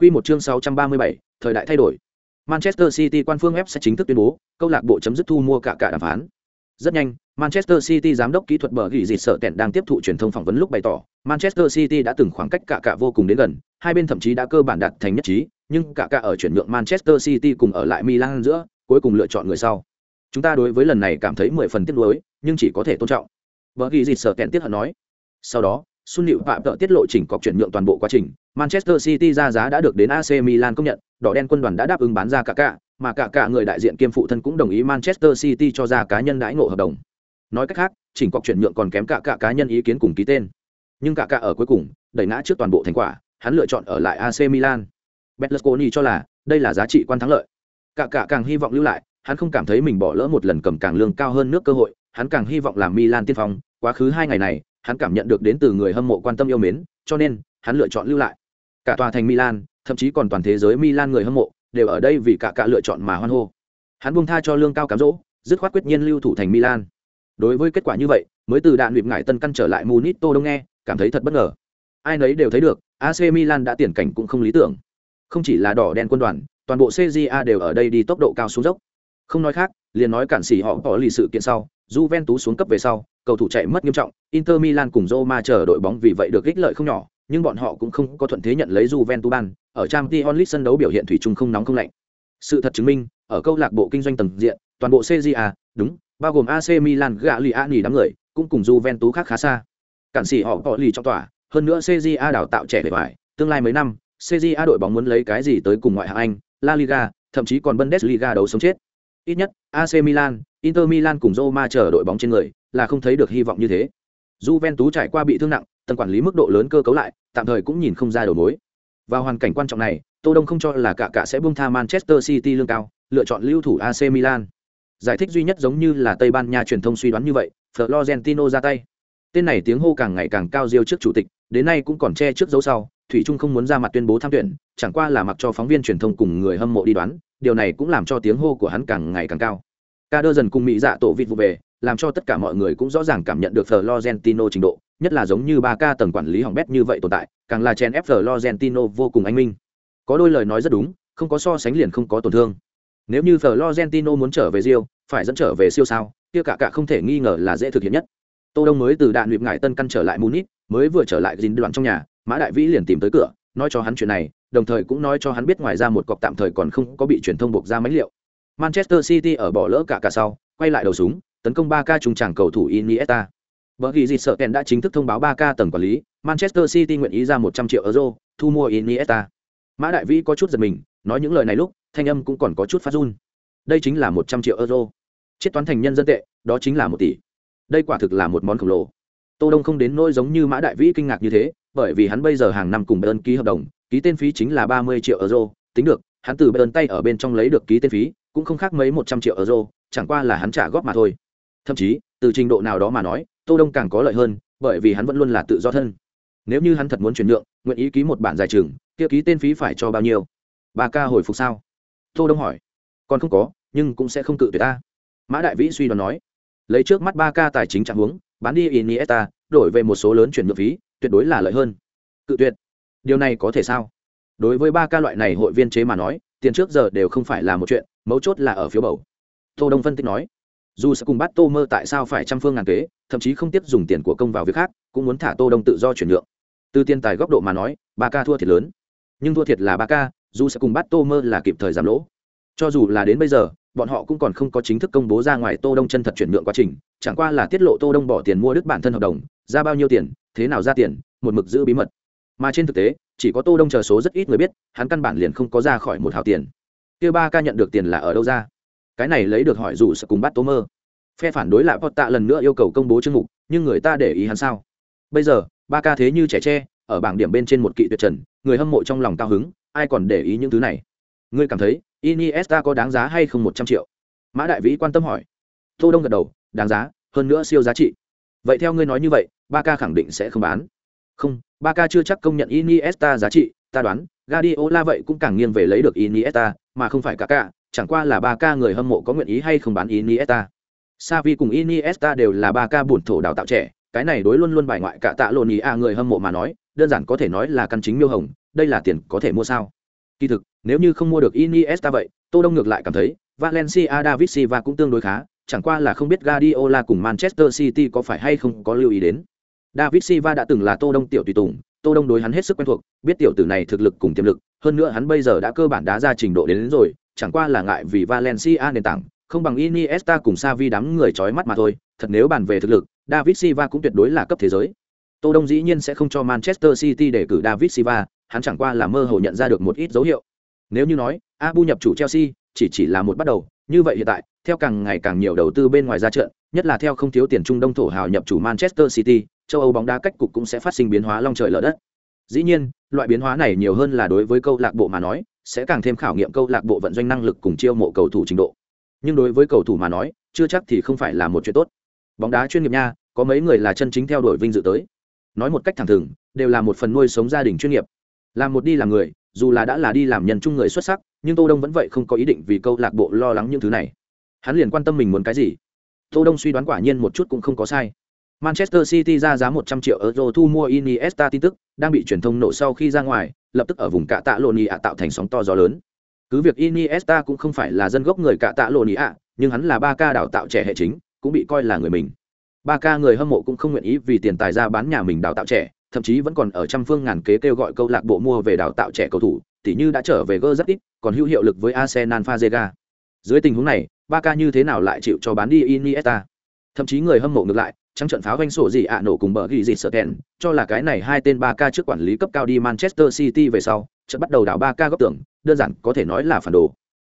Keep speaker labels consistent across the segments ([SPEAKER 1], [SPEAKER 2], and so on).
[SPEAKER 1] Quy một chương 637, thời đại thay đổi. Manchester City quan phương web sẽ chính thức tuyên bố, câu lạc bộ chấm dứt thu mua cả cả đàm phán. Rất nhanh, Manchester City giám đốc kỹ thuật bờ gỉ dịt sợ tẹn đang tiếp thụ truyền thông phỏng vấn lúc bày tỏ, Manchester City đã từng khoảng cách cả cả vô cùng đến gần, hai bên thậm chí đã cơ bản đạt thành nhất trí, nhưng cả cả ở chuyển nhượng Manchester City cùng ở lại Milan giữa, cuối cùng lựa chọn người sau. Chúng ta đối với lần này cảm thấy mười phần tiếc nuối, nhưng chỉ có thể tôn trọng. Bờ gỉ dịt sợ tẹn tiếc hận nói. Sau đó, Sun Liễu Phạm tự tiết lộ chỉnh cọc chuyển nhượng toàn bộ quá trình, Manchester City ra giá đã được đến AC Milan công nhận, đỏ đen quân đoàn đã đáp ứng bán ra cả cả, mà cả cả người đại diện kiêm phụ thân cũng đồng ý Manchester City cho ra cá nhân đãi ngộ hợp đồng. Nói cách khác, chỉnh cọc chuyển nhượng còn kém cả cả cá nhân ý kiến cùng ký tên. Nhưng cả cả ở cuối cùng, đẩy ngã trước toàn bộ thành quả, hắn lựa chọn ở lại AC Milan. Berlusconi cho là đây là giá trị quan thắng lợi. Cả cả càng hy vọng lưu lại, hắn không cảm thấy mình bỏ lỡ một lần cầm càng lương cao hơn nước cơ hội, hắn càng hy vọng làm Milan tiên phong, quá khứ hai ngày này, hắn cảm nhận được đến từ người hâm mộ quan tâm yêu mến, cho nên hắn lựa chọn lưu lại. Cả tòa thành Milan, thậm chí còn toàn thế giới Milan người hâm mộ đều ở đây vì cả cả lựa chọn mà hoan hô. Hắn buông tha cho lương cao cám dỗ, dứt khoát quyết nhiên lưu thủ thành Milan. Đối với kết quả như vậy, mới từ đạn luyện ngải tân căn trở lại Munito đông nghe, cảm thấy thật bất ngờ. Ai nấy đều thấy được, AC Milan đã tiền cảnh cũng không lý tưởng. Không chỉ là đỏ đen quân đoàn, toàn bộ CJA đều ở đây đi tốc độ cao xuống dốc. Không nói khác, liền nói cản sĩ họ có lì sự kiện sau, Juventus xuống cấp về sau, cầu thủ chạy mất nghiêm trọng, Inter Milan cùng Roma chờ đội bóng vì vậy được ích lợi không nhỏ, nhưng bọn họ cũng không có thuận thế nhận lấy Juventus ban, ở Champions League sân đấu biểu hiện thủy chung không nóng không lạnh. Sự thật chứng minh, ở câu lạc bộ kinh doanh tầng diện, toàn bộ CJA, đúng, bao gồm AC Milan, Gagliani đám người, cũng cùng Juventus khác khá xa. Cản sĩ họ bỏ lì trong tòa, hơn nữa CJA đào tạo trẻ để vải, tương lai mấy năm, CJA đội bóng muốn lấy cái gì tới cùng ngoại hạng Anh, La Liga, thậm chí còn Bundesliga đấu sống chết. Ít nhất, AC Milan, Inter Milan cùng Roma chờ đội bóng trên người, là không thấy được hy vọng như thế. Juventus trải qua bị thương nặng, tầng quản lý mức độ lớn cơ cấu lại, tạm thời cũng nhìn không ra đầu mối. Vào hoàn cảnh quan trọng này, Tô Đông không cho là cả cả sẽ buông tha Manchester City lương cao, lựa chọn lưu thủ AC Milan. Giải thích duy nhất giống như là Tây Ban Nha truyền thông suy đoán như vậy, Florentino ra tay. Tên này tiếng hô càng ngày càng cao diêu trước chủ tịch, đến nay cũng còn che trước dấu sau, thủy trung không muốn ra mặt tuyên bố tham tuyển, chẳng qua là mặc cho phóng viên truyền thông cùng người hâm mộ đi đoán, điều này cũng làm cho tiếng hô của hắn càng ngày càng cao. Ca đơ dần cùng mỹ dạ tổ vịt vụ về, làm cho tất cả mọi người cũng rõ ràng cảm nhận được Florentino trình độ, nhất là giống như ba ca tầng quản lý hỏng bét như vậy tồn tại, càng là chen ép Florentino vô cùng anh minh. Có đôi lời nói rất đúng, không có so sánh liền không có tổn thương. Nếu như Florentino muốn trở về Rio, phải dẫn trở về siêu sao, kia cả cả không thể nghi ngờ là dễ thực hiện nhất. Tô Đông mới từ đạn luyện ngải tân căn trở lại Munich, mới vừa trở lại dinh đoạn trong nhà, Mã Đại Vĩ liền tìm tới cửa, nói cho hắn chuyện này, đồng thời cũng nói cho hắn biết ngoài ra một cọc tạm thời còn không có bị truyền thông buộc ra mấy liệu. Manchester City ở bỏ lỡ cả cả sau, quay lại đầu súng, tấn công 3K trung tràng cầu thủ Iniesta. Bởi vì gì sợ kèn đã chính thức thông báo 3K tầng quản lý, Manchester City nguyện ý ra 100 triệu euro thu mua Iniesta. Mã Đại Vĩ có chút giật mình, nói những lời này lúc, thanh âm cũng còn có chút phát run. Đây chính là 100 triệu euro. Chết toán thành nhân dân tệ, đó chính là 1 tỷ. Đây quả thực là một món khổng lồ. Tô Đông không đến nỗi giống như Mã Đại Vĩ kinh ngạc như thế, bởi vì hắn bây giờ hàng năm cùng Bayern ký hợp đồng, ký tên phí chính là 30 triệu euro, tính được, hắn từ Bayern tay ở bên trong lấy được ký tên phí, cũng không khác mấy 100 triệu euro, chẳng qua là hắn trả góp mà thôi. Thậm chí, từ trình độ nào đó mà nói, Tô Đông càng có lợi hơn, bởi vì hắn vẫn luôn là tự do thân. Nếu như hắn thật muốn chuyển nhượng, nguyện ý ký một bản giải trừng kia ký tên phí phải cho bao nhiêu? Ba ca hồi phục sao? Tô Đông hỏi. Còn không có, nhưng cũng sẽ không cự tuyệt ta. Mã Đại Vĩ suy đoán nói. Lấy trước mắt ba ca tài chính trạng huống, bán đi Iniesta, đổi về một số lớn chuyển nhượng phí, tuyệt đối là lợi hơn. Cự tuyệt. Điều này có thể sao? Đối với ba ca loại này hội viên chế mà nói, tiền trước giờ đều không phải là một chuyện, mấu chốt là ở phiếu bầu. Tô Đông phân tích nói dù sẽ cùng bắt tô mơ tại sao phải trăm phương ngàn kế, thậm chí không tiếp dùng tiền của công vào việc khác, cũng muốn thả tô đông tự do chuyển nhượng. Từ tiền tài góc độ mà nói, ba ca thua thiệt lớn. Nhưng thua thiệt là ba ca, dù sẽ cùng bắt tô mơ là kịp thời giảm lỗ. Cho dù là đến bây giờ, bọn họ cũng còn không có chính thức công bố ra ngoài tô đông chân thật chuyển nhượng quá trình, chẳng qua là tiết lộ tô đông bỏ tiền mua đứt bản thân hợp đồng, ra bao nhiêu tiền, thế nào ra tiền, một mực giữ bí mật. Mà trên thực tế, chỉ có tô đông chờ số rất ít người biết, hắn căn bản liền không có ra khỏi một hào tiền. Kia ba ca nhận được tiền là ở đâu ra? Cái này lấy được hỏi dù sẽ cùng bắt tố mơ phe phản đối lại tạ lần nữa yêu cầu công bố chương mục nhưng người ta để ý hắn sao? Bây giờ ba ca thế như trẻ tre ở bảng điểm bên trên một kỵ tuyệt trần người hâm mộ trong lòng cao hứng ai còn để ý những thứ này? Ngươi cảm thấy iniesta có đáng giá hay không một trăm triệu? Mã đại vĩ quan tâm hỏi. Tô đông gật đầu đáng giá hơn nữa siêu giá trị. Vậy theo ngươi nói như vậy ba ca khẳng định sẽ không bán. Không ba ca chưa chắc công nhận iniesta giá trị ta đoán Guardiola vậy cũng càng nghiêng về lấy được Iniesta, mà không phải cả cả, chẳng qua là ba ca người hâm mộ có nguyện ý hay không bán Iniesta. Xavi cùng Iniesta đều là ba ca bổn thổ đào tạo trẻ, cái này đối luôn luôn bài ngoại cả tạ lộn ý a à người hâm mộ mà nói, đơn giản có thể nói là căn chính miêu hồng, đây là tiền có thể mua sao? Kỳ thực, nếu như không mua được Iniesta vậy, Tô Đông ngược lại cảm thấy Valencia David Silva cũng tương đối khá, chẳng qua là không biết Guardiola cùng Manchester City có phải hay không có lưu ý đến. David Silva đã từng là Tô Đông tiểu tùy tùng, Tô Đông đối hắn hết sức quen thuộc, biết tiểu tử này thực lực cùng tiềm lực, hơn nữa hắn bây giờ đã cơ bản đá ra trình độ đến, đến rồi, chẳng qua là ngại vì Valencia nền tảng, không bằng Iniesta cùng Xavi đám người chói mắt mà thôi, thật nếu bàn về thực lực, David Silva cũng tuyệt đối là cấp thế giới. Tô Đông dĩ nhiên sẽ không cho Manchester City để cử David Silva, hắn chẳng qua là mơ hồ nhận ra được một ít dấu hiệu. Nếu như nói, Abu nhập chủ Chelsea chỉ chỉ là một bắt đầu, như vậy hiện tại, theo càng ngày càng nhiều đầu tư bên ngoài ra trận, nhất là theo không thiếu tiền Trung Đông thổ hào nhập chủ Manchester City, châu Âu bóng đá cách cục cũng sẽ phát sinh biến hóa long trời lở đất. Dĩ nhiên, loại biến hóa này nhiều hơn là đối với câu lạc bộ mà nói, sẽ càng thêm khảo nghiệm câu lạc bộ vận doanh năng lực cùng chiêu mộ cầu thủ trình độ. Nhưng đối với cầu thủ mà nói, chưa chắc thì không phải là một chuyện tốt. Bóng đá chuyên nghiệp nha, có mấy người là chân chính theo đuổi vinh dự tới. Nói một cách thẳng thừng, đều là một phần nuôi sống gia đình chuyên nghiệp. Làm một đi làm người, dù là đã là đi làm nhân trung người xuất sắc, nhưng Tô Đông vẫn vậy không có ý định vì câu lạc bộ lo lắng những thứ này. Hắn liền quan tâm mình muốn cái gì. Tô Đông suy đoán quả nhiên một chút cũng không có sai. Manchester City ra giá 100 triệu euro thu mua Iniesta tin tức, đang bị truyền thông nổ sau khi ra ngoài, lập tức ở vùng cạ tạ lộn ạ tạo thành sóng to gió lớn. Cứ việc Iniesta cũng không phải là dân gốc người cạ tạ lộn ạ, nhưng hắn là ba ca đào tạo trẻ hệ chính, cũng bị coi là người mình. Ba ca người hâm mộ cũng không nguyện ý vì tiền tài ra bán nhà mình đào tạo trẻ, thậm chí vẫn còn ở trăm phương ngàn kế kêu gọi câu lạc bộ mua về đào tạo trẻ cầu thủ, tỉ như đã trở về gơ rất ít, còn hữu hiệu lực với Arsenal Fazega. Dưới tình huống này, ba ca như thế nào lại chịu cho bán đi Iniesta? Thậm chí người hâm mộ ngược lại, trắng trận pháo doanh sổ gì ạ nổ cùng bờ ghi gì sợ kèn cho là cái này hai tên ba ca trước quản lý cấp cao đi manchester city về sau chợt bắt đầu đảo ba ca góc tưởng đơn giản có thể nói là phản đồ.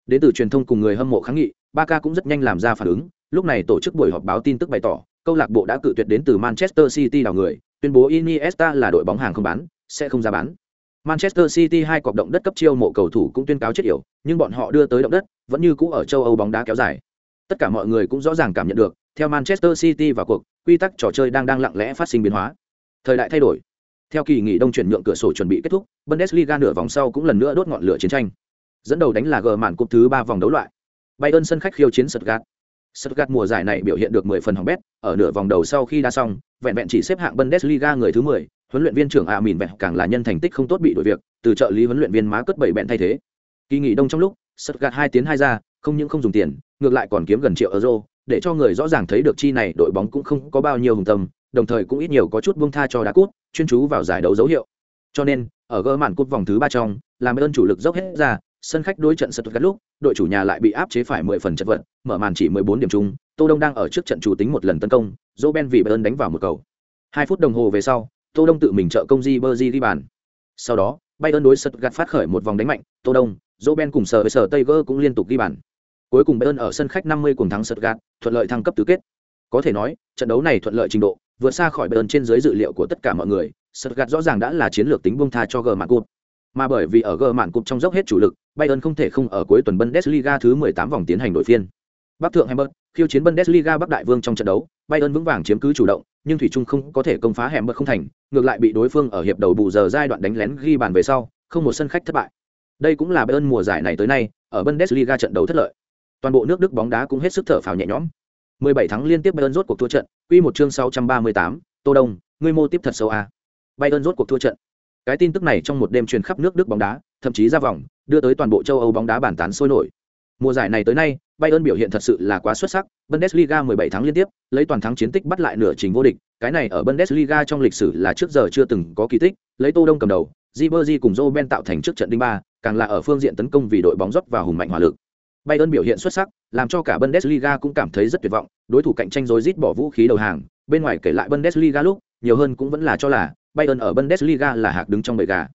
[SPEAKER 1] Đến từ truyền thông cùng người hâm mộ kháng nghị, ba ca cũng rất nhanh làm ra phản ứng, lúc này tổ chức buổi họp báo tin tức bày tỏ, câu lạc bộ đã cự tuyệt đến từ manchester city đảo người, tuyên bố iniesta là đội bóng hàng không bán, sẽ không ra bán. Manchester city hai cọc động đất cấp chiêu mộ cầu thủ cũng tuyên cáo chết yểu, nhưng bọn họ đưa tới động đất, vẫn như cũ ở châu âu bóng đá kéo dài. Tất cả mọi người cũng rõ ràng cảm nhận được, theo manchester city vào cuộc, quy tắc trò chơi đang đang lặng lẽ phát sinh biến hóa. Thời đại thay đổi theo kỳ nghỉ đông chuyển nhượng cửa sổ chuẩn bị kết thúc bundesliga nửa vòng sau cũng lần nữa đốt ngọn lửa chiến tranh. Dẫn đầu đánh là g màn cúp thứ ba vòng đấu loại. Bayern sân khách khiêu chiến stuttgart. Stuttgart mùa giải này biểu hiện được 10 phần hỏng bét ở nửa vòng đầu sau khi đá xong vẹn vẹn chỉ xếp hạng bundesliga người thứ 10, huấn luyện viên trưởng a mìn vẹn càng là nhân thành tích không tốt bị đổi việc từ trợ lý huấn luyện viên má cất bảy bẹn thay thế. Kỳ nghỉ đông trong lúc stuttgart hai tiến hai ra không những không dùng tiền ngược lại còn kiếm gần triệu euro để cho người rõ ràng thấy được chi này đội bóng cũng không có bao nhiêu hùng tâm, đồng thời cũng ít nhiều có chút buông tha cho đá cút, chuyên chú vào giải đấu dấu hiệu. Cho nên, ở gỡ màn cút vòng thứ ba trong, làm ơn chủ lực dốc hết ra, sân khách đối trận Stuttgart lúc, đội chủ nhà lại bị áp chế phải 10 phần chất vật, mở màn chỉ 14 điểm chung, Tô Đông đang ở trước trận chủ tính một lần tấn công, Roben vì Bayern đánh vào một cầu. 2 phút đồng hồ về sau, Tô Đông tự mình trợ công Di Berzi ghi bàn. Sau đó, Bayern đối Stuttgart phát khởi một vòng đánh mạnh, Tô Đông, Roben cùng sở với sở Tiger cũng liên tục ghi bàn. Cuối cùng Bayern ở sân khách 50 cùng thắng Stuttgart, thuận lợi thăng cấp tứ kết. Có thể nói, trận đấu này thuận lợi trình độ, vượt xa khỏi Bayern trên dưới dự liệu của tất cả mọi người, Stuttgart rõ ràng đã là chiến lược tính buông tha cho German Cup. Mà bởi vì ở German Cup trong dốc hết chủ lực, Bayern không thể không ở cuối tuần Bundesliga thứ 18 vòng tiến hành đổi phiên. Bắc thượng Hamburg, khiêu chiến Bundesliga Bắc đại vương trong trận đấu, Bayern vững vàng chiếm cứ chủ động, nhưng thủy chung không có thể công phá Hamburg không thành, ngược lại bị đối phương ở hiệp đầu bù giờ giai đoạn đánh lén ghi bàn về sau, không một sân khách thất bại. Đây cũng là Bayern mùa giải này tới nay, ở Bundesliga trận đấu thất lợi toàn bộ nước Đức bóng đá cũng hết sức thở phào nhẹ nhõm. 17 tháng liên tiếp Bayern rốt cuộc thua trận, quy một chương 638, Tô Đông, ngươi mô tiếp thật sâu à. Bayern rốt cuộc thua trận. Cái tin tức này trong một đêm truyền khắp nước Đức bóng đá, thậm chí ra vòng, đưa tới toàn bộ châu Âu bóng đá bàn tán sôi nổi. Mùa giải này tới nay, Bayern biểu hiện thật sự là quá xuất sắc, Bundesliga 17 tháng liên tiếp, lấy toàn thắng chiến tích bắt lại nửa trình vô địch, cái này ở Bundesliga trong lịch sử là trước giờ chưa từng có kỳ tích, lấy Tô Đông cầm đầu, Ribery cùng Robben tạo thành trước trận đinh ba, càng là ở phương diện tấn công vì đội bóng rót vào hùng mạnh hỏa lực. Bayern biểu hiện xuất sắc, làm cho cả Bundesliga cũng cảm thấy rất tuyệt vọng, đối thủ cạnh tranh rối rít bỏ vũ khí đầu hàng, bên ngoài kể lại Bundesliga lúc, nhiều hơn cũng vẫn là cho là Bayern ở Bundesliga là hạc đứng trong bầy gà.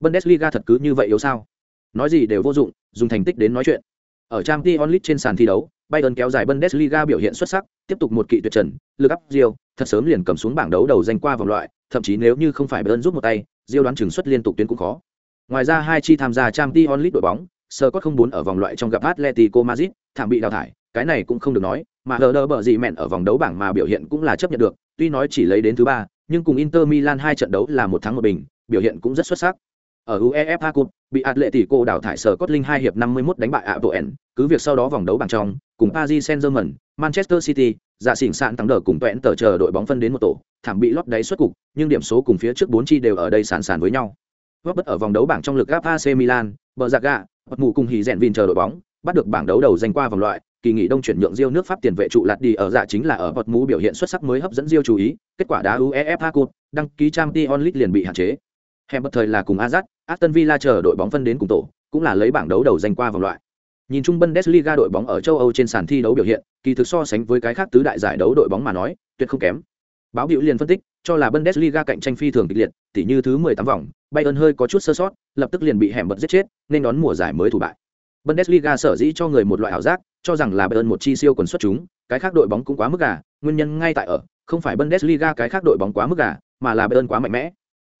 [SPEAKER 1] Bundesliga thật cứ như vậy yếu sao? Nói gì đều vô dụng, dùng thành tích đến nói chuyện. Ở Champions League trên sàn thi đấu, Bayern kéo dài Bundesliga biểu hiện xuất sắc, tiếp tục một kỵ tuyệt trần, lực áp Real, thật sớm liền cầm xuống bảng đấu đầu danh qua vòng loại, thậm chí nếu như không phải Bayern giúp một tay, Real đoán chừng xuất liên tục tuyến cũng khó. Ngoài ra hai chi tham gia Champions League đội bóng, Scott không muốn ở vòng loại trong gặp Atletico Madrid, thảm bị đào thải, cái này cũng không được nói, mà Herder bở gì mẹn ở vòng đấu bảng mà biểu hiện cũng là chấp nhận được, tuy nói chỉ lấy đến thứ ba, nhưng cùng Inter Milan hai trận đấu là một thắng một bình, biểu hiện cũng rất xuất sắc. Ở UEFA Cup, bị Atletico đào thải sở linh hai hiệp 51 đánh bại Apoel, cứ việc sau đó vòng đấu bảng trong, cùng Paris Saint-Germain, Manchester City, dạ xỉn sạn tăng đỡ cùng toẹn tờ chờ đội bóng phân đến một tổ, thảm bị lót đáy xuất cục, nhưng điểm số cùng phía trước bốn chi đều ở đây sàn sàn với nhau. Vấp bất ở vòng đấu bảng trong lực gáp AC Milan, bờ giặc gà bật mù cùng hỉ rèn vin chờ đội bóng bắt được bảng đấu đầu giành qua vòng loại kỳ nghỉ đông chuyển nhượng Rio nước Pháp tiền vệ trụ lạt đi ở dạ chính là ở bật mũ biểu hiện xuất sắc mới hấp dẫn Rio chú ý, kết quả đá UEFA Cup, đăng ký Champions League liền bị hạn chế. Hẻm bất thời là cùng Ajax, Aston Villa chờ đội bóng phân đến cùng tổ, cũng là lấy bảng đấu đầu giành qua vòng loại. Nhìn chung Bundesliga đội bóng ở châu Âu trên sàn thi đấu biểu hiện, kỳ thực so sánh với cái khác tứ đại giải đấu đội bóng mà nói, tuyệt không kém. Báo biểu liền phân tích, cho là Bundesliga cạnh tranh phi thường kịch liệt, tỉ như thứ 18 vòng, Bayern hơi có chút sơ sót, lập tức liền bị hẻm bật giết chết, nên đón mùa giải mới thủ bại. Bundesliga sở dĩ cho người một loại ảo giác, cho rằng là Bayern một chi siêu quần xuất chúng, cái khác đội bóng cũng quá mức gà, nguyên nhân ngay tại ở, không phải Bundesliga cái khác đội bóng quá mức gà, mà là Bayern quá mạnh mẽ.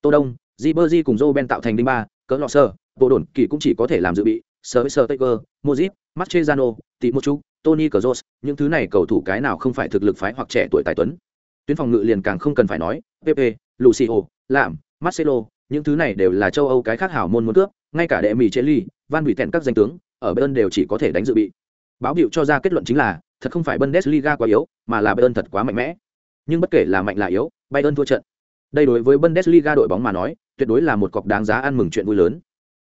[SPEAKER 1] Tô Đông, Ribery cùng Roben tạo thành đinh ba, cỡ lọ sơ, bộ đồn kỳ cũng chỉ có thể làm dự bị, sơ Taker, Modric, Mascherano, Timochu, Tony Kroos, những thứ này cầu thủ cái nào không phải thực lực phái hoặc trẻ tuổi tài tuấn. Tuyến phòng ngự liền càng không cần phải nói, Pepe, Lucio, Lạm, Marcelo, những thứ này đều là châu Âu cái khác hảo môn muốn cướp, ngay cả đệ mỹ chế ly Van Hủy các danh tướng, ở Bayern đều chỉ có thể đánh dự bị. Báo hiệu cho ra kết luận chính là, thật không phải Bundesliga quá yếu, mà là Bayern thật quá mạnh mẽ. Nhưng bất kể là mạnh là yếu, Bayern thua trận. Đây đối với Bundesliga đội bóng mà nói, tuyệt đối là một cọc đáng giá ăn mừng chuyện vui lớn.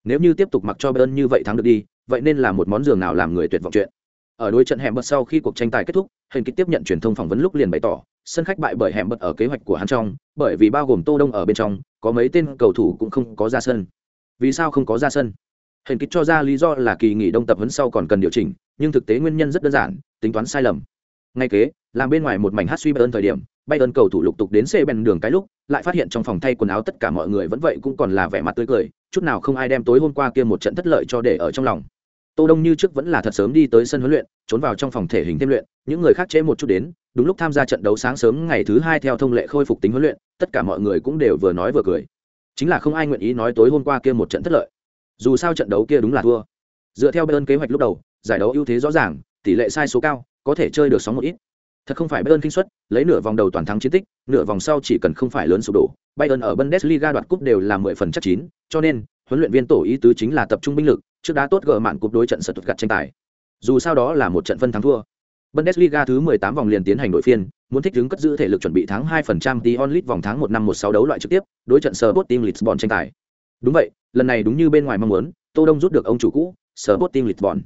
[SPEAKER 1] Nếu như tiếp tục mặc cho Bayern như vậy thắng được đi, vậy nên là một món giường nào làm người tuyệt vọng chuyện. Ở đối trận hẻm bật sau khi cuộc tranh tài kết thúc, hình kích tiếp nhận truyền thông phỏng vấn lúc liền bày tỏ, sân khách bại bởi hẻm bật ở kế hoạch của hắn trong, bởi vì bao gồm Tô Đông ở bên trong, có mấy tên cầu thủ cũng không có ra sân. Vì sao không có ra sân? Hình kích cho ra lý do là kỳ nghỉ đông tập huấn sau còn cần điều chỉnh, nhưng thực tế nguyên nhân rất đơn giản, tính toán sai lầm. Ngay kế, làm bên ngoài một mảnh hát suy Bayern thời điểm, bay ơn cầu thủ lục tục đến xe bèn đường cái lúc, lại phát hiện trong phòng thay quần áo tất cả mọi người vẫn vậy cũng còn là vẻ mặt tươi cười, chút nào không ai đem tối hôm qua kia một trận thất lợi cho để ở trong lòng. Tô Đông như trước vẫn là thật sớm đi tới sân huấn luyện, trốn vào trong phòng thể hình thêm luyện, những người khác chế một chút đến, đúng lúc tham gia trận đấu sáng sớm ngày thứ hai theo thông lệ khôi phục tính huấn luyện, tất cả mọi người cũng đều vừa nói vừa cười. Chính là không ai nguyện ý nói tối hôm qua kia một trận thất lợi. Dù sao trận đấu kia đúng là thua. Dựa theo Bayern kế hoạch lúc đầu, giải đấu ưu thế rõ ràng, tỷ lệ sai số cao, có thể chơi được sóng một ít. Thật không phải Bayern kinh suất, lấy nửa vòng đầu toàn thắng chiến tích, nửa vòng sau chỉ cần không phải lớn sụp đổ, Bayern ở Bundesliga đoạt cúp đều là 10 phần chắc chín, cho nên, huấn luyện viên tổ ý tứ chính là tập trung binh lực, trước đá tốt gỡ mạn cục đối trận sở tuột gặt tranh tài. Dù sao đó là một trận phân thắng thua. Bundesliga thứ 18 vòng liền tiến hành đội phiên, muốn thích ứng cất giữ thể lực chuẩn bị tháng 2% Dion League vòng tháng 1 năm 16 đấu loại trực tiếp, đối trận Sporting Lisbon tranh tài. Đúng vậy, lần này đúng như bên ngoài mong muốn, Tô Đông rút được ông chủ cũ, Sporting Lisbon.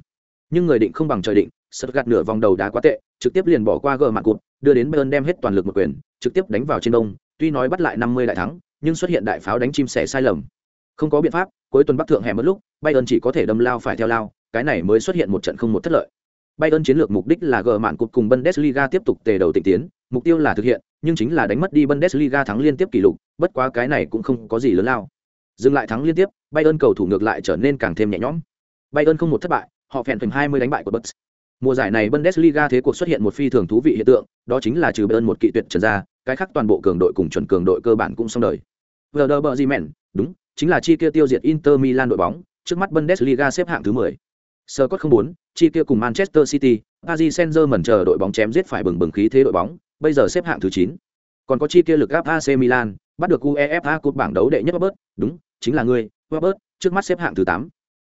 [SPEAKER 1] Nhưng người định không bằng trời định, Stuttgart nửa vòng đầu đá quá tệ, trực tiếp liền bỏ qua gờ mạn cụt, đưa đến Bayern đem hết toàn lực một quyền, trực tiếp đánh vào trên đông, tuy nói bắt lại 50 đại thắng, nhưng xuất hiện đại pháo đánh chim sẻ sai lầm. Không có biện pháp, cuối tuần Bắc thượng hẻm mất lúc, Bayern chỉ có thể đâm lao phải theo lao, cái này mới xuất hiện một trận không một thất lợi. Bayern chiến lược mục đích là gờ mạn cục cùng Bundesliga tiếp tục tề đầu tịnh tiến, mục tiêu là thực hiện, nhưng chính là đánh mất đi Bundesliga thắng liên tiếp kỷ lục, bất quá cái này cũng không có gì lớn lao. Dừng lại thắng liên tiếp, Bayern cầu thủ ngược lại trở nên càng thêm nhẹ nhõm. Bayern không một thất bại, họ phèn phèn 20 đánh bại của Bucks. Mùa giải này Bundesliga thế cuộc xuất hiện một phi thường thú vị hiện tượng, đó chính là trừ Bayern một kỵ tuyệt trần ra, cái khác toàn bộ cường đội cùng chuẩn cường đội cơ bản cũng xong đời. Werder Bremen, đúng, chính là chi kia tiêu diệt Inter Milan đội bóng, trước mắt Bundesliga xếp hạng thứ 10. Scott 04, chi kia cùng Manchester City, Paris Saint-Germain chờ đội bóng chém giết phải bừng bừng khí thế đội bóng, bây giờ xếp hạng thứ 9. Còn có chi kia lực áp AC Milan, bắt được UEFA Cup bảng đấu đệ nhất Robert, đúng, chính là ngươi, Robert, trước mắt xếp hạng thứ 8.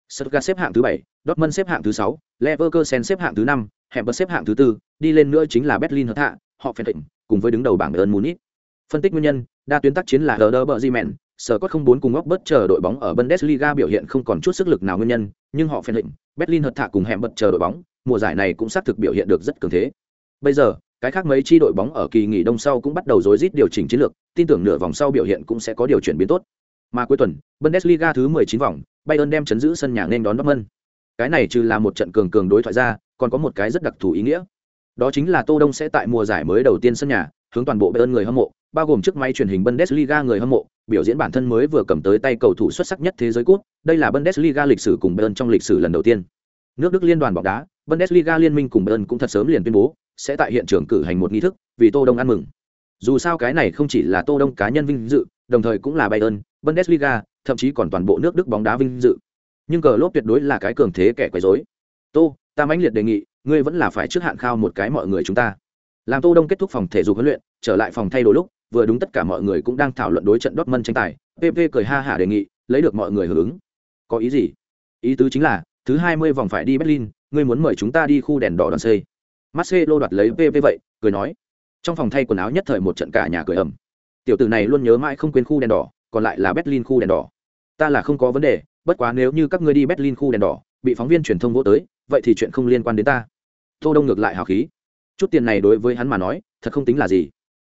[SPEAKER 1] Stuttgart xếp hạng thứ 7, Dortmund xếp hạng thứ 6, Leverkusen xếp hạng thứ 5, Hertha xếp hạng thứ 4, đi lên nữa chính là Berlin Hertha, họ phèn định cùng với đứng đầu bảng Bayern Munich. Phân tích nguyên nhân, đa tuyến tác chiến là Herder Bremen, sở cốt không bốn cùng Oxford chờ đội bóng ở Bundesliga biểu hiện không còn chút sức lực nào nguyên nhân, nhưng họ phèn lệnh, Berlin hợt thạ cùng hẻm bật chờ đội bóng, mùa giải này cũng xác thực biểu hiện được rất cường thế. Bây giờ, cái khác mấy chi đội bóng ở kỳ nghỉ đông sau cũng bắt đầu rối rít điều chỉnh chiến lược, tin tưởng nửa vòng sau biểu hiện cũng sẽ có điều chuyển biến tốt. Mà cuối tuần, Bundesliga thứ 19 vòng, Bayern đem chấn giữ sân nhà nên đón Dortmund. Cái này trừ là một trận cường cường đối thoại ra, còn có một cái rất đặc thù ý nghĩa. Đó chính là Tô Đông sẽ tại mùa giải mới đầu tiên sân nhà, hướng toàn bộ Bayern người hâm mộ, bao gồm chiếc máy truyền hình Bundesliga người hâm mộ, biểu diễn bản thân mới vừa cầm tới tay cầu thủ xuất sắc nhất thế giới cúp, đây là Bundesliga lịch sử cùng Bayern trong lịch sử lần đầu tiên. Nước Đức liên đoàn bóng đá, Bundesliga liên minh cùng Bayern cũng thật sớm liền tuyên bố sẽ tại hiện trường cử hành một nghi thức, vì Tô Đông ăn mừng. Dù sao cái này không chỉ là Tô Đông cá nhân vinh dự, đồng thời cũng là Bayern, Bundesliga, thậm chí còn toàn bộ nước Đức bóng đá vinh dự. Nhưng cờ lốp tuyệt đối là cái cường thế kẻ quấy rối. Tô, ta mãnh liệt đề nghị, ngươi vẫn là phải trước hạn khao một cái mọi người chúng ta. Làm Tô Đông kết thúc phòng thể dục huấn luyện, trở lại phòng thay đồ lúc, vừa đúng tất cả mọi người cũng đang thảo luận đối trận Dortmund tranh tài, PP cười ha hả đề nghị, lấy được mọi người hưởng ứng. Có ý gì? Ý tứ chính là, thứ 20 vòng phải đi Berlin, ngươi muốn mời chúng ta đi khu đèn đỏ đoàn xây. Marcelo đoạt lấy PP vậy, cười nói. Trong phòng thay quần áo nhất thời một trận cả nhà cười ầm. Tiểu tử này luôn nhớ mãi không quên khu đèn đỏ, còn lại là Berlin khu đèn đỏ. Ta là không có vấn đề, bất quá nếu như các ngươi đi berlin khu đèn đỏ bị phóng viên truyền thông vô tới vậy thì chuyện không liên quan đến ta tô đông ngược lại hào khí chút tiền này đối với hắn mà nói thật không tính là gì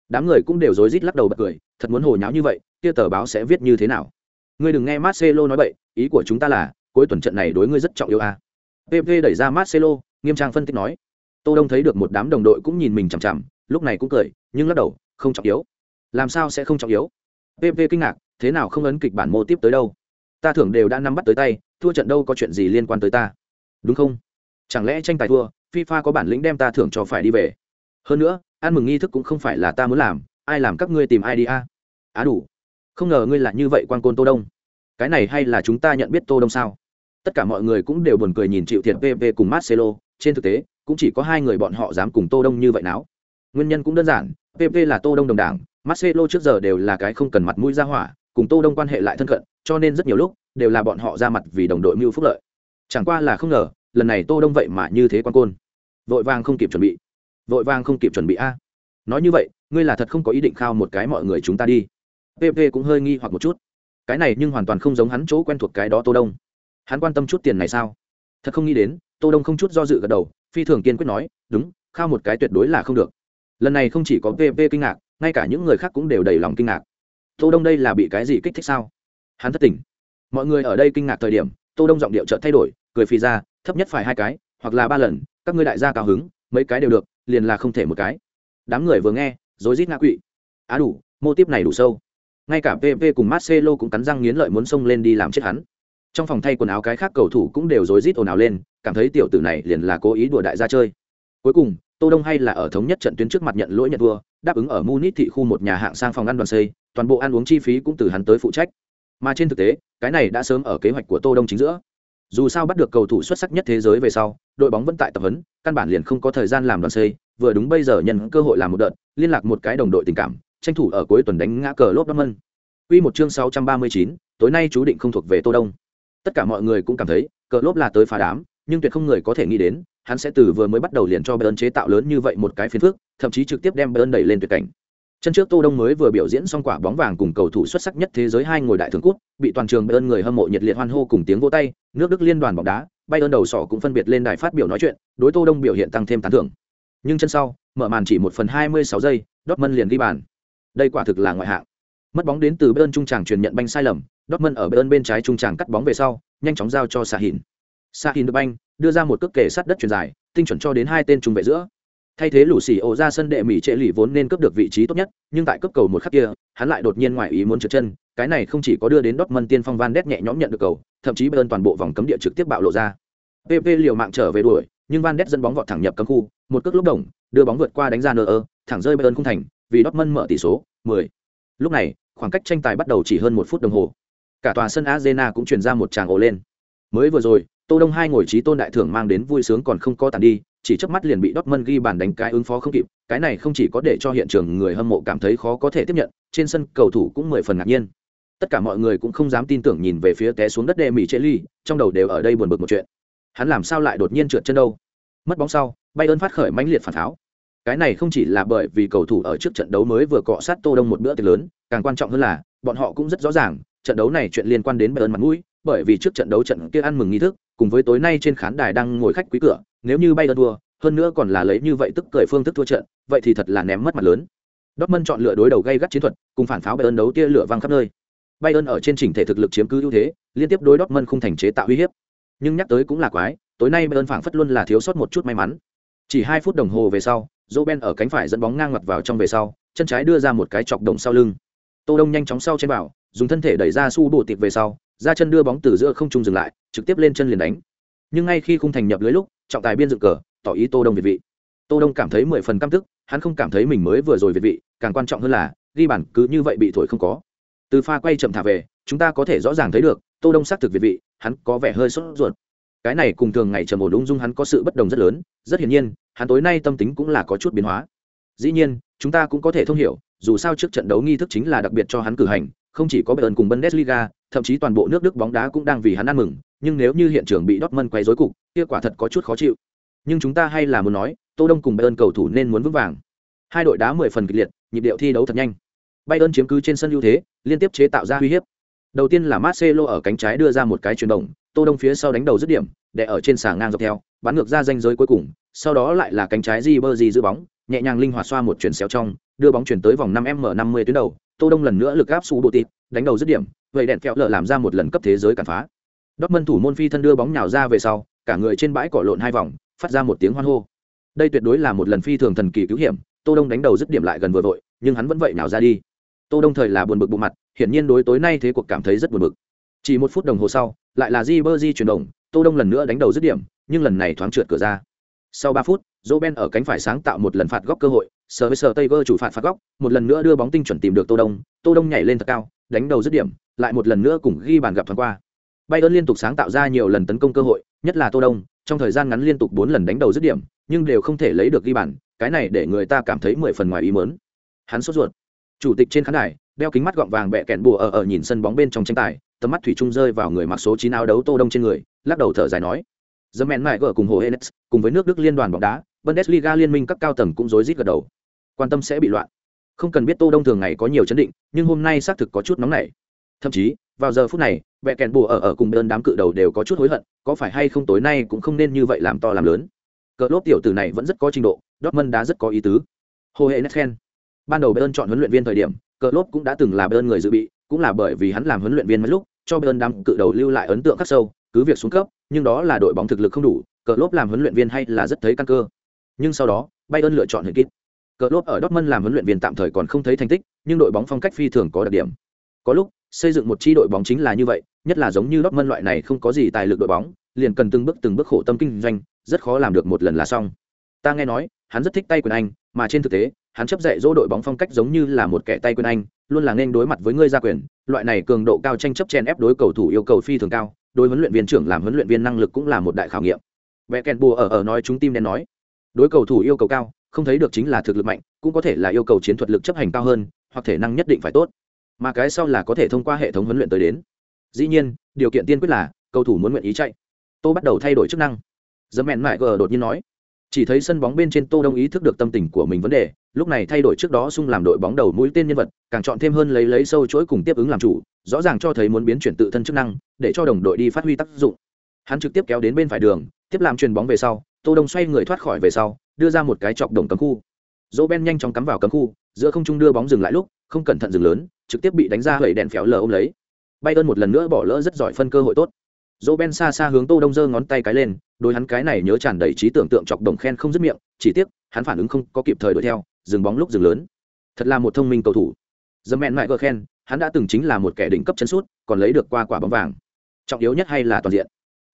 [SPEAKER 1] đám người cũng đều rối rít lắc đầu bật cười, thật muốn hồ nháo như vậy, kia tờ báo sẽ viết như thế nào? Ngươi đừng nghe marcelo nói vậy ý của chúng ta là, cuối tuần trận này đối ngươi rất trọng yếu à? a pp đẩy ra marcelo, nghiêm trang phân tích nói. Tô đông thấy được một đám đồng đội cũng nhìn mình chằm chằm, lúc này cũng cười, nhưng lắc đầu, không trọng yếu. Làm sao sẽ không trọng yếu? Pp kinh ngạc, thế nào không ấn kịch bản mô tiếp tới đâu? Ta thưởng đều đã nắm bắt tới tay, thua trận đâu có chuyện gì liên quan tới ta. Đúng không? Chẳng lẽ tranh tài thua, fifa có bản lĩnh đem ta thưởng cho phải đi về? Hơn nữa ăn mừng nghi thức cũng không phải là ta muốn làm, ai làm các ngươi tìm ai đi a? Á đủ. Không ngờ ngươi là như vậy quan côn tô đông. Cái này hay là chúng ta nhận biết tô đông sao? Tất cả mọi người cũng đều buồn cười nhìn chịu thiệt pv cùng marcelo. Trên thực tế, cũng chỉ có hai người bọn họ dám cùng tô đông như vậy nào nguyên nhân cũng đơn giản pv là tô đông đồng đảng, marcelo trước giờ đều là cái không cần mặt mũi ra hỏa, cùng tô đông quan hệ lại thân cận, cho nên rất nhiều lúc, đều là bọn họ ra mặt vì đồng đội mưu phúc lợi. Chẳng qua là không ngờ, lần này tô đông vậy mà như thế quan côn. Vội vàng không kịp chuẩn bị vội vàng không kịp chuẩn bị a. Nói như vậy, ngươi là thật không có ý định khao một cái mọi người chúng ta đi. Pp cũng hơi nghi hoặc một chút. Cái này nhưng hoàn toàn không giống hắn chỗ quen thuộc cái đó tô đông. Hắn quan tâm chút tiền này sao? Thật không nghĩ đến, tô đông không chút do dự gật đầu, phi thường kiên quyết nói, đúng, khao một cái tuyệt đối là không được. Lần này không chỉ có pp kinh ngạc, ngay cả những người khác cũng đều đầy lòng kinh ngạc. Tô đông đây là bị cái gì kích thích sao? Hắn thất tỉnh mọi người ở đây kinh ngạc thời điểm, tô đông giọng điệu chợt thay đổi, cười phì ra, thấp nhất phải hai cái, hoặc là ba lần, các ngươi đại gia cao hứng, mấy cái đều được liền là không thể một cái. Đám người vừa nghe, rối rít ngã quỵ. Á đủ, mô tiếp này đủ sâu. Ngay cả pp cùng marcelo cũng cắn răng nghiến lợi muốn xông lên đi làm chết hắn. Trong phòng thay quần áo cái khác cầu thủ cũng đều rối rít ồn ào lên, cảm thấy tiểu tử này liền là cố ý đùa đại gia chơi. Cuối cùng, tô đông hay là ở thống nhất trận tuyến trước mặt nhận lỗi nhận thua, đáp ứng ở munich thị khu một nhà hạng sang phòng ăn đoàn xây, toàn bộ ăn uống chi phí cũng từ hắn tới phụ trách. Mà trên thực tế, cái này đã sớm ở kế hoạch của tô đông chính giữa dù sao bắt được cầu thủ xuất sắc nhất thế giới về sau đội bóng vẫn tại tập huấn căn bản liền không có thời gian làm đoàn xây vừa đúng bây giờ nhận cơ hội làm một đợt liên lạc một cái đồng đội tình cảm tranh thủ ở cuối tuần đánh ngã cờ lốp Dortmund. Quy một chương 639, tối nay chú định không thuộc về Tô Đông. Tất cả mọi người cũng cảm thấy, cờ lốp là tới phá đám, nhưng tuyệt không người có thể nghĩ đến, hắn sẽ từ vừa mới bắt đầu liền cho Bayern chế tạo lớn như vậy một cái phiền phức, thậm chí trực tiếp đem Bayern đẩy lên tuyệt cảnh. Chân trước Tô Đông mới vừa biểu diễn xong quả bóng vàng cùng cầu thủ xuất sắc nhất thế giới hai ngồi đại thưởng cút, bị toàn trường Bayern người hâm mộ nhiệt liệt hoan hô cùng tiếng vỗ tay, nước Đức liên đoàn bóng đá, Bayern đầu sọ cũng phân biệt lên đài phát biểu nói chuyện, đối Tô Đông biểu hiện tăng thêm tán thưởng. Nhưng chân sau, mở màn chỉ một phần 26 giây, Dortmund liền ghi bàn. Đây quả thực là ngoại hạng. Mất bóng đến từ Bayern trung tràng truyền nhận banh sai lầm, Dortmund ở Bayern bên trái trung tràng cắt bóng về sau, nhanh chóng giao cho Sahin. Sahin được banh, đưa ra một cước kề sát đất truyền dài, tinh chuẩn cho đến hai tên trung vệ giữa thay thế lũ xì ổ ra sân đệ mỹ trệ lì vốn nên cướp được vị trí tốt nhất, nhưng tại cấp cầu một khắc kia, hắn lại đột nhiên ngoài ý muốn trượt chân, cái này không chỉ có đưa đến Dortmund tiên phong van đét nhẹ nhõm nhận được cầu, thậm chí bơn toàn bộ vòng cấm địa trực tiếp bạo lộ ra. Pp liều mạng trở về đuổi, nhưng van đét dẫn bóng vọt thẳng nhập cấm khu, một cước lúc đồng, đưa bóng vượt qua đánh ra nơ ơ, thẳng rơi bơn không thành, vì Dortmund mở tỷ số 10. lúc này, khoảng cách tranh tài bắt đầu chỉ hơn một phút đồng hồ. Cả tòa sân arena cũng truyền ra một tràng ồ lên. Mới vừa rồi, tô đông hai ngồi trí tôn đại thưởng mang đến vui sướng còn không có tàn đi chỉ chớp mắt liền bị Dortmund ghi bàn đánh cái ứng phó không kịp, cái này không chỉ có để cho hiện trường người hâm mộ cảm thấy khó có thể tiếp nhận, trên sân cầu thủ cũng mười phần ngạc nhiên. Tất cả mọi người cũng không dám tin tưởng nhìn về phía té xuống đất đệ mỹ Cheli, trong đầu đều ở đây buồn bực một chuyện. Hắn làm sao lại đột nhiên trượt chân đâu? Mất bóng sau, Bayern phát khởi mãnh liệt phản tháo. Cái này không chỉ là bởi vì cầu thủ ở trước trận đấu mới vừa cọ sát Tô Đông một bữa tiệc lớn, càng quan trọng hơn là, bọn họ cũng rất rõ ràng, trận đấu này chuyện liên quan đến Bayern mặt mũi, bởi vì trước trận đấu trận kia ăn mừng nghi thức, cùng với tối nay trên khán đài đang ngồi khách quý cửa, nếu như bay ơn thua, hơn nữa còn là lấy như vậy tức cười phương thức thua trận, vậy thì thật là ném mất mặt lớn. Dortmund chọn lựa đối đầu gây gắt chiến thuật, cùng phản pháo Bayern đấu tia lửa vang khắp nơi. Bayern ở trên chỉnh thể thực lực chiếm cứ ưu thế, liên tiếp đối Dortmund không thành chế tạo uy hiếp. Nhưng nhắc tới cũng là quái, tối nay Bayern phảng phất luôn là thiếu sót một chút may mắn. Chỉ hai phút đồng hồ về sau, Roben ở cánh phải dẫn bóng ngang ngoặt vào trong về sau, chân trái đưa ra một cái chọc đồng sau lưng. Tô Đông nhanh chóng sau trên bảo, dùng thân thể đẩy ra su bộ tịt về sau, ra chân đưa bóng từ giữa không trung dừng lại, trực tiếp lên chân liền đánh. Nhưng ngay khi khung thành nhập lưới lúc, trọng tài biên dựng cờ, tỏ ý tô đông việt vị. Tô đông cảm thấy mười phần căm tức hắn không cảm thấy mình mới vừa rồi việt vị càng quan trọng hơn là ghi bản cứ như vậy bị thổi không có. Từ pha quay chậm thả về chúng ta có thể rõ ràng thấy được tô đông xác thực việt vị hắn có vẻ hơi sốt ruột. Cái này cùng thường ngày trầm ổn ung dung hắn có sự bất đồng rất lớn rất hiển nhiên hắn tối nay tâm tính cũng là có chút biến hóa. Dĩ nhiên chúng ta cũng có thể thông hiểu dù sao trước trận đấu nghi thức chính là đặc biệt cho hắn cử hành không chỉ có bayern cùng bundesliga thậm chí toàn bộ nước đức bóng đá cũng đang vì hắn ăn mừng nhưng nếu như hiện trường bị dortmund quay rối cục kia quả thật có chút khó chịu. Nhưng chúng ta hay là muốn nói tô đông cùng bayern cầu thủ nên muốn vững vàng. Hai đội đá mười phần kịch liệt nhịp điệu thi đấu thật nhanh. Bayern chiếm cứ trên sân ưu thế liên tiếp chế tạo ra uy hiếp. Đầu tiên là marcelo ở cánh trái đưa ra một cái chuyền động, tô đông phía sau đánh đầu dứt điểm để ở trên xà ngang dọc theo bắn ngược ra danh giới cuối cùng sau đó lại là cánh trái Ribery giữ bóng nhẹ nhàng linh hoạt xoa một chuyển xéo trong đưa bóng chuyển tới vòng 5 m 50 tuyến đầu tô đông lần nữa lực áp su bộ tịt, đánh đầu dứt điểm, vậy đèn kẹo lở làm ra một lần cấp thế giới cản phá. Dortmund thủ môn phi thân đưa bóng nhào ra về sau, cả người trên bãi cỏ lộn hai vòng, phát ra một tiếng hoan hô. Đây tuyệt đối là một lần phi thường thần kỳ cứu hiểm, tô đông đánh đầu dứt điểm lại gần vừa vội, nhưng hắn vẫn vậy nhào ra đi. Tô đông thời là buồn bực bụng mặt, hiển nhiên đối tối nay thế cuộc cảm thấy rất buồn bực. Chỉ một phút đồng hồ sau, lại là di bơ di chuyển động, tô đông lần nữa đánh đầu dứt điểm, nhưng lần này thoáng trượt cửa ra. Sau ba phút, Joe ben ở cánh phải sáng tạo một lần phạt góc cơ hội sờ với sờ tây vơ chủ phạt phạt góc một lần nữa đưa bóng tinh chuẩn tìm được tô đông. Tô đông nhảy lên thật cao đánh đầu dứt điểm lại một lần nữa cùng ghi bàn gặp thoáng qua. Bayern liên tục sáng tạo ra nhiều lần tấn công cơ hội nhất là tô đông trong thời gian ngắn liên tục bốn lần đánh đầu dứt điểm nhưng đều không thể lấy được ghi bàn cái này để người ta cảm thấy mười phần ngoài ý mớn hắn sốt ruột. Chủ tịch trên khán đài đeo kính mắt gọng vàng bẹ kẹn bùa ở ở nhìn sân bóng bên trong tranh tài tầm mắt thủy trung rơi vào người mặc số chín áo đấu tô đông trên người lắc đầu thở dài nói The Man Mại gỡ cùng Hồ Hennes, cùng với nước Đức liên đoàn bóng đá, Bundesliga liên minh các cao tầng cũng rối rít gật đầu. Quan tâm sẽ bị loạn. Không cần biết Tô Đông thường ngày có nhiều chấn định, nhưng hôm nay xác thực có chút nóng nảy. Thậm chí, vào giờ phút này, bẹ kèn bùa ở ở cùng đơn đám cự đầu đều có chút hối hận, có phải hay không tối nay cũng không nên như vậy làm to làm lớn. Cờ lốp tiểu tử này vẫn rất có trình độ, Dortmund đá rất có ý tứ. Hồ hệ Netken. Ban đầu Bayern chọn huấn luyện viên thời điểm, cờ lốp cũng đã từng là Bayern người dự bị, cũng là bởi vì hắn làm huấn luyện viên mấy lúc, cho Bayern đám cự đầu lưu lại ấn tượng khắc sâu, cứ việc xuống cấp, nhưng đó là đội bóng thực lực không đủ, cờ lốp làm huấn luyện viên hay là rất thấy căn cơ. Nhưng sau đó, Bayern lựa chọn Huyền Kít. Cờ lốp ở Dortmund làm huấn luyện viên tạm thời còn không thấy thành tích, nhưng đội bóng phong cách phi thường có đặc điểm. Có lúc, xây dựng một chi đội bóng chính là như vậy, nhất là giống như Dortmund loại này không có gì tài lực đội bóng, liền cần từng bước từng bước khổ tâm kinh doanh, rất khó làm được một lần là xong. Ta nghe nói, hắn rất thích tay quyền anh, mà trên thực tế, hắn chấp dạy dỗ đội bóng phong cách giống như là một kẻ tay quyền anh, luôn là nên đối mặt với ngươi ra quyền, loại này cường độ cao tranh chấp chen ép đối cầu thủ yêu cầu phi thường cao, đối huấn luyện viên trưởng làm huấn luyện viên năng lực cũng là một đại khảo nghiệm Bẻ kèn bùa ở ở nói chúng tim đen nói đối cầu thủ yêu cầu cao không thấy được chính là thực lực mạnh, cũng có thể là yêu cầu chiến thuật lực chấp hành cao hơn, hoặc thể năng nhất định phải tốt. Mà cái sau là có thể thông qua hệ thống huấn luyện tới đến. Dĩ nhiên, điều kiện tiên quyết là, cầu thủ muốn nguyện ý chạy. Tô bắt đầu thay đổi chức năng. Dấm mẹn mại gờ đột nhiên nói. Chỉ thấy sân bóng bên trên tô đông ý thức được tâm tình của mình vấn đề, lúc này thay đổi trước đó sung làm đội bóng đầu mũi tên nhân vật, càng chọn thêm hơn lấy lấy sâu chuỗi cùng tiếp ứng làm chủ, rõ ràng cho thấy muốn biến chuyển tự thân chức năng, để cho đồng đội đi phát huy tác dụng. Hắn trực tiếp kéo đến bên phải đường tiếp làm chuyền bóng về sau, tô đông xoay người thoát khỏi về sau, đưa ra một cái chọc đồng cấm khu. Dỗ ben nhanh chóng cắm vào cấm khu, giữa không trung đưa bóng dừng lại lúc, không cẩn thận dừng lớn, trực tiếp bị đánh ra hẩy đèn phéo lờ ôm lấy. Bay ơn một lần nữa bỏ lỡ rất giỏi phân cơ hội tốt. Dỗ ben xa xa hướng tô đông giơ ngón tay cái lên, đối hắn cái này nhớ tràn đầy trí tưởng tượng chọc đồng khen không dứt miệng, chỉ tiếc, hắn phản ứng không có kịp thời đuổi theo, dừng bóng lúc dừng lớn. Thật là một thông minh cầu thủ. Dâm mẹn mại gờ khen hắn đã từng chính là một kẻ đỉnh cấp chân sút, còn lấy được qua quả bóng vàng. Trọng yếu nhất hay là toàn diện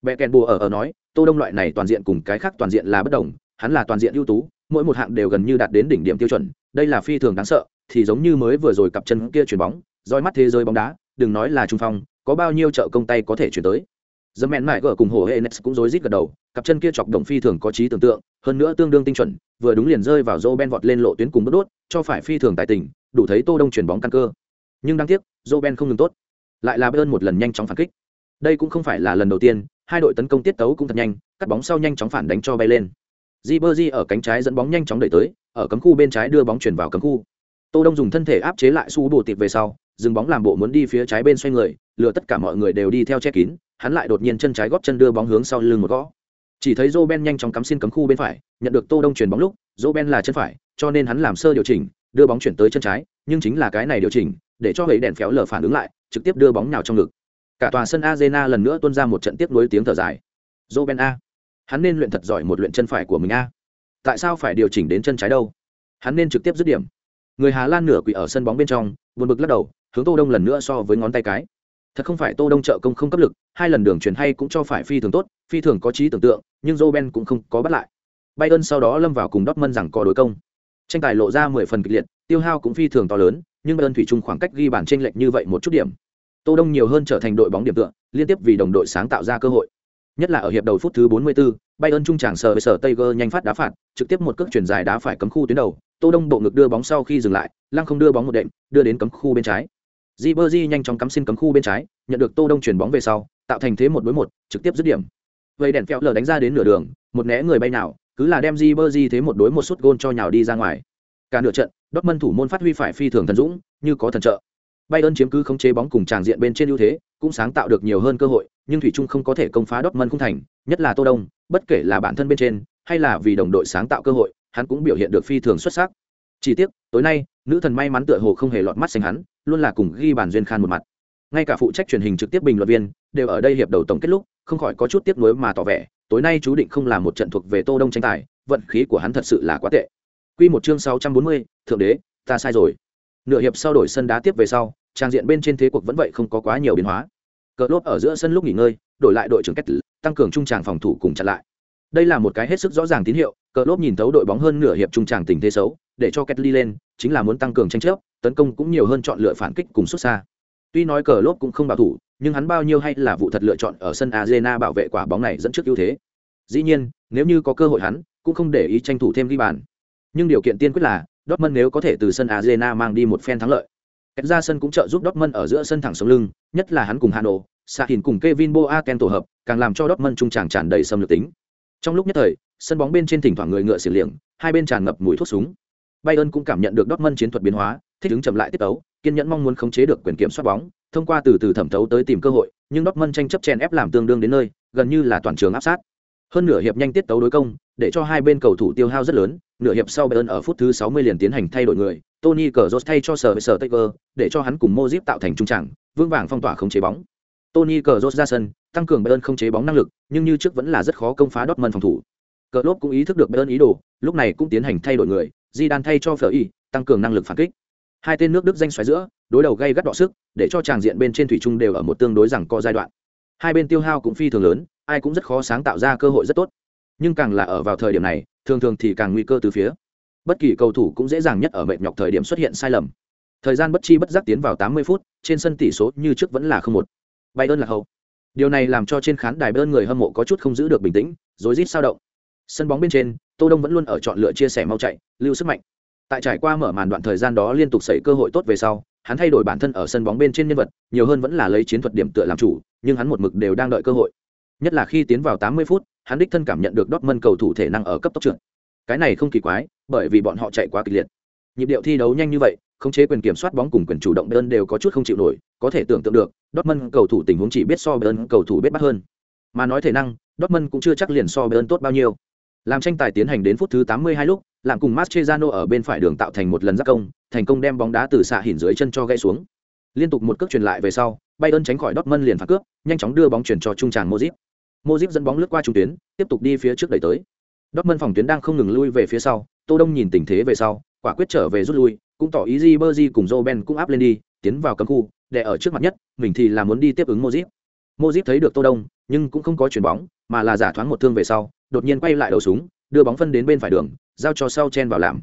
[SPEAKER 1] bẹ kèn bùa ở ở nói, tô đông loại này toàn diện cùng cái khác toàn diện là bất đồng, hắn là toàn diện ưu tú, mỗi một hạng đều gần như đạt đến đỉnh điểm tiêu chuẩn, đây là phi thường đáng sợ, thì giống như mới vừa rồi cặp chân kia chuyển bóng, roi mắt thế giới bóng đá, đừng nói là trung phong, có bao nhiêu trợ công tay có thể chuyển tới. Dâm mẹn mại gở cùng hồ hệ nets cũng rối rít gật đầu, cặp chân kia chọc đồng phi thường có trí tưởng tượng, hơn nữa tương đương tinh chuẩn, vừa đúng liền rơi vào dô ben vọt lên lộ tuyến cùng bất đốt, cho phải phi thường tài tình, đủ thấy tô đông chuyển bóng căn cơ. Nhưng đáng tiếc dô ben không ngừng tốt, lại là bayern một lần nhanh chóng phản kích. Đây cũng không phải là lần đầu tiên hai đội tấn công tiết tấu cũng thật nhanh, cắt bóng sau nhanh chóng phản đánh cho bay lên. Ribery ở cánh trái dẫn bóng nhanh chóng đẩy tới, ở cấm khu bên trái đưa bóng chuyển vào cấm khu. Tô đông dùng thân thể áp chế lại su bồ Tịt về sau, dừng bóng làm bộ muốn đi phía trái bên xoay người, lừa tất cả mọi người đều đi theo che kín, hắn lại đột nhiên chân trái góp chân đưa bóng hướng sau lưng một gõ. Chỉ thấy Roben nhanh chóng cắm xin cấm khu bên phải, nhận được tô đông chuyển bóng lúc Roben là chân phải, cho nên hắn làm sơ điều chỉnh, đưa bóng chuyển tới chân trái, nhưng chính là cái này điều chỉnh, để cho hệ đèn phéo lở phản ứng lại, trực tiếp đưa bóng nào trong ngực cả tòa sân arena lần nữa tuôn ra một trận tiếp nối tiếng thở dài. Roben a. Hắn nên luyện thật giỏi một luyện chân phải của mình a. Tại sao phải điều chỉnh đến chân trái đâu? Hắn nên trực tiếp dứt điểm. Người hà lan nửa quỷ ở sân bóng bên trong, buồn bực lắc đầu, hướng tô đông lần nữa so với ngón tay cái. Thật không phải tô đông trợ công không cấp lực, hai lần đường chuyển hay cũng cho phải phi thường tốt, phi thường có trí tưởng tượng, nhưng joe cũng không có bắt lại. Bayern sau đó lâm vào cùng dortmund rằng có đối công. Tranh tài lộ ra mười phần kịch liệt, tiêu hao cũng phi thường to lớn, nhưng bayern thủy chung khoảng cách ghi bàn tranh lệch như vậy một chút điểm tô đông nhiều hơn trở thành đội bóng điểm tựa liên tiếp vì đồng đội sáng tạo ra cơ hội nhất là ở hiệp đầu phút thứ 44, Bayern trung trảng sờ với sở Tiger nhanh phát đá phạt, trực tiếp một cước chuyển dài đá phải cấm khu tuyến đầu, Tô Đông bộ ngực đưa bóng sau khi dừng lại, lăng không đưa bóng một đệm, đưa đến cấm khu bên trái. Ribery nhanh chóng cắm xin cấm khu bên trái, nhận được Tô Đông chuyển bóng về sau, tạo thành thế một đối một, trực tiếp dứt điểm. Vây đèn phèo lở đánh ra đến nửa đường, một né người bay nào, cứ là đem Ribery thế một đối một sút gôn cho nhào đi ra ngoài. Cả nửa trận, Dortmund thủ môn phát huy phải phi thường thần dũng, như có thần trợ. Bayern chiếm cứ khống chế bóng cùng tràng diện bên trên ưu thế, cũng sáng tạo được nhiều hơn cơ hội, nhưng thủy chung không có thể công phá Dortmund không thành, nhất là Tô Đông, bất kể là bản thân bên trên hay là vì đồng đội sáng tạo cơ hội, hắn cũng biểu hiện được phi thường xuất sắc. Chỉ tiếc, tối nay, nữ thần may mắn tựa hồ không hề lọt mắt xanh hắn, luôn là cùng ghi bàn duyên khan một mặt. Ngay cả phụ trách truyền hình trực tiếp bình luận viên đều ở đây hiệp đầu tổng kết lúc, không khỏi có chút tiếc nuối mà tỏ vẻ, tối nay chú định không là một trận thuộc về Tô Đông tranh tài, vận khí của hắn thật sự là quá tệ. Quy một chương 640, thượng đế, ta sai rồi. Nửa hiệp sau đổi sân đá tiếp về sau, trang diện bên trên thế cuộc vẫn vậy không có quá nhiều biến hóa. Cờ lốp ở giữa sân lúc nghỉ ngơi, đổi lại đội trưởng cách tăng cường trung tràng phòng thủ cùng chặn lại. Đây là một cái hết sức rõ ràng tín hiệu, cờ lốp nhìn thấu đội bóng hơn nửa hiệp trung tràng tình thế xấu, để cho Kết lên, chính là muốn tăng cường tranh chấp, tấn công cũng nhiều hơn chọn lựa phản kích cùng xuất xa. Tuy nói cờ lốp cũng không bảo thủ, nhưng hắn bao nhiêu hay là vụ thật lựa chọn ở sân Arena bảo vệ quả bóng này dẫn trước ưu thế. Dĩ nhiên, nếu như có cơ hội hắn cũng không để ý tranh thủ thêm ghi bàn. Nhưng điều kiện tiên quyết là Dortmund nếu có thể từ sân Arena mang đi một phen thắng lợi. Kết ra sân cũng trợ giúp Dortmund ở giữa sân thẳng sống lưng, nhất là hắn cùng Hano, Sahin cùng Kevin Boateng tổ hợp, càng làm cho Dortmund trung tràng tràn đầy xâm lược tính. Trong lúc nhất thời, sân bóng bên trên thỉnh thoảng người ngựa xỉu liệng, hai bên tràn ngập mùi thuốc súng. Bayern cũng cảm nhận được Dortmund chiến thuật biến hóa, thích ứng chậm lại tiếp tấu, kiên nhẫn mong muốn khống chế được quyền kiểm soát bóng, thông qua từ từ thẩm thấu tới tìm cơ hội, nhưng Dortmund tranh chấp chen ép làm tương đương đến nơi, gần như là toàn trường áp sát. Hơn nửa hiệp nhanh tiết tấu đối công, để cho hai bên cầu thủ tiêu hao rất lớn, nửa hiệp sau Bayern ở phút thứ 60 liền tiến hành thay đổi người, Tony Cazorla thay cho sở sở Taker, để cho hắn cùng Modric tạo thành trung trảng, vương vàng phong tỏa không chế bóng. Tony Cazorla ra sân, tăng cường Bayern không chế bóng năng lực, nhưng như trước vẫn là rất khó công phá Dortmund phòng thủ. Klopp cũng ý thức được Bayern ý đồ, lúc này cũng tiến hành thay đổi người, Zidane thay cho Fleury, tăng cường năng lực phản kích. Hai tên nước Đức danh xoáy giữa, đối đầu gây gắt đọ sức, để cho tràng diện bên trên thủy trung đều ở một tương đối rằng có giai đoạn. Hai bên tiêu hao cũng phi thường lớn, ai cũng rất khó sáng tạo ra cơ hội rất tốt. Nhưng càng là ở vào thời điểm này, thường thường thì càng nguy cơ từ phía. Bất kỳ cầu thủ cũng dễ dàng nhất ở mệt nhọc thời điểm xuất hiện sai lầm. Thời gian bất chi bất giác tiến vào 80 phút, trên sân tỷ số như trước vẫn là không một. Bayern là hậu. Điều này làm cho trên khán đài Bayern người hâm mộ có chút không giữ được bình tĩnh, rối rít sao động. Sân bóng bên trên, Tô Đông vẫn luôn ở chọn lựa chia sẻ mau chạy, lưu sức mạnh. Tại trải qua mở màn đoạn thời gian đó liên tục xảy cơ hội tốt về sau, hắn thay đổi bản thân ở sân bóng bên trên nhân vật, nhiều hơn vẫn là lấy chiến thuật điểm tựa làm chủ, nhưng hắn một mực đều đang đợi cơ hội. Nhất là khi tiến vào 80 phút, hắn đích thân cảm nhận được Dortmund cầu thủ thể năng ở cấp tốc trưởng. Cái này không kỳ quái, bởi vì bọn họ chạy quá kịch liệt. Nhịp điệu thi đấu nhanh như vậy, khống chế quyền kiểm soát bóng cùng quyền chủ động Bayern đều có chút không chịu nổi, có thể tưởng tượng được, Dortmund cầu thủ tình huống chỉ biết so Bayern cầu thủ biết bắt hơn. Mà nói thể năng, Dortmund cũng chưa chắc liền so Bayern tốt bao nhiêu. Làm tranh tài tiến hành đến phút thứ 82 lúc, làm cùng Mascherano ở bên phải đường tạo thành một lần giáp công, thành công đem bóng đá từ xạ hỉn dưới chân cho gãy xuống. Liên tục một cước truyền lại về sau, Bayern tránh khỏi Dortmund liền phản cướp, nhanh chóng đưa bóng chuyển cho trung tràng Modric. Modric dẫn bóng lướt qua trung tuyến, tiếp tục đi phía trước đẩy tới. Dortmund phòng tuyến đang không ngừng lui về phía sau, Tô Đông nhìn tình thế về sau, quả quyết trở về rút lui, cũng tỏ ý Ribery cùng Robben cũng áp lên đi, tiến vào cấm khu, để ở trước mặt nhất, mình thì là muốn đi tiếp ứng Modric. Modric thấy được Tô Đông, nhưng cũng không có chuyển bóng, mà là giả thoáng một thương về sau, đột nhiên quay lại đầu súng, đưa bóng phân đến bên phải đường, giao cho sau chen vào làm.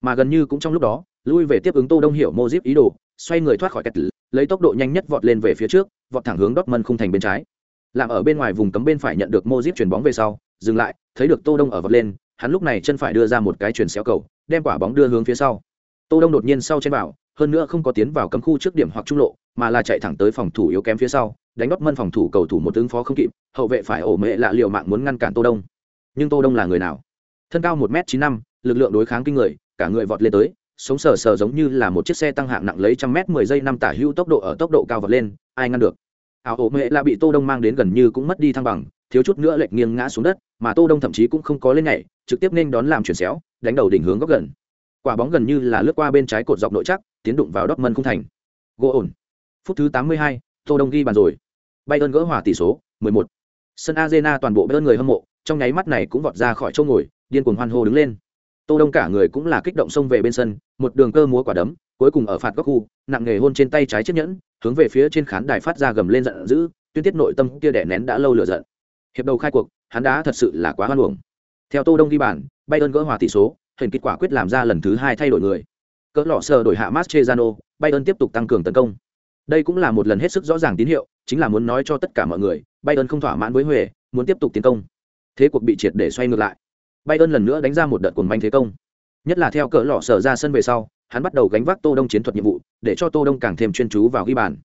[SPEAKER 1] Mà gần như cũng trong lúc đó, lui về tiếp ứng Tô Đông hiểu Modric ý đồ, xoay người thoát khỏi kẹt tử, lấy tốc độ nhanh nhất vọt lên về phía trước, vọt thẳng hướng Dortmund khung thành bên trái. Làm ở bên ngoài vùng cấm bên phải nhận được Modric chuyển bóng về sau, dừng lại, thấy được Tô Đông ở vọt lên, hắn lúc này chân phải đưa ra một cái chuyển xéo cầu, đem quả bóng đưa hướng phía sau. Tô Đông đột nhiên sau trên vào, hơn nữa không có tiến vào cấm khu trước điểm hoặc trung lộ, mà là chạy thẳng tới phòng thủ yếu kém phía sau, đánh Dortmund phòng thủ cầu thủ một ứng phó không kịp, hậu vệ phải ổ mẹ lạ liều mạng muốn ngăn cản Tô Đông. Nhưng Tô Đông là người nào? Thân cao một m chín năm lực lượng đối kháng kinh người, cả người vọt lên tới, sống sờ sờ giống như là một chiếc xe tăng hạng nặng lấy trăm mét mười giây năm tả hữu tốc độ ở tốc độ cao vọt lên, ai ngăn được? ảo ổ mẹ là bị tô đông mang đến gần như cũng mất đi thăng bằng thiếu chút nữa lệch nghiêng ngã xuống đất mà tô đông thậm chí cũng không có lên nhảy trực tiếp nên đón làm chuyển xéo đánh đầu đỉnh hướng góc gần. Quả bóng gần như là lướt qua bên trái cột dọc nội chắc tiến đụng vào Dortmund không thành. Gỗ ổn. Phút thứ 82, tô đông ghi bàn rồi. Bayern gỡ hòa tỷ số 11. sân arena toàn bộ bayern người hâm mộ trong nháy mắt này cũng vọt ra khỏi chỗ ngồi điên cuồng hoan hô đứng lên tô đông cả người cũng là kích động xông về bên sân một đường cơ múa quả đấm cuối cùng ở phạt góc khu nặng nghề hôn trên tay trái chiếc nhẫn hướng về phía trên khán đài phát ra gầm lên giận dữ tuyên tiết nội tâm kia đẻ nén đã lâu lửa giận hiệp đầu khai cuộc hắn đã thật sự là quá hoan luồng. theo tô đông ghi bàn bayern gỡ hòa tỷ số hình kết quả quyết làm ra lần thứ hai thay đổi người cỡ lọ sờ đổi hạ Mascherano, Bayern tiếp tục tăng cường tấn công. Đây cũng là một lần hết sức rõ ràng tín hiệu, chính là muốn nói cho tất cả mọi người, Bayern không thỏa mãn với Huệ, muốn tiếp tục tiến công. Thế cuộc bị triệt để xoay ngược lại. Bayern lần nữa đánh ra một đợt cuồng manh thế công. Nhất là theo cỡ lọ sở ra sân về sau, hắn bắt đầu gánh vác Tô Đông chiến thuật nhiệm vụ, để cho Tô Đông càng thêm chuyên chú vào ghi bàn.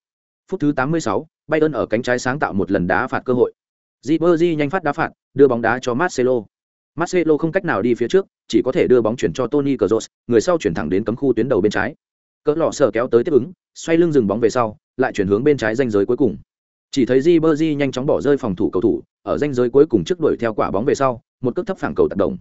[SPEAKER 1] Phút thứ 86, Bayern ở cánh trái sáng tạo một lần đá phạt cơ hội. Ribery nhanh phát đá phạt, đưa bóng đá cho Marcelo. Marcelo không cách nào đi phía trước, chỉ có thể đưa bóng chuyển cho Tony Kroos, người sau chuyển thẳng đến cấm khu tuyến đầu bên trái. cỡ lọ sở kéo tới tiếp ứng xoay lưng dừng bóng về sau lại chuyển hướng bên trái ranh giới cuối cùng chỉ thấy di bơ di nhanh chóng bỏ rơi phòng thủ cầu thủ, ở danh giới cuối cùng trước đuổi theo quả bóng về sau, một cước thấp phản cầu tạt đồng.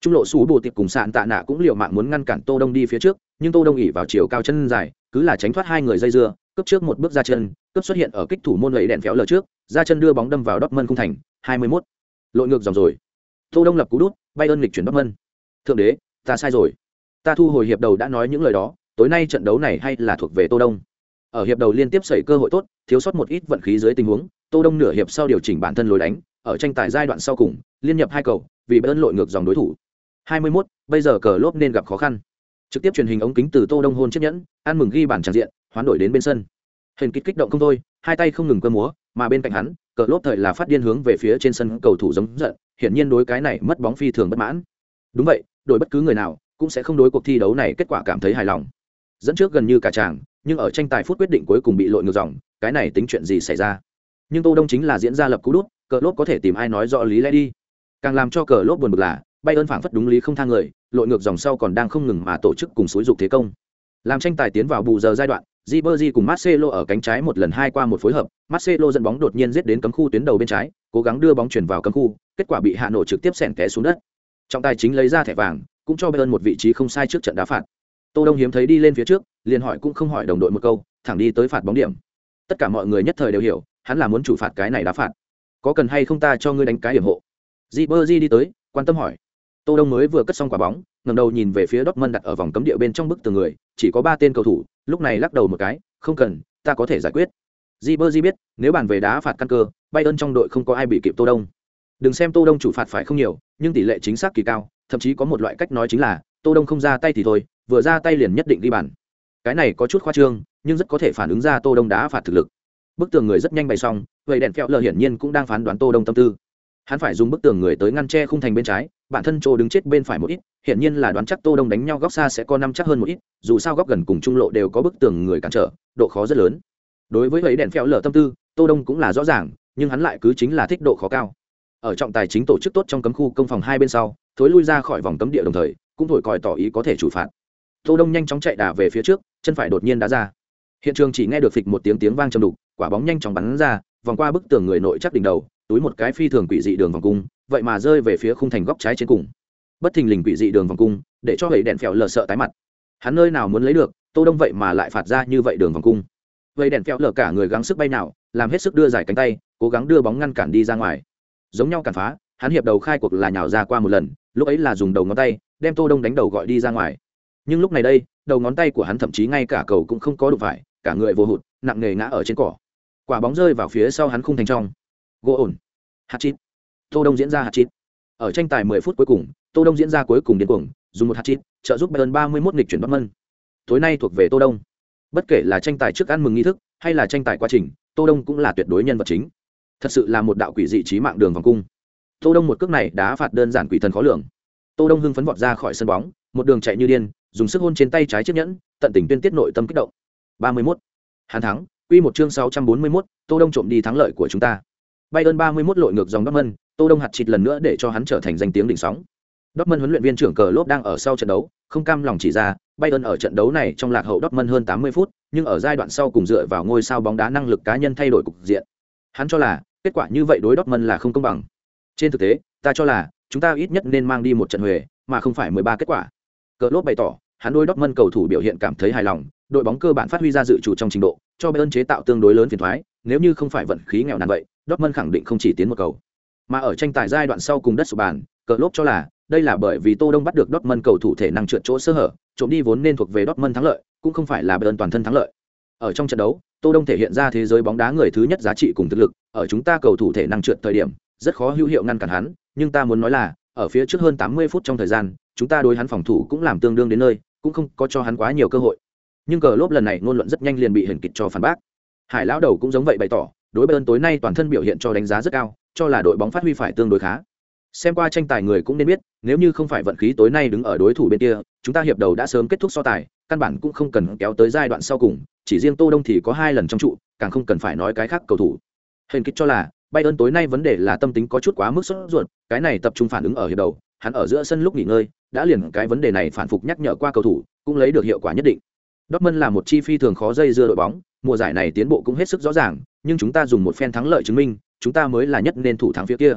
[SPEAKER 1] Trung lộ xú bồ tiệp cùng sạn tạ nạ cũng liều mạng muốn ngăn cản tô đông đi phía trước, nhưng tô đông ỉ vào chiều cao chân dài, cứ là tránh thoát hai người dây dưa, cướp trước một bước ra chân, cướp xuất hiện ở kích thủ môn lẫy đèn phéo lờ trước, ra chân đưa bóng đâm vào đốc mân khung thành, hai mươi 21. lội ngược dòng rồi. Tô đông lập cú đút bay ơn lịch chuyển đốc mân thượng đế, ta sai rồi. Ta thu hồi hiệp đầu đã nói những lời đó, tối nay trận đấu này hay là thuộc về tô đông ở hiệp đầu liên tiếp xảy cơ hội tốt thiếu sót một ít vận khí dưới tình huống tô đông nửa hiệp sau điều chỉnh bản thân lối đánh ở tranh tài giai đoạn sau cùng liên nhập hai cầu vì bayern lội ngược dòng đối thủ. 21, bây giờ cờ lốp nên gặp khó khăn. Trực tiếp truyền hình ống kính từ tô đông hôn chiếc nhẫn ăn mừng ghi bản tràng diện hoán đổi đến bên sân. Hình kích kích động không thôi hai tay không ngừng cơ múa mà bên cạnh hắn cờ lốp thời là phát điên hướng về phía trên sân cầu thủ giống giận hiển nhiên đối cái này mất bóng phi thường bất mãn. Đúng vậy đổi bất cứ người nào cũng sẽ không đối cuộc thi đấu này kết quả cảm thấy hài lòng. Dẫn trước gần như cả chàng nhưng ở tranh tài phút quyết định cuối cùng bị lội ngược dòng cái này tính chuyện gì xảy ra nhưng tô đông chính là diễn ra lập cú đút cờ lốp có thể tìm ai nói rõ lý lẽ đi càng làm cho cờ lốp buồn bực là bay ơn phảng phất đúng lý không thang người lội ngược dòng sau còn đang không ngừng mà tổ chức cùng xúi dục thế công làm tranh tài tiến vào bù giờ giai đoạn Ribery cùng Marcelo ở cánh trái một lần hai qua một phối hợp, Marcelo dẫn bóng đột nhiên giết đến cấm khu tuyến đầu bên trái, cố gắng đưa bóng chuyển vào cấm khu, kết quả bị hạ nổ trực tiếp xẻng té xuống đất. Trọng tài chính lấy ra thẻ vàng, cũng cho Bayern một vị trí không sai trước trận đá phạt. Tô Đông hiếm thấy đi lên phía trước, liền hỏi cũng không hỏi đồng đội một câu, thẳng đi tới phạt bóng điểm. Tất cả mọi người nhất thời đều hiểu, hắn là muốn chủ phạt cái này đá phạt. Có cần hay không ta cho ngươi đánh cái hiểm hộ? Di Berdi đi tới, quan tâm hỏi. Tô Đông mới vừa cất xong quả bóng, ngẩng đầu nhìn về phía Dortmund đặt ở vòng cấm địa bên trong bức tường người, chỉ có ba tên cầu thủ, lúc này lắc đầu một cái, không cần, ta có thể giải quyết. Ribery biết, nếu bàn về đá phạt căn cơ, Bayern trong đội không có ai bị kịp Tô Đông. Đừng xem Tô Đông chủ phạt phải không nhiều, nhưng tỷ lệ chính xác kỳ cao, thậm chí có một loại cách nói chính là, Tô Đông không ra tay thì thôi, vừa ra tay liền nhất định đi bàn. Cái này có chút khoa trương, nhưng rất có thể phản ứng ra Tô Đông đá phạt thực lực. Bức tường người rất nhanh bày xong, vậy đèn phẹo lờ hiển nhiên cũng đang phán đoán Tô Đông tâm tư. Hắn phải dùng bức tường người tới ngăn che khung thành bên trái, bản thân chỗ đứng chết bên phải một ít hiển nhiên là đoán chắc tô đông đánh nhau góc xa sẽ có năm chắc hơn một ít dù sao góc gần cùng trung lộ đều có bức tường người cản trở độ khó rất lớn đối với vậy đèn phẹo lở tâm tư tô đông cũng là rõ ràng nhưng hắn lại cứ chính là thích độ khó cao ở trọng tài chính tổ chức tốt trong cấm khu công phòng hai bên sau thối lui ra khỏi vòng cấm địa đồng thời cũng thổi còi tỏ ý có thể chủ phạt. Tô đông nhanh chóng chạy đà về phía trước, chân phải đột nhiên đá ra. Hiện trường chỉ nghe được phịch một tiếng tiếng vang trầm đục, quả bóng nhanh chóng bắn ra, vòng qua bức tường người nội chắc đỉnh đầu, túi một cái phi thường quỷ dị đường vòng cung, vậy mà rơi về phía khung thành góc trái trên cùng. Bất thình lình quỷ dị đường vòng cung, để cho hệ đèn phèo lờ sợ tái mặt. Hắn nơi nào muốn lấy được, tô đông vậy mà lại phạt ra như vậy đường vòng cung. Vậy đèn phèo lờ cả người gắng sức bay nào, làm hết sức đưa giải cánh tay, cố gắng đưa bóng ngăn cản đi ra ngoài. Giống nhau cản phá, hắn hiệp đầu khai cuộc là nhào ra qua một lần, lúc ấy là dùng đầu ngón tay đem tô đông đánh đầu gọi đi ra ngoài. Nhưng lúc này đây, đầu ngón tay của hắn thậm chí ngay cả cầu cũng không có đụng phải, cả người vô hụt, nặng nề ngã ở trên cỏ. Quả bóng rơi vào phía sau hắn khung thành trong. Gỗ ổn. Hạt chít. Tô đông diễn ra hạt chít. Ở tranh tài 10 phút cuối cùng, tô đông diễn ra cuối cùng điên cuồng, dùng một hạt chít, trợ giúp bayern 31 nghịch chuyển bắc mân. Tối nay thuộc về tô đông. Bất kể là tranh tài trước ăn mừng nghi thức, hay là tranh tài quá trình, tô đông cũng là tuyệt đối nhân vật chính. Thật sự là một đạo quỷ dị trí mạng đường vòng cung. Tô đông một cước này đá phạt đơn giản quỷ thần khó lường tô đông hưng phấn vọt ra khỏi sân bóng một đường chạy như điên dùng sức hôn trên tay trái chiếc nhẫn tận tình tuyên tiết nội tâm kích động 31. hàn thắng quy một chương 641, tô đông trộm đi thắng lợi của chúng ta Bayern 31 lội ngược dòng Dortmund, Tô Đông hạt chít lần nữa để cho hắn trở thành danh tiếng đỉnh sóng. Dortmund huấn luyện viên trưởng cờ lốp đang ở sau trận đấu, không cam lòng chỉ ra, Bayern ở trận đấu này trong lạc hậu Dortmund hơn 80 phút, nhưng ở giai đoạn sau cùng dựa vào ngôi sao bóng đá năng lực cá nhân thay đổi cục diện. Hắn cho là, kết quả như vậy đối Dortmund là không công bằng. Trên thực tế, ta cho là, chúng ta ít nhất nên mang đi một trận huề, mà không phải 13 kết quả. Cờ lốp bày tỏ, hắn đối mân cầu thủ biểu hiện cảm thấy hài lòng, đội bóng cơ bản phát huy ra dự chủ trong trình độ, cho Bayern chế tạo tương đối lớn phiền thoái. nếu như không phải vận khí nghèo nàn vậy, Dortmund khẳng định không chỉ tiến một cầu. Mà ở tranh tài giai đoạn sau cùng đất sụp bàn, cờ lốp cho là đây là bởi vì Tô Đông bắt được Dortmund cầu thủ thể năng trượt chỗ sơ hở, trộm đi vốn nên thuộc về Dortmund thắng lợi, cũng không phải là Bayern toàn thân thắng lợi. Ở trong trận đấu, Tô Đông thể hiện ra thế giới bóng đá người thứ nhất giá trị cùng thực lực, ở chúng ta cầu thủ thể năng trượt thời điểm, rất khó hữu hiệu ngăn cản hắn, nhưng ta muốn nói là, ở phía trước hơn 80 phút trong thời gian, chúng ta đối hắn phòng thủ cũng làm tương đương đến nơi, cũng không có cho hắn quá nhiều cơ hội. Nhưng cờ lốp lần này ngôn luận rất nhanh liền bị hiển kịch cho phản bác. Hải lão đầu cũng giống vậy bày tỏ, đối bên tối nay toàn thân biểu hiện cho đánh giá rất cao, cho là đội bóng phát huy phải tương đối khá. Xem qua tranh tài người cũng nên biết, nếu như không phải vận khí tối nay đứng ở đối thủ bên kia, chúng ta hiệp đầu đã sớm kết thúc so tài, căn bản cũng không cần kéo tới giai đoạn sau cùng, chỉ riêng Tô Đông thì có hai lần trong trụ, càng không cần phải nói cái khác cầu thủ. Hình kích cho là, Bayern tối nay vấn đề là tâm tính có chút quá mức sốt ruột, cái này tập trung phản ứng ở hiệp đầu, hắn ở giữa sân lúc nghỉ ngơi, đã liền cái vấn đề này phản phục nhắc nhở qua cầu thủ, cũng lấy được hiệu quả nhất định. Dortmund là một chi phi thường khó dây dưa đội bóng, mùa giải này tiến bộ cũng hết sức rõ ràng, nhưng chúng ta dùng một phen thắng lợi chứng minh, chúng ta mới là nhất nên thủ thắng phía kia.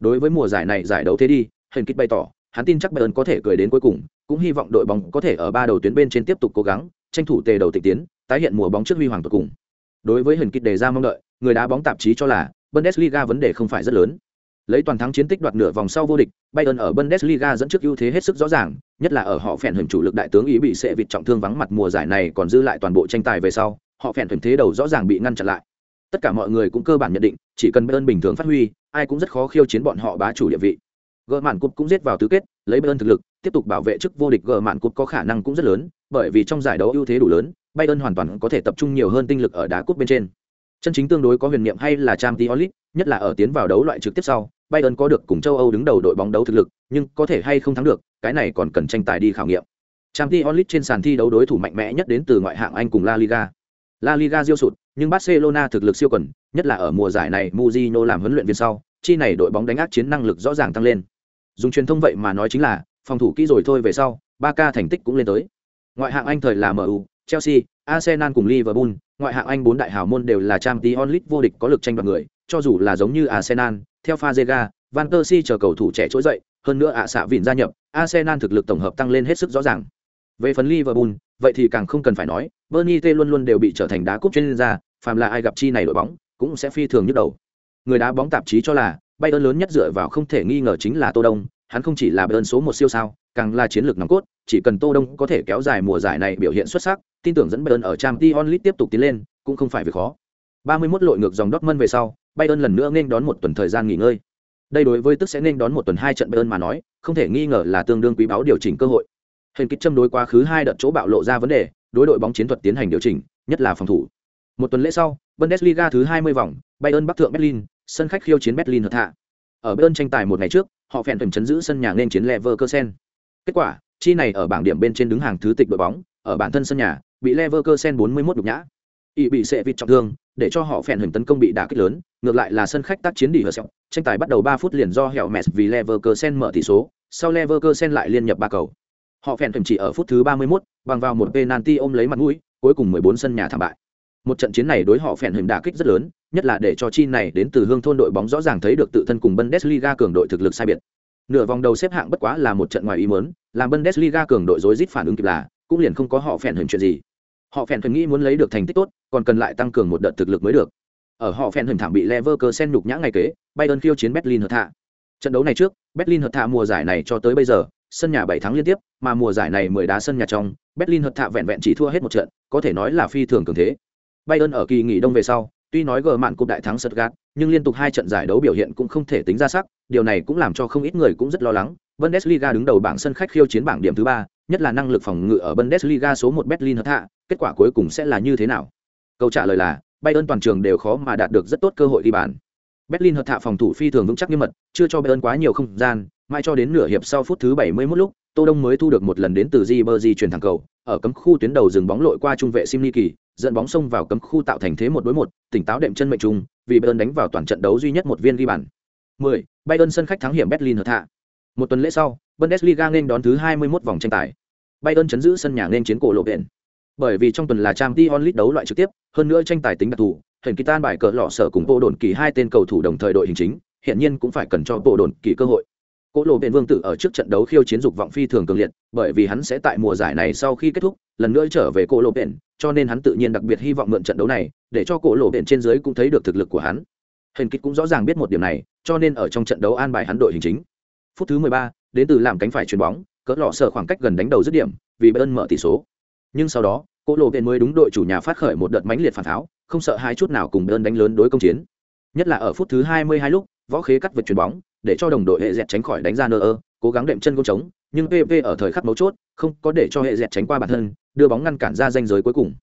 [SPEAKER 1] Đối với mùa giải này giải đấu thế đi, Hình Kích bày tỏ, hắn tin chắc Bayern có thể cười đến cuối cùng, cũng hy vọng đội bóng có thể ở ba đầu tuyến bên trên tiếp tục cố gắng, tranh thủ tề đầu tịch tiến, tái hiện mùa bóng trước huy hoàng tuyệt cùng. Đối với Hình Kích đề ra mong đợi, người đá bóng tạp chí cho là Bundesliga vấn đề không phải rất lớn. Lấy toàn thắng chiến tích đoạt nửa vòng sau vô địch, Bayern ở Bundesliga dẫn trước ưu thế hết sức rõ ràng, nhất là ở họ phèn hưởng chủ lực đại tướng ý bị sẽ vịt trọng thương vắng mặt mùa giải này còn giữ lại toàn bộ tranh tài về sau, họ phèn hình thế đầu rõ ràng bị ngăn chặn lại. Tất cả mọi người cũng cơ bản nhận định, chỉ cần Bayern bình thường phát huy, ai cũng rất khó khiêu chiến bọn họ bá chủ địa vị. Gỡ mạn cúp cũng giết vào tứ kết, lấy Bayern thực lực, tiếp tục bảo vệ chức vô địch gỡ mạn cúp có khả năng cũng rất lớn, bởi vì trong giải đấu ưu thế đủ lớn, Bayern hoàn toàn có thể tập trung nhiều hơn tinh lực ở đá cúp bên trên. Chân chính tương đối có huyền niệm hay là Champions League, nhất là ở tiến vào đấu loại trực tiếp sau, Bayern có được cùng châu Âu đứng đầu đội bóng đấu thực lực, nhưng có thể hay không thắng được, cái này còn cần tranh tài đi khảo nghiệm. Champions League trên sàn thi đấu đối thủ mạnh mẽ nhất đến từ ngoại hạng Anh cùng La Liga. La Liga diêu sụt, nhưng Barcelona thực lực siêu quần, nhất là ở mùa giải này Mourinho làm huấn luyện viên sau, chi này đội bóng đánh áp chiến năng lực rõ ràng tăng lên. Dùng truyền thông vậy mà nói chính là, phòng thủ kỹ rồi thôi về sau, Barca thành tích cũng lên tới. Ngoại hạng Anh thời là MU, Chelsea, Arsenal cùng Liverpool, ngoại hạng Anh bốn đại hào môn đều là Champions League vô địch có lực tranh đoạt người, cho dù là giống như Arsenal, theo Fazega, Van Persie chờ cầu thủ trẻ trỗi dậy, hơn nữa ạ xạ vịn gia nhập, Arsenal thực lực tổng hợp tăng lên hết sức rõ ràng. Về phần Liverpool, vậy thì càng không cần phải nói, Bernie T luôn luôn đều bị trở thành đá cúp chuyên gia, phàm là ai gặp chi này đội bóng, cũng sẽ phi thường nhức đầu. Người đá bóng tạp chí cho là, Bayern lớn nhất dựa vào không thể nghi ngờ chính là Tô Đông, hắn không chỉ là Bayern số một siêu sao, càng là chiến lược nòng cốt, chỉ cần Tô Đông có thể kéo dài mùa giải này biểu hiện xuất sắc, tin tưởng dẫn Bayern ở Champions League tiếp tục tiến lên, cũng không phải việc khó. 31 lội ngược dòng Dortmund về sau, Bayern lần nữa nên đón một tuần thời gian nghỉ ngơi. Đây đối với tức sẽ nên đón một tuần hai trận Bayern mà nói, không thể nghi ngờ là tương đương quý báu điều chỉnh cơ hội. Hình kích châm đối quá khứ hai đợt chỗ bạo lộ ra vấn đề, đối đội bóng chiến thuật tiến hành điều chỉnh, nhất là phòng thủ. Một tuần lễ sau, Bundesliga thứ 20 vòng, Bayern bắc thượng Berlin, sân khách khiêu chiến Berlin hợp hạ. Ở Bayern tranh tài một ngày trước, họ phèn tuần chấn giữ sân nhà nên chiến Leverkusen. Kết quả, chi này ở bảng điểm bên trên đứng hàng thứ tịch đội bóng, ở bản thân sân nhà, bị Leverkusen 41 đục nhã. Ý bị sẽ vịt trọng thương, để cho họ phèn hình tấn công bị đả kích lớn, ngược lại là sân khách tác chiến đi hở sẹo. Tranh tài bắt đầu 3 phút liền do hẻo mẹ vì Leverkusen mở tỷ số, sau Leverkusen lại liên nhập ba cầu. Họ phèn thậm chỉ ở phút thứ 31, bằng vào một penalty ôm lấy mặt mũi, cuối cùng 14 sân nhà thảm bại. Một trận chiến này đối họ phèn hình đả kích rất lớn, nhất là để cho chi này đến từ hương thôn đội bóng rõ ràng thấy được tự thân cùng Bundesliga cường đội thực lực sai biệt. Nửa vòng đầu xếp hạng bất quá là một trận ngoài ý muốn, làm Bundesliga cường đội rối rít phản ứng kịp là, cũng liền không có họ phèn hình chuyện gì. Họ phèn thuần nghĩ muốn lấy được thành tích tốt, còn cần lại tăng cường một đợt thực lực mới được. Ở họ phèn hình thảm bị Leverkusen nhục nhã ngày kế, Bayern khiêu chiến Berlin hợp thạ. Trận đấu này trước, Berlin hợp thạ mùa giải này cho tới bây giờ, sân nhà 7 thắng liên tiếp, mà mùa giải này 10 đá sân nhà trong, Berlin hợp thạ vẹn vẹn chỉ thua hết một trận, có thể nói là phi thường cường thế. Bayern ở kỳ nghỉ đông về sau, tuy nói gờ mạn cục đại thắng Stuttgart, nhưng liên tục hai trận giải đấu biểu hiện cũng không thể tính ra sắc, điều này cũng làm cho không ít người cũng rất lo lắng. Bundesliga đứng đầu bảng sân khách khiêu chiến bảng điểm thứ ba, nhất là năng lực phòng ngự ở Bundesliga số một Berlin hợp hạ, kết quả cuối cùng sẽ là như thế nào? Câu trả lời là, Bayern toàn trường đều khó mà đạt được rất tốt cơ hội đi bàn. Berlin hợp hạ phòng thủ phi thường vững chắc nghiêm mật, chưa cho Bayern quá nhiều không gian, mãi cho đến nửa hiệp sau phút thứ 71 lúc, Tô Đông mới thu được một lần đến từ Ribery chuyển thẳng cầu, ở cấm khu tuyến đầu dừng bóng lội qua trung vệ Simniki, dẫn bóng xông vào cấm khu tạo thành thế một đối một, tỉnh táo đệm chân mệnh trung, vì Bayern đánh vào toàn trận đấu duy nhất một viên ghi bàn. 10. Bayern sân khách thắng hiểm Berlin hợp hạ. Một tuần lễ sau, Bundesliga nên đón thứ 21 vòng tranh tài. Bayern chấn giữ sân nhà nên chiến cổ lộ viện. Bởi vì trong tuần là Champions League đấu loại trực tiếp, hơn nữa tranh tài tính đặc thù, hình kỳ tan bài cờ lọ sở cùng bộ đồn kỳ hai tên cầu thủ đồng thời đội hình chính, hiện nhiên cũng phải cần cho bộ đồn kỳ cơ hội. Cổ lộ Bền vương tử ở trước trận đấu khiêu chiến dục vọng phi thường cường liệt, bởi vì hắn sẽ tại mùa giải này sau khi kết thúc, lần nữa trở về cổ lộ Bền, cho nên hắn tự nhiên đặc biệt hy vọng mượn trận đấu này, để cho cổ lộ Bền trên dưới cũng thấy được thực lực của hắn. Hình kích cũng rõ ràng biết một điểm này, cho nên ở trong trận đấu an bài hắn đội hình chính. Phút thứ 13, đến từ làm cánh phải chuyền bóng, cỡ lọ sở khoảng cách gần đánh đầu dứt điểm, vì Bayern mở tỷ số. Nhưng sau đó, cổ lộ Bền mới đúng đội chủ nhà phát khởi một đợt mãnh liệt phản tháo, không sợ hai chút nào cùng Bayern đánh lớn đối công chiến. Nhất là ở phút thứ 22 lúc, võ khế cắt vượt chuyền bóng, để cho đồng đội hệ dẹt tránh khỏi đánh ra nơ ơ, cố gắng đệm chân gôn trống, nhưng PP ở thời khắc mấu chốt, không có để cho hệ dẹt tránh qua bản thân, đưa bóng ngăn cản ra danh giới cuối cùng.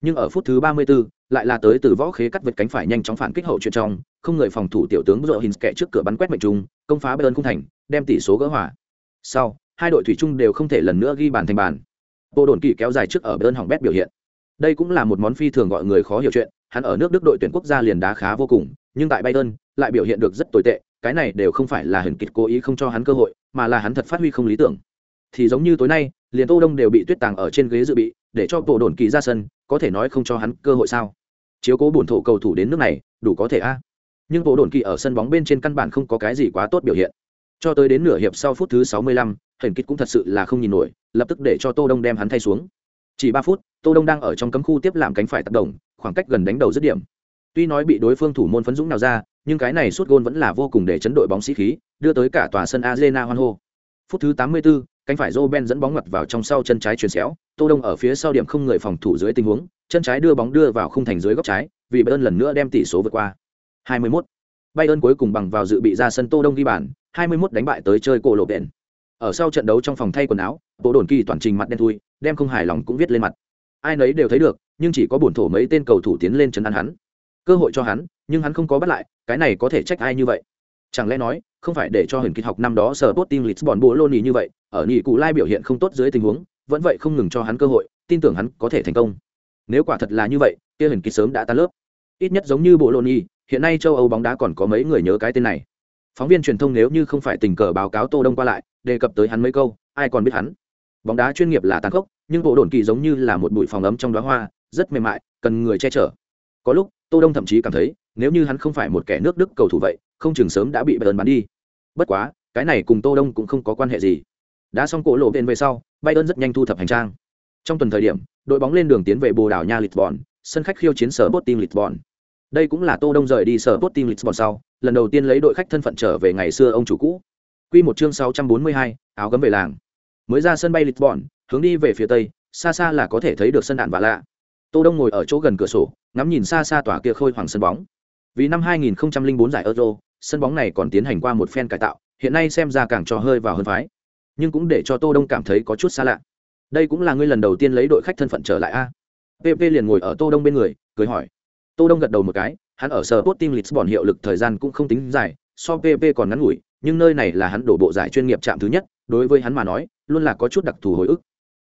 [SPEAKER 1] Nhưng ở phút thứ 34, lại là tới từ võ khế cắt vượt cánh phải nhanh chóng phản kích hậu chuyện trong, không người phòng thủ tiểu tướng Rohins kẹ trước cửa bắn quét mệnh trung, công phá Bayern khung thành, đem tỷ số gỡ hòa. Sau, hai đội thủy chung đều không thể lần nữa ghi bàn thành bàn. Bộ đồn kỳ kéo dài trước ở Bayern hỏng bét biểu hiện. Đây cũng là một món phi thường gọi người khó hiểu chuyện, hắn ở nước Đức đội tuyển quốc gia liền đá khá vô cùng, nhưng tại Bayern lại biểu hiện được rất tồi tệ, cái này đều không phải là hình kịch cố ý không cho hắn cơ hội, mà là hắn thật phát huy không lý tưởng. Thì giống như tối nay, liền Tô Đông đều bị tuyết tàng ở trên ghế dự bị, để cho bộ đồn kỳ ra sân có thể nói không cho hắn cơ hội sao? Chiếu cố bổn thổ cầu thủ đến nước này đủ có thể a. Nhưng bộ đồn kỳ ở sân bóng bên trên căn bản không có cái gì quá tốt biểu hiện. Cho tới đến nửa hiệp sau phút thứ 65, hình kịch cũng thật sự là không nhìn nổi lập tức để cho tô đông đem hắn thay xuống. Chỉ ba phút tô đông đang ở trong cấm khu tiếp làm cánh phải tác động khoảng cách gần đánh đầu dứt điểm. Tuy nói bị đối phương thủ môn phấn dũng nào ra nhưng cái này suốt gôn vẫn là vô cùng để chấn đội bóng sĩ khí đưa tới cả tòa sân arena hoan hô. Phút thứ 84, cánh phải Roben dẫn bóng ngoặt vào trong sau chân trái chuyền xéo tô đông ở phía sau điểm không người phòng thủ dưới tình huống chân trái đưa bóng đưa vào khung thành dưới góc trái vì bayern lần nữa đem tỷ số vượt qua. 21. bayern cuối cùng bằng vào dự bị ra sân tô đông ghi bàn 21 đánh bại tới chơi cổ lộ đèn ở sau trận đấu trong phòng thay quần áo bộ đồn kỳ toàn trình mặt đen thui đem không hài lòng cũng viết lên mặt. Ai nấy đều thấy được nhưng chỉ có bổn thổ mấy tên cầu thủ tiến lên chấn an hắn cơ hội cho hắn, nhưng hắn không có bắt lại, cái này có thể trách ai như vậy? Chẳng lẽ nói, không phải để cho hình kịch học năm đó sở tốt tim lisbon bố lô như vậy, ở nhị cụ lai biểu hiện không tốt dưới tình huống, vẫn vậy không ngừng cho hắn cơ hội, tin tưởng hắn có thể thành công. Nếu quả thật là như vậy, kia hình kịch sớm đã tan lớp. Ít nhất giống như bộ lô nỉ hiện nay châu âu bóng đá còn có mấy người nhớ cái tên này. Phóng viên truyền thông nếu như không phải tình cờ báo cáo tô đông qua lại, đề cập tới hắn mấy câu, ai còn biết hắn? Bóng đá chuyên nghiệp là tàn khốc, nhưng bộ đồn kỳ giống như là một bụi phòng ấm trong đóa hoa, rất mềm mại, cần người che chở có lúc tô đông thậm chí cảm thấy nếu như hắn không phải một kẻ nước đức cầu thủ vậy không chừng sớm đã bị bayern bán đi bất quá cái này cùng tô đông cũng không có quan hệ gì đã xong cổ lộ bên về sau bayern rất nhanh thu thập hành trang trong tuần thời điểm đội bóng lên đường tiến về bồ đào nha lisbon sân khách khiêu chiến sở Sporting Lisbon. Đây cũng là Tô Đông rời đi sở Sporting Lisbon sau, lần đầu tiên lấy đội khách thân phận trở về ngày xưa ông chủ cũ. Quy một chương 642, áo gấm về làng. Mới ra sân bay Lisbon, hướng đi về phía tây, xa xa là có thể thấy được sân đạn và lạ. Tô Đông ngồi ở chỗ gần cửa sổ, ngắm nhìn xa xa tòa kia khôi hoàng sân bóng. Vì năm 2004 giải Euro, sân bóng này còn tiến hành qua một phen cải tạo, hiện nay xem ra càng trò hơi vào hơn phái. Nhưng cũng để cho Tô Đông cảm thấy có chút xa lạ. Đây cũng là ngươi lần đầu tiên lấy đội khách thân phận trở lại a. PP liền ngồi ở Tô Đông bên người, cười hỏi. Tô Đông gật đầu một cái, hắn ở Sporting Lisbon hiệu lực thời gian cũng không tính dài, so PP còn ngắn ngủi, nhưng nơi này là hắn đổ bộ giải chuyên nghiệp chạm thứ nhất, đối với hắn mà nói, luôn là có chút đặc thù hồi ức.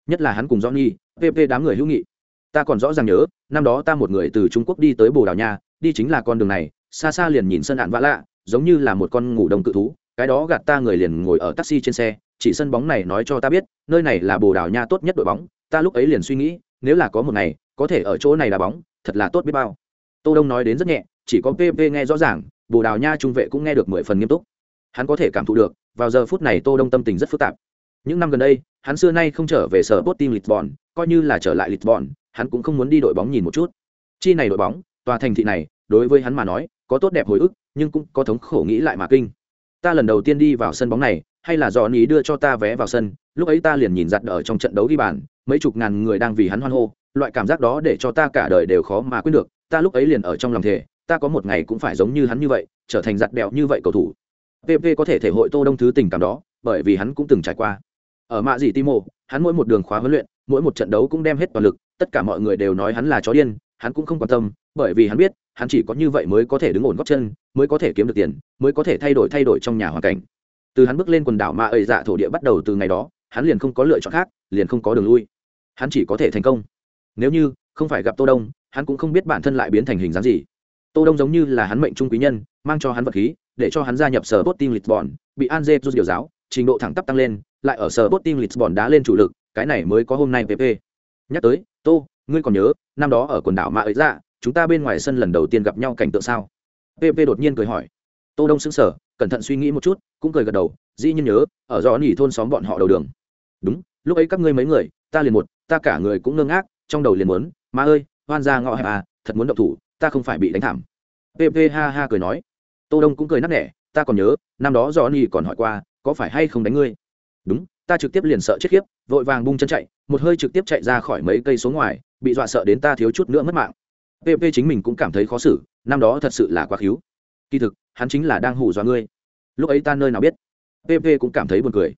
[SPEAKER 1] Nhất là hắn cùng Johnny, PP đám người hữu nghị. Ta còn rõ ràng nhớ, năm đó ta một người từ Trung Quốc đi tới Bồ Đào Nha, đi chính là con đường này, xa xa liền nhìn sân đạn vã lạ, giống như là một con ngủ đông cự thú, cái đó gạt ta người liền ngồi ở taxi trên xe, chỉ sân bóng này nói cho ta biết, nơi này là Bồ Đào Nha tốt nhất đội bóng, ta lúc ấy liền suy nghĩ, nếu là có một ngày, có thể ở chỗ này đá bóng thật là tốt biết bao. Tô đông nói đến rất nhẹ chỉ có pp nghe rõ ràng bồ đào nha trung vệ cũng nghe được mười phần nghiêm túc. Hắn có thể cảm thụ được vào giờ phút này tô đông tâm tình rất phức tạp. Những năm gần đây hắn xưa nay không trở về sở Sporting Lisbon coi như là trở lại Lisbon hắn cũng không muốn đi đội bóng nhìn một chút. Chi này đội bóng, tòa thành thị này, đối với hắn mà nói, có tốt đẹp hồi ức, nhưng cũng có thống khổ nghĩ lại mà kinh. Ta lần đầu tiên đi vào sân bóng này, hay là do ý đưa cho ta vé vào sân, lúc ấy ta liền nhìn giặt ở trong trận đấu ghi bàn, mấy chục ngàn người đang vì hắn hoan hô, loại cảm giác đó để cho ta cả đời đều khó mà quên được, ta lúc ấy liền ở trong lòng thề, ta có một ngày cũng phải giống như hắn như vậy, trở thành giặt đẹo như vậy cầu thủ. Pp có thể thể hội tô đông thứ tình cảm đó, bởi vì hắn cũng từng trải qua. Ở mạ dị timo hắn mỗi một đường khóa huấn luyện, mỗi một trận đấu cũng đem hết toàn lực tất cả mọi người đều nói hắn là chó điên hắn cũng không quan tâm bởi vì hắn biết hắn chỉ có như vậy mới có thể đứng ổn góc chân mới có thể kiếm được tiền mới có thể thay đổi thay đổi trong nhà hoàn cảnh. Từ hắn bước lên quần đảo mà ơi dạ thổ địa bắt đầu từ ngày đó hắn liền không có lựa chọn khác liền không có đường lui. Hắn chỉ có thể thành công. Nếu như không phải gặp tô đông hắn cũng không biết bản thân lại biến thành hình dáng gì. Tô đông giống như là hắn mệnh trung quý nhân mang cho hắn vật khí để cho hắn gia nhập sở Sporting Lisbon, bị Anze rút điều giáo, trình độ thẳng tắp tăng lên, lại ở sở Sporting Lisbon đá lên chủ lực, cái này mới có hôm nay PP. Nhắc tới, Tô, ngươi còn nhớ, năm đó ở quần đảo Mạ ấy ra, dạ, chúng ta bên ngoài sân lần đầu tiên gặp nhau cảnh tượng sao? PP đột nhiên cười hỏi. Tô Đông sững sờ, cẩn thận suy nghĩ một chút, cũng cười gật đầu, dĩ nhiên nhớ, ở rõ nỉ thôn xóm bọn họ đầu đường. Đúng, lúc ấy các ngươi mấy người, ta liền một, ta cả người cũng ngơ ngác, trong đầu liền muốn ma ơi hoan ra ngõ hẹp à thật muốn động thủ ta không phải bị đánh thảm pp ha ha cười nói tô đông cũng cười nắc nẻ ta còn nhớ năm đó do nỉ còn hỏi qua có phải hay không đánh ngươi đúng ta trực tiếp liền sợ chết khiếp vội vàng bung chân chạy một hơi trực tiếp chạy ra khỏi mấy cây số ngoài, bị dọa sợ đến ta thiếu chút nữa mất mạng. Pp chính mình cũng cảm thấy khó xử, năm đó thật sự là quá khíu. Kỳ thực, hắn chính là đang hù dọa ngươi. Lúc ấy ta nơi nào biết? Pp cũng cảm thấy buồn cười.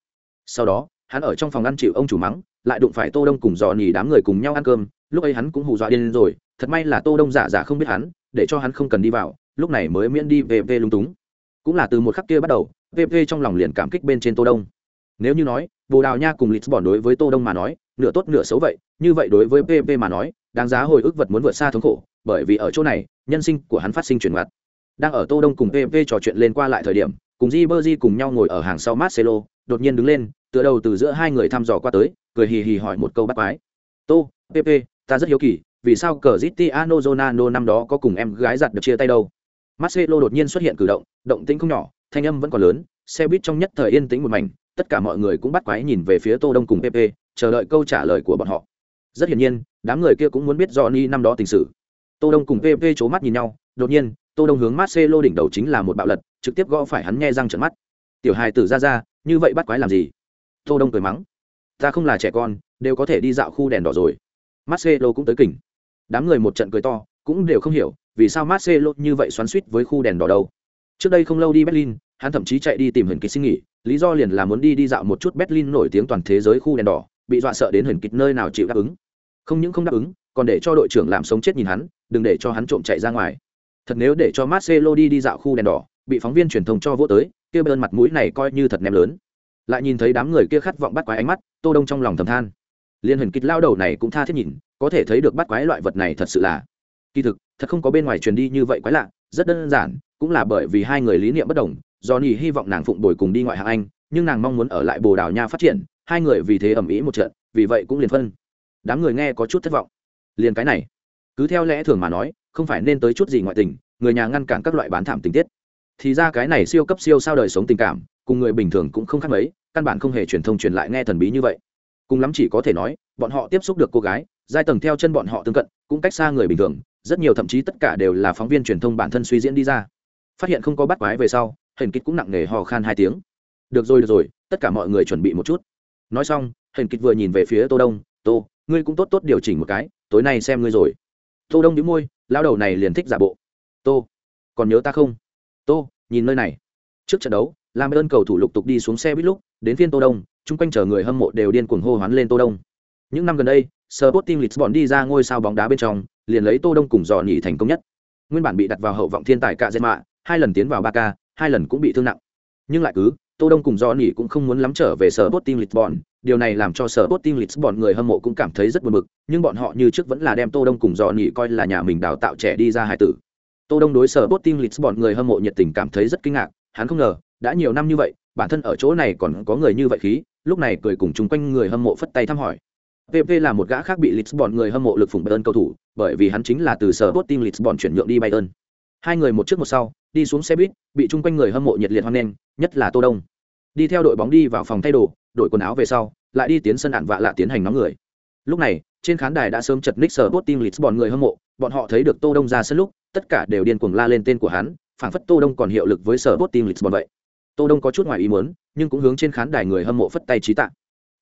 [SPEAKER 1] Sau đó, hắn ở trong phòng ăn chịu ông chủ mắng, lại đụng phải tô đông cùng dò nhì đám người cùng nhau ăn cơm. Lúc ấy hắn cũng hù dọa điên rồi, thật may là tô đông giả giả không biết hắn, để cho hắn không cần đi vào, lúc này mới miễn đi về lung túng. Cũng là từ một khắc kia bắt đầu pp trong lòng liền cảm kích bên trên tô đông. Nếu như nói, bồ đào nha cùng lisbon đối với tô đông mà nói nửa tốt nửa xấu vậy, như vậy đối với pp mà nói, đáng giá hồi ức vật muốn vượt xa thống khổ, bởi vì ở chỗ này, nhân sinh của hắn phát sinh chuyển mặt đang ở tô đông cùng pp trò chuyện lên qua lại thời điểm, cùng di bơ di cùng nhau ngồi ở hàng sau marcelo, đột nhiên đứng lên, tựa đầu từ giữa hai người thăm dò qua tới, cười hì hì hỏi một câu bắt quái. Tô pp ta rất hiếu kỳ, vì sao cờ Cristiano zonano năm đó có cùng em gái giặt được chia tay đâu? Marcelo đột nhiên xuất hiện cử động động tĩnh không nhỏ, thanh âm vẫn còn lớn, xe buýt trong nhất thời yên tĩnh một mảnh, tất cả mọi người cũng bắt quái nhìn về phía tô đông cùng pp chờ đợi câu trả lời của bọn họ. Rất hiển nhiên, đám người kia cũng muốn biết johnny năm đó tình sử tô đông cùng pp c mắt nhìn nhau, đột nhiên, tô đông hướng marcelo đỉnh đầu chính là một bạo lật, trực tiếp gõ phải hắn nghe răng trợn mắt. Tiểu hài tử ra ra, như vậy bắt quái làm gì? Tô đông cười mắng. Ta không là trẻ con, đều có thể đi dạo khu đèn đỏ rồi. Marcelo cũng tới kỉnh. Đám người một trận cười to, cũng đều không hiểu, vì sao marcelo như vậy xoắn xuýt với khu đèn đỏ đâu. Trước đây không lâu đi berlin, hắn thậm chí chạy đi tìm hình kỳ xin nghỉ, lý do liền là muốn đi đi dạo một chút berlin nổi tiếng toàn thế giới khu đèn đỏ bị dọa sợ đến huyền kịch nơi nào chịu đáp ứng. Không những không đáp ứng, còn để cho đội trưởng làm sống chết nhìn hắn, đừng để cho hắn trộm chạy ra ngoài. Thật nếu để cho marcelo đi đi dạo khu đèn đỏ, bị phóng viên truyền thông cho vô tới, kia bên mặt mũi này coi như thật ném lớn. Lại nhìn thấy đám người kia khát vọng bắt quái ánh mắt, tô đông trong lòng thầm than. Liên huyền kịch lao đầu này cũng tha thiết nhìn, có thể thấy được bắt quái loại vật này thật sự là. Kỳ thực, thật không có bên ngoài truyền đi như vậy quái lạ, rất đơn giản, cũng là bởi vì hai người lý niệm bất đồng do nhì hy vọng nàng phụng bồi cùng đi ngoại hạng anh, nhưng nàng mong muốn ở lại bồ đào nha phát triển hai người vì thế ầm ĩ một trận, vì vậy cũng liền phân. Đám người nghe có chút thất vọng. Liền cái này, cứ theo lẽ thường mà nói, không phải nên tới chút gì ngoại tình, người nhà ngăn cản các loại bán thảm tình tiết. Thì ra cái này siêu cấp siêu sao đời sống tình cảm, cùng người bình thường cũng không khác mấy, căn bản không hề truyền thông truyền lại nghe thần bí như vậy. Cùng lắm chỉ có thể nói, bọn họ tiếp xúc được cô gái, giai tầng theo chân bọn họ tương cận, cũng cách xa người bình thường, rất nhiều thậm chí tất cả đều là phóng viên truyền thông bản thân suy diễn đi ra. Phát hiện không có bắt quái về sau hình kích cũng nặng nề hò khan hai tiếng. Được rồi được rồi, tất cả mọi người chuẩn bị một chút nói xong hển kịch vừa nhìn về phía tô đông, tô, ngươi cũng tốt tốt điều chỉnh một cái, tối nay xem ngươi rồi. Tô đông đĩu môi lao đầu này liền thích giả bộ. Tô, còn nhớ ta không? Tô, nhìn nơi này. Trước trận đấu làm ơn cầu thủ lục tục đi xuống xe buýt lúc, đến phiên tô đông, chung quanh chờ người hâm mộ đều điên cuồng hô hoán lên tô đông. Những năm gần đây, Sporting Lisbon đi ra ngôi sao bóng đá bên trong, liền lấy tô đông cùng dò nhỉ thành công nhất. Nguyên bản bị đặt vào hậu vọng thiên tài cạ dệt mạ hai lần tiến vào ba ca hai lần cũng bị thương nặng. Nhưng lại cứ tô đông cùng Johnny nhỉ cũng không muốn lắm trở về sở Sporting Lisbon. Điều này làm cho sở Sporting Lisbon người hâm mộ cũng cảm thấy rất buồn bực nhưng bọn họ như trước vẫn là đem tô đông cùng Johnny nhỉ coi là nhà mình đào tạo trẻ đi ra hải tử. Tô đông đối sở Sporting Lisbon người hâm mộ nhiệt tình cảm thấy rất kinh ngạc hắn không ngờ đã nhiều năm như vậy bản thân ở chỗ này còn có người như vậy khí lúc này cười cùng chung quanh người hâm mộ phất tay thăm hỏi. PP là một gã khác bị Lisbon người hâm mộ lực phụng Bayern cầu thủ, bởi vì hắn chính là từ sở Sporting Lisbon chuyển nhượng đi Bayern. Hai người một trước một sau, đi xuống xe buýt, bị chung quanh người hâm mộ nhiệt liệt hoan nghênh, nhất là Tô Đông. Đi theo đội bóng đi vào phòng thay đồ, đổi quần áo về sau, lại đi tiến sân ạn vạ lạ tiến hành nóng người. Lúc này, trên khán đài đã sớm chật ních sở Sporting Lisbon người hâm mộ, bọn họ thấy được Tô Đông ra sân lúc, tất cả đều điên cuồng la lên tên của hắn, phảng phất Tô Đông còn hiệu lực với sở Sporting Lisbon vậy. Tô Đông có chút ngoài ý muốn, nhưng cũng hướng trên khán đài người hâm mộ phất tay trí tạ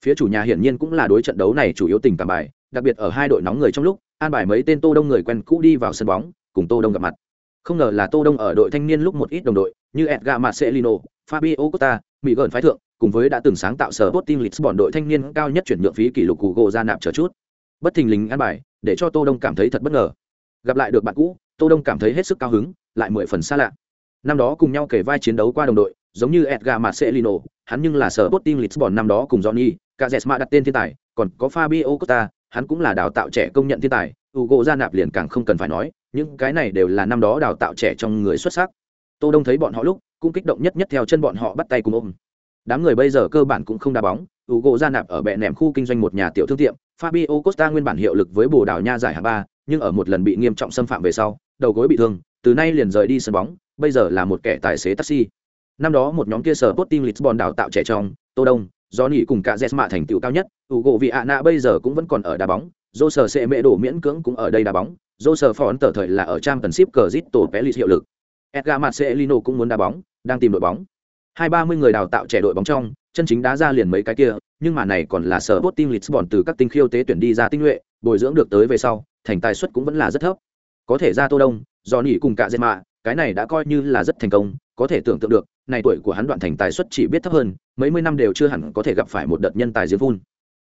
[SPEAKER 1] phía chủ nhà hiển nhiên cũng là đối trận đấu này chủ yếu tình cảm bài đặc biệt ở hai đội nóng người trong lúc an bài mấy tên tô đông người quen cũ đi vào sân bóng cùng tô đông gặp mặt không ngờ là tô đông ở đội thanh niên lúc một ít đồng đội như edgar marcelino fabio costa mỹ gần phái thượng cùng với đã từng sáng tạo sở Sporting Lisbon đội thanh niên cao nhất chuyển nhượng phí kỷ lục Hugo ra nạp chờ chút. Bất thình lình ăn bài, để cho Tô Đông cảm thấy thật bất ngờ. Gặp lại được bạn cũ, Tô Đông cảm thấy hết sức cao hứng, lại mười phần xa lạ. Năm đó cùng nhau kể vai chiến đấu qua đồng đội, giống như Edgar Marcelino, hắn nhưng là sở Sporting Lisbon năm đó cùng Johnny, cả đặt tên thiên tài, còn có Fabio Costa, hắn cũng là đào tạo trẻ công nhận thiên tài, Hugo ra nạp liền càng không cần phải nói, những cái này đều là năm đó đào tạo trẻ trong người xuất sắc. Tô Đông thấy bọn họ lúc, cũng kích động nhất nhất theo chân bọn họ bắt tay cùng ôm. Đám người bây giờ cơ bản cũng không đá bóng, u gỗ ra nạp ở bệ nệm khu kinh doanh một nhà tiểu thương tiệm, Fabio Costa nguyên bản hiệu lực với Bồ Đào Nha giải hạng ba, nhưng ở một lần bị nghiêm trọng xâm phạm về sau, đầu gối bị thương, từ nay liền rời đi sân bóng, bây giờ là một kẻ tài xế taxi. Năm đó một nhóm kia sở Sporting Lisbon đào tạo trẻ trong, Tô Đông, Johnny cùng cả Jesma thành tựu cao nhất, Hugo Viana bây giờ cũng vẫn còn ở đá bóng, Joser sở sẽ mẹ đổ miễn cưỡng cũng ở đây đá bóng, dô sờ phòn tờ thời là ở trang tần ship cờ Zito Pelis hiệu lực. Edgar Marcelino cũng muốn đá bóng, đang tìm đội bóng. Hai ba mươi người đào tạo trẻ đội bóng trong, chân chính đá ra liền mấy cái kia, nhưng mà này còn là sở Sporting Lisbon từ các tinh khiêu tế tuyển đi ra tinh nhuệ, bồi dưỡng được tới về sau, thành tài suất cũng vẫn là rất thấp. Có thể ra Tô Đông, do nỉ cùng cả Jesma, cái này đã coi như là rất thành công, có thể tưởng tượng được, này tuổi của hắn đoạn thành tài suất chỉ biết thấp hơn, mấy mươi năm đều chưa hẳn có thể gặp phải một đợt nhân tài giếng phun.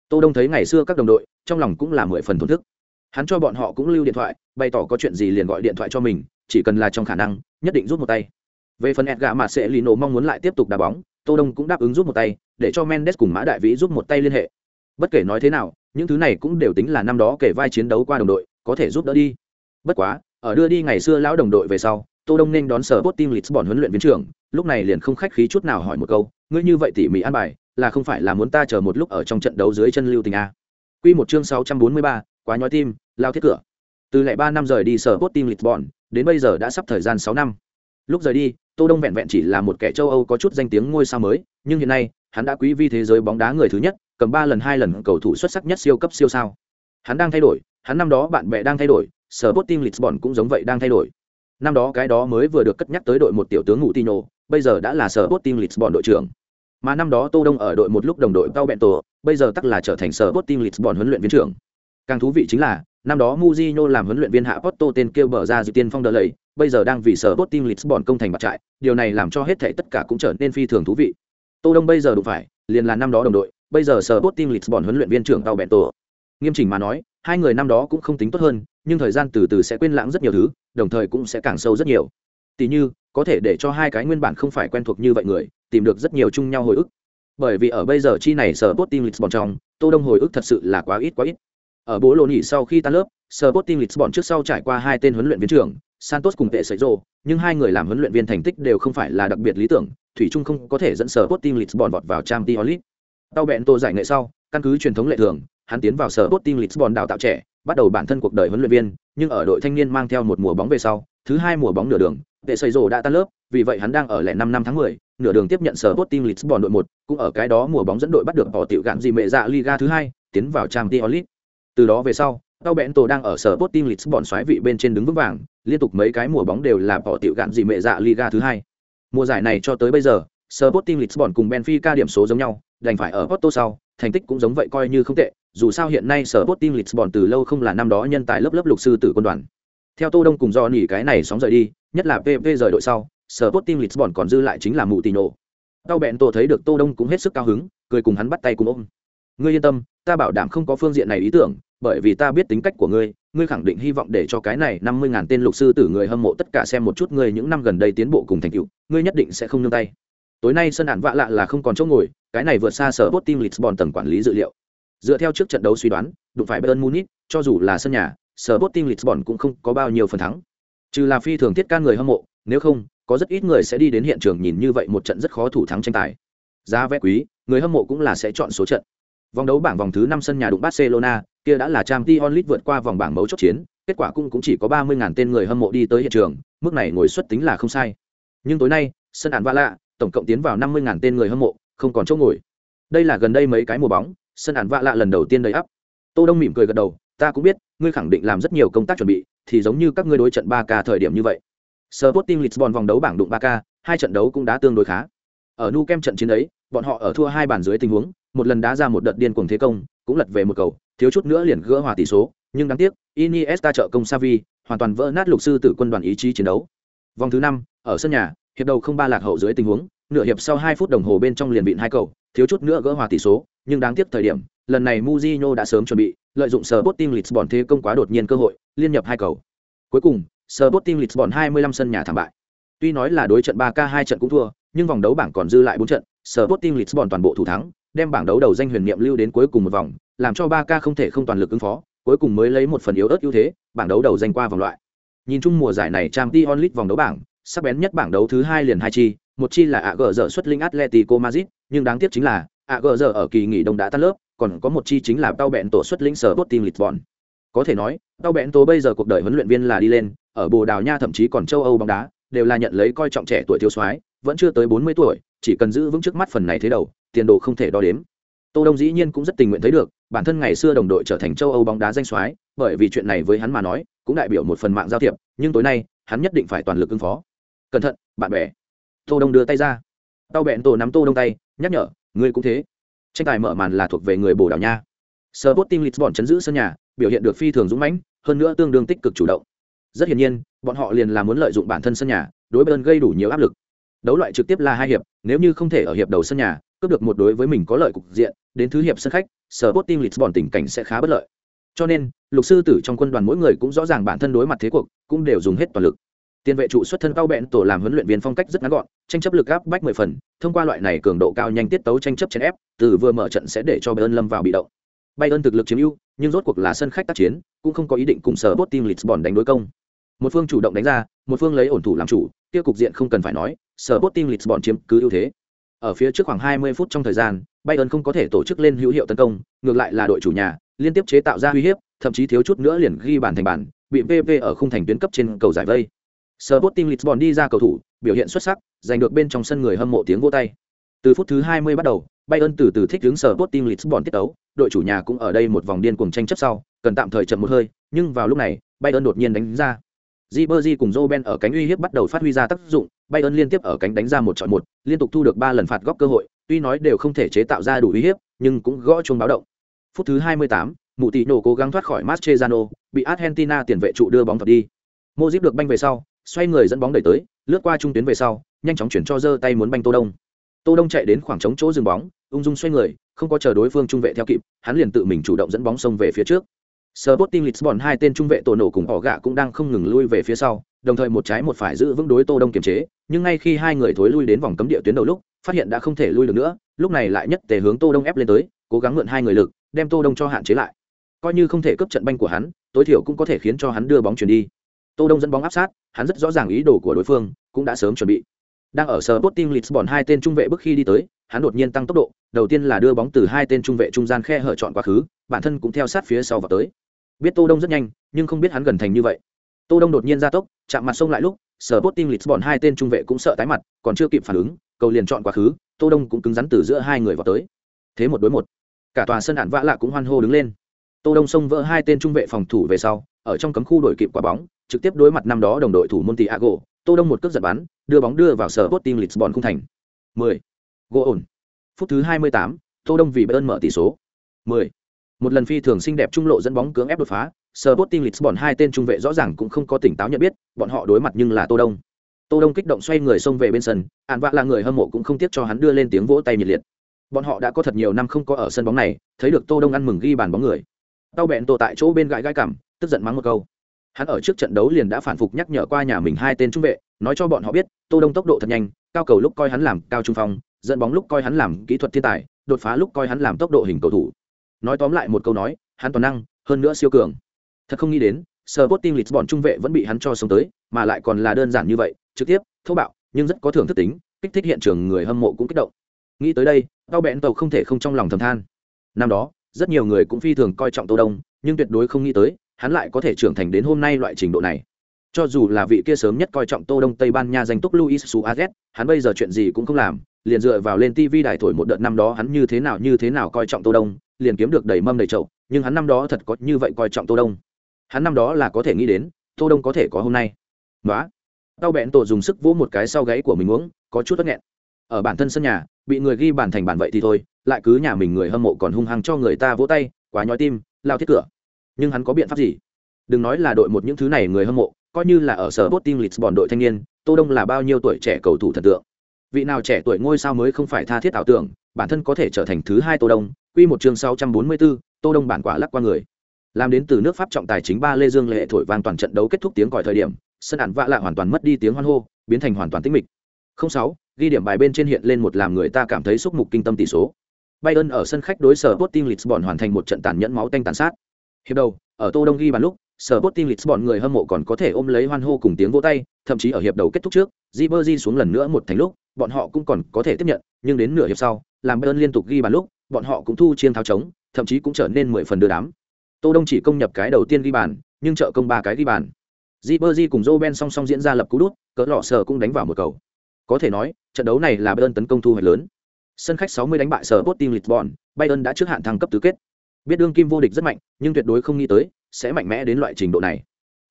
[SPEAKER 1] Tô Đông thấy ngày xưa các đồng đội, trong lòng cũng là mười phần thổn thức. Hắn cho bọn họ cũng lưu điện thoại, bày tỏ có chuyện gì liền gọi điện thoại cho mình, chỉ cần là trong khả năng, nhất định rút một tay. Về phần Edgar mà sẽ Lino mong muốn lại tiếp tục đá bóng, Tô Đông cũng đáp ứng rút một tay, để cho Mendes cùng Mã Đại Vĩ rút một tay liên hệ. Bất kể nói thế nào, những thứ này cũng đều tính là năm đó kể vai chiến đấu qua đồng đội, có thể giúp đỡ đi. Bất quá, ở đưa đi ngày xưa lão đồng đội về sau, Tô Đông nên đón sở Sporting Lisbon huấn luyện viên trưởng, lúc này liền không khách khí chút nào hỏi một câu, ngươi như vậy tỉ mỉ an bài, là không phải là muốn ta chờ một lúc ở trong trận đấu dưới chân lưu tình a. Quy một chương 643, quá nhói tim, lao thiết cửa. Từ lẻ ba năm rời đi sở bot team lisbon, đến bây giờ đã sắp thời gian sáu năm. Lúc rời đi, tô đông vẹn vẹn chỉ là một kẻ châu âu có chút danh tiếng ngôi sao mới, nhưng hiện nay, hắn đã quý vi thế giới bóng đá người thứ nhất, cầm ba lần, hai lần cầu thủ xuất sắc nhất siêu cấp siêu sao. Hắn đang thay đổi, hắn năm đó bạn bè đang thay đổi, sở bot team lisbon cũng giống vậy đang thay đổi. Năm đó cái đó mới vừa được cất nhắc tới đội một tiểu tướng ngụ tino bây giờ đã là sở bot team lisbon đội trưởng. Mà năm đó tô đông ở đội một lúc đồng đội tao bẹn tổ bây giờ tắc là trở thành sở bot team lisbon huấn luyện viên trưởng càng thú vị chính là năm đó Mujino làm huấn luyện viên hạ Porto tên kêu bờ ra dự tiên phong đỡ lầy, bây giờ đang vì sở Sporting Lisbon công thành bạc trại, điều này làm cho hết thảy tất cả cũng trở nên phi thường thú vị. Tô Đông bây giờ đủ phải, liền là năm đó đồng đội, bây giờ sở Sporting Lisbon huấn luyện viên trưởng Tao Bento. Nghiêm chỉnh mà nói, hai người năm đó cũng không tính tốt hơn, nhưng thời gian từ từ sẽ quên lãng rất nhiều thứ, đồng thời cũng sẽ càng sâu rất nhiều. Tỷ như, có thể để cho hai cái nguyên bản không phải quen thuộc như vậy người, tìm được rất nhiều chung nhau hồi ức. Bởi vì ở bây giờ chi này sở Sporting Lisbon trong, Tô Đông hồi ức thật sự là quá ít quá ít ở bố lô nghỉ sau khi tan lớp, Sporting Lisbon trước sau trải qua hai tên huấn luyện viên trưởng, Santos cùng Tệ Sấy Rô, nhưng hai người làm huấn luyện viên thành tích đều không phải là đặc biệt lý tưởng, thủy chung không có thể dẫn Sporting Lisbon vọt vào Champions League. Tao bẹn tô giải nghệ sau, căn cứ truyền thống lệ thường, hắn tiến vào Sporting Lisbon đào tạo trẻ, bắt đầu bản thân cuộc đời huấn luyện viên, nhưng ở đội thanh niên mang theo một mùa bóng về sau, thứ hai mùa bóng nửa đường, Tệ Sấy Rô đã tan lớp, vì vậy hắn đang ở lẻ năm năm tháng 10, nửa đường tiếp nhận Sporting Lisbon đội một, cũng ở cái đó mùa bóng dẫn đội bắt được bỏ tiểu gạn gì mẹ dạ Liga thứ hai, tiến vào Champions League từ đó về sau, tao bẽn tổ đang ở sở bot team lisbon xoáy vị bên trên đứng vững vàng, liên tục mấy cái mùa bóng đều là bỏ tiểu gạn gì mẹ dạ liga thứ hai. Mùa giải này cho tới bây giờ, sở bot team lisbon cùng benfica điểm số giống nhau, đành phải ở porto sau, thành tích cũng giống vậy coi như không tệ, dù sao hiện nay sở bot team lisbon từ lâu không là năm đó nhân tài lớp lớp lục sư tử quân đoàn. Theo tô đông cùng do nỉ cái này sóng rời đi, nhất là pp rời đội sau, sở bot team lisbon còn dư lại chính là mù tì nổ tao bẹn tổ thấy được tô đông cũng hết sức cao hứng, cười cùng hắn bắt tay cùng ôm. Ngươi yên tâm ta bảo đảm không có phương diện này ý tưởng, bởi vì ta biết tính cách của ngươi ngươi khẳng định hy vọng để cho cái này năm mươi ngàn tên lục sư tử người hâm mộ tất cả xem một chút ngươi những năm gần đây tiến bộ cùng thành tựu, ngươi nhất định sẽ không nương tay. Tối nay sân ản vạ lạ là không còn chỗ ngồi, cái này vượt xa sở bot team lisbon tầng quản lý dữ liệu. Dựa theo trước trận đấu suy đoán, đụng phải bayern munich, cho dù là sân nhà, sở bot team lisbon cũng không có bao nhiêu phần thắng. Trừ là phi thường thiết can người hâm mộ, nếu không, có rất ít người sẽ đi đến hiện trường nhìn như vậy một trận rất khó thủ thắng tranh tài. Giá vé quý, người hâm mộ cũng là sẽ chọn số trận. Vòng đấu bảng vòng thứ năm sân nhà đụng Barcelona, kia đã là Champions League vượt qua vòng bảng mấu chốt chiến, kết quả cũng cũng chỉ có 30.000 tên người hâm mộ đi tới hiện trường, mức này ngồi suất tính là không sai. Nhưng tối nay, sân Án Vạ tổng cộng tiến vào 50.000 tên người hâm mộ, không còn chỗ ngồi. Đây là gần đây mấy cái mùa bóng, sân Án Vạ lần đầu tiên đầy ắp. Tô Đông mỉm cười gật đầu, ta cũng biết, ngươi khẳng định làm rất nhiều công tác chuẩn bị, thì giống như các ngươi đối trận 3K thời điểm như vậy. Sporting Lisbon vòng đấu bảng đụng 3K, hai trận đấu cũng đã tương đối khá. Ở Nu Kem trận chiến ấy, bọn họ ở thua hai bàn dưới tình huống, một lần đá ra một đợt điên cuồng thế công, cũng lật về một cầu, thiếu chút nữa liền gỡ hòa tỷ số, nhưng đáng tiếc, Iniesta trợ công Xavi, hoàn toàn vỡ nát lục sư tử quân đoàn ý chí chiến đấu. Vòng thứ năm, ở sân nhà, hiệp đầu không ba lạc hậu dưới tình huống, nửa hiệp sau hai phút đồng hồ bên trong liền bịn hai cầu, thiếu chút nữa gỡ hòa tỷ số, nhưng đáng tiếc thời điểm, lần này Mujinho đã sớm chuẩn bị, lợi dụng Sporting Lisbon thế công quá đột nhiên cơ hội, liên nhập hai cầu. Cuối cùng, Sporting Lisbon 25 sân nhà thảm bại. Tuy nói là đối trận 3K hai trận cũng thua, nhưng vòng đấu bảng còn dư lại 4 trận, Sporting Lisbon toàn bộ thủ thắng, đem bảng đấu đầu danh huyền niệm lưu đến cuối cùng một vòng, làm cho 3K không thể không toàn lực ứng phó, cuối cùng mới lấy một phần yếu ớt ưu thế, bảng đấu đầu danh qua vòng loại. Nhìn chung mùa giải này Champions League vòng đấu bảng, sắc bén nhất bảng đấu thứ hai liền hai chi, một chi là AG xuất linh Atletico Madrid, nhưng đáng tiếc chính là AG ở kỳ nghỉ đông đã tan lớp, còn có một chi chính là Tao Bện tổ xuất Linh sở Sporting Lisbon. Có thể nói, Tao Bện tổ bây giờ cuộc đời huấn luyện viên là đi lên, ở Bồ Đào Nha thậm chí còn châu Âu bóng đá, đều là nhận lấy coi trọng trẻ tuổi thiếu soái, vẫn chưa tới 40 tuổi, chỉ cần giữ vững trước mắt phần này thế đầu, tiền đồ không thể đo đếm. Tô Đông dĩ nhiên cũng rất tình nguyện thấy được, bản thân ngày xưa đồng đội trở thành châu Âu bóng đá danh soái, bởi vì chuyện này với hắn mà nói, cũng đại biểu một phần mạng giao thiệp, nhưng tối nay, hắn nhất định phải toàn lực ứng phó. Cẩn thận, bạn bè. Tô Đông đưa tay ra. Tao bẹn tổ nắm Tô Đông tay, nhắc nhở, ngươi cũng thế. Tranh tài mở màn là thuộc về người Bồ Đào Nha. Sporting Lisbon chấn giữ sân nhà, biểu hiện được phi thường dũng mãnh, hơn nữa tương đương tích cực chủ động. Rất hiển nhiên, bọn họ liền là muốn lợi dụng bản thân sân nhà, đối bên gây đủ nhiều áp lực. Đấu loại trực tiếp là hai hiệp, nếu như không thể ở hiệp đầu sân nhà, cướp được một đối với mình có lợi cục diện, đến thứ hiệp sân khách, sở bot team Lisbon tình cảnh sẽ khá bất lợi. Cho nên, lục sư tử trong quân đoàn mỗi người cũng rõ ràng bản thân đối mặt thế cuộc, cũng đều dùng hết toàn lực. Tiền vệ trụ xuất thân cao bẹn tổ làm huấn luyện viên phong cách rất ngắn gọn, tranh chấp lực áp bách mười phần, thông qua loại này cường độ cao nhanh tiết tấu tranh chấp chèn ép, từ vừa mở trận sẽ để cho Bayern lâm vào bị động. Bayern thực lực chiếm ưu, nhưng rốt cuộc là sân khách tác chiến, cũng không có ý định cùng sở bot team Lisbon đánh đối công. Một phương chủ động đánh ra, một phương lấy ổn thủ làm chủ, kia cục diện không cần phải nói, Sporting Lisbon chiếm cứ ưu thế. Ở phía trước khoảng 20 phút trong thời gian, Bayern không có thể tổ chức lên hữu hiệu tấn công, ngược lại là đội chủ nhà liên tiếp chế tạo ra uy hiếp, thậm chí thiếu chút nữa liền ghi bàn thành bàn, bị PP ở khung thành tuyến cấp trên cầu giải vây. Sporting Lisbon đi ra cầu thủ, biểu hiện xuất sắc, giành được bên trong sân người hâm mộ tiếng vỗ tay. Từ phút thứ 20 bắt đầu, Bayern từ từ thích ứng Sporting Lisbon tiết tấu, đội chủ nhà cũng ở đây một vòng điên cuồng tranh chấp sau, cần tạm thời chậm một hơi, nhưng vào lúc này, Bayern đột nhiên đánh ra. Ribery cùng Roben ở cánh uy hiếp bắt đầu phát huy ra tác dụng, Bayern liên tiếp ở cánh đánh ra một chọi một, liên tục thu được 3 lần phạt góc cơ hội, tuy nói đều không thể chế tạo ra đủ uy hiếp, nhưng cũng gõ chuông báo động. Phút thứ 28, Mụ Tỷ nổ cố gắng thoát khỏi Mascherano, bị Argentina tiền vệ trụ đưa bóng thật đi. Modric được banh về sau, xoay người dẫn bóng đẩy tới, lướt qua trung tuyến về sau, nhanh chóng chuyển cho giơ tay muốn banh Tô Đông. Tô Đông chạy đến khoảng trống chỗ dừng bóng, ung dung xoay người, không có chờ đối phương trung vệ theo kịp, hắn liền tự mình chủ động dẫn bóng xông về phía trước. Sporting Lisbon hai tên trung vệ tổ nổ cùng họ gạ cũng đang không ngừng lui về phía sau, đồng thời một trái một phải giữ vững đối Tô Đông kiềm chế, nhưng ngay khi hai người thối lui đến vòng cấm địa tuyến đầu lúc, phát hiện đã không thể lui được nữa, lúc này lại nhất tề hướng Tô Đông ép lên tới, cố gắng mượn hai người lực, đem Tô Đông cho hạn chế lại. Coi như không thể cướp trận banh của hắn, tối thiểu cũng có thể khiến cho hắn đưa bóng chuyển đi. Tô Đông dẫn bóng áp sát, hắn rất rõ ràng ý đồ của đối phương, cũng đã sớm chuẩn bị. Đang ở Sporting Lisbon hai tên trung vệ bước khi đi tới, hắn đột nhiên tăng tốc độ, đầu tiên là đưa bóng từ hai tên trung vệ trung gian khe hở chọn quá khứ, bản thân cũng theo sát phía sau vào tới biết tô đông rất nhanh nhưng không biết hắn gần thành như vậy tô đông đột nhiên ra tốc chạm mặt sông lại lúc sở bot team lisbon hai tên trung vệ cũng sợ tái mặt còn chưa kịp phản ứng cầu liền chọn quá khứ tô đông cũng cứng rắn từ giữa hai người vào tới thế một đối một cả tòa sân đạn vã lạ cũng hoan hô đứng lên tô đông xông vỡ hai tên trung vệ phòng thủ về sau ở trong cấm khu đổi kịp quả bóng trực tiếp đối mặt năm đó đồng đội thủ Montiago, Tô Đông một cước giật bắn, đưa bóng đưa vào sở Sporting Lisbon khung thành. 10. Gỗ ổn. Phút thứ 28, Tô Đông vì Bayern mở tỷ số. 10. Một lần phi thường xinh đẹp trung lộ dẫn bóng cưỡng ép đột phá, Sporting Lisbon hai tên trung vệ rõ ràng cũng không có tỉnh táo nhận biết, bọn họ đối mặt nhưng là Tô Đông. Tô Đông kích động xoay người xông về bên sân, An Vạ là người hâm mộ cũng không tiếc cho hắn đưa lên tiếng vỗ tay nhiệt liệt. Bọn họ đã có thật nhiều năm không có ở sân bóng này, thấy được Tô Đông ăn mừng ghi bàn bóng người. Tao bẹn tổ tại chỗ bên gãi gãi cằm, tức giận mắng một câu. Hắn ở trước trận đấu liền đã phản phục nhắc nhở qua nhà mình hai tên trung vệ, nói cho bọn họ biết, Tô Đông tốc độ thật nhanh, cao cầu lúc coi hắn làm cao trung phong, dẫn bóng lúc coi hắn làm kỹ thuật thiên tài, đột phá lúc coi hắn làm tốc độ hình cầu thủ nói tóm lại một câu nói hắn toàn năng hơn nữa siêu cường thật không nghĩ đến Serbotinlich bọn trung vệ vẫn bị hắn cho sống tới, mà lại còn là đơn giản như vậy, trực tiếp, thô bạo, nhưng rất có thưởng thức tính, kích thích hiện trường người hâm mộ cũng kích động. Nghĩ tới đây, Tao Bẹn Tàu không thể không trong lòng thầm than. Năm đó, rất nhiều người cũng phi thường coi trọng Tô Đông, nhưng tuyệt đối không nghĩ tới, hắn lại có thể trưởng thành đến hôm nay loại trình độ này. Cho dù là vị kia sớm nhất coi trọng Tô Đông Tây Ban Nha danh túc Luis Suarez, hắn bây giờ chuyện gì cũng không làm, liền dựa vào lên TV đài thổi một đợt năm đó hắn như thế nào như thế nào coi trọng Tô Đông, liền kiếm được đầy mâm đầy chậu, nhưng hắn năm đó thật có như vậy coi trọng tô đông. Hắn năm đó là có thể nghĩ đến, tô đông có thể có hôm nay. Nói tao bẹn tổ dùng sức vỗ một cái sau gáy của mình uống, có chút bất nghẹn. Ở bản thân sân nhà, bị người ghi bàn thành bản vậy thì thôi, lại cứ nhà mình người hâm mộ còn hung hăng cho người ta vỗ tay, quá nhói tim, lao thiết cửa. Nhưng hắn có biện pháp gì? Đừng nói là đội một những thứ này người hâm mộ, coi như là ở sở bot team lisbon đội thanh niên, tô đông là bao nhiêu tuổi trẻ cầu thủ thần tượng? Vị nào trẻ tuổi ngôi sao mới không phải tha thiết ảo tưởng bản thân có thể trở thành thứ hai tô đông quy một chương 644, tô đông bản quả lắc qua người. Làm đến từ nước pháp trọng tài chính ba lê dương lệ thổi vang toàn trận đấu kết thúc tiếng còi thời điểm sân ản vạ lạ hoàn toàn mất đi tiếng hoan hô biến thành hoàn toàn tĩnh mịch. 06, ghi điểm bài bên trên hiện lên một làm người ta cảm thấy xúc mục kinh tâm tỷ số. Bayern ở sân khách đối sở Sporting Lisbon hoàn thành một trận tàn nhẫn máu tanh tàn sát. Hiệp đầu ở tô đông ghi bàn lúc sở Sporting Lisbon người hâm mộ còn có thể ôm lấy hoan hô cùng tiếng vỗ tay thậm chí ở hiệp đầu kết thúc trước Ribery xuống lần nữa một thành lúc bọn họ cũng còn có thể tiếp nhận nhưng đến nửa hiệp sau làm Bayern liên tục ghi bàn lúc, bọn họ cũng thu chiên tháo trống, thậm chí cũng trở nên mười phần đưa đám. Tô đông chỉ công nhập cái đầu tiên ghi bàn, nhưng trợ công ba cái ghi bàn. Ribery cùng Joe Ben song song diễn ra lập cú đút, cỡ lọ sờ cũng đánh vào một cầu. Có thể nói, trận đấu này là Bayern tấn công thu hoạch lớn. Sân khách 60 đánh bại sở Sporting Lisbon, Bayern đã trước hạn thăng cấp tứ kết. Biết đương kim vô địch rất mạnh, nhưng tuyệt đối không nghĩ tới, sẽ mạnh mẽ đến loại trình độ này.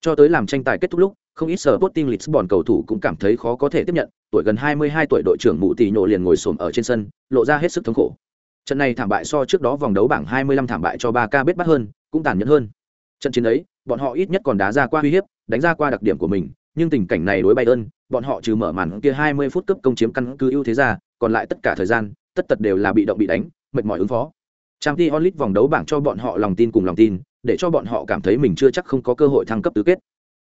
[SPEAKER 1] Cho tới làm tranh tài kết thúc lúc, không ít sở Sporting Lisbon cầu thủ cũng cảm thấy khó có thể tiếp nhận tuổi gần 22 tuổi đội trưởng mụ tỷ nhổ liền ngồi xổm ở trên sân, lộ ra hết sức thống khổ. Trận này thảm bại so trước đó vòng đấu bảng 25 thảm bại cho ba ca biết bắt hơn, cũng tàn nhẫn hơn. Trận chiến ấy, bọn họ ít nhất còn đá ra qua uy hiếp, đánh ra qua đặc điểm của mình, nhưng tình cảnh này đối bayern, bọn họ trừ mở màn kia 20 phút cấp công chiếm căn cứ ưu thế ra, còn lại tất cả thời gian, tất tật đều là bị động bị đánh, mệt mỏi ứng phó. Trang League vòng đấu bảng cho bọn họ lòng tin cùng lòng tin, để cho bọn họ cảm thấy mình chưa chắc không có cơ hội thăng cấp tứ kết.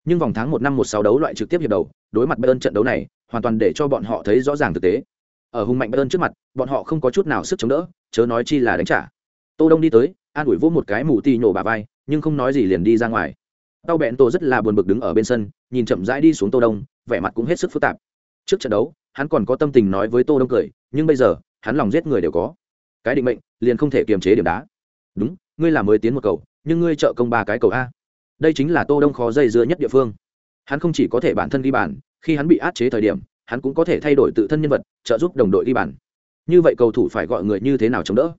[SPEAKER 1] Nhưng vòng tháng 1 năm một sáu đấu loại trực tiếp hiệp đầu, đối mặt bayern trận đấu này hoàn toàn để cho bọn họ thấy rõ ràng thực tế. Ở hùng mạnh bayern trước mặt, bọn họ không có chút nào sức chống đỡ, chớ nói chi là đánh trả. Tô đông đi tới, an ủi vỗ một cái mù tì nhổ bà vai, nhưng không nói gì liền đi ra ngoài. Tao bẹn tô rất là buồn bực đứng ở bên sân, nhìn chậm rãi đi xuống tô đông, vẻ mặt cũng hết sức phức tạp. Trước trận đấu, hắn còn có tâm tình nói với tô đông cười, nhưng bây giờ, hắn lòng giết người đều có. Cái định mệnh, liền không thể kiềm chế điểm đá. Đúng, ngươi là mới tiến một cầu, nhưng ngươi trợ công ba cái cầu a. Đây chính là tô đông khó dây dưa nhất địa phương. Hắn không chỉ có thể bản thân ghi bàn khi hắn bị áp chế thời điểm, hắn cũng có thể thay đổi tự thân nhân vật, trợ giúp đồng đội ghi bàn. Như vậy cầu thủ phải gọi người như thế nào chống đỡ?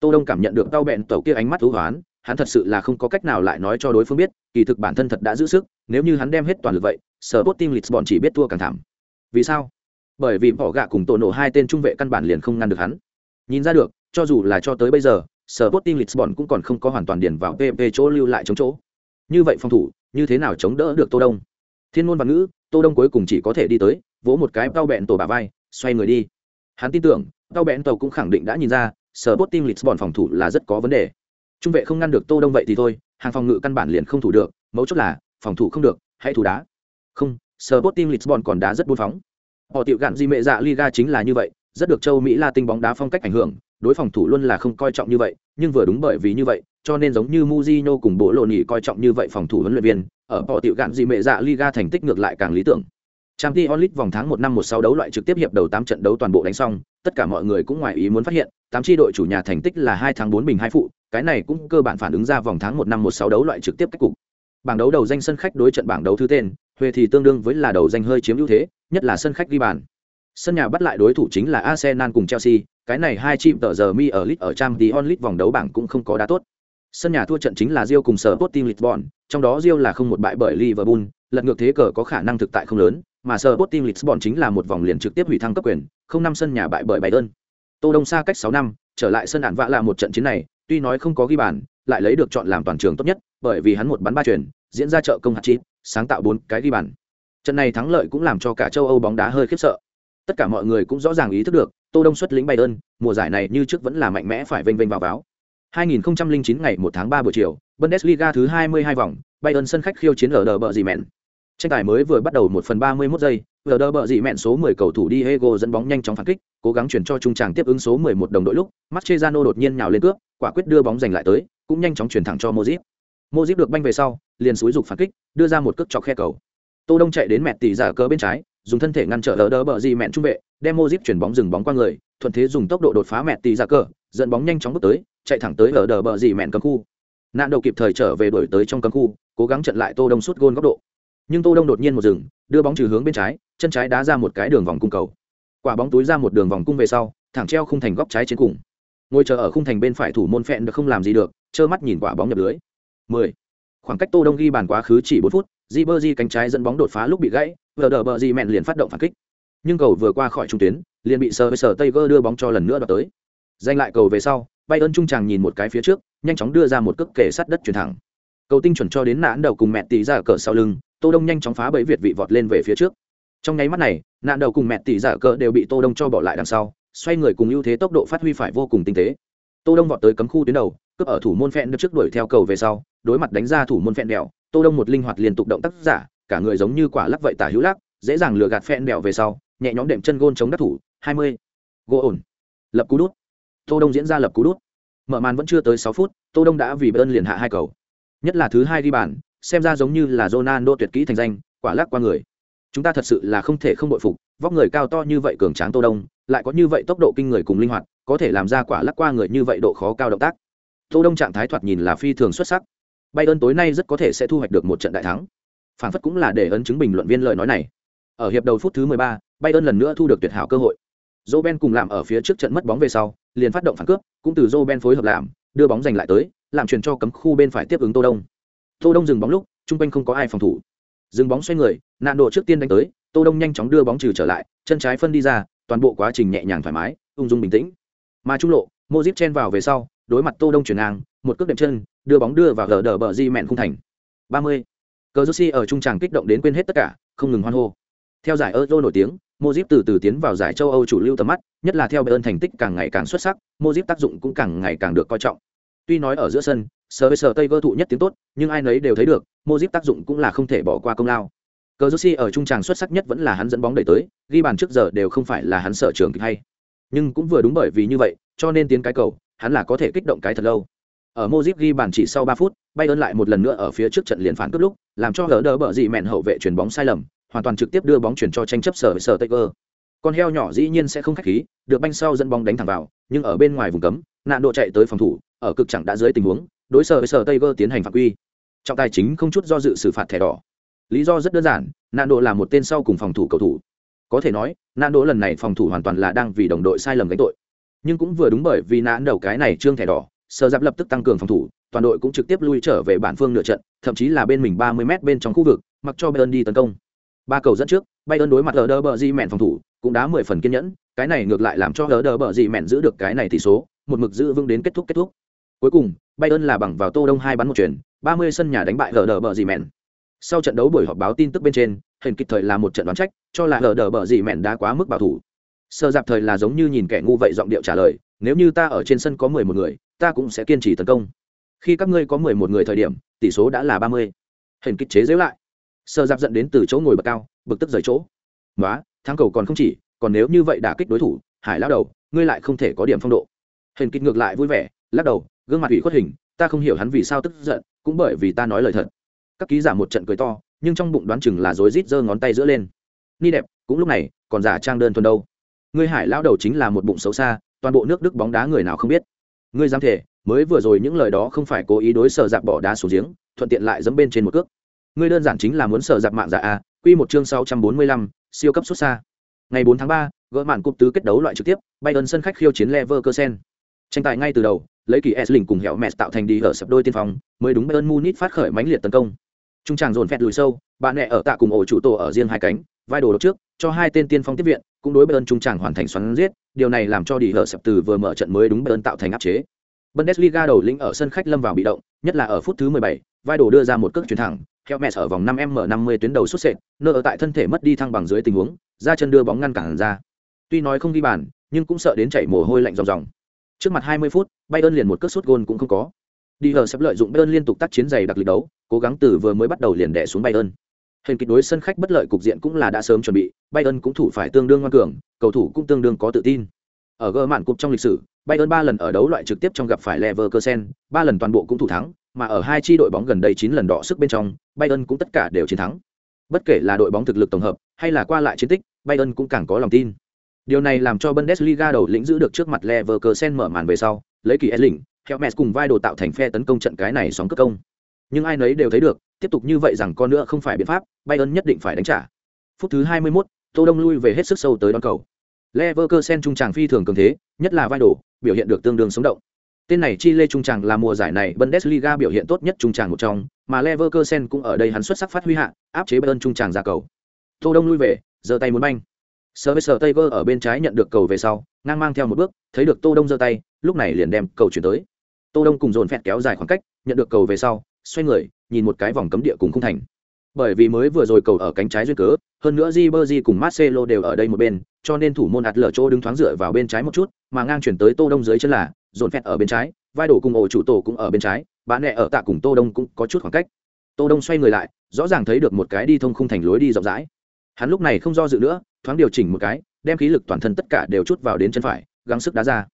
[SPEAKER 1] Tô đông cảm nhận được đau bẹn tàu kia ánh mắt thú hoán, hắn thật sự là không có cách nào lại nói cho đối phương biết, kỳ thực bản thân thật đã giữ sức, nếu như hắn đem hết toàn lực vậy sở bot team lisbon chỉ biết thua càng thảm. Vì sao? Bởi vì bỏ gạ cùng tổ nổ hai tên trung vệ căn bản liền không ngăn được hắn. Nhìn ra được, cho dù là cho tới bây giờ sở bot team lisbon cũng còn không có hoàn toàn điền vào pp chỗ lưu lại chống chỗ. Như vậy phòng thủ, như thế nào chống đỡ được tô đông? Thiên ngôn và ngữ, tô đông cuối cùng chỉ có thể đi tới, vỗ một cái tao bẹn tổ bà vai, xoay người đi. Hắn tin tưởng tao bẹn tổ cũng khẳng định đã nhìn ra, sở bot team lisbon phòng thủ là rất có vấn đề. Trung vệ không ngăn được tô đông vậy thì thôi, hàng phòng ngự căn bản liền không thủ được, mấu chốt là, phòng thủ không được, hãy thủ đá. Không, sở bot team lisbon còn đá rất buôn phóng. Họ tiểu gạn di mệ dạ liga chính là như vậy, rất được châu mỹ la tinh bóng đá phong cách ảnh hưởng, đối phòng thủ luôn là không coi trọng như vậy, nhưng vừa đúng bởi vì như vậy, cho nên giống như muzino cùng bộ lộ nhị coi trọng như vậy phòng thủ huấn luyện viên ở bỏ tiểu gạn gì mẹ dạ liga thành tích ngược lại càng lý tưởng Champions League vòng tháng 1 năm 16 đấu loại trực tiếp hiệp đầu 8 trận đấu toàn bộ đánh xong, tất cả mọi người cũng ngoài ý muốn phát hiện, 8 chi đội chủ nhà thành tích là 2 tháng 4 bình 2 phụ, cái này cũng cơ bản phản ứng ra vòng tháng 1 năm 16 đấu loại trực tiếp cách cục. Bảng đấu đầu danh sân khách đối trận bảng đấu thứ tên, Huệ thì tương đương với là đầu danh hơi chiếm ưu thế, nhất là sân khách ghi bàn. Sân nhà bắt lại đối thủ chính là Arsenal cùng Chelsea, cái này hai chim tờ giờ mi ở lit ở Champions League vòng đấu bảng cũng không có đá tốt. Sân nhà thua trận chính là Real cùng Sporting Lisbon, trong đó Real là không một bại bởi Liverpool, lật ngược thế cờ có khả năng thực tại không lớn, mà Sporting Lisbon chính là một vòng liền trực tiếp hủy thăng cấp quyền, không năm sân nhà bại bởi Bayern. Tô Đông xa cách 6 năm, trở lại sân ản vạ là một trận chiến này, tuy nói không có ghi bàn, lại lấy được chọn làm toàn trường tốt nhất, bởi vì hắn một bắn ba chuyển, diễn ra trợ công hạt chín, sáng tạo bốn cái ghi bàn. Trận này thắng lợi cũng làm cho cả châu Âu bóng đá hơi khiếp sợ. Tất cả mọi người cũng rõ ràng ý thức được, Tô Đông xuất lĩnh Bayern, mùa giải này như trước vẫn là mạnh mẽ phải vênh vênh vào báo. 2009 ngày 1 tháng 3 buổi chiều, Bundesliga thứ 22 vòng, Bayern sân khách khiêu chiến ở đờ bờ gì mẹn. Tranh tài mới vừa bắt đầu 1 phần 31 giây, ở đờ bờ gì mẹn số 10 cầu thủ Diego dẫn bóng nhanh chóng phản kích, cố gắng chuyển cho trung tràng tiếp ứng số 11 đồng đội lúc, Mascherano đột nhiên nhào lên cướp, quả quyết đưa bóng giành lại tới, cũng nhanh chóng chuyển thẳng cho Modric. Modric được banh về sau, liền xúi dục phản kích, đưa ra một cước chọc khe cầu. Tô Đông chạy đến mệt tỷ giả cờ bên trái, dùng thân thể ngăn trở ở đỡ bờ gì mẹn trung vệ, đem Modric chuyển bóng dừng bóng qua người, thuận thế dùng tốc độ đột phá mệt tỷ giả cờ, dẫn bóng nhanh chóng bước tới, chạy thẳng tới ở đỡ bờ gì mẹn cấm khu. Nạn đầu kịp thời trở về đuổi tới trong cấm khu, cố gắng chặn lại Tô Đông suốt gôn góc độ. Nhưng Tô Đông đột nhiên một dừng, đưa bóng trừ hướng bên trái, chân trái đá ra một cái đường vòng cung cầu. Quả bóng túi ra một đường vòng cung về sau, thẳng treo khung thành góc trái trên cùng. Ngồi chờ ở khung thành bên phải thủ môn phẹn được không làm gì được, trơ mắt nhìn quả bóng nhập lưới. 10. Khoảng cách Tô Đông ghi bàn quá khứ chỉ 4 phút, Ribery cánh trái dẫn bóng đột phá lúc bị gãy, vừa đỡ bờ gì mẹn liền phát động phản kích. Nhưng cầu vừa qua khỏi trung tuyến, liền bị Sir Sir Tiger đưa bóng cho lần nữa đoạt tới. Giành lại cầu về sau, Bayern trung tràng nhìn một cái phía trước, nhanh chóng đưa ra một cước kề sát đất chuyển thẳng. Cầu tinh chuẩn cho đến nạn đầu cùng mẹ tỷ ra cờ sau lưng, Tô Đông nhanh chóng phá bẫy Việt vị vọt lên về phía trước. Trong nháy mắt này, nạn đầu cùng mẹ tỷ giả cờ đều bị Tô Đông cho bỏ lại đằng sau, xoay người cùng ưu thế tốc độ phát huy phải vô cùng tinh tế. Tô Đông vọt tới cấm khu tuyến đầu, cướp ở thủ môn phẹn trước đuổi theo cầu về sau, đối mặt đánh ra thủ môn phẹn đèo, Tô Đông một linh hoạt liên tục động tác giả, cả người giống như quả lắc vậy tả hữu lắc, dễ dàng lừa gạt phẹn đèo về sau, nhẹ nhõm đệm chân gôn chống đắc thủ, 20. Gỗ ổn. Lập cú đút. Tô Đông diễn ra lập cú đút. Mở màn vẫn chưa tới 6 phút, Tô Đông đã vì bơn liền hạ hai cầu. Nhất là thứ hai đi bàn, xem ra giống như là Ronaldo tuyệt kỹ thành danh, quả lắc qua người. Chúng ta thật sự là không thể không bội phục, vóc người cao to như vậy cường tráng Tô Đông, lại có như vậy tốc độ kinh người cùng linh hoạt, có thể làm ra quả lắc qua người như vậy độ khó cao động tác. Tô Đông trạng thái thoạt nhìn là phi thường xuất sắc. Bayern tối nay rất có thể sẽ thu hoạch được một trận đại thắng. Phản phất cũng là để ấn chứng bình luận viên lời nói này. Ở hiệp đầu phút thứ 13, Bayern lần nữa thu được tuyệt hảo cơ hội. Roben cùng làm ở phía trước trận mất bóng về sau, liền phát động phản cướp, cũng từ Roben phối hợp làm, đưa bóng giành lại tới, làm chuyển cho cấm khu bên phải tiếp ứng Tô Đông. Tô Đông dừng bóng lúc, trung quanh không có ai phòng thủ. Dừng bóng xoay người, nạn độ trước tiên đánh tới, Tô Đông nhanh chóng đưa bóng trừ trở lại, chân trái phân đi ra, toàn bộ quá trình nhẹ nhàng thoải mái, ung dung bình tĩnh. Mà trung lộ, Modric chen vào về sau, đối mặt Tô Đông chuyển ngang, một cước đệm chân, đưa bóng đưa vào gờ đờ bờ di mẹn khung thành. 30. Cờ Jersey ở trung tràng kích động đến quên hết tất cả, không ngừng hoan hô. Theo giải Euro nổi tiếng, Mojip từ từ tiến vào giải châu Âu chủ lưu tầm mắt, nhất là theo Bayern thành tích càng ngày càng xuất sắc, Mojip tác dụng cũng càng ngày càng được coi trọng. Tuy nói ở giữa sân, sờ tây vơ thụ nhất tiếng tốt nhưng ai nấy đều thấy được Mojip tác dụng cũng là không thể bỏ qua công lao. Cazorsi ở trung tràng xuất sắc nhất vẫn là hắn dẫn bóng đẩy tới ghi bàn trước giờ đều không phải là hắn sở trường kịch hay. Nhưng cũng vừa đúng bởi vì như vậy cho nên tiến cái cầu hắn là có thể kích động cái thật lâu. Ở Mojip ghi bàn chỉ sau ba phút bay ơn lại một lần nữa ở phía trước trận liền phản cướp lúc làm cho gỡ đỡ bờ gì mẹn hậu vệ chuyển bóng sai lầm hoàn toàn trực tiếp đưa bóng chuyển cho tranh chấp sở sở tây cơ con heo nhỏ dĩ nhiên sẽ không khách khí, được banh sau dẫn bóng đánh thẳng vào, nhưng ở bên ngoài vùng cấm, nạn độ chạy tới phòng thủ, ở cực chẳng đã dưới tình huống, đối sở với sở tây cơ tiến hành phạm quy. Trọng tài chính không chút do dự xử phạt thẻ đỏ. Lý do rất đơn giản, nạn độ là một tên sau cùng phòng thủ cầu thủ. Có thể nói, nạn độ lần này phòng thủ hoàn toàn là đang vì đồng đội sai lầm gánh tội. Nhưng cũng vừa đúng bởi vì nạn đầu cái này trương thẻ đỏ, sở giáp lập tức tăng cường phòng thủ, toàn đội cũng trực tiếp lui trở về bản phương nửa trận, thậm chí là bên mình 30 m bên trong khu vực, mặc cho bayern đi tấn công ba cầu dẫn trước, bayern đối mặt lờ đờ bờ di mẹn phòng thủ, cũng đã mười phần kiên nhẫn, cái này ngược lại làm cho lờ đờ bờ di mẹn giữ được cái này tỷ số, một mực giữ vững đến kết thúc kết thúc. Cuối cùng, bayern là bằng vào tô đông hai bắn một chuyển 30 sân nhà đánh bại lờ đờ bờ di mẹn sau trận đấu buổi họp báo tin tức bên trên, hình kịp thời là một trận đoán trách, cho là lờ đờ bờ di mẹn đã quá mức bảo thủ. Sơ dạp thời là giống như nhìn kẻ ngu vậy giọng điệu trả lời, nếu như ta ở trên sân có mười một người, ta cũng sẽ kiên trì tấn công. Khi các ngươi có mười một người thời điểm, tỷ số đã là ba mươi. Hình kích chế dễu lại sợ giáp dẫn đến từ chỗ ngồi bậc cao, bực tức rời chỗ. Nói thắng cầu còn không chỉ, còn nếu như vậy đả kích đối thủ, hải lao đầu, ngươi lại không thể có điểm phong độ. Hình kịch ngược lại vui vẻ, lắc đầu, gương mặt ủy khuất hình, ta không hiểu hắn vì sao tức giận, cũng bởi vì ta nói lời thật. Các ký giả một trận cười to, nhưng trong bụng đoán chừng là rối rít giơ ngón tay giữa lên. Ni đẹp, cũng lúc này, còn giả trang đơn thuần đâu? Ngươi hải lao đầu chính là một bụng xấu xa, toàn bộ nước đức bóng đá người nào không biết? Ngươi dám thể mới vừa rồi những lời đó không phải cố ý đối sở dạp bỏ đá xuống giếng, thuận tiện lại dẫm bên trên một cước ngươi đơn giản chính là muốn sở giặc mạng giả a quy một chương sáu trăm bốn mươi lăm siêu cấp xuất xa. Ngày bốn tháng ba gỡ màn cúp tứ kết đấu loại trực tiếp bayern sân khách khiêu chiến leverkusen. Tranh tài ngay từ đầu lấy kỳ Esling cùng hẻo mẹ tạo thành đi ở sập đôi tiên phong mới đúng bayern munich phát khởi mãnh liệt tấn công. Trung tràng dồn phẹt lùi sâu bạn nẹ ở tạ cùng ổ chủ tổ ở riêng hai cánh vai đồ đột trước cho hai tên tiên phong tiếp viện cũng đối bayern trung tràng hoàn thành xoắn giết điều này làm cho đi ở sập từ vừa mở trận mới đúng bayern tạo thành áp chế. Bundesliga đầu lĩnh ở sân khách lâm vào bị động, nhất là ở phút thứ 17, vai đồ đưa ra một cước chuyển thẳng, theo mẹ ở vòng 5m50 tuyến đầu xuất sệt, nơ ở tại thân thể mất đi thăng bằng dưới tình huống, ra chân đưa bóng ngăn cản ra. Tuy nói không ghi bàn, nhưng cũng sợ đến chảy mồ hôi lạnh ròng ròng. Trước mặt 20 phút, Bayern liền một cước sút gôn cũng không có. Đi ở sắp lợi dụng Bayern liên tục tác chiến dày đặc lực đấu, cố gắng từ vừa mới bắt đầu liền đè xuống Bayern. Hình kịch đối sân khách bất lợi cục diện cũng là đã sớm chuẩn bị, Bayern cũng thủ phải tương đương ngoan cường, cầu thủ cũng tương đương có tự tin. Ở gỡ mạn cục trong lịch sử, Bayern ba lần ở đấu loại trực tiếp trong gặp phải Leverkusen, ba lần toàn bộ cũng thủ thắng, mà ở hai chi đội bóng gần đây chín lần đỏ sức bên trong, Bayern cũng tất cả đều chiến thắng. Bất kể là đội bóng thực lực tổng hợp hay là qua lại chiến tích, Bayern cũng càng có lòng tin. Điều này làm cho Bundesliga đầu lĩnh giữ được trước mặt Leverkusen mở màn về sau, lấy kỳ Erling, Helmes cùng vai đồ tạo thành phe tấn công trận cái này sóng cướp công. Nhưng ai nấy đều thấy được, tiếp tục như vậy rằng con nữa không phải biện pháp, Bayern nhất định phải đánh trả. Phút thứ 21, Tô Đông lui về hết sức sâu tới đón cầu. Leverkusen trung tràng phi thường cường thế, nhất là vai đồ, biểu hiện được tương đương sống động. Tên này Chi Lê trung tràng là mùa giải này Bundesliga biểu hiện tốt nhất trung tràng một trong, mà Leverkusen cũng ở đây hắn xuất sắc phát huy hạ, áp chế Bayern trung tràng ra cầu. Tô Đông lui về, giơ tay muốn banh. Service Tiger ở bên trái nhận được cầu về sau, ngang mang theo một bước, thấy được Tô Đông giơ tay, lúc này liền đem cầu chuyển tới. Tô Đông cùng dồn phẹt kéo dài khoảng cách, nhận được cầu về sau, xoay người, nhìn một cái vòng cấm địa cùng khung thành. Bởi vì mới vừa rồi cầu ở cánh trái duyên cớ, hơn nữa Ribery cùng Marcelo đều ở đây một bên, cho nên thủ môn ạt lở chỗ đứng thoáng dựa vào bên trái một chút, mà ngang chuyển tới Tô Đông dưới chân là, dồn phẹt ở bên trái, vai đổ cùng ổ chủ tổ cũng ở bên trái, bạn nẹ ở tạ cùng Tô Đông cũng có chút khoảng cách. Tô Đông xoay người lại, rõ ràng thấy được một cái đi thông khung thành lối đi rộng rãi. Hắn lúc này không do dự nữa, thoáng điều chỉnh một cái, đem khí lực toàn thân tất cả đều chút vào đến chân phải, gắng sức đá ra.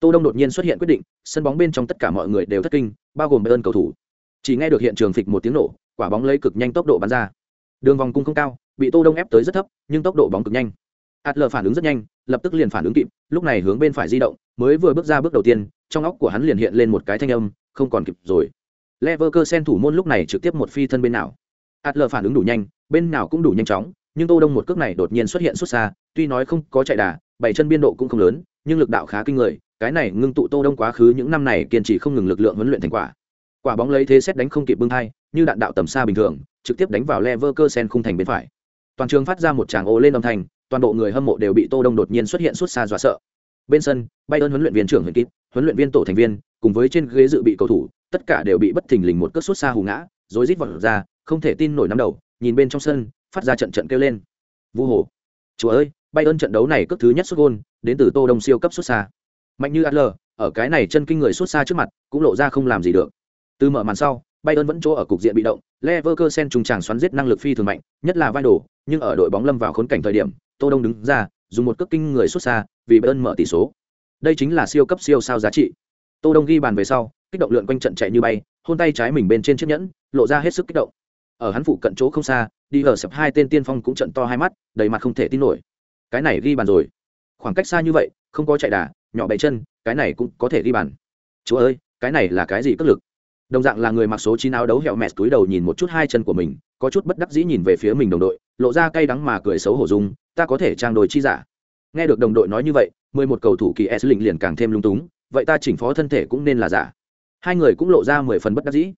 [SPEAKER 1] Tô Đông đột nhiên xuất hiện quyết định, sân bóng bên trong tất cả mọi người đều thất kinh, bao gồm Bayern cầu thủ. Chỉ nghe được hiện trường phịch một tiếng nổ, quả bóng lấy cực nhanh tốc độ bắn ra. Đường vòng cung không cao, bị Tô Đông ép tới rất thấp, nhưng tốc độ bóng cực nhanh. Adler phản ứng rất nhanh, lập tức liền phản ứng kịp, lúc này hướng bên phải di động, mới vừa bước ra bước đầu tiên, trong óc của hắn liền hiện lên một cái thanh âm, không còn kịp rồi. Leverkusen thủ môn lúc này trực tiếp một phi thân bên nào. Adler phản ứng đủ nhanh, bên nào cũng đủ nhanh chóng, nhưng Tô Đông một cước này đột nhiên xuất hiện xuất xa, tuy nói không có chạy đà, bảy chân biên độ cũng không lớn, nhưng lực đạo khá kinh người, cái này ngưng tụ Tô Đông quá khứ những năm này kiên trì không ngừng lực lượng huấn luyện thành quả. Quả bóng lấy thế xét đánh không kịp bưng hai, như đạn đạo tầm xa bình thường, trực tiếp đánh vào Leverkusen khung thành bên phải. Toàn trường phát ra một tràng ồ lên âm thanh, toàn bộ người hâm mộ đều bị Tô Đông đột nhiên xuất hiện suốt xa dọa sợ. Bên sân, Bayern huấn luyện viên trưởng Huyền kíp huấn luyện viên tổ thành viên, cùng với trên ghế dự bị cầu thủ, tất cả đều bị bất thình lình một cước xuất xa hù ngã, rối rít vọt ra, không thể tin nổi nắm đầu, nhìn bên trong sân, phát ra trận trận kêu lên. Vu hồ. Chúa ơi, Bayern trận đấu này cước thứ nhất xuất gôn đến từ Tô Đông siêu cấp xuất xa. Mạnh như Adler, ở cái này chân kinh người xuất xa trước mặt, cũng lộ ra không làm gì được. Từ mở màn sau, Bayern vẫn chỗ ở cục diện bị động, Leverkusen trùng tràng xoắn giết năng lực phi thường mạnh, nhất là vai đồ, nhưng ở đội bóng lâm vào khốn cảnh thời điểm, Tô Đông đứng ra, dùng một cước kinh người xuất xa, vì Bayern mở tỷ số. Đây chính là siêu cấp siêu sao giá trị. Tô Đông ghi bàn về sau, kích động lượn quanh trận chạy như bay, hôn tay trái mình bên trên chiếc nhẫn, lộ ra hết sức kích động. Ở hắn phụ cận chỗ không xa, đi ở sập hai tên tiên phong cũng trận to hai mắt, đầy mặt không thể tin nổi. Cái này ghi bàn rồi. Khoảng cách xa như vậy, không có chạy đà, nhỏ bảy chân, cái này cũng có thể ghi bàn. Chúa ơi, cái này là cái gì cất lực? đồng dạng là người mặc số chín áo đấu hẹo mẹt túi đầu nhìn một chút hai chân của mình có chút bất đắc dĩ nhìn về phía mình đồng đội lộ ra cay đắng mà cười xấu hổ dung ta có thể trang đồi chi giả nghe được đồng đội nói như vậy mười một cầu thủ kỳ s lĩnh liền càng thêm lung túng vậy ta chỉnh phó thân thể cũng nên là giả hai người cũng lộ ra mười phần bất đắc dĩ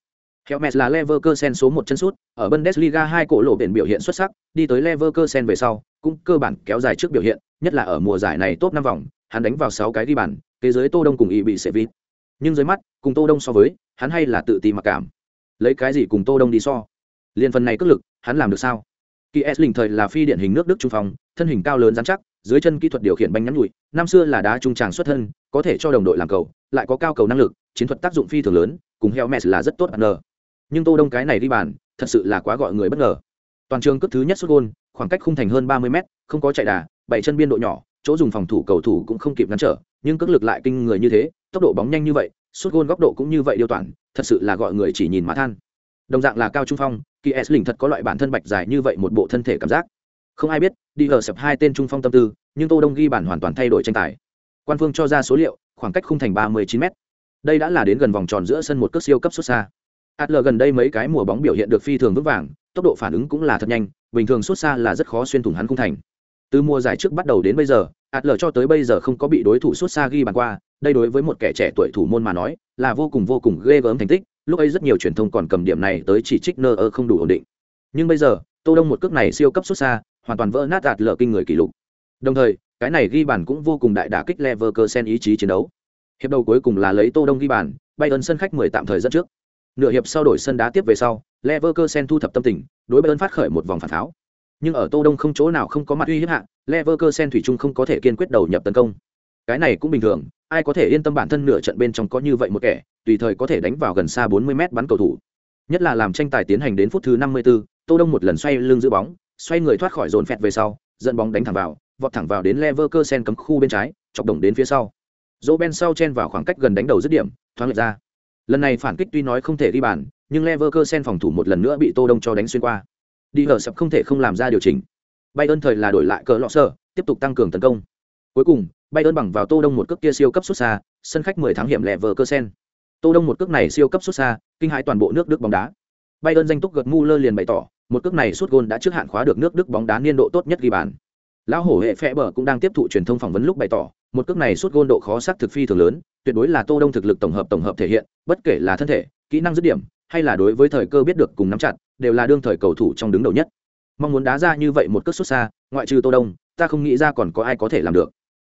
[SPEAKER 1] Helmes là Leverkusen số một chân sút, ở Bundesliga hai cổ lộ biển biểu hiện xuất sắc, đi tới Leverkusen về sau, cũng cơ bản kéo dài trước biểu hiện, nhất là ở mùa giải này top năm vòng, hắn đánh vào sáu cái ghi bàn, kế dưới Tô Đông cùng y bị sẽ vít. Nhưng dưới mắt, cùng Tô Đông so với, hắn hay là tự ti mặc cảm. Lấy cái gì cùng Tô Đông đi so? Liên phần này cước lực, hắn làm được sao? Kỳ Esling thời là phi điển hình nước Đức trung phong, thân hình cao lớn rắn chắc, dưới chân kỹ thuật điều khiển banh nhắn nhủi, năm xưa là đá trung tràng xuất thân, có thể cho đồng đội làm cầu, lại có cao cầu năng lực, chiến thuật tác dụng phi thường lớn, cùng Helmes là rất tốt bất ngờ. nhưng tô đông cái này đi bàn thật sự là quá gọi người bất ngờ. Toàn trường cướp thứ nhất xuất gôn khoảng cách khung thành hơn ba mươi mét không có chạy đà bảy chân biên độ nhỏ chỗ dùng phòng thủ cầu thủ cũng không kịp ngăn trở nhưng cước lực lại kinh người như thế tốc độ bóng nhanh như vậy xuất gôn góc độ cũng như vậy điều toàn thật sự là gọi người chỉ nhìn mà than. Đồng dạng là cao trung phong kỳ s lình thật có loại bản thân bạch dài như vậy một bộ thân thể cảm giác không ai biết đi ở sập hai tên trung phong tâm tư nhưng tô đông ghi bản hoàn toàn thay đổi tranh tài quan phương cho ra số liệu khoảng cách khung thành ba mươi chín m đây đã là đến gần vòng tròn giữa sân một cước siêu cấp xuất xa Adler gần đây mấy cái mùa bóng biểu hiện được phi thường vững vàng, tốc độ phản ứng cũng là thật nhanh, bình thường xuất xa là rất khó xuyên thủng hắn khung thành. Từ mùa giải trước bắt đầu đến bây giờ, Adler cho tới bây giờ không có bị đối thủ xuất xa ghi bàn qua, đây đối với một kẻ trẻ tuổi thủ môn mà nói, là vô cùng vô cùng ghê gớm thành tích, lúc ấy rất nhiều truyền thông còn cầm điểm này tới chỉ trích nơ không đủ ổn định. Nhưng bây giờ, Tô Đông một cước này siêu cấp xuất xa, hoàn toàn vỡ nát Adler kinh người kỷ lục. Đồng thời, cái này ghi bàn cũng vô cùng đại đả kích Leverkusen ý chí chiến đấu. Hiệp đầu cuối cùng là lấy Tô Đông ghi bàn, Bayern sân khách 10 tạm thời dẫn trước. Nửa hiệp sau đổi sân đá tiếp về sau, Leverkusen thu thập tâm tình, đối Bayern phát khởi một vòng phản tháo. Nhưng ở Tô Đông không chỗ nào không có mặt uy hiếp hạ, Leverkusen thủy chung không có thể kiên quyết đầu nhập tấn công. Cái này cũng bình thường, ai có thể yên tâm bản thân nửa trận bên trong có như vậy một kẻ, tùy thời có thể đánh vào gần xa 40m bắn cầu thủ. Nhất là làm tranh tài tiến hành đến phút thứ 54, Tô Đông một lần xoay lưng giữ bóng, xoay người thoát khỏi dồn phẹt về sau, dẫn bóng đánh thẳng vào, vọt thẳng vào đến Leverkusen cấm khu bên trái, chọc đồng đến phía sau. Roben sau chen vào khoảng cách gần đánh đầu dứt điểm, thoáng lệch ra. Lần này phản kích tuy nói không thể đi bàn, nhưng Leverkusen phòng thủ một lần nữa bị Tô Đông cho đánh xuyên qua. Đi hở sập không thể không làm ra điều chỉnh. Bayern thời là đổi lại cỡ lọ sơ, tiếp tục tăng cường tấn công. Cuối cùng, Bayern bằng vào Tô Đông một cước kia siêu cấp xuất xa, sân khách 10 tháng hiểm Leverkusen. Tô Đông một cước này siêu cấp xuất xa, kinh hãi toàn bộ nước Đức bóng đá. Bayern danh túc gật lơ liền bày tỏ, một cước này suốt gôn đã trước hạn khóa được nước Đức bóng đá niên độ tốt nhất ghi bàn. Lão hổ hệ phe bờ cũng đang tiếp thụ truyền thông phỏng vấn lúc bày tỏ, một cước này suốt gôn độ khó xác thực phi thường lớn, tuyệt đối là Tô Đông thực lực tổng hợp tổng hợp thể hiện, bất kể là thân thể, kỹ năng dứt điểm, hay là đối với thời cơ biết được cùng nắm chặt, đều là đương thời cầu thủ trong đứng đầu nhất. Mong muốn đá ra như vậy một cước xuất xa, ngoại trừ Tô Đông, ta không nghĩ ra còn có ai có thể làm được.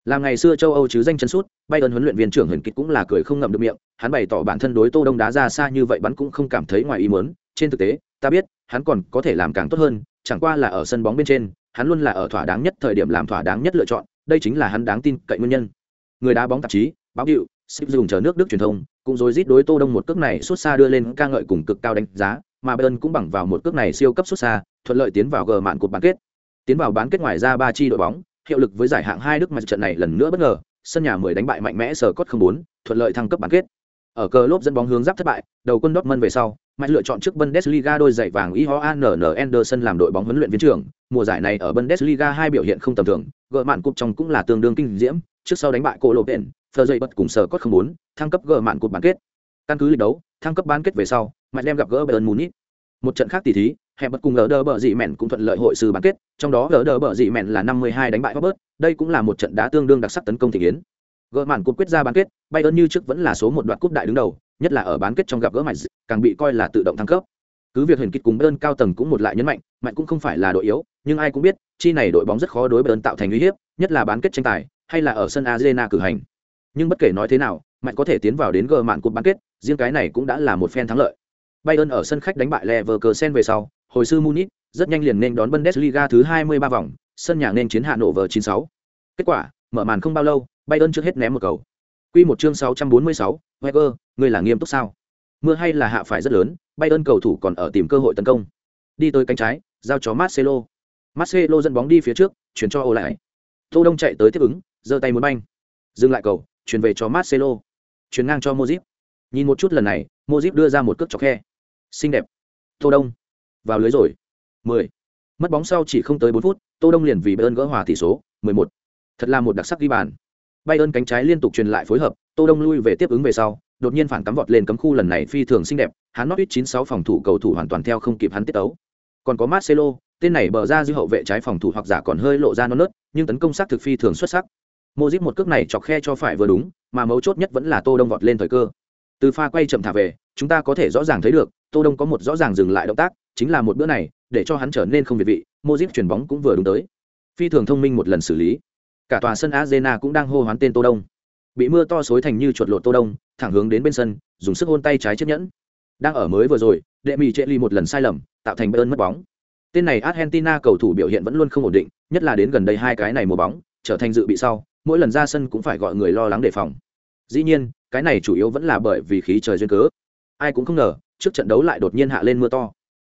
[SPEAKER 1] Làm ngày xưa châu Âu chứ danh chân sút, Bayern huấn luyện viên trưởng Huyền Kịch cũng là cười không ngậm được miệng, hắn bày tỏ bản thân đối Tô Đông đá ra xa như vậy bắn cũng không cảm thấy ngoài ý muốn, trên thực tế, ta biết, hắn còn có thể làm càng tốt hơn, chẳng qua là ở sân bóng bên trên, hắn luôn là ở thỏa đáng nhất thời điểm làm thỏa đáng nhất lựa chọn, đây chính là hắn đáng tin cậy nguyên nhân. Người đá bóng tạp chí, báo hiệu, ship dùng chờ nước đức truyền thông cũng rồi rít đối tô đông một cước này xuất xa đưa lên ca ngợi cùng cực cao đánh giá mà bayern cũng bằng vào một cước này siêu cấp xuất xa thuận lợi tiến vào gờ mạn cuộc bán kết tiến vào bán kết ngoài ra ba chi đội bóng hiệu lực với giải hạng hai đức mà trận này lần nữa bất ngờ sân nhà mười đánh bại mạnh mẽ sở cốt không bốn thuận lợi thăng cấp bán kết ở cờ lốp dẫn bóng hướng giáp thất bại đầu quân Dortmund về sau mạnh lựa chọn trước Bundesliga đôi giày vàng Johann Anderson làm đội bóng huấn luyện viên trưởng. Mùa giải này ở Bundesliga hai biểu hiện không tầm thường, gỡ mạn cục trong cũng là tương đương kinh diễm. Trước sau đánh bại cổ lộ biển phờ dây bật cùng sở cốt không muốn, thăng cấp gỡ mạn cục bán kết. Căn cứ lịch đấu, thăng cấp bán kết về sau mạnh đem gặp gỡ bayern munich. Một trận khác tỷ thí, hẹp bật cùng gỡ đỡ bờ dị mẹn cũng thuận lợi hội sư bán kết, trong đó gỡ đỡ bờ dị mẹn là năm mươi hai đánh bại robert. Đây cũng là một trận đá tương đương đặc sắc tấn công thị yến gỡ màn cúp quyết ra bán kết, bayern như trước vẫn là số một đoạn cúp đại đứng đầu, nhất là ở bán kết trong gặp gỡ mạnh càng bị coi là tự động thăng cấp. Cứ việc huyền kịch cùng bayern cao tầng cũng một lại nhấn mạnh mạnh cũng không phải là đội yếu, nhưng ai cũng biết, chi này đội bóng rất khó đối bayern tạo thành uy hiếp, nhất là bán kết tranh tài, hay là ở sân arena cử hành. Nhưng bất kể nói thế nào, mạnh có thể tiến vào đến gờ mạn cuộc bán kết, riêng cái này cũng đã là một phen thắng lợi. Bayern ở sân khách đánh bại leverkusen về sau, hồi sư munich, rất nhanh liền nên đón bundesliga thứ 23 vòng, sân nhà nên chiến hạ nổ vờ 96. kết quả mở màn không bao lâu bayern trước hết ném một cầu quy một chương 646, Wenger, người là nghiêm túc sao mưa hay là hạ phải rất lớn bayern cầu thủ còn ở tìm cơ hội tấn công đi tới cánh trái giao cho marcelo marcelo dẫn bóng đi phía trước chuyển cho ô lại tô đông chạy tới tiếp ứng giơ tay muốn banh dừng lại cầu chuyển về cho Marcelo, chuyển ngang cho Modric. Nhìn một chút lần này, Modric đưa ra một cước chọc khe. Xinh đẹp. Tô Đông vào lưới rồi. 10. Mất bóng sau chỉ không tới 4 phút, Tô Đông liền vì Bayern gỡ hòa tỷ số, 11. Thật là một đặc sắc ghi bàn. Bay ơn cánh trái liên tục truyền lại phối hợp, Tô Đông lui về tiếp ứng về sau, đột nhiên phản cắm vọt lên cấm khu lần này phi thường xinh đẹp hắn nót ít chín sáu phòng thủ cầu thủ hoàn toàn theo không kịp hắn tiết tấu. Còn có marcelo tên này bờ ra dư hậu vệ trái phòng thủ hoặc giả còn hơi lộ ra non nớt nhưng tấn công sát thực phi thường xuất sắc. Modric một cước này chọc khe cho phải vừa đúng mà mấu chốt nhất vẫn là tô đông vọt lên thời cơ. Từ pha quay chậm thả về chúng ta có thể rõ ràng thấy được tô đông có một rõ ràng dừng lại động tác chính là một bữa này để cho hắn trở nên không việt vị Modric chuyển bóng cũng vừa đúng tới. Phi thường thông minh một lần xử lý cả tòa sân arena cũng đang hô hoán tên tô đông. Bị mưa to xối thành như chuột lột tô đông, thẳng hướng đến bên sân, dùng sức hôn tay trái chiếc nhẫn. Đang ở mới vừa rồi, đệ mỹ trệ ly một lần sai lầm, tạo thành bơn mất bóng. Tên này argentina cầu thủ biểu hiện vẫn luôn không ổn định, nhất là đến gần đây hai cái này mùa bóng, trở thành dự bị sau, mỗi lần ra sân cũng phải gọi người lo lắng đề phòng. Dĩ nhiên, cái này chủ yếu vẫn là bởi vì khí trời duyên cớ. Ai cũng không ngờ, trước trận đấu lại đột nhiên hạ lên mưa to.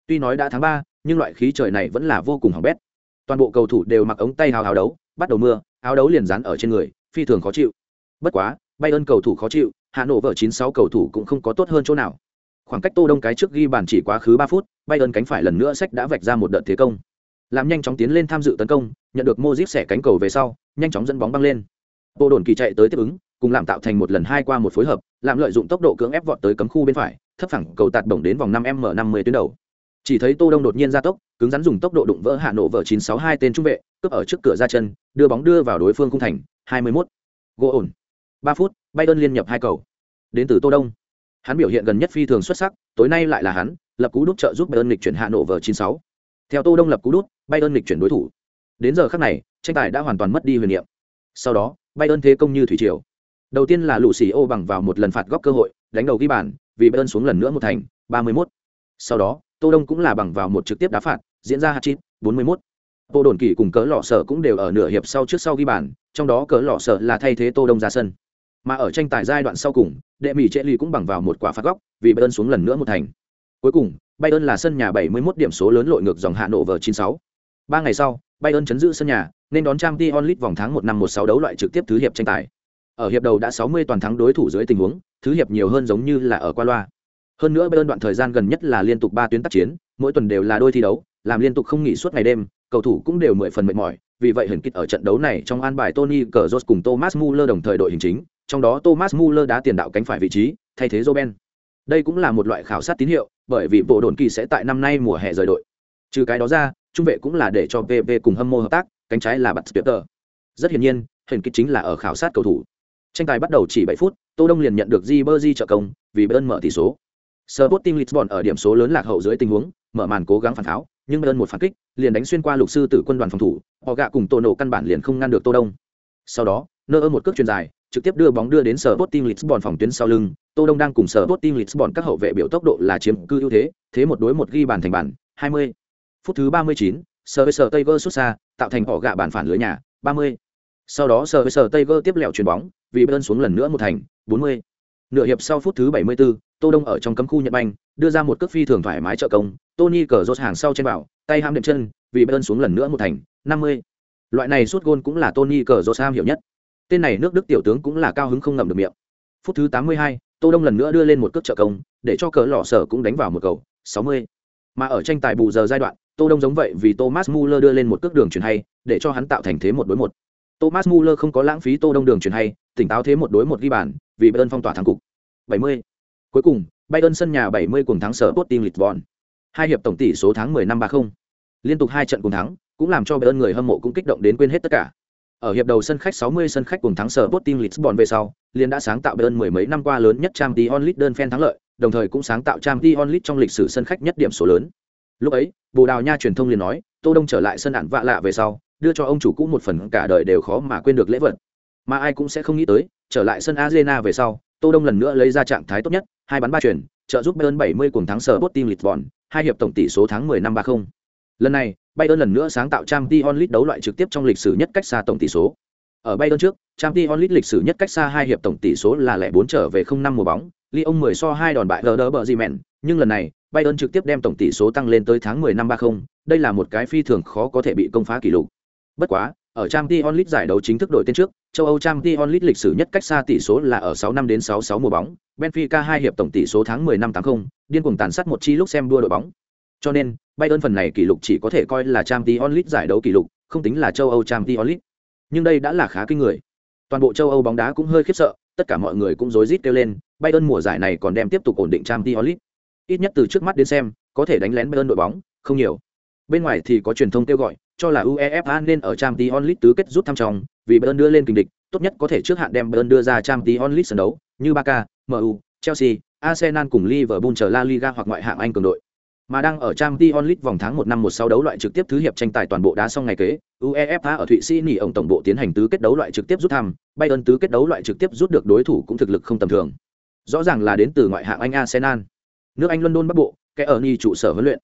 [SPEAKER 1] Tuy nói đã tháng ba, nhưng loại khí trời này vẫn là vô cùng hỏng bét. Toàn bộ cầu thủ đều mặc ống tay hào hào đấu, bắt đầu mưa áo đấu liền dán ở trên người, phi thường khó chịu. Bất quá bay ơn cầu thủ khó chịu Hà Nội vợ chín sáu cầu thủ cũng không có tốt hơn chỗ nào. Khoảng cách tô đông cái trước ghi bàn chỉ quá khứ ba phút bay ơn cánh phải lần nữa sách đã vạch ra một đợt thế công. Làm nhanh chóng tiến lên tham dự tấn công, nhận được mozip xẻ cánh cầu về sau, nhanh chóng dẫn bóng băng lên. Bộ đồn kỳ chạy tới tiếp ứng, cùng làm tạo thành một lần hai qua một phối hợp làm lợi dụng tốc độ cưỡng ép vọt tới cấm khu bên phải, thấp phẳng cầu tạt bổng đến vòng năm m năm mươi tuyến đầu chỉ thấy tô đông đột nhiên ra tốc, cứng rắn dùng tốc độ đụng vỡ hạ nổ vỡ chín sáu hai tên trung vệ, cướp ở trước cửa ra chân, đưa bóng đưa vào đối phương khung thành, hai mươi 21. gỗ ổn. ba phút bayern liên nhập hai cầu. Đến từ tô đông. Hắn biểu hiện gần nhất phi thường xuất sắc, tối nay lại là hắn, lập cú đúc trợ giúp bayern lịch chuyển hạ nổ vỡ chín sáu. Theo tô đông lập cú đúc bayern lịch chuyển đối thủ. Đến giờ khắc này, tranh tài đã hoàn toàn mất đi huyền niệm. Sau đó bayern thế công như thủy triều. Đầu tiên là lũ xì ô bằng vào một lần phạt góc cơ hội, đánh đầu ghi bàn, vì bayern xuống lần nữa một thành, ba mươi 31. sau đó tô đông cũng là bằng vào một trực tiếp đá phạt, diễn ra hạt chít 41. bộ đồn kỳ cùng cỡ lọ sở cũng đều ở nửa hiệp sau trước sau ghi bàn, trong đó cỡ lọ sở là thay thế tô đông ra sân mà ở tranh tài giai đoạn sau cùng, đệ mỹ trệ ly cũng bằng vào một quả phạt góc, vì bayern xuống lần nữa một thành cuối cùng, bayern là sân nhà 71 điểm số lớn lội ngược dòng hạ nổ vở 96. ba ngày sau, bayern chấn giữ sân nhà, nên đón trang t onlit vòng tháng một năm một sáu đấu loại trực tiếp thứ hiệp tranh tài ở hiệp đầu đã 60 toàn thắng đối thủ dưới tình huống, thứ hiệp nhiều hơn giống như là ở qua loa hơn nữa bayern đoạn thời gian gần nhất là liên tục ba tuyến tác chiến, mỗi tuần đều là đôi thi đấu, làm liên tục không nghỉ suốt ngày đêm, cầu thủ cũng đều mười phần mệt mỏi. Vì vậy hình kịch ở trận đấu này trong an bài Tony Cazorla cùng Thomas Muller đồng thời đội hình chính, trong đó Thomas Muller đá tiền đạo cánh phải vị trí, thay thế Robben. Đây cũng là một loại khảo sát tín hiệu, bởi vì bộ đồn kỳ sẽ tại năm nay mùa hè rời đội. Trừ cái đó ra, trung vệ cũng là để cho PP cùng hâm mộ hợp tác, cánh trái là bật Peter. Rất hiển nhiên hình kịch chính là ở khảo sát cầu thủ. Tranh tài bắt đầu chỉ 7 phút, tô đông liền nhận được Di Berzi trợ công, vì bơn mở tỷ số. Sporting Lisbon ở điểm số lớn lạc hậu dưới tình huống, mở màn cố gắng phản tháo, nhưng Bayern một phản kích, liền đánh xuyên qua lục sư tử quân đoàn phòng thủ, họ gạ cùng Tô nổ căn bản liền không ngăn được Tô Đông. Sau đó, nơ một cước chuyền dài, trực tiếp đưa bóng đưa đến Sporting Lisbon phòng tuyến sau lưng, Tô Đông đang cùng Sporting Lisbon các hậu vệ biểu tốc độ là chiếm cư ưu thế, thế một đối một ghi bàn thành bàn, 20. Phút thứ 39, Server Tiger xuất xa, tạo thành họ gạ bàn phản lưới nhà, 30. Sau đó Server Tiger tiếp lẹo chuyền bóng, vì Bayern xuống lần nữa một thành, 40. Nửa hiệp sau phút thứ 74, tô đông ở trong cấm khu nhận banh đưa ra một cước phi thường thoải mái trợ công tony cờ rốt hàng sau trên bảo tay ham đệm chân vì bayern xuống lần nữa một thành 50. loại này suốt gôn cũng là tony cờ rốt ham hiểu nhất tên này nước đức tiểu tướng cũng là cao hứng không ngậm được miệng phút thứ 82, tô đông lần nữa đưa lên một cước trợ công để cho cờ lọ sở cũng đánh vào một cầu 60. mà ở tranh tài bù giờ giai đoạn tô đông giống vậy vì thomas muller đưa lên một cước đường chuyển hay để cho hắn tạo thành thế một đối một thomas muller không có lãng phí tô đông đường chuyển hay tỉnh táo thế một đối một ghi bàn vì bayern phong tỏa thắng cục 70. Cuối cùng, Bayern sân nhà 70 cùng thắng sở Sporting Lisbon. Hai hiệp tổng tỷ số tháng 10 năm 30. Liên tục hai trận cùng thắng, cũng làm cho Bayern người hâm mộ cũng kích động đến quên hết tất cả. Ở hiệp đầu sân khách 60 sân khách cùng thắng sở Sporting Lisbon về sau, liền đã sáng tạo Bayern mười mấy năm qua lớn nhất Champions League đơn fan thắng lợi, đồng thời cũng sáng tạo Champions League trong lịch sử sân khách nhất điểm số lớn. Lúc ấy, Bồ Đào Nha truyền thông liền nói, Tô Đông trở lại sân ản vạ lạ về sau, đưa cho ông chủ cũ một phần cả đời đều khó mà quên được lễ vật. Mà ai cũng sẽ không nghĩ tới, trở lại sân Arena về sau, Tô Đông lần nữa lấy ra trạng thái tốt nhất, hai bắn ba chuyển, trợ giúp Bayern 70 cùng thắng sở Sporting Lisbon, hai hiệp tổng tỷ số tháng 10 năm 30. Lần này, Bayern lần nữa sáng tạo Champions League đấu loại trực tiếp trong lịch sử nhất cách xa tổng tỷ số. Ở Bayern trước, Champions League lịch sử nhất cách xa hai hiệp tổng tỷ số là lẻ 4 trở về 0 năm mùa bóng, Lyon 10 so 2 đòn bại Werder Bremen, nhưng lần này, Bayern trực tiếp đem tổng tỷ số tăng lên tới tháng 10 năm 30, đây là một cái phi thường khó có thể bị công phá kỷ lục. Bất quá, ở Champions League giải đấu chính thức đổi tên trước, châu Âu Champions League lịch sử nhất cách xa tỷ số là ở 6 năm đến 66 mùa bóng, Benfica hai hiệp tổng tỷ số tháng 10 năm 80, điên cuồng tàn sát một chi lúc xem đua đội bóng. Cho nên, Bayern phần này kỷ lục chỉ có thể coi là Champions League giải đấu kỷ lục, không tính là châu Âu Champions League. Nhưng đây đã là khá kinh người. Toàn bộ châu Âu bóng đá cũng hơi khiếp sợ, tất cả mọi người cũng rối rít kêu lên, Bayern mùa giải này còn đem tiếp tục ổn định Champions League. Ít nhất từ trước mắt đến xem, có thể đánh lén Bayern đội bóng, không nhiều. Bên ngoài thì có truyền thông kêu gọi, cho là UEFA nên ở Champions League tứ kết rút thăm trong, vì Bayern đưa lên kình địch, tốt nhất có thể trước hạn đem Bayern đưa ra Champions League sân đấu, như Barca, MU, Chelsea, Arsenal cùng Liverpool chờ La Liga hoặc ngoại hạng Anh cường đội. Mà đang ở Champions League vòng tháng 1 năm 16 đấu loại trực tiếp thứ hiệp tranh tài toàn bộ đá xong ngày kế, UEFA ở Thụy Sĩ nghỉ ông tổng bộ tiến hành tứ kết đấu loại trực tiếp rút thăm, Bayern tứ kết đấu loại trực tiếp rút được đối thủ cũng thực lực không tầm thường. Rõ ràng là đến từ ngoại hạng Anh Arsenal. Nước Anh London Bắc Bộ, cái ở ni trụ sở huấn luyện.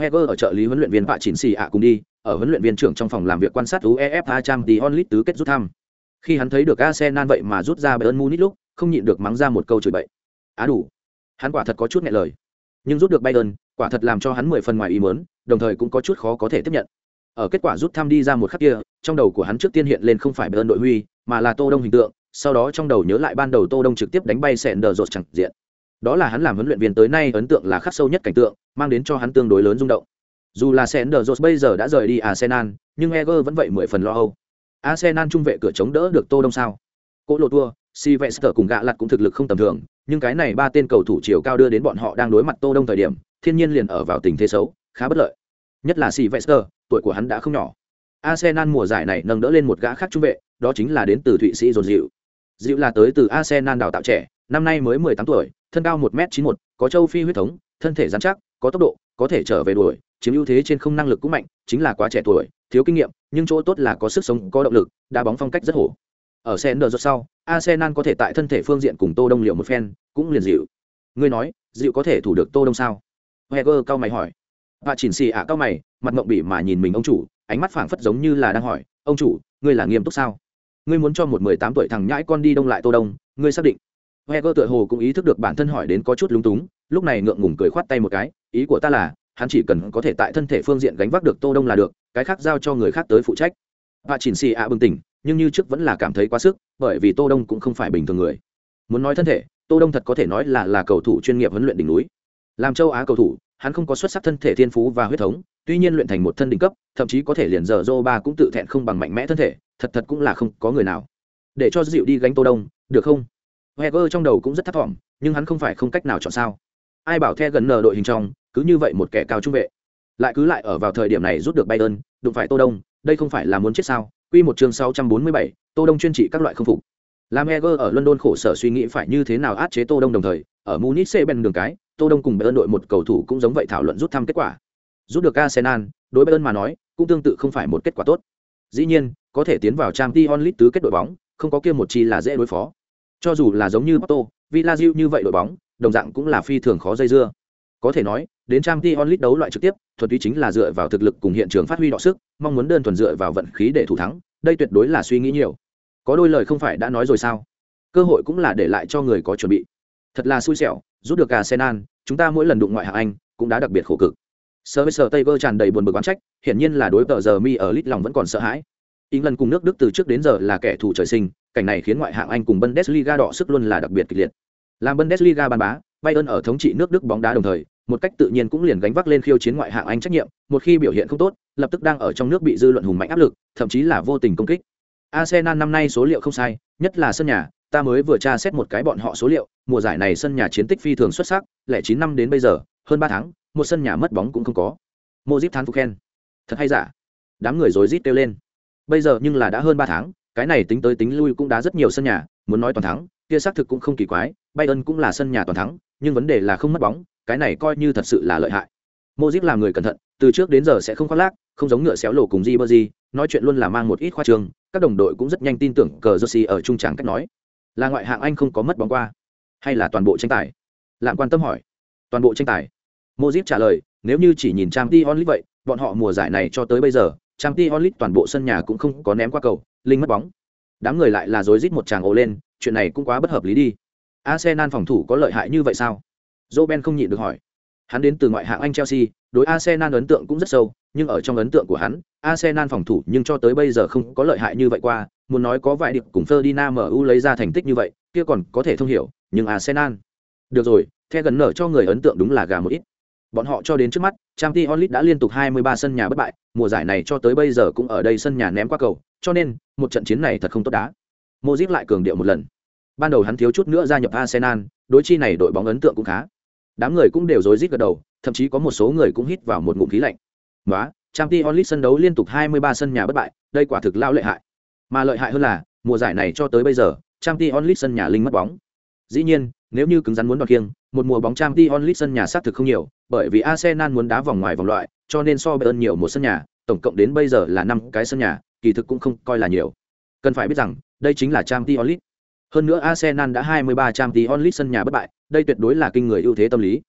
[SPEAKER 1] Wenger ở trợ lý huấn luyện viên Vạ Chỉnh Xì ạ cùng đi, ở huấn luyện viên trưởng trong phòng làm việc quan sát UEFA Champions League tứ kết rút thăm. Khi hắn thấy được Arsenal vậy mà rút ra Bayern Munich lúc, không nhịn được mắng ra một câu chửi bậy. Á đủ. Hắn quả thật có chút nghẹn lời. Nhưng rút được Bayern, quả thật làm cho hắn mười phần ngoài ý muốn, đồng thời cũng có chút khó có thể tiếp nhận. Ở kết quả rút thăm đi ra một khắc kia, trong đầu của hắn trước tiên hiện lên không phải Bayern đội huy, mà là Tô Đông hình tượng, sau đó trong đầu nhớ lại ban đầu Tô Đông trực tiếp đánh bay sẹn đờ rột chẳng diện. Đó là hắn làm huấn luyện viên tới nay ấn tượng là khắc sâu nhất cảnh tượng, mang đến cho hắn tương đối lớn rung động. Dù là sẹn bây giờ đã rời đi Arsenal, nhưng Eger vẫn vậy mười phần lo âu. Arsenal trung vệ cửa chống đỡ được Tô Đông sao? Cố lộ tua, Sylvester cùng gạ lặt cũng thực lực không tầm thường, nhưng cái này ba tên cầu thủ chiều cao đưa đến bọn họ đang đối mặt Tô Đông thời điểm, thiên nhiên liền ở vào tình thế xấu, khá bất lợi. Nhất là Sylvester, tuổi của hắn đã không nhỏ. Arsenal mùa giải này nâng đỡ lên một gã khác trung vệ, đó chính là đến từ Thụy Sĩ Dồn Dịu. Dịu là tới từ Arsenal đào tạo trẻ, năm nay mới 18 tuổi, thân cao 1m91, có châu Phi huyết thống, thân thể rắn chắc, có tốc độ, có thể trở về đuổi, chiếm ưu thế trên không năng lực cũng mạnh, chính là quá trẻ tuổi, thiếu kinh nghiệm, nhưng chỗ tốt là có sức sống, có động lực, đá bóng phong cách rất hổ. Ở Sender sau, Arsenal có thể tại thân thể phương diện cùng Tô Đông liệu một phen, cũng liền dịu. Ngươi nói, dịu có thể thủ được Tô Đông sao? Heger cao mày hỏi. Và chỉnh xì ạ cao mày, mặt ngậm bỉ mà nhìn mình ông chủ, ánh mắt phảng phất giống như là đang hỏi, ông chủ, ngươi là nghiêm túc sao? Ngươi muốn cho một 18 tuổi thằng nhãi con đi đông lại Tô Đông, ngươi xác định? Heger tựa hồ cũng ý thức được bản thân hỏi đến có chút lúng túng, lúc này ngượng ngùng cười khoát tay một cái, ý của ta là, hắn chỉ cần có thể tại thân thể phương diện gánh vác được Tô Đông là được, cái khác giao cho người khác tới phụ trách. Và chỉnh xì ạ bừng tỉnh, nhưng như trước vẫn là cảm thấy quá sức bởi vì tô đông cũng không phải bình thường người. Muốn nói thân thể tô đông thật có thể nói là là cầu thủ chuyên nghiệp huấn luyện đỉnh núi. Làm châu á cầu thủ hắn không có xuất sắc thân thể thiên phú và huyết thống tuy nhiên luyện thành một thân đỉnh cấp thậm chí có thể liền giờ dô ba cũng tự thẹn không bằng mạnh mẽ thân thể thật thật cũng là không có người nào. Để cho dịu đi gánh tô đông được không? Heger trong đầu cũng rất thấp thỏm nhưng hắn không phải không cách nào chọn sao ai bảo the gần nở đội hình trong cứ như vậy một kẻ cao trung vệ lại cứ lại ở vào thời điểm này rút được bayern đụng phải tô đông đây không phải là muốn chết sao Quy một chương 647, Tô Đông chuyên trị các loại không phục. Lam Heger ở London khổ sở suy nghĩ phải như thế nào áp chế Tô Đông đồng thời, ở Munich bên đường cái, Tô Đông cùng Bayern đội một cầu thủ cũng giống vậy thảo luận rút thăm kết quả. Rút được Arsenal, đối Bayern mà nói, cũng tương tự không phải một kết quả tốt. Dĩ nhiên, có thể tiến vào Champions League tứ kết đội bóng, không có kia một chi là dễ đối phó. Cho dù là giống như Porto, Villa như vậy đội bóng, đồng dạng cũng là phi thường khó dây dưa. Có thể nói, đến Champions League đấu loại trực tiếp, thuần túy chính là dựa vào thực lực cùng hiện trường phát huy đọ sức, mong muốn đơn thuần dựa vào vận khí để thủ thắng, đây tuyệt đối là suy nghĩ nhiều. Có đôi lời không phải đã nói rồi sao? Cơ hội cũng là để lại cho người có chuẩn bị. Thật là xui xẻo, rút được Arsenal, chúng ta mỗi lần đụng ngoại hạng Anh cũng đã đặc biệt khổ cực. Sir Taylor tràn đầy buồn bực oán trách, hiển nhiên là đối tờ giờ mi ở lít lòng vẫn còn sợ hãi. England cùng nước Đức từ trước đến giờ là kẻ thù trời sinh, cảnh này khiến ngoại hạng Anh cùng Bundesliga đỏ sức luôn là đặc biệt kịch liệt. Làm Bundesliga ban bá, Bayern ở thống trị nước Đức bóng đá đồng thời, một cách tự nhiên cũng liền gánh vác lên khiêu chiến ngoại hạng Anh trách nhiệm, một khi biểu hiện không tốt, lập tức đang ở trong nước bị dư luận hùng mạnh áp lực, thậm chí là vô tình công kích. Arsenal năm nay số liệu không sai, nhất là sân nhà, ta mới vừa tra xét một cái bọn họ số liệu, mùa giải này sân nhà chiến tích phi thường xuất sắc, lẻ chín năm đến bây giờ, hơn ba tháng, một sân nhà mất bóng cũng không có. Mojip thán phục khen. Thật hay giả? Đám người rối rít kêu lên. Bây giờ nhưng là đã hơn ba tháng, cái này tính tới tính lui cũng đã rất nhiều sân nhà, muốn nói toàn thắng, kia xác thực cũng không kỳ quái, Bayern cũng là sân nhà toàn thắng, nhưng vấn đề là không mất bóng, cái này coi như thật sự là lợi hại. Mozip là người cẩn thận từ trước đến giờ sẽ không khoác lác không giống ngựa xéo lộ cùng di bơ di nói chuyện luôn là mang một ít khoa trường các đồng đội cũng rất nhanh tin tưởng cờ jersey ở trung tràng cách nói. Là ngoại hạng anh không có mất bóng qua hay là toàn bộ tranh tài? Lạm quan tâm hỏi. Toàn bộ tranh tài. Mozip trả lời nếu như chỉ nhìn trang t onlit vậy bọn họ mùa giải này cho tới bây giờ trang t onlit toàn bộ sân nhà cũng không có ném qua cầu linh mất bóng đám người lại là rối rít một tràng ồ lên chuyện này cũng quá bất hợp lý đi arsenal phòng thủ có lợi hại như vậy sao Roben không nhịn được hỏi. Hắn đến từ ngoại hạng Anh Chelsea, đối Arsenal ấn tượng cũng rất sâu, nhưng ở trong ấn tượng của hắn, Arsenal phòng thủ nhưng cho tới bây giờ không có lợi hại như vậy qua, muốn nói có vài điệp cùng Ferdinand MU lấy ra thành tích như vậy, kia còn có thể thông hiểu, nhưng Arsenal. Được rồi, theo gần nở cho người ấn tượng đúng là gà một ít. Bọn họ cho đến trước mắt, Champions League đã liên tục 23 sân nhà bất bại, mùa giải này cho tới bây giờ cũng ở đây sân nhà ném qua cầu, cho nên, một trận chiến này thật không tốt đá. Modric lại cường điệu một lần. ban đầu hắn thiếu chút nữa gia nhập arsenal đối chi này đội bóng ấn tượng cũng khá đám người cũng đều rối rít gật đầu thậm chí có một số người cũng hít vào một ngụm khí lạnh Quá, Champions League sân đấu liên tục 23 sân nhà bất bại, đây quả thực lao lợi hại. Mà lợi hại hơn là, mùa giải này cho tới bây giờ, Champions League sân nhà linh mất bóng. Dĩ nhiên, nếu như cứng rắn muốn đoạt kiêng, một mùa bóng Champions League sân nhà xác thực không nhiều, bởi vì Arsenal muốn đá vòng ngoài vòng loại, cho nên so Bayern nhiều một sân nhà, tổng cộng đến bây giờ là 5 cái sân nhà, kỳ thực cũng không coi là nhiều. Cần phải biết rằng, đây chính là Champions League. Hơn nữa Arsenal đã 23 Champions League sân nhà bất bại, đây tuyệt đối là kinh người ưu thế tâm lý.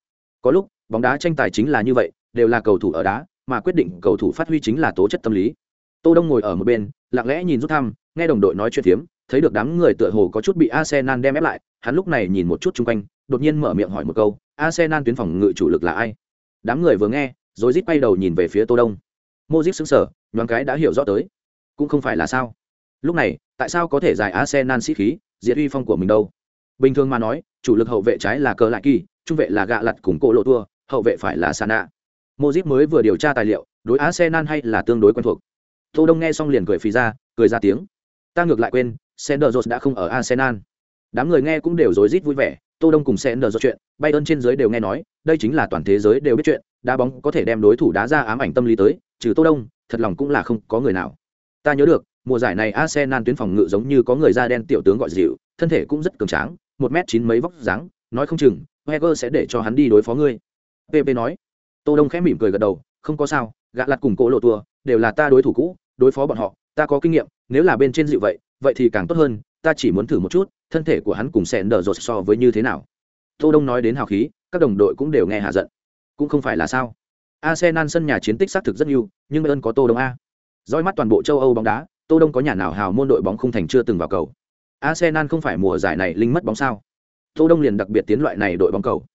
[SPEAKER 1] Có lúc, bóng đá tranh tài chính là như vậy, đều là cầu thủ ở đá, mà quyết định cầu thủ phát huy chính là tố chất tâm lý. Tô Đông ngồi ở một bên, lặng lẽ nhìn rút thăm, nghe đồng đội nói chuyện thiếm, thấy được đám người tựa hồ có chút bị Arsenal đem ép lại, hắn lúc này nhìn một chút xung quanh, đột nhiên mở miệng hỏi một câu, Arsenal tuyến phòng ngự chủ lực là ai? Đám người vừa nghe, rồi rít bay đầu nhìn về phía Tô Đông. Modric sững sờ, nhoáng cái đã hiểu rõ tới. Cũng không phải là sao? Lúc này, tại sao có thể giải Arsenal sĩ khí, diệt uy phong của mình đâu? Bình thường mà nói, chủ lực hậu vệ trái là cờ lại kỳ, trung vệ là gạ lật cùng cổ lộ tua, hậu vệ phải là Sana. Modric mới vừa điều tra tài liệu, đối Arsenal hay là tương đối quen thuộc. Tô Đông nghe xong liền cười phì ra, cười ra tiếng. Ta ngược lại quên, Sender đã không ở Arsenal. Đám người nghe cũng đều rối rít vui vẻ, Tô Đông cùng Sender chuyện, Bayern trên dưới đều nghe nói, đây chính là toàn thế giới đều biết chuyện, đá bóng có thể đem đối thủ đá ra ám ảnh tâm lý tới, trừ Tô Đông, thật lòng cũng là không có người nào. Ta nhớ được, mùa giải này Arsenal tuyến phòng ngự giống như có người da đen tiểu tướng gọi dịu, thân thể cũng rất cường tráng, một m chín mấy vóc dáng, nói không chừng, Wenger sẽ để cho hắn đi đối phó ngươi. PP nói. Tô Đông khẽ mỉm cười gật đầu, không có sao, gạ lặt cùng cỗ lộ tua, đều là ta đối thủ cũ, đối phó bọn họ, ta có kinh nghiệm, nếu là bên trên dịu vậy, vậy thì càng tốt hơn, ta chỉ muốn thử một chút, thân thể của hắn cùng sẽ nở rột so với như thế nào. Tô Đông nói đến hào khí, các đồng đội cũng đều nghe hạ giận. Cũng không phải là sao? Arsenal sân nhà chiến tích xác thực rất nhiều, nhưng ơn có Tô Đông a. Dõi mắt toàn bộ châu Âu bóng đá, Tô Đông có nhà nào hào môn đội bóng không thành chưa từng vào cầu. Arsenal không phải mùa giải này linh mất bóng sao? Tô Đông liền đặc biệt tiến loại này đội bóng cầu.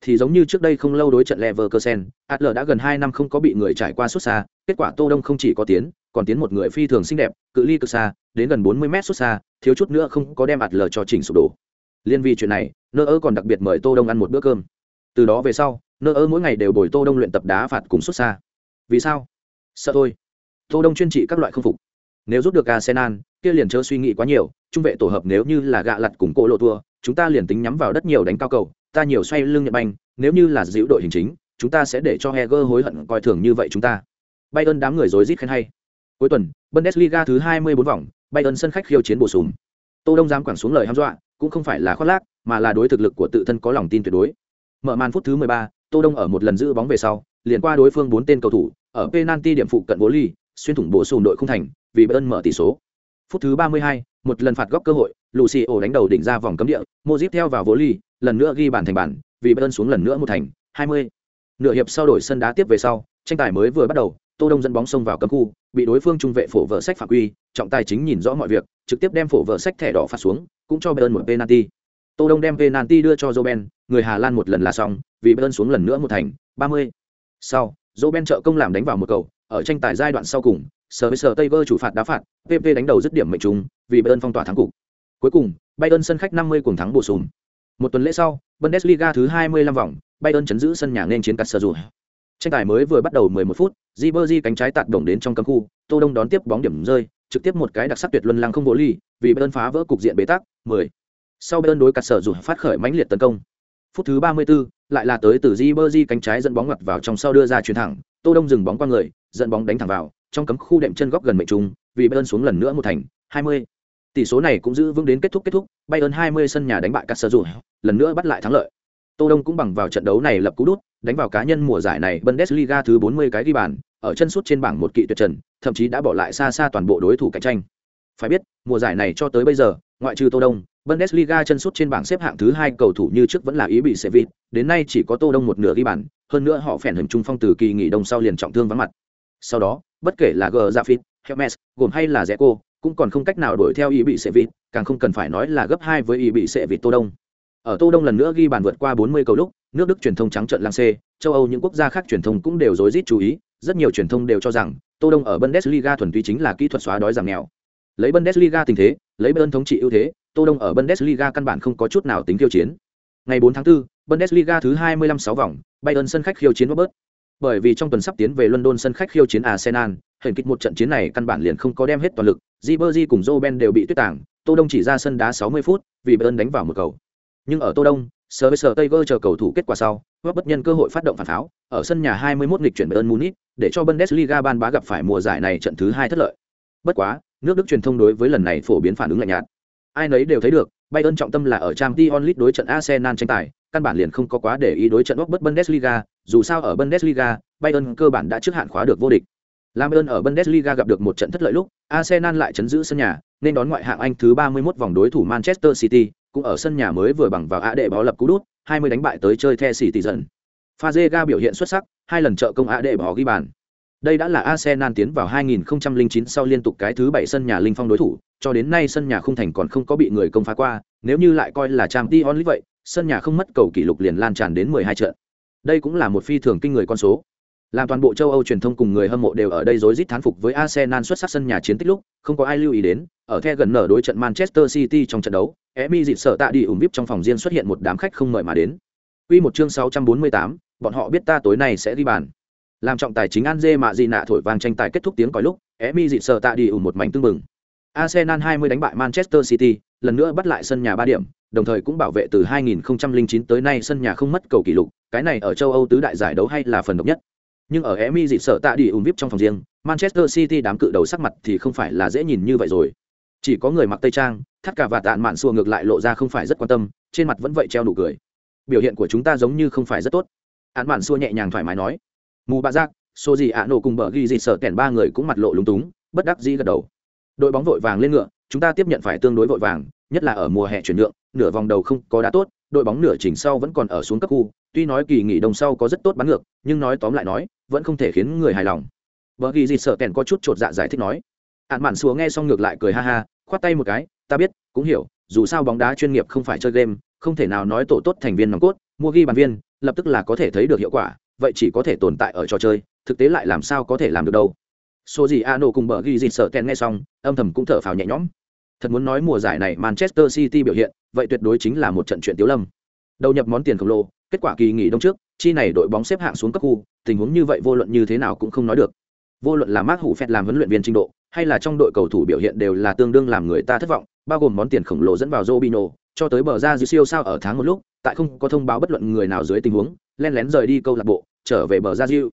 [SPEAKER 1] Thì giống như trước đây không lâu đối trận Leverkusen, Adler đã gần 2 năm không có bị người trải qua xuất xa, kết quả Tô Đông không chỉ có tiến, còn tiến một người phi thường xinh đẹp, cự ly cực xa, đến gần 40 mét xuất xa, thiếu chút nữa không có đem ạt lờ cho chỉnh sụp đổ. Liên vì chuyện này, Nơ ơ còn đặc biệt mời Tô Đông ăn một bữa cơm. Từ đó về sau, Nơ ơ mỗi ngày đều bồi Tô Đông luyện tập đá phạt cùng xuất xa. Vì sao? Sợ thôi. Tô Đông chuyên trị các loại không phục. Nếu rút được Arsenal, kia liền chớ suy nghĩ quá nhiều, trung vệ tổ hợp nếu như là gạ lật cùng cỗ lộ thua, chúng ta liền tính nhắm vào đất nhiều đánh cao cầu, ta nhiều xoay lưng nhật banh, nếu như là dịu đội hình chính, chúng ta sẽ để cho Heger hối hận coi thường như vậy chúng ta. Bay ơn đám người rối rít khen hay. Cuối tuần, Bundesliga thứ 24 vòng, Bayern sân khách khiêu chiến bổ sung. Tô Đông dám quẳng xuống lời hăm dọa, cũng không phải là khoác lác, mà là đối thực lực của tự thân có lòng tin tuyệt đối. Mở màn phút thứ 13, Tô Đông ở một lần giữ bóng về sau, liền qua đối phương bốn tên cầu thủ, ở penalty điểm phụ cận bố ly, xuyên thủng bổ sung đội không thành, vì Bayern mở tỷ số. Phút thứ 32, một lần phạt góc cơ hội, Lucio đánh đầu đỉnh ra vòng cấm địa, Modric theo vào vô ly, lần nữa ghi bàn thành bàn, vì Bayern xuống lần nữa một thành, 20. Nửa hiệp sau đổi sân đá tiếp về sau, tranh tài mới vừa bắt đầu, Tô Đông dẫn bóng xông vào cấm khu, bị đối phương trung vệ phổ vợ sách phạm quy, trọng tài chính nhìn rõ mọi việc, trực tiếp đem phổ vợ sách thẻ đỏ phạt xuống, cũng cho Bayern một penalty. Tô Đông đem penalty đưa cho Roben, người Hà Lan một lần là xong, vì Bayern xuống lần nữa một thành, 30. Sau, Roben trợ công làm đánh vào một cầu, ở tranh tài giai đoạn sau cùng, sở với sở Taylor chủ phạt đá phạt, PP đánh đầu dứt điểm mệnh trùng, vì Bayern phong tỏa thắng cục. Cuối cùng, Bayern sân khách 50 cùng thắng bổ sung. Một tuần lễ sau, Bundesliga thứ 25 vòng, Bayern chấn giữ sân nhà nên chiến Kassel. Tranh tài mới vừa bắt đầu 11 phút, Ribery cánh trái tạt đồng đến trong cấm khu, Tô Đông đón tiếp bóng điểm rơi, trực tiếp một cái đặc sắc tuyệt luân lăng không vô ly, vì Bayern phá vỡ cục diện bế tắc, 10. Sau Bayern đối Kassel dù phát khởi mãnh liệt tấn công. Phút thứ 34, lại là tới từ Ribery cánh trái dẫn bóng ngoặt vào trong sau đưa ra chuyền thẳng, Tô Đông dừng bóng qua người, dẫn bóng đánh thẳng vào, trong cấm khu đệm chân góc gần mệnh trung, vì Bayern xuống lần nữa một thành, 20. Tỷ số này cũng giữ vững đến kết thúc kết thúc, Bayern 20 sân nhà đánh bại Kassel lần nữa bắt lại thắng lợi. Tô Đông cũng bằng vào trận đấu này lập cú đút, đánh vào cá nhân mùa giải này Bundesliga thứ 40 cái ghi bàn, ở chân sút trên bảng một kỵ tuyệt trần, thậm chí đã bỏ lại xa xa toàn bộ đối thủ cạnh tranh. Phải biết, mùa giải này cho tới bây giờ, ngoại trừ Tô Đông, Bundesliga chân sút trên bảng xếp hạng thứ hai cầu thủ như trước vẫn là ý bị Sevilla, đến nay chỉ có Tô Đông một nửa ghi bàn, hơn nữa họ phèn hình trung phong từ kỳ nghỉ đông sau liền trọng thương vắng mặt. Sau đó, bất kể là G Hermes, gồm hay là Zeko, cũng còn không cách nào đuổi theo ý bị Sevilla, càng không cần phải nói là gấp hai với ý bị Sevilla Tô Đông. Ở Tô Đông lần nữa ghi bàn vượt qua 40 cầu lúc, nước Đức truyền thông trắng trợn lang xê, châu Âu những quốc gia khác truyền thông cũng đều rối rít chú ý, rất nhiều truyền thông đều cho rằng Tô Đông ở Bundesliga thuần túy chính là kỹ thuật xóa đói giảm nghèo. Lấy Bundesliga tình thế, lấy Bayern thống trị ưu thế, Tô Đông ở Bundesliga căn bản không có chút nào tính khiêu chiến. Ngày 4 tháng 4, Bundesliga thứ 25 6 vòng, Bayern sân khách khiêu chiến Robert. Bởi vì trong tuần sắp tiến về London sân khách khiêu chiến Arsenal, hình kịch một trận chiến này căn bản liền không có đem hết toàn lực, Ribery cùng Robben đều bị tuyết tàng, tô đông chỉ ra sân đá 60 phút vì bayern đánh vào một cầu nhưng ở tô đông sờ với sờ tây vơ chờ cầu thủ kết quả sau web bất nhân cơ hội phát động phản pháo ở sân nhà 21 nghịch chuyển bayern munich để cho bundesliga ban bá gặp phải mùa giải này trận thứ hai thất lợi bất quá nước đức truyền thông đối với lần này phổ biến phản ứng lạnh nhạt ai nấy đều thấy được bayern trọng tâm là ở trang t onlit đối trận arsenal tranh tài căn bản liền không có quá để ý đối trận West Bundesliga, dù sao ở Bundesliga, Bayern cơ bản đã trước hạn khóa được vô địch. Làm Bayern ở Bundesliga gặp được một trận thất lợi lúc, Arsenal lại chấn giữ sân nhà, nên đón ngoại hạng Anh thứ 31 vòng đối thủ Manchester City, cũng ở sân nhà mới vừa bằng vào ạ đệ báo lập cú đút, 20 đánh bại tới chơi The City dần. ga biểu hiện xuất sắc, hai lần trợ công ạ đệ bỏ ghi bàn. Đây đã là Arsenal tiến vào 2009 sau liên tục cái thứ 7 sân nhà linh phong đối thủ, cho đến nay sân nhà không thành còn không có bị người công phá qua, nếu như lại coi là Champions League vậy, sân nhà không mất cầu kỷ lục liền lan tràn đến 12 trận. Đây cũng là một phi thường kinh người con số. Làm toàn bộ châu Âu truyền thông cùng người hâm mộ đều ở đây rối rít thán phục với Arsenal xuất sắc sân nhà chiến tích lúc, không có ai lưu ý đến, ở the gần nở đối trận Manchester City trong trận đấu, Emi dịp sợ tạ đi ủng VIP trong phòng riêng xuất hiện một đám khách không mời mà đến. Quy một chương 648, bọn họ biết ta tối nay sẽ đi bàn. Làm trọng tài chính Anje mạ dị nạ thổi vang tranh tài kết thúc tiếng còi lúc, Emi dịp sợ tạ đi ủng một mảnh tương mừng. Arsenal 20 đánh bại Manchester City, lần nữa bắt lại sân nhà 3 điểm, đồng thời cũng bảo vệ từ 2009 tới nay sân nhà không mất cầu kỷ lục, cái này ở châu Âu tứ đại giải đấu hay là phần độc nhất. Nhưng ở Emi dịp sợ tạ đi ùn VIP trong phòng riêng, Manchester City đám cự đầu sắc mặt thì không phải là dễ nhìn như vậy rồi. Chỉ có người mặc tây trang, thắt cả và tạn mạn xua ngược lại lộ ra không phải rất quan tâm, trên mặt vẫn vậy treo nụ cười. Biểu hiện của chúng ta giống như không phải rất tốt. Án mạn xua nhẹ nhàng thoải mái nói. Mù bạ giác, số gì ạ nổ cùng bờ ghi gì sợ kèn ba người cũng mặt lộ lúng túng, bất đắc dĩ gật đầu đội bóng vội vàng lên ngựa chúng ta tiếp nhận phải tương đối vội vàng nhất là ở mùa hè chuyển nhượng nửa vòng đầu không có đá tốt đội bóng nửa chỉnh sau vẫn còn ở xuống cấp khu, tuy nói kỳ nghỉ đông sau có rất tốt bắn ngược, nhưng nói tóm lại nói, vẫn không thể khiến người hài lòng. Vợ ghi gì sợ kèn có chút chột dạ giải thích nói. Ạn mạn xúa nghe xong ngược lại cười ha ha, khoát tay một cái, ta biết, cũng hiểu, dù sao bóng đá chuyên nghiệp không phải chơi game, không thể nào nói tổ tốt thành viên nòng cốt, mua ghi bàn viên, lập tức là có thể thấy được hiệu quả, vậy chỉ có thể tồn tại ở trò chơi, thực tế lại làm sao có thể làm được đâu. Số gì a nổ cùng bờ ghi gì sợ kèn nghe xong, âm thầm cũng thở phào nhẹ nhõm thật muốn nói mùa giải này manchester city biểu hiện vậy tuyệt đối chính là một trận chuyện tiếu lâm. Đầu nhập món tiền khổng lồ kết quả kỳ nghỉ đông trước chi này đội bóng xếp hạng xuống cấp khu tình huống như vậy vô luận như thế nào cũng không nói được. Vô luận là mark hủ phép làm huấn luyện viên trình độ hay là trong đội cầu thủ biểu hiện đều là tương đương làm người ta thất vọng bao gồm món tiền khổng lồ dẫn vào Robinho, cho tới bờ ra dưới siêu sao ở tháng một lúc tại không có thông báo bất luận người nào dưới tình huống len lén rời đi câu lạc bộ trở về bờ ra diêu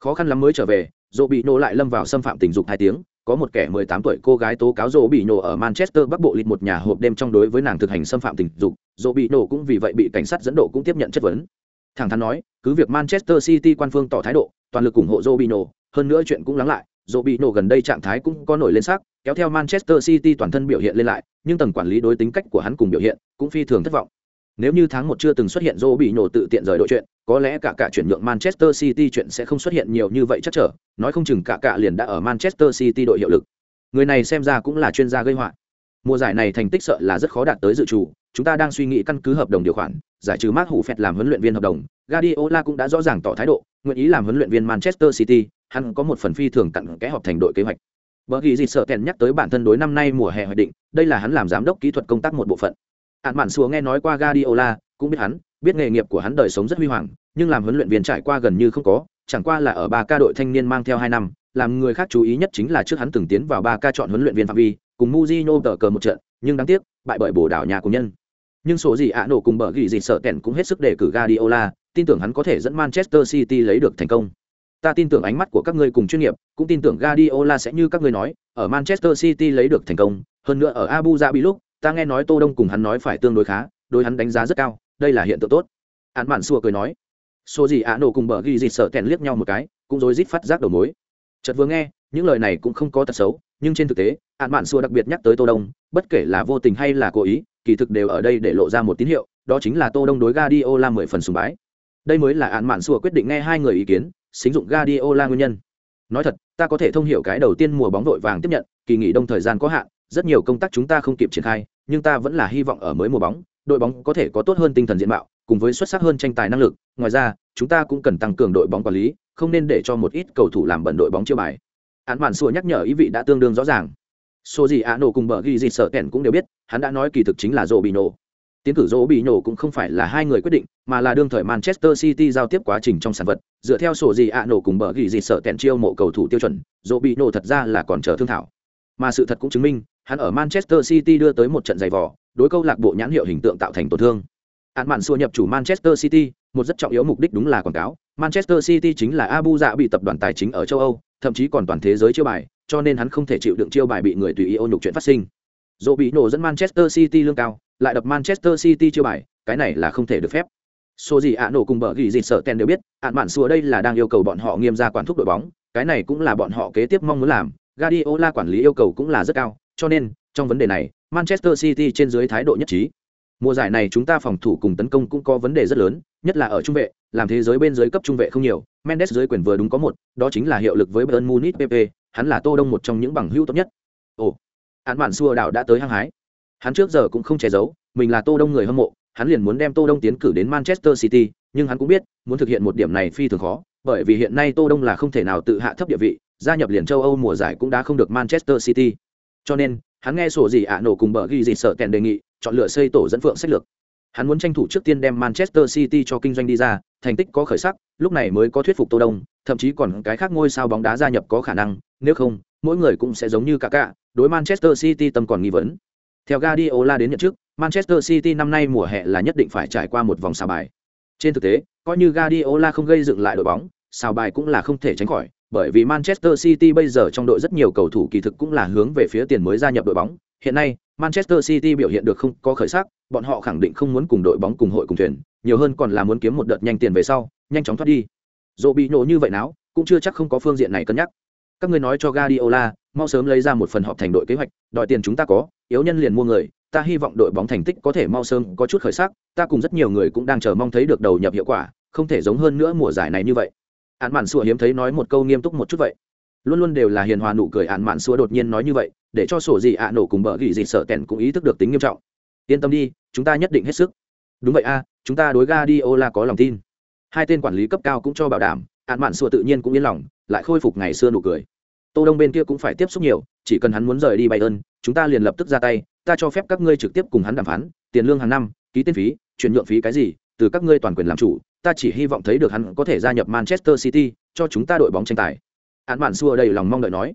[SPEAKER 1] khó khăn lắm mới trở về Robinho lại lâm vào xâm phạm tình dục hai tiếng có một kẻ 18 tuổi cô gái tố cáo dỗ bị nổ ở manchester bắc bộ lịch một nhà hộp đêm trong đối với nàng thực hành xâm phạm tình dục. Dỗ bị nổ cũng vì vậy bị cảnh sát dẫn độ cũng tiếp nhận chất vấn. Thẳng thắn nói, cứ việc manchester city quan phương tỏ thái độ, toàn lực ủng hộ dỗ bị nổ, hơn nữa chuyện cũng lắng lại dỗ bị nổ gần đây trạng thái cũng có nổi lên sắc, kéo theo manchester city toàn thân biểu hiện lên lại, nhưng tầng quản lý đối tính cách của hắn cùng biểu hiện cũng phi thường thất vọng nếu như tháng một chưa từng xuất hiện Joe bị nổ tự tiện rời đội chuyện, có lẽ cả cả chuyển nhượng Manchester City chuyện sẽ không xuất hiện nhiều như vậy chắc trở, nói không chừng cả cả liền đã ở Manchester City đội hiệu lực. Người này xem ra cũng là chuyên gia gây họa. Mùa giải này thành tích sợ là rất khó đạt tới dự chủ, chúng ta đang suy nghĩ căn cứ hợp đồng điều khoản, giải trừ Mark Hủ Phẹt làm huấn luyện viên hợp đồng, Guardiola cũng đã rõ ràng tỏ thái độ, nguyện ý làm huấn luyện viên Manchester City, hắn có một phần phi thường cặn kẽ họp thành đội kế hoạch. Bởi vì gì sợ kèn nhắc tới bản thân đối năm nay mùa hè hoạch định, đây là hắn làm giám đốc kỹ thuật công tác một bộ phận hạn mạn xua nghe nói qua Guardiola, cũng biết hắn, biết nghề nghiệp của hắn đời sống rất huy hoàng, nhưng làm huấn luyện viên trải qua gần như không có, chẳng qua là ở ba ca đội thanh niên mang theo hai năm, làm người khác chú ý nhất chính là trước hắn từng tiến vào ba ca chọn huấn luyện viên phạm vi, cùng Mujinho tờ cờ một trận, nhưng đáng tiếc, bại bởi bổ đảo nhà của nhân. Nhưng số gì ạ nổ cùng bở gỉ gì sợ kèn cũng hết sức để cử Guardiola, tin tưởng hắn có thể dẫn Manchester City lấy được thành công. Ta tin tưởng ánh mắt của các ngươi cùng chuyên nghiệp, cũng tin tưởng Guardiola sẽ như các ngươi nói, ở Manchester City lấy được thành công, hơn nữa ở Abu Dhabi lúc, ta nghe nói tô đông cùng hắn nói phải tương đối khá, đối hắn đánh giá rất cao, đây là hiện tượng tốt. Án mạn xua cười nói. Số gì ạ nổ cùng bờ ghi dịt sợ kèn liếc nhau một cái, cũng rối rít phát giác đầu mối. Chợt vừa nghe, những lời này cũng không có tật xấu, nhưng trên thực tế, án mạn xua đặc biệt nhắc tới tô đông, bất kể là vô tình hay là cố ý, kỳ thực đều ở đây để lộ ra một tín hiệu, đó chính là tô đông đối gadiola mười phần sùng bái. Đây mới là án mạn xua quyết định nghe hai người ý kiến, xính dụng gadiola nguyên nhân. Nói thật, ta có thể thông hiểu cái đầu tiên mùa bóng đội vàng tiếp nhận, kỳ nghỉ đông thời gian có hạn rất nhiều công tác chúng ta không kịp triển khai, nhưng ta vẫn là hy vọng ở mới mùa bóng, đội bóng có thể có tốt hơn tinh thần diện mạo, cùng với xuất sắc hơn tranh tài năng lực. Ngoài ra, chúng ta cũng cần tăng cường đội bóng quản lý, không nên để cho một ít cầu thủ làm bẩn đội bóng chiêu bài. Án mạn sùa nhắc nhở ý vị đã tương đương rõ ràng. Số gì ạ nổ cùng bờ ghi gì sợ kèn cũng đều biết, hắn đã nói kỳ thực chính là Robinho. bị nổ tiến cử Robinho bị nổ cũng không phải là hai người quyết định, mà là đương thời manchester city giao tiếp quá trình trong sản vật. Dựa theo sổ gì ạ nổ cùng bờ ghi gì sợ kèn chiêu mộ cầu thủ tiêu chuẩn, Robinho bị nổ thật ra là còn chờ thương thảo. Mà sự thật cũng chứng minh hắn ở Manchester City đưa tới một trận giày vò, đối câu lạc bộ nhãn hiệu hình tượng tạo thành tổn thương. Án mạn xua nhập chủ Manchester City, một rất trọng yếu mục đích đúng là quảng cáo. Manchester City chính là Abu Dhabi tập đoàn tài chính ở châu Âu, thậm chí còn toàn thế giới chiêu bài, cho nên hắn không thể chịu đựng chiêu bài bị người tùy ý ô nhục chuyện phát sinh. Dỗ bị nổ dẫn Manchester City lương cao, lại đập Manchester City chiêu bài, cái này là không thể được phép. Số gì ạ nổ cùng bờ gỉ gì sợ ten đều biết, án mạn xua đây là đang yêu cầu bọn họ nghiêm ra quản thúc đội bóng, cái này cũng là bọn họ kế tiếp mong muốn làm. Guardiola quản lý yêu cầu cũng là rất cao, cho nên trong vấn đề này, Manchester City trên dưới thái độ nhất trí. Mùa giải này chúng ta phòng thủ cùng tấn công cũng có vấn đề rất lớn, nhất là ở trung vệ, làm thế giới bên dưới cấp trung vệ không nhiều, Mendes dưới quyền vừa đúng có một, đó chính là hiệu lực với Bayern Munich PP, hắn là Tô Đông một trong những bằng hữu tốt nhất. Ồ, hắn bản xua đảo đã tới hăng hái. Hắn trước giờ cũng không che giấu, mình là Tô Đông người hâm mộ, hắn liền muốn đem Tô Đông tiến cử đến Manchester City, nhưng hắn cũng biết, muốn thực hiện một điểm này phi thường khó, bởi vì hiện nay Tô Đông là không thể nào tự hạ thấp địa vị, gia nhập liền châu Âu mùa giải cũng đã không được Manchester City. Cho nên, hắn nghe sổ gì ạ nổ cùng bờ ghi gì sợ kèn đề nghị, chọn lựa xây tổ dẫn phượng sách lược. Hắn muốn tranh thủ trước tiên đem Manchester City cho kinh doanh đi ra, thành tích có khởi sắc, lúc này mới có thuyết phục Tô Đông, thậm chí còn cái khác ngôi sao bóng đá gia nhập có khả năng, nếu không, mỗi người cũng sẽ giống như cả cả, đối Manchester City tâm còn nghi vấn. Theo Guardiola đến nhận trước, Manchester City năm nay mùa hè là nhất định phải trải qua một vòng xào bài. Trên thực tế, coi như Guardiola không gây dựng lại đội bóng, xào bài cũng là không thể tránh khỏi, bởi vì Manchester City bây giờ trong đội rất nhiều cầu thủ kỳ thực cũng là hướng về phía tiền mới gia nhập đội bóng. Hiện nay, Manchester City biểu hiện được không có khởi sắc, bọn họ khẳng định không muốn cùng đội bóng cùng hội cùng thuyền, nhiều hơn còn là muốn kiếm một đợt nhanh tiền về sau, nhanh chóng thoát đi. Dù bị nổ như vậy nào, cũng chưa chắc không có phương diện này cân nhắc. Các ngươi nói cho Guardiola, mau sớm lấy ra một phần họp thành đội kế hoạch, đòi tiền chúng ta có, yếu nhân liền mua người, ta hy vọng đội bóng thành tích có thể mau sớm có chút khởi sắc, ta cùng rất nhiều người cũng đang chờ mong thấy được đầu nhập hiệu quả, không thể giống hơn nữa mùa giải này như vậy. Án Mạn Sủa hiếm thấy nói một câu nghiêm túc một chút vậy. Luôn luôn đều là hiền hòa nụ cười Án Mạn Sủa đột nhiên nói như vậy, để cho sổ gì ạ nổ cùng bợ gỉ gì sợ tèn cũng ý thức được tính nghiêm trọng. Yên tâm đi, chúng ta nhất định hết sức. Đúng vậy a, chúng ta đối Guardiola có lòng tin. Hai tên quản lý cấp cao cũng cho bảo đảm, Án Mạn Sủa tự nhiên cũng yên lòng, lại khôi phục ngày xưa nụ cười. Tô Đông bên kia cũng phải tiếp xúc nhiều, chỉ cần hắn muốn rời đi Bayern, chúng ta liền lập tức ra tay, ta cho phép các ngươi trực tiếp cùng hắn đàm phán, tiền lương hàng năm, ký tên phí, chuyển nhượng phí cái gì, từ các ngươi toàn quyền làm chủ, ta chỉ hy vọng thấy được hắn có thể gia nhập Manchester City, cho chúng ta đội bóng tranh tài. Án Mạn xua đầy lòng mong đợi nói.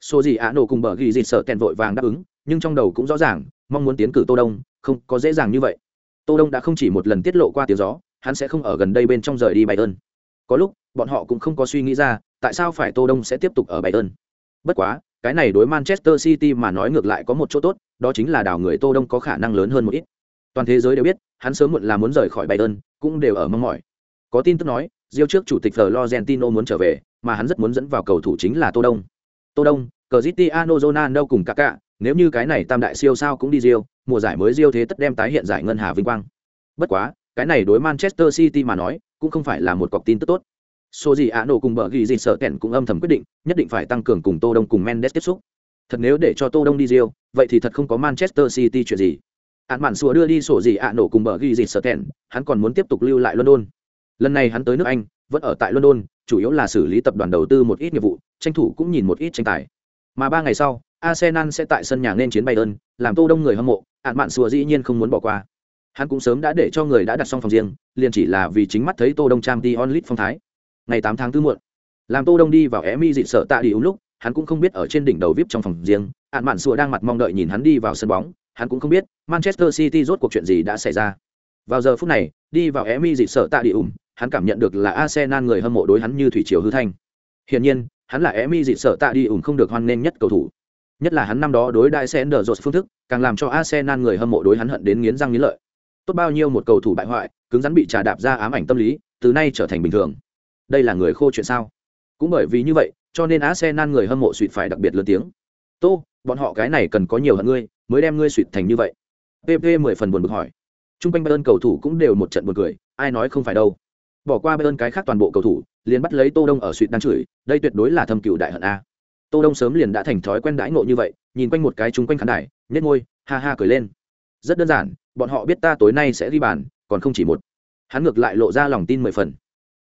[SPEAKER 1] Số gì Á nổ cùng bờ ghi dịt sợ kèn vội vàng đáp ứng, nhưng trong đầu cũng rõ ràng, mong muốn tiến cử Tô Đông, không có dễ dàng như vậy. Tô Đông đã không chỉ một lần tiết lộ qua tiếng gió, hắn sẽ không ở gần đây bên trong rời đi Bayern. Có lúc, bọn họ cũng không có suy nghĩ ra, tại sao phải Tô Đông sẽ tiếp tục ở Bayern. Bất quá, cái này đối Manchester City mà nói ngược lại có một chỗ tốt, đó chính là đào người Tô Đông có khả năng lớn hơn một ít. Toàn thế giới đều biết, hắn sớm muộn là muốn rời khỏi Bayern, cũng đều ở mong mỏi. Có tin tức nói, Diêu trước chủ tịch Florentino muốn trở về, mà hắn rất muốn dẫn vào cầu thủ chính là Tô Đông. Tô Đông, Cristiano Ronaldo cùng Kaká, nếu như cái này tam đại siêu sao cũng đi Diêu, mùa giải mới Diêu thế tất đem tái hiện giải ngân hà vinh quang. Bất quá, cái này đối Manchester City mà nói, cũng không phải là một cọc tin tức tốt. Số gì Ano cùng bờ ghi gì sợ kẹn cũng âm thầm quyết định, nhất định phải tăng cường cùng Tô Đông cùng Mendes tiếp xúc. Thật nếu để cho Tô Đông đi Diêu, vậy thì thật không có Manchester City chuyện gì. Án mạn sủa đưa đi sổ gì Ano cùng bờ ghi gì sợ thẹn. hắn còn muốn tiếp tục lưu lại London. Lần này hắn tới nước Anh, vẫn ở tại London, chủ yếu là xử lý tập đoàn đầu tư một ít nghiệp vụ, tranh thủ cũng nhìn một ít tranh tài. Mà ba ngày sau, Arsenal sẽ tại sân nhà nên chiến Bayern, làm Tô Đông người hâm mộ, án mạn sủa dĩ nhiên không muốn bỏ qua. Hắn cũng sớm đã để cho người đã đặt xong phòng riêng, liền chỉ là vì chính mắt thấy Tô Đông Trang đi on lit phong thái ngày tám tháng tư muộn làm tô đông đi vào é mi dị sợ tạ đi uống lúc hắn cũng không biết ở trên đỉnh đầu vip trong phòng riêng ạn mạn sùa đang mặt mong đợi nhìn hắn đi vào sân bóng hắn cũng không biết manchester city rốt cuộc chuyện gì đã xảy ra. Vào giờ phút này đi vào Emmy dị sợ tạ đi ủng hắn cảm nhận được là arsenal người hâm mộ đối hắn như thủy triều hư thanh. Hiển nhiên hắn là Emmy dị sợ tạ đi ủng không được hoan nghênh nhất cầu thủ. Nhất là hắn năm đó đối đại Sender Rose phương thức, càng làm cho Arsenal người hâm mộ đối hắn hận đến nghiến răng nghiến lợi. Tốt bao nhiêu một cầu thủ bại hoại, cứng rắn bị trà đạp ra ám ảnh tâm lý, từ nay trở thành bình thường. Đây là người khô chuyện sao? Cũng bởi vì như vậy cho nên arsenal người hâm mộ suỵt phải đặc biệt lớn tiếng. Tô bọn họ cái này cần có nhiều hơn ngươi mới đem ngươi suỵt thành như vậy. Pp mười phần buồn bực hỏi. T r u n g quanh bayern cầu thủ cũng đều một trận buồn cười ai nói không phải đâu. Bỏ qua bayern cái khác toàn bộ cầu thủ liền bắt lấy tô đông ở suỵt đang chửi đây tuyệt đối là thâm cựu đại hận a. Tô đông sớm liền đã thành thói quen đãi ngộ như vậy nhìn quanh một cái chung quanh khán đài nhét ngôi ha ha cười lên. Rất đơn giản bọn họ biết ta tối nay sẽ ghi bàn còn không chỉ một. Hắn ngược lại lộ ra lòng tin mười phần.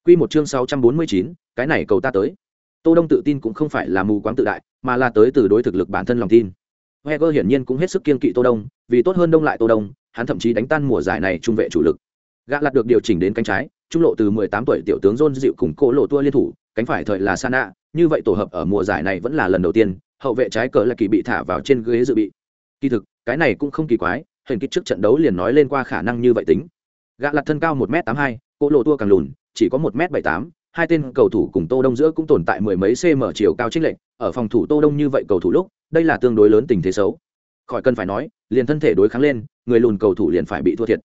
[SPEAKER 1] Quy một chương 649, cái này cầu ta tới. Tô Đông tự tin cũng không phải là mù quáng tự đại, mà là tới từ đối thực lực bản thân lòng tin. Wenger hiển nhiên cũng hết sức kiên kỵ Tô Đông, vì tốt hơn đông lại Tô Đông, hắn thậm chí đánh tan mùa giải này trung vệ chủ lực. Gã lật được điều chỉnh đến cánh trái, trung lộ từ 18 tuổi tiểu tướng John dịu cùng cố lộ tua liên thủ, cánh phải thời là Sana, như vậy tổ hợp ở mùa giải này vẫn là lần đầu tiên, hậu vệ trái cờ là kỳ bị thả vào trên ghế dự bị. Kỳ thực, cái này cũng không kỳ quái, hình kích trước trận đấu liền nói lên qua khả năng như vậy tính. Gã lật thân cao 1m82, cỗ lộ tua càng lùn, chỉ có 1m78, hai tên cầu thủ cùng Tô Đông giữa cũng tồn tại mười mấy cm chiều cao chênh lệch, ở phòng thủ Tô Đông như vậy cầu thủ lúc, đây là tương đối lớn tình thế xấu. Khỏi cần phải nói, liền thân thể đối kháng lên, người lùn cầu thủ liền phải bị thua thiệt.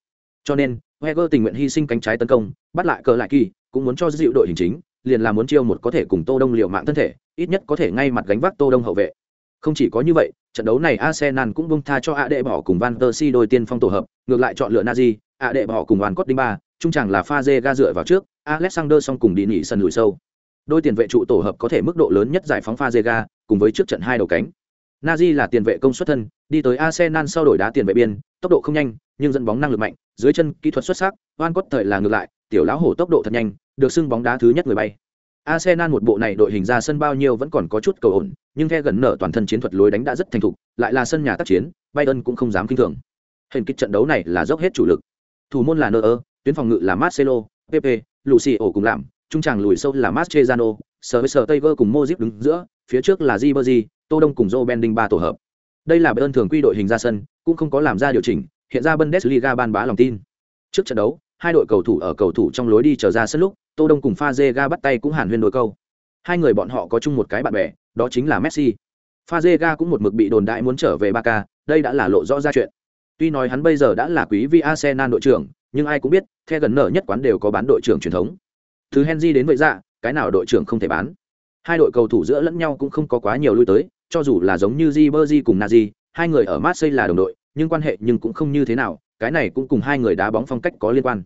[SPEAKER 1] Cho nên, Wenger tình nguyện hy sinh cánh trái tấn công, bắt lại cờ lại kỳ, cũng muốn cho dịu đội hình chính, liền là muốn chiêu một có thể cùng Tô Đông liều mạng thân thể, ít nhất có thể ngay mặt gánh vác Tô Đông hậu vệ. Không chỉ có như vậy, trận đấu này Arsenal cũng buông tha cho đệ bỏ cùng Van der Si đôi tiên phong tổ hợp, ngược lại chọn lựa Nazi, đệ bỏ cùng Van Cott ba, trung chẳng là pha ga dựa vào trước, Alexander song cùng đi nhị sân lùi sâu. Đôi tiền vệ trụ tổ hợp có thể mức độ lớn nhất giải phóng pha cùng với trước trận hai đầu cánh. Nazi là tiền vệ công suất thân, đi tới Arsenal sau đổi đá tiền vệ biên, tốc độ không nhanh, nhưng dẫn bóng năng lực mạnh, dưới chân kỹ thuật xuất sắc, Van Cott thời là ngược lại, tiểu lão hổ tốc độ thật nhanh, được xưng bóng đá thứ nhất người bay. Arsenal một bộ này đội hình ra sân bao nhiêu vẫn còn có chút cầu ổn, nhưng theo gần nở toàn thân chiến thuật lối đánh đã rất thành thục, lại là sân nhà tác chiến, Bayern cũng không dám kinh thường. Hình kích trận đấu này là dốc hết chủ lực. Thủ môn là Neuer, tuyến phòng ngự là Marcelo, lucy ổ cùng làm, trung tràng lùi sâu là Mascherano, Sergio Tiger cùng Modric đứng giữa, phía trước là Ribery, Tô Đông cùng Joe Bending ba tổ hợp. Đây là bơn thường quy đội hình ra sân, cũng không có làm ra điều chỉnh, hiện ra Bundesliga ban bá lòng tin. Trước trận đấu, hai đội cầu thủ ở cầu thủ trong lối đi trở ra sân lúc, Tô Đông cùng Fazega bắt tay cũng hàn huyên đôi câu. Hai người bọn họ có chung một cái bạn bè, đó chính là Messi. Fazega cũng một mực bị đồn đại muốn trở về Barca, đây đã là lộ rõ ra chuyện. Tuy nói hắn bây giờ đã là quý vị Arsenal đội trưởng, nhưng ai cũng biết, the gần nở nhất quán đều có bán đội trưởng truyền thống. Từ Henry đến vậy dạ, cái nào đội trưởng không thể bán. Hai đội cầu thủ giữa lẫn nhau cũng không có quá nhiều lui tới, cho dù là giống như Ribery cùng Nazi, hai người ở Marseille là đồng đội, nhưng quan hệ nhưng cũng không như thế nào, cái này cũng cùng hai người đá bóng phong cách có liên quan.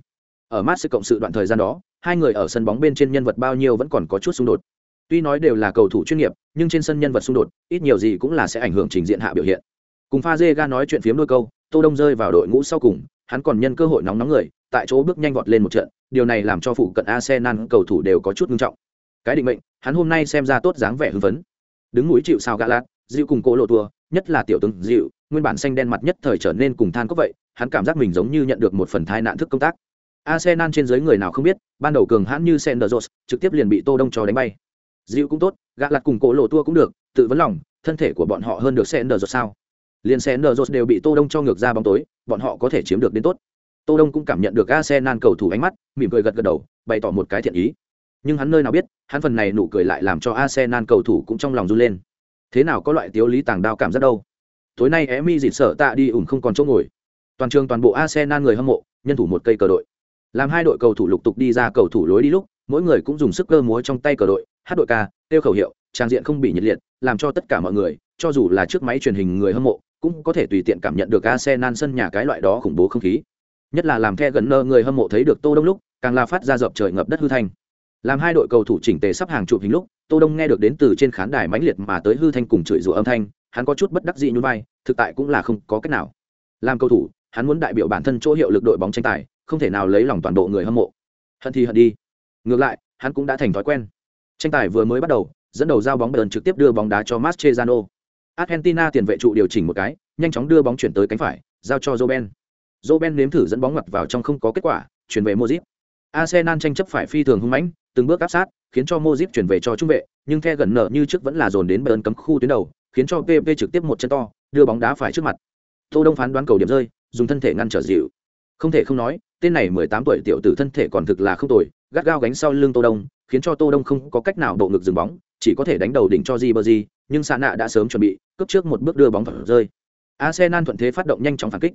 [SPEAKER 1] Ở Marseille cộng sự đoạn thời gian đó, hai người ở sân bóng bên trên nhân vật bao nhiêu vẫn còn có chút xung đột. Tuy nói đều là cầu thủ chuyên nghiệp, nhưng trên sân nhân vật xung đột, ít nhiều gì cũng là sẽ ảnh hưởng trình diện hạ biểu hiện. Cùng Fazega nói chuyện phiếm đôi câu, Tô Đông rơi vào đội ngũ sau cùng, hắn còn nhân cơ hội nóng nóng người, tại chỗ bước nhanh vọt lên một trận, điều này làm cho phụ cận Arsenal cầu thủ đều có chút nghiêm trọng. Cái định mệnh, hắn hôm nay xem ra tốt dáng vẻ hưng phấn. Đứng núi chịu sao gã lạt, dịu cùng cố lộ tua, nhất là tiểu tướng dịu, nguyên bản xanh đen mặt nhất thời trở nên cùng than có vậy, hắn cảm giác mình giống như nhận được một phần thai nạn thức công tác. Arsenal trên dưới người nào không biết, ban đầu cường hãn như Senderos, trực tiếp liền bị Tô Đông cho đánh bay. Dịu cũng tốt, gã lạt cùng cổ lộ tua cũng được, tự vấn lòng, thân thể của bọn họ hơn được Senderos sao? Liên Senderos đều bị Tô Đông cho ngược ra bóng tối, bọn họ có thể chiếm được đến tốt. Tô Đông cũng cảm nhận được Arsenal cầu thủ ánh mắt, mỉm cười gật gật đầu, bày tỏ một cái thiện ý. Nhưng hắn nơi nào biết, hắn phần này nụ cười lại làm cho Arsenal cầu thủ cũng trong lòng run lên. Thế nào có loại tiếu lý tàng đao cảm giác đâu? Tối nay Emi dịt sợ tạ đi ủng không còn chỗ ngồi. Toàn trường toàn bộ Arsenal người hâm mộ, nhân thủ một cây cờ đội làm hai đội cầu thủ lục tục đi ra cầu thủ lối đi lúc mỗi người cũng dùng sức cơ múa trong tay cờ đội hát đội ca tiêu khẩu hiệu trang diện không bị nhiệt liệt làm cho tất cả mọi người cho dù là trước máy truyền hình người hâm mộ cũng có thể tùy tiện cảm nhận được Arsenal sân nhà cái loại đó khủng bố không khí. Nhất là làm the gần nơ người hâm mộ thấy được tô đông lúc, càng là phát ra dập trời ngập đất hư thanh. Làm hai đội cầu thủ chỉnh tề sắp hàng chụp hình lúc, tô đông nghe được đến từ trên khán đài mãnh liệt mà tới hư thanh cùng chửi rủa âm thanh, hắn có chút bất đắc dĩ nhún vai, thực tại cũng là không có cách nào. Làm cầu thủ, hắn muốn đại biểu bản thân chỗ hiệu lực đội bóng tranh tài, không thể nào lấy lòng toàn bộ người hâm mộ. Hận thì hận đi. Ngược lại, hắn cũng đã thành thói quen. Tranh tài vừa mới bắt đầu, dẫn đầu giao bóng bờn trực tiếp đưa bóng đá cho Mascherano. Argentina tiền vệ trụ điều chỉnh một cái, nhanh chóng đưa bóng chuyển tới cánh phải, giao cho Roben. Roben nếm thử dẫn bóng ngoặt vào trong không có kết quả, chuyển về Modric. Arsenal tranh chấp phải phi thường hung mãnh, từng bước áp sát, khiến cho Modric chuyển về cho trung vệ, nhưng the gần nở như trước vẫn là dồn đến Bayern cấm khu tuyến đầu, khiến cho PP trực tiếp một chân to, đưa bóng đá phải trước mặt. Tô Đông phán đoán cầu điểm rơi, dùng thân thể ngăn trở dịu. Không thể không nói, tên này mười tám tuổi tiểu tử thân thể còn thực là không tồi, gắt gao gánh sau lưng Tô Đông, khiến cho Tô Đông không có cách nào độ ngực dừng bóng, chỉ có thể đánh đầu đỉnh cho Ribery, nhưng Sa nạ đã sớm chuẩn bị, cướp trước một bước đưa bóng vào rơi. Arsenal thuận thế phát động nhanh chóng phản kích.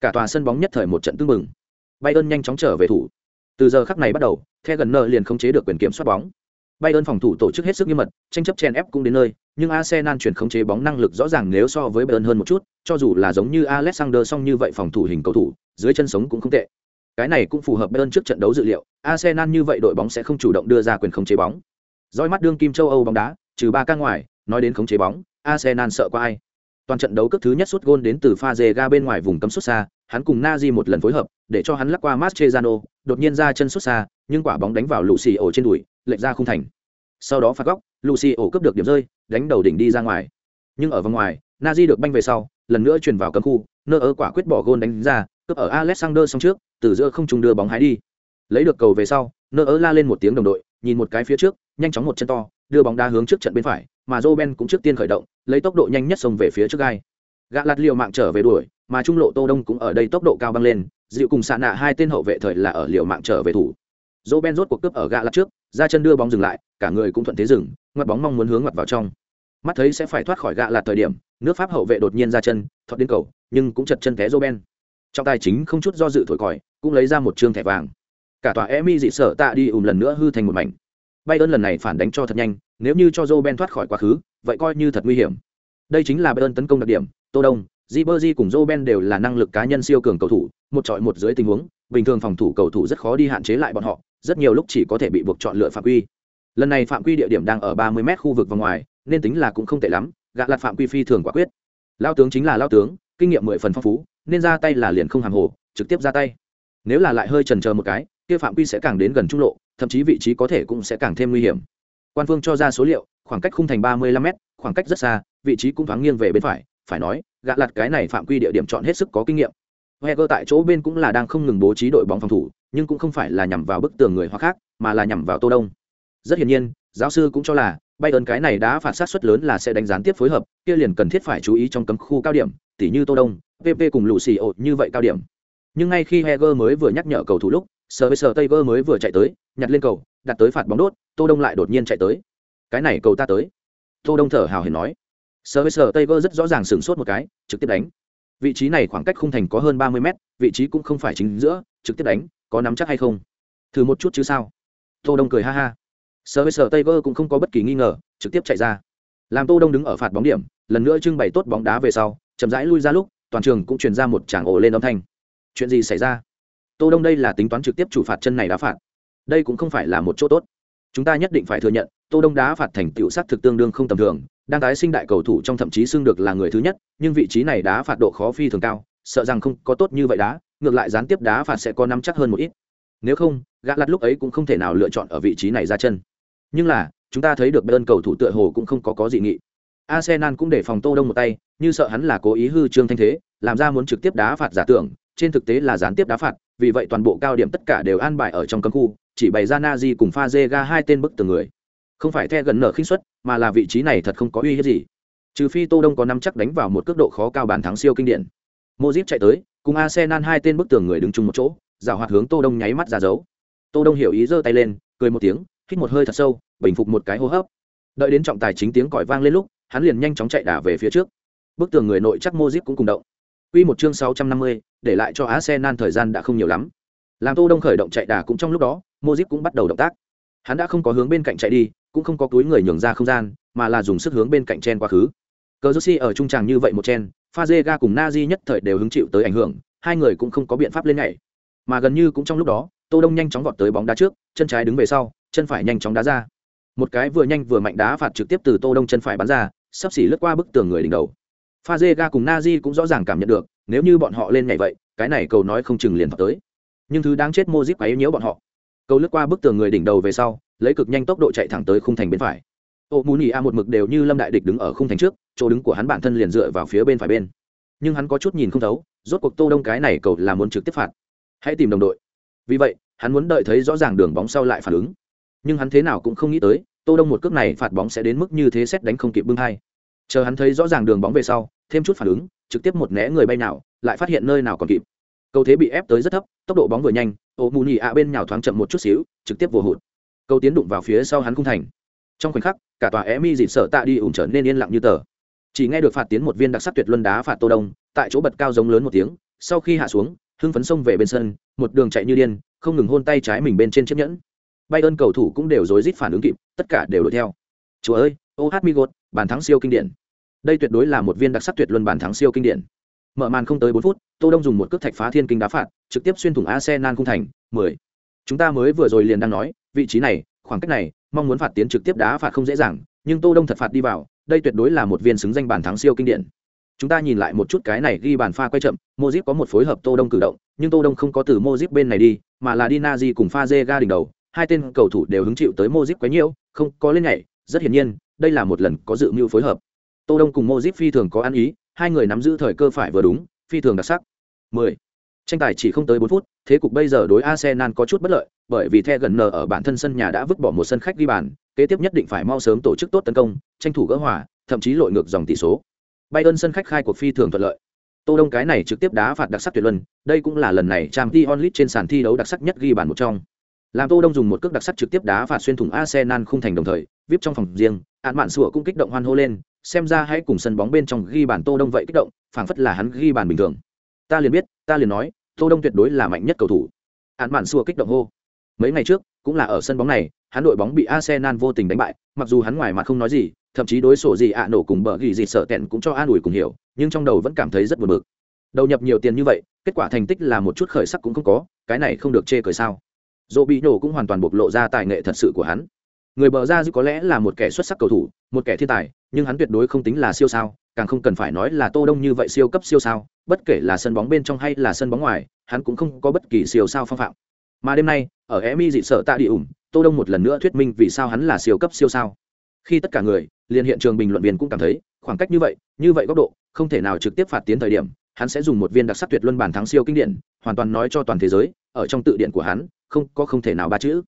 [SPEAKER 1] Cả tòa sân bóng nhất thời một trận tương mừng. Bayern nhanh chóng trở về thủ. Từ giờ khắc này bắt đầu, The gần liền không chế được quyền kiểm soát bóng. Bayern phòng thủ tổ chức hết sức nghiêm mật, tranh chấp chen ép cũng đến nơi, nhưng Arsenal chuyển khống chế bóng năng lực rõ ràng nếu so với Bayern hơn một chút, cho dù là giống như Alexander song như vậy phòng thủ hình cầu thủ, dưới chân sống cũng không tệ. Cái này cũng phù hợp Bayern trước trận đấu dự liệu, Arsenal như vậy đội bóng sẽ không chủ động đưa ra quyền khống chế bóng. Dõi mắt đương kim châu Âu bóng đá, trừ ba ca ngoài, nói đến khống chế bóng, Arsenal sợ qua ai? Toàn trận đấu cấp thứ nhất sút gôn đến từ pha ga bên ngoài vùng cấm sút xa, hắn cùng Nazi một lần phối hợp, để cho hắn lắc qua Mascherano, đột nhiên ra chân sút xa, nhưng quả bóng đánh vào Lucio trên đùi, lệch ra không thành. Sau đó phạt góc, Lucio cướp được điểm rơi, đánh đầu đỉnh đi ra ngoài. Nhưng ở vòng ngoài, Nazi được banh về sau, lần nữa chuyển vào cấm khu, nơ ớ quả quyết bỏ gôn đánh ra, cướp ở Alexander xong trước, từ giữa không trung đưa bóng hái đi. Lấy được cầu về sau, nơ ớ la lên một tiếng đồng đội, nhìn một cái phía trước, nhanh chóng một chân to, đưa bóng đá hướng trước trận bên phải, mà Roben cũng trước tiên khởi động, lấy tốc độ nhanh nhất xông về phía trước gai. Gã lạt liều mạng trở về đuổi mà trung lộ tô đông cũng ở đây tốc độ cao băng lên dịu cùng xạ nạ hai tên hậu vệ thời là ở liều mạng trở về thủ Roben rốt cuộc cướp ở gã lạt trước ra chân đưa bóng dừng lại cả người cũng thuận thế dừng ngoặt bóng mong muốn hướng ngoặt vào trong mắt thấy sẽ phải thoát khỏi gã lạt thời điểm nước pháp hậu vệ đột nhiên ra chân thoát đến cầu nhưng cũng chật chân té Roben. trong tài chính không chút do dự thổi còi cũng lấy ra một trương thẻ vàng cả tòa emi dị sợ tạ đi ùm lần nữa hư thành một mảnh bay lần này phản đánh cho thật nhanh nếu như cho joe ben thoát khỏi quá khứ, vậy coi như thật nguy hiểm. Đây chính là Bayern tấn công đặc điểm, tô đông, Ribery cùng joe ben đều là năng lực cá nhân siêu cường cầu thủ, một trọi một dưới tình huống, bình thường phòng thủ cầu thủ rất khó đi hạn chế lại bọn họ, rất nhiều lúc chỉ có thể bị buộc chọn lựa phạm quy. Lần này phạm quy địa điểm đang ở 30 mét khu vực vòng ngoài, nên tính là cũng không tệ lắm gạ lạt phạm quy phi thường quả quyết. Lão tướng chính là lão tướng, kinh nghiệm mười phần phong phú, nên ra tay là liền không hàm hồ, trực tiếp ra tay. Nếu là lại hơi chần chờ một cái, kia phạm quy sẽ càng đến gần trung lộ, thậm chí vị trí có thể cũng sẽ càng thêm nguy hiểm quan phương cho ra số liệu, khoảng cách khung thành ba mươi lăm m khoảng cách rất xa, vị trí cũng thoáng nghiêng về bên phải phải nói gạ lặt cái này phạm quy địa điểm chọn hết sức có kinh nghiệm. Heger tại chỗ bên cũng là đang không ngừng bố trí đội bóng phòng thủ, nhưng cũng không phải là nhằm vào bức tường người hoa khác, mà là nhằm vào tô đông. Rất hiển nhiên, giáo sư cũng cho là bay ơn cái này đã phạt sát suất lớn là sẽ đánh gián tiếp phối hợp, kia liền cần thiết phải chú ý trong cấm khu cao điểm, tỉ như tô đông pp cùng lũ xì ột như vậy cao điểm. Nhưng ngay khi heger mới vừa nhắc nhở cầu thủ lúc sờ với sờ tây vơ mới vừa chạy tới, nhặt lên cầu đặt tới phạt bóng đốt, tô đông lại đột nhiên chạy tới. Cái này cầu ta tới. Tô đông thở hào hiền nói. Sơ với sơ tây vơ rất rõ ràng sửng sốt một cái, trực tiếp đánh. Vị trí này khoảng cách khung thành có hơn ba mươi mét, vị trí cũng không phải chính giữa, trực tiếp đánh, có nắm chắc hay không? Thử một chút chứ sao? Tô đông cười ha ha. Sơ với sơ tây vơ cũng không có bất kỳ nghi ngờ, trực tiếp chạy ra. Làm tô đông đứng ở phạt bóng điểm, lần nữa trưng bày tốt bóng đá về sau, chậm rãi lui ra lúc, toàn trường cũng truyền ra một tràng ổ lên âm thanh. Chuyện gì xảy ra? Tô đông đây là tính toán trực tiếp chủ phạt chân này đá phạt đây cũng không phải là một chỗ tốt. Chúng ta nhất định phải thừa nhận, tô đông đá phạt thành tựu sát thực tương đương không tầm thường, đang tái sinh đại cầu thủ trong thậm chí xưng được là người thứ nhất, nhưng vị trí này đá phạt độ khó phi thường cao, sợ rằng không có tốt như vậy đá, ngược lại gián tiếp đá phạt sẽ có nắm chắc hơn một ít. Nếu không, gã lặt lúc ấy cũng không thể nào lựa chọn ở vị trí này ra chân. Nhưng là, chúng ta thấy được bên cầu thủ tựa hồ cũng không có có gì nghị. Arsenal cũng để phòng tô đông một tay, như sợ hắn là cố ý hư trương thanh thế, làm ra muốn trực tiếp đá phạt giả tưởng, trên thực tế là gián tiếp đá phạt, vì vậy toàn bộ cao điểm tất cả đều an bài ở trong cấm khu chỉ bày ra na di cùng pha dê ga hai tên bức từ người. Không phải the gần nở khinh suất mà là vị trí này thật không có uy hiếp gì. Trừ phi tô đông có năm chắc đánh vào một cước độ khó cao bàn thắng siêu kinh điển. Mozip chạy tới cùng arsenal hai tên bức tường người đứng chung một chỗ rào hoạt hướng tô đông nháy mắt ra dấu. Tô đông hiểu ý giơ tay lên cười một tiếng hít một hơi thật sâu bình phục một cái hô hấp. Đợi đến trọng tài chính tiếng còi vang lên lúc hắn liền nhanh chóng chạy đà về phía trước. Bức tường người nội chắc mozip cũng cùng động. Quy một chương 650, để lại cho Arsenal thời gian đã không nhiều lắm. Làm Tô Đông khởi động chạy đà cũng trong lúc đó, Modric cũng bắt đầu động tác. Hắn đã không có hướng bên cạnh chạy đi, cũng không có túi người nhường ra không gian, mà là dùng sức hướng bên cạnh chen quá khứ. Cazorsi ở trung tràng như vậy một chen, Fazega cùng Nazi nhất thời đều hứng chịu tới ảnh hưởng, hai người cũng không có biện pháp lên nhảy. Mà gần như cũng trong lúc đó, Tô Đông nhanh chóng vọt tới bóng đá trước, chân trái đứng về sau, chân phải nhanh chóng đá ra. Một cái vừa nhanh vừa mạnh đá phạt trực tiếp từ Tô Đông chân phải bắn ra, sắp xỉ lướt qua bức tường người đỉnh đầu. Fazega cùng Nazi cũng rõ ràng cảm nhận được, nếu như bọn họ lên nhảy vậy, cái này cầu nói không chừng liền vào tới. Nhưng thứ đáng chết Modric quá yếu nhiễu bọn họ. Cầu lướt qua bức tường người đỉnh đầu về sau, lấy cực nhanh tốc độ chạy thẳng tới khung thành bên phải. Ô Muni A một mực đều như lâm đại địch đứng ở khung thành trước, chỗ đứng của hắn bản thân liền dựa vào phía bên phải bên. Nhưng hắn có chút nhìn không thấu, rốt cuộc Tô Đông cái này cầu là muốn trực tiếp phạt. Hãy tìm đồng đội. Vì vậy, hắn muốn đợi thấy rõ ràng đường bóng sau lại phản ứng. Nhưng hắn thế nào cũng không nghĩ tới, Tô Đông một cước này phạt bóng sẽ đến mức như thế xét đánh không kịp bưng hai. Chờ hắn thấy rõ ràng đường bóng về sau, thêm chút phản ứng trực tiếp một né người bay nào lại phát hiện nơi nào còn kịp cầu thế bị ép tới rất thấp tốc độ bóng vừa nhanh ô mù nhị ạ bên nhào thoáng chậm một chút xíu, trực tiếp vô hụt. Câu tiến đụng vào phía sau hắn khung thành. Trong khoảnh khắc, cả tòa é mi dịt sợ tạ đi ủng trở nên yên lặng như tờ. Chỉ nghe được phạt tiến một viên đặc sắc tuyệt luân đá phạt tô đông, tại chỗ bật cao giống lớn một tiếng, sau khi hạ xuống, hưng phấn sông về bên sân, một đường chạy như điên, không ngừng hôn tay trái mình bên trên chiếc nhẫn. Bay ơn cầu thủ cũng đều rối rít phản ứng kịp, tất cả đều đuổi theo. Chúa ơi, ô hát mi gột, bàn thắng siêu kinh điển. Đây tuyệt đối là một viên đặc sắc tuyệt luân bàn thắng siêu kinh điển mở màn không tới bốn phút, tô đông dùng một cước thạch phá thiên kinh đá phạt, trực tiếp xuyên thủng arsenal cung thành, mười. Chúng ta mới vừa rồi liền đang nói, vị trí này, khoảng cách này, mong muốn phạt tiến trực tiếp đá phạt không dễ dàng, nhưng tô đông thật phạt đi vào, đây tuyệt đối là một viên xứng danh bàn thắng siêu kinh điển. Chúng ta nhìn lại một chút cái này ghi bàn pha quay chậm mozip có một phối hợp tô đông cử động, nhưng tô đông không có từ mozip bên này đi, mà là đi nazi cùng Fazega ga đỉnh đầu, hai tên cầu thủ đều hứng chịu tới mozip quá nhiều, không có lên nhảy, rất hiển nhiên, đây là một lần có dự mưu phối hợp. Tô đông cùng mozip phi thường có ăn ý hai người nắm giữ thời cơ phải vừa đúng phi thường đặc sắc 10. tranh tài chỉ không tới 4 phút thế cục bây giờ đối arsenal có chút bất lợi bởi vì the gần nở ở bản thân sân nhà đã vứt bỏ một sân khách ghi bàn kế tiếp nhất định phải mau sớm tổ chức tốt tấn công tranh thủ gỡ hòa thậm chí lội ngược dòng tỷ số Bayern sân khách khai cuộc phi thường thuận lợi. Tô Đông cái này trực tiếp đá phạt đặc sắc tuyệt luân, đây cũng là lần này Champions League trên sàn thi đấu đặc sắc nhất ghi bàn một trong. Làm Tô Đông dùng một cước đặc sắc trực tiếp đá phạt xuyên thủng Arsenal khung thành đồng thời, VIP trong phòng riêng, án mạn sủa cũng kích động hoan hô lên, xem ra hãy cùng sân bóng bên trong ghi bàn Tô Đông vậy kích động, phảng phất là hắn ghi bàn bình thường. Ta liền biết, ta liền nói, Tô Đông tuyệt đối là mạnh nhất cầu thủ. hạn mạn xua kích động hô. Mấy ngày trước, cũng là ở sân bóng này, hắn đội bóng bị Arsenal vô tình đánh bại, mặc dù hắn ngoài mặt không nói gì, thậm chí đối sổ gì ạ nổ cùng bờ ghi gì sợ tẹn cũng cho an ủi cùng hiểu, nhưng trong đầu vẫn cảm thấy rất buồn bực. Đầu nhập nhiều tiền như vậy, kết quả thành tích là một chút khởi sắc cũng không có, cái này không được chê cười sao? Dỗ bị nổ cũng hoàn toàn bộc lộ ra tài nghệ thật sự của hắn. Người bờ ra dư có lẽ là một kẻ xuất sắc cầu thủ, một kẻ thiên tài, nhưng hắn tuyệt đối không tính là siêu sao, càng không cần phải nói là Tô Đông như vậy siêu cấp siêu sao, bất kể là sân bóng bên trong hay là sân bóng ngoài, hắn cũng không có bất kỳ siêu sao phong phạm. Mà đêm nay, ở Emi dị sợ tạ địa ủng, Tô Đông một lần nữa thuyết minh vì sao hắn là siêu cấp siêu sao. Khi tất cả người, liền hiện trường bình luận viên cũng cảm thấy, khoảng cách như vậy, như vậy góc độ, không thể nào trực tiếp phạt tiến thời điểm, hắn sẽ dùng một viên đặc sắc tuyệt luân bản thắng siêu kinh điển, hoàn toàn nói cho toàn thế giới, ở trong tự điển của hắn, không có không thể nào ba chữ.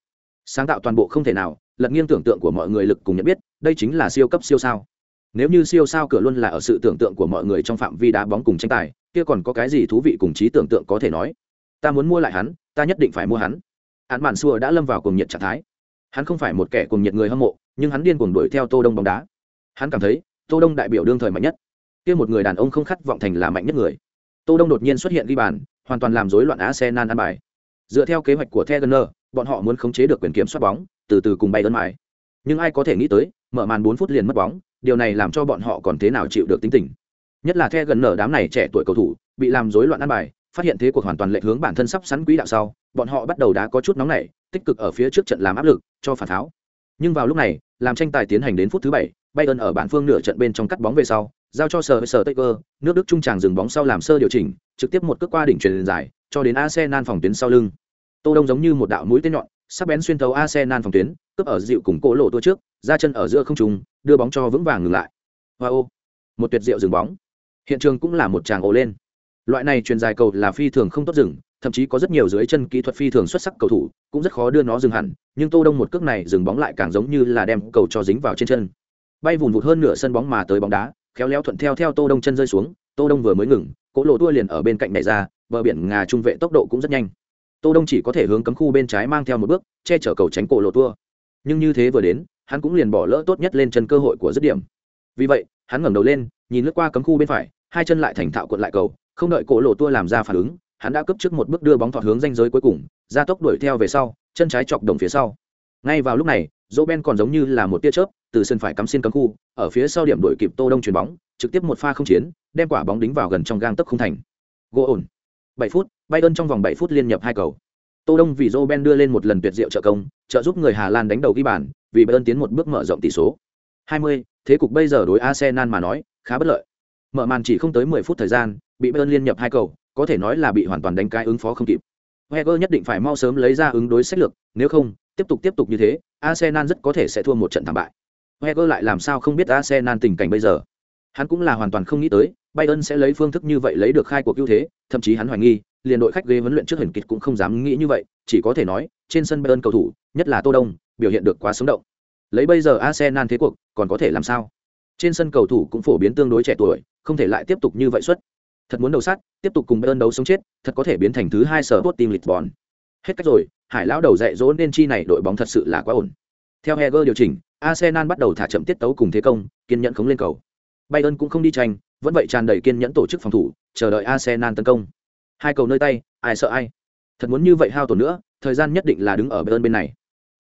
[SPEAKER 1] Sáng tạo toàn bộ không thể nào, lật nghiêng tưởng tượng của mọi người lực cùng nhận biết, đây chính là siêu cấp siêu sao. Nếu như siêu sao cửa luôn là ở sự tưởng tượng của mọi người trong phạm vi đá bóng cùng tranh tài, kia còn có cái gì thú vị cùng trí tưởng tượng có thể nói. Ta muốn mua lại hắn, ta nhất định phải mua hắn. Án Mạn Xua đã lâm vào cuồng nhiệt trạng thái. Hắn không phải một kẻ cuồng nhiệt người hâm mộ, nhưng hắn điên cuồng đuổi theo Tô Đông bóng đá. Hắn cảm thấy, Tô Đông đại biểu đương thời mạnh nhất. Kia một người đàn ông không khát vọng thành là mạnh nhất người. Tô Đông đột nhiên xuất hiện ghi bàn, hoàn toàn làm rối loạn Arsenal ăn bài. Dựa theo kế hoạch của Tegener, bọn họ muốn khống chế được quyền kiểm soát bóng, từ từ cùng bay ấn mãi. Nhưng ai có thể nghĩ tới, mở màn 4 phút liền mất bóng, điều này làm cho bọn họ còn thế nào chịu được tính tình. Nhất là theo gần nở đám này trẻ tuổi cầu thủ, bị làm rối loạn ăn bài, phát hiện thế cuộc hoàn toàn lệch hướng bản thân sắp sẵn quỹ đạo sau, bọn họ bắt đầu đá có chút nóng nảy, tích cực ở phía trước trận làm áp lực, cho phản tháo. Nhưng vào lúc này, làm tranh tài tiến hành đến phút thứ 7, Bayern ở bản phương nửa trận bên trong cắt bóng về sau, giao cho sở sở Taker, nước Đức trung tràng dừng bóng sau làm sơ điều chỉnh, trực tiếp một cước qua đỉnh truyền dài, cho đến Arsenal phòng tuyến sau lưng. Tô Đông giống như một đạo mũi tên nhọn, sắc bén xuyên thấu Arsenal phòng tuyến, cướp ở dịu cùng cổ lộ tua trước, ra chân ở giữa không trung, đưa bóng cho vững vàng ngừng lại. Wow! Một tuyệt diệu dừng bóng. Hiện trường cũng là một tràng ồ lên. Loại này truyền dài cầu là phi thường không tốt dừng, thậm chí có rất nhiều dưới chân kỹ thuật phi thường xuất sắc cầu thủ, cũng rất khó đưa nó dừng hẳn, nhưng Tô Đông một cước này dừng bóng lại càng giống như là đem cầu cho dính vào trên chân. Bay vụn vụt hơn nửa sân bóng mà tới bóng đá, khéo léo thuận theo theo Tô Đông chân rơi xuống, Tô Đông vừa mới ngừng, cỗ lộ tua liền ở bên cạnh này ra, bờ biển ngà trung vệ tốc độ cũng rất nhanh. Tô Đông chỉ có thể hướng cấm khu bên trái mang theo một bước, che chở cầu tránh cổ lộ tua. Nhưng như thế vừa đến, hắn cũng liền bỏ lỡ tốt nhất lên chân cơ hội của dứt điểm. Vì vậy, hắn ngẩng đầu lên, nhìn lướt qua cấm khu bên phải, hai chân lại thành thạo cuộn lại cầu, không đợi cổ lộ tua làm ra phản ứng, hắn đã cấp trước một bước đưa bóng thọt hướng danh giới cuối cùng, ra tốc đuổi theo về sau, chân trái chọc đồng phía sau. Ngay vào lúc này, Ben còn giống như là một tia chớp, từ sân phải cắm xuyên cấm khu, ở phía sau điểm đuổi kịp Tô Đông chuyền bóng, trực tiếp một pha không chiến, đem quả bóng đính vào gần trong gang tấc không thành. Gỗ ổn. 7 phút, Bayern trong vòng 7 phút liên nhập hai cầu. Tô Đông vì Ben đưa lên một lần tuyệt diệu trợ công, trợ giúp người Hà Lan đánh đầu ghi bàn, vì Bayern tiến một bước mở rộng tỷ số. 20, thế cục bây giờ đối Arsenal mà nói, khá bất lợi. Mở màn chỉ không tới 10 phút thời gian, bị Bayern liên nhập hai cầu, có thể nói là bị hoàn toàn đánh cái ứng phó không kịp. Wenger nhất định phải mau sớm lấy ra ứng đối sách lược, nếu không, tiếp tục tiếp tục như thế, Arsenal rất có thể sẽ thua một trận thảm bại. Wenger lại làm sao không biết Arsenal tình cảnh bây giờ. Hắn cũng là hoàn toàn không nghĩ tới, Bayern sẽ lấy phương thức như vậy lấy được khai cuộc ưu thế, thậm chí hắn hoài nghi, liền đội khách ghế huấn luyện trước hình kịch cũng không dám nghĩ như vậy, chỉ có thể nói, trên sân Bayern cầu thủ, nhất là Tô Đông, biểu hiện được quá sống động. Lấy bây giờ Arsenal thế cuộc, còn có thể làm sao? Trên sân cầu thủ cũng phổ biến tương đối trẻ tuổi, không thể lại tiếp tục như vậy suốt. Thật muốn đầu sát, tiếp tục cùng Bayern đấu sống chết, thật có thể biến thành thứ hai sở Sporting Lisbon. Hết cách rồi, Hải lão đầu dạy dỗ nên chi này đội bóng thật sự là quá ổn. Theo Heger điều chỉnh, Arsenal bắt đầu thả chậm tiết tấu cùng thế công, kiên nhẫn khống lên cầu. Bayern cũng không đi tranh, vẫn vậy tràn đầy kiên nhẫn tổ chức phòng thủ, chờ đợi Arsenal tấn công. Hai cầu nơi tay, ai sợ ai. Thật muốn như vậy hao tổn nữa, thời gian nhất định là đứng ở bên bên này.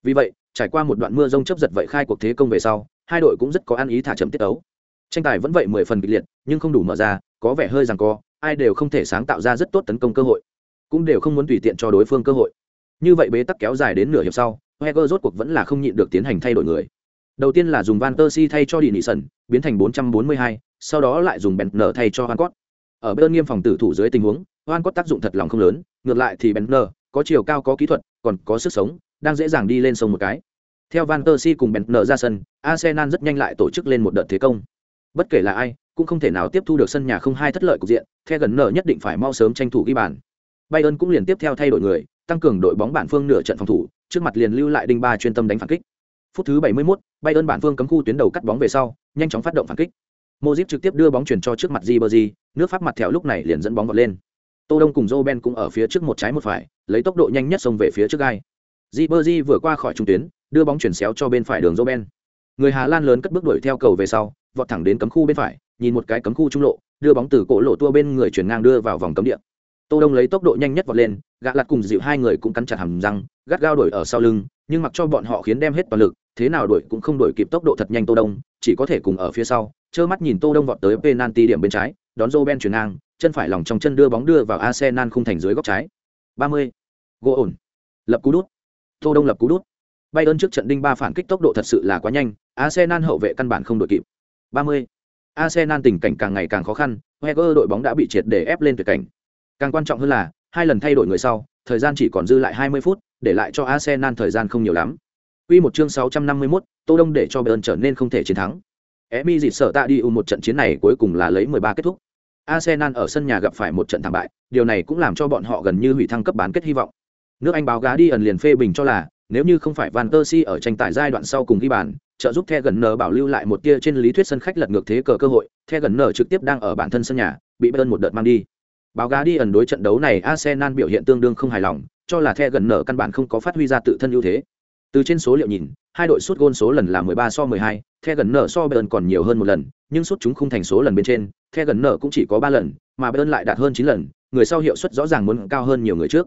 [SPEAKER 1] Vì vậy, trải qua một đoạn mưa rông chấp giật vậy khai cuộc thế công về sau, hai đội cũng rất có ăn ý thả chậm tiết tấu. Tranh tài vẫn vậy mười phần kịch liệt, nhưng không đủ mở ra, có vẻ hơi rằng co, ai đều không thể sáng tạo ra rất tốt tấn công cơ hội, cũng đều không muốn tùy tiện cho đối phương cơ hội. Như vậy bế tắc kéo dài đến nửa hiệp sau, Heger rốt cuộc vẫn là không nhịn được tiến hành thay đổi người. Đầu tiên là dùng Van Persie thay cho đi nị sần biến thành 442, sau đó lại dùng bèn nở thay cho Van Cott. Ở bên nghiêm phòng tử thủ dưới tình huống, Oan có tác dụng thật lòng không lớn, ngược lại thì Bentner có chiều cao có kỹ thuật, còn có sức sống, đang dễ dàng đi lên sông một cái. Theo Van Persie cùng Bentner ra sân, Arsenal rất nhanh lại tổ chức lên một đợt thế công. Bất kể là ai, cũng không thể nào tiếp thu được sân nhà không hai thất lợi cục diện, theo gần nở nhất định phải mau sớm tranh thủ ghi bàn. Bayern cũng liền tiếp theo thay đổi người, tăng cường đội bóng bản phương nửa trận phòng thủ, trước mặt liền lưu lại đinh ba chuyên tâm đánh phản kích. Phút thứ 71, Bayern bản phương cấm khu tuyến đầu cắt bóng về sau, nhanh chóng phát động phản kích. Modric trực tiếp đưa bóng chuyển cho trước mặt Ribery, nước Pháp mặt theo lúc này liền dẫn bóng vọt lên. Tô Đông cùng Roben cũng ở phía trước một trái một phải, lấy tốc độ nhanh nhất xông về phía trước gai. Ribery vừa qua khỏi trung tuyến, đưa bóng chuyển xéo cho bên phải đường Roben. Người Hà Lan lớn cất bước đuổi theo cầu về sau, vọt thẳng đến cấm khu bên phải, nhìn một cái cấm khu trung lộ, đưa bóng từ cổ lộ tua bên người chuyển ngang đưa vào vòng cấm địa. Tô Đông lấy tốc độ nhanh nhất vọt lên, gã lật cùng dịu hai người cũng cắn chặt hàm răng, gắt gao đuổi ở sau lưng, nhưng mặc cho bọn họ khiến đem hết toàn lực, thế nào đuổi cũng không đuổi kịp tốc độ thật nhanh Tô Đông, chỉ có thể cùng ở phía sau, trơ mắt nhìn Tô Đông vọt tới penalty điểm bên trái, đón Roben chuyển ngang, chân phải lòng trong chân đưa bóng đưa vào Arsenal khung thành dưới góc trái. 30. Gỗ ổn. Lập cú đút. Tô Đông lập cú đút. Bayern trước trận đinh ba phản kích tốc độ thật sự là quá nhanh, Arsenal hậu vệ căn bản không đội kịp. 30. Arsenal tình cảnh càng ngày càng khó khăn, Wenger đội bóng đã bị triệt để ép lên tuyệt cảnh. Càng quan trọng hơn là, hai lần thay đổi người sau, thời gian chỉ còn dư lại 20 phút, để lại cho Arsenal thời gian không nhiều lắm. Quy một chương 651, Tô Đông để cho Bayern trở nên không thể chiến thắng. Emi dịt sợ tạ đi u một trận chiến này cuối cùng là lấy 13 kết thúc. Arsenal ở sân nhà gặp phải một trận thảm bại, điều này cũng làm cho bọn họ gần như hủy thăng cấp bán kết hy vọng. Nước Anh báo gá đi ẩn liền phê bình cho là, nếu như không phải Van Persie ở tranh tài giai đoạn sau cùng ghi bàn, trợ giúp The gần nở bảo lưu lại một tia trên lý thuyết sân khách lật ngược thế cờ cơ hội, The gần nở trực tiếp đang ở bản thân sân nhà, bị Bayern một đợt mang đi. Báo gá đi ẩn đối trận đấu này Arsenal biểu hiện tương đương không hài lòng, cho là The gần nở căn bản không có phát huy ra tự thân ưu thế. Từ trên số liệu nhìn, hai đội sút gôn số lần là 13 so 12, The gần nở so Bayern còn nhiều hơn một lần, nhưng sút chúng không thành số lần bên trên, The gần nở cũng chỉ có 3 lần, mà Bayern lại đạt hơn 9 lần, người sau hiệu suất rõ ràng muốn cao hơn nhiều người trước.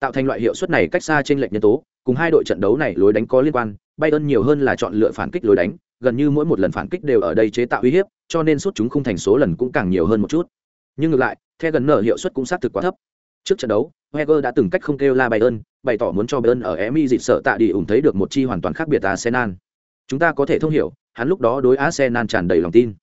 [SPEAKER 1] Tạo thành loại hiệu suất này cách xa trên lệch nhân tố, cùng hai đội trận đấu này lối đánh có liên quan, Bayern nhiều hơn là chọn lựa phản kích lối đánh, gần như mỗi một lần phản kích đều ở đây chế tạo uy hiếp, cho nên sút chúng không thành số lần cũng càng nhiều hơn một chút. Nhưng ngược lại, The gần nở hiệu suất cũng xác thực quá thấp. Trước trận đấu, Wenger đã từng cách không kêu la Bayern, bày tỏ muốn cho Bayern ở Emi dịch sợ tạ đi ủng thấy được một chi hoàn toàn khác biệt Arsenal. Chúng ta có thể thông hiểu, hắn lúc đó đối Arsenal tràn đầy lòng tin.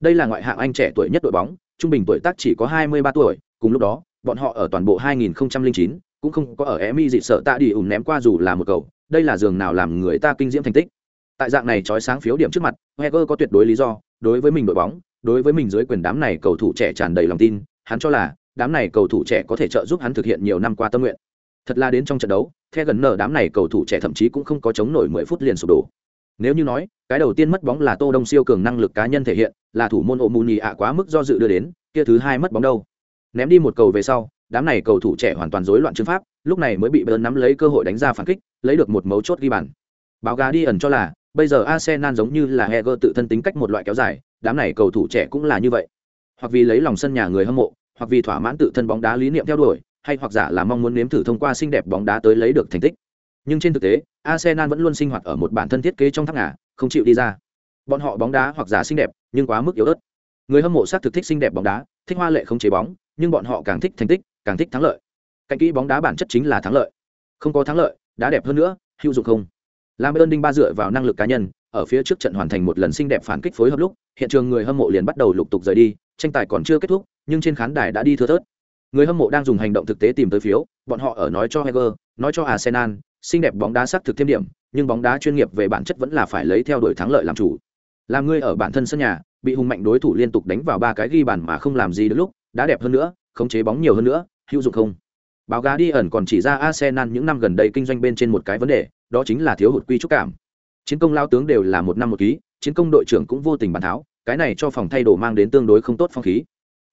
[SPEAKER 1] Đây là ngoại hạng Anh trẻ tuổi nhất đội bóng, trung bình tuổi tác chỉ có 23 tuổi, cùng lúc đó, bọn họ ở toàn bộ 2009 cũng không có ở Emi dịch sợ tạ đi ủng ném qua dù là một cầu, đây là giường nào làm người ta kinh diễm thành tích. Tại dạng này chói sáng phiếu điểm trước mặt, Wenger có tuyệt đối lý do, đối với mình đội bóng, đối với mình dưới quyền đám này cầu thủ trẻ tràn đầy lòng tin, hắn cho là đám này cầu thủ trẻ có thể trợ giúp hắn thực hiện nhiều năm qua tâm nguyện. Thật là đến trong trận đấu, The gần nở đám này cầu thủ trẻ thậm chí cũng không có chống nổi 10 phút liền sụp đổ. Nếu như nói, cái đầu tiên mất bóng là Tô Đông siêu cường năng lực cá nhân thể hiện, là thủ môn Omuni ạ quá mức do dự đưa đến, kia thứ hai mất bóng đâu. Ném đi một cầu về sau, đám này cầu thủ trẻ hoàn toàn rối loạn chương pháp, lúc này mới bị Bayern nắm lấy cơ hội đánh ra phản kích, lấy được một mấu chốt ghi bàn. Báo gá đi ẩn cho là, bây giờ Arsenal giống như là Heger tự thân tính cách một loại kéo dài, đám này cầu thủ trẻ cũng là như vậy. Hoặc vì lấy lòng sân nhà người hâm mộ, hoặc vì thỏa mãn tự thân bóng đá lý niệm theo đuổi, hay hoặc giả là mong muốn nếm thử thông qua xinh đẹp bóng đá tới lấy được thành tích. Nhưng trên thực tế, Arsenal vẫn luôn sinh hoạt ở một bản thân thiết kế trong tháp ngà, không chịu đi ra. Bọn họ bóng đá hoặc giả xinh đẹp, nhưng quá mức yếu ớt. Người hâm mộ xác thực thích xinh đẹp bóng đá, thích hoa lệ không chế bóng, nhưng bọn họ càng thích thành tích, càng thích thắng lợi. Cạnh kỹ bóng đá bản chất chính là thắng lợi. Không có thắng lợi, đá đẹp hơn nữa, hữu dụng không. Lam ơn đinh ba dựa vào năng lực cá nhân, ở phía trước trận hoàn thành một lần xinh đẹp phản kích phối hợp lúc, hiện trường người hâm mộ liền bắt đầu lục tục rời đi, tranh tài còn chưa kết thúc, nhưng trên khán đài đã đi thưa thớt. Người hâm mộ đang dùng hành động thực tế tìm tới phiếu, bọn họ ở nói cho Heger, nói cho Arsenal, xinh đẹp bóng đá sắc thực thêm điểm, nhưng bóng đá chuyên nghiệp về bản chất vẫn là phải lấy theo đuổi thắng lợi làm chủ. Làm người ở bản thân sân nhà, bị hùng mạnh đối thủ liên tục đánh vào ba cái ghi bàn mà không làm gì được lúc, đá đẹp hơn nữa, khống chế bóng nhiều hơn nữa, hữu dụng không? Báo gá đi ẩn còn chỉ ra Arsenal những năm gần đây kinh doanh bên trên một cái vấn đề, đó chính là thiếu hụt quy trúc cảm. Chiến công lao tướng đều là một năm một ký, chiến công đội trưởng cũng vô tình bàn tháo, cái này cho phòng thay đồ mang đến tương đối không tốt phong khí.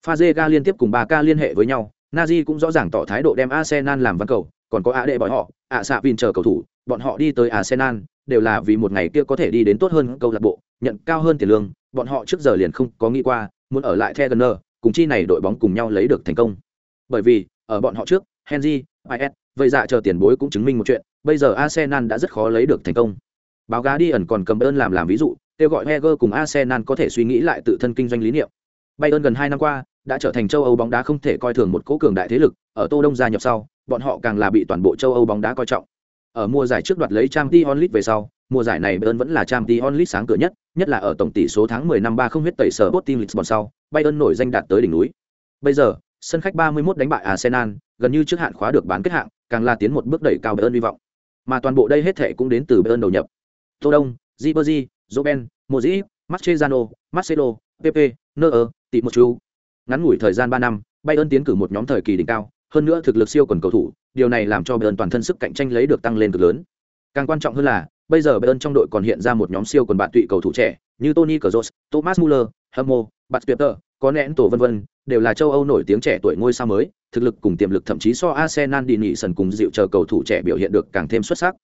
[SPEAKER 1] Fazega liên tiếp cùng 3K liên hệ với nhau, Nazi cũng rõ ràng tỏ thái độ đem Arsenal làm văn cầu, còn có đệ bọn họ, ạ xạ Vin chờ cầu thủ, bọn họ đi tới Arsenal đều là vì một ngày kia có thể đi đến tốt hơn câu lạc bộ, nhận cao hơn tiền lương, bọn họ trước giờ liền không có nghĩ qua muốn ở lại Thegener, cùng chi này đội bóng cùng nhau lấy được thành công. Bởi vì, ở bọn họ trước, Henry, IS, vậy dạ chờ tiền bối cũng chứng minh một chuyện, bây giờ Arsenal đã rất khó lấy được thành công. Báo gá đi ẩn còn cầm ơn làm làm ví dụ, kêu gọi Heger cùng Arsenal có thể suy nghĩ lại tự thân kinh doanh lý niệm. Bayern gần 2 năm qua đã trở thành châu Âu bóng đá không thể coi thường một cố cường đại thế lực, ở Tô Đông gia nhập sau, bọn họ càng là bị toàn bộ châu Âu bóng đá coi trọng. Ở mùa giải trước đoạt lấy Champions League về sau, mùa giải này Bayern vẫn là Champions League sáng cửa nhất, nhất là ở tổng tỷ số tháng 10 năm 30 huyết tẩy sở Sporting Lisbon sau, Bayern nổi danh đạt tới đỉnh núi. Bây giờ, sân khách 31 đánh bại Arsenal, gần như trước hạn khóa được bán kết hạng, càng là tiến một bước đẩy cao Bayern hy vọng. Mà toàn bộ đây hết thảy cũng đến từ Bayern đầu nhập. Tô Đông, Ribery, Roben, Modric, Mascherano, Marcelo, Pepe, Neuer, Timothée. Ngắn ngủi thời gian 3 năm, Bayern tiến cử một nhóm thời kỳ đỉnh cao, hơn nữa thực lực siêu quần cầu thủ, điều này làm cho Bayern toàn thân sức cạnh tranh lấy được tăng lên cực lớn. Càng quan trọng hơn là, bây giờ Bayern trong đội còn hiện ra một nhóm siêu quần bạn tụy cầu thủ trẻ, như Toni Kroos, Thomas Muller, hâm Batspieter, có nén tổ vân vân đều là châu âu nổi tiếng trẻ tuổi ngôi sao mới thực lực cùng tiềm lực thậm chí so arsenal đi nghỉ sần cùng dịu chờ cầu thủ trẻ biểu hiện được càng thêm xuất sắc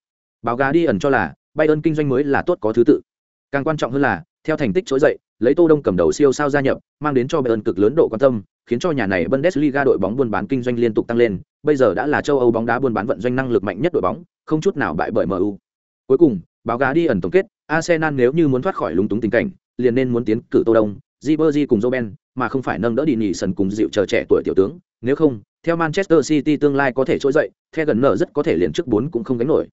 [SPEAKER 1] báo Guardian cho là bayern kinh doanh mới là tốt có thứ tự càng quan trọng hơn là theo thành tích trỗi dậy lấy tô đông cầm đầu siêu sao gia nhập mang đến cho bayern cực lớn độ quan tâm khiến cho nhà này bundesliga đội bóng buôn bán kinh doanh liên tục tăng lên bây giờ đã là châu âu bóng đá buôn bán vận doanh năng lực mạnh nhất đội bóng không chút nào bại bởi mu cuối cùng báo gá đi ẩn tổng kết arsenal nếu như muốn thoát khỏi lúng túng tình cảnh liền nên muốn tiến cử tô đông Ribery cùng Robben, mà không phải nâng đỡ đi nhỉ sân cùng dịu chờ trẻ tuổi tiểu tướng, nếu không, theo Manchester City tương lai có thể trỗi dậy, The gần nở rất có thể liền trước 4 cũng không gánh nổi.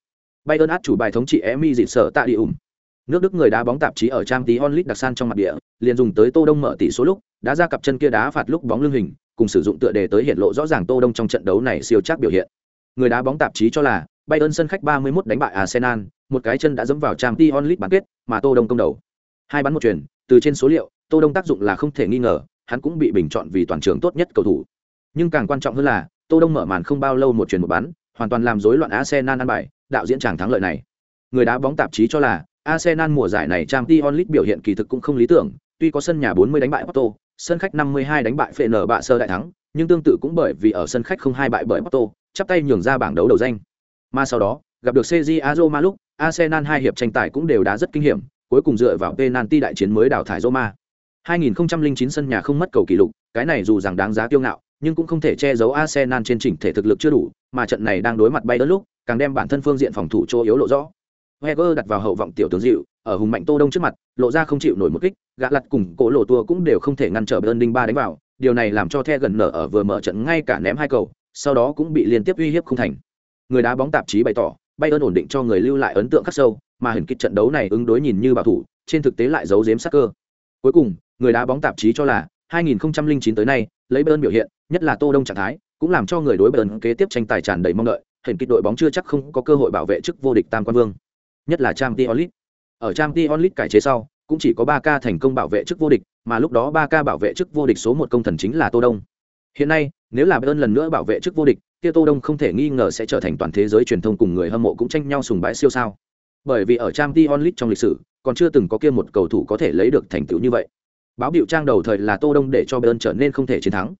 [SPEAKER 1] Bayern át chủ bài thống trị Emi dịt sở tại địa ủng. Nước Đức người đá bóng tạp chí ở trang tí onlit đặc san trong mặt địa, liền dùng tới Tô Đông mở tỷ số lúc, đá ra cặp chân kia đá phạt lúc bóng lưng hình, cùng sử dụng tựa đề tới hiện lộ rõ ràng Tô Đông trong trận đấu này siêu chắc biểu hiện. Người đá bóng tạp chí cho là Bayern sân khách 31 đánh bại Arsenal, một cái chân đã dẫm vào trang tí onlit bán kết, mà Tô Đông công đầu. Hai bắn một truyền, từ trên số liệu, Tô Đông tác dụng là không thể nghi ngờ, hắn cũng bị bình chọn vì toàn trường tốt nhất cầu thủ. Nhưng càng quan trọng hơn là, Tô Đông mở màn không bao lâu một truyền một bắn, hoàn toàn làm rối loạn Arsenal ăn bài, đạo diễn chàng thắng lợi này. Người đá bóng tạp chí cho là Arsenal mùa giải này Champions League biểu hiện kỳ thực cũng không lý tưởng, tuy có sân nhà 40 đánh bại Porto, sân khách 52 đánh bại FN bạ sơ đại thắng, nhưng tương tự cũng bởi vì ở sân khách không hai bại bởi Porto, chắp tay nhường ra bảng đấu đầu danh. Mà sau đó, gặp được CJ Roma lúc, Arsenal hai hiệp tranh tài cũng đều đã rất kinh hiểm, cuối cùng dựa vào penalty đại chiến mới đào thải Roma. 2009 sân nhà không mất cầu kỷ lục, cái này dù rằng đáng giá kiêu ngạo, nhưng cũng không thể che giấu Arsenal trên chỉnh thể thực lực chưa đủ, mà trận này đang đối mặt Bayern lúc, càng đem bản thân phương diện phòng thủ chỗ yếu lộ rõ. Heger đặt vào hậu vọng tiểu tướng dịu, ở hùng mạnh Tô Đông trước mặt, lộ ra không chịu nổi một kích, gã lật cùng cổ lộ tua cũng đều không thể ngăn trở Bayern đinh ba đánh vào, điều này làm cho The gần nở ở vừa mở trận ngay cả ném hai cầu, sau đó cũng bị liên tiếp uy hiếp không thành. Người đá bóng tạp chí bày tỏ, Bayern ổn định cho người lưu lại ấn tượng khắc sâu, mà hình kịch trận đấu này ứng đối nhìn như bảo thủ, trên thực tế lại giấu giếm sắc cơ. Cuối cùng, người đá bóng tạp chí cho là 2009 tới nay, lấy Bayern biểu hiện, nhất là Tô Đông trạng thái, cũng làm cho người đối Bayern kế tiếp tranh tài tràn đầy mong đợi, hình kịch đội bóng chưa chắc không có cơ hội bảo vệ chức vô địch tam quan vương. Nhất là Trang League. Ở Trang League cải chế sau, cũng chỉ có 3K thành công bảo vệ chức vô địch, mà lúc đó 3K bảo vệ chức vô địch số một công thần chính là Tô Đông. Hiện nay, nếu là Bayern lần nữa bảo vệ chức vô địch, kia Tô Đông không thể nghi ngờ sẽ trở thành toàn thế giới truyền thông cùng người hâm mộ cũng tranh nhau sùng bái siêu sao. Bởi vì ở Trang League trong lịch sử, còn chưa từng có kia một cầu thủ có thể lấy được thành tựu như vậy. Báo biểu trang đầu thời là Tô Đông để cho Bayern trở nên không thể chiến thắng.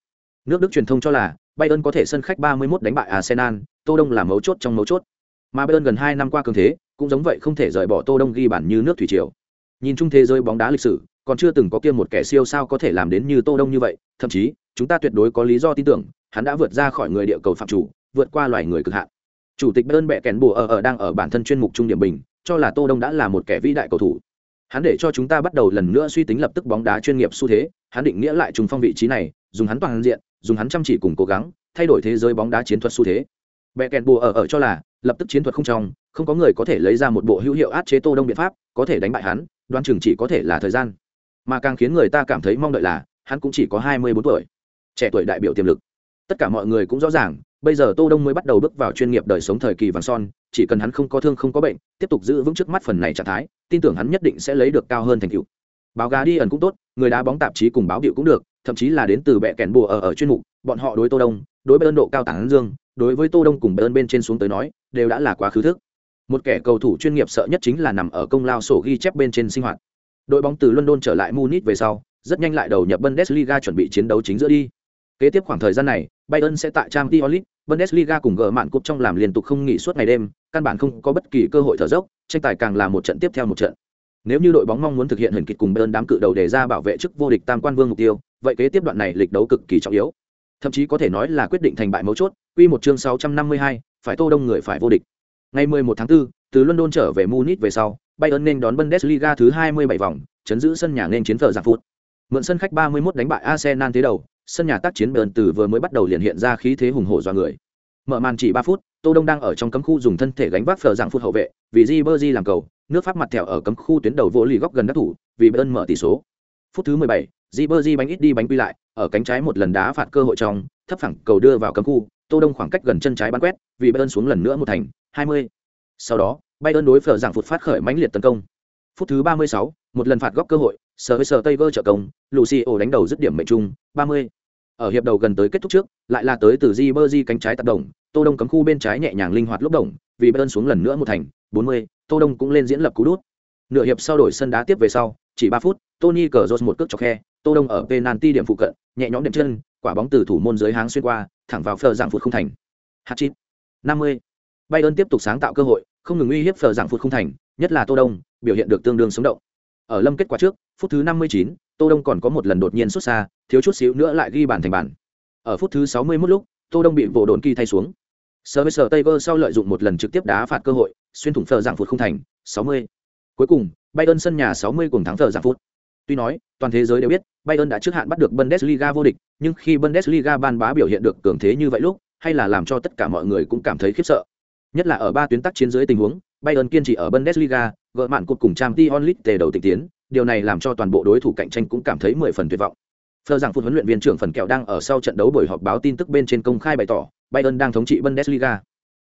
[SPEAKER 1] Nước Đức truyền thông cho là Bayern có thể sân khách 31 đánh bại Arsenal, Tô Đông là mấu chốt trong mấu chốt. Mà Bayern gần 2 năm qua cường thế, cũng giống vậy không thể rời bỏ Tô Đông ghi bàn như nước thủy triều. Nhìn chung thế giới bóng đá lịch sử, còn chưa từng có kia một kẻ siêu sao có thể làm đến như Tô Đông như vậy, thậm chí, chúng ta tuyệt đối có lý do tin tưởng, hắn đã vượt ra khỏi người địa cầu phạm chủ, vượt qua loài người cực hạn. Chủ tịch Bayern bẹ kèn bùa ở ở đang ở bản thân chuyên mục trung điểm bình, cho là Tô Đông đã là một kẻ vĩ đại cầu thủ. Hắn để cho chúng ta bắt đầu lần nữa suy tính lập tức bóng đá chuyên nghiệp xu thế, hắn định nghĩa lại trùng phong vị trí này, dùng hắn toàn diện, dùng hắn chăm chỉ cùng cố gắng, thay đổi thế giới bóng đá chiến thuật xu thế. bẹ kèn bùa ở ở cho là, lập tức chiến thuật không trong, không có người có thể lấy ra một bộ hữu hiệu át chế Tô Đông biện pháp, có thể đánh bại hắn, đoán chừng chỉ có thể là thời gian. Mà càng khiến người ta cảm thấy mong đợi là, hắn cũng chỉ có 24 tuổi. Trẻ tuổi đại biểu tiềm lực. Tất cả mọi người cũng rõ ràng, bây giờ Tô Đông mới bắt đầu bước vào chuyên nghiệp đời sống thời kỳ vàng son, chỉ cần hắn không có thương không có bệnh, tiếp tục giữ vững trước mắt phần này trạng thái, tin tưởng hắn nhất định sẽ lấy được cao hơn thành tựu. Báo gà đi ẩn cũng tốt, người đá bóng tạp chí cùng báo điệu cũng được, thậm chí là đến từ bệ kèn bùa ở ở chuyên mục, bọn họ đối Tô Đông, đối bên độ cao tảng dương, đối với Tô Đông cùng bên bên trên xuống tới nói, đều đã là quá khứ thức. Một kẻ cầu thủ chuyên nghiệp sợ nhất chính là nằm ở công lao sổ ghi chép bên trên sinh hoạt. Đội bóng từ London trở lại Munich về sau, rất nhanh lại đầu nhập Bundesliga chuẩn bị chiến đấu chính giữa đi. Kế tiếp khoảng thời gian này, Bayern sẽ tại Champions League, Bundesliga cùng gỡ mạn cục trong làm liên tục không nghỉ suốt ngày đêm, căn bản không có bất kỳ cơ hội thở dốc, tranh tài càng là một trận tiếp theo một trận. Nếu như đội bóng mong muốn thực hiện hình kịch cùng Bayern đám cự đầu đề ra bảo vệ chức vô địch tam quan vương mục tiêu, vậy kế tiếp đoạn này lịch đấu cực kỳ trọng yếu. Thậm chí có thể nói là quyết định thành bại mấu chốt, quy một chương 652, phải Tô Đông người phải vô địch. Ngày 11 tháng 4, từ London trở về Munich về sau, Bayern nên đón Bundesliga thứ 27 vòng, chấn giữ sân nhà nên chiến thờ giặc phút. Mượn sân khách 31 đánh bại Arsenal thế đầu, sân nhà tác chiến Bayern từ vừa mới bắt đầu liền hiện ra khí thế hùng hổ do người. Mở màn chỉ 3 phút, Tô Đông đang ở trong cấm khu dùng thân thể gánh vác phở giặc phút hậu vệ, vì Ribery làm cầu, nước pháp mặt thẻo ở cấm khu tuyến đầu vỗ lì góc gần đất thủ, vì Bayern mở tỷ số. Phút thứ 17, Ribery bánh ít đi bánh quy lại, ở cánh trái một lần đá phạt cơ hội trong, thấp phẳng cầu đưa vào cấm khu, Tô Đông khoảng cách gần chân trái bắn quét, vì Bayern xuống lần nữa một thành, 20. Sau đó, Bayern đối phở dạng phụt phát khởi mãnh liệt tấn công. Phút thứ 36, một lần phạt góc cơ hội, sở với sở Taylor trợ công, Lucio đánh đầu dứt điểm mệnh trung, 30. Ở hiệp đầu gần tới kết thúc trước, lại là tới từ Ribery cánh trái tác động, Tô Đông cấm khu bên trái nhẹ nhàng linh hoạt lúc động, vì Bayern xuống lần nữa một thành, 40, Tô Đông cũng lên diễn lập cú đút. Nửa hiệp sau đổi sân đá tiếp về sau, chỉ 3 phút, Tony Cazorla một cước chọc khe, Tô Đông ở penalty điểm phụ cận, nhẹ nhõm đệm chân, quả bóng từ thủ môn dưới háng xuyên qua, thẳng vào phờ dạng phụt không thành. Hat-trick. 50. Bayern tiếp tục sáng tạo cơ hội, không ngừng uy hiếp phờ dạng phụt không thành, nhất là Tô Đông, biểu hiện được tương đương sống động. Ở lâm kết quả trước, phút thứ 59, Tô Đông còn có một lần đột nhiên xuất xa, thiếu chút xíu nữa lại ghi bàn thành bàn. Ở phút thứ 61 lúc, Tô Đông bị vụ đồn kỳ thay xuống. Service Taylor sau lợi dụng một lần trực tiếp đá phạt cơ hội, xuyên thủng phờ dạng phụt không thành, 60. Cuối cùng, Bayern sân nhà 60 cùng thắng phờ dạng phụt Tuy nói, toàn thế giới đều biết, Bayern đã trước hạn bắt được Bundesliga vô địch, nhưng khi Bundesliga ban bá biểu hiện được cường thế như vậy lúc, hay là làm cho tất cả mọi người cũng cảm thấy khiếp sợ. Nhất là ở ba tuyến tắc chiến dưới tình huống, Bayern kiên trì ở Bundesliga, gỡ mạn cột cùng Champions League tề đầu tịch tiến, điều này làm cho toàn bộ đối thủ cạnh tranh cũng cảm thấy mười phần tuyệt vọng. Phờ rằng phụ huấn luyện viên trưởng phần kẹo đang ở sau trận đấu buổi họp báo tin tức bên trên công khai bày tỏ, Bayern đang thống trị Bundesliga.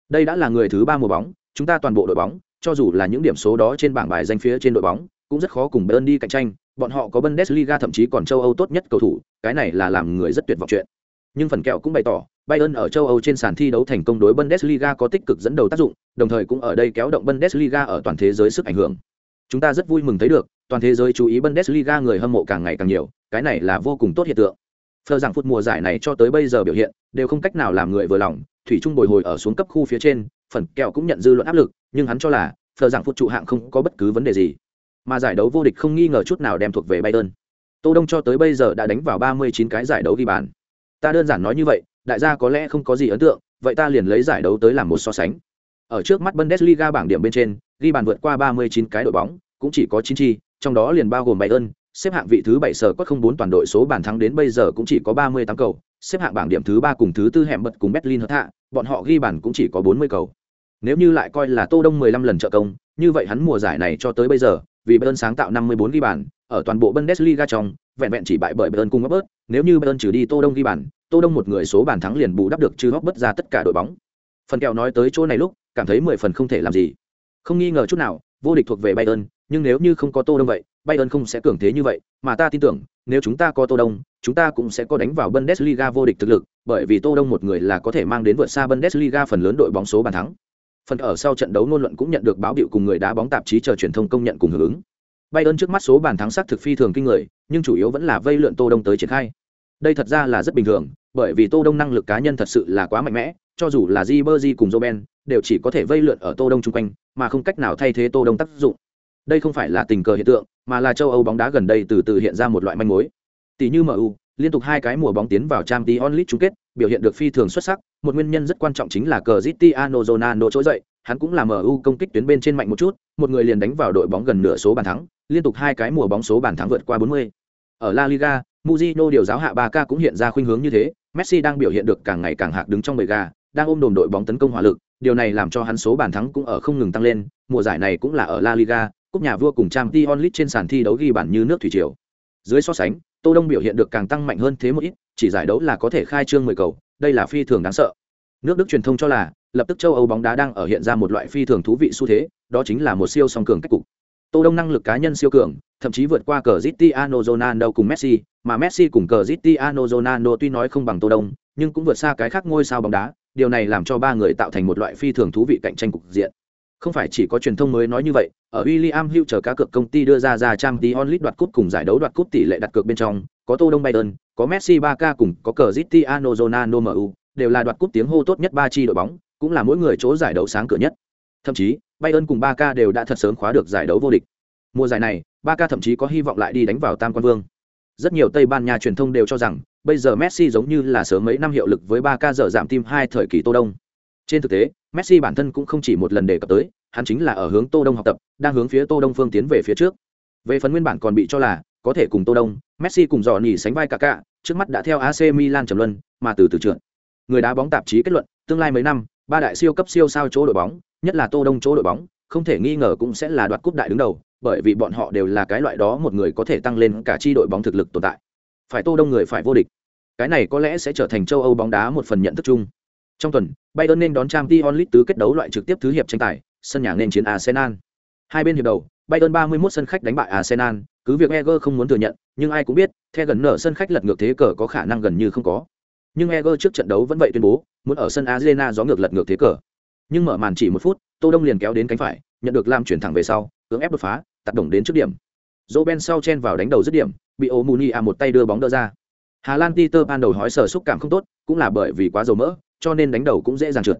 [SPEAKER 1] Đây đã là người thứ ba mùa bóng, chúng ta toàn bộ đội bóng, cho dù là những điểm số đó trên bảng bài danh phía trên đội bóng, cũng rất khó cùng Bayern đi cạnh tranh, bọn họ có Bundesliga thậm chí còn châu Âu tốt nhất cầu thủ, cái này là làm người rất tuyệt vọng chuyện. Nhưng phần kẹo cũng bày tỏ, Bayern ở châu Âu trên sàn thi đấu thành công đối Bundesliga có tích cực dẫn đầu tác dụng, đồng thời cũng ở đây kéo động Bundesliga ở toàn thế giới sức ảnh hưởng. Chúng ta rất vui mừng thấy được, toàn thế giới chú ý Bundesliga người hâm mộ càng ngày càng nhiều, cái này là vô cùng tốt hiện tượng. Phờ rằng phút mùa giải này cho tới bây giờ biểu hiện, đều không cách nào làm người vừa lòng, thủy trung bồi hồi ở xuống cấp khu phía trên, phần kẹo cũng nhận dư luận áp lực, nhưng hắn cho là, phờ rằng phút trụ hạng không có bất cứ vấn đề gì. Mà giải đấu vô địch không nghi ngờ chút nào đem thuộc về Bayern. Tô Đông cho tới bây giờ đã đánh vào 39 cái giải đấu ghi bàn. Ta đơn giản nói như vậy, đại gia có lẽ không có gì ấn tượng, vậy ta liền lấy giải đấu tới làm một so sánh. Ở trước mắt Bundesliga bảng điểm bên trên, ghi bàn vượt qua 39 cái đội bóng, cũng chỉ có 9 chi, trong đó liền bao gồm Bayern, xếp hạng vị thứ 7 sở có 04 toàn đội số bàn thắng đến bây giờ cũng chỉ có 38 cầu, xếp hạng bảng điểm thứ 3 cùng thứ 4 hẻm bật cùng Berlin hợp hạ, bọn họ ghi bàn cũng chỉ có 40 cầu. Nếu như lại coi là Tô Đông 15 lần trợ công, như vậy hắn mùa giải này cho tới bây giờ, vì Bayern sáng tạo 54 ghi bàn, ở toàn bộ Bundesliga trong, vẹn vẹn chỉ bại bởi Bayern cùng Robert, nếu như Bayern trừ đi Tô Đông ghi bàn, Tô Đông một người số bàn thắng liền bù đắp được trừ Robert ra tất cả đội bóng. Phần kèo nói tới chỗ này lúc, cảm thấy 10 phần không thể làm gì. Không nghi ngờ chút nào, vô địch thuộc về Bayern, nhưng nếu như không có Tô Đông vậy, Bayern không sẽ cường thế như vậy, mà ta tin tưởng, nếu chúng ta có Tô Đông, chúng ta cũng sẽ có đánh vào Bundesliga vô địch thực lực, bởi vì Tô Đông một người là có thể mang đến vượt xa Bundesliga phần lớn đội bóng số bàn thắng. Phần ở sau trận đấu ngôn luận cũng nhận được báo biểu cùng người đá bóng tạp chí chờ truyền thông công nhận cùng hưởng ứng. Bayern trước mắt số bàn thắng sắc thực phi thường kinh người, nhưng chủ yếu vẫn là vây lượn Tô Đông tới triển khai. Đây thật ra là rất bình thường, bởi vì Tô Đông năng lực cá nhân thật sự là quá mạnh mẽ, cho dù là Ribery cùng joben đều chỉ có thể vây lượn ở Tô Đông chung quanh, mà không cách nào thay thế Tô Đông tác dụng. Đây không phải là tình cờ hiện tượng, mà là châu Âu bóng đá gần đây từ từ hiện ra một loại manh mối. Tỷ như MU, liên tục hai cái mùa bóng tiến vào Champions League chung kết, biểu hiện được phi thường xuất sắc, một nguyên nhân rất quan trọng chính là Cristiano Ronaldo trỗi dậy, hắn cũng là MU công kích tuyến bên trên mạnh một chút, một người liền đánh vào đội bóng gần nửa số bàn thắng, liên tục hai cái mùa bóng số bàn thắng vượt qua 40. Ở La Liga, Mourinho điều giáo hạ Barca cũng hiện ra khuynh hướng như thế, Messi đang biểu hiện được càng ngày càng hạc đứng trong bầy gà, đang ôm đồn đội bóng tấn công hỏa lực, điều này làm cho hắn số bàn thắng cũng ở không ngừng tăng lên, mùa giải này cũng là ở La Liga, cúp nhà vua cùng Champions League trên sàn thi đấu ghi bàn như nước thủy triều. Dưới so sánh, Tô Đông biểu hiện được càng tăng mạnh hơn thế một ít, chỉ giải đấu là có thể khai trương 10 cầu, đây là phi thường đáng sợ. Nước Đức truyền thông cho là, lập tức châu Âu bóng đá đang ở hiện ra một loại phi thường thú vị xu thế, đó chính là một siêu song cường cách cục. Tô Đông năng lực cá nhân siêu cường, thậm chí vượt qua Cristiano Ronaldo cùng Messi, mà Messi cùng Cristiano Ronaldo tuy nói không bằng Tô Đông, nhưng cũng vượt xa cái khác ngôi sao bóng đá, điều này làm cho ba người tạo thành một loại phi thường thú vị cạnh tranh cục diện. Không phải chỉ có truyền thông mới nói như vậy, ở William Hill chờ cá cược công ty đưa ra ra Trang Champions onlit đoạt cúp cùng giải đấu đoạt cúp tỷ lệ đặt cược bên trong, có Tô Đông Bayern, có Messi Barca cùng có Cristiano Ronaldo MU, đều là đoạt cúp tiếng hô tốt nhất ba chi đội bóng, cũng là mỗi người chỗ giải đấu sáng cửa nhất. Thậm chí, Bayern cùng Barca đều đã thật sớm khóa được giải đấu vô địch. Mùa giải này, Barca thậm chí có hy vọng lại đi đánh vào Tam Quan Vương. Rất nhiều Tây Ban Nha truyền thông đều cho rằng, bây giờ Messi giống như là sớm mấy năm hiệu lực với Barca dở giảm tim hai thời kỳ Tô Đông. Trên thực tế, Messi bản thân cũng không chỉ một lần đề cập tới, hắn chính là ở hướng Tô Đông học tập, đang hướng phía Tô Đông phương tiến về phía trước. Về phần nguyên bản còn bị cho là có thể cùng Tô Đông, Messi cùng dò nhỉ sánh vai cả cả, trước mắt đã theo AC Milan trầm luân, mà từ từ trượt. Người đá bóng tạp chí kết luận, tương lai mấy năm, ba đại siêu cấp siêu sao chỗ đội bóng, nhất là Tô Đông chỗ đội bóng, không thể nghi ngờ cũng sẽ là đoạt cúp đại đứng đầu, bởi vì bọn họ đều là cái loại đó một người có thể tăng lên cả chi đội bóng thực lực tồn tại. Phải Tô Đông người phải vô địch. Cái này có lẽ sẽ trở thành châu Âu bóng đá một phần nhận thức chung. Trong tuần, Bayern nên đón Champions League tứ kết đấu loại trực tiếp thứ hiệp tranh tài, sân nhà nên chiến Arsenal. Hai bên hiệp đầu, Bayern 31 sân khách đánh bại Arsenal, cứ việc Eger không muốn thừa nhận, nhưng ai cũng biết, theo gần nở sân khách lật ngược thế cờ có khả năng gần như không có. Nhưng Eger trước trận đấu vẫn vậy tuyên bố, muốn ở sân Arena gió ngược lật ngược thế cờ. Nhưng mở màn chỉ một phút, Tô Đông liền kéo đến cánh phải, nhận được Lam chuyển thẳng về sau, cưỡng ép đột phá, tạt đồng đến trước điểm Roben sau chen vào đánh đầu dứt điểm bị ô a một tay đưa bóng đỡ ra hà lan peter ban đầu hói sở xúc cảm không tốt cũng là bởi vì quá dầu mỡ cho nên đánh đầu cũng dễ dàng trượt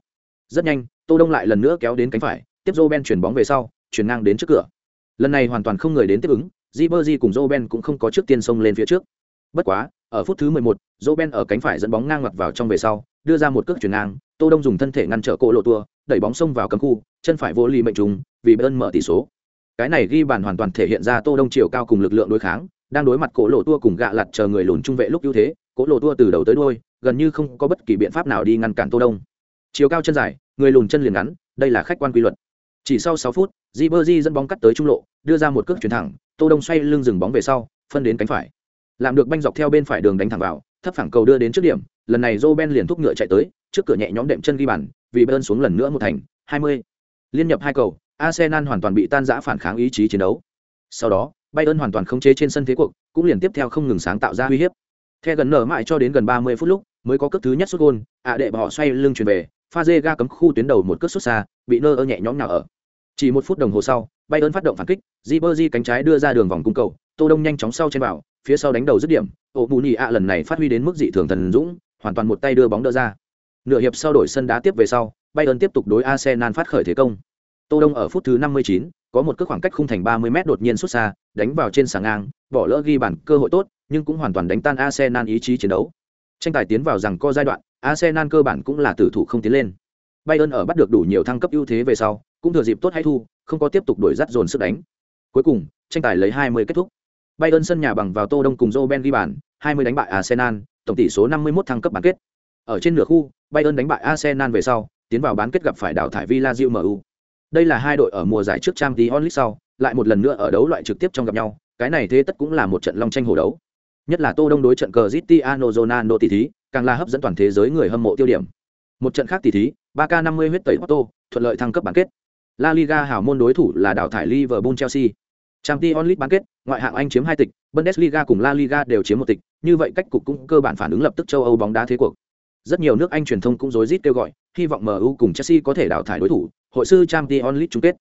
[SPEAKER 1] rất nhanh tô đông lại lần nữa kéo đến cánh phải tiếp dỗ ben chuyển bóng về sau chuyển ngang đến trước cửa lần này hoàn toàn không người đến tiếp ứng Ribery cùng Roben cũng không có trước tiên xông lên phía trước. Bất quá, ở phút thứ 11, Roben ở cánh phải dẫn bóng ngang ngoặt vào trong về sau, đưa ra một cước chuyển ngang, Tô Đông dùng thân thể ngăn trở cổ lộ tua, đẩy bóng xông vào cấm khu, chân phải vô ly mệnh trùng, vì bơn mở tỷ số. Cái này ghi bàn hoàn toàn thể hiện ra Tô Đông chiều cao cùng lực lượng đối kháng, đang đối mặt cổ lộ tua cùng gạ lật chờ người lùn trung vệ lúc ưu thế, cổ lộ tua từ đầu tới đuôi, gần như không có bất kỳ biện pháp nào đi ngăn cản Tô Đông. Chiều cao chân dài, người lùn chân liền ngắn, đây là khách quan quy luật. Chỉ sau 6 phút, Ribery dẫn bóng cắt tới trung lộ, đưa ra một cước chuyển thẳng, Tô Đông xoay lưng dừng bóng về sau, phân đến cánh phải. Làm được banh dọc theo bên phải đường đánh thẳng vào, thấp phẳng cầu đưa đến trước điểm, lần này Roben liền thúc ngựa chạy tới, trước cửa nhẹ nhõm đệm chân ghi bàn, vì bơn xuống lần nữa một thành, 20. Liên nhập hai cầu, Arsenal hoàn toàn bị tan rã phản kháng ý chí chiến đấu. Sau đó, Bayern hoàn toàn khống chế trên sân thế cuộc, cũng liền tiếp theo không ngừng sáng tạo ra uy hiếp. Theo gần nở mãi cho đến gần 30 phút lúc, mới có cước thứ nhất sút gôn, ạ đệ họ xoay lưng chuyển về, pha dê ga cấm khu tuyến đầu một cước xuất xa, bị nơ ơ nhẹ nhõm nào ở. Chỉ một phút đồng hồ sau, Bayern phát động phản kích, Ribery cánh trái đưa ra đường vòng cung cầu, Tô Đông nhanh chóng sau trên vào, phía sau đánh đầu dứt điểm, Ổ Bù Nhị ạ lần này phát huy đến mức dị thường thần dũng, hoàn toàn một tay đưa bóng đỡ ra. Nửa hiệp sau đổi sân đá tiếp về sau, Bayern tiếp tục đối Arsenal phát khởi thế công. Tô Đông ở phút thứ 59, có một cước khoảng cách khung thành 30m đột nhiên xuất xa, đánh vào trên sàng ngang, bỏ lỡ ghi bàn cơ hội tốt, nhưng cũng hoàn toàn đánh tan Arsenal ý chí chiến đấu. Tranh tài tiến vào rằng co giai đoạn, Arsenal cơ bản cũng là tử thủ không tiến lên. Bayern ở bắt được đủ nhiều thăng cấp ưu thế về sau, cũng thừa dịp tốt hay thu, không có tiếp tục đuổi dắt dồn sức đánh. Cuối cùng, tranh tài lấy 20 kết thúc. Bayern sân nhà bằng vào Tô Đông cùng Roben ghi bàn, 20 đánh bại Arsenal, tổng tỷ số 51 thăng cấp bán kết. Ở trên nửa khu, Bayern đánh bại Arsenal về sau, tiến vào bán kết gặp phải đảo thải Villarreal. MU. Đây là hai đội ở mùa giải trước Champions League sau, lại một lần nữa ở đấu loại trực tiếp trong gặp nhau, cái này thế tất cũng là một trận long tranh hổ đấu. Nhất là Tô Đông đối trận Cristiano Ronaldo tỷ thí, càng là hấp dẫn toàn thế giới người hâm mộ tiêu điểm. Một trận khác tỷ thí, 3K50 huyết tẩy Porto, thuận lợi thăng cấp bán kết. La Liga hảo môn đối thủ là đảo thải Liverpool Chelsea. Champions League bán kết, ngoại hạng Anh chiếm hai tịch, Bundesliga cùng La Liga đều chiếm một tịch, như vậy cách cục cũng cơ bản phản ứng lập tức châu Âu bóng đá thế cuộc. Rất nhiều nước Anh truyền thông cũng rối rít kêu gọi, hy vọng MU cùng Chelsea có thể đào thải đối thủ, hội sư Champions League chung kết.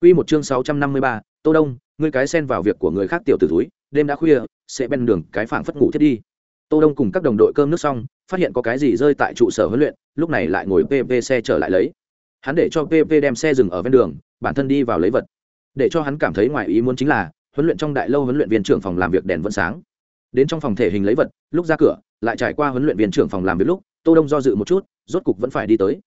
[SPEAKER 1] Quy một chương 653, Tô Đông, ngươi cái xen vào việc của người khác tiểu tử túi, đêm đã khuya, sẽ bên đường cái phảng phất ngủ thiết đi. Tô Đông cùng các đồng đội cơm nước xong, phát hiện có cái gì rơi tại trụ sở huấn luyện, lúc này lại ngồi PP xe trở lại lấy. Hắn để cho PP đem xe dừng ở ven đường, bản thân đi vào lấy vật. Để cho hắn cảm thấy ngoài ý muốn chính là, huấn luyện trong đại lâu huấn luyện viên trưởng phòng làm việc đèn vẫn sáng. Đến trong phòng thể hình lấy vật, lúc ra cửa, lại trải qua huấn luyện viên trưởng phòng làm việc lúc, Tô Đông do dự một chút, rốt cục vẫn phải đi tới.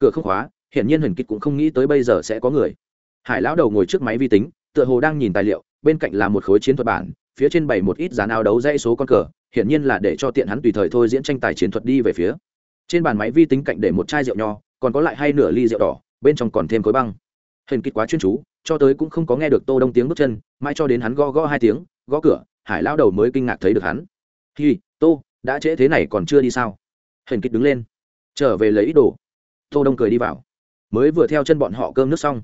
[SPEAKER 1] Cửa không khóa, hiển nhiên Huyền Kịch cũng không nghĩ tới bây giờ sẽ có người. Hải lão đầu ngồi trước máy vi tính, tựa hồ đang nhìn tài liệu, bên cạnh là một khối chiến thuật bản, phía trên bày một ít dàn áo đấu dãy số con cờ, hiển nhiên là để cho tiện hắn tùy thời thôi diễn tranh tài chiến thuật đi về phía. Trên bàn máy vi tính cạnh để một chai rượu nho, còn có lại hai nửa ly rượu đỏ, bên trong còn thêm khối băng. Huyền Kịch quá chuyên chú, cho tới cũng không có nghe được Tô Đông tiếng bước chân, mãi cho đến hắn gõ gõ hai tiếng, gõ cửa, Hải lão đầu mới kinh ngạc thấy được hắn. "Hi, Tô, đã trễ thế này còn chưa đi sao?" Huyền Kịch đứng lên, trở về lấy ít đồ. Tô Đông cười đi vào, mới vừa theo chân bọn họ cơm nước xong.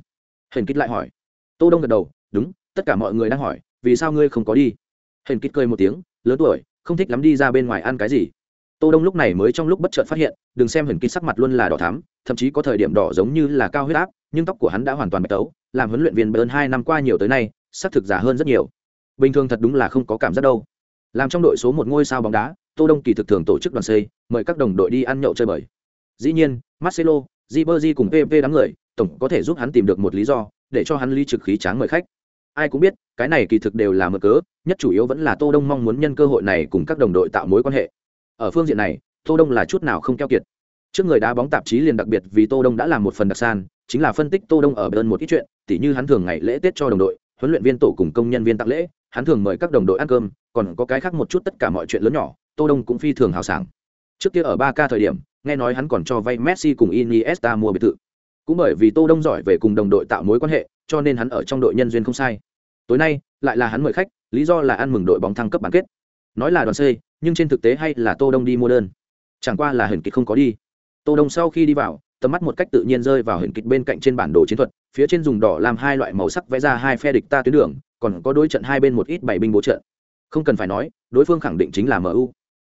[SPEAKER 1] Huyền kích lại hỏi. Tô Đông gật đầu, "Đúng, tất cả mọi người đang hỏi, vì sao ngươi không có đi?" Huyền kích cười một tiếng, lớn tuổi, không thích lắm đi ra bên ngoài ăn cái gì. Tô Đông lúc này mới trong lúc bất chợt phát hiện, đừng xem Huyền kích sắc mặt luôn là đỏ thắm, thậm chí có thời điểm đỏ giống như là cao huyết áp, nhưng tóc của hắn đã hoàn toàn bạch tấu, làm huấn luyện viên Bayern hai năm qua nhiều tới nay, sắc thực già hơn rất nhiều. Bình thường thật đúng là không có cảm giác đâu. Làm trong đội số một ngôi sao bóng đá, Tô Đông kỳ thực thường tổ chức đoàn xây, mời các đồng đội đi ăn nhậu chơi bời. Dĩ nhiên, Marcelo, Ribery cùng PP đám người, tổng có thể giúp hắn tìm được một lý do, để cho hắn ly trực khí tráng mời khách. Ai cũng biết, cái này kỳ thực đều là mơ cớ, nhất chủ yếu vẫn là Tô Đông mong muốn nhân cơ hội này cùng các đồng đội tạo mối quan hệ. Ở phương diện này, Tô Đông là chút nào không keo kiệt. Trước người đá bóng tạp chí liền đặc biệt vì Tô Đông đã làm một phần đặc san, chính là phân tích Tô Đông ở bên một ít chuyện, tỉ như hắn thường ngày lễ Tết cho đồng đội, huấn luyện viên tổ cùng công nhân viên tặng lễ, hắn thường mời các đồng đội ăn cơm, còn có cái khác một chút tất cả mọi chuyện lớn nhỏ, Tô Đông cũng phi thường hào sảng. Trước kia ở ba k thời điểm, nghe nói hắn còn cho vay Messi cùng Iniesta mua biệt thự. Cũng bởi vì Tô Đông giỏi về cùng đồng đội tạo mối quan hệ, cho nên hắn ở trong đội nhân duyên không sai. Tối nay, lại là hắn mời khách, lý do là ăn mừng đội bóng thăng cấp bán kết. Nói là đoàn C, nhưng trên thực tế hay là Tô Đông đi mua đơn. Chẳng qua là Huyền kịch không có đi. Tô Đông sau khi đi vào, tầm mắt một cách tự nhiên rơi vào Huyền kịch bên cạnh trên bản đồ chiến thuật, phía trên dùng đỏ làm hai loại màu sắc vẽ ra hai phe địch ta tuyến đường, còn có đối trận hai bên một ít bảy binh bố trận. Không cần phải nói, đối phương khẳng định chính là MU.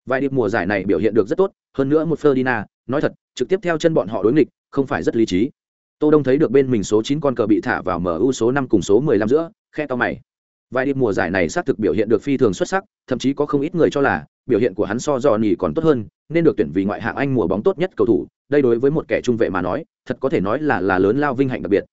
[SPEAKER 1] Vài điệp mùa giải này biểu hiện được rất tốt, hơn nữa một Ferdinand, nói thật, trực tiếp theo chân bọn họ đối nghịch, không phải rất lý trí. Tô Đông thấy được bên mình số 9 con cờ bị thả vào MU số 5 cùng số 15 giữa, khe to mày vài điệp mùa giải này xác thực biểu hiện được phi thường xuất sắc thậm chí có không ít người cho là biểu hiện của hắn so dò nhì còn tốt hơn nên được tuyển vì ngoại hạng anh mùa bóng tốt nhất cầu thủ đây đối với một kẻ trung vệ mà nói thật có thể nói là là lớn lao vinh hạnh đặc biệt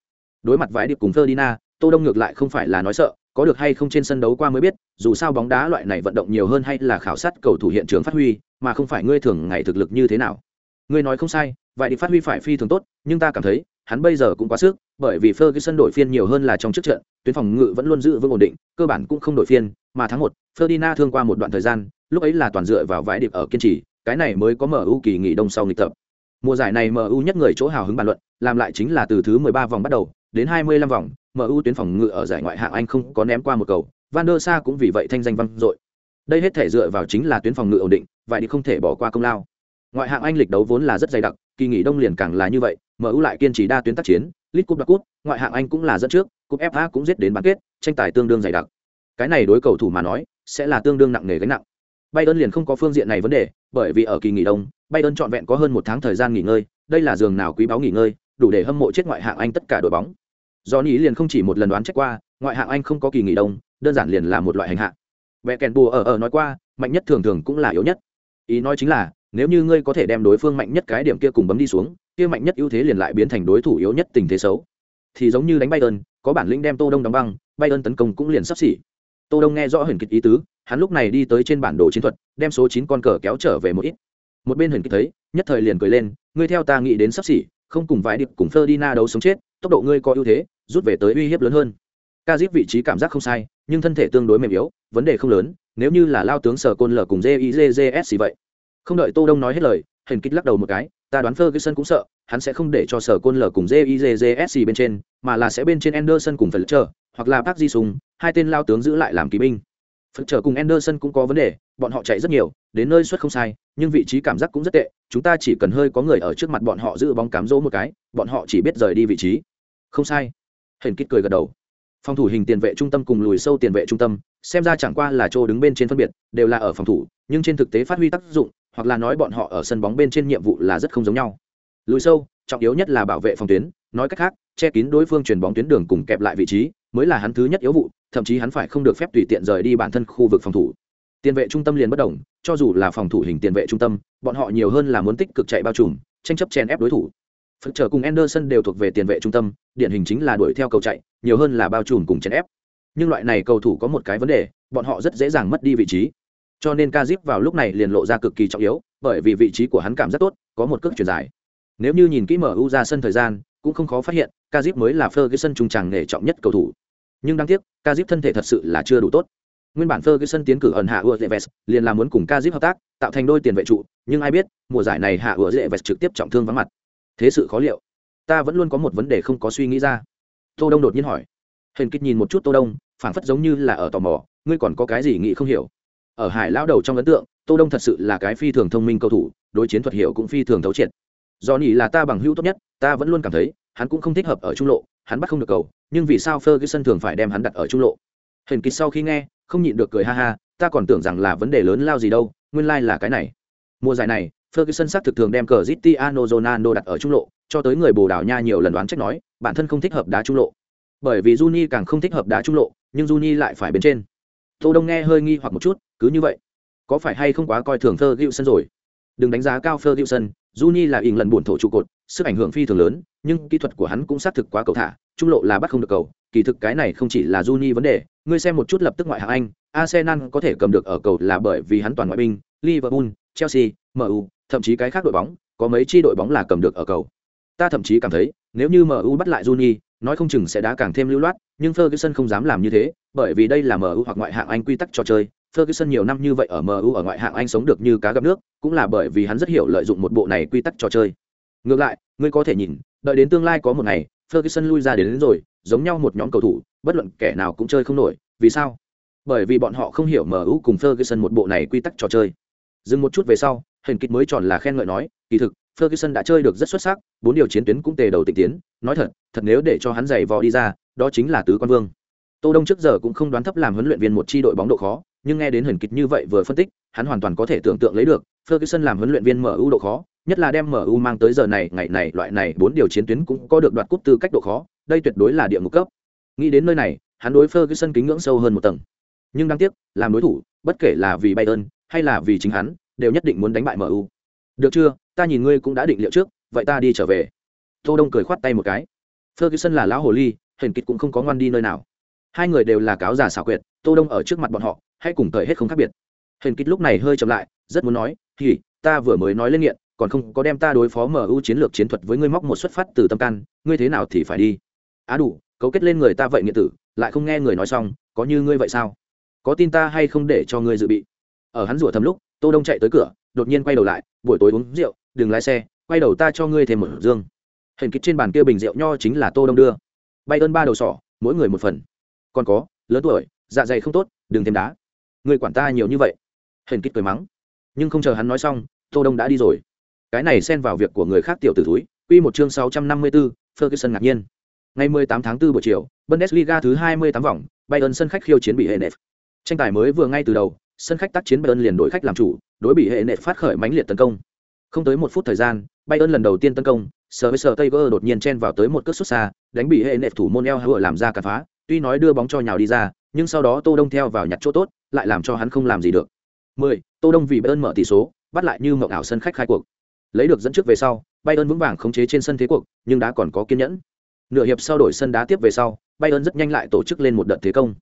[SPEAKER 1] đối mặt vài điệp cùng Ferdinand, Tô Đông ngược lại không phải là nói sợ, có được hay không trên sân đấu qua mới biết, dù sao bóng đá loại này vận động nhiều hơn hay là khảo sát cầu thủ hiện trường phát huy, mà không phải ngươi thường ngày thực lực như thế nào. Ngươi nói không sai, vậy thì phát huy phải phi thường tốt, nhưng ta cảm thấy, hắn bây giờ cũng quá sức, bởi vì Ferguson đổi phiên nhiều hơn là trong trước trận, tuyến phòng ngự vẫn luôn giữ vững ổn định, cơ bản cũng không đổi phiên, mà tháng một, Ferdinand thương qua một đoạn thời gian, lúc ấy là toàn dựa vào vãi điệp ở kiên trì, cái này mới có MU kỳ nghỉ đông sau nghịch tập. Mùa giải này MU nhất người chỗ hào hứng bàn luận, làm lại chính là từ thứ 13 vòng bắt đầu, đến 25 vòng, MU tuyến phòng ngự ở giải ngoại hạng Anh không có ném qua một cầu, Van der Sa cũng vì vậy thanh danh vang dội. Đây hết thể dựa vào chính là tuyến phòng ngự ổn định, vậy thì không thể bỏ qua công lao. Ngoại hạng Anh lịch đấu vốn là rất dày đặc, kỳ nghỉ đông liền càng là như vậy, MU lại kiên trì đa tuyến tác chiến, League Cup đặc cúp, ngoại hạng Anh cũng là dẫn trước, cúp FA cũng giết đến bán kết, tranh tài tương đương dày đặc. Cái này đối cầu thủ mà nói, sẽ là tương đương nặng nề gánh nặng. Bayern liền không có phương diện này vấn đề, bởi vì ở kỳ nghỉ đông, Bayern trọn vẹn có hơn một tháng thời gian nghỉ ngơi, đây là giường nào quý báu nghỉ ngơi, đủ để hâm mộ chết ngoại hạng Anh tất cả đội bóng. Do nhĩ liền không chỉ một lần đoán trách qua, ngoại hạng Anh không có kỳ nghỉ đông, đơn giản liền là một loại hành hạ. vẽ kèn bùa ở ở nói qua, mạnh nhất thường thường cũng là yếu nhất. Ý nói chính là, nếu như ngươi có thể đem đối phương mạnh nhất cái điểm kia cùng bấm đi xuống, kia mạnh nhất ưu thế liền lại biến thành đối thủ yếu nhất tình thế xấu. Thì giống như đánh bay ơn, có bản lĩnh đem Tô Đông đóng băng, bay ơn tấn công cũng liền sắp xỉ. Tô Đông nghe rõ huyền kịch ý tứ, hắn lúc này đi tới trên bản đồ chiến thuật, đem số chín con cờ kéo trở về một ít. Một bên huyền kịch thấy, nhất thời liền cười lên, ngươi theo ta nghĩ đến sắp xỉ, không cùng vãi điệp cùng Ferdinand đấu sống chết, tốc độ ngươi có ưu thế, rút về tới uy hiếp lớn hơn. Ca dip vị trí cảm giác không sai, nhưng thân thể tương đối mềm yếu, vấn đề không lớn, nếu như là lao tướng sở côn lở cùng JIJJS vậy. Không đợi Tô Đông nói hết lời, hình kích lắc đầu một cái, ta đoán Ferguson cũng sợ, hắn sẽ không để cho sở côn lở cùng JIJJS bên trên, mà là sẽ bên trên Anderson cùng Fletcher, hoặc là Park Ji Sung, hai tên lao tướng giữ lại làm kỳ binh. Fletcher cùng Anderson cũng có vấn đề, bọn họ chạy rất nhiều, đến nơi xuất không sai, nhưng vị trí cảm giác cũng rất tệ, chúng ta chỉ cần hơi có người ở trước mặt bọn họ giữ bóng cám dỗ một cái, bọn họ chỉ biết rời đi vị trí. Không sai hển kít cười gật đầu. Phòng thủ hình tiền vệ trung tâm cùng lùi sâu tiền vệ trung tâm, xem ra chẳng qua là chỗ đứng bên trên phân biệt, đều là ở phòng thủ, nhưng trên thực tế phát huy tác dụng, hoặc là nói bọn họ ở sân bóng bên trên nhiệm vụ là rất không giống nhau. Lùi sâu, trọng yếu nhất là bảo vệ phòng tuyến, nói cách khác, che kín đối phương chuyển bóng tuyến đường cùng kẹp lại vị trí, mới là hắn thứ nhất yếu vụ, thậm chí hắn phải không được phép tùy tiện rời đi bản thân khu vực phòng thủ. Tiền vệ trung tâm liền bất động, cho dù là phòng thủ hình tiền vệ trung tâm, bọn họ nhiều hơn là muốn tích cực chạy bao trùm, tranh chấp chèn ép đối thủ. Phật trở cùng Anderson đều thuộc về tiền vệ trung tâm, điển hình chính là đuổi theo cầu chạy, nhiều hơn là bao trùm cùng chèn ép. Nhưng loại này cầu thủ có một cái vấn đề, bọn họ rất dễ dàng mất đi vị trí. Cho nên Kazip vào lúc này liền lộ ra cực kỳ trọng yếu, bởi vì vị trí của hắn cảm rất tốt, có một cước chuyển dài. Nếu như nhìn kỹ MU ra sân thời gian, cũng không khó phát hiện, Kazip mới là Ferguson trung tràng nghề trọng nhất cầu thủ. Nhưng đáng tiếc, Kazip thân thể thật sự là chưa đủ tốt. Nguyên bản Ferguson tiến cử ẩn hạ Ueves, liền là muốn cùng Kazip hợp tác, tạo thành đôi tiền vệ trụ, nhưng ai biết, mùa giải này hạ Ueves trực tiếp trọng thương vắng mặt. Thế sự khó liệu. Ta vẫn luôn có một vấn đề không có suy nghĩ ra. Tô Đông đột nhiên hỏi. Hình kích nhìn một chút Tô Đông, phảng phất giống như là ở tò mò, ngươi còn có cái gì nghĩ không hiểu. Ở Hải lão đầu trong ấn tượng, Tô Đông thật sự là cái phi thường thông minh cầu thủ, đối chiến thuật hiểu cũng phi thường thấu triệt. Do nhỉ là ta bằng hữu tốt nhất, ta vẫn luôn cảm thấy, hắn cũng không thích hợp ở trung lộ, hắn bắt không được cầu, nhưng vì sao Ferguson thường phải đem hắn đặt ở trung lộ? Hình kích sau khi nghe, không nhịn được cười ha ha ta còn tưởng rằng là vấn đề lớn lao gì đâu nguyên lai là cái này mùa giải này ferguson xác thực thường đem cờ zitiano ronaldo đặt ở trung lộ cho tới người bồ đào nha nhiều lần đoán trách nói bản thân không thích hợp đá trung lộ. Bởi vì juni càng không thích hợp đá trung lộ nhưng juni lại phải bên trên. Tô đông nghe hơi nghi hoặc một chút cứ như vậy. Có phải hay không quá coi thường ferguson rồi? Đừng đánh giá cao ferguson juni là ỉn lần buồn thổ trụ cột sức ảnh hưởng phi thường lớn nhưng kỹ thuật của hắn cũng xác thực quá cầu thả trung lộ là bắt không được cầu. Kỳ thực cái này không chỉ là Juni vấn đề, ngươi xem một chút lập tức ngoại hạng Anh, Arsenal có thể cầm được ở cầu là bởi vì hắn toàn ngoại binh, Liverpool, Chelsea, MU, thậm chí cái khác đội bóng, có mấy chi đội bóng là cầm được ở cầu. Ta thậm chí cảm thấy, nếu như MU bắt lại Juni, nói không chừng sẽ đá càng thêm lưu loát, nhưng Ferguson không dám làm như thế, bởi vì đây là MU hoặc ngoại hạng Anh quy tắc trò chơi. Ferguson nhiều năm như vậy ở MU ở ngoại hạng Anh sống được như cá gặp nước, cũng là bởi vì hắn rất hiểu lợi dụng một bộ này quy tắc trò chơi. Ngược lại, ngươi có thể nhìn, đợi đến tương lai có một ngày, Ferguson lui ra đến, đến rồi, giống nhau một nhóm cầu thủ, bất luận kẻ nào cũng chơi không nổi, vì sao? Bởi vì bọn họ không hiểu MU cùng Ferguson một bộ này quy tắc trò chơi. Dừng một chút về sau, hình kịch mới tròn là khen ngợi nói, kỳ thực, Ferguson đã chơi được rất xuất sắc, bốn điều chiến tuyến cũng tề đầu tịch tiến, nói thật, thật nếu để cho hắn giày vò đi ra, đó chính là tứ quan vương. Tô Đông trước giờ cũng không đoán thấp làm huấn luyện viên một chi đội bóng độ khó, nhưng nghe đến hình kịch như vậy vừa phân tích, hắn hoàn toàn có thể tưởng tượng lấy được, Ferguson làm huấn luyện viên MU độ khó, nhất là đem MU mang tới giờ này, ngày này loại này bốn điều chiến tuyến cũng có được đoạt cúp tư cách độ khó, đây tuyệt đối là địa ngục cấp nghĩ đến nơi này hắn đối Ferguson kính ngưỡng sâu hơn một tầng. Nhưng đáng tiếc, làm đối thủ, bất kể là vì Bayern hay là vì chính hắn, đều nhất định muốn đánh bại MU. Được chưa, ta nhìn ngươi cũng đã định liệu trước, vậy ta đi trở về. Tô Đông cười khoát tay một cái. Ferguson là lão hồ ly, hình kịch cũng không có ngoan đi nơi nào. Hai người đều là cáo giả xảo quyệt, Tô Đông ở trước mặt bọn họ, hay cùng thời hết không khác biệt. Hình kịch lúc này hơi chậm lại, rất muốn nói, "Thì, ta vừa mới nói lên nghiện, còn không có đem ta đối phó MU chiến lược chiến thuật với ngươi móc một xuất phát từ tâm can, ngươi thế nào thì phải đi." Á đủ, cấu kết lên người ta vậy nghiện tử, lại không nghe người nói xong, có như ngươi vậy sao? Có tin ta hay không để cho ngươi dự bị? Ở hắn rủa thầm lúc, Tô Đông chạy tới cửa, đột nhiên quay đầu lại, buổi tối uống rượu, đừng lái xe, quay đầu ta cho ngươi thêm một dương. Hình kịch trên bàn kia bình rượu nho chính là Tô Đông đưa. Bay ơn ba đầu sỏ, mỗi người một phần. Còn có, lớn tuổi, dạ dày không tốt, đừng thêm đá. Ngươi quản ta nhiều như vậy. Hình kịch cười mắng. Nhưng không chờ hắn nói xong, Tô Đông đã đi rồi cái này xen vào việc của người khác tiểu tử thúi. quy một chương 654, Ferguson ngạc nhiên ngày 18 tháng 4 buổi chiều Bundesliga thứ 28 vòng Bayern sân khách khiêu chiến bị hệ tranh tài mới vừa ngay từ đầu sân khách tác chiến Bayern liền đổi khách làm chủ đối bị hệ nệ phát khởi mãnh liệt tấn công. Không tới một phút thời gian Bayern lần đầu tiên tấn công Sergio với Tiger đột nhiên chen vào tới một cước sút xa đánh bị hệ nệ thủ môn el hựa làm ra cản phá tuy nói đưa bóng cho nhào đi ra nhưng sau đó tô đông theo vào nhặt chỗ tốt lại làm cho hắn không làm gì được. 10. tô đông vì bayern mở tỷ số bắt lại như mộng ảo sân khách khai cuộc. Lấy được dẫn trước về sau bayern vững vàng khống chế trên sân thế cuộc nhưng đã còn có kiên nhẫn. Nửa hiệp sau đổi sân đá tiếp về sau bayern rất nhanh lại tổ chức lên một đợt thế công.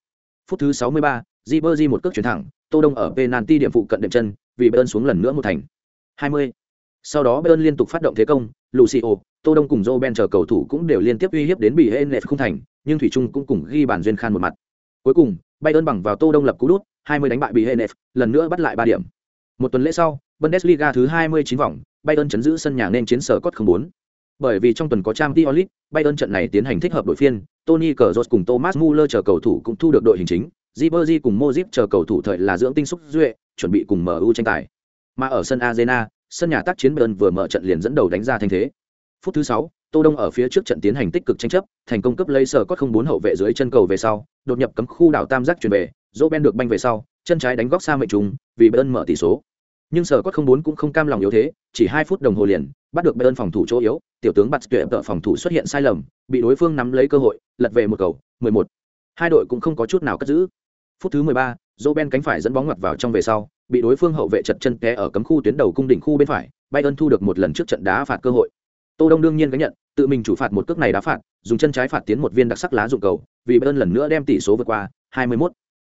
[SPEAKER 1] Phút thứ 63, Ribery một cước chuyển thẳng tô đông ở penalty điểm phụ cận đệm chân vì bayern xuống lần nữa một thành 20. sau đó bayern liên tục phát động thế công lucio tô đông cùng Roben ben chờ cầu thủ cũng đều liên tiếp uy hiếp đến bị hên không thành nhưng thủy trung cũng cùng ghi bàn duyên khan một mặt cuối cùng bayern bằng vào tô đông lập cú đút 20 đánh bại bị hên lần nữa bắt lại ba điểm một tuần lễ sau bundesliga thứ 29 vòng Bayern chấn giữ sân nhà nên chiến sở cốt 04. Bởi vì trong tuần có Champions League, Bayern trận này tiến hành thích hợp đội phiên, Tony Kroos cùng Thomas Muller chờ cầu thủ cũng thu được đội hình chính, Ribery cùng Modric chờ cầu thủ thời là dưỡng tinh xúc duệ, chuẩn bị cùng MU tranh tài. Mà ở sân Arena, sân nhà tác chiến Bayern vừa mở trận liền dẫn đầu đánh ra thành thế. Phút thứ 6, Tô Đông ở phía trước trận tiến hành tích cực tranh chấp, thành công cấp lấy sở cốt 04 hậu vệ dưới chân cầu về sau, đột nhập cấm khu đảo tam giác chuyển về, Roben được banh về sau, chân trái đánh góc xa mệnh trùng, vì Bayern mở tỷ số nhưng sở cốt không bốn cũng không cam lòng yếu thế chỉ hai phút đồng hồ liền bắt được bayern phòng thủ chỗ yếu tiểu tướng bật tuyệt tợ phòng thủ xuất hiện sai lầm bị đối phương nắm lấy cơ hội lật về một cầu 11. hai đội cũng không có chút nào cất giữ phút thứ 13, Ben cánh phải dẫn bóng ngoặt vào trong về sau bị đối phương hậu vệ chật chân té ở cấm khu tuyến đầu cung đỉnh khu bên phải bayern thu được một lần trước trận đá phạt cơ hội tô đông đương nhiên gánh nhận tự mình chủ phạt một cước này đá phạt dùng chân trái phạt tiến một viên đặc sắc lá dụng cầu vì bayern lần nữa đem tỷ số vượt qua 21.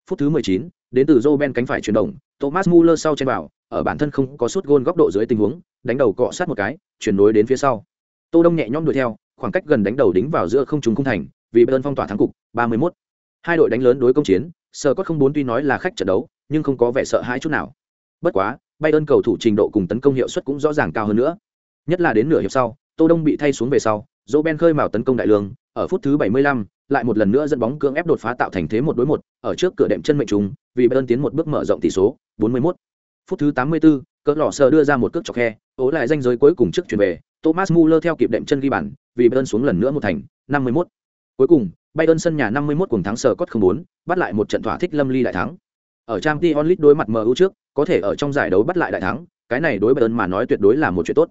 [SPEAKER 1] phút thứ 19, đến từ Ben cánh phải chuyển động thomas muller sau trên vào ở bản thân không có suốt gôn góc độ dưới tình huống đánh đầu cọ sát một cái chuyển nối đến phía sau tô đông nhẹ nhõm đuổi theo khoảng cách gần đánh đầu đính vào giữa không trúng cung thành vì bayern phong tỏa thắng cục 31. hai đội đánh lớn đối công chiến sờ có không bốn tuy nói là khách trận đấu nhưng không có vẻ sợ hãi chút nào. Bất quá bay ơn cầu thủ trình độ cùng tấn công hiệu suất cũng rõ ràng cao hơn nữa. Nhất là đến nửa hiệp sau tô đông bị thay xuống về sau dỗ ben khơi mào tấn công đại lương ở phút thứ 75, lại một lần nữa dẫn bóng cưỡng ép đột phá tạo thành thế một đối một ở trước cửa đệm chân mệnh trùng vì bay ơn tiến một bước mở rộng tỷ số 41 phút thứ 84, cỡ lò sờ đưa ra một cước chọc khe ố lại danh giới cuối cùng trước chuyển về thomas muller theo kịp đệm chân ghi bàn vì bay ơn xuống lần nữa một thành 51. cuối cùng bayern sân nhà 51 cuồng thắng sờ cốt 04, bắt lại một trận thỏa thích lâm ly đại thắng. Ở Champions League đối mặt mu trước có thể ở trong giải đấu bắt lại đại thắng cái này đối bayern mà nói tuyệt đối là một chuyện tốt.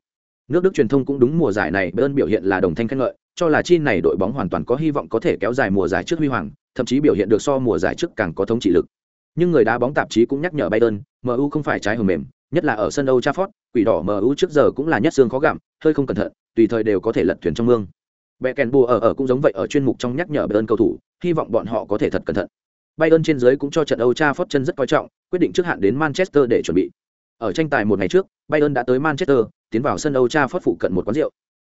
[SPEAKER 1] Nước đức truyền thông cũng đúng mùa giải này bayern biểu hiện là đồng thanh khen ngợi cho là chi này đội bóng hoàn toàn có hy vọng có thể kéo dài mùa giải trước huy hoàng thậm chí biểu hiện được so mùa giải trước càng có thống trị lực. Nhưng người đá bóng tạp chí cũng nhắc nhở Bayern, MU không phải trái hầm mềm, nhất là ở sân Old Trafford, quỷ đỏ MU trước giờ cũng là nhất xương khó gặm, hơi không cẩn thận, tùy thời đều có thể lật thuyền trong mương. Beckenbauer ở ở cũng giống vậy ở chuyên mục trong nhắc nhở Bayern cầu thủ, hy vọng bọn họ có thể thật cẩn thận. Bayern trên dưới cũng cho trận Old Trafford chân rất coi trọng, quyết định trước hạn đến Manchester để chuẩn bị. Ở tranh tài một ngày trước, Bayern đã tới Manchester, tiến vào sân Old Trafford phụ cận một quán rượu.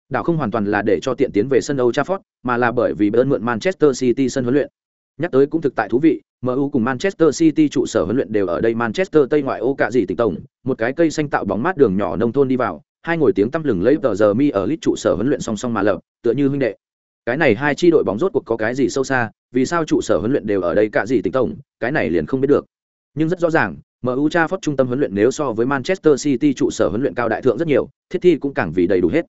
[SPEAKER 1] Đảo không hoàn toàn là để cho tiện tiến về sân Old Trafford, mà là bởi vì Bayern mượn Manchester City sân huấn luyện. Nhắc tới cũng thực tại thú vị, MU cùng Manchester City trụ sở huấn luyện đều ở đây Manchester Tây ngoại ô cả gì tỉnh tổng, một cái cây xanh tạo bóng mát đường nhỏ nông thôn đi vào, hai ngồi tiếng tăm lừng lấy tờ giờ mi ở lít trụ sở huấn luyện song song mà lập, tựa như huynh đệ. Cái này hai chi đội bóng rốt cuộc có cái gì sâu xa, vì sao trụ sở huấn luyện đều ở đây cả gì tỉnh tổng, cái này liền không biết được. Nhưng rất rõ ràng, MU phất trung tâm huấn luyện nếu so với Manchester City trụ sở huấn luyện cao đại thượng rất nhiều, thiết thi cũng càng vì đầy đủ hết.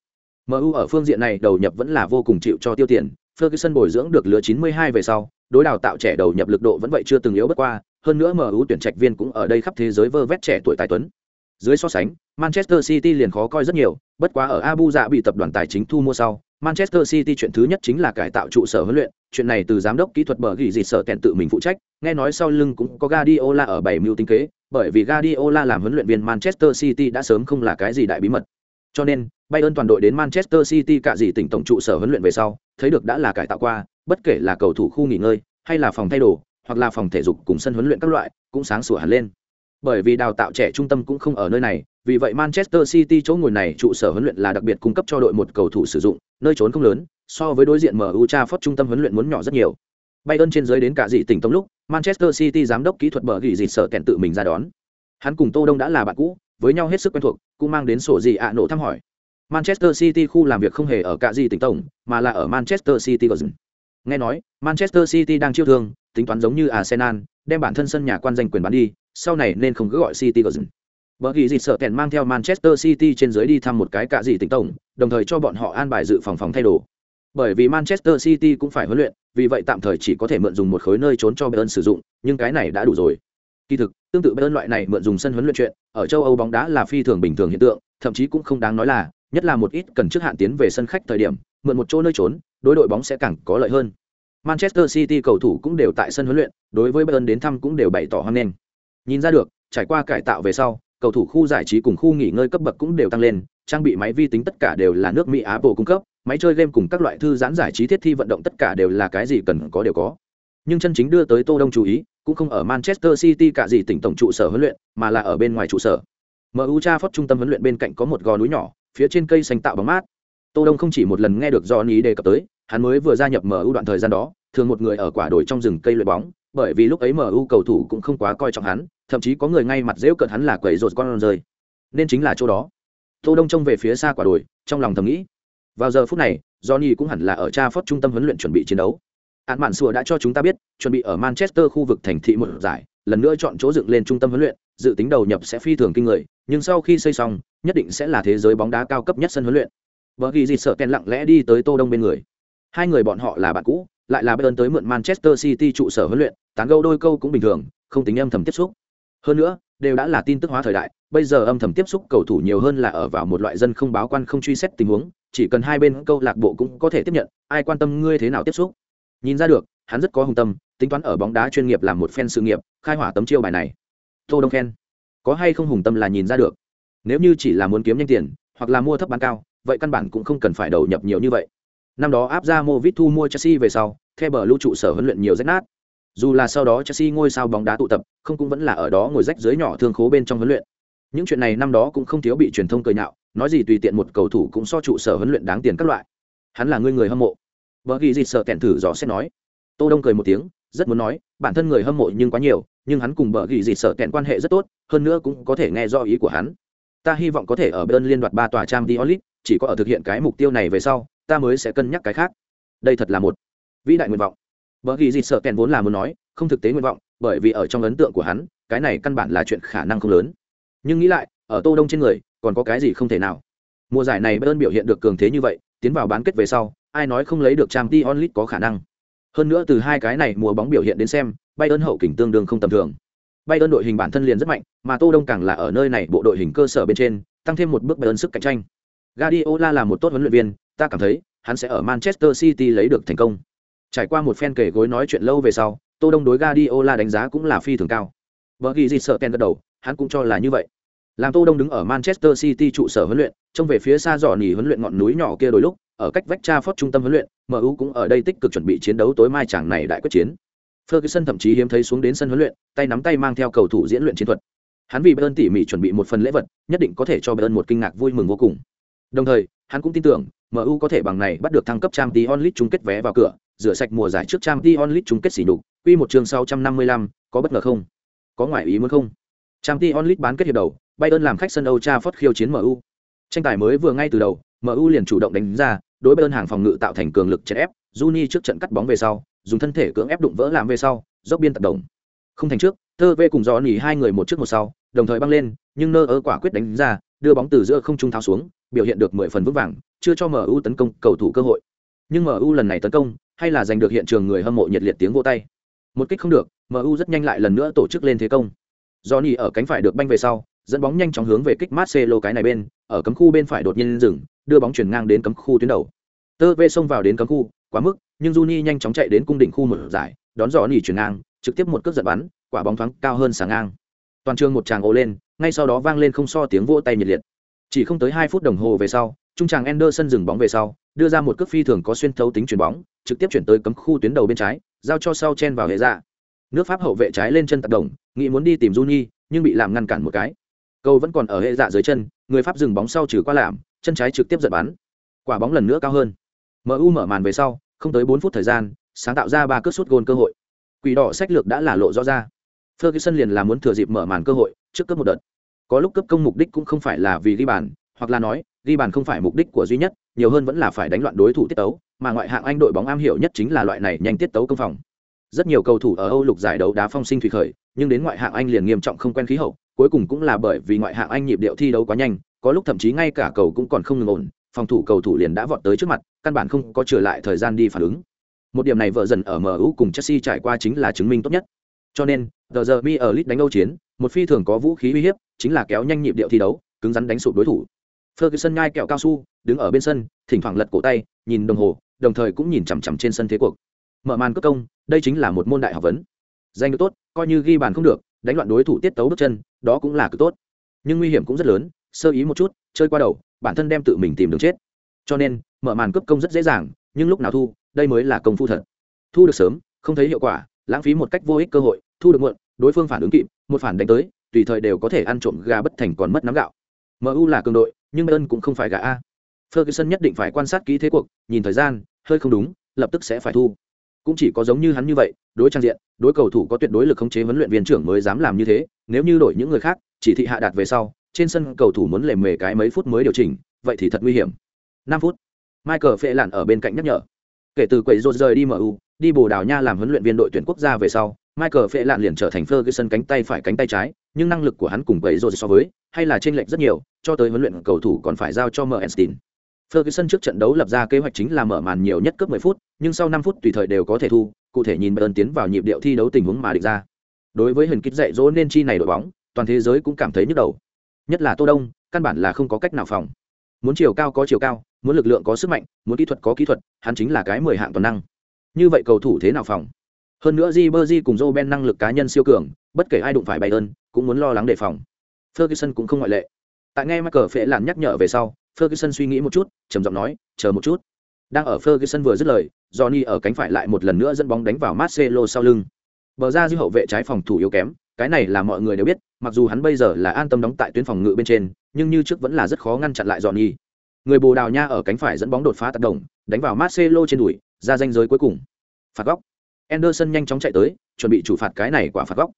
[SPEAKER 1] MU ở phương diện này đầu nhập vẫn là vô cùng chịu cho tiêu tiền, Ferguson bồi dưỡng được lứa 92 về sau, đối đào tạo trẻ đầu nhập lực độ vẫn vậy chưa từng yếu bất qua, hơn nữa MU tuyển trạch viên cũng ở đây khắp thế giới vơ vét trẻ tuổi tài tuấn. Dưới so sánh, Manchester City liền khó coi rất nhiều, bất quá ở Abu Dhabi tập đoàn tài chính thu mua sau, Manchester City chuyện thứ nhất chính là cải tạo trụ sở huấn luyện, chuyện này từ giám đốc kỹ thuật bờ gỉ gì sở kèn tự mình phụ trách, nghe nói sau lưng cũng có Guardiola ở bảy mưu tính kế, bởi vì Guardiola làm huấn luyện viên Manchester City đã sớm không là cái gì đại bí mật. Cho nên, Bayern toàn đội đến Manchester City cả gì tỉnh tổng trụ sở huấn luyện về sau, thấy được đã là cải tạo qua, bất kể là cầu thủ khu nghỉ ngơi, hay là phòng thay đồ, hoặc là phòng thể dục cùng sân huấn luyện các loại, cũng sáng sủa hẳn lên. Bởi vì đào tạo trẻ trung tâm cũng không ở nơi này, vì vậy Manchester City chỗ ngồi này trụ sở huấn luyện là đặc biệt cung cấp cho đội một cầu thủ sử dụng, nơi trốn không lớn, so với đối diện MU Trafford trung tâm huấn luyện muốn nhỏ rất nhiều. Bayern trên dưới đến cả dị tỉnh tông lúc, Manchester City giám đốc kỹ thuật bờ gỉ dịt sợ kẹn tự mình ra đón. Hắn cùng Tô Đông đã là bạn cũ, với nhau hết sức quen thuộc, cũng mang đến sổ gì ạ nổ thăm hỏi. Manchester City khu làm việc không hề ở cả dị tỉnh tổng, mà là ở Manchester City Garden. Nghe nói, Manchester City đang chiêu thương, tính toán giống như Arsenal, đem bản thân sân nhà quan danh quyền bán đi, sau này nên không cứ gọi City Garden. Bởi vì gì sợ kèn mang theo Manchester City trên dưới đi thăm một cái cả gì tỉnh tổng, đồng thời cho bọn họ an bài dự phòng phòng thay đồ. Bởi vì Manchester City cũng phải huấn luyện, vì vậy tạm thời chỉ có thể mượn dùng một khối nơi trốn cho Bayern sử dụng, nhưng cái này đã đủ rồi. Kỳ thực, tương tự Bayern loại này mượn dùng sân huấn luyện chuyện, ở châu Âu bóng đá là phi thường bình thường hiện tượng, thậm chí cũng không đáng nói là, nhất là một ít cần trước hạn tiến về sân khách thời điểm, mượn một chỗ nơi trốn, đối đội bóng sẽ càng có lợi hơn. Manchester City cầu thủ cũng đều tại sân huấn luyện, đối với Bayern đến thăm cũng đều bày tỏ hoan nghênh. Nhìn ra được, trải qua cải tạo về sau, cầu thủ khu giải trí cùng khu nghỉ ngơi cấp bậc cũng đều tăng lên, trang bị máy vi tính tất cả đều là nước Mỹ Apple cung cấp, máy chơi game cùng các loại thư giãn giải trí thiết thi vận động tất cả đều là cái gì cần có đều có. Nhưng chân chính đưa tới Tô Đông chú ý, cũng không ở Manchester City cả gì tỉnh tổng trụ sở huấn luyện, mà là ở bên ngoài trụ sở. MU Trafford trung tâm huấn luyện bên cạnh có một gò núi nhỏ, phía trên cây xanh tạo bóng mát. Tô Đông không chỉ một lần nghe được Johnny đề cập tới, hắn mới vừa gia nhập MU đoạn thời gian đó, thường một người ở quả đồi trong rừng cây luyện bóng, bởi vì lúc ấy MU cầu thủ cũng không quá coi trọng hắn, thậm chí có người ngay mặt dễ cợt hắn là quẩy rột con rơi. Nên chính là chỗ đó. Tô đông trông về phía xa quả đồi trong lòng thầm nghĩ. Vào giờ phút này johnny cũng hẳn là ở cha phót trung tâm huấn luyện chuẩn bị chiến đấu. Án mạn sùa đã cho chúng ta biết chuẩn bị ở manchester khu vực thành thị một giải lần nữa chọn chỗ dựng lên trung tâm huấn luyện dự tính đầu nhập sẽ phi thường kinh người nhưng sau khi xây xong nhất định sẽ là thế giới bóng đá cao cấp nhất sân huấn luyện. Bởi vì gì sợ kèn lặng lẽ đi tới tô đông bên người. Hai người bọn họ là bạn cũ lại là bên tới mượn manchester city trụ sở huấn luyện, tán gẫu đôi câu cũng bình thường, không tính âm thầm tiếp xúc. Hơn nữa, đều đã là tin tức hóa thời đại, bây giờ âm thầm tiếp xúc cầu thủ nhiều hơn là ở vào một loại dân không báo quan không truy xét tình huống, chỉ cần hai bên câu lạc bộ cũng có thể tiếp nhận, ai quan tâm ngươi thế nào tiếp xúc. Nhìn ra được, hắn rất có hùng tâm, tính toán ở bóng đá chuyên nghiệp làm một fan sự nghiệp, khai hỏa tấm chiêu bài này. Tô đông khen. Có hay không hùng tâm là nhìn ra được. Nếu như chỉ là muốn kiếm nhanh tiền, hoặc là mua thấp bán cao, vậy căn bản cũng không cần phải đầu nhập nhiều như vậy năm đó áp ra Movit thu mua Chelsea về sau theo bờ lưu trụ sở huấn luyện nhiều rách nát dù là sau đó Chelsea ngôi sao bóng đá tụ tập, không cũng vẫn là ở đó ngồi rách dưới nhỏ thương khố bên trong huấn luyện. Những chuyện này năm đó cũng không thiếu bị truyền thông cười nhạo, nói gì tùy tiện một cầu thủ cũng so trụ sở huấn luyện đáng tiền các loại. Hắn là người người hâm mộ. Bờ ghi gì sợ kẹn thử rõ sẽ nói. Tô Đông cười một tiếng, rất muốn nói, bản thân người hâm mộ nhưng quá nhiều, nhưng hắn cùng bờ ghi gì sợ kẹn quan hệ rất tốt, hơn nữa cũng có thể nghe rõ ý của hắn. Ta hy vọng có thể ở bên liên đoạt ba tòa trang Diolit, chỉ có ở thực hiện cái mục tiêu này về sau, ta mới sẽ cân nhắc cái khác. Đây thật là một vĩ đại nguyện vọng. bởi ghi gì sợ kèn vốn là muốn nói, không thực tế nguyện vọng bởi vì ở trong ấn tượng của hắn cái này căn bản là chuyện khả năng không lớn. Nhưng nghĩ lại ở tô đông trên người còn có cái gì không thể nào? Mùa giải này bayern biểu hiện được cường thế như vậy tiến vào bán kết về sau ai nói không lấy được trang t onlit có khả năng? Hơn nữa từ hai cái này mùa bóng biểu hiện đến xem bayern hậu kình tương đương không tầm thường. Bayern đội hình bản thân liền rất mạnh mà tô đông càng là ở nơi này bộ đội hình cơ sở bên trên tăng thêm một bước bayern sức cạnh tranh. Guardiola là một tốt huấn luyện viên ta cảm thấy, hắn sẽ ở manchester city lấy được thành công. Trải qua một phen kể gối nói chuyện lâu về sau, tô đông đối Guardiola đánh giá cũng là phi thường cao. Vợ ghi gì sợ ken gật đầu, hắn cũng cho là như vậy. Làm tô đông đứng ở manchester city trụ sở huấn luyện, trông về phía xa dò nỉ huấn luyện ngọn núi nhỏ kia đôi lúc, ở cách vách cha phót trung tâm huấn luyện mu cũng ở đây tích cực chuẩn bị chiến đấu tối mai chẳng này đại quyết chiến. Ferguson thậm chí hiếm thấy xuống đến sân huấn luyện, tay nắm tay mang theo cầu thủ diễn luyện chiến thuật. Hắn vì bayern tỉ mỉ chuẩn bị một phần lễ vật, nhất định có thể cho bayern một kinh ngạc vui mừng vô cùng. Đồng thời, hắn cũng tin tưởng mu có thể bằng này bắt được thăng cấp trang tí onlit chung kết vé vào cửa rửa sạch mùa giải trước trang tí onlit chung kết sỉ nhục Quy một trường 655, có bất ngờ không? Có ngoại ý muốn không? Champions League bán kết hiệp đầu, Bayern làm khách sân Old Trafford khiêu chiến MU. Tranh tài mới vừa ngay từ đầu, MU liền chủ động đánh ra, đối Bayern hàng phòng ngự tạo thành cường lực chèn ép, Juni trước trận cắt bóng về sau, dùng thân thể cưỡng ép đụng vỡ làm về sau, dốc biên tập động. Không thành trước, Tơ Vê cùng Gió hai người một trước một sau, đồng thời băng lên, nhưng nơ ơ quả quyết đánh ra, đưa bóng từ giữa không trung tháo xuống, biểu hiện được 10 phần vững vàng, chưa cho MU tấn công cầu thủ cơ hội. Nhưng MU lần này tấn công, hay là giành được hiện trường người hâm mộ nhiệt liệt tiếng vỗ tay. Một kích không được mu rất nhanh lại lần nữa tổ chức lên thế công. Johnny ở cánh phải được banh về sau dẫn bóng nhanh chóng hướng về kích marcelo cái này bên ở cấm khu bên phải đột nhiên dừng đưa bóng chuyển ngang đến cấm khu tuyến đầu. Tơ về xông vào đến cấm khu quá mức nhưng juni nhanh chóng chạy đến cung đỉnh khu mở giải đón Johnny chuyển ngang trực tiếp một cước giật bắn quả bóng thoáng cao hơn sáng ngang. Toàn trường một tràng ồ lên ngay sau đó vang lên không so tiếng vỗ tay nhiệt liệt. Chỉ không tới hai phút đồng hồ về sau trung tràng Anderson dừng bóng về sau, đưa ra một cước phi thường có xuyên thấu tính chuyển bóng, trực tiếp chuyển tới cấm khu tuyến đầu bên trái, giao cho sau chen vào hệ ra. nước pháp hậu vệ trái lên chân tạt đồng, nghĩ muốn đi tìm Juni, nhưng bị làm ngăn cản một cái. Cầu vẫn còn ở hệ dạ dưới chân, người pháp dừng bóng sau trừ qua làm chân trái trực tiếp giật bắn. Quả bóng lần nữa cao hơn. Mu mở màn về sau, không tới bốn phút thời gian, sáng tạo ra ba cước sút gôn cơ hội. Quỷ đỏ sách lược đã là lộ rõ ra. Ferguson liền là muốn thừa dịp mở màn cơ hội, trước cấp một đợt. Có lúc cấp công mục đích cũng không phải là vì ghi bàn hoặc là nói, ghi bàn không phải mục đích của duy nhất, nhiều hơn vẫn là phải đánh loạn đối thủ tiết tấu, mà ngoại hạng anh đội bóng am hiểu nhất chính là loại này nhanh tiết tấu công phòng. Rất nhiều cầu thủ ở âu lục giải đấu đá phong sinh thủy khởi, nhưng đến ngoại hạng anh liền nghiêm trọng không quen khí hậu, cuối cùng cũng là bởi vì ngoại hạng anh nhịp điệu thi đấu quá nhanh, có lúc thậm chí ngay cả cầu cũng còn không ngừng ổn, phòng thủ cầu thủ liền đã vọt tới trước mặt, căn bản không có trở lại thời gian đi phản ứng. Một điểm này vợ dần ở MU cùng Chelsea trải qua chính là chứng minh tốt nhất. Cho nên giờ giờ mi ở lit đánh âu chiến, một phi thường có vũ khí uy hiếp, chính là kéo nhanh nhịp điệu thi đấu, cứng rắn đánh sụp đối thủ. Ferguson nhai kẹo cao su, đứng ở bên sân, thỉnh thoảng lật cổ tay, nhìn đồng hồ, đồng thời cũng nhìn chằm chằm trên sân thế cuộc. Mở màn cướp công, đây chính là một môn đại học vấn. Danh được tốt, coi như ghi bàn không được, đánh loạn đối thủ tiết tấu bước chân, đó cũng là cực tốt. Nhưng nguy hiểm cũng rất lớn, sơ ý một chút, chơi qua đầu, bản thân đem tự mình tìm đường chết. Cho nên, mở màn cướp công rất dễ dàng, nhưng lúc nào thu, đây mới là công phu thật. Thu được sớm, không thấy hiệu quả, lãng phí một cách vô ích cơ hội, thu được muộn, đối phương phản ứng kịp, một phản đánh tới, tùy thời đều có thể ăn trộm gà bất thành còn mất nắm gạo. Mu là cường đội nhưng bayern cũng không phải gà a. Ferguson nhất định phải quan sát kỹ thế cuộc, nhìn thời gian, hơi không đúng, lập tức sẽ phải thu. Cũng chỉ có giống như hắn như vậy, đối trang diện, đối cầu thủ có tuyệt đối lực khống chế huấn luyện viên trưởng mới dám làm như thế, nếu như đổi những người khác, chỉ thị hạ đạt về sau, trên sân cầu thủ muốn lề mề cái mấy phút mới điều chỉnh, vậy thì thật nguy hiểm. Năm phút. Michael phệ lặn ở bên cạnh nhắc nhở. Kể từ quầy rột rời đi mu đi bồ đào nha làm huấn luyện viên đội tuyển quốc gia về sau michael phệ lạn liền trở thành ferguson cánh tay phải cánh tay trái nhưng năng lực của hắn cùng vậy rột so với hay là trên lệch rất nhiều cho tới huấn luyện cầu thủ còn phải giao cho Merstein. Ferguson trước trận đấu lập ra kế hoạch chính là mở màn nhiều nhất cướp 10 phút, nhưng sau 5 phút tùy thời đều có thể thu, cụ thể nhìn Bayern tiến vào nhịp điệu thi đấu tình huống mà định ra. Đối với hình kích dạy dỗ nên chi này đội bóng, toàn thế giới cũng cảm thấy nhức đầu. Nhất là Tô Đông, căn bản là không có cách nào phòng. Muốn chiều cao có chiều cao, muốn lực lượng có sức mạnh, muốn kỹ thuật có kỹ thuật, hắn chính là cái 10 hạng toàn năng. Như vậy cầu thủ thế nào phòng? Hơn nữa Ribery cùng Robben năng lực cá nhân siêu cường, bất kể ai đụng phải Bayern, cũng muốn lo lắng đề phòng. Ferguson cũng không ngoại lệ. Tại nghe Michael Phệ Lạn nhắc nhở về sau, Ferguson suy nghĩ một chút, trầm giọng nói, chờ một chút. Đang ở Ferguson vừa dứt lời, Johnny ở cánh phải lại một lần nữa dẫn bóng đánh vào Marcelo sau lưng. Bờ ra dư hậu vệ trái phòng thủ yếu kém, cái này là mọi người đều biết, mặc dù hắn bây giờ là an tâm đóng tại tuyến phòng ngự bên trên, nhưng như trước vẫn là rất khó ngăn chặn lại Johnny. Người Bồ Đào Nha ở cánh phải dẫn bóng đột phá tác động, đánh vào Marcelo trên đùi, ra danh giới cuối cùng. Phạt góc. Anderson nhanh chóng chạy tới, chuẩn bị chủ phạt cái này quả phạt góc.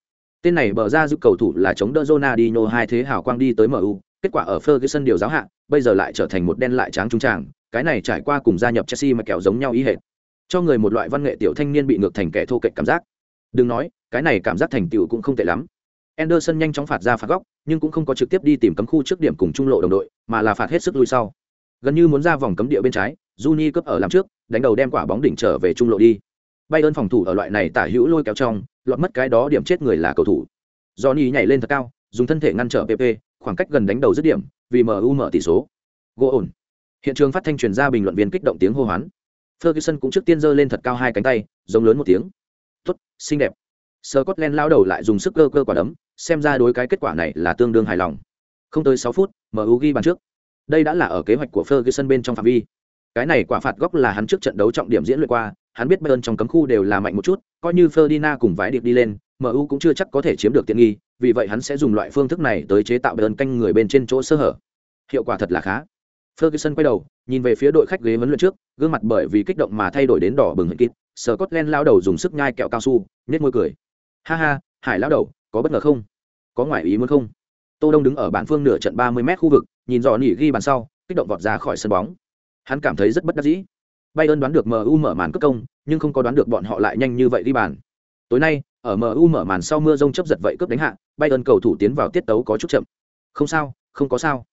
[SPEAKER 1] Tên này bờ ra giúp cầu thủ là chống đỡ Ronaldinho hai thế hào quang đi tới MU, kết quả ở Ferguson điều giáo hạ, bây giờ lại trở thành một đen lại trắng trung tràng, cái này trải qua cùng gia nhập Chelsea mà kẹo giống nhau ý hệt. Cho người một loại văn nghệ tiểu thanh niên bị ngược thành kẻ thô kệch cảm giác. Đừng nói, cái này cảm giác thành tựu cũng không tệ lắm. Anderson nhanh chóng phạt ra phạt góc, nhưng cũng không có trực tiếp đi tìm cấm khu trước điểm cùng trung lộ đồng đội, mà là phạt hết sức lui sau. Gần như muốn ra vòng cấm địa bên trái, Juni cấp ở làm trước, đánh đầu đem quả bóng đỉnh trở về trung lộ đi. Bayern phòng thủ ở loại này tả hữu lôi kéo trong, lọt mất cái đó điểm chết người là cầu thủ. Johnny nhảy lên thật cao, dùng thân thể ngăn trở PP, khoảng cách gần đánh đầu dứt điểm, vì MU mở tỷ số. Gỗ ổn. Hiện trường phát thanh truyền ra bình luận viên kích động tiếng hô hoán. Ferguson cũng trước tiên giơ lên thật cao hai cánh tay, giống lớn một tiếng. "Tốt, xinh đẹp." Scotland lao đầu lại dùng sức cơ cơ quả đấm, xem ra đối cái kết quả này là tương đương hài lòng. Không tới 6 phút, MU ghi bàn trước. Đây đã là ở kế hoạch của Ferguson bên trong phạm vi. Cái này quả phạt góc là hắn trước trận đấu trọng điểm diễn luyện qua, hắn biết Bayern trong cấm khu đều là mạnh một chút, coi như Ferdinand cùng vãi điệp đi lên, MU cũng chưa chắc có thể chiếm được tiện nghi, vì vậy hắn sẽ dùng loại phương thức này tới chế tạo Bayern canh người bên trên chỗ sơ hở. Hiệu quả thật là khá. Ferguson quay đầu, nhìn về phía đội khách ghế vấn luyện trước, gương mặt bởi vì kích động mà thay đổi đến đỏ bừng hận kịt. Scotland lao đầu dùng sức nhai kẹo cao su, nhếch môi cười. Ha ha, Hải lao đầu, có bất ngờ không? Có ngoại ý muốn không? Tô Đông đứng ở bản phương nửa trận 30 mét khu vực, nhìn dò nỉ ghi bàn sau, kích động vọt ra khỏi sân bóng. Hắn cảm thấy rất bất đắc dĩ. Bayern đoán được MU mở màn cướp công, nhưng không có đoán được bọn họ lại nhanh như vậy đi bàn. Tối nay, ở MU mở màn sau mưa rông chớp giật vậy cướp đánh hạ, Bayern cầu thủ tiến vào tiết tấu có chút chậm. Không sao, không có sao.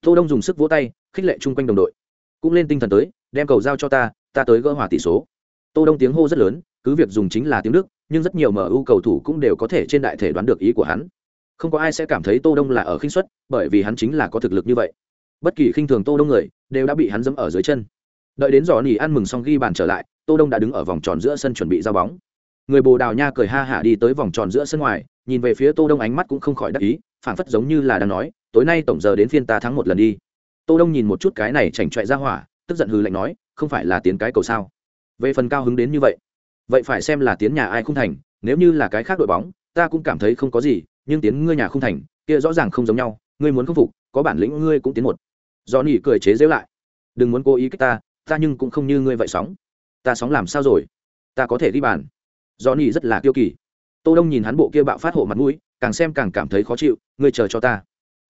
[SPEAKER 1] Tô Đông dùng sức vỗ tay, khích lệ chung quanh đồng đội. Cũng lên tinh thần tới, đem cầu giao cho ta, ta tới gỡ hòa tỷ số. Tô Đông tiếng hô rất lớn, cứ việc dùng chính là tiếng Đức, nhưng rất nhiều MU cầu thủ cũng đều có thể trên đại thể đoán được ý của hắn. Không có ai sẽ cảm thấy Tô Đông là ở khinh suất, bởi vì hắn chính là có thực lực như vậy. Bất kỳ khinh thường Tô Đông người, đều đã bị hắn dẫm ở dưới chân đợi đến giò nỉ ăn mừng xong ghi bàn trở lại, tô đông đã đứng ở vòng tròn giữa sân chuẩn bị giao bóng. Người bồ đào nha cười ha hả đi tới vòng tròn giữa sân ngoài, nhìn về phía tô đông ánh mắt cũng không khỏi đắc ý, phảng phất giống như là đang nói, tối nay tổng giờ đến phiên ta thắng một lần đi. Tô đông nhìn một chút cái này chảnh chọe ra hỏa, tức giận hừ lạnh nói, không phải là tiến cái cầu sao? Về phần cao hứng đến như vậy vậy phải xem là tiến nhà ai không thành, nếu như là cái khác đội bóng, ta cũng cảm thấy không có gì, nhưng tiến ngươi nhà không thành, kia rõ ràng không giống nhau, ngươi muốn khắc phục, có bản lĩnh ngươi cũng tiến một. Do nỉ cười chế giễu lại, đừng muốn cố ý kích ta ta nhưng cũng không như ngươi vậy sóng. Ta sóng làm sao rồi? Ta có thể ghi bàn. Do nỉ rất là kiêu kỳ. Tô đông nhìn hắn bộ kia bạo phát hộ mặt mũi càng xem càng cảm thấy khó chịu ngươi chờ cho ta.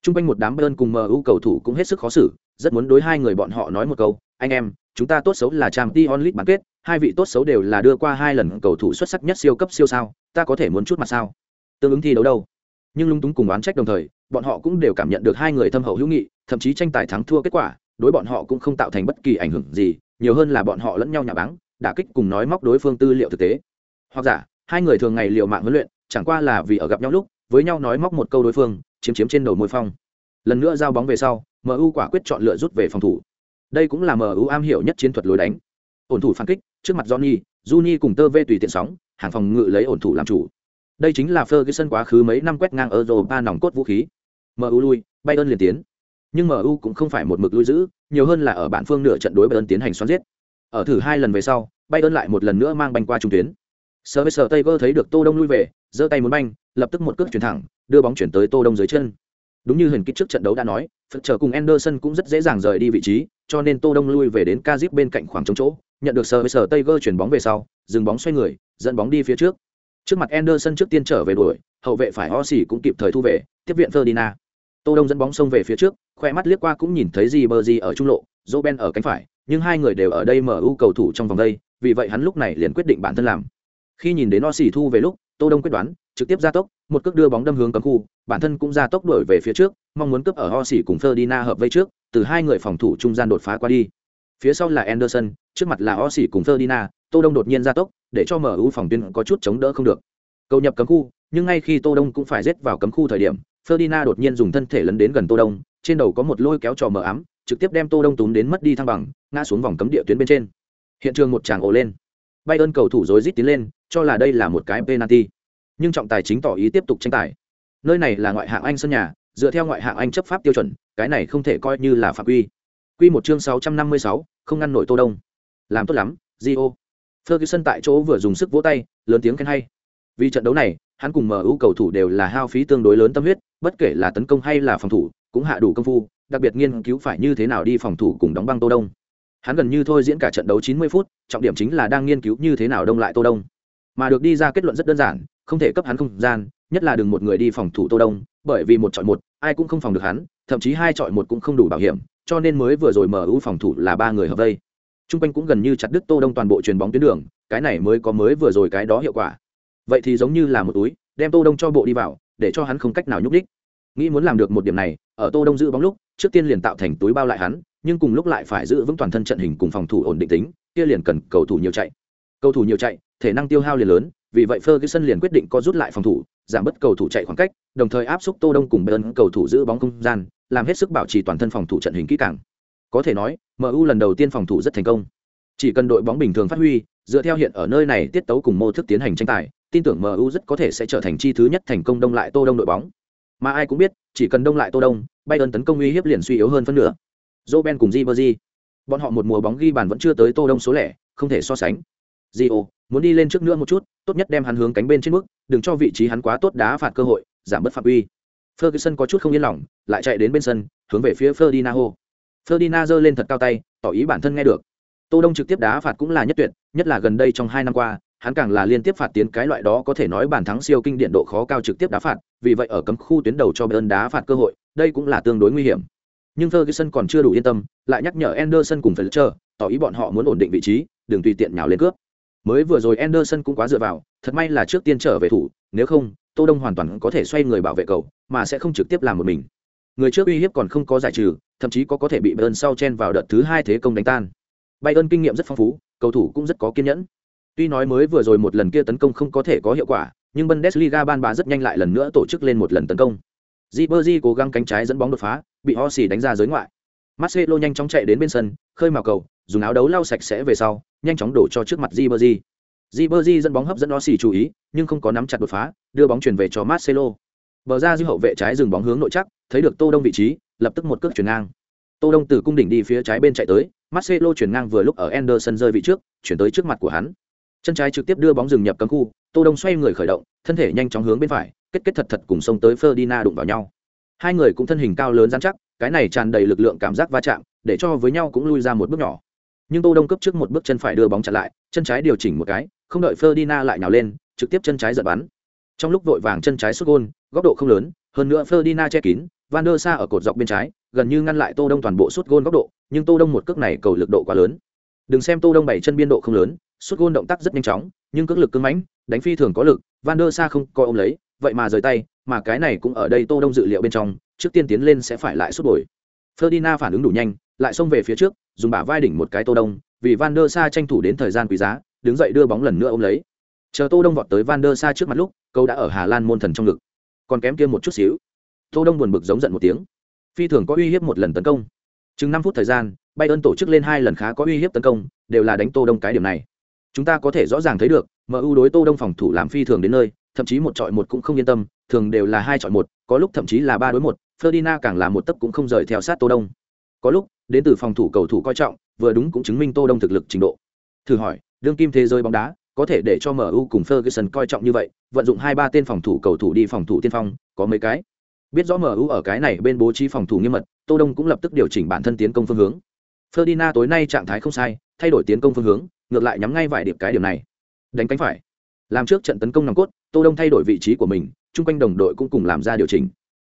[SPEAKER 1] Trung quanh một đám bơn cùng MU cầu thủ cũng hết sức khó xử, rất muốn đối hai người bọn họ nói một câu, anh em, chúng ta tốt xấu là Champions onlit bán kết, hai vị tốt xấu đều là đưa qua hai lần cầu thủ xuất sắc nhất siêu cấp siêu sao, ta có thể muốn chút mặt sao? Tương ứng thi đấu đâu? Nhưng lung túng cùng oán trách đồng thời, bọn họ cũng đều cảm nhận được hai người thâm hậu hữu nghị, thậm chí tranh tài thắng thua kết quả, đối bọn họ cũng không tạo thành bất kỳ ảnh hưởng gì, nhiều hơn là bọn họ lẫn nhau nhà báng, đả kích cùng nói móc đối phương tư liệu thực tế. Hoặc giả, hai người thường ngày liều mạng huấn luyện, chẳng qua là vì ở gặp nhau lúc, với nhau nói móc một câu đối phương, chiếm chiếm trên đầu môi phong. Lần nữa giao bóng về sau, MU quả quyết chọn lựa rút về phòng thủ. Đây cũng là MU am hiểu nhất chiến thuật lối đánh. Ổn thủ phản kích, trước mặt Johnny, Juni cùng Tơ Vê tùy tiện sóng, hàng phòng ngự lấy ổn thủ làm chủ. Đây chính là Ferguson quá khứ mấy năm quét ngang Europa nòng cốt vũ khí. MU lui, Bayern liền tiến. Nhưng MU cũng không phải một mực lui giữ, nhiều hơn là ở bản phương nửa trận đối Bayern tiến hành xoắn giết. Ở thử hai lần về sau, Bayern lại một lần nữa mang banh qua trung tuyến. Sơ Taylor thấy được Tô Đông lui về, giơ tay muốn banh, lập tức một cước chuyển thẳng, đưa bóng chuyển tới Tô Đông dưới chân. Đúng như hình kích trước trận đấu đã nói, Phật trở cùng Anderson cũng rất dễ dàng rời đi vị trí, cho nên Tô Đông lui về đến Kazip bên cạnh khoảng trống chỗ, nhận được sơ với Taylor chuyển bóng về sau, dừng bóng xoay người, dẫn bóng đi phía trước. Trước mặt Anderson trước tiên trở về đuổi, hậu vệ phải Ossi cũng kịp thời thu về, tiếp viện Ferdinand. Tô Đông dẫn bóng xông về phía trước, khoe mắt liếc qua cũng nhìn thấy Ribery ở trung lộ, Roben ở cánh phải, nhưng hai người đều ở đây mở ưu cầu thủ trong vòng đây, vì vậy hắn lúc này liền quyết định bản thân làm. Khi nhìn đến Osi thu về lúc, Tô Đông quyết đoán, trực tiếp ra tốc, một cước đưa bóng đâm hướng cấm khu, bản thân cũng ra tốc đuổi về phía trước, mong muốn cướp ở Osi cùng Ferdinand hợp vây trước, từ hai người phòng thủ trung gian đột phá qua đi. Phía sau là Anderson, trước mặt là Osi cùng Ferdinand, Tô Đông đột nhiên ra tốc, để cho MU phòng tuyến có chút chống đỡ không được. Cầu nhập cấm khu, nhưng ngay khi Tô Đông cũng phải giết vào cấm khu thời điểm, Ferdinand đột nhiên dùng thân thể lấn đến gần Tô Đông, trên đầu có một lôi kéo trò mờ ám, trực tiếp đem Tô Đông túm đến mất đi thăng bằng, ngã xuống vòng cấm địa tuyến bên trên. Hiện trường một tràng ồ lên. Bayern cầu thủ rối rít tiến lên, cho là đây là một cái penalty. Nhưng trọng tài chính tỏ ý tiếp tục tranh tài. Nơi này là ngoại hạng Anh sân nhà, dựa theo ngoại hạng Anh chấp pháp tiêu chuẩn, cái này không thể coi như là phạm quy. Quy một chương 656, không ngăn nổi Tô Đông. Làm tốt lắm, Gio. Ferguson tại chỗ vừa dùng sức vỗ tay, lớn tiếng khen hay. Vì trận đấu này, hắn cùng MU cầu thủ đều là hao phí tương đối lớn tâm huyết, bất kể là tấn công hay là phòng thủ, cũng hạ đủ công phu, đặc biệt nghiên cứu phải như thế nào đi phòng thủ cùng đóng băng Tô Đông. Hắn gần như thôi diễn cả trận đấu 90 phút, trọng điểm chính là đang nghiên cứu như thế nào đông lại Tô Đông. Mà được đi ra kết luận rất đơn giản, không thể cấp hắn không gian, nhất là đừng một người đi phòng thủ Tô Đông, bởi vì một chọi một, ai cũng không phòng được hắn, thậm chí hai chọi một cũng không đủ bảo hiểm, cho nên mới vừa rồi mở ưu phòng thủ là ba người hợp vây. Trung quanh cũng gần như chặt đứt Tô Đông toàn bộ truyền bóng tuyến đường, cái này mới có mới vừa rồi cái đó hiệu quả. Vậy thì giống như là một túi, đem Tô Đông cho bộ đi vào, để cho hắn không cách nào nhúc đích. Nghĩ muốn làm được một điểm này, ở Tô Đông giữ bóng lúc, trước tiên liền tạo thành túi bao lại hắn, nhưng cùng lúc lại phải giữ vững toàn thân trận hình cùng phòng thủ ổn định tính, kia liền cần cầu thủ nhiều chạy. Cầu thủ nhiều chạy, thể năng tiêu hao liền lớn, vì vậy Ferguson liền quyết định có rút lại phòng thủ, giảm bớt cầu thủ chạy khoảng cách, đồng thời áp xúc Tô Đông cùng bên cầu thủ giữ bóng không gian, làm hết sức bảo trì toàn thân phòng thủ trận hình kỹ càng. Có thể nói, MU lần đầu tiên phòng thủ rất thành công. Chỉ cần đội bóng bình thường phát huy, dựa theo hiện ở nơi này tiết tấu cùng mô thức tiến hành tranh tài, tin tưởng MU rất có thể sẽ trở thành chi thứ nhất thành công đông lại Tô Đông đội bóng. Mà ai cũng biết, chỉ cần đông lại Tô Đông, Bayern tấn công uy hiếp liền suy yếu hơn phân nửa. Roben cùng Ribery, bọn họ một mùa bóng ghi bàn vẫn chưa tới Tô Đông số lẻ, không thể so sánh. Gio, muốn đi lên trước nữa một chút, tốt nhất đem hắn hướng cánh bên trên mức, đừng cho vị trí hắn quá tốt đá phạt cơ hội, giảm bất phạm uy. Ferguson có chút không yên lòng, lại chạy đến bên sân, hướng về phía Ferdinand. Ferdinand giơ lên thật cao tay, tỏ ý bản thân nghe được. Tô Đông trực tiếp đá phạt cũng là nhất tuyệt, nhất là gần đây trong hai năm qua, hắn càng là liên tiếp phạt tiến cái loại đó có thể nói bàn thắng siêu kinh điển độ khó cao trực tiếp đá phạt, vì vậy ở cấm khu tuyến đầu cho Bayern đá phạt cơ hội, đây cũng là tương đối nguy hiểm. Nhưng Ferguson còn chưa đủ yên tâm, lại nhắc nhở Anderson cùng Fletcher, tỏ ý bọn họ muốn ổn định vị trí, đừng tùy tiện nhào lên cướp. Mới vừa rồi Anderson cũng quá dựa vào, thật may là trước tiên trở về thủ, nếu không, Tô Đông hoàn toàn có thể xoay người bảo vệ cầu, mà sẽ không trực tiếp làm một mình. Người trước uy hiếp còn không có giải trừ, thậm chí có có thể bị Bayern sau chen vào đợt thứ hai thế công đánh tan. Bayern kinh nghiệm rất phong phú, cầu thủ cũng rất có kiên nhẫn. Tuy nói mới vừa rồi một lần kia tấn công không có thể có hiệu quả, nhưng Bundesliga ban bà rất nhanh lại lần nữa tổ chức lên một lần tấn công. Ribery cố gắng cánh trái dẫn bóng đột phá, bị osi đánh ra giới ngoại. Marcelo nhanh chóng chạy đến bên sân, khơi mào cầu, dùng áo đấu lau sạch sẽ về sau nhanh chóng đổ cho trước mặt Ribery. Ribery dẫn bóng hấp dẫn osi chú ý, nhưng không có nắm chặt đột phá, đưa bóng chuyển về cho Marcelo. Bờ ra dư hậu vệ trái dừng bóng hướng nội chắc, thấy được Tô Đông vị trí, lập tức một cước chuyển ngang. Tô Đông từ cung đỉnh đi phía trái bên chạy tới, Marcelo chuyển ngang vừa lúc ở Anderson rơi vị trước, chuyển tới trước mặt của hắn. Chân trái trực tiếp đưa bóng dừng nhập cấm khu, Tô Đông xoay người khởi động, thân thể nhanh chóng hướng bên phải, kết kết thật thật cùng sông tới Ferdinand đụng vào nhau. Hai người cũng thân hình cao lớn dán chắc, cái này tràn đầy lực lượng cảm giác va chạm, để cho với nhau cũng lui ra một bước nhỏ. Nhưng Tô Đông cấp trước một bước chân phải đưa bóng chặn lại, chân trái điều chỉnh một cái, không đợi Ferdinand lại nhào lên, trực tiếp chân trái giật bắn. Trong lúc vội vàng chân trái sút gôn, góc độ không lớn, hơn nữa Ferdinand che kín, Van der Sa ở cột dọc bên trái, gần như ngăn lại Tô Đông toàn bộ sút gôn góc độ, nhưng Tô Đông một cước này cầu lực độ quá lớn. Đừng xem Tô Đông bảy chân biên độ không lớn, sút gôn động tác rất nhanh chóng, nhưng cước lực cưng mãnh, đánh phi thường có lực, Van der Sa không coi ôm lấy, vậy mà rời tay, mà cái này cũng ở đây Tô Đông dự liệu bên trong, trước tiên tiến lên sẽ phải lại sút đổi Ferdinand phản ứng đủ nhanh, lại xông về phía trước, dùng bả vai đỉnh một cái Tô Đông, vì Van der Sa tranh thủ đến thời gian quý giá, đứng dậy đưa bóng lần nữa ôm lấy. Chờ Tô Đông vọt tới Van der Sa trước mặt lúc, câu đã ở Hà Lan môn thần trong ngực. Còn kém kia một chút xíu. Tô Đông buồn bực giống giận một tiếng. Phi thường có uy hiếp một lần tấn công. Chừng năm phút thời gian, bay ơn tổ chức lên hai lần khá có uy hiếp tấn công, đều là đánh Tô Đông cái điểm này. Chúng ta có thể rõ ràng thấy được, MU đối Tô Đông phòng thủ làm phi thường đến nơi, thậm chí một chọi một cũng không yên tâm, thường đều là hai chọi một, có lúc thậm chí là ba đối một. Ferdinand càng là một tấc cũng không rời theo sát Tô Đông. Có lúc, đến từ phòng thủ cầu thủ coi trọng, vừa đúng cũng chứng minh Tô Đông thực lực trình độ. Thử hỏi, đương kim thế giới bóng đá, có thể để cho MU cùng Ferguson coi trọng như vậy, vận dụng hai ba tên phòng thủ cầu thủ đi phòng thủ tiên phong, có mấy cái. Biết rõ MU ở cái này bên bố trí phòng thủ nghiêm mật, Tô Đông cũng lập tức điều chỉnh bản thân tiến công phương hướng. Ferdinand tối nay trạng thái không sai, thay đổi tiến công phương hướng, ngược lại nhắm ngay vài điểm cái điểm này. Đánh cánh phải. Làm trước trận tấn công nòng cốt, Tô Đông thay đổi vị trí của mình, chung quanh đồng đội cũng cùng làm ra điều chỉnh.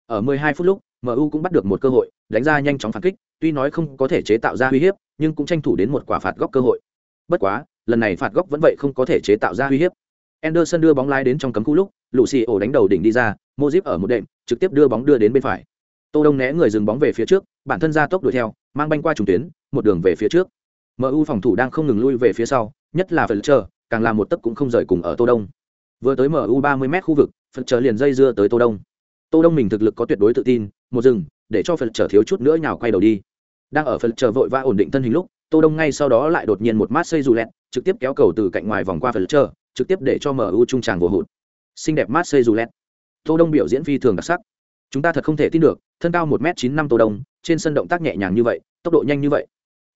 [SPEAKER 1] Ở 12 phút lúc, MU cũng bắt được một cơ hội, đánh ra nhanh chóng phản kích, tuy nói không có thể chế tạo ra uy hiếp, nhưng cũng tranh thủ đến một quả phạt góc cơ hội. Bất quá, lần này phạt góc vẫn vậy không có thể chế tạo ra uy hiếp. Anderson đưa bóng lái đến trong cấm khu lúc, Lucio đánh đầu đỉnh đi ra, Mojip ở một đệm, trực tiếp đưa bóng đưa đến bên phải. Tô Đông né người dừng bóng về phía trước, bản thân ra tốc đuổi theo, mang banh qua trung tuyến, một đường về phía trước. MU phòng thủ đang không ngừng lui về phía sau, nhất là Fletcher, càng làm một tấc cũng không rời cùng ở Tô Đông. Vừa tới MU 30m khu vực, Fletcher liền dây dưa tới Tô Đông. Tô Đông mình thực lực có tuyệt đối tự tin, một dừng, để cho Fletcher thiếu chút nữa nhào quay đầu đi. Đang ở Fletcher vội vã ổn định thân hình lúc, Tô Đông ngay sau đó lại đột nhiên một mát xây dù lẹt, trực tiếp kéo cầu từ cạnh ngoài vòng qua Fletcher, trực tiếp để cho MU trung tràng vô hụt. Xinh đẹp mát xây dù lẹt. Tô Đông biểu diễn phi thường đặc sắc. Chúng ta thật không thể tin được, thân cao 1m95 Tô Đông, trên sân động tác nhẹ nhàng như vậy, tốc độ nhanh như vậy.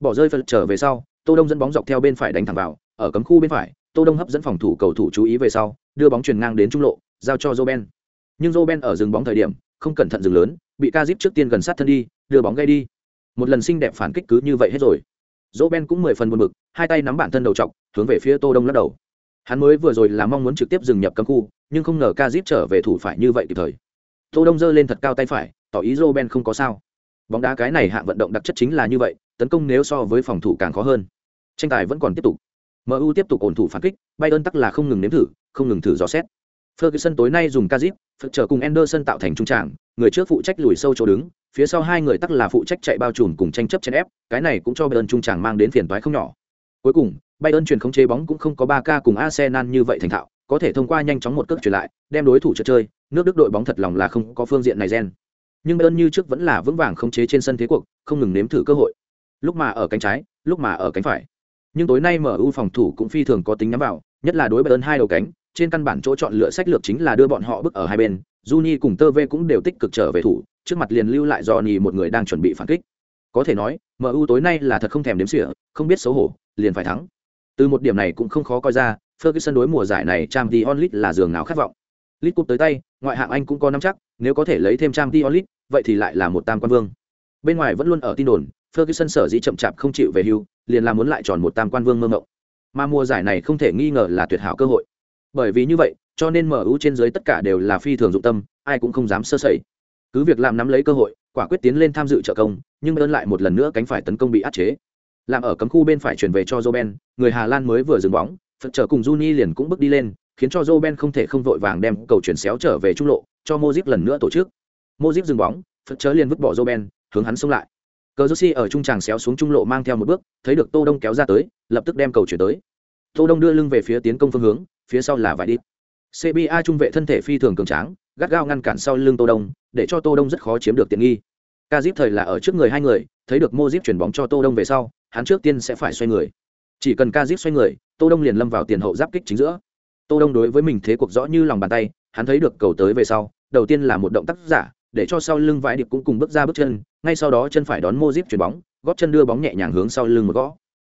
[SPEAKER 1] Bỏ rơi Fletcher về sau, Tô Đông dẫn bóng dọc theo bên phải đánh thẳng vào, ở cấm khu bên phải, Tô Đông hấp dẫn phòng thủ cầu thủ chú ý về sau, đưa bóng truyền ngang đến trung lộ, giao cho joben Nhưng joben ở dừng bóng thời điểm, không cẩn thận dừng lớn, bị Kazip trước tiên gần sát thân đi, đưa bóng gây đi. Một lần xinh đẹp phản kích cứ như vậy hết rồi. joben cũng mười phần buồn bực, hai tay nắm bản thân đầu trọc, hướng về phía Tô Đông lắc đầu. Hắn mới vừa rồi là mong muốn trực tiếp dừng nhập cấm khu, nhưng không ngờ Kazip trở về thủ phải như vậy kịp thời. Tô Đông giơ lên thật cao tay phải, tỏ ý joben không có sao. Bóng đá cái này hạng vận động đặc chất chính là như vậy, tấn công nếu so với phòng thủ càng khó hơn. Tranh tài vẫn còn tiếp tục. MU tiếp tục ổn thủ phản kích, Bayern tắc là không ngừng nếm thử, không ngừng thử dò xét. Ferguson tối nay dùng Kazip, chờ cùng Anderson tạo thành trung trảng, người trước phụ trách lùi sâu chỗ đứng, phía sau hai người tắc là phụ trách chạy bao trùm cùng tranh chấp trên ép, cái này cũng cho Bayern trung trảng mang đến phiền toái không nhỏ. Cuối cùng, Bayern chuyển không chế bóng cũng không có 3K cùng Arsenal như vậy thành thạo, có thể thông qua nhanh chóng một cước chuyển lại, đem đối thủ trượt chơi, nước Đức đội bóng thật lòng là không có phương diện này gen. Nhưng Bayern như trước vẫn là vững vàng không chế trên sân thế cuộc, không ngừng nếm thử cơ hội. Lúc mà ở cánh trái, lúc mà ở cánh phải. Nhưng tối nay MU phòng thủ cũng phi thường có tính nhắm vào, nhất là đối Bayern hai đầu cánh, trên căn bản chỗ chọn lựa sách lược chính là đưa bọn họ bước ở hai bên, Juni cùng Tơ cũng đều tích cực trở về thủ, trước mặt liền lưu lại Johnny một người đang chuẩn bị phản kích. Có thể nói, MU tối nay là thật không thèm đếm xỉa, không biết xấu hổ, liền phải thắng. Từ một điểm này cũng không khó coi ra, Ferguson đối mùa giải này Champions League là giường nào khát vọng. League Cup tới tay, ngoại hạng Anh cũng có nắm chắc, nếu có thể lấy thêm Champions League, vậy thì lại là một tam quan vương. Bên ngoài vẫn luôn ở tin đồn, Ferguson sở dĩ chậm chạp không chịu về hưu, liền là muốn lại tròn một tam quan vương mơ ngộng. Mà mùa giải này không thể nghi ngờ là tuyệt hảo cơ hội. Bởi vì như vậy, cho nên MU trên dưới tất cả đều là phi thường dụng tâm, ai cũng không dám sơ sẩy. Cứ việc làm nắm lấy cơ hội, quả quyết tiến lên tham dự trợ công, nhưng ơn lại một lần nữa cánh phải tấn công bị áp chế. Làm ở cấm khu bên phải chuyển về cho Roben, người Hà Lan mới vừa dừng bóng, phật trở cùng Juni liền cũng bước đi lên, khiến cho Roben không thể không vội vàng đem cầu chuyển xéo trở về trung lộ, cho Modric lần nữa tổ chức. Modric dừng bóng, phật trở liền vứt bỏ Roben, hướng hắn xông lại. Cờ Josi ở trung tràng xéo xuống trung lộ mang theo một bước, thấy được Tô Đông kéo ra tới, lập tức đem cầu chuyển tới. Tô Đông đưa lưng về phía tiến công phương hướng, phía sau là vài đi. CBA trung vệ thân thể phi thường cường tráng, gắt gao ngăn cản sau lưng Tô Đông, để cho Tô Đông rất khó chiếm được tiện nghi. Kazip thời là ở trước người hai người, thấy được Modric chuyển bóng cho Tô Đông về sau, hắn trước tiên sẽ phải xoay người chỉ cần ca dip xoay người tô đông liền lâm vào tiền hậu giáp kích chính giữa tô đông đối với mình thế cuộc rõ như lòng bàn tay hắn thấy được cầu tới về sau đầu tiên là một động tác giả để cho sau lưng vãi điệp cũng cùng bước ra bước chân, ngay sau đó chân phải đón mô díp chuyền bóng, góp chân đưa bóng nhẹ nhàng hướng sau lưng một gõ.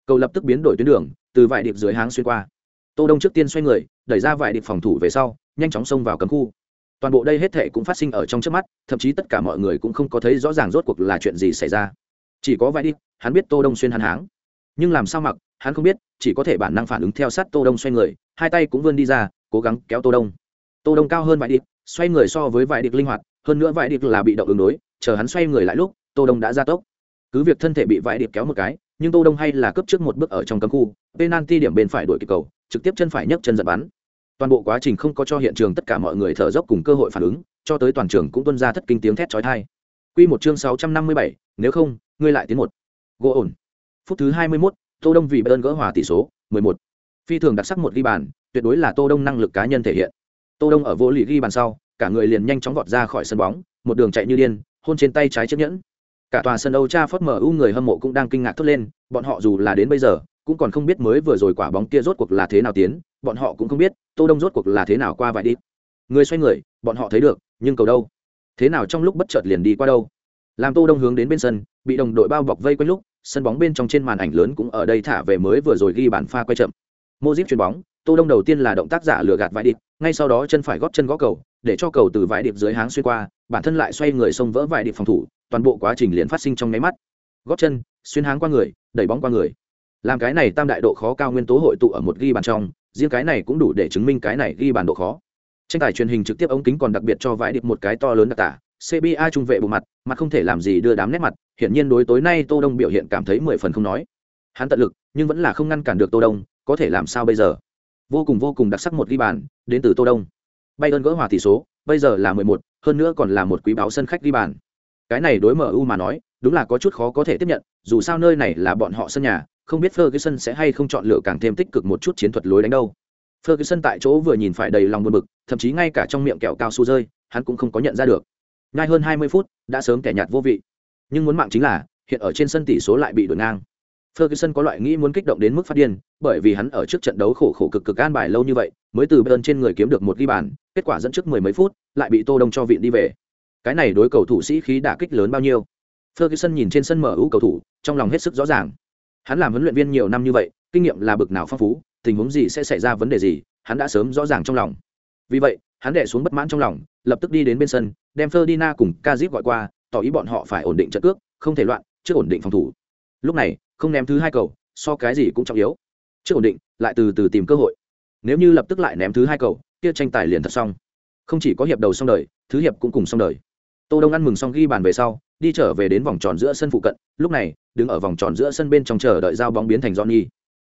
[SPEAKER 1] Cầu lập tức biến đổi tuyến đường, từ vải điệp dưới háng xuyên qua. Tô đông trước tiên xoay người, đẩy ra vải điệp phòng thủ về sau, nhanh chóng xông vào cấm khu. Toàn bộ đây hết thệ cũng phát sinh ở trong trước mắt, thậm chí tất cả mọi người cũng không có thấy rõ ràng rốt cuộc là chuyện gì xảy ra. Chỉ có vải điệp, hắn biết tô đông xuyên hắn háng. Nhưng làm sao mặc, hắn không biết, chỉ có thể bản năng phản ứng theo sát tô đông xoay người, hai tay cũng vươn đi ra, cố gắng kéo tô đông. Tô đông cao hơn vải điệp, xoay người so với vải điệp linh hoạt hơn nữa vải điệp là bị động ứng đối chờ hắn xoay người lại lúc tô đông đã ra tốc. Cứ việc thân thể bị vải điệp kéo một cái nhưng tô đông hay là cấp trước một bước ở trong cấm khu penalty điểm bên phải đuổi kịp cầu trực tiếp chân phải nhấc chân giật bắn. Toàn bộ quá trình không có cho hiện trường tất cả mọi người thở dốc cùng cơ hội phản ứng cho tới toàn trường cũng tuân ra thất kinh tiếng thét chói tai. Quy một chương 657, nếu không ngươi lại tiến một. Gỗ ổn. Phút thứ 21, tô đông vì bayern gỡ hòa tỷ số 11. phi thường đặc sắc một ghi bàn tuyệt đối là tô đông năng lực cá nhân thể hiện. Tô đông ở vô lý ghi bàn sau cả người liền nhanh chóng vọt ra khỏi sân bóng một đường chạy như điên hôn trên tay trái chiếc nhẫn cả tòa sân Âu Trafford MU người hâm mộ cũng đang kinh ngạc thốt lên, bọn họ dù là đến bây giờ, cũng còn không biết mới vừa rồi quả bóng kia rốt cuộc là thế nào tiến, bọn họ cũng không biết, Tô Đông rốt cuộc là thế nào qua vài đi. Người xoay người, bọn họ thấy được, nhưng cầu đâu? Thế nào trong lúc bất chợt liền đi qua đâu? Làm Tô Đông hướng đến bên sân, bị đồng đội bao bọc vây quanh lúc, sân bóng bên trong trên màn ảnh lớn cũng ở đây thả về mới vừa rồi ghi bàn pha quay chậm. Modric chuyền bóng, Tô Đông đầu tiên là động tác giả lừa gạt vải đi, ngay sau đó chân phải góp chân gõ cầu, để cho cầu từ vải điệp dưới háng xuyên qua, bản thân lại xoay người xông vỡ vải điệp phòng thủ, toàn bộ quá trình liền phát sinh trong nháy mắt. Gót chân xuyên háng qua người đẩy bóng qua người. Làm cái này tam đại độ khó cao nguyên tố hội tụ ở một ghi bàn trong riêng cái này cũng đủ để chứng minh cái này ghi bàn độ khó. Tranh tài truyền hình trực tiếp ống kính còn đặc biệt cho vải điệp một cái to lớn đặc tả cba trung vệ bộ mặt mặt không thể làm gì đưa đám nét mặt hiển nhiên đối tối nay tô đông biểu hiện cảm thấy mười phần không nói. Hắn tận lực nhưng vẫn là không ngăn cản được tô đông có thể làm sao bây giờ? Vô cùng vô cùng đặc sắc một ghi bàn đến từ tô đông bay ơn gỡ hòa tỷ số bây giờ là mười một hơn nữa còn là một quý báo sân khách ghi bàn cái này đối MU mà nói, đúng là có chút khó có thể tiếp nhận, dù sao nơi này là bọn họ sân nhà, không biết Ferguson sẽ hay không chọn lựa càng thêm tích cực một chút chiến thuật lối đánh đâu. Ferguson tại chỗ vừa nhìn phải đầy lòng buồn bực, thậm chí ngay cả trong miệng kẹo cao su rơi, hắn cũng không có nhận ra được. Ngay hơn 20 phút, đã sớm kẻ nhạt vô vị. Nhưng muốn mạng chính là, hiện ở trên sân tỷ số lại bị đổi ngang. Ferguson có loại nghĩ muốn kích động đến mức phát điên, bởi vì hắn ở trước trận đấu khổ khổ cực cực an bài lâu như vậy, mới từ bên trên người kiếm được một ghi bàn, kết quả dẫn trước mười mấy phút, lại bị Tô Đông cho viện đi về. Cái này đối cầu thủ sĩ khí đả kích lớn bao nhiêu? Ferguson nhìn trên sân mở ưu cầu thủ trong lòng hết sức rõ ràng. Hắn làm huấn luyện viên nhiều năm như vậy kinh nghiệm là bực nào phong phú tình huống gì sẽ xảy ra vấn đề gì hắn đã sớm rõ ràng trong lòng. Vì vậy hắn đẻ xuống bất mãn trong lòng lập tức đi đến bên sân đem ferdinand cùng kazip gọi qua tỏ ý bọn họ phải ổn định trận cước không thể loạn trước ổn định phòng thủ. Lúc này không ném thứ hai cầu so cái gì cũng trọng yếu. Trước ổn định lại từ từ tìm cơ hội nếu như lập tức lại ném thứ hai cầu, kia tranh tài liền thật xong. Không chỉ có hiệp đầu xong đời, thứ hiệp cũng cùng xong đời. Tô đông ăn mừng xong ghi bàn về sau, đi trở về đến vòng tròn giữa sân phụ cận, lúc này, đứng ở vòng tròn giữa sân bên trong chờ đợi giao bóng biến thành johnny.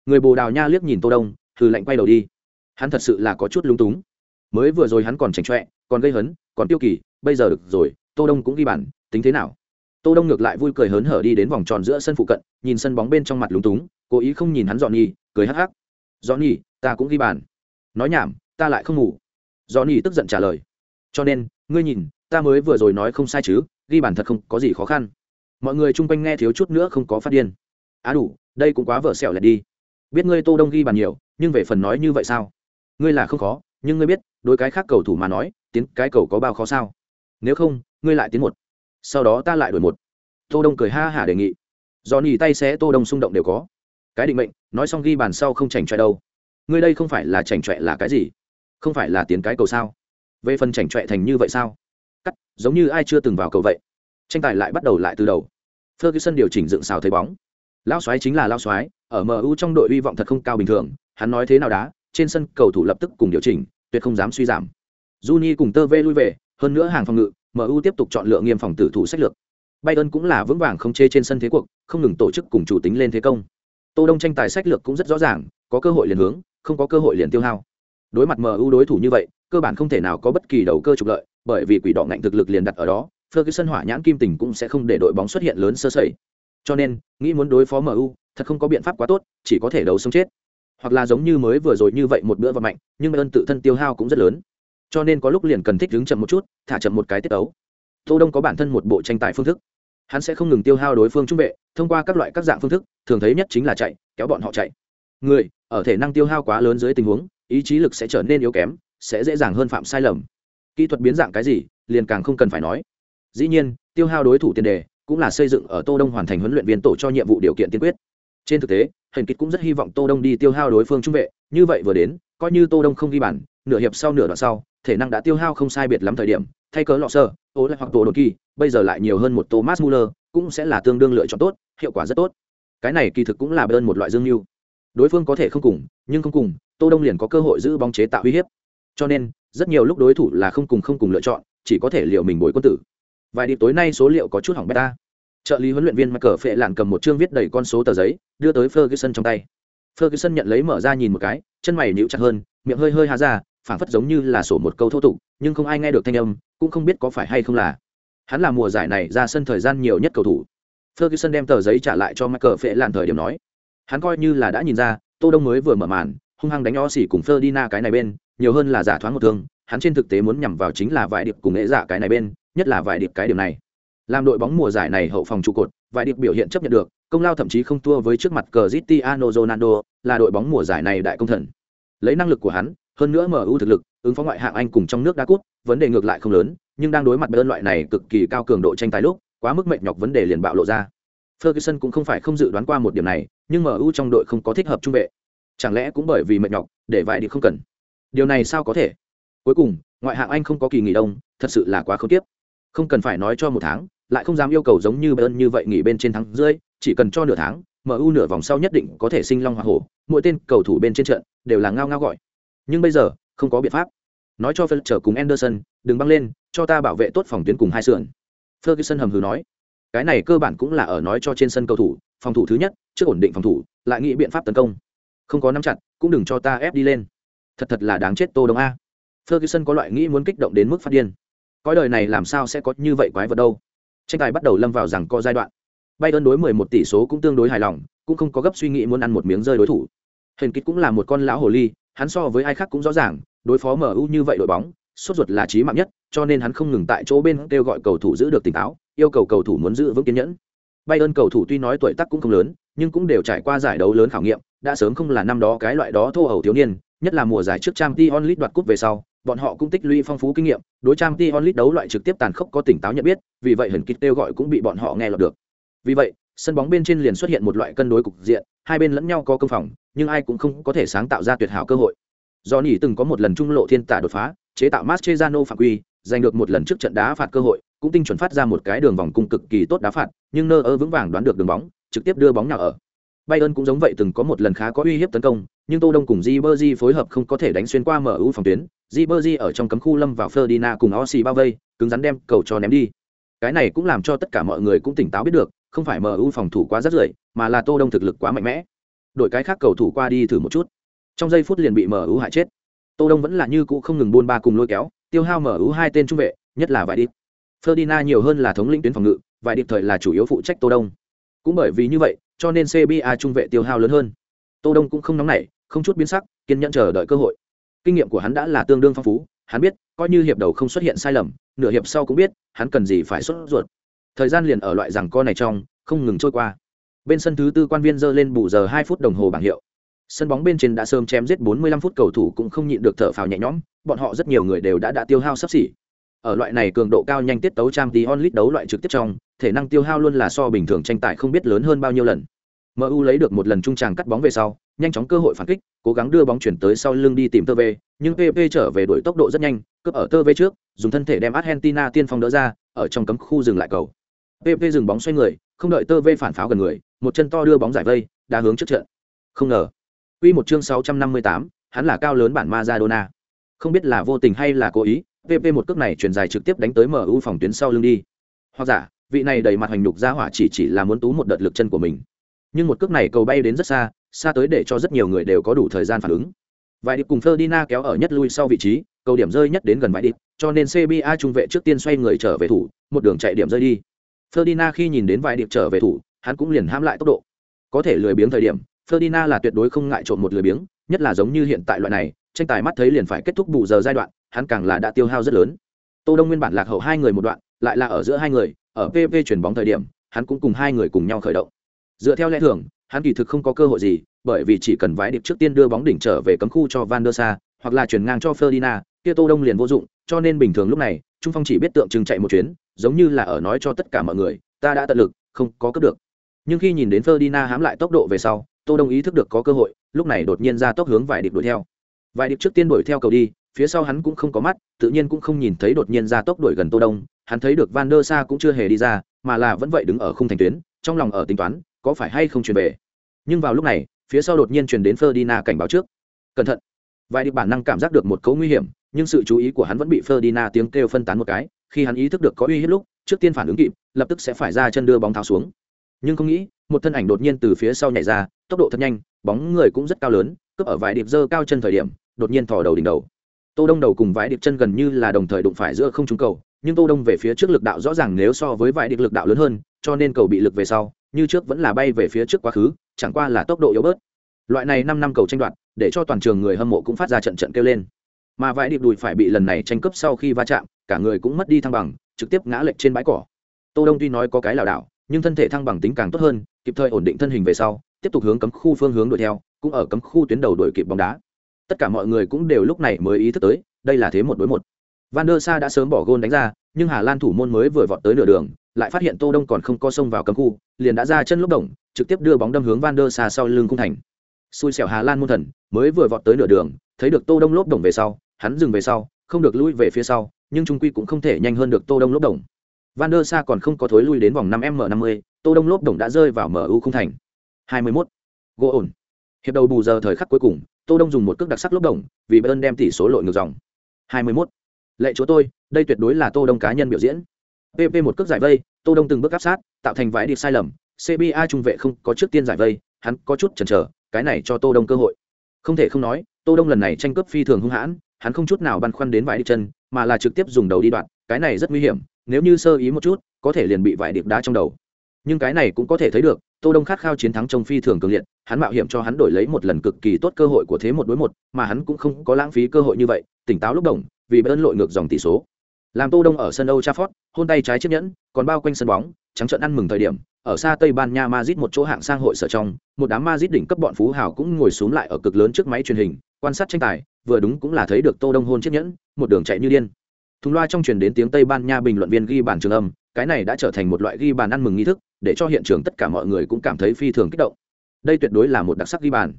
[SPEAKER 1] Người bồ đào nha liếc nhìn tô đông thử lạnh quay đầu đi. Hắn thật sự là có chút lúng túng. Mới vừa rồi hắn còn chảnh chọe, còn gây hấn, còn tiêu kỳ, bây giờ được rồi, tô đông cũng ghi bàn, tính thế nào? Tô đông ngược lại vui cười hớn hở đi đến vòng tròn giữa sân phụ cận, nhìn sân bóng bên trong mặt lúng túng, cố ý không nhìn hắn dọn nhi cười hắc hắc. Johnny, ta cũng ghi bàn. Nói nhảm ta lại không ngủ. Johnny tức giận trả lời. Cho nên ngươi nhìn ta mới vừa rồi nói không sai chứ ghi bàn thật không có gì khó khăn. Mọi người chung quanh nghe thiếu chút nữa không có phát điên. Á à đủ đây cũng quá vợ sẹo lại đi. Biết ngươi tô đông ghi bàn nhiều nhưng về phần nói như vậy sao? Ngươi là không khó nhưng ngươi biết đối cái khác cầu thủ mà nói tiến cái cầu có bao khó sao? Nếu không ngươi lại tiến một. Sau đó ta lại đổi một. Tô đông cười ha hả đề nghị. Johnny tay xé tô đông xung động đều có cái định mệnh, nói xong ghi bàn sau không chảnh chọe đâu. Ngươi đây không phải là chảnh chọe là cái gì? Không phải là tiến cái cầu sao? Về phần chảnh chọe thành như vậy sao? Cắt, giống như ai chưa từng vào cầu vậy. Tranh tài lại bắt đầu lại từ đầu. Ferguson điều chỉnh dựng xào thấy bóng. Lao xoái chính là lao xoái ở mu trong đội hy vọng thật không cao bình thường, hắn nói thế nào đá, trên sân cầu thủ lập tức cùng điều chỉnh, tuyệt không dám suy giảm. Juni cùng tơ vê lui về, hơn nữa hàng phòng ngự mu tiếp tục chọn lựa nghiêm phòng tử thủ sách lược. Bayern cũng là vững vàng không chê trên sân thế cuộc, không ngừng tổ chức cùng chủ tính lên thế công tô đông tranh tài sách lược cũng rất rõ ràng có cơ hội liền hướng không có cơ hội liền tiêu hao đối mặt mu đối thủ như vậy cơ bản không thể nào có bất kỳ đầu cơ trục lợi bởi vì quỷ đỏ ngạnh thực lực liền đặt ở đó Ferguson hỏa nhãn kim tình cũng sẽ không để đội bóng xuất hiện lớn sơ sẩy. Cho nên, nghĩ muốn đối phó MU, thật không có biện pháp quá tốt, chỉ có thể đấu sống chết. Hoặc là giống như mới vừa rồi như vậy một bữa vào mạnh, nhưng ơn tự thân tiêu hao cũng rất lớn. Cho nên có lúc liền cần thích đứng chậm một chút, thả chậm một cái tiết đấu. Tô Đông có bản thân một bộ tranh tài phương thức hắn sẽ không ngừng tiêu hao đối phương trung vệ, thông qua các loại các dạng phương thức, thường thấy nhất chính là chạy, kéo bọn họ chạy. Người, ở thể năng tiêu hao quá lớn dưới tình huống, ý chí lực sẽ trở nên yếu kém, sẽ dễ dàng hơn phạm sai lầm. Kỹ thuật biến dạng cái gì, liền càng không cần phải nói. Dĩ nhiên, tiêu hao đối thủ tiền đề cũng là xây dựng ở tô đông hoàn thành huấn luyện viên tổ cho nhiệm vụ điều kiện tiên quyết. Trên thực tế hình kịch cũng rất hy vọng tô đông đi tiêu hao đối phương trung vệ, như vậy vừa đến, coi như tô đông không ghi bàn, nửa hiệp sau nửa đoạn sau thể năng đã tiêu hao không sai biệt lắm thời điểm, thay cớ lọ sơ ố lại hoặc tổ đột kỳ, bây giờ lại nhiều hơn một thomas muller, cũng sẽ là tương đương lựa chọn tốt, hiệu quả rất tốt. Cái này kỳ thực cũng là bên một loại dương mưu. Đối phương có thể không cùng, nhưng không cùng, tô đông liền có cơ hội giữ bóng chế tạo uy hiếp. Cho nên, rất nhiều lúc đối thủ là không cùng không cùng lựa chọn, chỉ có thể liệu mình bồi quân tử. Vài điệp tối nay số liệu có chút hỏng beta trợ lý huấn luyện viên mắc cờ phệ lạn cầm một chương viết đầy con số tờ giấy, đưa tới ferguson trong tay. Ferguson nhận lấy mở ra nhìn một cái, chân mày níu chặt hơn, miệng hơi hơi há ra phảng phất giống như là sổ một câu thô tục nhưng không ai nghe được thanh âm cũng không biết có phải hay không là hắn là mùa giải này ra sân thời gian nhiều nhất cầu thủ ferguson đem tờ giấy trả lại cho michael phệ làn thời điểm nói hắn coi như là đã nhìn ra tô đông mới vừa mở màn hung hăng đánh o xỉ cùng Ferdinand cái này bên, nhiều hơn là giả thoáng một thương, hắn trên thực tế muốn nhằm vào chính là vài điệp cùng nghệ giả cái này bên, nhất là vài điệp cái điểm này. Làm đội bóng mùa giải này hậu phòng trụ cột, vài điệp biểu hiện chấp nhận được, công lao thậm chí không thua với trước mặt Cristiano Ronaldo, là đội bóng mùa giải này đại công thần. Lấy năng lực của hắn, hơn nữa MU thực lực, ứng phó ngoại hạng Anh cùng trong nước đá cút, vấn đề ngược lại không lớn, nhưng đang đối mặt với loại này cực kỳ cao cường độ tranh tài lúc, quá mức mệt nhọc vấn đề liền bạo lộ ra. Ferguson cũng không phải không dự đoán qua một điểm này, nhưng MU trong đội không có thích hợp trung vệ. Chẳng lẽ cũng bởi vì mệt nhọc để vậy đi không cần? Điều này sao có thể? Cuối cùng ngoại hạng anh không có kỳ nghỉ đông thật sự là quá không tiếp không cần phải nói cho một tháng lại không dám yêu cầu giống như bayern như vậy nghỉ bên trên tháng rưỡi chỉ cần cho nửa tháng mu nửa vòng sau nhất định có thể sinh long hóa hổ mỗi tên cầu thủ bên trên trận đều là ngao ngao gọi nhưng bây giờ, không có biện pháp. Nói cho Fletcher cùng Anderson, đừng băng lên, cho ta bảo vệ tốt phòng tuyến cùng hai sườn. Ferguson hầm hừ nói, cái này cơ bản cũng là ở nói cho trên sân cầu thủ, phòng thủ thứ nhất, trước ổn định phòng thủ, lại nghĩ biện pháp tấn công. Không có nắm chặt, cũng đừng cho ta ép đi lên. Thật thật là đáng chết tô đông a. Ferguson có loại nghĩ muốn kích động đến mức phát điên. Cõi đời này làm sao sẽ có như vậy quái vật đâu? Tranh tài bắt đầu lâm vào rằng có giai đoạn. Bay đơn đối 11 tỷ số cũng tương đối hài lòng, cũng không có gấp suy nghĩ muốn ăn một miếng rơi đối thủ. Hình kích cũng là một con lão hồ ly hắn so với ai khác cũng rõ ràng, đối phó mu như vậy đội bóng, sốt ruột là trí mạng nhất, cho nên hắn không ngừng tại chỗ bên kêu gọi cầu thủ giữ được tỉnh táo, yêu cầu cầu thủ muốn giữ vững kiên nhẫn. Bay ơn cầu thủ tuy nói tuổi tác cũng không lớn, nhưng cũng đều trải qua giải đấu lớn khảo nghiệm, đã sớm không là năm đó cái loại đó thô hầu thiếu niên, nhất là mùa giải trước trang t onlit đoạt cúp về sau, bọn họ cũng tích lũy phong phú kinh nghiệm, đối trang t onlit đấu loại trực tiếp tàn khốc có tỉnh táo nhận biết, vì vậy hần kịch kêu gọi cũng bị bọn họ nghe lọt được. Vì vậy sân bóng bên trên liền xuất hiện một loại cân đối cục diện hai bên lẫn nhau có công phòng nhưng ai cũng không có thể sáng tạo ra tuyệt hảo cơ hội do nỉ từng có một lần trung lộ thiên tả đột phá chế tạo mastrezano phạm quy giành được một lần trước trận đá phạt cơ hội cũng tinh chuẩn phát ra một cái đường vòng cung cực kỳ tốt đá phạt nhưng nơ ơ vững vàng đoán được đường bóng trực tiếp đưa bóng nào ở Bayern cũng giống vậy từng có một lần khá có uy hiếp tấn công, nhưng Tô Đông cùng Ribery phối hợp không có thể đánh xuyên qua MU phòng tuyến, Ribery ở trong cấm khu lâm vào Ferdinand cùng Ossi bao vây, cứng rắn đem cầu cho ném đi. Cái này cũng làm cho tất cả mọi người cũng tỉnh táo biết được, không phải MU phòng thủ quá rất rưởi, mà là Tô Đông thực lực quá mạnh mẽ. Đội cái khác cầu thủ qua đi thử một chút. Trong giây phút liền bị MU hại chết. Tô Đông vẫn là như cũ không ngừng buôn ba cùng lôi kéo, tiêu hao MU hai tên trung vệ, nhất là vài điệp. Ferdinand nhiều hơn là thống lĩnh tuyến phòng ngự, vài điệp thời là chủ yếu phụ trách Tô Đông. Cũng bởi vì như vậy, cho nên CBA trung vệ tiêu hao lớn hơn. Tô Đông cũng không nóng nảy, không chút biến sắc, kiên nhẫn chờ đợi cơ hội. Kinh nghiệm của hắn đã là tương đương phong phú, hắn biết, coi như hiệp đầu không xuất hiện sai lầm, nửa hiệp sau cũng biết, hắn cần gì phải xuất ruột. Thời gian liền ở loại rằng co này trong, không ngừng trôi qua. Bên sân thứ tư quan viên dơ lên bù giờ hai phút đồng hồ bảng hiệu. Sân bóng bên trên đã sớm chém giết 45 phút cầu thủ cũng không nhịn được thở phào nhẹ nhõm, bọn họ rất nhiều người đều đã đã tiêu hao sắp xỉ. Ở loại này cường độ cao nhanh tiết tấu trang tí onlit đấu loại trực tiếp trong, thể năng tiêu hao luôn là so bình thường tranh tài không biết lớn hơn bao nhiêu lần. MU lấy được một lần trung tràng cắt bóng về sau, nhanh chóng cơ hội phản kích, cố gắng đưa bóng chuyển tới sau lưng đi tìm Tơ Vê, nhưng PP trở về đuổi tốc độ rất nhanh, cướp ở Tơ Vê trước, dùng thân thể đem Argentina tiên phong đỡ ra, ở trong cấm khu dừng lại cầu. PP dừng bóng xoay người, không đợi Tơ Vê phản pháo gần người, một chân to đưa bóng giải vây, đá hướng trước trận. Không ngờ, quy một chương 658, hắn là cao lớn bản Maradona. Không biết là vô tình hay là cố ý, PP một cước này truyền dài trực tiếp đánh tới MU phòng tuyến sau lưng đi. Hoặc giả, vị này đầy mặt hành nhục ra hỏa chỉ chỉ là muốn tú một đợt lực chân của mình nhưng một cước này cầu bay đến rất xa xa tới để cho rất nhiều người đều có đủ thời gian phản ứng vài điệp cùng Ferdinand kéo ở nhất lui sau vị trí cầu điểm rơi nhất đến gần vài điệp cho nên cba trung vệ trước tiên xoay người trở về thủ một đường chạy điểm rơi đi Ferdinand khi nhìn đến vài điệp trở về thủ, hắn cũng liền hãm lại tốc độ. Có thể lười biếng thời điểm Ferdinand là tuyệt đối không ngại trộn một lười biếng, nhất là giống như hiện tại loại này, tranh tài mắt thấy liền phải kết thúc bù giờ giai đoạn, hắn càng là đã tiêu hao rất lớn. Tô đông nguyên bản lạc hậu hai người một đoạn, lại là ở giữa hai người, ở PV chuyển bóng thời điểm, hắn cũng cùng hai người cùng nhau khởi động. Dựa theo lẽ thường, hắn kỳ thực không có cơ hội gì, bởi vì chỉ cần vái điệp trước tiên đưa bóng đỉnh trở về cấm khu cho van der sa hoặc là chuyển ngang cho ferdinand kia tô đông liền vô dụng, cho nên bình thường lúc này, trung phong chỉ biết tượng trưng chạy một chuyến, giống như là ở nói cho tất cả mọi người, ta đã tận lực, không có cướp được. Nhưng khi nhìn đến ferdinand hám lại tốc độ về sau, tô đông ý thức được có cơ hội, lúc này đột nhiên ra tốc hướng vài điệp đuổi theo. Vài điệp trước tiên đuổi theo cầu đi, phía sau hắn cũng không có mắt, tự nhiên cũng không nhìn thấy đột nhiên ra tốc đuổi gần tô đông, hắn thấy được van der sa cũng chưa hề đi ra, mà là vẫn vậy đứng ở khung thành tuyến, trong lòng ở tính toán, có phải hay không truyền về. Nhưng vào lúc này, phía sau đột nhiên truyền đến ferdinand cảnh báo trước. Cẩn thận. Vài điệp bản năng cảm giác được một cấu nguy hiểm nhưng sự chú ý của hắn vẫn bị ferdinand tiếng kêu phân tán một cái, khi hắn ý thức được có uy hiếp lúc, trước tiên phản ứng kịp, lập tức sẽ phải ra chân đưa bóng tháo xuống. Nhưng không nghĩ, một thân ảnh đột nhiên từ phía sau nhảy ra, tốc độ thật nhanh, bóng người cũng rất cao lớn, cướp ở vài điệp dơ cao chân thời điểm, đột nhiên thò đầu đỉnh đầu. Tô đông đầu cùng vài điệp chân gần như là đồng thời đụng phải giữa không trúng cầu, nhưng tô đông về phía trước lực đạo rõ ràng nếu so với vài điệp lực đạo lớn hơn, cho nên cầu bị lực về sau, như trước vẫn là bay về phía trước quá khứ, chẳng qua là tốc độ yếu bớt. Loại này năm năm cầu tranh đoạt, để cho toàn trường người hâm mộ cũng phát ra trận trận kêu lên mà vãi điệp đùi phải bị lần này tranh cướp sau khi va chạm, cả người cũng mất đi thăng bằng, trực tiếp ngã lệch trên bãi cỏ. Tô đông tuy nói có cái lảo đảo, nhưng thân thể thăng bằng tính càng tốt hơn, kịp thời ổn định thân hình về sau, tiếp tục hướng cấm khu phương hướng đuổi theo, cũng ở cấm khu tuyến đầu đuổi kịp bóng đá. Tất cả mọi người cũng đều lúc này mới ý thức tới, đây là thế một đối một. Van der sa đã sớm bỏ gôn đánh ra, nhưng hà lan thủ môn mới vừa vọt tới nửa đường, lại phát hiện tô đông còn không có xông vào cấm khu, liền đã ra chân lúc đồng trực tiếp đưa bóng đâm hướng van der sa sau lưng khung thành. Xui xẻo hà lan môn thần, mới vừa vọt tới nửa đường, thấy được tô đông lốp đồng về sau hắn dừng về sau, không được lui về phía sau, nhưng trung quy cũng không thể nhanh hơn được tô đông lốp đồng. Van der sa còn không có thối lui đến vòng năm m năm mươi, tô đông lốp đồng đã rơi vào mu không thành. 21. gỗ ổn. Hiệp đầu bù giờ thời khắc cuối cùng, tô đông dùng một cước đặc sắc lốp đồng, vì bayern đem tỷ số lội ngược dòng. 21. lệ chúa tôi, đây tuyệt đối là tô đông cá nhân biểu diễn. Pp một cước giải vây, tô đông từng bước áp sát, tạo thành vãi đi sai lầm. Cba trung vệ không có trước tiên giải vây, hắn có chút chần chờ, cái này cho tô đông cơ hội. Không thể không nói, tô đông lần này tranh cướp phi thường hung hãn hắn không chút nào băn khoăn đến vải đi chân, mà là trực tiếp dùng đầu đi đoạn, cái này rất nguy hiểm, nếu như sơ ý một chút, có thể liền bị vải điệp đá trong đầu. Nhưng cái này cũng có thể thấy được, tô đông khát khao chiến thắng trong phi thường cường liệt, hắn mạo hiểm cho hắn đổi lấy một lần cực kỳ tốt cơ hội của thế một đối một, mà hắn cũng không có lãng phí cơ hội như vậy, tỉnh táo lúc đồng, vì bất ơn lội ngược dòng tỷ số. Làm tô đông ở sân Old Trafford, hôn tay trái chiếc nhẫn, còn bao quanh sân bóng, trắng trợn ăn mừng thời điểm, ở xa tây ban nha madrid một chỗ hạng sang hội sở trong, một đám madrid đỉnh cấp bọn phú hào cũng ngồi xuống lại ở cực lớn trước máy truyền hình, quan sát tranh tài vừa đúng cũng là thấy được tô đông hôn chiếc nhẫn, một đường chạy như điên. Thùng loa trong truyền đến tiếng tây ban nha bình luận viên ghi bàn trường âm, cái này đã trở thành một loại ghi bàn ăn mừng nghi thức, để cho hiện trường tất cả mọi người cũng cảm thấy phi thường kích động. Đây tuyệt đối là một đặc sắc ghi bàn.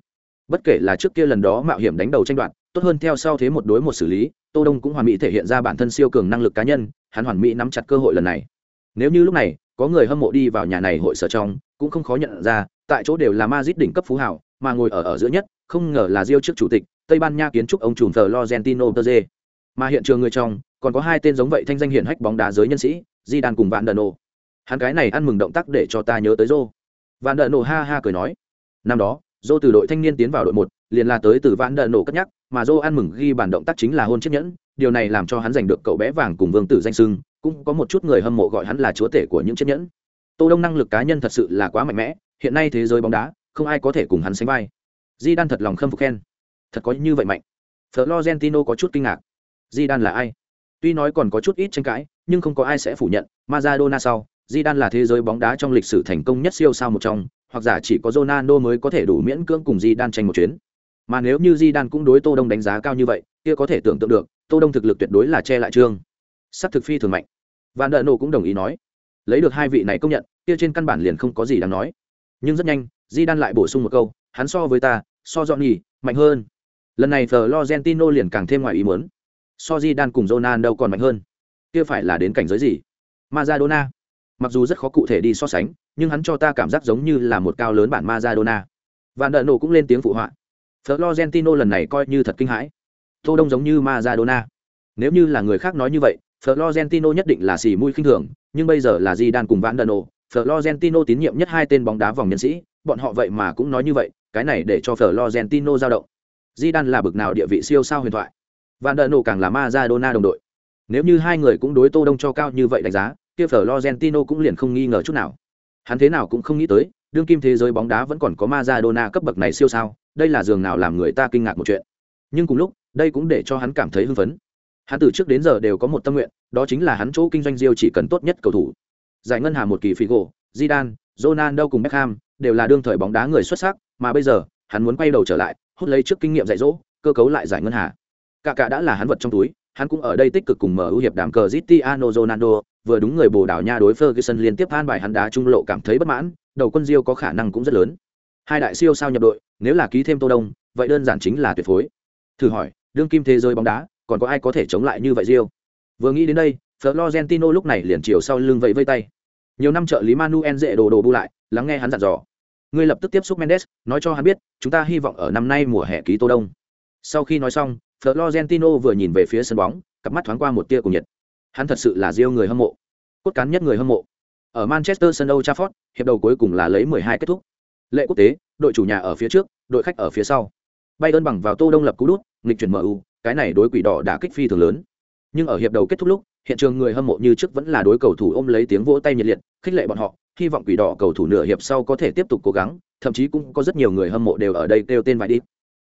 [SPEAKER 1] Bất kể là trước kia lần đó mạo hiểm đánh đầu tranh đoạt, tốt hơn theo sau thế một đối một xử lý, tô đông cũng hoàn mỹ thể hiện ra bản thân siêu cường năng lực cá nhân, hắn hoàn mỹ nắm chặt cơ hội lần này. Nếu như lúc này, có người hâm mộ đi vào nhà này hội sở trong, cũng không khó nhận ra, tại chỗ đều là ma dít đỉnh cấp phú hảo mà ngồi ở ở giữa nhất, không ngờ là diêu trước chủ tịch Tây Ban Nha kiến trúc ông trùm Lorenzo Perez mà hiện trường người trong, còn có hai tên giống vậy thanh danh hiển hách bóng đá giới nhân sĩ di đàn cùng vạn Đần nổ hắn cái này ăn mừng động tác để cho ta nhớ tới rô vạn Đần nổ ha ha cười nói, năm đó rô từ đội thanh niên tiến vào đội một, liền là tới từ vạn đờ nổ cất nhắc, mà rô ăn mừng ghi bản động tác chính là hôn chiếc nhẫn, điều này làm cho hắn giành được cậu bé vàng cùng vương tử danh sưng cũng có một chút người hâm mộ gọi hắn là chúa tể của những chiếc nhẫn. Tô đông năng lực cá nhân thật sự là quá mạnh mẽ, hiện nay thế giới bóng đá, không ai có thể cùng hắn sánh vai. Di đan thật lòng khâm phục khen thật có như vậy mạnh florentino có chút kinh ngạc di đan là ai tuy nói còn có chút ít tranh cãi nhưng không có ai sẽ phủ nhận Maradona sau Zidane là thế giới bóng đá trong lịch sử thành công nhất siêu sao một trong, hoặc giả chỉ có Ronaldo mới có thể đủ miễn cưỡng cùng Zidane tranh một chuyến. Mà nếu như Zidane cũng đối Tô Đông đánh giá cao như vậy, kia có thể tưởng tượng được, Tô Đông thực lực tuyệt đối là che lại trương. Sắp thực phi thường mạnh. Van der Nổ cũng đồng ý nói, lấy được hai vị này công nhận, kia trên căn bản liền không có gì đáng nói. Nhưng rất nhanh, Zidane lại bổ sung một câu, hắn so với ta, so Johnny, mạnh hơn. Lần này Florentino liền càng thêm ngoài ý muốn. So Zidane cùng Ronaldo còn mạnh hơn. Kia phải là đến cảnh giới gì? Maradona mặc dù rất khó cụ thể đi so sánh nhưng hắn cho ta cảm giác giống như là một cao lớn bản Maradona. Và Đận nổ cũng lên tiếng phụ họa. Florentino lần này coi như thật kinh hãi. Tô Đông giống như Maradona. Nếu như là người khác nói như vậy, Florentino nhất định là xì mũi khinh thường, nhưng bây giờ là Zidane cùng Vạn Đận Nổ, Florentino tín nhiệm nhất hai tên bóng đá vòng nhân sĩ, bọn họ vậy mà cũng nói như vậy, cái này để cho Florentino dao động. Zidane là bực nào địa vị siêu sao huyền thoại. Van der Nổ càng là Maradona đồng đội. Nếu như hai người cũng đối Tô Đông cho cao như vậy đánh giá, kia Florentino cũng liền không nghi ngờ chút nào. Hắn thế nào cũng không nghĩ tới, đương kim thế giới bóng đá vẫn còn có Maradona cấp bậc này siêu sao, đây là giường nào làm người ta kinh ngạc một chuyện. Nhưng cùng lúc, đây cũng để cho hắn cảm thấy hưng phấn. Hắn từ trước đến giờ đều có một tâm nguyện, đó chính là hắn chỗ kinh doanh Rio chỉ cần tốt nhất cầu thủ. Giải ngân hà một kỳ Figo, Zidane, Ronaldo cùng Beckham đều là đương thời bóng đá người xuất sắc, mà bây giờ, hắn muốn quay đầu trở lại, hút lấy trước kinh nghiệm dạy dỗ, cơ cấu lại giải ngân hà. Cả cả đã là hắn vật trong túi, hắn cũng ở đây tích cực cùng mở ưu hiệp đàm cờ Cristiano Ronaldo, vừa đúng người Bồ Đào Nha đối Ferguson liên tiếp an bài hắn đá trung lộ cảm thấy bất mãn, đầu quân Rio có khả năng cũng rất lớn. Hai đại siêu sao nhập đội, nếu là ký thêm Tô Đông, vậy đơn giản chính là tuyệt phối. Thử hỏi, đương kim thế giới bóng đá, còn có ai có thể chống lại như vậy Rio? Vừa nghĩ đến đây, Florentino lúc này liền chiều sau lưng vẫy vây tay. Nhiều năm trợ lý Manuel dễ đồ đồ bu lại, lắng nghe hắn dặn dò. Ngươi lập tức tiếp xúc Mendes, nói cho hắn biết, chúng ta hy vọng ở năm nay mùa hè ký Tô Đông. Sau khi nói xong, Florentino vừa nhìn về phía sân bóng, cặp mắt thoáng qua một tia cùng nhiệt. Hắn thật sự là Rio người hâm mộ, cốt cán nhất người hâm mộ. Ở Manchester sân Old Trafford, hiệp đầu cuối cùng là lấy 12 kết thúc. Lệ quốc tế, đội chủ nhà ở phía trước, đội khách ở phía sau. Bayern bằng vào Tô Đông lập cú đút, nghịch chuyển MU, cái này đối quỷ đỏ đã kích phi thường lớn. Nhưng ở hiệp đầu kết thúc lúc, hiện trường người hâm mộ như trước vẫn là đối cầu thủ ôm lấy tiếng vỗ tay nhiệt liệt, khích lệ bọn họ, hy vọng quỷ đỏ cầu thủ nửa hiệp sau có thể tiếp tục cố gắng, thậm chí cũng có rất nhiều người hâm mộ đều ở đây kêu tên vài đi.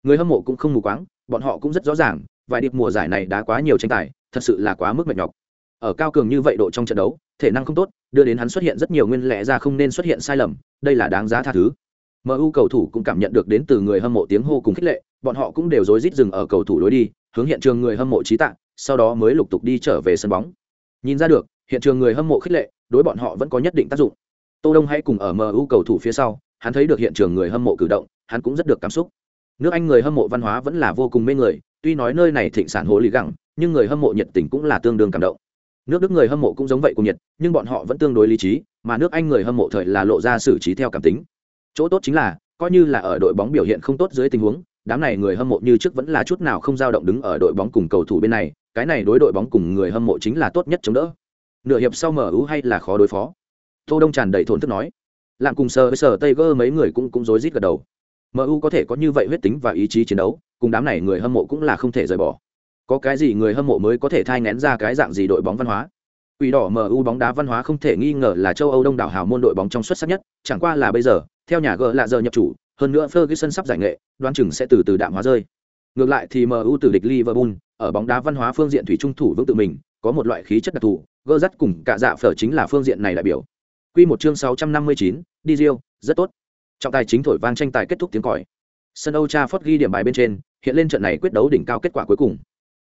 [SPEAKER 1] Người hâm mộ cũng không mù quáng, bọn họ cũng rất rõ ràng, vài điệp mùa giải này đã quá nhiều tranh tài, thật sự là quá mức mệt nhọc. Ở cao cường như vậy độ trong trận đấu, thể năng không tốt, đưa đến hắn xuất hiện rất nhiều nguyên lẽ ra không nên xuất hiện sai lầm, đây là đáng giá tha thứ. MU cầu thủ cũng cảm nhận được đến từ người hâm mộ tiếng hô cùng khích lệ, bọn họ cũng đều rối rít dừng ở cầu thủ lối đi, hướng hiện trường người hâm mộ trí tạng sau đó mới lục tục đi trở về sân bóng. Nhìn ra được, hiện trường người hâm mộ khích lệ, đối bọn họ vẫn có nhất định tác dụng. Tô Đông hãy cùng ở MU cầu thủ phía sau, hắn thấy được hiện trường người hâm mộ cử động, hắn cũng rất được cảm xúc. Nước Anh người hâm mộ văn hóa vẫn là vô cùng mê người, tuy nói nơi này thịnh sản hồ lý gẳng, nhưng người hâm mộ nhiệt tình cũng là tương đương cảm động. Nước Đức người hâm mộ cũng giống vậy cùng nhiệt, nhưng bọn họ vẫn tương đối lý trí, mà nước Anh người hâm mộ thời là lộ ra xử trí theo cảm tính. Chỗ tốt chính là, coi như là ở đội bóng biểu hiện không tốt dưới tình huống, đám này người hâm mộ như trước vẫn là chút nào không dao động đứng ở đội bóng cùng cầu thủ bên này, cái này đối đội bóng cùng người hâm mộ chính là tốt nhất chống đỡ. Nửa hiệp sau mở MU hay là khó đối phó. Tô Đông tràn đầy thốn thức nói. Làm cùng sờ với sờ gơ mấy người cũng cũng rối rít gật đầu. MU có thể có như vậy huyết tính và ý chí chiến đấu, cùng đám này người hâm mộ cũng là không thể rời bỏ. Có cái gì người hâm mộ mới có thể thai ngén ra cái dạng gì đội bóng văn hóa. Quỷ đỏ MU bóng đá văn hóa không thể nghi ngờ là châu Âu đông đảo hào môn đội bóng trong xuất sắc nhất, chẳng qua là bây giờ, theo nhà gỡ lạ giờ nhập chủ, hơn nữa Ferguson sắp giải nghệ, đoán chừng sẽ từ từ đạm hóa rơi. Ngược lại thì MU từ địch Liverpool, ở bóng đá văn hóa phương diện thủy trung thủ vững tự mình, có một loại khí chất đặc thù, gỡ dắt cùng cả dạ phở chính là phương diện này đại biểu. Quy một chương 659, đi Rio, rất tốt. Trọng tài chính thổi vang tranh tài kết thúc tiếng còi. Sân Âu Trafford ghi điểm bài bên trên, hiện lên trận này quyết đấu đỉnh cao kết quả cuối cùng.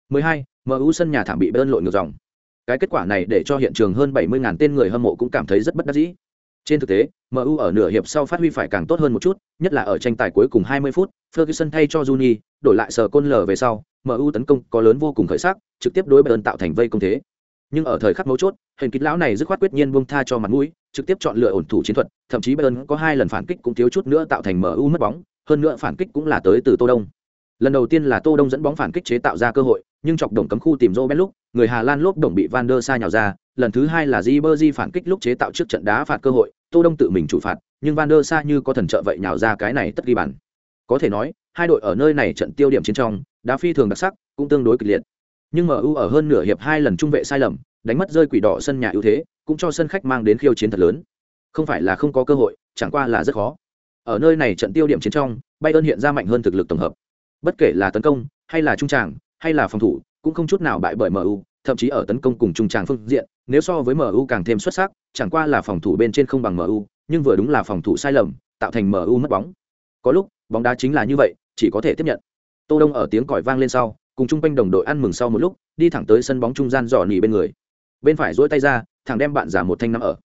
[SPEAKER 1] 12, MU sân nhà thảm bị bơn lội ngược dòng. Cái kết quả này để cho hiện trường hơn 70.000 tên người hâm mộ cũng cảm thấy rất bất đắc dĩ. Trên thực tế, MU ở nửa hiệp sau phát huy phải càng tốt hơn một chút, nhất là ở tranh tài cuối cùng 20 phút, Ferguson thay cho Juni, đổi lại sờ côn lở về sau, MU tấn công có lớn vô cùng khởi sắc, trực tiếp đối Bayern tạo thành vây công thế. Nhưng ở thời khắc mấu chốt, hình kịch lão này dứt khoát quyết nhiên buông tha cho mặt mũi, trực tiếp chọn lựa ổn thủ chiến thuật, thậm chí Bayern có hai lần phản kích cũng thiếu chút nữa tạo thành MU mất bóng, hơn nữa phản kích cũng là tới từ Tô Đông. Lần đầu tiên là Tô Đông dẫn bóng phản kích chế tạo ra cơ hội, nhưng chọc đồng cấm khu tìm Robben lúc, người Hà Lan lốp đồng bị Van der Sa nhào ra, lần thứ hai là Ribery phản kích lúc chế tạo trước trận đá phạt cơ hội, Tô Đông tự mình chủ phạt, nhưng Van der Sa như có thần trợ vậy nhào ra cái này tất ghi bàn. Có thể nói, hai đội ở nơi này trận tiêu điểm chiến trong, đá phi thường đặc sắc, cũng tương đối kịch liệt. Nhưng MU ở hơn nửa hiệp hai lần trung vệ sai lầm, đánh mất rơi quỷ đỏ sân nhà ưu thế, cũng cho sân khách mang đến khiêu chiến thật lớn. Không phải là không có cơ hội, chẳng qua là rất khó. Ở nơi này trận tiêu điểm chiến trong, Bayern hiện ra mạnh hơn thực lực tổng hợp. Bất kể là tấn công, hay là trung tràng, hay là phòng thủ, cũng không chút nào bại bởi MU, thậm chí ở tấn công cùng trung tràng phương diện, nếu so với MU càng thêm xuất sắc, chẳng qua là phòng thủ bên trên không bằng MU, nhưng vừa đúng là phòng thủ sai lầm, tạo thành MU mất bóng. Có lúc, bóng đá chính là như vậy, chỉ có thể tiếp nhận. Tô Đông ở tiếng còi vang lên sau, cùng chung quanh đồng đội ăn mừng sau một lúc, đi thẳng tới sân bóng trung gian dò nỉ bên người. Bên phải duỗi tay ra, thằng đem bạn giả một thanh nắm ở.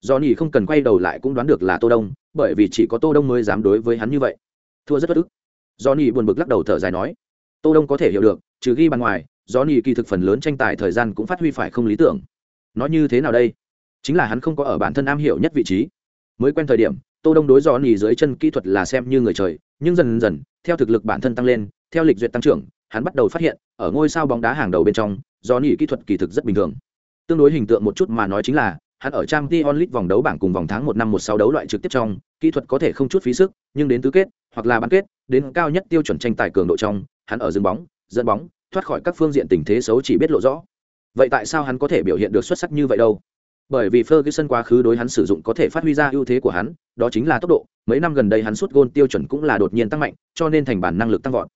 [SPEAKER 1] Dò nỉ không cần quay đầu lại cũng đoán được là Tô Đông, bởi vì chỉ có Tô Đông mới dám đối với hắn như vậy. Thua rất bất ức. Dò nỉ buồn bực lắc đầu thở dài nói, Tô Đông có thể hiểu được, trừ ghi bàn ngoài, Dò nỉ kỳ thực phần lớn tranh tài thời gian cũng phát huy phải không lý tưởng. Nói như thế nào đây? Chính là hắn không có ở bản thân am hiểu nhất vị trí. Mới quen thời điểm, Tô Đông đối Dò nỉ dưới chân kỹ thuật là xem như người trời, nhưng dần dần, theo thực lực bản thân tăng lên, theo lịch duyệt tăng trưởng, hắn bắt đầu phát hiện, ở ngôi sao bóng đá hàng đầu bên trong, do kỹ thuật kỳ thực rất bình thường. Tương đối hình tượng một chút mà nói chính là, hắn ở Champions League vòng đấu bảng cùng vòng tháng một năm một sáu đấu loại trực tiếp trong, kỹ thuật có thể không chút phí sức, nhưng đến tứ kết, hoặc là bán kết, đến cao nhất tiêu chuẩn tranh tài cường độ trong, hắn ở dừng bóng, dẫn bóng, thoát khỏi các phương diện tình thế xấu chỉ biết lộ rõ. Vậy tại sao hắn có thể biểu hiện được xuất sắc như vậy đâu? Bởi vì Ferguson quá khứ đối hắn sử dụng có thể phát huy ra ưu thế của hắn, đó chính là tốc độ, mấy năm gần đây hắn sút gôn tiêu chuẩn cũng là đột nhiên tăng mạnh, cho nên thành bản năng lực tăng vọt.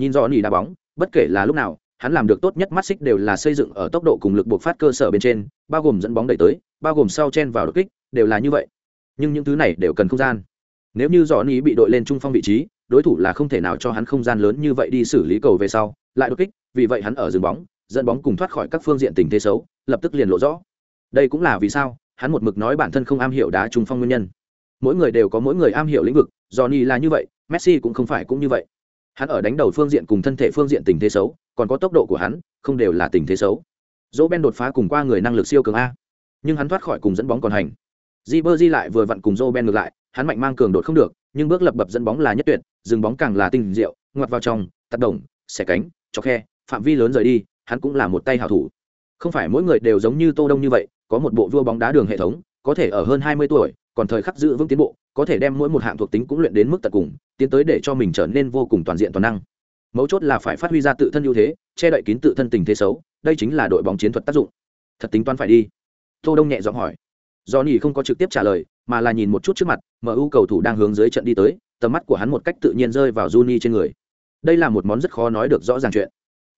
[SPEAKER 1] Nhìn rõ nỉ đá bóng, bất kể là lúc nào, hắn làm được tốt nhất mắt xích đều là xây dựng ở tốc độ cùng lực buộc phát cơ sở bên trên, bao gồm dẫn bóng đẩy tới, bao gồm sau chen vào đột kích, đều là như vậy. nhưng những thứ này đều cần không gian. Nếu như dọn ý bị đội lên trung phong vị trí đối thủ là không thể nào cho hắn không gian lớn như vậy đi xử lý cầu về sau lại đột kích vì vậy hắn ở dừng bóng dẫn bóng cùng thoát khỏi các phương diện tình thế xấu lập tức liền lộ rõ. Đây cũng là vì sao hắn một mực nói bản thân không am hiểu đá trung phong nguyên nhân. Mỗi người đều có mỗi người am hiểu lĩnh vực johnny là như vậy messi cũng không phải cũng như vậy hắn ở đánh đầu phương diện cùng thân thể phương diện tình thế xấu, còn có tốc độ của hắn, không đều là tình thế xấu. Dỗ ben đột phá cùng qua người năng lực siêu cường a. Nhưng hắn thoát khỏi cùng dẫn bóng còn hành. Di bơ di lại vừa vặn cùng dỗ ben ngược lại, hắn mạnh mang cường đột không được, nhưng bước lập bập dẫn bóng là nhất tuyệt, dừng bóng càng là tinh diệu, ngoặt vào trong tắt đồng xẻ cánh, cho khe, phạm vi lớn rời đi, hắn cũng là một tay hảo thủ. Không phải mỗi người đều giống như tô đông như vậy, có một bộ vua bóng đá đường hệ thống, có thể ở hơn hai mươi tuổi còn thời khắc giữ vững tiến bộ, có thể đem mỗi một hạng thuộc tính cũng luyện đến mức tận cùng, tiến tới để cho mình trở nên vô cùng toàn diện toàn năng. Mấu chốt là phải phát huy ra tự thân ưu thế, che đậy kín tự thân tình thế xấu, đây chính là đội bóng chiến thuật tác dụng. Thật tính toán phải đi. Tô đông nhẹ giọng hỏi. Do nhỉ không có trực tiếp trả lời, mà là nhìn một chút trước mặt mu cầu thủ đang hướng dưới trận đi tới, tầm mắt của hắn một cách tự nhiên rơi vào Juni trên người. Đây là một món rất khó nói được rõ ràng chuyện.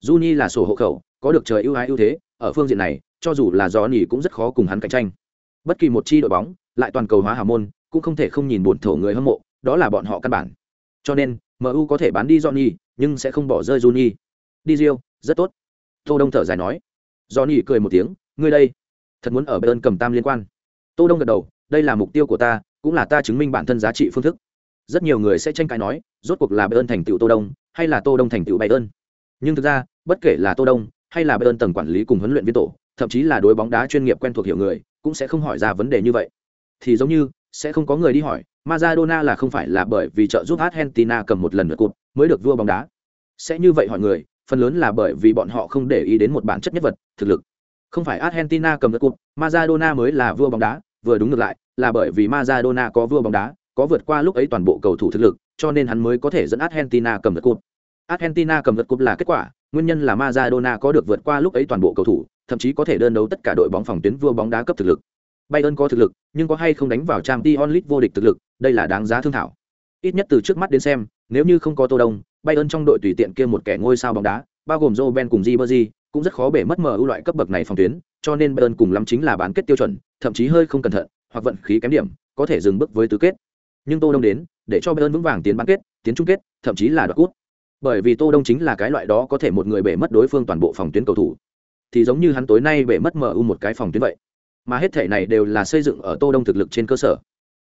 [SPEAKER 1] Juni là sổ hộ khẩu, có được trời ưu ái ưu thế, ở phương diện này, cho dù là do nhỉ cũng rất khó cùng hắn cạnh tranh. Bất kỳ một chi đội bóng lại toàn cầu hóa hào môn, cũng không thể không nhìn buồn thổ người hâm mộ, đó là bọn họ căn bản. Cho nên mu có thể bán đi johnny, nhưng sẽ không bỏ rơi juni. Đi rio, rất tốt. Tô đông thở dài nói. Johnny cười một tiếng, ngươi đây, thật muốn ở bên cầm tam liên quan. Tô đông gật đầu, đây là mục tiêu của ta, cũng là ta chứng minh bản thân giá trị phương thức. Rất nhiều người sẽ tranh cãi nói, rốt cuộc là bayern thành tựu tô đông, hay là tô đông thành tựu bayern? Nhưng thực ra, bất kể là tô đông, hay là bayern tầng quản lý cùng huấn luyện viên tổ, thậm chí là đối bóng đá chuyên nghiệp quen thuộc hiểu người, cũng sẽ không hỏi ra vấn đề như vậy thì giống như sẽ không có người đi hỏi Maradona là không phải là bởi vì trợ giúp Argentina cầm một lần lượt cột mới được vua bóng đá. Sẽ như vậy hỏi người, phần lớn là bởi vì bọn họ không để ý đến một bản chất nhất vật, thực lực. Không phải Argentina cầm lượt cột, Maradona mới là vua bóng đá, vừa đúng ngược lại, là bởi vì Maradona có vua bóng đá, có vượt qua lúc ấy toàn bộ cầu thủ thực lực, cho nên hắn mới có thể dẫn Argentina cầm lượt cột. Argentina cầm lượt cột là kết quả, nguyên nhân là Maradona có được vượt qua lúc ấy toàn bộ cầu thủ, thậm chí có thể đơn đấu tất cả đội bóng phòng tuyến vua bóng đá cấp thực lực. Bayern có thực lực, nhưng có hay không đánh vào Champions League vô địch thực lực, đây là đáng giá thương thảo. Ít nhất từ trước mắt đến xem, nếu như không có Tô Đông, Bayern trong đội tùy tiện kia một kẻ ngôi sao bóng đá, bao gồm Robben cùng Ribery, cũng rất khó bể mất MU loại cấp bậc này phòng tuyến, cho nên Bayern cùng lắm chính là bán kết tiêu chuẩn, thậm chí hơi không cẩn thận, hoặc vận khí kém điểm, có thể dừng bước với tứ kết. Nhưng Tô Đông đến, để cho Bayern vững vàng tiến bán kết, tiến chung kết, thậm chí là đoạt cúp. Bởi vì Tô Đông chính là cái loại đó có thể một người bể mất đối phương toàn bộ phòng tuyến cầu thủ. Thì giống như hắn tối nay bể mất MU một cái phòng tuyến vậy mà hết thể này đều là xây dựng ở tô đông thực lực trên cơ sở.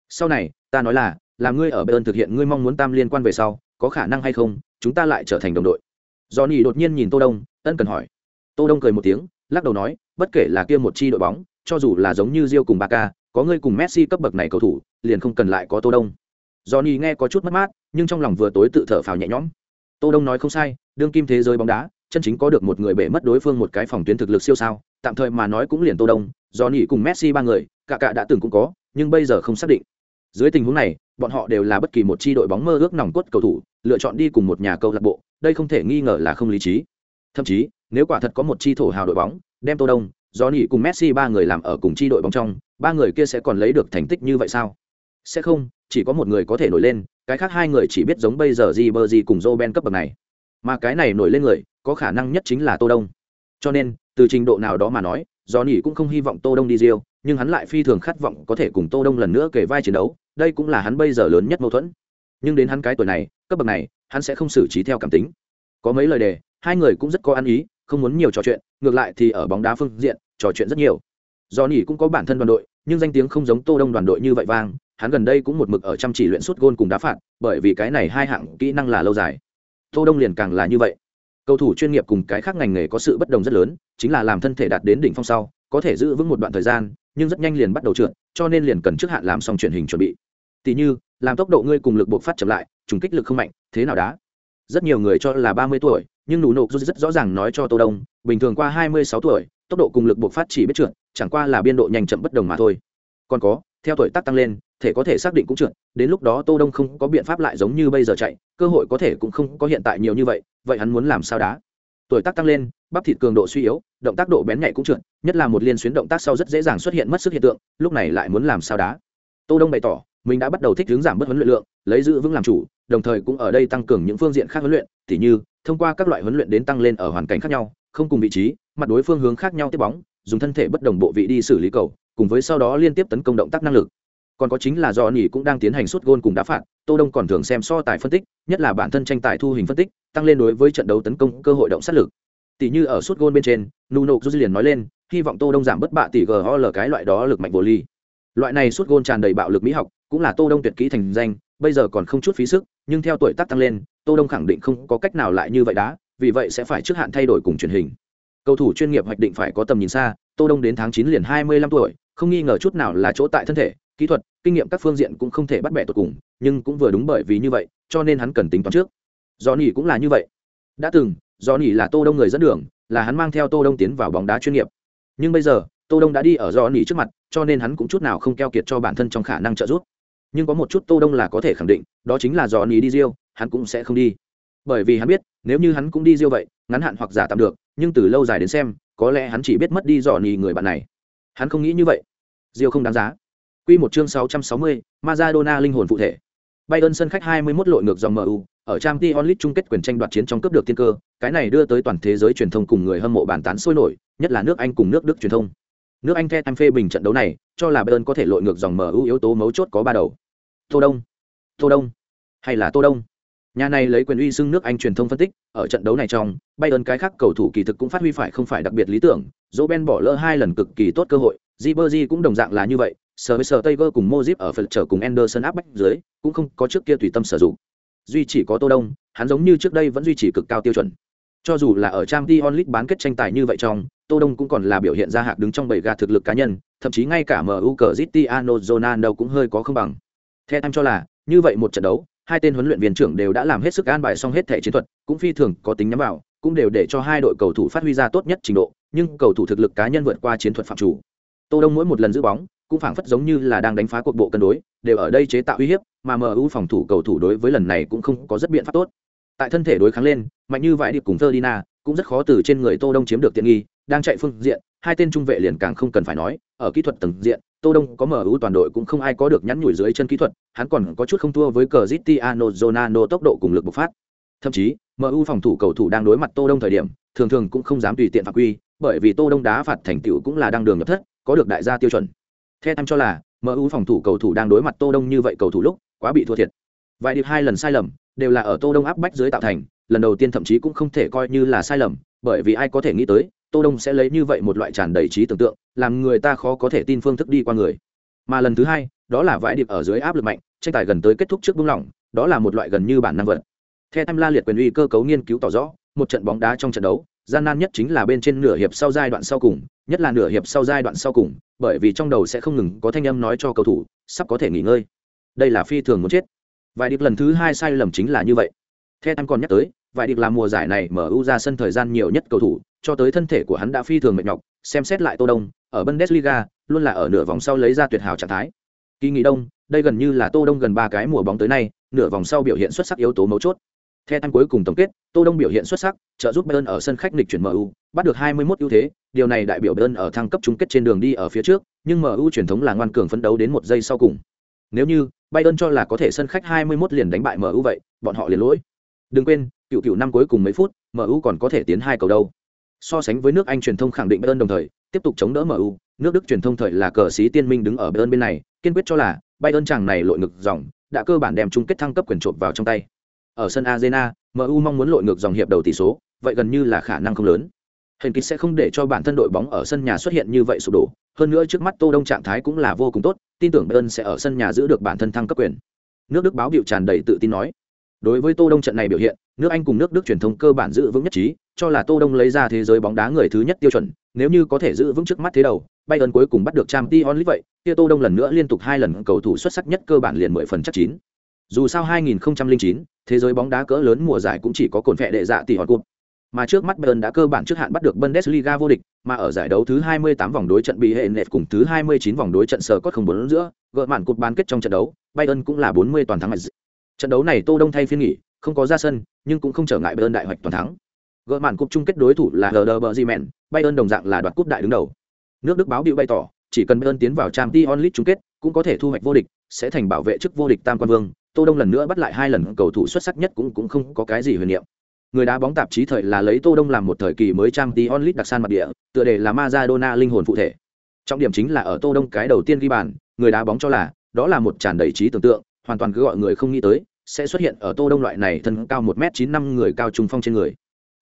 [SPEAKER 1] Sau này, ta nói là làm ngươi ở bayern thực hiện ngươi mong muốn tam liên quan về sau, có khả năng hay không, chúng ta lại trở thành đồng đội. Johnny đột nhiên nhìn tô đông, ân cần hỏi. Tô đông cười một tiếng, lắc đầu nói, bất kể là kia một chi đội bóng, cho dù là giống như rio cùng barca, có ngươi cùng messi cấp bậc này cầu thủ, liền không cần lại có tô đông. Johnny nghe có chút mất mát, nhưng trong lòng vừa tối tự thở phào nhẹ nhõm. Tô đông nói không sai, đương kim thế giới bóng đá, chân chính có được một người bể mất đối phương một cái phòng tuyến thực lực siêu sao, tạm thời mà nói cũng liền tô đông do nỉ cùng messi ba người, cả cả đã từng cũng có, nhưng bây giờ không xác định. Dưới tình huống này, bọn họ đều là bất kỳ một chi đội bóng mơ ước nòng cốt cầu thủ, lựa chọn đi cùng một nhà câu lạc bộ, đây không thể nghi ngờ là không lý trí. Thậm chí, nếu quả thật có một chi thổ hào đội bóng, đem tô đông, do nỉ cùng messi ba người làm ở cùng chi đội bóng trong, ba người kia sẽ còn lấy được thành tích như vậy sao? Sẽ không, chỉ có một người có thể nổi lên, cái khác hai người chỉ biết giống bây giờ Di bơ cùng joe ben cấp bậc này. Mà cái này nổi lên người, có khả năng nhất chính là tô đông. Cho nên, từ trình độ nào đó mà nói do nỉ cũng không hy vọng tô đông đi riêu, nhưng hắn lại phi thường khát vọng có thể cùng tô đông lần nữa kể vai chiến đấu, đây cũng là hắn bây giờ lớn nhất mâu thuẫn. Nhưng đến hắn cái tuổi này, cấp bậc này, hắn sẽ không xử trí theo cảm tính. Có mấy lời đề, hai người cũng rất có ăn ý, không muốn nhiều trò chuyện, ngược lại thì ở bóng đá phương diện, trò chuyện rất nhiều. Do nỉ cũng có bản thân đoàn đội, nhưng danh tiếng không giống tô đông đoàn đội như vậy vang, hắn gần đây cũng một mực ở chăm chỉ luyện suốt gôn cùng đá phạt, bởi vì cái này hai hạng kỹ năng là lâu dài. Tô đông liền càng là như vậy cầu thủ chuyên nghiệp cùng cái khác ngành nghề có sự bất đồng rất lớn, chính là làm thân thể đạt đến đỉnh phong sau, có thể giữ vững một đoạn thời gian, nhưng rất nhanh liền bắt đầu trượt, cho nên liền cần trước hạn làm xong truyền hình chuẩn bị. Tỷ như, làm tốc độ ngươi cùng lực buộc phát chậm lại, trùng kích lực không mạnh, thế nào đá? Rất nhiều người cho là ba mươi tuổi, nhưng nụ nộ rất rõ ràng nói cho tô đông, bình thường qua hai mươi sáu tuổi, tốc độ cùng lực buộc phát chỉ biết trượt, chẳng qua là biên độ nhanh chậm bất đồng mà thôi. Còn có, theo tuổi tác tăng lên thể có thể xác định cũng trượt, đến lúc đó tô đông không có biện pháp lại giống như bây giờ chạy, cơ hội có thể cũng không có hiện tại nhiều như vậy vậy hắn muốn làm sao đá? Tuổi tác tăng lên, bắp thịt cường độ suy yếu, động tác độ bén nhạy cũng trượt, nhất là một liên xuyến động tác sau rất dễ dàng xuất hiện mất sức hiện tượng, lúc này lại muốn làm sao đá? Tô đông bày tỏ, mình đã bắt đầu thích hướng giảm bớt huấn luyện lượng, lấy giữ vững làm chủ, đồng thời cũng ở đây tăng cường những phương diện khác huấn luyện, tỉ như, thông qua các loại huấn luyện đến tăng lên ở hoàn cảnh khác nhau, không cùng vị trí, mặt đối phương hướng khác nhau tiếp bóng, dùng thân thể bất đồng bộ vị đi xử lý cầu, cùng với sau đó liên tiếp tấn công động tác năng lực còn có chính là do nhỉ cũng đang tiến hành suốt gôn cùng đá phạt, tô đông còn thường xem so tài phân tích, nhất là bản thân tranh tài thu hình phân tích, tăng lên đối với trận đấu tấn công cơ hội động sát lực. Tỷ như ở suốt gôn bên trên, nuno juz liền nói lên, hy vọng tô đông giảm bất bạ tỷ gol cái loại đó lực mạnh vô ly. Loại này suốt gôn tràn đầy bạo lực mỹ học, cũng là tô đông tuyệt kỹ thành danh, bây giờ còn không chút phí sức, nhưng theo tuổi tác tăng lên, tô đông khẳng định không có cách nào lại như vậy đá, vì vậy sẽ phải trước hạn thay đổi cùng truyền hình. Cầu thủ chuyên nghiệp hoạch định phải có tầm nhìn xa, tô đông đến tháng chín liền 25 tuổi, không nghi ngờ chút nào là chỗ tại thân thể kỹ thuật, kinh nghiệm các phương diện cũng không thể bắt bẻ tột cùng, nhưng cũng vừa đúng bởi vì như vậy, cho nên hắn cần tính toán trước. Do nỉ cũng là như vậy. Đã từng do nỉ là tô đông người dẫn đường, là hắn mang theo tô đông tiến vào bóng đá chuyên nghiệp. Nhưng bây giờ, tô đông đã đi ở do nỉ trước mặt, cho nên hắn cũng chút nào không keo kiệt cho bản thân trong khả năng trợ giúp. Nhưng có một chút tô đông là có thể khẳng định, đó chính là do nỉ đi riêu hắn cũng sẽ không đi. Bởi vì hắn biết, nếu như hắn cũng đi riêu vậy, ngắn hạn hoặc giả tạm được, nhưng từ lâu dài đến xem, có lẽ hắn chỉ biết mất đi dò nỉ người bạn này. Hắn không nghĩ như vậy. Riêu không đáng giá. Quy một chương 660, Maradona linh hồn phụ thể. Bayern sân khách 21 lội ngược dòng MU, ở Champions League chung kết quyền tranh đoạt chiến trong cấp được tiên cơ, cái này đưa tới toàn thế giới truyền thông cùng người hâm mộ bàn tán sôi nổi, nhất là nước Anh cùng nước Đức truyền thông. Nước Anh theo phê bình trận đấu này, cho là Bayern có thể lội ngược dòng MU yếu tố mấu chốt có ba đầu. Tô Đông, Tô Đông, hay là Tô Đông. Nhà này lấy quyền uy xưng nước Anh truyền thông phân tích, ở trận đấu này trong, Bayern cái khác cầu thủ kỳ thực cũng phát huy phải không phải đặc biệt lý tưởng, Roben bỏ lỡ hai lần cực kỳ tốt cơ hội, Ribery cũng đồng dạng là như vậy, sở với sở Tiger cùng Mojip ở phần trở cùng Anderson áp bách dưới, cũng không có trước kia tùy tâm sử dụng. Duy chỉ có Tô Đông, hắn giống như trước đây vẫn duy trì cực cao tiêu chuẩn. Cho dù là ở Champions League bán kết tranh tài như vậy trong, Tô Đông cũng còn là biểu hiện ra hạc đứng trong bầy gà thực lực cá nhân, thậm chí ngay cả MU Cristiano Ronaldo cũng hơi có không bằng. Theo em cho là, như vậy một trận đấu, hai tên huấn luyện viên trưởng đều đã làm hết sức an bài xong hết thể chiến thuật, cũng phi thường có tính nhắm vào, cũng đều để cho hai đội cầu thủ phát huy ra tốt nhất trình độ, nhưng cầu thủ thực lực cá nhân vượt qua chiến thuật phạm chủ. Tô Đông mỗi một lần giữ bóng, cũng phảng phất giống như là đang đánh phá cuộc bộ cân đối, đều ở đây chế tạo uy hiếp, mà MU phòng thủ cầu thủ đối với lần này cũng không có rất biện pháp tốt. Tại thân thể đối kháng lên, mạnh như vậy điệp cùng Ferdinand, cũng rất khó từ trên người Tô Đông chiếm được tiện nghi, đang chạy phương diện, hai tên trung vệ liền càng không cần phải nói, ở kỹ thuật tầng diện, Tô Đông có MU toàn đội cũng không ai có được nhắn nhủi dưới chân kỹ thuật, hắn còn có chút không thua với Cristiano Ronaldo tốc độ cùng lực bộc phát. Thậm chí, MU phòng thủ cầu thủ đang đối mặt Tô Đông thời điểm, thường thường cũng không dám tùy tiện phạm quy, bởi vì Tô Đông đá phạt thành tựu cũng là đang đường nhập thất, có được đại gia tiêu chuẩn. Theo em cho là, MU phòng thủ cầu thủ đang đối mặt Tô Đông như vậy cầu thủ lúc, quá bị thua thiệt. Vài điệp hai lần sai lầm, đều là ở Tô Đông áp bách dưới tạo thành, lần đầu tiên thậm chí cũng không thể coi như là sai lầm, bởi vì ai có thể nghĩ tới, Tô Đông sẽ lấy như vậy một loại tràn đầy trí tưởng tượng, làm người ta khó có thể tin phương thức đi qua người. Mà lần thứ hai, đó là vãi điệp ở dưới áp lực mạnh, tranh tài gần tới kết thúc trước buông lỏng, đó là một loại gần như bản năng vận. Theo em la liệt quyền uy cơ cấu nghiên cứu tỏ rõ, một trận bóng đá trong trận đấu, gian nan nhất chính là bên trên nửa hiệp sau giai đoạn sau cùng, nhất là nửa hiệp sau giai đoạn sau cùng, bởi vì trong đầu sẽ không ngừng có thanh âm nói cho cầu thủ sắp có thể nghỉ ngơi. Đây là phi thường muốn chết. Vài điệp lần thứ hai sai lầm chính là như vậy. Theo em còn nhắc tới vài điệp là mùa giải này mở ưu ra sân thời gian nhiều nhất cầu thủ cho tới thân thể của hắn đã phi thường mệt nhọc xem xét lại tô đông ở bundesliga luôn là ở nửa vòng sau lấy ra tuyệt hảo trạng thái. Kỳ nghỉ đông đây gần như là tô đông gần ba cái mùa bóng tới nay nửa vòng sau biểu hiện xuất sắc yếu tố mấu chốt theo em cuối cùng tổng kết, Tô Đông biểu hiện xuất sắc, trợ giúp Bayern ở sân khách nghịch chuyển MU, bắt được 21 ưu thế, điều này đại biểu Bayern ở thăng cấp chung kết trên đường đi ở phía trước, nhưng MU truyền thống là ngoan cường phấn đấu đến một giây sau cùng. Nếu như Bayern cho là có thể sân khách 21 liền đánh bại MU vậy, bọn họ liền lỗi. Đừng quên, cựu cựu năm cuối cùng mấy phút, MU còn có thể tiến hai cầu đâu. So sánh với nước Anh truyền thông khẳng định Bayern đồng thời, tiếp tục chống đỡ MU, nước Đức truyền thông thời là cờ sĩ tiên minh đứng ở Bayern bên này, kiên quyết cho là Bayern chàng này lội ngực dòng, đã cơ bản đem chung kết thăng cấp quyền trộm vào trong tay. Ở sân Arena, MU mong muốn lội ngược dòng hiệp đầu tỷ số, vậy gần như là khả năng không lớn. Hình kịch sẽ không để cho bản thân đội bóng ở sân nhà xuất hiện như vậy sụp đổ, hơn nữa trước mắt Tô Đông trạng thái cũng là vô cùng tốt, tin tưởng Bayern sẽ ở sân nhà giữ được bản thân thăng cấp quyền. Nước Đức báo biểu tràn đầy tự tin nói. Đối với Tô Đông trận này biểu hiện, nước Anh cùng nước Đức truyền thông cơ bản giữ vững nhất trí, cho là Tô Đông lấy ra thế giới bóng đá người thứ nhất tiêu chuẩn, nếu như có thể giữ vững trước mắt thế đầu, Bayern cuối cùng bắt được Champions League vậy, kia Tô Đông lần nữa liên tục hai lần cầu thủ xuất sắc nhất cơ bản liền 10 phần chắc chín. Dù sao 2009, thế giới bóng đá cỡ lớn mùa giải cũng chỉ có cồn phệ đệ dạ tỷ hòn cúp. Mà trước mắt Bayern đã cơ bản trước hạn bắt được Bundesliga vô địch, mà ở giải đấu thứ 28 vòng đối trận bị hệ nệt cùng thứ 29 vòng đối trận sờ cốt không bốn giữa, gỡ màn cột bán kết trong trận đấu, Bayern cũng là 40 toàn thắng mạnh. Trận đấu này Tô Đông thay phiên nghỉ, không có ra sân, nhưng cũng không trở ngại Bayern đại hoạch toàn thắng. Gỡ màn cúp chung kết đối thủ là Werder Bayern đồng dạng là đoạt cúp đại đứng đầu. Nước Đức báo biểu bày tỏ, chỉ cần Bayern tiến vào Champions League chung kết, cũng có thể thu hoạch vô địch, sẽ thành bảo vệ chức vô địch tam quan vương, tô đông lần nữa bắt lại hai lần cầu thủ xuất sắc nhất cũng cũng không có cái gì huyền niệm. Người đá bóng tạp chí thời là lấy tô đông làm một thời kỳ mới trang tí onlit đặc san mặt địa, tựa đề là Maradona linh hồn phụ thể. Trọng điểm chính là ở tô đông cái đầu tiên ghi bàn, người đá bóng cho là, đó là một tràn đầy trí tưởng tượng, hoàn toàn cứ gọi người không nghĩ tới, sẽ xuất hiện ở tô đông loại này thân cao một m chín năm người cao trung phong trên người.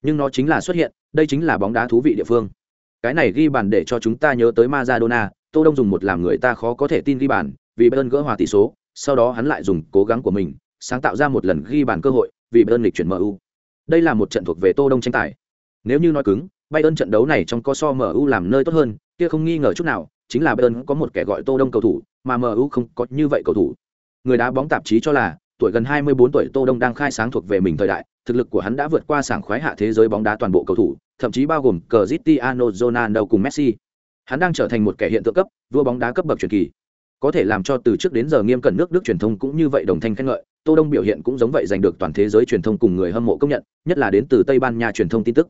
[SPEAKER 1] Nhưng nó chính là xuất hiện, đây chính là bóng đá thú vị địa phương. Cái này ghi bàn để cho chúng ta nhớ tới Maradona, tô đông dùng một làm người ta khó có thể tin ghi bàn, vì bayern gỡ hòa tỷ số sau đó hắn lại dùng cố gắng của mình sáng tạo ra một lần ghi bàn cơ hội vì bayern lịch chuyển mu đây là một trận thuộc về tô đông tranh tài nếu như nói cứng bayern trận đấu này trong có so mu làm nơi tốt hơn kia không nghi ngờ chút nào chính là bayern có một kẻ gọi tô đông cầu thủ mà mu không có như vậy cầu thủ người đá bóng tạp chí cho là tuổi gần 24 tuổi Tô Đông đang khai sáng thuộc về mình thời đại, thực lực của hắn đã vượt qua sảng khoái hạ thế giới bóng đá toàn bộ cầu thủ, thậm chí bao gồm Cristiano Ronaldo cùng Messi. Hắn đang trở thành một kẻ hiện tượng cấp, vua bóng đá cấp bậc truyền kỳ. Có thể làm cho từ trước đến giờ nghiêm cẩn nước Đức truyền thông cũng như vậy đồng thanh khen ngợi, Tô Đông biểu hiện cũng giống vậy giành được toàn thế giới truyền thông cùng người hâm mộ công nhận, nhất là đến từ Tây Ban Nha truyền thông tin tức.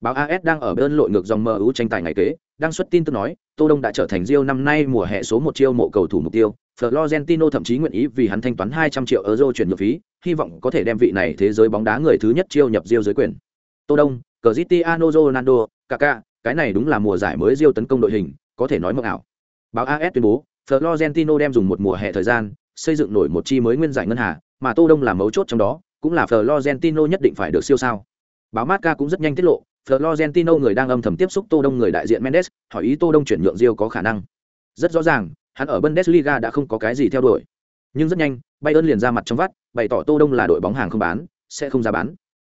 [SPEAKER 1] Báo AS đang ở bên lội ngược dòng MU tranh tài ngày kế, đang xuất tin tức nói, Tô Đông đã trở thành Rio năm nay mùa hè số một chiêu mộ cầu thủ mục tiêu, Florentino thậm chí nguyện ý vì hắn thanh toán 200 triệu euro chuyển nhượng phí, hy vọng có thể đem vị này thế giới bóng đá người thứ nhất chiêu nhập Rio dưới quyền. Tô Đông, Cristiano Ronaldo, Kaká, cái này đúng là mùa giải mới Rio tấn công đội hình, có thể nói mộng ảo. Báo AS tuyên bố, Florentino đem dùng một mùa hè thời gian, xây dựng nổi một chi mới nguyên giải ngân hà, mà Tô Đông là mấu chốt trong đó, cũng là Florentino nhất định phải được siêu sao. Báo Marca cũng rất nhanh tiết lộ, Florentino người đang âm thầm tiếp xúc Tô Đông người đại diện Mendes, hỏi ý Tô Đông chuyển nhượng Rio có khả năng. Rất rõ ràng, hắn ở Bundesliga đã không có cái gì theo đuổi. Nhưng rất nhanh, Bayern liền ra mặt trong vắt, bày tỏ Tô Đông là đội bóng hàng không bán, sẽ không ra bán.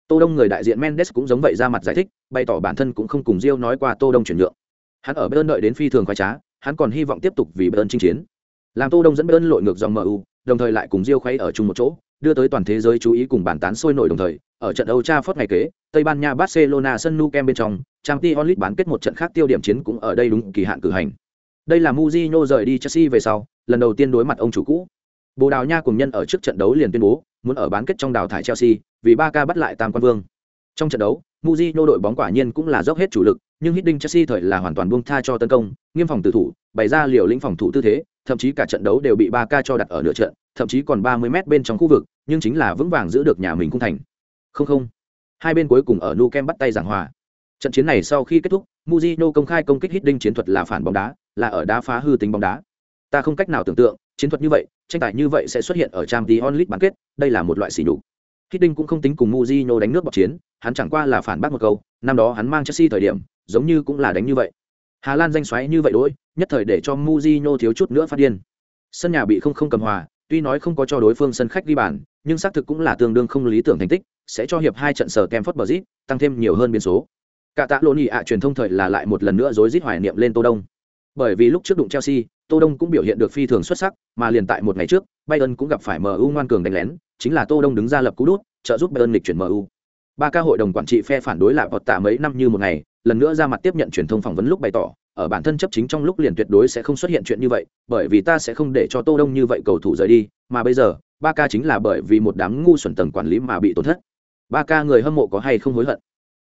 [SPEAKER 1] Tô Đông người đại diện Mendes cũng giống vậy ra mặt giải thích, bày tỏ bản thân cũng không cùng Rio nói qua Tô Đông chuyển nhượng. Hắn ở Bayern đợi đến phi thường khoái trá, hắn còn hy vọng tiếp tục vì Bayern chinh chiến. Làm Tô Đông dẫn Bayern lội ngược dòng MU, đồng thời lại cùng diêu khuấy ở chung một chỗ, đưa tới toàn thế giới chú ý cùng bàn tán sôi nổi đồng thời, ở trận Âu Trafford ngày kế, Tây Ban Nha Barcelona sân Nou Camp bên trong, Champions League bán kết một trận khác tiêu điểm chiến cũng ở đây đúng kỳ hạn cử hành. Đây là Mourinho rời đi Chelsea về sau, lần đầu tiên đối mặt ông chủ cũ. Bồ Đào Nha cùng nhân ở trước trận đấu liền tuyên bố, muốn ở bán kết trong đào thải Chelsea, vì Barca bắt lại Tam Quan Vương. Trong trận đấu, Mujinho đội bóng quả nhiên cũng là dốc hết chủ lực, nhưng Hiddink Chelsea thời là hoàn toàn buông tha cho tấn công, nghiêm phòng tử thủ, bày ra liều lĩnh phòng thủ tư thế, thậm chí cả trận đấu đều bị Barca cho đặt ở nửa trận, thậm chí còn 30 mét bên trong khu vực, nhưng chính là vững vàng giữ được nhà mình cung thành. Không không. Hai bên cuối cùng ở Nou Kem bắt tay giảng hòa. Trận chiến này sau khi kết thúc, Mujinho công khai công kích Hiddink chiến thuật là phản bóng đá, là ở đá phá hư tính bóng đá. Ta không cách nào tưởng tượng, chiến thuật như vậy, tranh tài như vậy sẽ xuất hiện ở Champions League bán kết, đây là một loại sỉ nhục. Hiddink cũng không tính cùng Mujino đánh nước bọt chiến, hắn chẳng qua là phản bác một câu, năm đó hắn mang Chelsea thời điểm, giống như cũng là đánh như vậy. Hà Lan danh xoáy như vậy đối, nhất thời để cho Mujino thiếu chút nữa phát điên. Sân nhà bị không không cầm hòa, tuy nói không có cho đối phương sân khách ghi bàn, nhưng xác thực cũng là tương đương không lý tưởng thành tích, sẽ cho hiệp hai trận sở Kemford Bridge tăng thêm nhiều hơn biến số. Cả tạ lộn ạ truyền thông thời là lại một lần nữa rối rít hoài niệm lên Tô Đông. Bởi vì lúc trước đụng Chelsea, Tô Đông cũng biểu hiện được phi thường xuất sắc, mà liền tại một ngày trước, Bayern cũng gặp phải MU ngoan cường đánh lén, chính là Tô Đông đứng ra lập cú đút, trợ giúp Bayern lịch chuyển MU. Ba ca hội đồng quản trị phe phản đối lại vọt tạ mấy năm như một ngày, lần nữa ra mặt tiếp nhận truyền thông phỏng vấn lúc bày tỏ, ở bản thân chấp chính trong lúc liền tuyệt đối sẽ không xuất hiện chuyện như vậy, bởi vì ta sẽ không để cho Tô Đông như vậy cầu thủ rời đi, mà bây giờ, ba ca chính là bởi vì một đám ngu xuẩn tầng quản lý mà bị tổn thất. Ba ca người hâm mộ có hay không hối hận?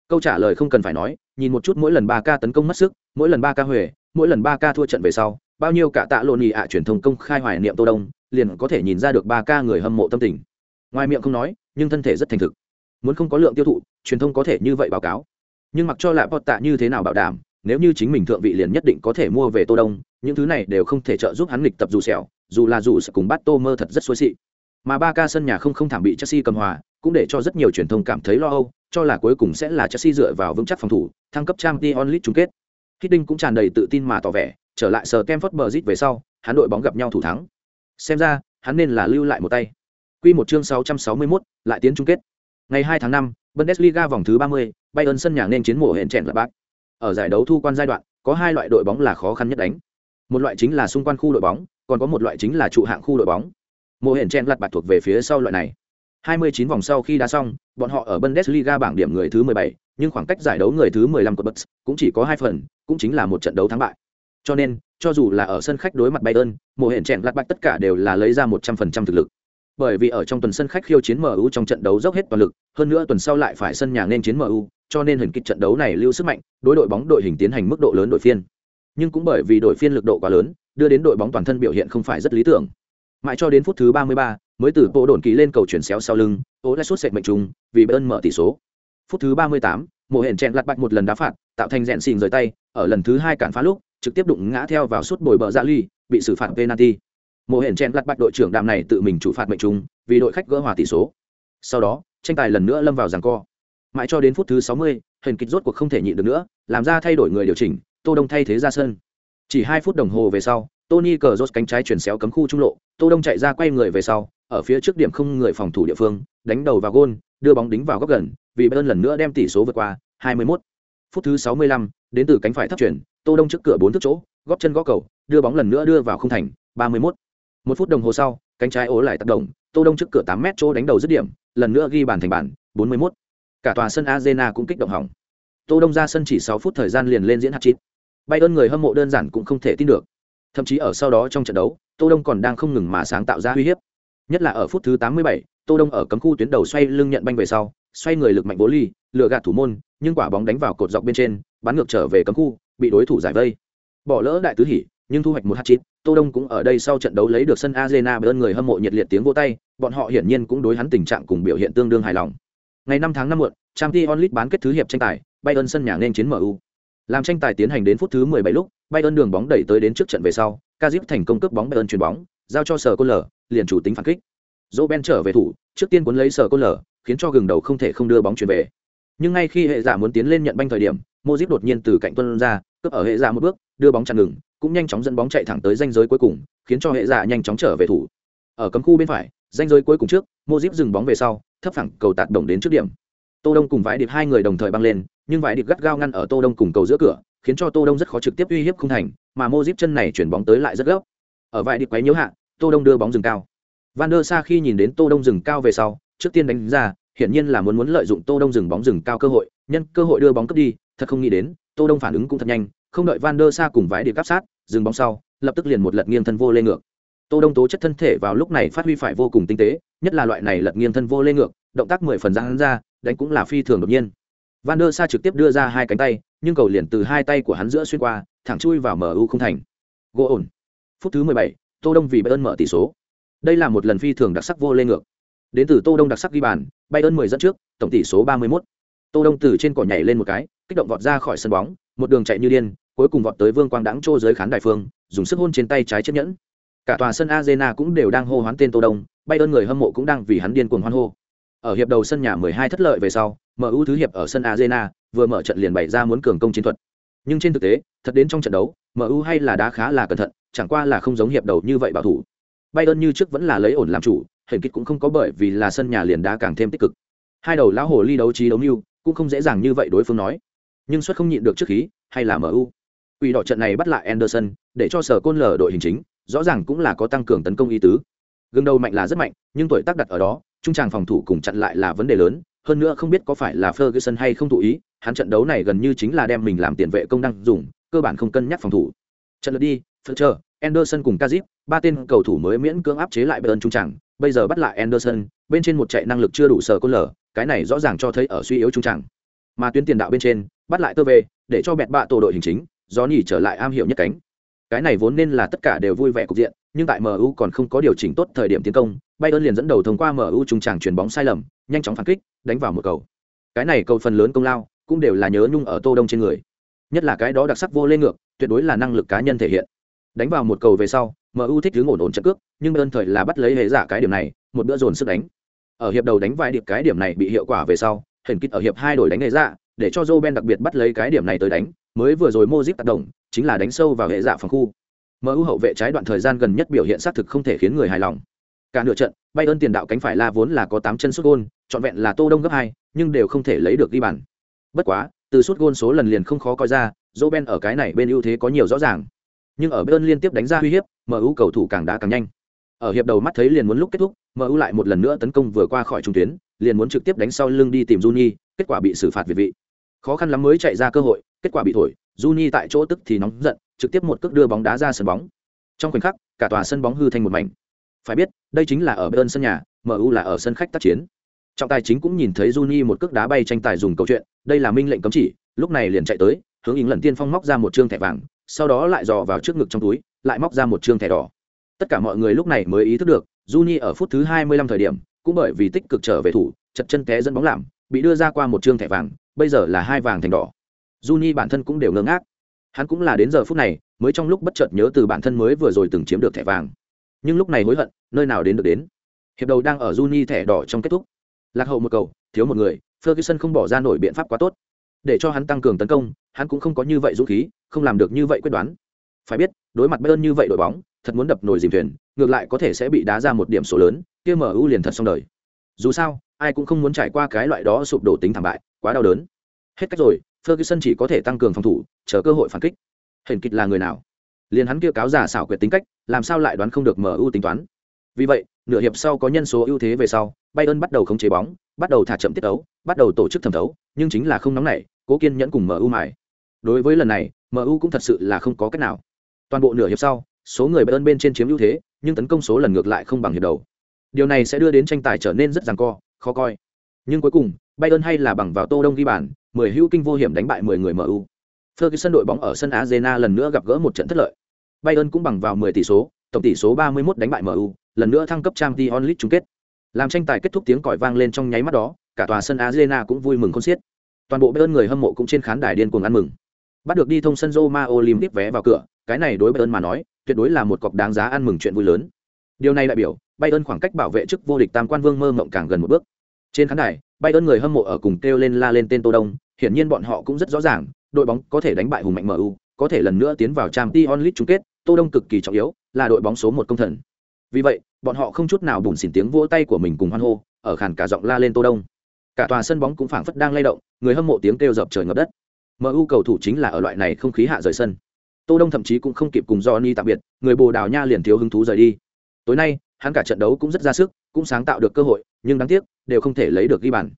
[SPEAKER 1] Câu trả lời không cần phải nói, nhìn một chút mỗi lần ba ca tấn công mất sức, mỗi lần ba ca huề, mỗi lần ba ca thua trận về sau, bao nhiêu cả tạ lộn nhì ạ truyền thông công khai hoài niệm Tô Đông, liền có thể nhìn ra được ba ca người hâm mộ tâm tình. Ngoài miệng không nói, nhưng thân thể rất thành thực. Muốn không có lượng tiêu thụ, truyền thông có thể như vậy báo cáo. Nhưng mặc cho lại bọt tạ như thế nào bảo đảm, nếu như chính mình thượng vị liền nhất định có thể mua về Tô Đông, những thứ này đều không thể trợ giúp hắn nghịch tập dù sẹo, dù là dù sẽ cùng bắt Tô mơ thật rất xuôi xị. Mà ba ca sân nhà không không thảm bị Chelsea cầm hòa, cũng để cho rất nhiều truyền thông cảm thấy lo âu, cho là cuối cùng sẽ là Chelsea dựa vào vững chắc phòng thủ, thăng cấp Champions League chung kết. Hiddink cũng tràn đầy tự tin mà tỏ vẻ, trở lại sở Kemford Bridge về sau, hắn đội bóng gặp nhau thủ thắng. Xem ra, hắn nên là lưu lại một tay. Quy một chương 661, lại tiến chung kết. Ngày 2 tháng 5, Bundesliga vòng thứ 30, Bayern sân nhà nên chiến mùa hẹn chèn là bác. Ở giải đấu thu quan giai đoạn, có hai loại đội bóng là khó khăn nhất đánh. Một loại chính là xung quanh khu đội bóng, còn có một loại chính là trụ hạng khu đội bóng. Mùa hẹn chèn lật bạc thuộc về phía sau loại này. 29 vòng sau khi đá xong, bọn họ ở Bundesliga bảng điểm người thứ 17, nhưng khoảng cách giải đấu người thứ 15 của Bucks cũng chỉ có hai phần, cũng chính là một trận đấu thắng bại. Cho nên, cho dù là ở sân khách đối mặt Bayern, mùa hẹn chèn lật bạc tất cả đều là lấy ra 100% thực lực. Bởi vì ở trong tuần sân khách khiêu chiến MU trong trận đấu dốc hết toàn lực, hơn nữa tuần sau lại phải sân nhà nên chiến MU, cho nên hình kịch trận đấu này lưu sức mạnh, đối đội bóng đội hình tiến hành mức độ lớn đội phiên. Nhưng cũng bởi vì đội phiên lực độ quá lớn, đưa đến đội bóng toàn thân biểu hiện không phải rất lý tưởng. Mãi cho đến phút thứ 33, mới từ bộ đồn kỳ lên cầu chuyển xéo sau lưng, Ô lại sút sệt mệnh trùng, vì Bayern mở tỷ số. Phút thứ 38, Mộ hẹn chèn lật bạch một lần đá phạt, tạo thành rèn xình rời tay, ở lần thứ hai cản phá lúc, trực tiếp đụng ngã theo vào suốt bồi bờ ra ly, bị xử phạt penalty mộ hển chen lặt bạch đội trưởng đạm này tự mình chủ phạt mệnh trung vì đội khách gỡ hòa tỷ số sau đó tranh tài lần nữa lâm vào giằng co mãi cho đến phút thứ 60, hình kịch rốt cuộc không thể nhịn được nữa làm ra thay đổi người điều chỉnh tô đông thay thế ra sân chỉ hai phút đồng hồ về sau tony cờ rốt cánh trái chuyển xéo cấm khu trung lộ tô đông chạy ra quay người về sau ở phía trước điểm không người phòng thủ địa phương đánh đầu vào gôn đưa bóng đính vào góc gần vì bayern lần nữa đem tỷ số vượt qua 21. phút thứ 65, đến từ cánh phải thấp chuyển tô đông trước cửa bốn thước chỗ góp chân gõ cầu đưa bóng lần nữa đưa vào không thành 31 một phút đồng hồ sau cánh trái ố lại tác động tô đông trước cửa tám mét chỗ đánh đầu dứt điểm lần nữa ghi bàn thành bàn 41. cả tòa sân arena cũng kích động hỏng. Tô đông ra sân chỉ 6 phút thời gian liền lên diễn hạt chít bay ơn người hâm mộ đơn giản cũng không thể tin được. Thậm chí ở sau đó trong trận đấu tô đông còn đang không ngừng mà sáng tạo ra uy hiếp. Nhất là ở phút thứ 87, tô đông ở cấm khu tuyến đầu xoay lưng nhận banh về sau xoay người lực mạnh bố ly lừa gạt thủ môn nhưng quả bóng đánh vào cột dọc bên trên bắn ngược trở về cấm khu bị đối thủ giải vây. Bỏ lỡ đại tứ hỉ nhưng thu hoạch một hạt chín tô đông cũng ở đây sau trận đấu lấy được sân arena bởi người hâm mộ nhiệt liệt tiếng vỗ tay, bọn họ hiển nhiên cũng đối hắn tình trạng cùng biểu hiện tương đương hài lòng. Ngày 5 tháng 5 muộn, Champions League bán kết thứ hiệp tranh tài, Bayern sân nhà nên chiến MU làm tranh tài tiến hành đến phút thứ 17 lúc, Bayern đường bóng đẩy tới đến trước trận về sau Kazip thành công cướp bóng Bayern chuyền bóng, giao cho sở côn lở liền chủ tính phản kích. Roben trở về thủ, trước tiên cuốn lấy sở côn lở khiến cho gừng đầu không thể không đưa bóng chuyển về. Nhưng ngay khi hệ giả muốn tiến lên nhận banh thời điểm mozip đột nhiên từ cạnh tuân ra cướp ở hệ giả một bước, đưa bóng chặn ngừng, cũng nhanh chóng dẫn bóng chạy thẳng tới danh giới cuối cùng, khiến cho hệ giả nhanh chóng trở về thủ. Ở cấm khu bên phải, danh giới cuối cùng trước mozip dừng bóng về sau, thấp phẳng cầu tạt đồng đến trước điểm. Tô đông cùng vãi điệp hai người đồng thời băng lên, nhưng vãi điệp gắt gao ngăn ở tô đông cùng cầu giữa cửa, khiến cho tô đông rất khó trực tiếp uy hiếp không thành, mà mozip chân này chuyển bóng tới lại rất gấp. Ở vãi điệp quấy nhiễu hạ, tô đông đưa bóng dừng cao. Van der sa khi nhìn đến tô đông dừng cao về sau, trước tiên đánh ra, hiển nhiên là muốn muốn lợi dụng tô đông dừng bóng dừng cao cơ hội, nhân cơ hội đưa bóng cướp đi, thật không nghĩ đến tô đông phản ứng cũng thật nhanh không đợi van der sa cùng vãi điệp áp sát dừng bóng sau lập tức liền một lật nghiêng thân vô lên ngược. Tô đông tố chất thân thể vào lúc này phát huy phải vô cùng tinh tế nhất là loại này lật nghiêng thân vô lên ngược động tác mười phần giãn ra đánh cũng là phi thường đột nhiên. Van der sa trực tiếp đưa ra hai cánh tay nhưng cầu liền từ hai tay của hắn giữa xuyên qua thẳng chui vào mu không thành. Gỗ ổn. Phút thứ mười bảy, tô đông vì bay ơn mở tỷ số. Đây là một lần phi thường đặc sắc vô lên ngược. Đến từ tô đông đặc sắc ghi bàn bay ơn mười dẫn trước tổng tỷ số ba mươi 31. tô đông từ trên cỏ nhảy lên một cái kích động vọt ra khỏi sân bóng một đường chạy như điên cuối cùng vọt tới vương quang đãng trô dưới khán đài phương dùng sức hôn trên tay trái chiếc nhẫn cả tòa sân arena cũng đều đang hô hoán tên tô đông Bay ơn người hâm mộ cũng đang vì hắn điên cuồng hoan hô ở hiệp đầu sân nhà 12 thất lợi về sau mu thứ hiệp ở sân arena vừa mở trận liền bày ra muốn cường công chiến thuật nhưng trên thực tế thật đến trong trận đấu mu hay là đá khá là cẩn thận chẳng qua là không giống hiệp đầu như vậy bảo thủ Bayern như trước vẫn là lấy ổn làm chủ, hình kịch cũng không có bởi vì là sân nhà liền đá càng thêm tích cực. Hai đầu lão hồ ly đấu trí đấu lưu, cũng không dễ dàng như vậy đối phương nói. Nhưng suất không nhịn được trước khí, hay là MU. Quỷ đỏ trận này bắt lại Anderson, để cho sở côn lở đội hình chính, rõ ràng cũng là có tăng cường tấn công ý tứ. Gương đầu mạnh là rất mạnh, nhưng tuổi tác đặt ở đó, trung tràng phòng thủ cùng chặn lại là vấn đề lớn, hơn nữa không biết có phải là Ferguson hay không thụ ý, hắn trận đấu này gần như chính là đem mình làm tiền vệ công năng dùng, cơ bản không cân nhắc phòng thủ. Trận lượt đi, Fletcher, Anderson cùng Kazip, ba tên cầu thủ mới miễn cưỡng áp chế lại Bayern trung trảng, bây giờ bắt lại Anderson, bên trên một chạy năng lực chưa đủ sở côn lở, cái này rõ ràng cho thấy ở suy yếu trung trảng. Mà tuyến tiền đạo bên trên, bắt lại tơ về, để cho bẹt bạ tổ đội hình chính, do nhỉ trở lại am hiểu nhất cánh. Cái này vốn nên là tất cả đều vui vẻ cục diện, nhưng tại MU còn không có điều chỉnh tốt thời điểm tiến công, Bayern liền dẫn đầu thông qua MU trung tràng chuyền bóng sai lầm, nhanh chóng phản kích, đánh vào một cầu. Cái này cầu phần lớn công lao, cũng đều là nhớ nhung ở Tô Đông trên người. Nhất là cái đó đặc sắc vô lên ngược, tuyệt đối là năng lực cá nhân thể hiện đánh vào một cầu về sau mu thích đứng ổn ổn trận cước nhưng ơn thời là bắt lấy hệ giả cái điểm này một bữa dồn sức đánh ở hiệp đầu đánh vài điệp cái điểm này bị hiệu quả về sau hình kích ở hiệp hai đổi đánh hệ giả để cho joe ben đặc biệt bắt lấy cái điểm này tới đánh, mới vừa rồi mozip tác động, chính là đánh sâu vào hệ giả phòng khu. Mu hậu vệ trái đoạn thời gian gần nhất biểu hiện xác thực không thể khiến người hài lòng. Cả nửa trận, Bayern tiền đạo cánh phải la vốn là có tám chân sút gôn, trọn vẹn là tô đông gấp hai, nhưng đều không thể lấy được ghi bàn. Bất quá, từ sút gôn số lần liền không khó coi ra, joe ben ở cái này bên ưu thế có nhiều rõ ràng. Nhưng ở bên liên tiếp đánh ra uy hiếp mu cầu thủ càng đá càng nhanh. Ở hiệp đầu mắt thấy liền muốn lúc kết thúc mu lại một lần nữa tấn công vừa qua khỏi trung tuyến, liền muốn trực tiếp đánh sau lưng đi tìm juni, kết quả bị xử phạt việt vị khó khăn lắm mới chạy ra cơ hội, kết quả bị thổi, juni tại chỗ tức thì nóng giận, trực tiếp một cước đưa bóng đá ra sân bóng. Trong khoảnh khắc, cả tòa sân bóng hư thành một mảnh. Phải biết, đây chính là ở bên sân nhà mu là ở sân khách tác chiến. Trọng tài chính cũng nhìn thấy juni một cước đá bay tranh tài dùng câu chuyện, đây là minh lệnh cấm chỉ, lúc này liền chạy tới, hướng ứng lần tiên phong móc ra một trương thẻ vàng, sau đó lại dò vào trước ngực trong túi, lại móc ra một chương thẻ đỏ. Tất cả mọi người lúc này mới ý thức được, Juni ở phút thứ 25 thời điểm, cũng bởi vì tích cực trở về thủ, chật chân té dẫn bóng làm, bị đưa ra qua một chương thẻ vàng bây giờ là hai vàng thành đỏ. Juni bản thân cũng đều ngơ ngác. Hắn cũng là đến giờ phút này, mới trong lúc bất chợt nhớ từ bản thân mới vừa rồi từng chiếm được thẻ vàng. Nhưng lúc này hối hận, nơi nào đến được đến. Hiệp đầu đang ở Juni thẻ đỏ trong kết thúc. Lạc hậu một cầu, thiếu một người, ferguson không bỏ ra nổi biện pháp quá tốt. Để cho hắn tăng cường tấn công, hắn cũng không có như vậy dũng khí, không làm được như vậy quyết đoán. Phải biết, đối mặt bayern như vậy đội bóng, thật muốn đập nồi dìm thuyền, ngược lại có thể sẽ bị đá ra một điểm số lớn, kia mu liền thật xong đời. Dù sao, ai cũng không muốn trải qua cái loại đó sụp đổ tính thảm bại quá đau đớn. Hết cách rồi ferguson chỉ có thể tăng cường phòng thủ chờ cơ hội phản kích. Hình kịch là người nào? Liền hắn kia cáo giả xảo quyệt tính cách làm sao lại đoán không được mu tính toán? Vì vậy nửa hiệp sau có nhân số ưu thế về sau bayern bắt đầu khống chế bóng bắt đầu thả chậm tiết đấu, bắt đầu tổ chức thẩm thấu nhưng chính là không nóng nảy cố kiên nhẫn cùng mu mài. Đối với lần này mu cũng thật sự là không có cách nào. Toàn bộ nửa hiệp sau số người bayern bên trên chiếm ưu thế nhưng tấn công số lần ngược lại không bằng hiệp đầu. Điều này sẽ đưa đến tranh tài trở nên rất giằng co khó coi nhưng cuối cùng, bayern hay là bằng vào tô đông ghi bàn 10 hữu kinh vô hiểm đánh bại 10 người mu ferguson đội bóng ở sân arena lần nữa gặp gỡ một trận thất lợi. Bayern cũng bằng vào 10 tỷ số, tổng tỷ số 31 đánh bại mu lần nữa thăng cấp Champions League chung kết. Làm tranh tài kết thúc tiếng còi vang lên trong nháy mắt đó, cả tòa sân arena cũng vui mừng khôn xiết. Toàn bộ bayern người hâm mộ cũng trên khán đài điên cuồng ăn mừng. Bắt được đi thông sân Roma Olympic vé vào cửa, cái này đối bayern mà nói, tuyệt đối là một cọc đáng giá ăn mừng chuyện vui lớn. Điều này đại biểu, bayern khoảng cách bảo vệ chức vô địch tam quan vương mơ mộng càng gần một bước trên khán đài bay ơn người hâm mộ ở cùng kêu lên la lên tên tô đông, hiển nhiên bọn họ cũng rất rõ ràng, đội bóng có thể đánh bại hùng mạnh mu có thể lần nữa tiến vào Champions League chung kết, tô đông cực kỳ trọng yếu, là đội bóng số một công thần. Vì vậy, bọn họ không chút nào bùn xỉn tiếng vỗ tay của mình cùng hoan hô, ở khàn cả giọng la lên tô đông. Cả tòa sân bóng cũng phảng phất đang lay động, người hâm mộ tiếng kêu dập trời ngập đất. Mu cầu thủ chính là ở loại này không khí hạ rời sân. Tô đông thậm chí cũng không kịp cùng johnny tạm biệt, người bồ đào nha liền thiếu hứng thú rời đi. Tối nay, hắn cả trận đấu cũng rất ra sức cũng sáng tạo được cơ hội nhưng đáng tiếc đều không thể lấy được ghi bàn.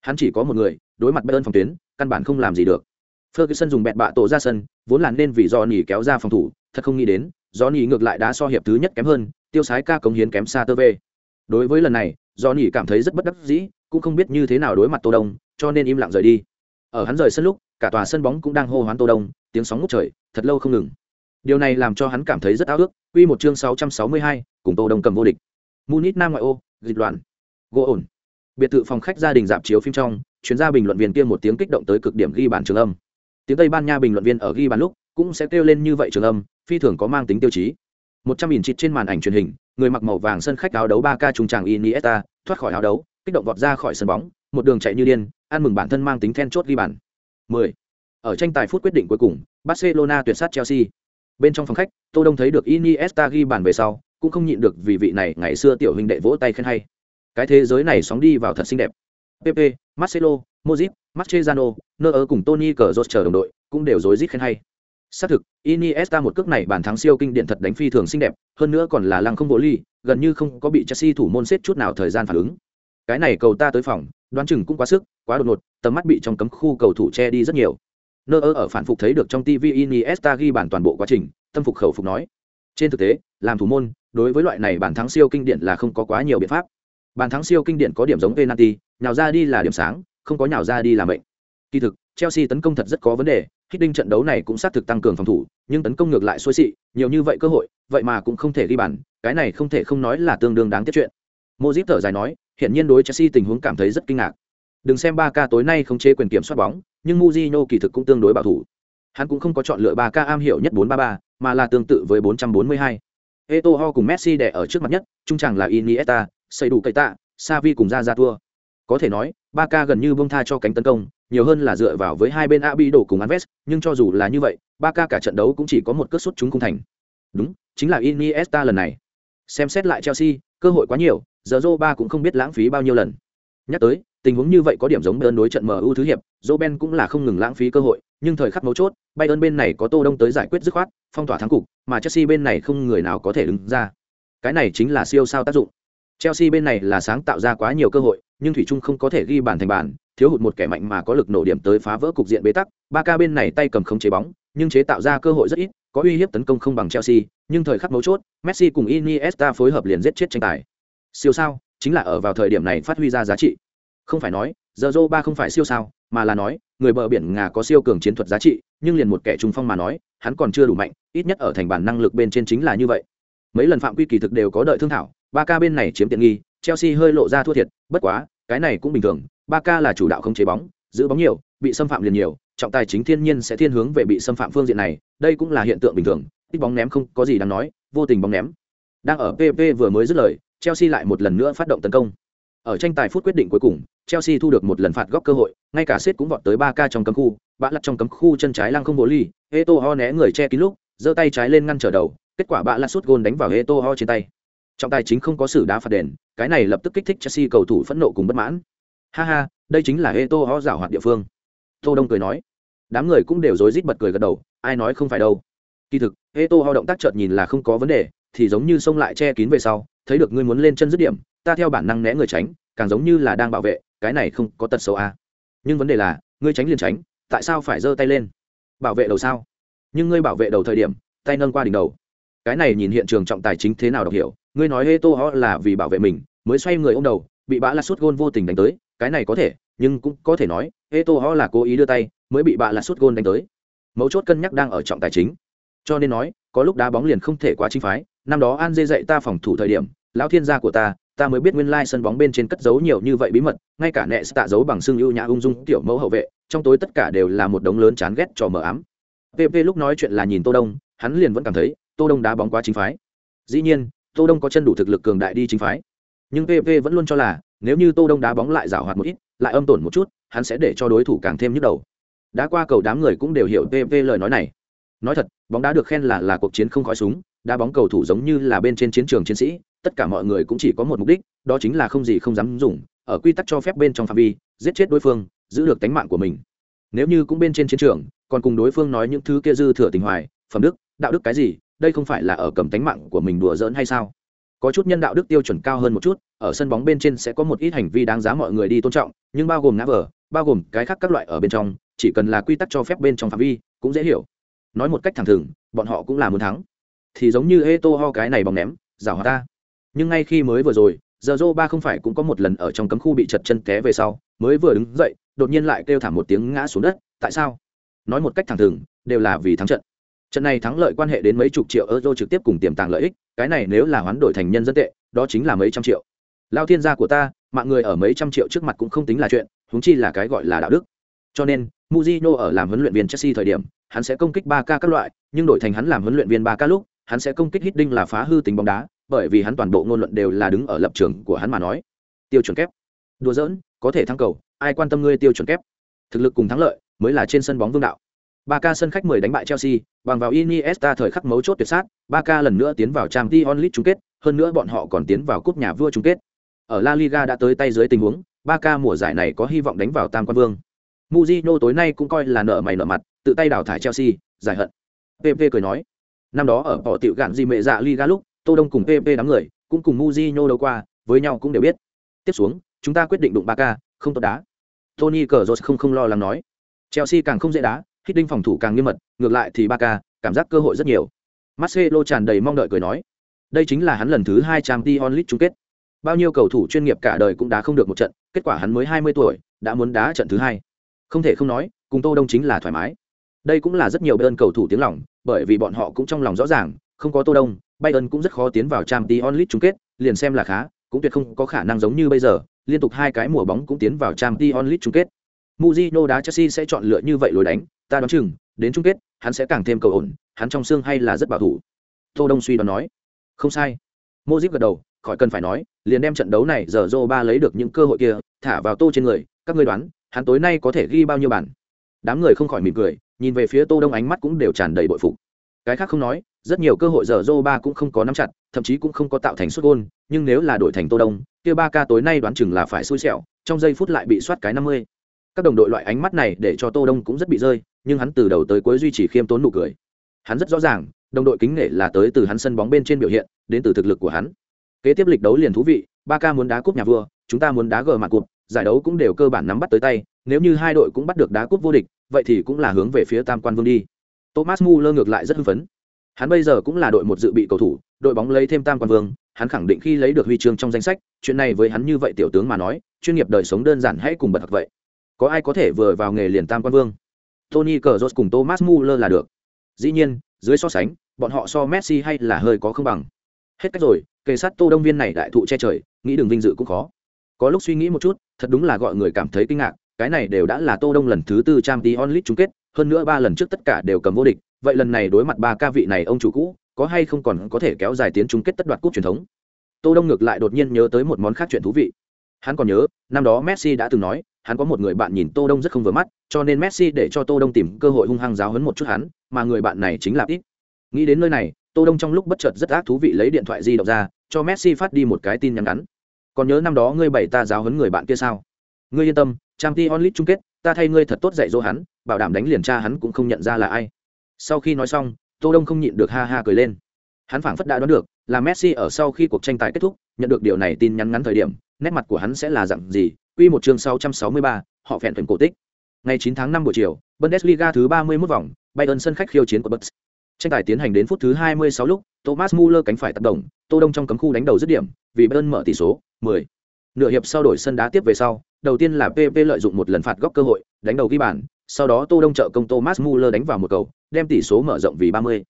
[SPEAKER 1] Hắn chỉ có một người đối mặt bayern phòng tuyến căn bản không làm gì được. Ferguson dùng bẹt bạ tổ ra sân vốn là nên vì johnny kéo ra phòng thủ thật không nghĩ đến johnny ngược lại đá so hiệp thứ nhất kém hơn tiêu sái ca cống hiến kém xa tơ về đối với lần này johnny cảm thấy rất bất đắc dĩ cũng không biết như thế nào đối mặt tô đông cho nên im lặng rời đi. Ở hắn rời sân lúc cả tòa sân bóng cũng đang hô hoán tô đông tiếng sóng ngút trời thật lâu không ngừng. Điều này làm cho hắn cảm thấy rất ao ước. Quy một chương 662, cùng tô đông cầm vô địch munich nam ngoại ô, dịch loạn gỗ ổn. Biệt thự phòng khách gia đình dạp chiếu phim trong, chuyên gia bình luận viên kia một tiếng kích động tới cực điểm ghi bản trường âm. Tiếng tây ban nha bình luận viên ở ghi bàn lúc cũng sẽ kêu lên như vậy trường âm, phi thường có mang tính tiêu chí. Một trăm nghìn chít trên màn ảnh truyền hình, người mặc màu vàng sân khách áo đấu ba k trùng tràng iniesta, thoát khỏi áo đấu, kích động vọt ra khỏi sân bóng, một đường chạy như điên, ăn mừng bản thân mang tính then chốt ghi bàn. 10. ở tranh tài phút quyết định cuối cùng, barcelona tuyệt sát chelsea. Bên trong phòng khách, tô đông thấy được iniesta ghi bàn về sau cũng không nhịn được vì vị này ngày xưa tiểu huynh đệ vỗ tay khen hay cái thế giới này sóng đi vào thật xinh đẹp pp Marcelo, Modric, Mascherano, Neuer cùng Toni Kroos chờ đồng đội cũng đều rối rít khen hay. Xác thực, Iniesta một cước này bàn thắng siêu kinh điển thật đánh phi thường xinh đẹp, hơn nữa còn là lăng không bộ ly, gần như không có bị Chelsea thủ môn xếp chút nào thời gian phản ứng. Cái này cầu ta tới phòng, đoán chừng cũng quá sức, quá đột ngột, tầm mắt bị trong cấm khu cầu thủ che đi rất nhiều. Neuer ở phản phục thấy được trong TV Iniesta ghi bàn toàn bộ quá trình, tâm phục khẩu phục nói. Trên thực tế, làm thủ môn, đối với loại này bàn thắng siêu kinh điển là không có quá nhiều biện pháp. Bàn thắng siêu kinh điển có điểm giống penalty, nhào ra đi là điểm sáng, không có nhào ra đi là mệnh. Kỳ thực, Chelsea tấn công thật rất có vấn đề, Hiddink trận đấu này cũng xác thực tăng cường phòng thủ, nhưng tấn công ngược lại xuôi xị, nhiều như vậy cơ hội, vậy mà cũng không thể ghi bàn, cái này không thể không nói là tương đương đáng tiếc chuyện. Modric thở dài nói, hiện nhiên đối Chelsea tình huống cảm thấy rất kinh ngạc. Đừng xem 3K tối nay không chế quyền kiểm soát bóng, nhưng Mourinho kỳ thực cũng tương đối bảo thủ. Hắn cũng không có chọn lựa 3K am hiểu nhất 433, mà là tương tự với 442. Eto'o cùng Messi đè ở trước mặt nhất, trung tràng là Iniesta, xây đủ cây tạ, Xavi cùng ra ra thua. Có thể nói, Barca gần như buông tha cho cánh tấn công, nhiều hơn là dựa vào với hai bên Abi đổ cùng Anves. nhưng cho dù là như vậy, Barca cả trận đấu cũng chỉ có một cước sút chúng không thành. Đúng, chính là Iniesta lần này. Xem xét lại Chelsea, cơ hội quá nhiều, giờ Zoba cũng không biết lãng phí bao nhiêu lần. Nhắc tới, tình huống như vậy có điểm giống Bayern đối trận MU thứ hiệp, Roben cũng là không ngừng lãng phí cơ hội, nhưng thời khắc mấu chốt, Bayern bên này có Tô Đông tới giải quyết dứt khoát, phong tỏa thắng cục, mà Chelsea bên này không người nào có thể đứng ra. Cái này chính là siêu sao tác dụng. Chelsea bên này là sáng tạo ra quá nhiều cơ hội, nhưng thủy chung không có thể ghi bàn thành bàn, thiếu hụt một kẻ mạnh mà có lực nổ điểm tới phá vỡ cục diện bế tắc. Barca bên này tay cầm không chế bóng, nhưng chế tạo ra cơ hội rất ít, có uy hiếp tấn công không bằng Chelsea, nhưng thời khắc mấu chốt, Messi cùng Iniesta phối hợp liền giết chết tranh tài. Siêu sao, chính là ở vào thời điểm này phát huy ra giá trị. Không phải nói, giờ ba không phải siêu sao, mà là nói, người bờ biển ngà có siêu cường chiến thuật giá trị, nhưng liền một kẻ trung phong mà nói, hắn còn chưa đủ mạnh, ít nhất ở thành bản năng lực bên trên chính là như vậy. Mấy lần phạm quy kỳ thực đều có đợi thương thảo, ba ca bên này chiếm tiện nghi, Chelsea hơi lộ ra thua thiệt, bất quá, cái này cũng bình thường, ba ca là chủ đạo không chế bóng, giữ bóng nhiều, bị xâm phạm liền nhiều, trọng tài chính thiên nhiên sẽ thiên hướng về bị xâm phạm phương diện này, đây cũng là hiện tượng bình thường, ít bóng ném không có gì đáng nói, vô tình bóng ném. Đang ở PP vừa mới dứt lời, Chelsea lại một lần nữa phát động tấn công. Ở tranh tài phút quyết định cuối cùng, Chelsea thu được một lần phạt góc cơ hội, ngay cả sét cũng vọt tới 3K trong cấm khu, bã lật trong cấm khu chân trái lăng không bộ ly, Eto'o né người che kín lúc, giơ tay trái lên ngăn trở đầu, kết quả bã lật sút gôn đánh vào Eto'o trên tay. Trọng tài chính không có xử đá phạt đền, cái này lập tức kích thích Chelsea cầu thủ phẫn nộ cùng bất mãn. Ha ha, đây chính là Eto'o giảo hoạt địa phương. Tô Đông cười nói. Đám người cũng đều rối rít bật cười gật đầu, ai nói không phải đâu. Kỳ thực, Eto'o động tác chợt nhìn là không có vấn đề, thì giống như xông lại che kín về sau, thấy được ngươi muốn lên chân dứt điểm, ta theo bản năng né người tránh, càng giống như là đang bảo vệ, cái này không có tật xấu. À. Nhưng vấn đề là, ngươi tránh liền tránh, tại sao phải giơ tay lên? Bảo vệ đầu sao? Nhưng ngươi bảo vệ đầu thời điểm, tay nâng qua đỉnh đầu. Cái này nhìn hiện trường trọng tài chính thế nào đọc hiểu, ngươi nói Eto'o là vì bảo vệ mình, mới xoay người ôm đầu, bị bã là sút gôn vô tình đánh tới, cái này có thể, nhưng cũng có thể nói, Eto'o là cố ý đưa tay, mới bị bạ là sút gôn đánh tới. Mấu chốt cân nhắc đang ở trọng tài chính. Cho nên nói, có lúc đá bóng liền không thể quá chính phái, năm đó An Dê dạy ta phòng thủ thời điểm, lão thiên gia của ta, ta mới biết nguyên lai sân bóng bên trên cất giấu nhiều như vậy bí mật, ngay cả nẹ tạ giấu bằng xương ưu nhã ung dung tiểu mẫu hậu vệ, trong tối tất cả đều là một đống lớn chán ghét trò mờ ám. PP lúc nói chuyện là nhìn Tô Đông, hắn liền vẫn cảm thấy, Tô Đông đá bóng quá chính phái. Dĩ nhiên, Tô Đông có chân đủ thực lực cường đại đi chính phái. Nhưng PP vẫn luôn cho là, nếu như Tô Đông đá bóng lại rào hoạt một ít, lại âm tổn một chút, hắn sẽ để cho đối thủ càng thêm nhức đầu. Đã qua cầu đám người cũng đều hiểu PP lời nói này. Nói thật, bóng đá được khen là là cuộc chiến không khói súng, đá bóng cầu thủ giống như là bên trên chiến trường chiến sĩ, tất cả mọi người cũng chỉ có một mục đích, đó chính là không gì không dám dùng, ở quy tắc cho phép bên trong phạm vi, giết chết đối phương, giữ được tính mạng của mình. Nếu như cũng bên trên chiến trường, còn cùng đối phương nói những thứ kia dư thừa tình hoài, phẩm đức, đạo đức cái gì, đây không phải là ở cầm tính mạng của mình đùa giỡn hay sao? Có chút nhân đạo đức tiêu chuẩn cao hơn một chút, ở sân bóng bên trên sẽ có một ít hành vi đáng giá mọi người đi tôn trọng, nhưng bao gồm ngã vở, bao gồm cái khác các loại ở bên trong, chỉ cần là quy tắc cho phép bên trong phạm vi, cũng dễ hiểu. Nói một cách thẳng thừng, bọn họ cũng là muốn thắng. Thì giống như Eto ho cái này bóng ném, giảo hòa ta. Nhưng ngay khi mới vừa rồi, giờ Zoro ba không phải cũng có một lần ở trong cấm khu bị chật chân té về sau, mới vừa đứng dậy, đột nhiên lại kêu thảm một tiếng ngã xuống đất, tại sao? Nói một cách thẳng thừng, đều là vì thắng trận. Trận này thắng lợi quan hệ đến mấy chục triệu euro trực tiếp cùng tiềm tàng lợi ích, cái này nếu là hoán đổi thành nhân dân tệ, đó chính là mấy trăm triệu. Lao thiên gia của ta, mạng người ở mấy trăm triệu trước mặt cũng không tính là chuyện, huống chi là cái gọi là đạo đức. Cho nên, Mujino ở làm huấn luyện viên Chelsea thời điểm, hắn sẽ công kích 3K các loại, nhưng đổi thành hắn làm huấn luyện viên 3K lúc, hắn sẽ công kích Hiddink là phá hư tính bóng đá, bởi vì hắn toàn bộ ngôn luận đều là đứng ở lập trường của hắn mà nói. Tiêu chuẩn kép. Đùa giỡn, có thể thắng cầu, ai quan tâm ngươi tiêu chuẩn kép. Thực lực cùng thắng lợi mới là trên sân bóng vương đạo. 3K sân khách 10 đánh bại Chelsea, bằng vào Iniesta thời khắc mấu chốt tuyệt sát, 3K lần nữa tiến vào Champions League chung kết, hơn nữa bọn họ còn tiến vào cúp nhà vua chung kết. Ở La Liga đã tới tay dưới tình huống, 3K mùa giải này có hy vọng đánh vào tam quan vương. Mujino tối nay cũng coi là nợ mày nợ mặt, tự tay đào thải Chelsea, giải hận. PP cười nói, năm đó ở bỏ tiểu gạn gì mẹ dạ Liga lúc, Tô Đông cùng PP đám người, cũng cùng Mujinho đấu qua, với nhau cũng đều biết. Tiếp xuống, chúng ta quyết định đụng 3K, không tốt đá. Tony Cazorla không không lo lắng nói. Chelsea càng không dễ đá, hít đinh phòng thủ càng nghiêm mật, ngược lại thì 3K, cảm giác cơ hội rất nhiều. Marcelo tràn đầy mong đợi cười nói, đây chính là hắn lần thứ hai Champions League chung kết. Bao nhiêu cầu thủ chuyên nghiệp cả đời cũng đá không được một trận, kết quả hắn mới 20 tuổi, đã muốn đá trận thứ hai. Không thể không nói, cùng Tô Đông chính là thoải mái. Đây cũng là rất nhiều bên cầu thủ tiếng lòng, bởi vì bọn họ cũng trong lòng rõ ràng, không có Tô Đông, Bayern cũng rất khó tiến vào Champions League chung kết, liền xem là khá, cũng tuyệt không có khả năng giống như bây giờ, liên tục hai cái mùa bóng cũng tiến vào Champions League chung kết. Mourinho đá Chelsea sẽ chọn lựa như vậy lối đánh, ta đoán chừng, đến chung kết, hắn sẽ càng thêm cầu ổn, hắn trong xương hay là rất bảo thủ. Tô Đông suy đoán nói, không sai. Modric gật đầu, khỏi cần phải nói, liền đem trận đấu này giờ Zoba lấy được những cơ hội kia, thả vào Tô trên người, các ngươi đoán, hắn tối nay có thể ghi bao nhiêu bàn? Đám người không khỏi mỉm cười, nhìn về phía Tô Đông ánh mắt cũng đều tràn đầy bội phục. Cái khác không nói, rất nhiều cơ hội giờ Zoba cũng không có nắm chặt, thậm chí cũng không có tạo thành suất gôn, nhưng nếu là đổi thành Tô Đông, kia ba ca tối nay đoán chừng là phải xui xẻo, trong giây phút lại bị soát cái 50 các đồng đội loại ánh mắt này để cho tô đông cũng rất bị rơi nhưng hắn từ đầu tới cuối duy trì khiêm tốn nụ cười. Hắn rất rõ ràng đồng đội kính nể là tới từ hắn sân bóng bên trên biểu hiện đến từ thực lực của hắn. Kế tiếp lịch đấu liền thú vị ba ca muốn đá cúp nhà vua chúng ta muốn đá gờ mặt cúp giải đấu cũng đều cơ bản nắm bắt tới tay nếu như hai đội cũng bắt được đá cúp vô địch, vậy thì cũng là hướng về phía tam quan vương đi. Thomas muller ngược lại rất hưng phấn. Hắn bây giờ cũng là đội một dự bị cầu thủ, đội bóng lấy thêm tam quan vương, hắn khẳng định khi lấy được huy chương trong danh sách, chuyện này với hắn như vậy tiểu tướng mà nói, chuyên nghiệp đời sống đơn giản hãy cùng bật thật vậy. Có ai có thể vừa vào nghề liền tam quan vương? Tony cờ cùng thomas muller là được. Dĩ nhiên, dưới so sánh, bọn họ so messi hay là hơi có không bằng. Hết cách rồi, kề sát tô đông viên này đại thụ che trời, nghĩ đường vinh dự cũng khó. Có lúc suy nghĩ một chút, thật đúng là gọi người cảm thấy kinh ngạc cái này đều đã là tô đông lần thứ tư trang tí onlit chung kết, hơn nữa ba lần trước tất cả đều cầm vô địch, vậy lần này đối mặt ba ca vị này ông chủ cũ, có hay không còn có thể kéo dài tiến chung kết tất đoạt cúp truyền thống? Tô đông ngược lại đột nhiên nhớ tới một món khác chuyện thú vị. Hắn còn nhớ, năm đó messi đã từng nói, hắn có một người bạn nhìn tô đông rất không vừa mắt, cho nên messi để cho tô đông tìm cơ hội hung hăng giáo huấn một chút hắn, mà người bạn này chính là ít nghĩ đến nơi này, tô đông trong lúc bất chợt rất ác thú vị lấy điện thoại di động ra, cho messi phát đi một cái tin nhắn ngắn. Còn nhớ năm đó ngươi bảy ta giáo huấn người bạn kia sao? Ngươi yên tâm trang t onlit chung kết ta thay ngươi thật tốt dạy dỗ hắn bảo đảm đánh liền cha hắn cũng không nhận ra là ai. Sau khi nói xong tô đông không nhịn được ha ha cười lên. Hắn phảng phất đã đoán được là messi ở sau khi cuộc tranh tài kết thúc nhận được điều này tin nhắn ngắn thời điểm nét mặt của hắn sẽ là dạng gì? Quy một chương 663, họ phèn thuần cổ tích. Ngày 9 tháng 5 buổi chiều bundesliga thứ 31 vòng bayern sân khách khiêu chiến của bucks tranh tài tiến hành đến phút thứ 26 lúc thomas muller cánh phải tác động tô đông trong cấm khu đánh đầu dứt điểm vì bayern mở tỷ số 10 nửa hiệp sau đổi sân đá tiếp về sau đầu tiên là pp lợi dụng một lần phạt góc cơ hội đánh đầu ghi bàn sau đó tô đông trợ công thomas muller đánh vào một cầu đem tỷ số mở rộng vì 30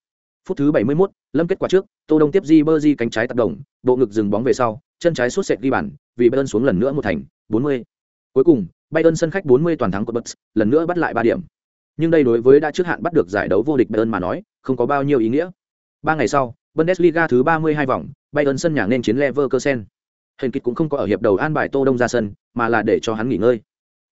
[SPEAKER 1] phút thứ 71, lâm kết quả trước tô đông tiếp di cánh trái tác động bộ ngực dừng bóng về sau chân trái suốt sệt ghi bàn vì bayern xuống lần nữa một thành 40. cuối cùng bayern sân khách 40 toàn thắng của bucks lần nữa bắt lại 3 điểm. Nhưng đây đối với đã trước hạn bắt được giải đấu vô địch bayern mà nói không có bao nhiêu ý nghĩa. Ba ngày sau bundesliga thứ 32 vòng bayern sân nhà nên chiến leverkusen. Hên kịch cũng không có ở hiệp đầu an bài tô đông ra sân, mà là để cho hắn nghỉ ngơi.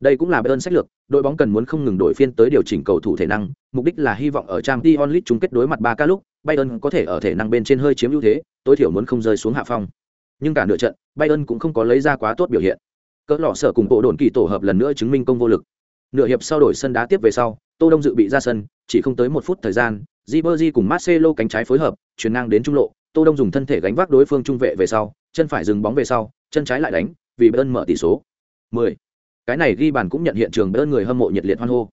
[SPEAKER 1] Đây cũng là bayern sách lược, đội bóng cần muốn không ngừng đổi phiên tới điều chỉnh cầu thủ thể năng, mục đích là hy vọng ở trang t onlit chung kết đối mặt ba ca lúc, bayern có thể ở thể năng bên trên hơi chiếm ưu thế, tối thiểu muốn không rơi xuống hạ phong. Nhưng cả nửa trận, bayern cũng không có lấy ra quá tốt biểu hiện. Cỡ lọ sở cùng bộ đồn kỳ tổ hợp lần nữa chứng minh công vô lực. Nửa hiệp sau đổi sân đá tiếp về sau, tô đông dự bị ra sân, chỉ không tới một phút thời gian, Ribery cùng Marcelo cánh trái phối hợp, chuyển ngang đến trung lộ, tô đông dùng thân thể gánh vác đối phương trung vệ về sau chân phải dừng bóng về sau chân trái lại đánh vì bayern mở tỷ số. 10 cái này ghi bàn cũng nhận hiện trường Bayern người hâm mộ nhiệt liệt hoan hô.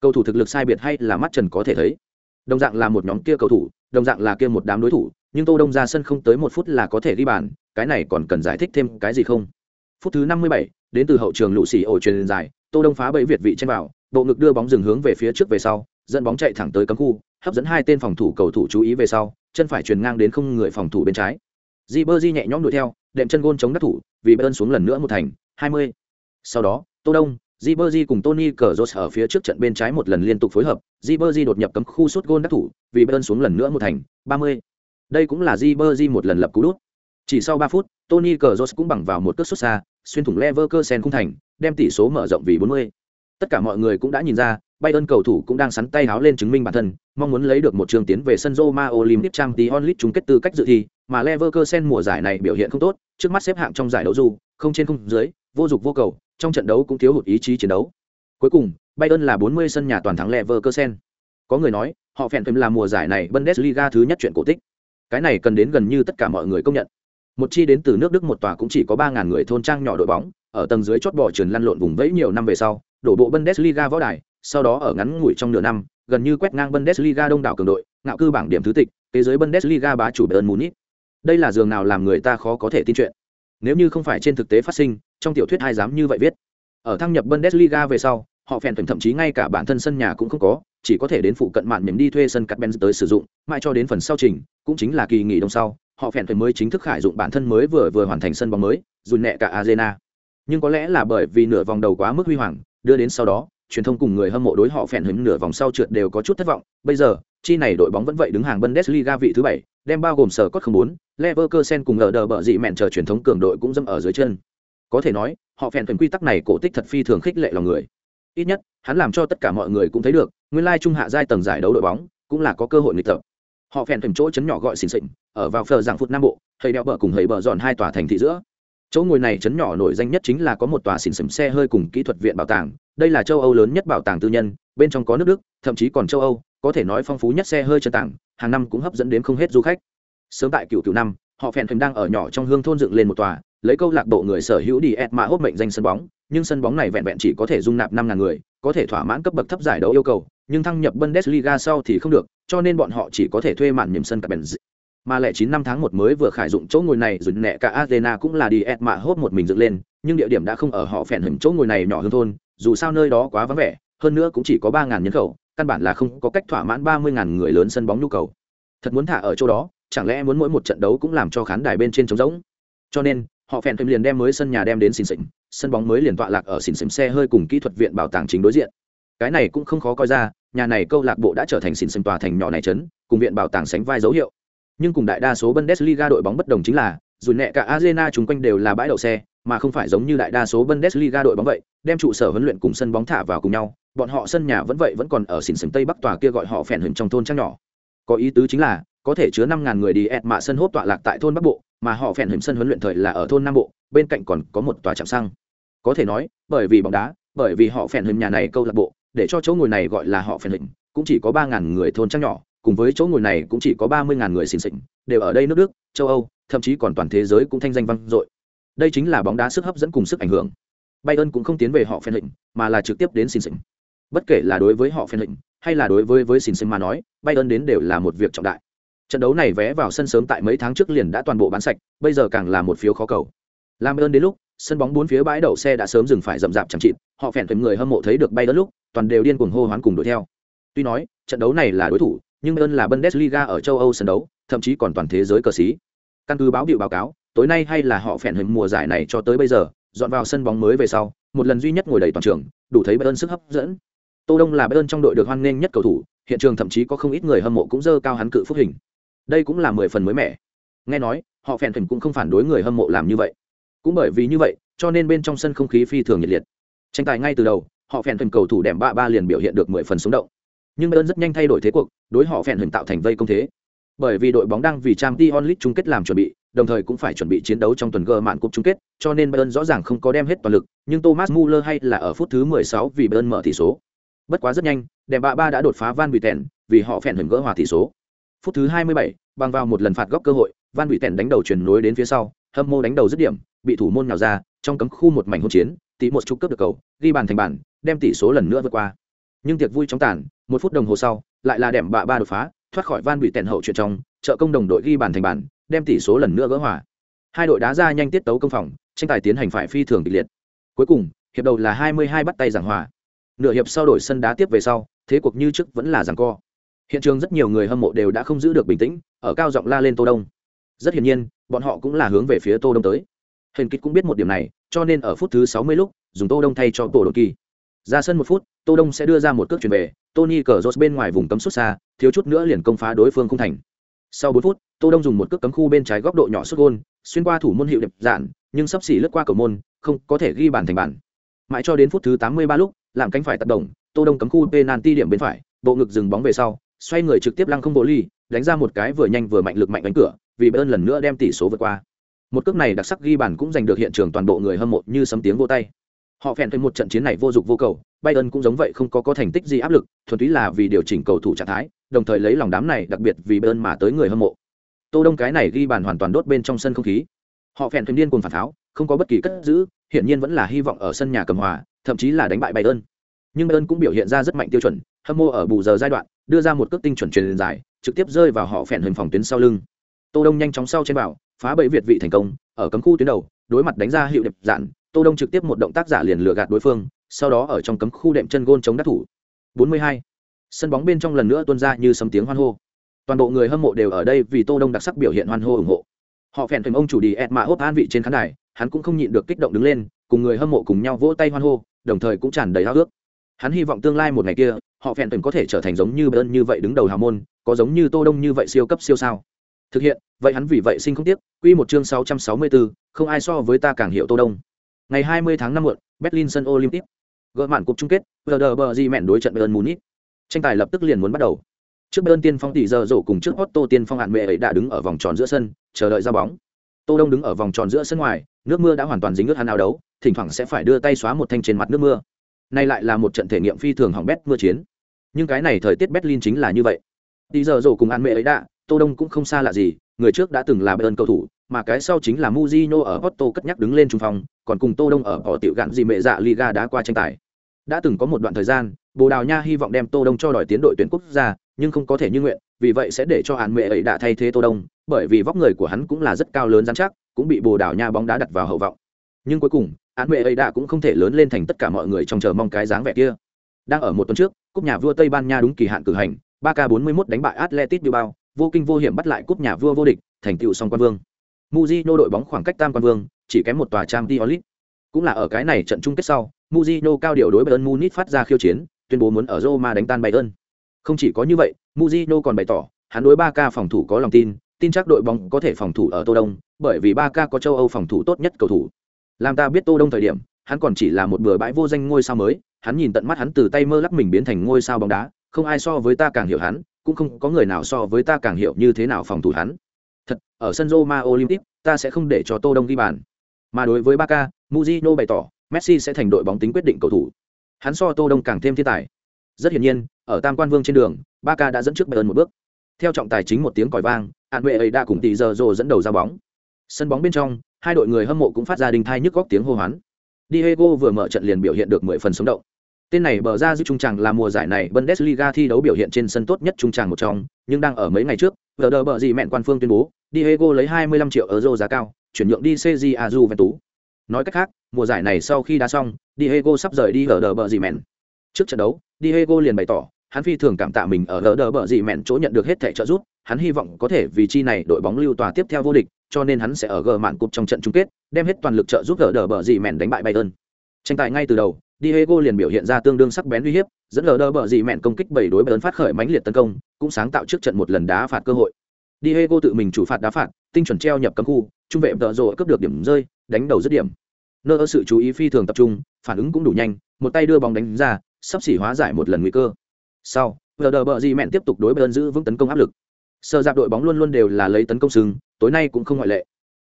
[SPEAKER 1] Cầu thủ thực lực sai biệt hay là mắt trần có thể thấy. Đồng dạng là một nhóm kia cầu thủ đồng dạng là kia một đám đối thủ nhưng tô đông ra sân không tới một phút là có thể ghi bàn cái này còn cần giải thích thêm cái gì không? Phút thứ năm mươi bảy, đến từ hậu trường lũ xì ổ truyền dài tô đông phá bẫy việt vị trên vào bộ ngực đưa bóng dừng hướng về phía trước về sau dẫn bóng chạy thẳng tới cấm khu hấp dẫn hai tên phòng thủ cầu thủ chú ý về sau chân phải truyền ngang đến không người phòng thủ bên trái di bơ di nhẹ nhõm đuổi theo đệm chân gôn chống đắc thủ vì bơn xuống lần nữa một thành hai mươi. sau đó Tô Đông, Ribery cùng Tony Cerros ở phía trước trận bên trái một lần liên tục phối hợp, Ribery đột nhập cấm khu sút gôn đắc thủ, vì bơn xuống lần nữa một thành, 30. Đây cũng là Ribery một lần lập cú đút. Chỉ sau 3 phút, Tony Cerros cũng bằng vào một cước sút xa, xuyên thủng Leverkusen khung thành, đem tỷ số mở rộng vì 40. Tất cả mọi người cũng đã nhìn ra, Bayern cầu thủ cũng đang sắn tay háo lên chứng minh bản thân, mong muốn lấy được một trường tiến về sân Roma Olympic Champions League chung kết tư cách dự thi, mà Leverkusen mùa giải này biểu hiện không tốt, trước mắt xếp hạng trong giải đấu dù, không trên không dưới, vô dụng vô cầu, trong trận đấu cũng thiếu hụt ý chí chiến đấu. Cuối cùng, Bayern là 40 sân nhà toàn thắng Leverkusen. Có người nói, họ phèn phim là mùa giải này Bundesliga thứ nhất chuyện cổ tích. Cái này cần đến gần như tất cả mọi người công nhận. Một chi đến từ nước Đức một tòa cũng chỉ có 3000 người thôn trang nhỏ đội bóng, ở tầng dưới chót bỏ trườn lăn lộn vùng vẫy nhiều năm về sau, đổ bộ Bundesliga võ đài, sau đó ở ngắn ngủi trong nửa năm, gần như quét ngang Bundesliga đông đảo cường đội, ngạo cư bảng điểm thứ tịch, thế giới Bundesliga bá chủ Bayern Munich. Đây là giường nào làm người ta khó có thể tin chuyện. Nếu như không phải trên thực tế phát sinh, trong tiểu thuyết ai dám như vậy viết. Ở thăng nhập Bundesliga về sau, họ phèn thậm chí ngay cả bản thân sân nhà cũng không có, chỉ có thể đến phụ cận mạn mềm đi thuê sân cắt Benz tới sử dụng, mãi cho đến phần sau trình, cũng chính là kỳ nghỉ đông sau, họ phèn phải mới chính thức khải dụng bản thân mới vừa vừa hoàn thành sân bóng mới, dù nhẹ cả Arena. Nhưng có lẽ là bởi vì nửa vòng đầu quá mức huy hoàng, đưa đến sau đó, truyền thông cùng người hâm mộ đối họ phèn hứng nửa vòng sau trượt đều có chút thất vọng. Bây giờ, chi này đội bóng vẫn vậy đứng hàng Bundesliga vị thứ bảy, đem bao gồm sở cốt không bốn, Leverkusen cùng ở đờ bợ dị mẹn chờ truyền thống cường đội cũng dâm ở dưới chân. Có thể nói, họ phèn phần quy tắc này cổ tích thật phi thường khích lệ lòng người. Ít nhất, hắn làm cho tất cả mọi người cũng thấy được, nguyên lai trung hạ giai tầng giải đấu đội bóng, cũng là có cơ hội nghịch tập. Họ phèn phần chỗ chấn nhỏ gọi xỉn xịn, ở vào phờ dạng phút nam bộ, thầy đeo bờ cùng hầy bờ dọn hai tòa thành thị giữa. Chỗ ngồi này chấn nhỏ nổi danh nhất chính là có một tòa xỉn xỉn xe hơi cùng kỹ thuật viện bảo tàng, đây là châu Âu lớn nhất bảo tàng tư nhân, bên trong có nước Đức, thậm chí còn châu Âu, có thể nói phong phú nhất xe hơi chân tặng, hàng năm cũng hấp dẫn đến không hết du khách. Sớm tại cựu cựu năm họ phèn phèn đang ở nhỏ trong hương thôn dựng lên một tòa lấy câu lạc bộ người sở hữu đi ẹt mạ hốt mệnh danh sân bóng nhưng sân bóng này vẹn vẹn chỉ có thể dung nạp năm ngàn người có thể thỏa mãn cấp bậc thấp giải đấu yêu cầu nhưng thăng nhập bundesliga sau thì không được cho nên bọn họ chỉ có thể thuê màn nhầm sân cả bèn mà lẻ chín năm tháng một mới vừa khải dụng chỗ ngồi này rồi nẹ cả arena cũng là đi ẹt mạ hốt một mình dựng lên nhưng địa điểm đã không ở họ phèn hình chỗ ngồi này nhỏ hương thôn dù sao nơi đó quá vắng vẻ hơn nữa cũng chỉ có ba ngàn nhân khẩu căn bản là không có cách thỏa mãn ba mươi ngàn người lớn sân bóng nhu cầu. Thật muốn thả ở chỗ đó chẳng lẽ muốn mỗi một trận đấu cũng làm cho khán đài bên trên trống rỗng? Cho nên họ phèn thêm liền đem mới sân nhà đem đến xin xỉn sân bóng mới liền tọa lạc ở xỉn xỉn xe hơi cùng kỹ thuật viện bảo tàng chính đối diện. Cái này cũng không khó coi ra nhà này câu lạc bộ đã trở thành xỉn xỉn tòa thành nhỏ này trấn cùng viện bảo tàng sánh vai dấu hiệu. Nhưng cùng đại đa số Bundesliga đội bóng bất đồng chính là, dù nẹ cả Arena chúng quanh đều là bãi đậu xe, mà không phải giống như đại đa số Bundesliga đội bóng vậy, đem trụ sở huấn luyện cùng sân bóng thả vào cùng nhau, bọn họ sân nhà vẫn vậy vẫn còn ở xỉn xỉn tây bắc tòa kia gọi họ phèn hừng trong thôn trang nhỏ. Có ý tứ chính là, có thể chứa 5000 người đi ẹt mạ sân hốt tọa lạc tại thôn Bắc Bộ, mà họ phèn hừng sân huấn luyện thời là ở thôn Nam Bộ, bên cạnh còn có một tòa trạm xăng. Có thể nói, bởi vì bóng đá, bởi vì họ phèn hừng nhà này câu lạc bộ, để cho chỗ ngồi này gọi là họ phèn hừng, cũng chỉ có 3000 người thôn trang nhỏ, cùng với chỗ ngồi này cũng chỉ có 30000 người xỉn xỉn, đều ở đây nước Đức, châu Âu, thậm chí còn toàn thế giới cũng thanh danh vang dội. Đây chính là bóng đá sức hấp dẫn cùng sức ảnh hưởng. Bayern cũng không tiến về họ phen hình, mà là trực tiếp đến xin xỉn. Bất kể là đối với họ phen hình, hay là đối với với xin xỉn mà nói, Bayern đến đều là một việc trọng đại. Trận đấu này vé vào sân sớm tại mấy tháng trước liền đã toàn bộ bán sạch, bây giờ càng là một phiếu khó cầu. Làm ơn đến lúc, sân bóng bốn phía bãi đậu xe đã sớm dừng phải rậm rạp chẳng chịt, họ phèn phèn người hâm mộ thấy được bay đến lúc, toàn đều điên cuồng hô hoán cùng đuổi theo. Tuy nói, trận đấu này là đối thủ, nhưng Bayern là Bundesliga ở châu Âu sân đấu, thậm chí còn toàn thế giới cờ sĩ. Căn cứ báo biểu báo cáo, tối nay hay là họ phèn hình mùa giải này cho tới bây giờ, dọn vào sân bóng mới về sau, một lần duy nhất ngồi đầy toàn trường, đủ thấy Bayern sức hấp dẫn. Tô Đông là Bayern trong đội được hoan nghênh nhất cầu thủ, hiện trường thậm chí có không ít người hâm mộ cũng dơ cao hắn cự phúc hình. Đây cũng là mười phần mới mẻ. Nghe nói, họ phèn hình cũng không phản đối người hâm mộ làm như vậy. Cũng bởi vì như vậy, cho nên bên trong sân không khí phi thường nhiệt liệt. Tranh tài ngay từ đầu, họ phèn hình cầu thủ đệm ba ba liền biểu hiện được mười phần sống động. Nhưng Bayern rất nhanh thay đổi thế cuộc, đối họ phèn hình tạo thành vây công thế. Bởi vì đội bóng đang vì Champions League chung kết làm chuẩn bị, đồng thời cũng phải chuẩn bị chiến đấu trong tuần gờ mạn cúp chung kết, cho nên Bayern rõ ràng không có đem hết toàn lực, nhưng Thomas Muller hay là ở phút thứ 16 vì Bayern mở tỷ số. Bất quá rất nhanh, đẹp bạ ba đã đột phá Van Buyten, vì họ phèn hưởng gỡ hòa tỷ số. Phút thứ 27, bằng vào một lần phạt góc cơ hội, Van Buyten đánh đầu chuyển nối đến phía sau, hâm mô đánh đầu dứt điểm, bị thủ môn nhào ra, trong cấm khu một mảnh hỗn chiến, tỷ một chút cướp được cầu, ghi bàn thành bàn, đem tỷ số lần nữa vượt qua. Nhưng tiệc vui chóng tàn, một phút đồng hồ sau, lại là đệm bạ ba đột phá, thoát khỏi Van bị tèn hậu chuyện trong, trợ công đồng đội ghi bàn thành bàn, đem tỷ số lần nữa gỡ hòa. Hai đội đá ra nhanh tiết tấu công phòng tranh tài tiến hành phải phi thường kịch liệt. Cuối cùng hiệp đầu là 22 bắt tay giảng hòa. Nửa hiệp sau đổi sân đá tiếp về sau thế cuộc như trước vẫn là giằng co. Hiện trường rất nhiều người hâm mộ đều đã không giữ được bình tĩnh ở cao giọng la lên tô đông. Rất hiển nhiên bọn họ cũng là hướng về phía tô đông tới. Hình kịch cũng biết một điểm này cho nên ở phút thứ 60 lúc dùng tô đông thay cho tổ đội kỳ. Ra sân một phút tô đông sẽ đưa ra một cước chuyển về tony cờ rốt bên ngoài vùng cấm xuất xa, thiếu chút nữa liền công phá đối phương không thành. Sau 4 phút, tô đông dùng một cước cấm khu bên trái góc độ nhỏ xuất gôn, xuyên qua thủ môn hiệu đẹp dạn, nhưng sắp xỉ lướt qua cầu môn, không có thể ghi bàn thành bàn. Mãi cho đến phút thứ 83 lúc làm cánh phải tác động, tô đông cấm khu penalty điểm bên phải, bộ ngực dừng bóng về sau, xoay người trực tiếp lăng không bộ ly, đánh ra một cái vừa nhanh vừa mạnh lực mạnh đánh cửa, vì bayern lần nữa đem tỷ số vượt qua. Một cước này đặc sắc ghi bàn cũng giành được hiện trường toàn bộ người hâm mộ như sấm tiếng vô tay. Họ phèn thêm một trận chiến này vô dụng vô cầu bayern cũng giống vậy không có có thành tích gì áp lực, thuần túy là vì điều chỉnh cầu thủ trạng thái, đồng thời lấy lòng đám này, đặc biệt vì bayern mà tới người hâm mộ. Tô đông cái này ghi bàn hoàn toàn đốt bên trong sân không khí. Họ phèn thuyền điên cuồng phản tháo không có bất kỳ cất giữ hiện nhiên vẫn là hy vọng ở sân nhà cầm hòa, thậm chí là đánh bại bayern nhưng bayern cũng biểu hiện ra rất mạnh tiêu chuẩn, hâm mộ ở bù giờ giai đoạn, đưa ra một cước tinh chuẩn truyền dài trực tiếp rơi vào họ phèn hình phòng tuyến sau lưng. Tô đông nhanh chóng sau trên bảo, phá bẫy việt vị thành công, ở cấm khu tuyến đầu, đối mặt đánh ra hiệu đẹp dạn, tô đông trực tiếp một động tác giả liền lừa gạt đối phương sau đó ở trong cấm khu đệm chân gôn chống đắc thủ. 42. sân bóng bên trong lần nữa tuôn ra như sấm tiếng hoan hô. Toàn bộ người hâm mộ đều ở đây vì tô đông đặc sắc biểu hiện hoan hô ủng hộ. Họ phèn thuyền ông chủ đi ẹt mạ hốt an vị trên khán đài hắn cũng không nhịn được kích động đứng lên cùng người hâm mộ cùng nhau vỗ tay hoan hô đồng thời cũng tràn đầy háo ước hắn hy vọng tương lai một ngày kia họ phèn thuyền có thể trở thành giống như bơn như vậy đứng đầu hào môn có giống như tô đông như vậy siêu cấp siêu sao. Thực hiện vậy hắn vì vậy sinh không tiếc quy một chương 664, không ai so với ta càng hiểu tô đông. Ngày 20 tháng năm muộn berlin sân olympic gỡ mạn cuộc chung kết vờ bờ di mẹn đối trận bayern munich tranh tài lập tức liền muốn bắt đầu trước Bayern tiên phong tỷ giờ rổ cùng trước Otto tiên phong hạn mẹ ấy đã đứng ở vòng tròn giữa sân, chờ đợi ra bóng. Tô Đông đứng ở vòng tròn giữa sân ngoài, nước mưa đã hoàn toàn dính ướt hắn áo đấu, thỉnh thoảng sẽ phải đưa tay xóa một thanh trên mặt nước mưa. Nay lại là một trận thể nghiệm phi thường hỏng bét mưa chiến. Nhưng cái này thời tiết Berlin chính là như vậy. Tỷ giờ rổ cùng hạn mẹ ấy đã, Tô Đông cũng không xa lạ gì, người trước đã từng là Bayern cầu thủ, mà cái sau chính là Mujino ở Otto cất nhắc đứng lên trung phòng, còn cùng Tô Đông ở bỏ tiểu gạn gì mẹ dạ Liga đã qua tranh tài. Đã từng có một đoạn thời gian, Bồ Đào Nha hy vọng đem Tô Đông cho đòi tiến đội tuyển quốc gia, nhưng không có thể như nguyện vì vậy sẽ để cho hạn mẹ ấy đã thay thế tô đông bởi vì vóc người của hắn cũng là rất cao lớn dán chắc cũng bị bồ đào nha bóng đá đặt vào hậu vọng. Nhưng cuối cùng hạn mẹ ấy đã cũng không thể lớn lên thành tất cả mọi người trong chờ mong cái dáng vẻ kia. Đang ở một tuần trước cúp nhà vua tây ban nha đúng kỳ hạn cử hành ba k 41 đánh bại Atletico bilbao vô kinh vô hiểm bắt lại cúp nhà vua vô địch thành tựu song quan vương. Mujino đội bóng khoảng cách tam quan vương chỉ kém một tòa trang Diolit. Cũng là ở cái này trận chung kết sau, Mujino cao điều đối Bayern Munich phát ra khiêu chiến, tuyên bố muốn ở Roma đánh tan Bayern. Không chỉ có như vậy, Mujino còn bày tỏ, hắn đối 3K phòng thủ có lòng tin, tin chắc đội bóng có thể phòng thủ ở Tô Đông, bởi vì Barca có châu Âu phòng thủ tốt nhất cầu thủ. Làm ta biết Tô Đông thời điểm, hắn còn chỉ là một bừa bãi vô danh ngôi sao mới, hắn nhìn tận mắt hắn từ tay mơ lắc mình biến thành ngôi sao bóng đá, không ai so với ta càng hiểu hắn, cũng không có người nào so với ta càng hiểu như thế nào phòng thủ hắn. Thật, ở sân Roma Olympic, ta sẽ không để cho Tô Đông ghi bàn. Mà đối với Barca, Mujino bày tỏ, Messi sẽ thành đội bóng tính quyết định cầu thủ. Hắn so Tô Đông càng thêm thiên tài. Rất hiển nhiên, ở Tam Quan Vương trên đường, Barca đã dẫn trước Bayern một bước. Theo trọng tài chính một tiếng còi vang, An Huệ ấy đã cùng tỷ giờ rồ dẫn đầu ra bóng. Sân bóng bên trong, hai đội người hâm mộ cũng phát ra đình thai nhức góc tiếng hô hoán. Diego vừa mở trận liền biểu hiện được mười phần sống động. Tên này bờ ra giữ trung tràng là mùa giải này Bundesliga thi đấu biểu hiện trên sân tốt nhất trung tràng một trong, nhưng đang ở mấy ngày trước, vừa đờ bờ gì mẹn quan phương tuyên bố, Diego lấy 25 triệu euro giá cao, chuyển nhượng đi CJA tú. Nói cách khác, mùa giải này sau khi đá xong, Diego sắp rời đi ở đờ bờ gì mẹn. Trước trận đấu, Diego liền bày tỏ, hắn phi thường cảm tạ mình ở ở đờ bờ gì mẹn chỗ nhận được hết thẻ trợ giúp, hắn hy vọng có thể vì chi này đội bóng lưu tòa tiếp theo vô địch, cho nên hắn sẽ ở gờ mạn cục trong trận chung kết, đem hết toàn lực trợ giúp ở đờ bờ gì mẹn đánh bại Bayern. Tranh tài ngay từ đầu, Diego liền biểu hiện ra tương đương sắc bén uy hiếp, dẫn lờ đờ bờ gì mẹn công kích bảy đối Bayern phát khởi mãnh liệt tấn công, cũng sáng tạo trước trận một lần đá phạt cơ hội. Diego tự mình chủ phạt đá phạt, tinh chuẩn treo nhập cấm khu, trung vệ tợ rồ cướp được điểm rơi, đánh đầu dứt điểm. Nơ sự chú ý phi thường tập trung, phản ứng cũng đủ nhanh, một tay đưa bóng đánh ra, sắp xỉ hóa giải một lần nguy cơ. Sau, Werder bờ gì mẹn tiếp tục đối Bayern giữ vững tấn công áp lực. Sơ giáp đội bóng luôn luôn đều là lấy tấn công sừng, tối nay cũng không ngoại lệ.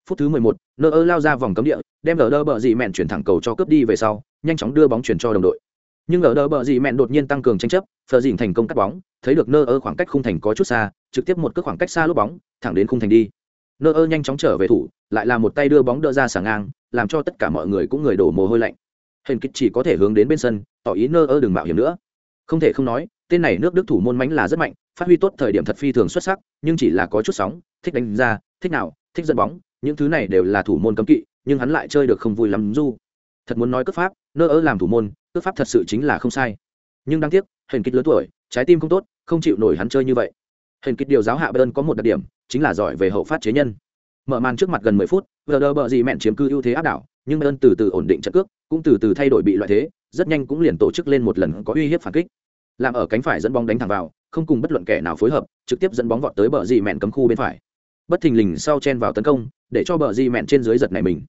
[SPEAKER 1] Phút thứ 11, Nơ lao ra vòng cấm địa, đem Werder bờ gì mẹn chuyển thẳng cầu cho cướp đi về sau, nhanh chóng đưa bóng chuyển cho đồng đội. Nhưng ở đờ bờ dị mẹn đột nhiên tăng cường tranh chấp, Phở dình thành công cắt bóng, thấy được Nơ khoảng cách khung thành có chút xa, trực tiếp một cước khoảng cách xa lúc bóng, thẳng đến khung thành đi. Nơ nhanh chóng trở về thủ, lại là một tay đưa bóng đỡ ra sảng ngang, làm cho tất cả mọi người cũng người đổ mồ hôi lạnh. Hình kích chỉ có thể hướng đến bên sân, tỏ ý Nơ đừng mạo hiểm nữa. Không thể không nói, tên này nước đức thủ môn mánh là rất mạnh phát huy tốt thời điểm thật phi thường xuất sắc nhưng chỉ là có chút sóng thích đánh ra thích nào thích dẫn bóng những thứ này đều là thủ môn cấm kỵ nhưng hắn lại chơi được không vui lắm du thật muốn nói cướp pháp nơ ớ làm thủ môn cướp pháp thật sự chính là không sai. Nhưng đáng tiếc hình kích lớn tuổi, trái tim không tốt, không chịu nổi hắn chơi như vậy. Hình kích điều giáo hạ bơn có một đặc điểm, chính là giỏi về hậu phát chế nhân. Mở màn trước mặt gần mười phút vờ đờ bờ gì mẹn chiếm cư ưu thế áp đảo, nhưng bơn từ từ ổn định trận cước, cũng từ từ thay đổi bị loại thế, rất nhanh cũng liền tổ chức lên một lần có uy hiếp phản kích. Làm ở cánh phải dẫn bóng đánh thẳng vào, không cùng bất luận kẻ nào phối hợp, trực tiếp dẫn bóng vọt tới bờ gì mẹn cấm khu bên phải. Bất thình lình sau chen vào tấn công, để cho bờ di mẹn trên dưới giật này mình.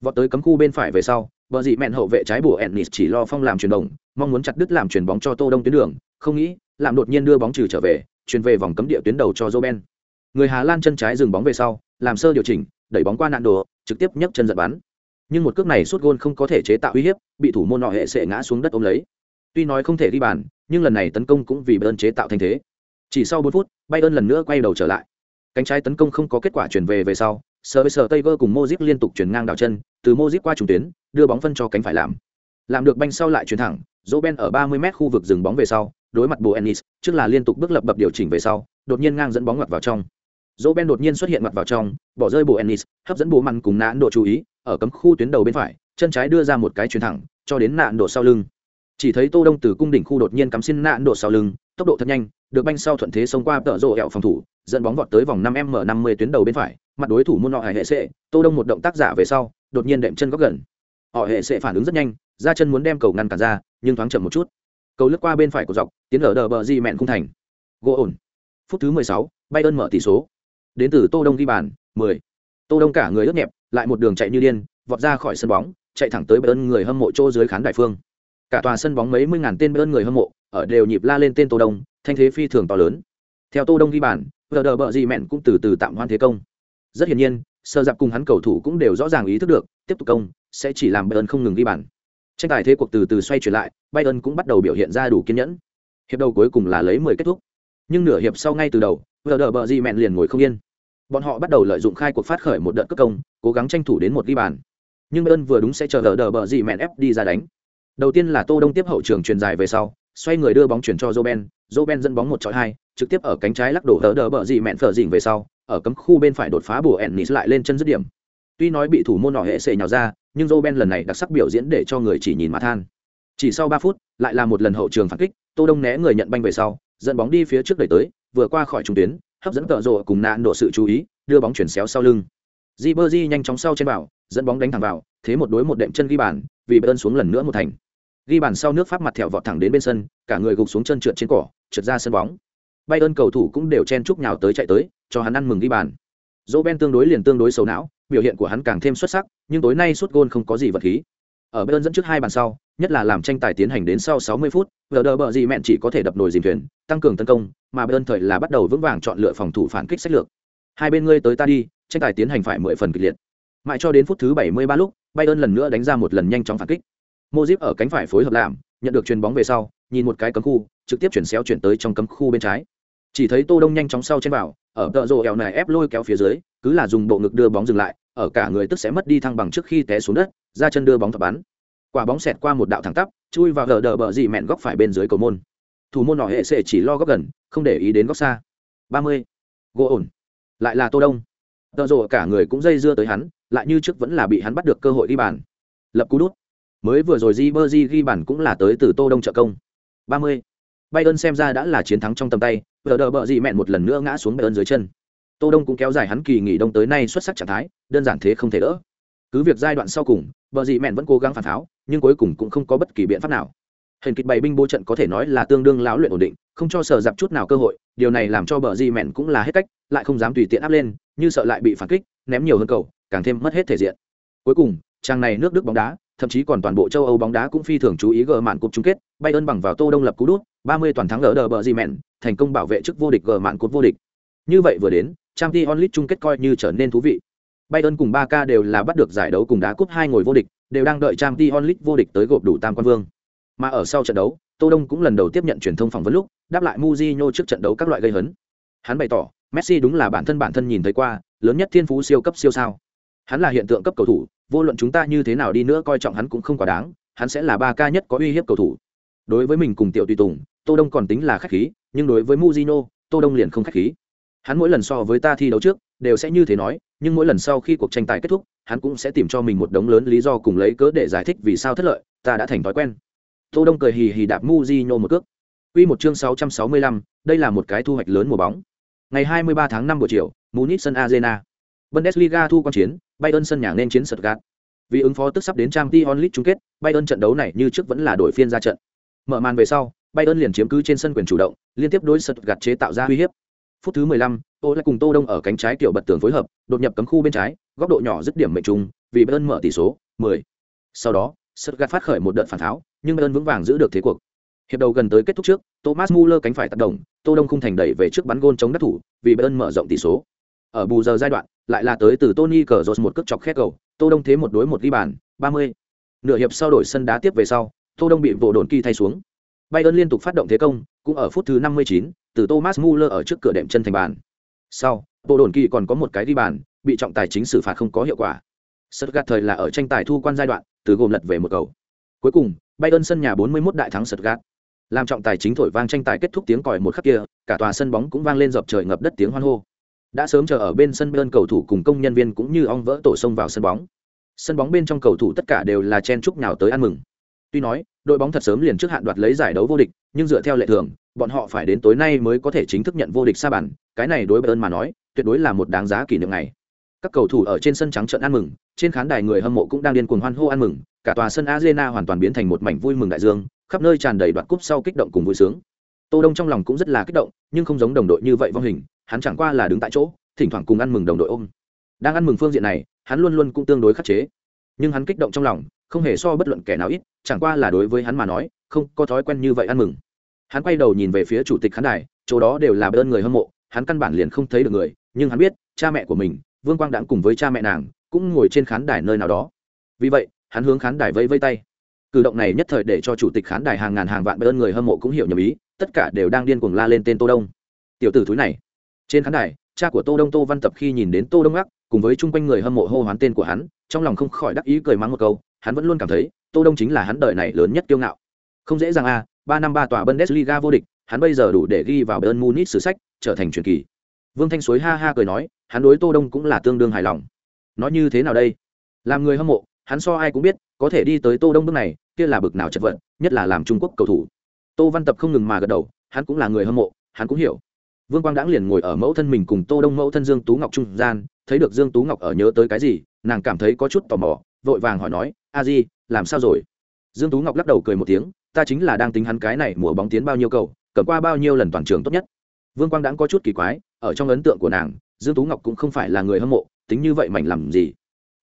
[SPEAKER 1] Vọt tới cấm khu bên phải về sau bờ vì mẹn hậu vệ trái bùa ennis chỉ lo phong làm chuyền đồng mong muốn chặt đứt làm chuyền bóng cho tô đông tuyến đường không nghĩ làm đột nhiên đưa bóng trừ trở về chuyền về vòng cấm địa tuyến đầu cho joben người hà lan chân trái dừng bóng về sau làm sơ điều chỉnh đẩy bóng qua nạn đồ trực tiếp nhấc chân giật bắn nhưng một cước này suốt gôn không có thể chế tạo uy hiếp bị thủ môn nọ hệ sệ ngã xuống đất ôm lấy tuy nói không thể ghi bàn nhưng lần này tấn công cũng vì Bayern chế tạo thành thế. Chỉ sau 4 phút, Bayern lần nữa quay đầu trở lại. Cánh trái tấn công không có kết quả chuyển về về sau, Server vơ cùng mozip liên tục chuyển ngang đảo chân, từ mozip qua trung tuyến, đưa bóng phân cho cánh phải làm. Làm được banh sau lại chuyển thẳng, Roben ở 30m khu vực dừng bóng về sau, đối mặt Boenis, trước là liên tục bước lập bập điều chỉnh về sau, đột nhiên ngang dẫn bóng ngoặt vào trong. Roben đột nhiên xuất hiện ngoặt vào trong, bỏ rơi Boenis, hấp dẫn bồ mặn cùng nạn độ chú ý, ở cấm khu tuyến đầu bên phải, chân trái đưa ra một cái chuyển thẳng, cho đến nạn độ sau lưng chỉ thấy tô đông từ cung đỉnh khu đột nhiên cắm xin nạn độ sau lưng tốc độ thật nhanh được banh sau thuận thế xông qua tợ rộ hẹo phòng thủ dẫn bóng vọt tới vòng năm m năm mươi tuyến đầu bên phải mặt đối thủ môn họ hệ sệ, tô đông một động tác giả về sau, đột nhiên đệm chân góc gần. Họ hệ sệ phản ứng rất nhanh, ra chân muốn đem cầu ngăn cản ra, nhưng thoáng chậm một chút. Cầu lướt qua bên phải của dọc, tiến ở đờ bờ di mẹn khung thành. Gỗ ổn. Phút thứ mười sáu bay ơn mở tỷ số. Đến từ tô đông ghi bàn, mười. Tô đông cả người ướt nhẹp, lại một đường chạy như điên, vọt ra khỏi sân bóng, chạy thẳng tới bay ơn người hâm mộ chỗ dưới khán đài phương. Cả tòa sân bóng mấy mươi ngàn tên ơn người hâm mộ, ở đều nhịp la lên tên tô đông, thanh thế phi thường to lớn. Theo tô đông ghi bàn đờ bờ di mẹn cũng từ từ tạm hoan thế công rất hiển nhiên sơ dạp cùng hắn cầu thủ cũng đều rõ ràng ý thức được tiếp tục công sẽ chỉ làm bayern không ngừng ghi bàn. Tranh tài thế cuộc từ từ xoay chuyển lại bayern cũng bắt đầu biểu hiện ra đủ kiên nhẫn. Hiệp đầu cuối cùng là lấy 10 kết thúc. Nhưng nửa hiệp sau ngay từ đầu vờ đờ bờ gì mẹn liền ngồi không yên. Bọn họ bắt đầu lợi dụng khai cuộc phát khởi một đợt cất công cố gắng tranh thủ đến một ghi bàn. Nhưng bayern vừa đúng sẽ chờ vờ đờ bờ gì mẹn ép đi ra đánh. Đầu tiên là Tô Đông tiếp hậu trường truyền dài về sau, xoay người đưa bóng chuyển cho Roben, Roben dẫn bóng một chọi hai, trực tiếp ở cánh trái lắc đổ hở đỡ bờ gì mẹn phở dỉnh về sau, ở cấm khu bên phải đột phá bùa Ennis lại lên chân dứt điểm. Tuy nói bị thủ môn nọ hệ sệ nhào ra, nhưng Roben lần này đặc sắc biểu diễn để cho người chỉ nhìn mà than. Chỉ sau ba phút, lại là một lần hậu trường phản kích, Tô Đông né người nhận banh về sau, dẫn bóng đi phía trước đẩy tới, vừa qua khỏi trung tuyến, hấp dẫn cờ rồ cùng nạn độ sự chú ý, đưa bóng chuyển xéo sau lưng. Ribery nhanh chóng sau trên bảo, dẫn bóng đánh thẳng vào, thế một đối một đệm chân ghi bàn, vì Bayern xuống lần nữa một thành ghi bàn sau nước pháp mặt thẹo vọt thẳng đến bên sân cả người gục xuống chân trượt trên cỏ trượt ra sân bóng Bayern cầu thủ cũng đều chen chúc nhào tới chạy tới, cho hắn ăn mừng ghi bàn. Dỗ ben tương đối liền tương đối xấu não, biểu hiện của hắn càng thêm xuất sắc, nhưng tối nay suốt gôn không có gì vật khí. Ở Bayern dẫn trước hai bàn sau, nhất là làm tranh tài tiến hành đến sau 60 phút vờ đờ bờ gì mẹn chỉ có thể đập nồi dìm thuyền, tăng cường tấn công, mà Bayern thời là bắt đầu vững vàng chọn lựa phòng thủ phản kích sách lược. Hai bên ngươi tới ta đi, tranh tài tiến hành phải mười phần kịch liệt. Mãi cho đến phút thứ 73 lúc, bayern lần nữa đánh ra một lần nhanh chóng phản kích. Mozip ở cánh phải phối hợp làm, nhận được chuyền bóng về sau, nhìn một cái cấm khu, trực tiếp chuyển xéo chuyển tới trong cấm khu bên trái chỉ thấy tô đông nhanh chóng sau trên bảo ở tợ rộ eo này ép lôi kéo phía dưới, cứ là dùng bộ ngực đưa bóng dừng lại, ở cả người tức sẽ mất đi thăng bằng trước khi té xuống đất, ra chân đưa bóng thập bắn. Quả bóng xẹt qua một đạo thẳng tắp, chui vào gờ đờ bờ dị mẹn góc phải bên dưới cầu môn. Thủ môn nọ hệ sệ chỉ lo góc gần, không để ý đến góc xa. Ba mươi. Gỗ ổn. Lại là tô đông. Tợ rộ cả người cũng dây dưa tới hắn, lại như trước vẫn là bị hắn bắt được cơ hội ghi bàn. Lập cú đút. Mới vừa rồi di bơ di ghi bàn cũng là tới từ tô đông trợ công. Ba mươi. Bayern xem ra đã là chiến thắng trong tầm tay vờ đờ bờ dị mẹn một lần nữa ngã xuống bayern dưới chân. Tô đông cũng kéo dài hắn kỳ nghỉ đông tới nay xuất sắc trạng thái đơn giản thế không thể đỡ. Cứ việc giai đoạn sau cùng bờ dị mẹn vẫn cố gắng phản tháo nhưng cuối cùng cũng không có bất kỳ biện pháp nào. Hình kịch bày binh bố trận có thể nói là tương đương lão luyện ổn định không cho sở dạp chút nào cơ hội điều này làm cho bờ dị mẹn cũng là hết cách lại không dám tùy tiện áp lên như sợ lại bị phản kích ném nhiều hơn cầu càng thêm mất hết thể diện. Cuối cùng trang này nước đức bóng đá thậm chí còn toàn bộ châu Âu bóng đá cũng phi thường chú ý gờ mạn cuộc chung kết, Bayern bằng vào Tô Đông lập cú đút, 30 toàn thắng ở đờ bờ gì mẹn, thành công bảo vệ chức vô địch gờ mạn cúp vô địch. Như vậy vừa đến, Champions League chung kết coi như trở nên thú vị. Bayern cùng Barca đều là bắt được giải đấu cùng đá cúp hai ngồi vô địch, đều đang đợi Champions League vô địch tới gộp đủ tam quan vương. Mà ở sau trận đấu, Tô Đông cũng lần đầu tiếp nhận truyền thông phỏng vấn lúc, đáp lại Mujinho trước trận đấu các loại gây hấn. Hắn bày tỏ, Messi đúng là bản thân bản thân nhìn thấy qua, lớn nhất thiên phú siêu cấp siêu sao. Hắn là hiện tượng cấp cầu thủ, vô luận chúng ta như thế nào đi nữa coi trọng hắn cũng không quá đáng, hắn sẽ là ba ca nhất có uy hiếp cầu thủ. Đối với mình cùng tiểu tùy tùng, Tô Đông còn tính là khách khí, nhưng đối với Mujino, Tô Đông liền không khách khí. Hắn mỗi lần so với ta thi đấu trước, đều sẽ như thế nói, nhưng mỗi lần sau khi cuộc tranh tài kết thúc, hắn cũng sẽ tìm cho mình một đống lớn lý do cùng lấy cớ để giải thích vì sao thất lợi, ta đã thành thói quen. Tô Đông cười hì hì đạp Mujino một cước. Quy một chương 665, đây là một cái thu hoạch lớn mùa bóng. Ngày 23 tháng 5 buổi chiều, Munich sân Arena. Bundesliga thu quan chiến, Bayern sân nhà nên chiến Stuttgart. Vì ứng phó tức sắp đến Champions League chung kết, Bayern trận đấu này như trước vẫn là đổi phiên ra trận. Mở màn về sau, Bayern liền chiếm cứ trên sân quyền chủ động, liên tiếp đối Stuttgart chế tạo ra uy hiếp. Phút thứ 15, Tô lại cùng Tô Đông ở cánh trái tiểu bật tường phối hợp, đột nhập cấm khu bên trái, góc độ nhỏ dứt điểm mệnh trung, vì Bayern mở tỷ số 10. Sau đó, Stuttgart phát khởi một đợt phản tháo, nhưng Bayern vững vàng giữ được thế cuộc. Hiệp đầu gần tới kết thúc trước, Thomas Muller cánh phải tác động, Tô Đông không thành đẩy về trước bắn gôn chống đất thủ, vì Bayern mở rộng tỷ số. Ở bù giờ giai đoạn, lại là tới từ Tony Cazorla một cước chọc khét cầu, Tô Đông thế một đối một ghi bàn, 30. Nửa hiệp sau đổi sân đá tiếp về sau, Tô Đông bị vụ đồn kỳ thay xuống. Bayern liên tục phát động thế công, cũng ở phút thứ 59, từ Thomas Muller ở trước cửa đệm chân thành bàn. Sau, bộ đồn kỳ còn có một cái đi bàn, bị trọng tài chính xử phạt không có hiệu quả. Stuttgart thời là ở tranh tài thu quan giai đoạn, từ gồm lật về một cầu. Cuối cùng, Bayern sân nhà 41 đại thắng Stuttgart. Làm trọng tài chính thổi vang tranh tài kết thúc tiếng còi một khắc kia, cả tòa sân bóng cũng vang lên dập trời ngập đất tiếng hoan hô đã sớm chờ ở bên sân Bayern cầu thủ cùng công nhân viên cũng như ong vỡ tổ xông vào sân bóng sân bóng bên trong cầu thủ tất cả đều là chen chúc nhào tới ăn mừng tuy nói đội bóng thật sớm liền trước hạn đoạt lấy giải đấu vô địch, nhưng dựa theo lệ thường, bọn họ phải đến tối nay mới có thể chính thức nhận vô địch xa bản cái này đối với ơn mà nói, tuyệt đối là một đáng giá kỷ niệm này các cầu thủ ở trên sân trắng trận ăn mừng, trên khán đài người hâm mộ cũng đang điên cuồng hoan hô ăn mừng, cả tòa sân arena hoàn toàn biến thành một mảnh vui mừng đại dương, khắp nơi tràn đầy đoạt cúp sau kích động cùng vui sướng. Tô đông trong lòng cũng rất là kích động, nhưng không giống đồng đội như vậy vong hình, hắn chẳng qua là đứng tại chỗ, thỉnh thoảng cùng ăn mừng đồng đội ôm. Đang ăn mừng phương diện này, hắn luôn luôn cũng tương đối khắc chế. Nhưng hắn kích động trong lòng, không hề so bất luận kẻ nào ít chẳng qua là đối với hắn mà nói không có thói quen như vậy ăn mừng. Hắn quay đầu nhìn về phía chủ tịch khán đài chỗ đó đều là ơn người hâm mộ hắn căn bản liền không thấy được người nhưng hắn biết cha mẹ của mình vương quang đãng cùng với cha mẹ nàng cũng ngồi trên khán đài nơi nào đó. Vì vậy hắn hướng khán đài vẫy vây tay. Cử động này nhất thời để cho chủ tịch khán đài hàng ngàn hàng vạn ơn người hâm mộ cũng hiểu nhầm ý tất cả đều đang điên cuồng la lên tên tô đông. Tiểu tử thúi này. Trên khán đài cha của tô đông tô văn tập khi nhìn đến tô đông ác, cùng với chung quanh người hâm mộ hô hoán tên của hắn trong lòng không khỏi đắc ý cười mắng một câu hắn vẫn luôn cảm thấy, tô đông chính là hắn đời này lớn nhất kiêu ngạo. Không dễ dàng a ba năm ba tòa bundesliga vô địch, hắn bây giờ đủ để ghi vào bayern munich sử sách, trở thành truyền kỳ. Vương thanh suối ha ha cười nói, hắn đối tô đông cũng là tương đương hài lòng. Nói như thế nào đây? Làm người hâm mộ, hắn so ai cũng biết, có thể đi tới tô đông bước này, kia là bực nào chật vật, nhất là làm trung quốc cầu thủ. Tô văn tập không ngừng mà gật đầu, hắn cũng là người hâm mộ, hắn cũng hiểu. Vương quang đãng liền ngồi ở mẫu thân mình cùng tô đông mẫu thân dương tú ngọc trung gian, thấy được dương tú ngọc ở nhớ tới cái gì, nàng cảm thấy có chút tò mò, vội vàng hỏi nói a di, làm sao rồi? Dương tú ngọc lắc đầu cười một tiếng, ta chính là đang tính hắn cái này mùa bóng tiến bao nhiêu cầu, cầm qua bao nhiêu lần toàn trường tốt nhất. Vương quang đãng có chút kỳ quái, ở trong ấn tượng của nàng, dương tú ngọc cũng không phải là người hâm mộ, tính như vậy mảnh làm gì?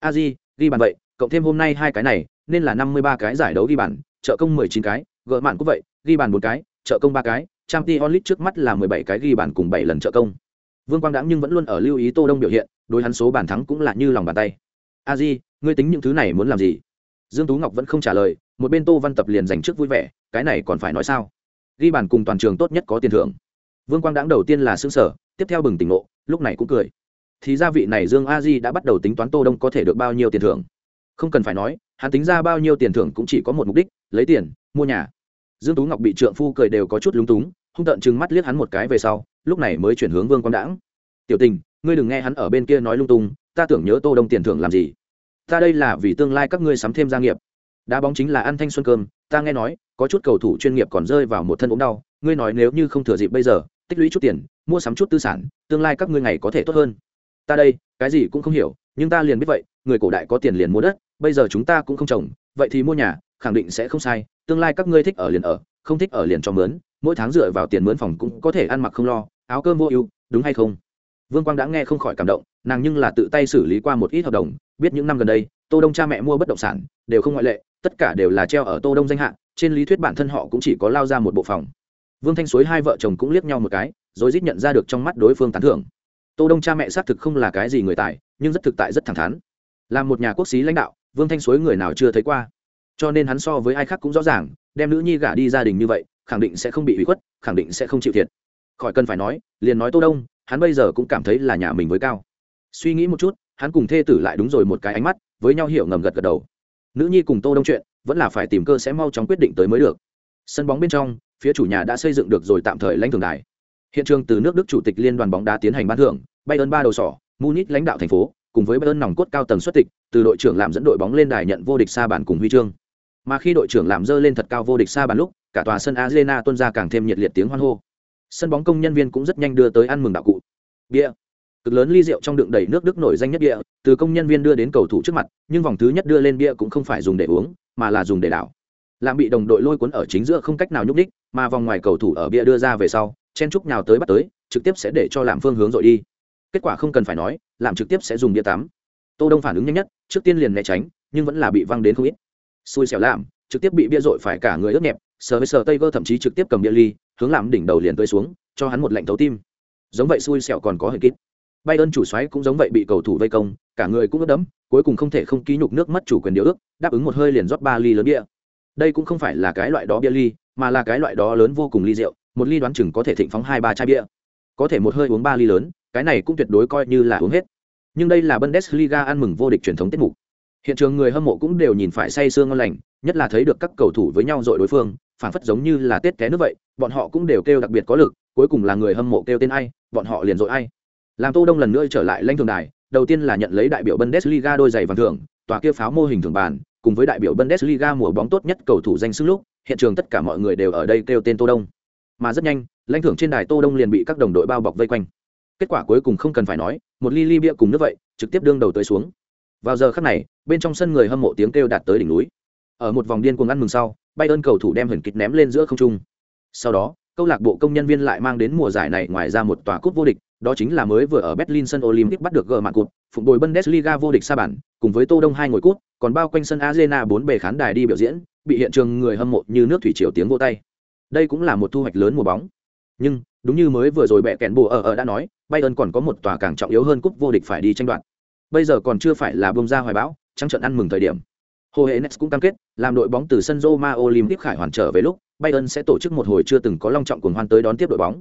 [SPEAKER 1] A di, ghi bàn vậy, cộng thêm hôm nay hai cái này, nên là năm mươi ba cái giải đấu ghi bàn, trợ công mười chín cái, gỡ mạn cũng vậy, ghi bàn bốn cái, trợ công ba cái trang t onlit trước mắt là mười bảy cái ghi bàn cùng bảy lần trợ công. Vương quang đãng nhưng vẫn luôn ở lưu ý tô đông biểu hiện, đối hắn số bàn thắng cũng là như lòng bàn tay. A di, ngươi tính những thứ này muốn làm gì? Dương tú ngọc vẫn không trả lời, một bên tô văn tập liền dành trước vui vẻ, cái này còn phải nói sao? Ghi bàn cùng toàn trường tốt nhất có tiền thưởng. Vương quang đáng đầu tiên là xương sở tiếp theo bừng tỉnh ngộ, lúc này cũng cười. Thì gia vị này dương a di đã bắt đầu tính toán tô đông có thể được bao nhiêu tiền thưởng. Không cần phải nói, hắn tính ra bao nhiêu tiền thưởng cũng chỉ có một mục đích, lấy tiền, mua nhà. Dương tú ngọc bị trượng phu cười đều có chút lúng túng, hung tợn chừng mắt liếc hắn một cái về sau, lúc này mới chuyển hướng vương quang đãng. Tiểu tình, ngươi đừng nghe hắn ở bên kia nói lung tung, ta tưởng nhớ tô đông tiền thưởng làm gì? Ta đây là vì tương lai các ngươi sắm thêm gia nghiệp. Đá bóng chính là ăn thanh xuân cơm, ta nghe nói, có chút cầu thủ chuyên nghiệp còn rơi vào một thân ốm đau, ngươi nói nếu như không thừa dịp bây giờ, tích lũy chút tiền, mua sắm chút tư sản, tương lai các ngươi ngày có thể tốt hơn. Ta đây, cái gì cũng không hiểu, nhưng ta liền biết vậy, người cổ đại có tiền liền mua đất, bây giờ chúng ta cũng không trồng, vậy thì mua nhà, khẳng định sẽ không sai, tương lai các ngươi thích ở liền ở, không thích ở liền cho mướn, mỗi tháng dựa vào tiền mướn phòng cũng có thể ăn mặc không lo, áo cơm vô ưu, đúng hay không? Vương quang đã nghe không khỏi cảm động, nàng nhưng là tự tay xử lý qua một ít hợp đồng, biết những năm gần đây, tô đông cha mẹ mua bất động sản, đều không ngoại lệ, tất cả đều là treo ở tô đông danh hạ, trên lý thuyết bản thân họ cũng chỉ có lao ra một bộ phòng. Vương thanh suối hai vợ chồng cũng liếc nhau một cái, rồi dít nhận ra được trong mắt đối phương tán thưởng. Tô đông cha mẹ xác thực không là cái gì người tài, nhưng rất thực tại rất thẳng thắn. Là một nhà quốc sĩ lãnh đạo, vương thanh suối người nào chưa thấy qua. Cho nên hắn so với ai khác cũng rõ ràng, đem nữ nhi gả đi gia đình như vậy, khẳng định sẽ không bị hủy khuất, khẳng định sẽ không chịu thiệt. Khỏi cần phải nói, liền nói tô đông hắn bây giờ cũng cảm thấy là nhà mình với cao. Suy nghĩ một chút, hắn cùng thê tử lại đúng rồi một cái ánh mắt, với nhau hiểu ngầm gật gật đầu. Nữ nhi cùng tô đông chuyện, vẫn là phải tìm cơ sẽ mau chóng quyết định tới mới được. Sân bóng bên trong, phía chủ nhà đã xây dựng được rồi tạm thời lãnh thường đài. Hiện trường từ nước đức chủ tịch liên đoàn bóng đá tiến hành ban thưởng bay ơn ba đầu sỏ, munich lãnh đạo thành phố, cùng với bay ơn nòng cốt cao tầng xuất tịch, từ đội trưởng làm dẫn đội bóng lên đài nhận vô địch xa bàn cùng huy chương. Mà khi đội trưởng làm dơ lên thật cao vô địch xa bàn lúc, cả tòa sân arena tuôn ra càng thêm nhiệt liệt tiếng hoan hô sân bóng công nhân viên cũng rất nhanh đưa tới ăn mừng đạo cụ. Bia. Cực lớn ly rượu trong đựng đầy nước đức nổi danh nhất bia, từ công nhân viên đưa đến cầu thủ trước mặt, nhưng vòng thứ nhất đưa lên bia cũng không phải dùng để uống, mà là dùng để đảo. Làm bị đồng đội lôi cuốn ở chính giữa không cách nào nhúc ních mà vòng ngoài cầu thủ ở bia đưa ra về sau, chen trúc nào tới bắt tới, trực tiếp sẽ để cho làm phương hướng rồi đi. Kết quả không cần phải nói làm trực tiếp sẽ dùng bia tắm. Tô đông phản ứng nhanh nhất, trước tiên liền né tránh, nhưng vẫn là bị văng đến không ít. Xui xẻo làm trực tiếp bị bia dội phải cả người ướt nhẹp sờ với sờ tây vơ thậm chí trực tiếp cầm bia ly, hướng làm đỉnh đầu liền tới xuống, cho hắn một lệnh thấu tim. Giống vậy xui xẻo còn có hệ kít. Bay ơn chủ xoáy cũng giống vậy bị cầu thủ vây công, cả người cũng ướt đẫm, cuối cùng không thể không ký nhục nước mất chủ quyền điều ước, đáp ứng một hơi liền rót ba ly lớn bia. Đây cũng không phải là cái loại đó bia ly, mà là cái loại đó lớn vô cùng ly rượu, một ly đoán chừng có thể thịnh phóng hai ba chai bia. Có thể một hơi uống ba ly lớn, cái này cũng tuyệt đối coi như là uống hết. Nhưng đây là bundesliga ăn mừng vô địch truyền thống tiết mục. Hiện trường người hâm mộ cũng đều nhìn phải say sương ngon lành, nhất là thấy được các cầu thủ với nhau dội đối phương phản phất giống như là tết té nước vậy, bọn họ cũng đều kêu đặc biệt có lực, cuối cùng là người hâm mộ kêu tên ai, bọn họ liền dội ai. Làm tô đông lần nữa trở lại lãnh thường đài, đầu tiên là nhận lấy đại biểu bundesliga đôi giày vàng thưởng, tòa kia pháo mô hình thường bàn, cùng với đại biểu bundesliga mùa bóng tốt nhất cầu thủ danh xưng lúc, hiện trường tất cả mọi người đều ở đây kêu tên tô đông. Mà rất nhanh, lãnh thưởng trên đài tô đông liền bị các đồng đội bao bọc vây quanh. Kết quả cuối cùng không cần phải nói, một ly ly bia cùng nước vậy, trực tiếp đương đầu tới xuống. Vào giờ khắc này, bên trong sân người hâm mộ tiếng kêu đạt tới đỉnh núi. Ở một vòng điên cuồng ăn mừng sau bay ơn cầu thủ đem huyền kịch ném lên giữa không trung. Sau đó, câu lạc bộ công nhân viên lại mang đến mùa giải này ngoài ra một tòa cúp vô địch, đó chính là mới vừa ở berlin sân olympic bắt được gờ mạng cụt phụng bồi bundesliga vô địch sa bản, cùng với tô đông hai ngồi cút còn bao quanh sân arena bốn bề khán đài đi biểu diễn, bị hiện trường người hâm mộ như nước thủy triều tiếng vô tay. Đây cũng là một thu hoạch lớn mùa bóng. Nhưng, đúng như mới vừa rồi bẹ kẹn bù ở ở đã nói bayern còn có một tòa càng trọng yếu hơn cúp vô địch phải đi tranh đoạt. Bây giờ còn chưa phải là bông ra hoài bão, trắng trận ăn mừng thời điểm. Hồ hệ Nets cũng cam kết, làm đội bóng từ sân Roma Olympic khải hoàn trở về lúc, Bayern sẽ tổ chức một hồi chưa từng có long trọng cuồng hoan tới đón tiếp đội bóng.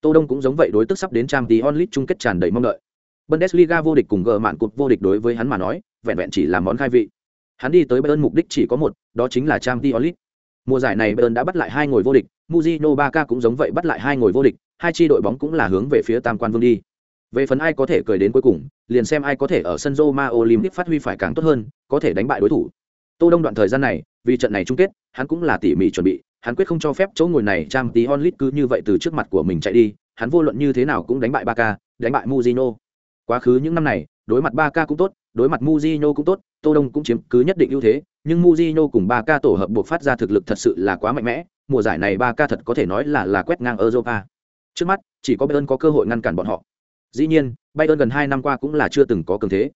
[SPEAKER 1] Tô Đông cũng giống vậy đối tức sắp đến Champions League chung kết tràn đầy mong đợi. Bundesliga vô địch cùng gờ mạn cột vô địch đối với hắn mà nói, vẹn vẹn chỉ là món khai vị. Hắn đi tới Bayern mục đích chỉ có một, đó chính là Champions League. Mùa giải này Bayern đã bắt lại hai ngôi vô địch, Mujino Barca cũng giống vậy bắt lại hai ngôi vô địch, hai chi đội bóng cũng là hướng về phía tam quan vương đi. Về phần ai có thể cười đến cuối cùng, liền xem ai có thể ở sân Roma Olympic phát huy phải càng tốt hơn, có thể đánh bại đối thủ. Tô Đông đoạn thời gian này, vì trận này chung kết, hắn cũng là tỉ mỉ chuẩn bị, hắn quyết không cho phép chỗ ngồi này trang tí onlit cứ như vậy từ trước mặt của mình chạy đi, hắn vô luận như thế nào cũng đánh bại Barca, đánh bại Mujino. Quá khứ những năm này, đối mặt Barca cũng tốt, đối mặt Mujino cũng tốt, Tô Đông cũng chiếm cứ nhất định ưu thế, nhưng Mujino cùng Barca tổ hợp buộc phát ra thực lực thật sự là quá mạnh mẽ, mùa giải này Barca thật có thể nói là là quét ngang Europa. Trước mắt, chỉ có Bayern có cơ hội ngăn cản bọn họ. Dĩ nhiên, Bayern gần 2 năm qua cũng là chưa từng có cường thế.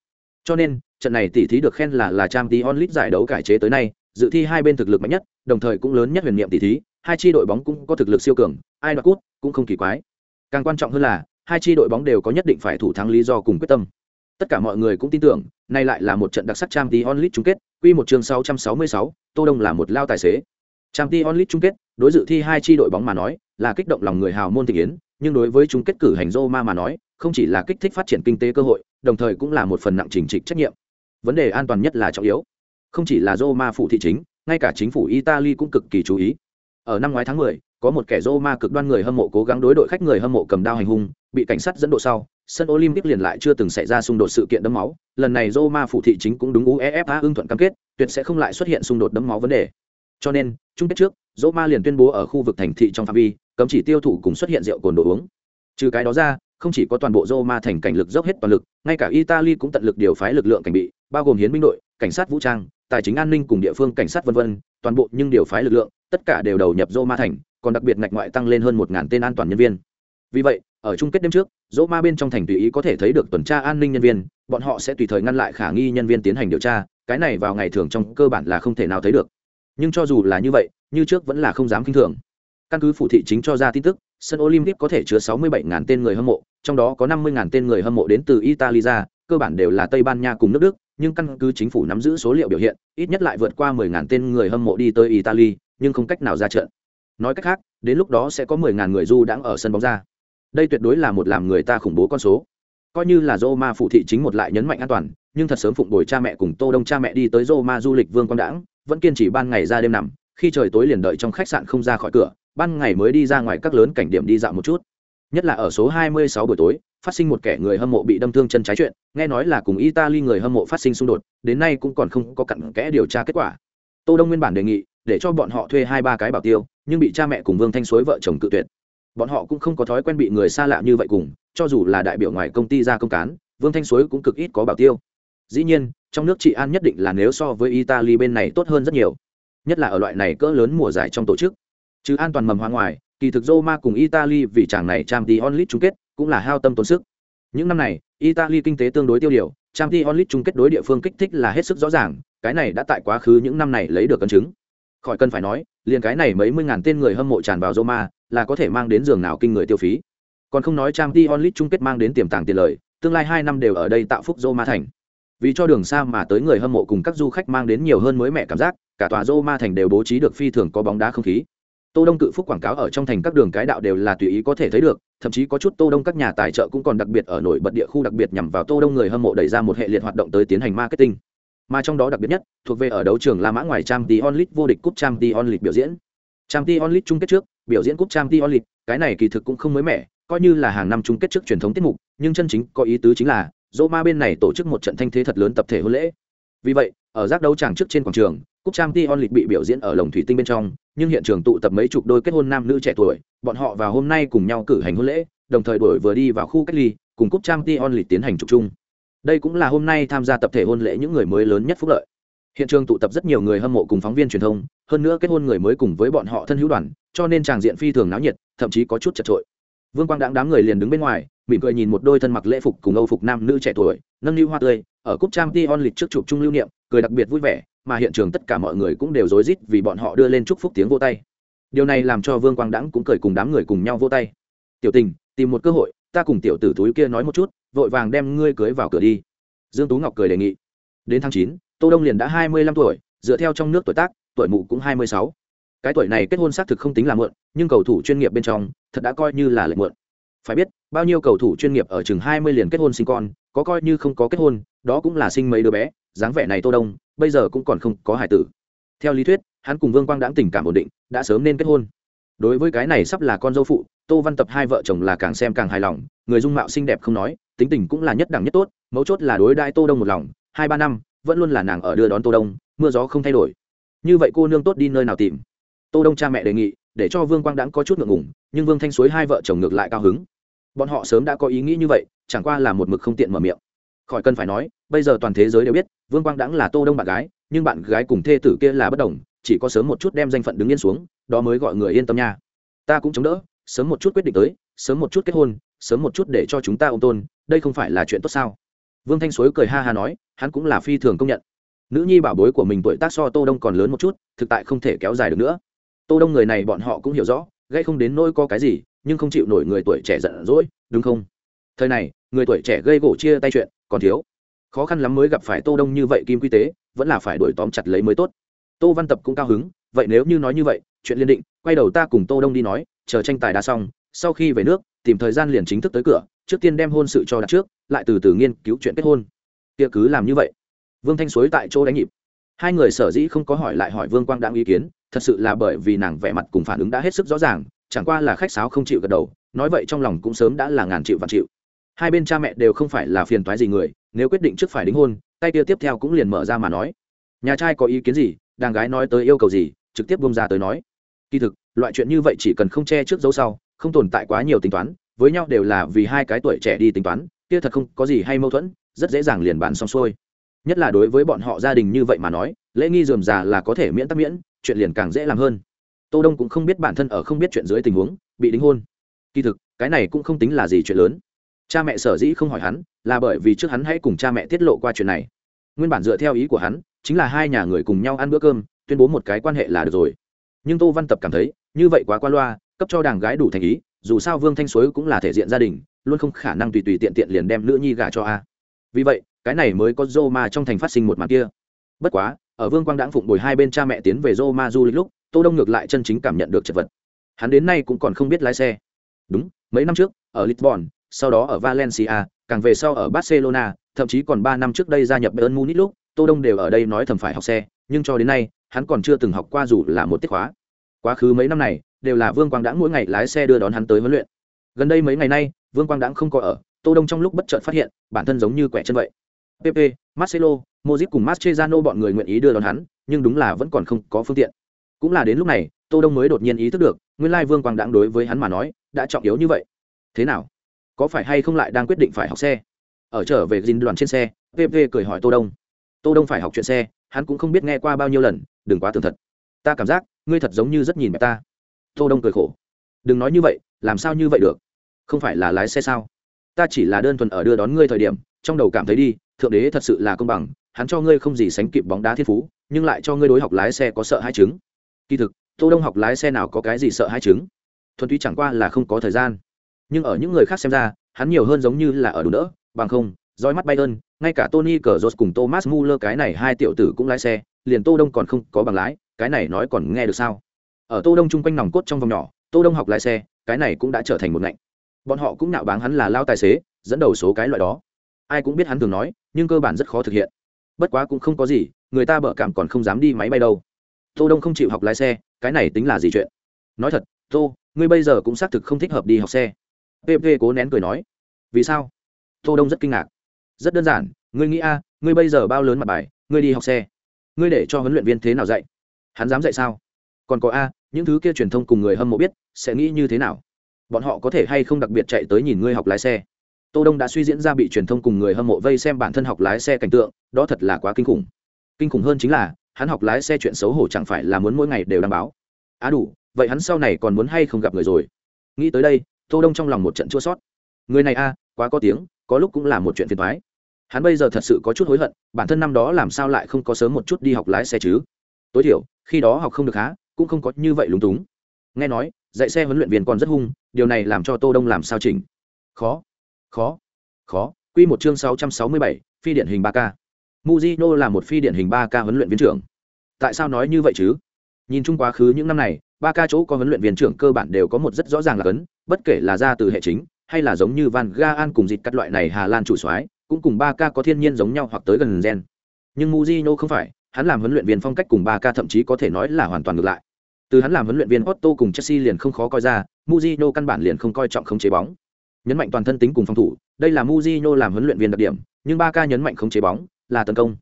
[SPEAKER 1] Cho nên, trận này tỷ thí được khen là là Champions League giải đấu cải chế tới nay, dự thi hai bên thực lực mạnh nhất, đồng thời cũng lớn nhất huyền niệm tỷ thí, hai chi đội bóng cũng có thực lực siêu cường, ai đoạt cút cũng không kỳ quái. Càng quan trọng hơn là, hai chi đội bóng đều có nhất định phải thủ thắng lý do cùng quyết tâm. Tất cả mọi người cũng tin tưởng, nay lại là một trận đặc sắc Champions League chung kết, quy một chương 666, Tô Đông là một lao tài xế. Champions League chung kết, đối dự thi hai chi đội bóng mà nói, là kích động lòng người hào môn thị yến, nhưng đối với chung kết cử hành Roma mà nói, không chỉ là kích thích phát triển kinh tế cơ hội, đồng thời cũng là một phần nặng trình trịch trách nhiệm. Vấn đề an toàn nhất là trọng yếu. Không chỉ là Roma phụ thị chính, ngay cả chính phủ Italy cũng cực kỳ chú ý. Ở năm ngoái tháng 10, có một kẻ Roma cực đoan người hâm mộ cố gắng đối đội khách người hâm mộ cầm đao hành hung, bị cảnh sát dẫn độ sau, sân Olympic liền lại chưa từng xảy ra xung đột sự kiện đấm máu, lần này Roma phụ thị chính cũng đúng UEFA ưng thuận cam kết, tuyệt sẽ không lại xuất hiện xung đột đấm máu vấn đề. Cho nên, chung kết trước, Roma liền tuyên bố ở khu vực thành thị trong phạm vi, cấm chỉ tiêu thụ cùng xuất hiện rượu cồn đồ uống. Trừ cái đó ra, không chỉ có toàn bộ Roma thành cảnh lực dốc hết toàn lực, ngay cả Italy cũng tận lực điều phái lực lượng cảnh bị, bao gồm hiến binh đội, cảnh sát vũ trang, tài chính an ninh cùng địa phương cảnh sát vân vân, toàn bộ nhưng điều phái lực lượng, tất cả đều đầu nhập Roma thành, còn đặc biệt ngạch ngoại tăng lên hơn 1000 tên an toàn nhân viên. Vì vậy, ở chung kết đêm trước, Roma bên trong thành tùy ý có thể thấy được tuần tra an ninh nhân viên, bọn họ sẽ tùy thời ngăn lại khả nghi nhân viên tiến hành điều tra, cái này vào ngày thường trong cơ bản là không thể nào thấy được. Nhưng cho dù là như vậy, như trước vẫn là không dám kinh thường. Căn cứ phủ thị chính cho ra tin tức, sân Olympic có thể chứa 67.000 tên người hâm mộ, trong đó có 50.000 tên người hâm mộ đến từ Italia, cơ bản đều là Tây Ban Nha cùng nước Đức, nhưng căn cứ chính phủ nắm giữ số liệu biểu hiện, ít nhất lại vượt qua 10.000 tên người hâm mộ đi tới Italy, nhưng không cách nào ra trận. Nói cách khác, đến lúc đó sẽ có 10.000 người du đang ở sân bóng ra. Đây tuyệt đối là một làm người ta khủng bố con số. Coi như là Roma phụ thị chính một lại nhấn mạnh an toàn, nhưng thật sớm phụng bồi cha mẹ cùng Tô Đông cha mẹ đi tới Roma du lịch vương quang đãng, vẫn kiên trì ban ngày ra đêm nằm, khi trời tối liền đợi trong khách sạn không ra khỏi cửa, ban ngày mới đi ra ngoài các lớn cảnh điểm đi dạo một chút nhất là ở số 26 buổi tối phát sinh một kẻ người hâm mộ bị đâm thương chân trái chuyện, nghe nói là cùng italy người hâm mộ phát sinh xung đột, đến nay cũng còn không có cặn kẽ điều tra kết quả. Tô đông nguyên bản đề nghị, để cho bọn họ thuê hai ba cái bảo tiêu, nhưng bị cha mẹ cùng vương thanh suối vợ chồng cự tuyệt. Bọn họ cũng không có thói quen bị người xa lạ như vậy cùng, cho dù là đại biểu ngoài công ty ra công cán, vương thanh suối cũng cực ít có bảo tiêu. Dĩ nhiên, trong nước trị an nhất định là nếu so với italy bên này tốt hơn rất nhiều, nhất là ở loại này cỡ lớn mùa giải trong tổ chức. Chứ an toàn mầm hoa ngoài, kỳ thực Roma cùng Italy vì chàng này Champions League chung kết cũng là hao tâm tốn sức. Những năm này, Italy kinh tế tương đối tiêu điều, Champions League chung kết đối địa phương kích thích là hết sức rõ ràng, cái này đã tại quá khứ những năm này lấy được cân chứng. Khỏi cần phải nói, liền cái này mấy mươi ngàn tên người hâm mộ tràn vào Roma, là có thể mang đến giường nào kinh người tiêu phí. Còn không nói Champions League chung kết mang đến tiềm tàng tiền lợi, tương lai hai năm đều ở đây tạo phúc Roma thành. Vì cho đường xa mà tới người hâm mộ cùng các du khách mang đến nhiều hơn mới mẻ cảm giác, cả tòa Roma thành đều bố trí được phi thường có bóng đá không khí tô đông cự phúc quảng cáo ở trong thành các đường cái đạo đều là tùy ý có thể thấy được thậm chí có chút tô đông các nhà tài trợ cũng còn đặc biệt ở nổi bật địa khu đặc biệt nhằm vào tô đông người hâm mộ đẩy ra một hệ liệt hoạt động tới tiến hành marketing mà trong đó đặc biệt nhất thuộc về ở đấu trường La Mã ngoài Trang Champions League vô địch cúp Champions League biểu diễn. Champions League chung kết trước, biểu diễn cúp Champions League, cái này kỳ thực cũng không mới mẻ, coi như là hàng năm chung kết trước truyền thống tiết mục, nhưng chân chính có ý tứ chính là Roma bên này tổ chức một trận thanh thế thật lớn tập thể hôn lễ. Vì vậy, ở giác đấu tràng trước trên quảng trường, cúp trang t onlit bị biểu diễn ở lồng thủy tinh bên trong, nhưng hiện trường tụ tập mấy chục đôi kết hôn nam nữ trẻ tuổi, bọn họ vào hôm nay cùng nhau cử hành hôn lễ, đồng thời đổi vừa đi vào khu cách ly, cùng cúp trang t onlit tiến hành trục chung. Đây cũng là hôm nay tham gia tập thể hôn lễ những người mới lớn nhất phúc lợi. Hiện trường tụ tập rất nhiều người hâm mộ cùng phóng viên truyền thông, hơn nữa kết hôn người mới cùng với bọn họ thân hữu đoàn, cho nên tràng diện phi thường náo nhiệt, thậm chí có chút chật trội vương quang đáng đám người liền đứng bên ngoài, mỉm cười nhìn một đôi thân mặc lễ phục cùng âu phục nam nữ trẻ tuổi, nâng niu hoa tươi, ở cúp trang t onlit trước chụp chung lưu niệm, cười đặc biệt vui vẻ mà hiện trường tất cả mọi người cũng đều rối rít vì bọn họ đưa lên chúc phúc tiếng vô tay. Điều này làm cho vương quang đãng cũng cười cùng đám người cùng nhau vô tay. Tiểu tình, tìm một cơ hội, ta cùng tiểu tử túi kia nói một chút, vội vàng đem ngươi cưới vào cửa đi. Dương tú ngọc cười đề nghị. Đến tháng chín, tô đông liền đã hai mươi lăm tuổi, dựa theo trong nước tuổi tác, tuổi mụ cũng hai mươi sáu. Cái tuổi này kết hôn xác thực không tính là muộn, nhưng cầu thủ chuyên nghiệp bên trong, thật đã coi như là lệch muộn. Phải biết, bao nhiêu cầu thủ chuyên nghiệp ở chừng hai mươi liền kết hôn sinh con, có coi như không có kết hôn, đó cũng là sinh mấy đứa bé, dáng vẻ này tô đông bây giờ cũng còn không có hải tử. Theo lý thuyết, hắn cùng vương quang đãng tình cảm ổn định, đã sớm nên kết hôn. Đối với cái này sắp là con dâu phụ, tô văn tập hai vợ chồng là càng xem càng hài lòng, người dung mạo xinh đẹp không nói, tính tình cũng là nhất đẳng nhất tốt, mấu chốt là đối đãi tô đông một lòng, hai ba năm, vẫn luôn là nàng ở đưa đón tô đông, mưa gió không thay đổi. Như vậy cô nương tốt đi nơi nào tìm? Tô đông cha mẹ đề nghị, để cho vương quang đãng có chút ngượng ngùng, nhưng vương thanh suối hai vợ chồng ngược lại cao hứng. Bọn họ sớm đã có ý nghĩ như vậy, chẳng qua là một mực không tiện mở miệng. Khỏi cần phải nói, bây giờ toàn thế giới đều biết vương quang đãng là tô đông bạn gái, nhưng bạn gái cùng thê tử kia là bất đồng, chỉ có sớm một chút đem danh phận đứng yên xuống, đó mới gọi người yên tâm nha. Ta cũng chống đỡ, sớm một chút quyết định tới, sớm một chút kết hôn, sớm một chút để cho chúng ta ôm tôn, đây không phải là chuyện tốt sao? Vương thanh suối cười ha ha nói, hắn cũng là phi thường công nhận. Nữ nhi bảo bối của mình tuổi tác so tô đông còn lớn một chút, thực tại không thể kéo dài được nữa. Tô đông người này bọn họ cũng hiểu rõ gây không đến nỗi có cái gì, nhưng không chịu nổi người tuổi trẻ giận dỗi, đúng không? Thời này, người tuổi trẻ gây gỗ chia tay chuyện còn thiếu khó khăn lắm mới gặp phải tô đông như vậy kim quy tế, vẫn là phải đuổi tóm chặt lấy mới tốt. Tô văn tập cũng cao hứng, vậy nếu như nói như vậy, chuyện liên định, quay đầu ta cùng tô đông đi nói, chờ tranh tài đã xong, sau khi về nước, tìm thời gian liền chính thức tới cửa, trước tiên đem hôn sự cho đặt trước, lại từ từ nghiên cứu chuyện kết hôn. Kia cứ làm như vậy. Vương thanh suối tại chỗ đánh nhịp. Hai người sở dĩ không có hỏi lại hỏi vương quang đáng ý kiến, thật sự là bởi vì nàng vẻ mặt cùng phản ứng đã hết sức rõ ràng, chẳng qua là khách sáo không chịu gật đầu, nói vậy trong lòng cũng sớm đã là ngàn chịu vạn chịu hai bên cha mẹ đều không phải là phiền toái gì người, nếu quyết định trước phải đính hôn, tay kia tiếp theo cũng liền mở ra mà nói. Nhà trai có ý kiến gì đàng gái nói tới yêu cầu gì, trực tiếp bông ra tới nói. Kỳ thực, loại chuyện như vậy chỉ cần không che trước dấu sau, không tồn tại quá nhiều tính toán, với nhau đều là vì hai cái tuổi trẻ đi tính toán, kia thật không có gì hay mâu thuẫn, rất dễ dàng liền bàn xong xuôi. Nhất là đối với bọn họ gia đình như vậy mà nói, lễ nghi dườm già là có thể miễn tắc miễn, chuyện liền càng dễ làm hơn. Tô đông cũng không biết bản thân ở không biết chuyện dưới tình huống, bị đính hôn. Kỳ thực, cái này cũng không tính là gì chuyện lớn cha mẹ sở dĩ không hỏi hắn, là bởi vì trước hắn hãy cùng cha mẹ tiết lộ qua chuyện này. Nguyên bản dựa theo ý của hắn, chính là hai nhà người cùng nhau ăn bữa cơm, tuyên bố một cái quan hệ là được rồi. Nhưng tô văn tập cảm thấy, như vậy quá qua loa, cấp cho đàng gái đủ thành ý, dù sao vương thanh suối cũng là thể diện gia đình, luôn không khả năng tùy tùy tiện tiện liền đem nữ nhi gả cho a. Vì vậy, cái này mới có dô ma trong thành phát sinh một màn kia. Bất quá, ở vương quang đãng phụng bồi hai bên cha mẹ tiến về dô ma du lịch lúc, tô đông ngược lại chân chính cảm nhận được chật vật. Hắn đến nay cũng còn không biết lái xe. Đúng, mấy năm trước, ở lisbon sau đó ở valencia, càng về sau ở barcelona, thậm chí còn ba năm trước đây gia nhập bayern munich lúc, tô đông đều ở đây nói thầm phải học xe, nhưng cho đến nay, hắn còn chưa từng học qua dù là một tiết khóa. Quá khứ mấy năm này, đều là vương quang đãng mỗi ngày lái xe đưa đón hắn tới huấn luyện. Gần đây mấy ngày nay, vương quang đãng không có ở, tô đông trong lúc bất chợt phát hiện, bản thân giống như quẻ chân vậy. Pp marcelo, Modric cùng Mascherano bọn người nguyện ý đưa đón hắn, nhưng đúng là vẫn còn không có phương tiện. Cũng là đến lúc này, tô đông mới đột nhiên ý thức được, nguyên lai vương quang đãng đối với hắn mà nói, đã trọng yếu như vậy. Thế nào? Có phải hay không lại đang quyết định phải học xe? Ở trở về dinh đoàn trên xe pp cười hỏi tô đông. Tô đông phải học chuyện xe, hắn cũng không biết nghe qua bao nhiêu lần, đừng quá tường thật. Ta cảm giác, ngươi thật giống như rất nhìn mẹ ta. Tô đông cười khổ. Đừng nói như vậy, làm sao như vậy được? Không phải là lái xe sao? Ta chỉ là đơn thuần ở đưa đón ngươi thời điểm, trong đầu cảm thấy đi, thượng đế thật sự là công bằng, hắn cho ngươi không gì sánh kịp bóng đá thiên phú, nhưng lại cho ngươi đối học lái xe có sợ hai chứng. Kỳ thực, tô đông học lái xe nào có cái gì sợ hai chứng? Thuần túy chẳng qua là không có thời gian nhưng ở những người khác xem ra, hắn nhiều hơn giống như là ở đủ đỡ, bằng không roi mắt bay ơn ngay cả tony cờ jose cùng thomas muller cái này hai tiểu tử cũng lái xe, liền tô đông còn không có bằng lái, cái này nói còn nghe được sao? Ở tô đông chung quanh nòng cốt trong vòng nhỏ, tô đông học lái xe, cái này cũng đã trở thành một ngạnh. Bọn họ cũng nạo báng hắn là lao tài xế, dẫn đầu số cái loại đó. Ai cũng biết hắn thường nói, nhưng cơ bản rất khó thực hiện. Bất quá cũng không có gì, người ta bợ cảm còn không dám đi máy bay đâu. Tô đông không chịu học lái xe, cái này tính là gì chuyện? Nói thật, tô, ngươi bây giờ cũng xác thực không thích hợp đi học xe pp cố nén cười nói. Vì sao? Tô đông rất kinh ngạc. Rất đơn giản, ngươi nghĩ a, ngươi bây giờ bao lớn mặt bài, ngươi đi học xe. Ngươi để cho huấn luyện viên thế nào dạy? Hắn dám dạy sao? Còn có a, những thứ kia truyền thông cùng người hâm mộ biết, sẽ nghĩ như thế nào? Bọn họ có thể hay không đặc biệt chạy tới nhìn ngươi học lái xe? Tô đông đã suy diễn ra bị truyền thông cùng người hâm mộ vây xem bản thân học lái xe cảnh tượng, đó thật là quá kinh khủng. Kinh khủng hơn chính là, hắn học lái xe chuyện xấu hổ chẳng phải là muốn mỗi ngày đều đăng báo. Á à đủ, vậy hắn sau này còn muốn hay không gặp người rồi? Nghĩ tới đây tô đông trong lòng một trận chua sót người này a quá có tiếng có lúc cũng là một chuyện phiền toái hắn bây giờ thật sự có chút hối hận bản thân năm đó làm sao lại không có sớm một chút đi học lái xe chứ tối thiểu khi đó học không được há cũng không có như vậy lúng túng nghe nói dạy xe huấn luyện viên còn rất hung điều này làm cho tô đông làm sao chỉnh khó khó khó quy một chương 667, phi điển hình 3K. Mujino là một phi điển hình 3K huấn luyện viên trưởng. Tại sao nói như vậy chứ? Nhìn chung quá khứ những năm này, Ba ca chỗ có huấn luyện viên trưởng cơ bản đều có một rất rõ ràng là cấn, bất kể là ra từ hệ chính, hay là giống như Van Gaal cùng dịt cắt loại này Hà Lan chủ soái, cũng cùng Ba ca có thiên nhiên giống nhau hoặc tới gần gen. Nhưng muzino không phải, hắn làm huấn luyện viên phong cách cùng Ba ca thậm chí có thể nói là hoàn toàn ngược lại. Từ hắn làm huấn luyện viên Otto cùng Chelsea liền không khó coi ra, muzino căn bản liền không coi trọng khống chế bóng. Nhấn mạnh toàn thân tính cùng phòng thủ, đây là muzino làm huấn luyện viên đặc điểm, nhưng Ba ca nhấn mạnh khống chế bóng, là tấn công.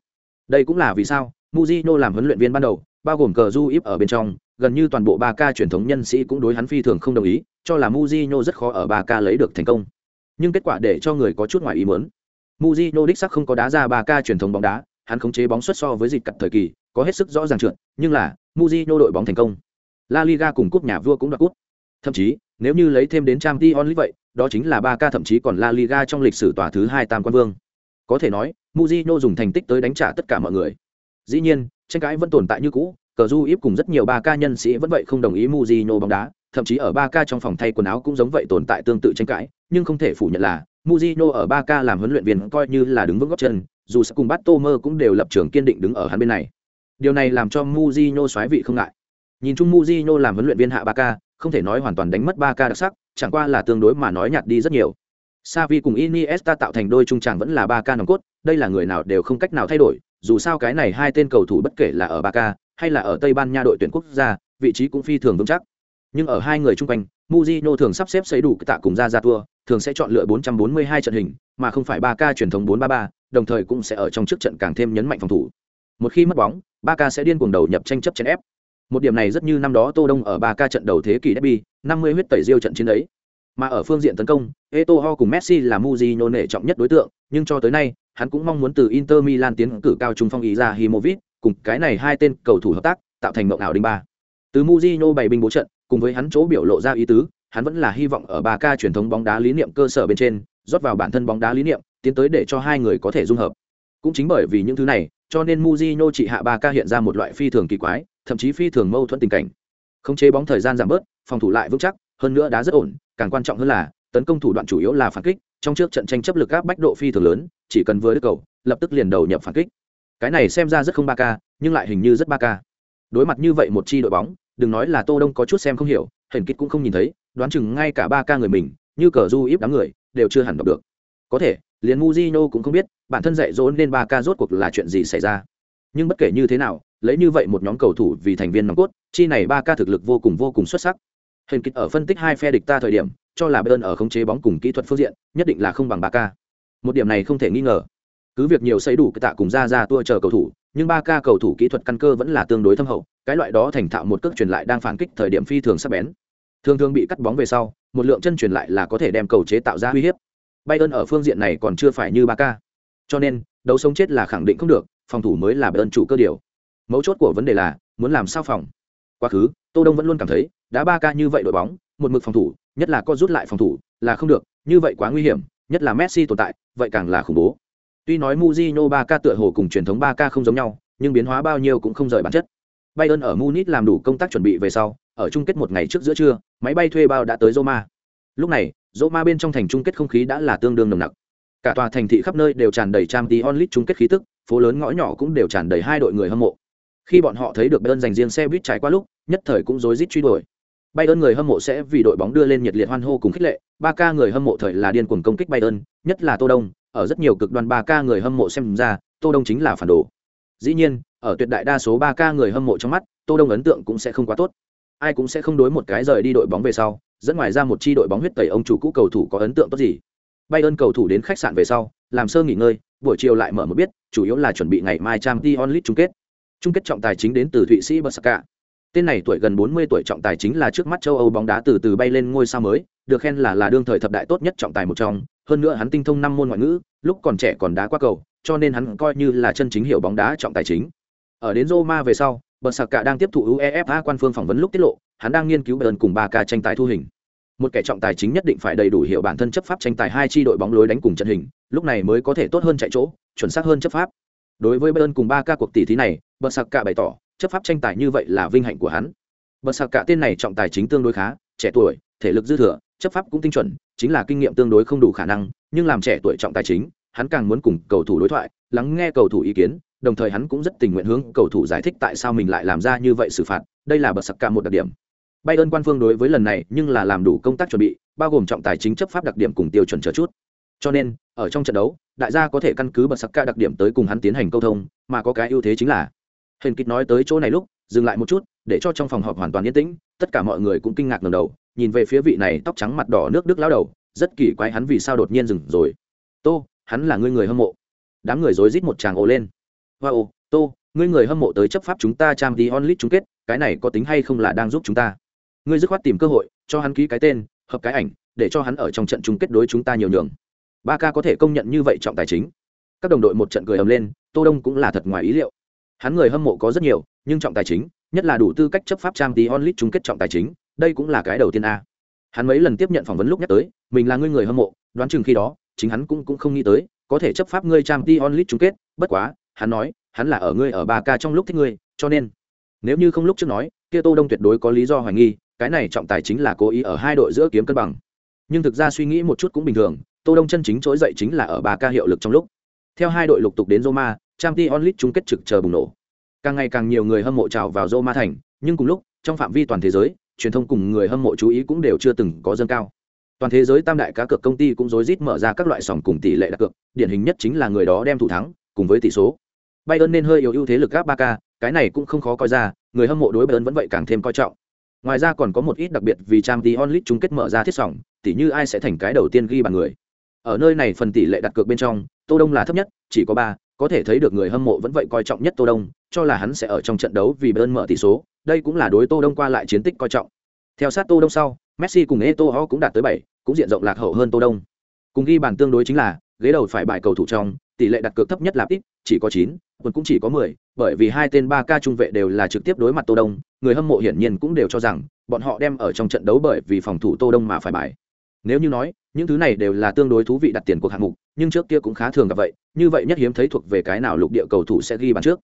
[SPEAKER 1] Đây cũng là vì sao muzino làm huấn luyện viên ban đầu, bao gồm cờ du íp ở bên trong, gần như toàn bộ ba ca truyền thống nhân sĩ cũng đối hắn phi thường không đồng ý, cho là Mujino rất khó ở ba ca lấy được thành công. Nhưng kết quả để cho người có chút ngoài ý muốn. Mujino đích xác không có đá ra ba ca truyền thống bóng đá, hắn khống chế bóng xuất so với dịch cật thời kỳ, có hết sức rõ ràng trượt, nhưng là Mujino đội bóng thành công. La Liga cùng cúp nhà vua cũng đoạt cúp. Thậm chí, Nếu như lấy thêm đến Champions League vậy, đó chính là ba ca thậm chí còn La Liga trong lịch sử tòa thứ hai tam quan vương. Có thể nói, Mourinho dùng thành tích tới đánh trả tất cả mọi người. Dĩ nhiên, tranh cãi vẫn tồn tại như cũ, cờ du íp cùng rất nhiều ba ca nhân sĩ vẫn vậy không đồng ý Mourinho bóng đá, thậm chí ở ba ca trong phòng thay quần áo cũng giống vậy tồn tại tương tự tranh cãi, nhưng không thể phủ nhận là Mourinho ở ba ca làm huấn luyện viên coi như là đứng vững gốc chân, dù sẽ cùng Bartomer cũng đều lập trường kiên định đứng ở hắn bên này. Điều này làm cho Mourinho xoáy vị không ngại. Nhìn chung Mourinho làm huấn luyện viên hạ ba ca, không thể nói hoàn toàn đánh mất ba ca đặc sắc, chẳng qua là tương đối mà nói nhạt đi rất nhiều. Xavi cùng Iniesta tạo thành đôi trung tràng vẫn là Barca nòng cốt, đây là người nào đều không cách nào thay đổi, dù sao cái này hai tên cầu thủ bất kể là ở Barca hay là ở Tây Ban Nha đội tuyển quốc gia, vị trí cũng phi thường vững chắc. Nhưng ở hai người chung quanh, Mujino thường sắp xếp xây đủ tạ cùng ra ra tour, thường sẽ chọn lựa 442 trận hình, mà không phải 3K truyền thống 433, đồng thời cũng sẽ ở trong trước trận càng thêm nhấn mạnh phòng thủ. Một khi mất bóng, 3K sẽ điên cuồng đầu nhập tranh chấp chèn ép. Một điểm này rất như năm đó Tô Đông ở 3K trận đầu thế kỷ derby, 50 huyết tẩy diêu trận chiến ấy. Mà ở phương diện tấn công, Eto'o cùng Messi là Mujino nể trọng nhất đối tượng, nhưng cho tới nay, hắn cũng mong muốn từ Inter Milan tiến cử cao trung phong ý ra Himovic, cùng cái này hai tên cầu thủ hợp tác, tạo thành mộng ảo đinh ba. Từ Mujino bày binh bố trận, cùng với hắn chỗ biểu lộ ra ý tứ, hắn vẫn là hy vọng ở 3K truyền thống bóng đá lý niệm cơ sở bên trên, rót vào bản thân bóng đá lý niệm, tiến tới để cho hai người có thể dung hợp. Cũng chính bởi vì những thứ này, cho nên Mujino chỉ hạ 3K hiện ra một loại phi thường kỳ quái, thậm chí phi thường mâu thuẫn tình cảnh. khống chế bóng thời gian giảm bớt, phòng thủ lại vững chắc, hơn nữa đá rất ổn, càng quan trọng hơn là tấn công thủ đoạn chủ yếu là phản kích, trong trước trận tranh chấp lực áp bách độ phi thường lớn, chỉ cần vừa đứt cầu, lập tức liền đầu nhập phản kích. Cái này xem ra rất không ba k nhưng lại hình như rất ba k Đối mặt như vậy một chi đội bóng, đừng nói là Tô Đông có chút xem không hiểu, hển kích cũng không nhìn thấy, đoán chừng ngay cả ba ca người mình, như cờ du ít đám người, đều chưa hẳn đọc được. Có thể, liền muzino cũng không biết, bản thân dạy dỗ nên ba ca rốt cuộc là chuyện gì xảy ra. Nhưng bất kể như thế nào, lấy như vậy một nhóm cầu thủ vì thành viên nòng cốt, chi này ba ca thực lực vô cùng vô cùng xuất sắc. Hình kịch ở phân tích hai phe địch ta thời điểm, cho là Bayern ở khống chế bóng cùng kỹ thuật phương diện, nhất định là không bằng ba ca. Một điểm này không thể nghi ngờ. Cứ việc nhiều xây đủ cái tạ cùng ra ra tua chờ cầu thủ, nhưng ba ca cầu thủ kỹ thuật căn cơ vẫn là tương đối thâm hậu, cái loại đó thành thạo một cước truyền lại đang phản kích thời điểm phi thường sắc bén. Thường thường bị cắt bóng về sau, một lượng chân truyền lại là có thể đem cầu chế tạo ra uy hiếp. Bayern ở phương diện này còn chưa phải như ba ca Cho nên, đấu sống chết là khẳng định không được, phòng thủ mới là Bayern chủ cơ điều. Mấu chốt của vấn đề là, muốn làm sao phòng. Quá khứ, Tô Đông vẫn luôn cảm thấy, đã ba ca như vậy đội bóng, một mực phòng thủ, nhất là có rút lại phòng thủ, là không được, như vậy quá nguy hiểm, nhất là Messi tồn tại, vậy càng là khủng bố. Tuy nói Mujino 3K tựa hồ cùng truyền thống 3K không giống nhau, nhưng biến hóa bao nhiêu cũng không rời bản chất. Bayern ở Munich làm đủ công tác chuẩn bị về sau, ở chung kết một ngày trước giữa trưa, máy bay thuê bao đã tới Roma. Lúc này, Roma bên trong thành chung kết không khí đã là tương đương nồng nặc. Cả tòa thành thị khắp nơi đều tràn đầy Champions League chung kết khí tức, phố lớn ngõ nhỏ cũng đều tràn đầy hai đội người hâm mộ. Khi bọn họ thấy được Bayern giành riêng xe buýt trải qua lúc, nhất thời cũng rối rít truy đuổi. Bayern người hâm mộ sẽ vì đội bóng đưa lên nhiệt liệt hoan hô cùng khích lệ, 3K người hâm mộ thời là điên cuồng công kích Bayern, nhất là Tô Đông, ở rất nhiều cực đoan 3K người hâm mộ xem ra, Tô Đông chính là phản đồ. Dĩ nhiên, ở tuyệt đại đa số 3K người hâm mộ trong mắt, Tô Đông ấn tượng cũng sẽ không quá tốt. Ai cũng sẽ không đối một cái rời đi đội bóng về sau, dẫn ngoài ra một chi đội bóng huyết tẩy ông chủ cũ cầu thủ có ấn tượng tốt gì. Bayern cầu thủ đến khách sạn về sau, làm sơ nghỉ ngơi, buổi chiều lại mở một biết, chủ yếu là chuẩn bị ngày mai Champions League chung kết. Chung kết trọng tài chính đến từ Thụy Sĩ Barca. Tên này tuổi gần 40 tuổi trọng tài chính là trước mắt châu Âu bóng đá từ từ bay lên ngôi sao mới, được khen là là đương thời thập đại tốt nhất trọng tài một trong, hơn nữa hắn tinh thông năm môn ngoại ngữ, lúc còn trẻ còn đá qua cầu, cho nên hắn coi như là chân chính hiểu bóng đá trọng tài chính. Ở đến Roma về sau, Bờ Sạc Cả đang tiếp thụ UEFA quan phương phỏng vấn lúc tiết lộ, hắn đang nghiên cứu Bayern cùng ba ca tranh tài thu hình. Một kẻ trọng tài chính nhất định phải đầy đủ hiểu bản thân chấp pháp tranh tài hai chi đội bóng lối đánh cùng trận hình, lúc này mới có thể tốt hơn chạy chỗ, chuẩn xác hơn chấp pháp. Đối với Bayern cùng ba ca cuộc tỷ thí này, Bờ Sạc Cả bày tỏ, chấp pháp tranh tài như vậy là vinh hạnh của hắn. Bờ Sạc Cả tên này trọng tài chính tương đối khá, trẻ tuổi, thể lực dư thừa, chấp pháp cũng tinh chuẩn, chính là kinh nghiệm tương đối không đủ khả năng, nhưng làm trẻ tuổi trọng tài chính, hắn càng muốn cùng cầu thủ đối thoại, lắng nghe cầu thủ ý kiến, đồng thời hắn cũng rất tình nguyện hướng cầu thủ giải thích tại sao mình lại làm ra như vậy xử phạt, đây là bật sặc cả một đặc điểm. Bay ơn quan phương đối với lần này nhưng là làm đủ công tác chuẩn bị, bao gồm trọng tài chính chấp pháp đặc điểm cùng tiêu chuẩn chờ chút. Cho nên, ở trong trận đấu, đại gia có thể căn cứ bật sặc cả đặc điểm tới cùng hắn tiến hành câu thông, mà có cái ưu thế chính là Hình kịch nói tới chỗ này lúc, dừng lại một chút, để cho trong phòng họp hoàn toàn yên tĩnh, tất cả mọi người cũng kinh ngạc ngẩng đầu, nhìn về phía vị này tóc trắng mặt đỏ nước Đức lão đầu, rất kỳ quái hắn vì sao đột nhiên dừng rồi. Tô, hắn là người người hâm mộ. Đám người rối rít một tràng ồ lên. Wow tô ngươi người hâm mộ tới chấp pháp chúng ta trang đi onlit chung kết cái này có tính hay không là đang giúp chúng ta? Ngươi dứt khoát tìm cơ hội cho hắn ký cái tên hợp cái ảnh để cho hắn ở trong trận chung kết đối chúng ta nhiều nhường. Ba ca có thể công nhận như vậy trọng tài chính. Các đồng đội một trận cười ầm lên tô đông cũng là thật ngoài ý liệu. Hắn người hâm mộ có rất nhiều nhưng trọng tài chính nhất là đủ tư cách chấp pháp trang tí onlit chung kết trọng tài chính đây cũng là cái đầu tiên a. Hắn mấy lần tiếp nhận phỏng vấn lúc nhắc tới, mình là ngươi người hâm mộ, đoán chừng khi đó, chính hắn cũng cũng không nghĩ tới, có thể chấp pháp ngươi trang t onlit chung kết, bất quá, hắn nói, hắn là ở ngươi ở ba k trong lúc thích ngươi, cho nên, nếu như không lúc trước nói, kia tô đông tuyệt đối có lý do hoài nghi, cái này trọng tài chính là cố ý ở hai đội giữa kiếm cân bằng. Nhưng thực ra suy nghĩ một chút cũng bình thường, tô đông chân chính trỗi dậy chính là ở ba ca hiệu lực trong lúc. Theo hai đội lục tục đến roma, trang t onlit chung kết trực chờ bùng nổ. Càng ngày càng nhiều người hâm mộ trào vào roma thành, nhưng cùng lúc, trong phạm vi toàn thế giới truyền thông cùng người hâm mộ chú ý cũng đều chưa từng có dâng cao. Toàn thế giới tam đại cá cược công ty cũng rối rít mở ra các loại sòng cùng tỷ lệ đặt cược, điển hình nhất chính là người đó đem thủ thắng, cùng với tỷ số. Bayern nên hơi yếu ưu thế lực gáp ba k cái này cũng không khó coi ra, người hâm mộ đối bayern vẫn vậy càng thêm coi trọng. Ngoài ra còn có một ít đặc biệt vì trang tí onlit chung kết mở ra thiết sòng tỷ như ai sẽ thành cái đầu tiên ghi bàn người. Ở nơi này phần tỷ lệ đặt cược bên trong, tô đông là thấp nhất, chỉ có ba có thể thấy được người hâm mộ vẫn vậy coi trọng nhất tô đông, cho là hắn sẽ ở trong trận đấu vì bayern mở tỷ số, đây cũng là đối tô đông qua lại chiến tích coi trọng. Theo sát tô đông sau, messi cùng eto'o cũng đạt tới bảy, cũng diện rộng lạc hậu hơn tô đông. Cùng ghi bàn tương đối chính là, ghế đầu phải bài cầu thủ trong, tỷ lệ đặt cược thấp nhất là ít, chỉ có chín, còn cũng chỉ có mười, bởi vì hai tên ba ca trung vệ đều là trực tiếp đối mặt tô đông, người hâm mộ hiển nhiên cũng đều cho rằng, bọn họ đem ở trong trận đấu bởi vì phòng thủ tô đông mà phải bài. Nếu như nói những thứ này đều là tương đối thú vị đặt tiền cuộc hạng mục, nhưng trước kia cũng khá thường gặp vậy, như vậy nhất hiếm thấy thuộc về cái nào lục địa cầu thủ sẽ ghi bàn trước.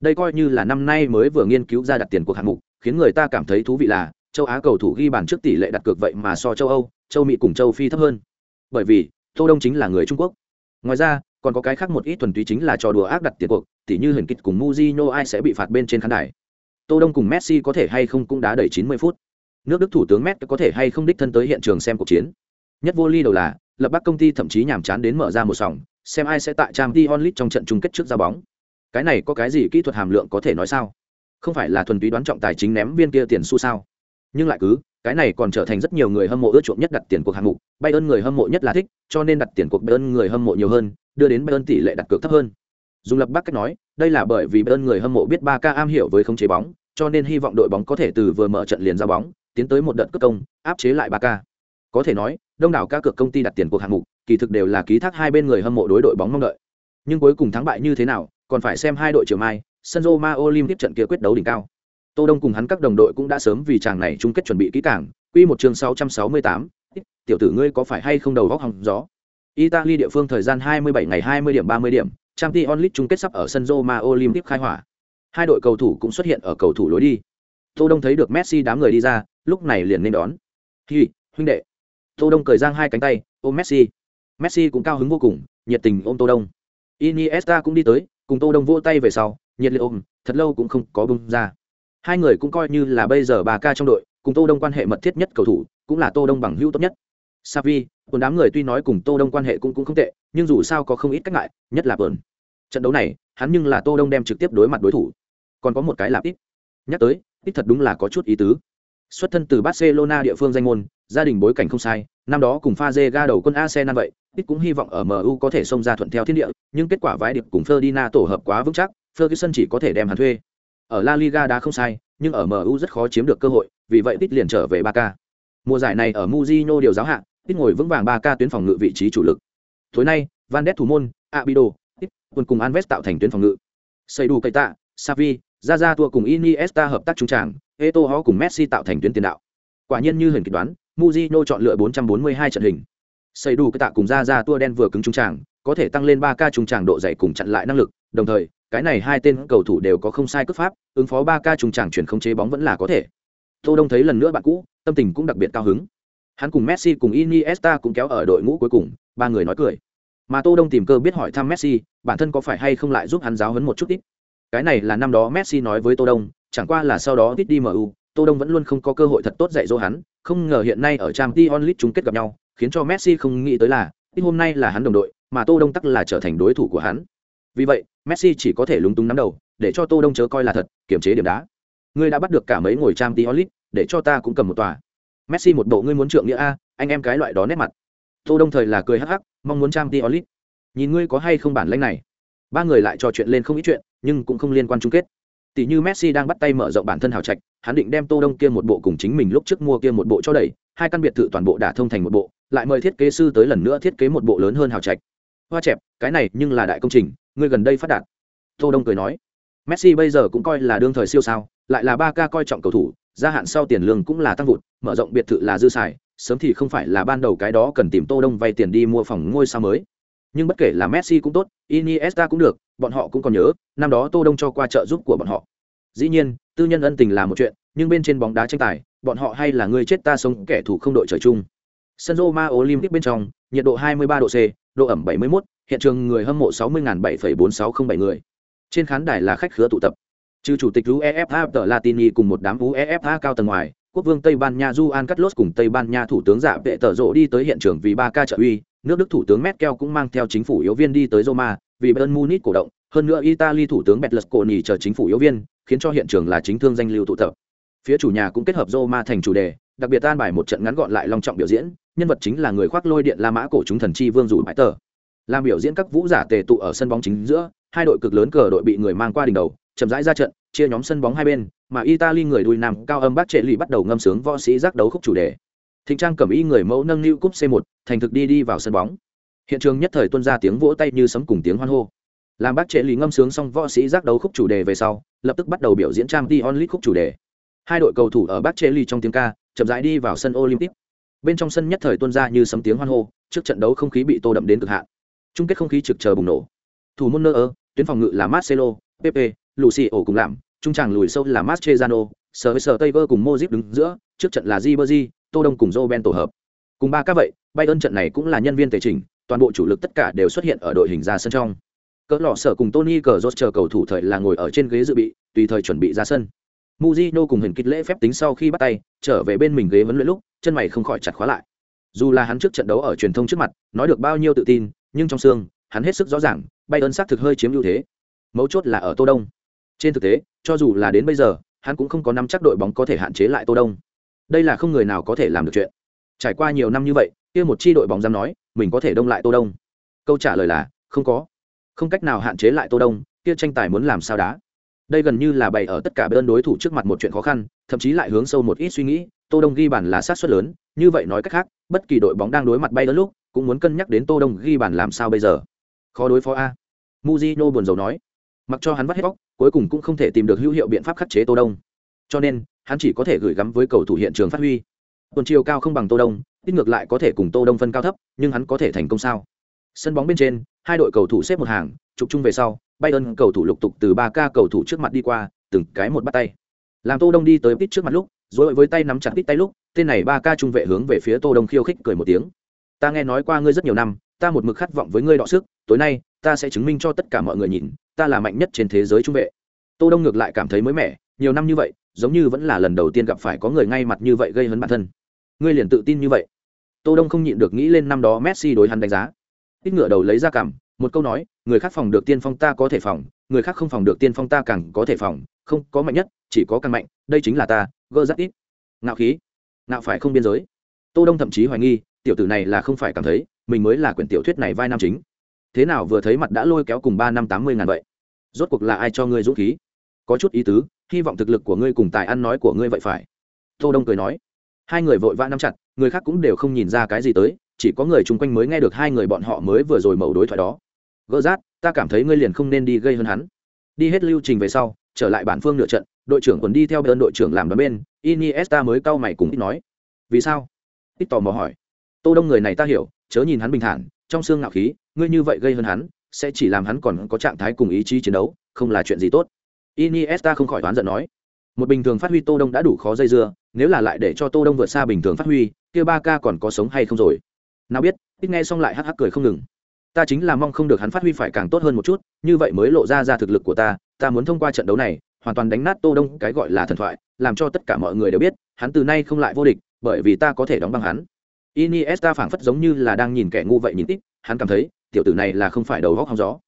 [SPEAKER 1] Đây coi như là năm nay mới vừa nghiên cứu ra đặt tiền cuộc hạng mục, khiến người ta cảm thấy thú vị là, châu á cầu thủ ghi bàn trước tỷ lệ đặt cược vậy mà so châu âu, châu mỹ cùng châu phi thấp hơn. Bởi vì, tô đông chính là người trung quốc. Ngoài ra, còn có cái khác một ít thuần túy chính là trò đùa ác đặt tiền cuộc, tỉ như hình kịch cùng muzino ai sẽ bị phạt bên trên khán đài. Tô đông cùng messi có thể hay không cũng đá đầy 90 phút. Nước đức thủ tướng Messi có thể hay không đích thân tới hiện trường xem cuộc chiến nhất vô ly đầu là, lập bắc công ty thậm chí nhàm chán đến mở ra một sòng, xem ai sẽ tại trang t onlit trong trận chung kết trước ra bóng. Cái này có cái gì kỹ thuật hàm lượng có thể nói sao? Không phải là thuần túy đoán trọng tài chính ném viên kia tiền xu sao? Nhưng lại cứ, cái này còn trở thành rất nhiều người hâm mộ ưa chuộng nhất đặt tiền cuộc hạng mục. Bay ơn người hâm mộ nhất là thích, cho nên đặt tiền cuộc bay ơn người hâm mộ nhiều hơn, đưa đến bay ơn tỷ lệ đặt cược thấp hơn. Dùng lập bắc cách nói, đây là bởi vì bay ơn người hâm mộ biết ba ca am hiểu với khống chế bóng, cho nên hy vọng đội bóng có thể từ vừa mở trận liền ra bóng, tiến tới một đợt cất công, áp chế lại ba ca có thể nói đông đảo các cược công ty đặt tiền cuộc hạng mục kỳ thực đều là ký thác hai bên người hâm mộ đối đội bóng mong đợi nhưng cuối cùng thắng bại như thế nào còn phải xem hai đội chiều mai sân Roma Olympic trận kia quyết đấu đỉnh cao Tô Đông cùng hắn các đồng đội cũng đã sớm vì chàng này chung kết chuẩn bị kỹ càng, quy một chương 668, tiểu tử ngươi có phải hay không đầu góc hỏng gió. Italy địa phương thời gian 27 ngày 20 điểm 30 điểm, Champions League chung kết sắp ở sân Roma Olympic khai hỏa. Hai đội cầu thủ cũng xuất hiện ở cầu thủ lối đi. Tô Đông thấy được Messi đám người đi ra, lúc này liền nên đón. "Hi, huynh đệ." Tô Đông cởi giang hai cánh tay, ôm Messi. Messi cũng cao hứng vô cùng, nhiệt tình ôm Tô Đông. Iniesta cũng đi tới, cùng Tô Đông vỗ tay về sau, nhiệt liệt ôm, thật lâu cũng không có bung ra. Hai người cũng coi như là bây giờ bà ca trong đội cùng tô đông quan hệ mật thiết nhất cầu thủ cũng là tô đông bằng hữu tốt nhất. Savi quần đám người tuy nói cùng tô đông quan hệ cũng cũng không tệ nhưng dù sao có không ít cách ngại nhất là bờn trận đấu này hắn nhưng là tô đông đem trực tiếp đối mặt đối thủ. Còn có một cái là ít nhắc tới ít thật đúng là có chút ý tứ xuất thân từ barcelona địa phương danh môn gia đình bối cảnh không sai năm đó cùng pha ga đầu quân arsenal vậy ít cũng hy vọng ở mu có thể xông ra thuận theo thiên địa nhưng kết quả vãi điệp cùng ferdinand tổ hợp quá vững chắc ferguson chỉ có thể đem hắn thuê ở La Liga đã không sai, nhưng ở MU rất khó chiếm được cơ hội, vì vậy ít liền trở về Barca. Mùa giải này ở MUJINO điều giáo hạ, ít ngồi vững vàng Barca tuyến phòng ngự vị trí chủ lực. Tối nay, Van Ness thủ môn, Abido, ít quân cùng Alves tạo thành tuyến phòng ngự. Sầy đủ cây tạ, Savi, Xavi, Zaza Tua cùng Iniesta hợp tác trung tràng, Eto'o cùng Messi tạo thành tuyến tiền đạo. Quả nhiên như hình kịch đoán, Mourinho chọn lựa 442 trận hình. Xây đủ cái tạ cùng Ra Ra Tua đen vừa cứng trung tràng, có thể tăng lên 3K trung tràng độ dày cùng chặn lại năng lực, đồng thời cái này hai tên cầu thủ đều có không sai cướp pháp ứng phó 3 ca trung tràng chuyển không chế bóng vẫn là có thể. Tô đông thấy lần nữa bạn cũ tâm tình cũng đặc biệt cao hứng. Hắn cùng messi cùng iniesta cũng kéo ở đội ngũ cuối cùng ba người nói cười. Mà tô đông tìm cơ biết hỏi thăm messi bản thân có phải hay không lại giúp hắn giáo huấn một chút ít? Cái này là năm đó messi nói với tô đông chẳng qua là sau đó tít đi mu tô đông vẫn luôn không có cơ hội thật tốt dạy dỗ hắn không ngờ hiện nay ở trang League onlit chung kết gặp nhau khiến cho messi không nghĩ tới là tít hôm nay là hắn đồng đội mà tô đông tắc là trở thành đối thủ của hắn. Vì vậy messi chỉ có thể lúng túng nắm đầu để cho tô đông chớ coi là thật kiểm chế điểm đá. Ngươi đã bắt được cả mấy ngồi trang League, để cho ta cũng cầm một tòa. Messi một bộ ngươi muốn trượng nghĩa a anh em cái loại đó nét mặt. Tô đông thời là cười hắc hắc mong muốn trang League. nhìn ngươi có hay không bản lĩnh này. Ba người lại trò chuyện lên không ít chuyện nhưng cũng không liên quan chung kết tỷ như messi đang bắt tay mở rộng bản thân hào trạch hắn định đem tô đông kia một bộ cùng chính mình lúc trước mua kia một bộ cho đẩy hai căn biệt thự toàn bộ đã thông thành một bộ lại mời thiết kế sư tới lần nữa thiết kế một bộ lớn hơn hào trạch hoa chẹp cái này nhưng là đại công trình ngươi gần đây phát đạt tô đông cười nói messi bây giờ cũng coi là đương thời siêu sao lại là ba ca coi trọng cầu thủ gia hạn sau tiền lương cũng là tăng vụt mở rộng biệt thự là dư xài sớm thì không phải là ban đầu cái đó cần tìm Tô Đông vay tiền đi mua phòng ngôi sao mới. Nhưng bất kể là Messi cũng tốt, Iniesta cũng được, bọn họ cũng còn nhớ, năm đó Tô Đông cho qua trợ giúp của bọn họ. Dĩ nhiên, tư nhân ân tình là một chuyện, nhưng bên trên bóng đá tranh tài, bọn họ hay là người chết ta sống kẻ thù không đội trời chung. Sân Roma Olympic bên trong, nhiệt độ 23 độ C, độ ẩm 71, hiện trường người hâm mộ 60.74607 người. Trên khán đài là khách khứa tụ tập. Trừ chủ tịch UEFA tờ Latini cùng một đám UEFA cao tầng ngoài, quốc vương Tây Ban Nha Juan Carlos cùng Tây Ban Nha thủ tướng giả Vệ tờ Rộ đi tới hiện trường vì ba ca trợ uy, nước Đức thủ tướng Merkel cũng mang theo chính phủ yếu viên đi tới Roma, vì Bayern Munich cổ động, hơn nữa Italy thủ tướng Berlusconi chờ chính phủ yếu viên, khiến cho hiện trường là chính thương danh lưu tụ tập. Phía chủ nhà cũng kết hợp Roma thành chủ đề, đặc biệt an bài một trận ngắn gọn lại long trọng biểu diễn, nhân vật chính là người khoác lôi điện La Mã cổ chúng thần chi vương rủ bãi tờ. Làm biểu diễn các vũ giả tề tụ ở sân bóng chính giữa, hai đội cực lớn cờ đội bị người mang qua đỉnh đầu, chậm rãi ra trận, chia nhóm sân bóng hai bên, mà Italy người đuôi nam cao âm bác trệ lì bắt đầu ngâm sướng võ sĩ giác đấu khúc chủ đề. Thịnh Trang cầm y người mẫu nâng lưu cúp C1, thành thực đi đi vào sân bóng. Hiện trường nhất thời tuôn ra tiếng vỗ tay như sấm cùng tiếng hoan hô. Làm bác trệ lý ngâm sướng xong võ sĩ giác đấu khúc chủ đề về sau, lập tức bắt đầu biểu diễn trang Dion League khúc chủ đề. Hai đội cầu thủ ở bác trệ lý trong tiếng ca, chậm rãi đi vào sân Olympic. Bên trong sân nhất thời tuôn ra như sấm tiếng hoan hô, trước trận đấu không khí bị tô đậm đến cực hạn. Chung kết không khí trực chờ bùng nổ. Thủ môn nơ ơ, tuyến phòng ngự là Marcelo, Pepe, Lucio cùng làm, trung tràng lùi sâu là Mascherano, Sergio với Vơ cùng Modric đứng giữa, trước trận là Ribery, Tô Đông cùng Roben tổ hợp. Cùng ba các vậy, bay ơn trận này cũng là nhân viên tề chỉnh, toàn bộ chủ lực tất cả đều xuất hiện ở đội hình ra sân trong. Cỡ lọ sở cùng Tony Cazorla chờ cầu thủ thời là ngồi ở trên ghế dự bị, tùy thời chuẩn bị ra sân. Mujino cùng hình kịch lễ phép tính sau khi bắt tay, trở về bên mình ghế vấn luyện lúc, chân mày không khỏi chặt khóa lại. Dù là hắn trước trận đấu ở truyền thông trước mặt, nói được bao nhiêu tự tin, nhưng trong xương, hắn hết sức rõ ràng, bay ơn xác thực hơi chiếm ưu thế. Mấu chốt là ở Tô Đông. Trên thực tế, cho dù là đến bây giờ, hắn cũng không có nắm chắc đội bóng có thể hạn chế lại Tô Đông. Đây là không người nào có thể làm được chuyện. Trải qua nhiều năm như vậy, kia một chi đội bóng dám nói, mình có thể đông lại Tô Đông. Câu trả lời là, không có. Không cách nào hạn chế lại Tô Đông, kia tranh tài muốn làm sao đá. Đây gần như là bày ở tất cả bên đối thủ trước mặt một chuyện khó khăn, thậm chí lại hướng sâu một ít suy nghĩ, Tô Đông ghi bàn là sát suất lớn, như vậy nói cách khác, bất kỳ đội bóng đang đối mặt bay đến lúc, cũng muốn cân nhắc đến Tô Đông ghi bàn làm sao bây giờ. Khó đối phó a. Mujino buồn rầu nói. Mặc cho hắn vắt hết bóc, cuối cùng cũng không thể tìm được hữu hiệu biện pháp khắc chế Tô Đông. Cho nên, hắn chỉ có thể gửi gắm với cầu thủ hiện trường phát huy. Tuần chiều cao không bằng Tô Đông, ít ngược lại có thể cùng Tô Đông phân cao thấp, nhưng hắn có thể thành công sao? Sân bóng bên trên, hai đội cầu thủ xếp một hàng, chụp chung về sau, Bayern cầu thủ lục tục từ ba ca cầu thủ trước mặt đi qua, từng cái một bắt tay. Làm Tô Đông đi tới ít trước mặt lúc, rồi với tay nắm chặt ít tay lúc, tên này ba ca trung vệ hướng về phía Tô Đông khiêu khích cười một tiếng. Ta nghe nói qua ngươi rất nhiều năm, ta một mực khát vọng với ngươi đọ sức, tối nay, ta sẽ chứng minh cho tất cả mọi người nhìn, ta là mạnh nhất trên thế giới trung vệ. Tô Đông ngược lại cảm thấy mới mẻ, nhiều năm như vậy, giống như vẫn là lần đầu tiên gặp phải có người ngay mặt như vậy gây hấn bản thân. Ngươi liền tự tin như vậy. Tô Đông không nhịn được nghĩ lên năm đó Messi đối hắn đánh giá. Ít ngựa đầu lấy ra cảm, một câu nói, người khác phòng được tiên phong ta có thể phòng, người khác không phòng được tiên phong ta càng có thể phòng, không có mạnh nhất, chỉ có càng mạnh, đây chính là ta, gơ rất ít. Ngạo khí, ngạo phải không biên giới. Tô Đông thậm chí hoài nghi, tiểu tử này là không phải cảm thấy, mình mới là quyển tiểu thuyết này vai nam chính. Thế nào vừa thấy mặt đã lôi kéo cùng ba năm tám mươi ngàn vậy? Rốt cuộc là ai cho ngươi dũng khí? Có chút ý tứ, hy vọng thực lực của ngươi cùng tài ăn nói của ngươi vậy phải. Tô Đông cười nói. Hai người vội vã nắm chặt, người khác cũng đều không nhìn ra cái gì tới, chỉ có người chung quanh mới nghe được hai người bọn họ mới vừa rồi mẩu đối thoại đó. Gỡ rát ta cảm thấy ngươi liền không nên đi gây hơn hắn. Đi hết lưu trình về sau trở lại bản phương nửa trận đội trưởng còn đi theo bên đội trưởng làm đó bên iniesta mới cau mày cùng ít nói. Vì sao? Ít tò mò hỏi. Tô đông người này ta hiểu chớ nhìn hắn bình thản trong xương ngạo khí ngươi như vậy gây hơn hắn sẽ chỉ làm hắn còn có trạng thái cùng ý chí chiến đấu không là chuyện gì tốt iniesta không khỏi đoán giận nói. Một bình thường phát huy tô đông đã đủ khó dây dưa nếu là lại để cho tô đông vượt xa bình thường phát huy kia ba ca còn có sống hay không rồi? Nào biết ít nghe xong lại hắc hắc cười không ngừng. Ta chính là mong không được hắn phát huy phải càng tốt hơn một chút như vậy mới lộ ra ra thực lực của ta ta muốn thông qua trận đấu này hoàn toàn đánh nát tô đông cái gọi là thần thoại làm cho tất cả mọi người đều biết hắn từ nay không lại vô địch bởi vì ta có thể đóng băng hắn. Iniesta phảng phất giống như là đang nhìn kẻ ngu vậy nhìn tiếp, hắn cảm thấy tiểu tử này là không phải đầu óc hóng gió.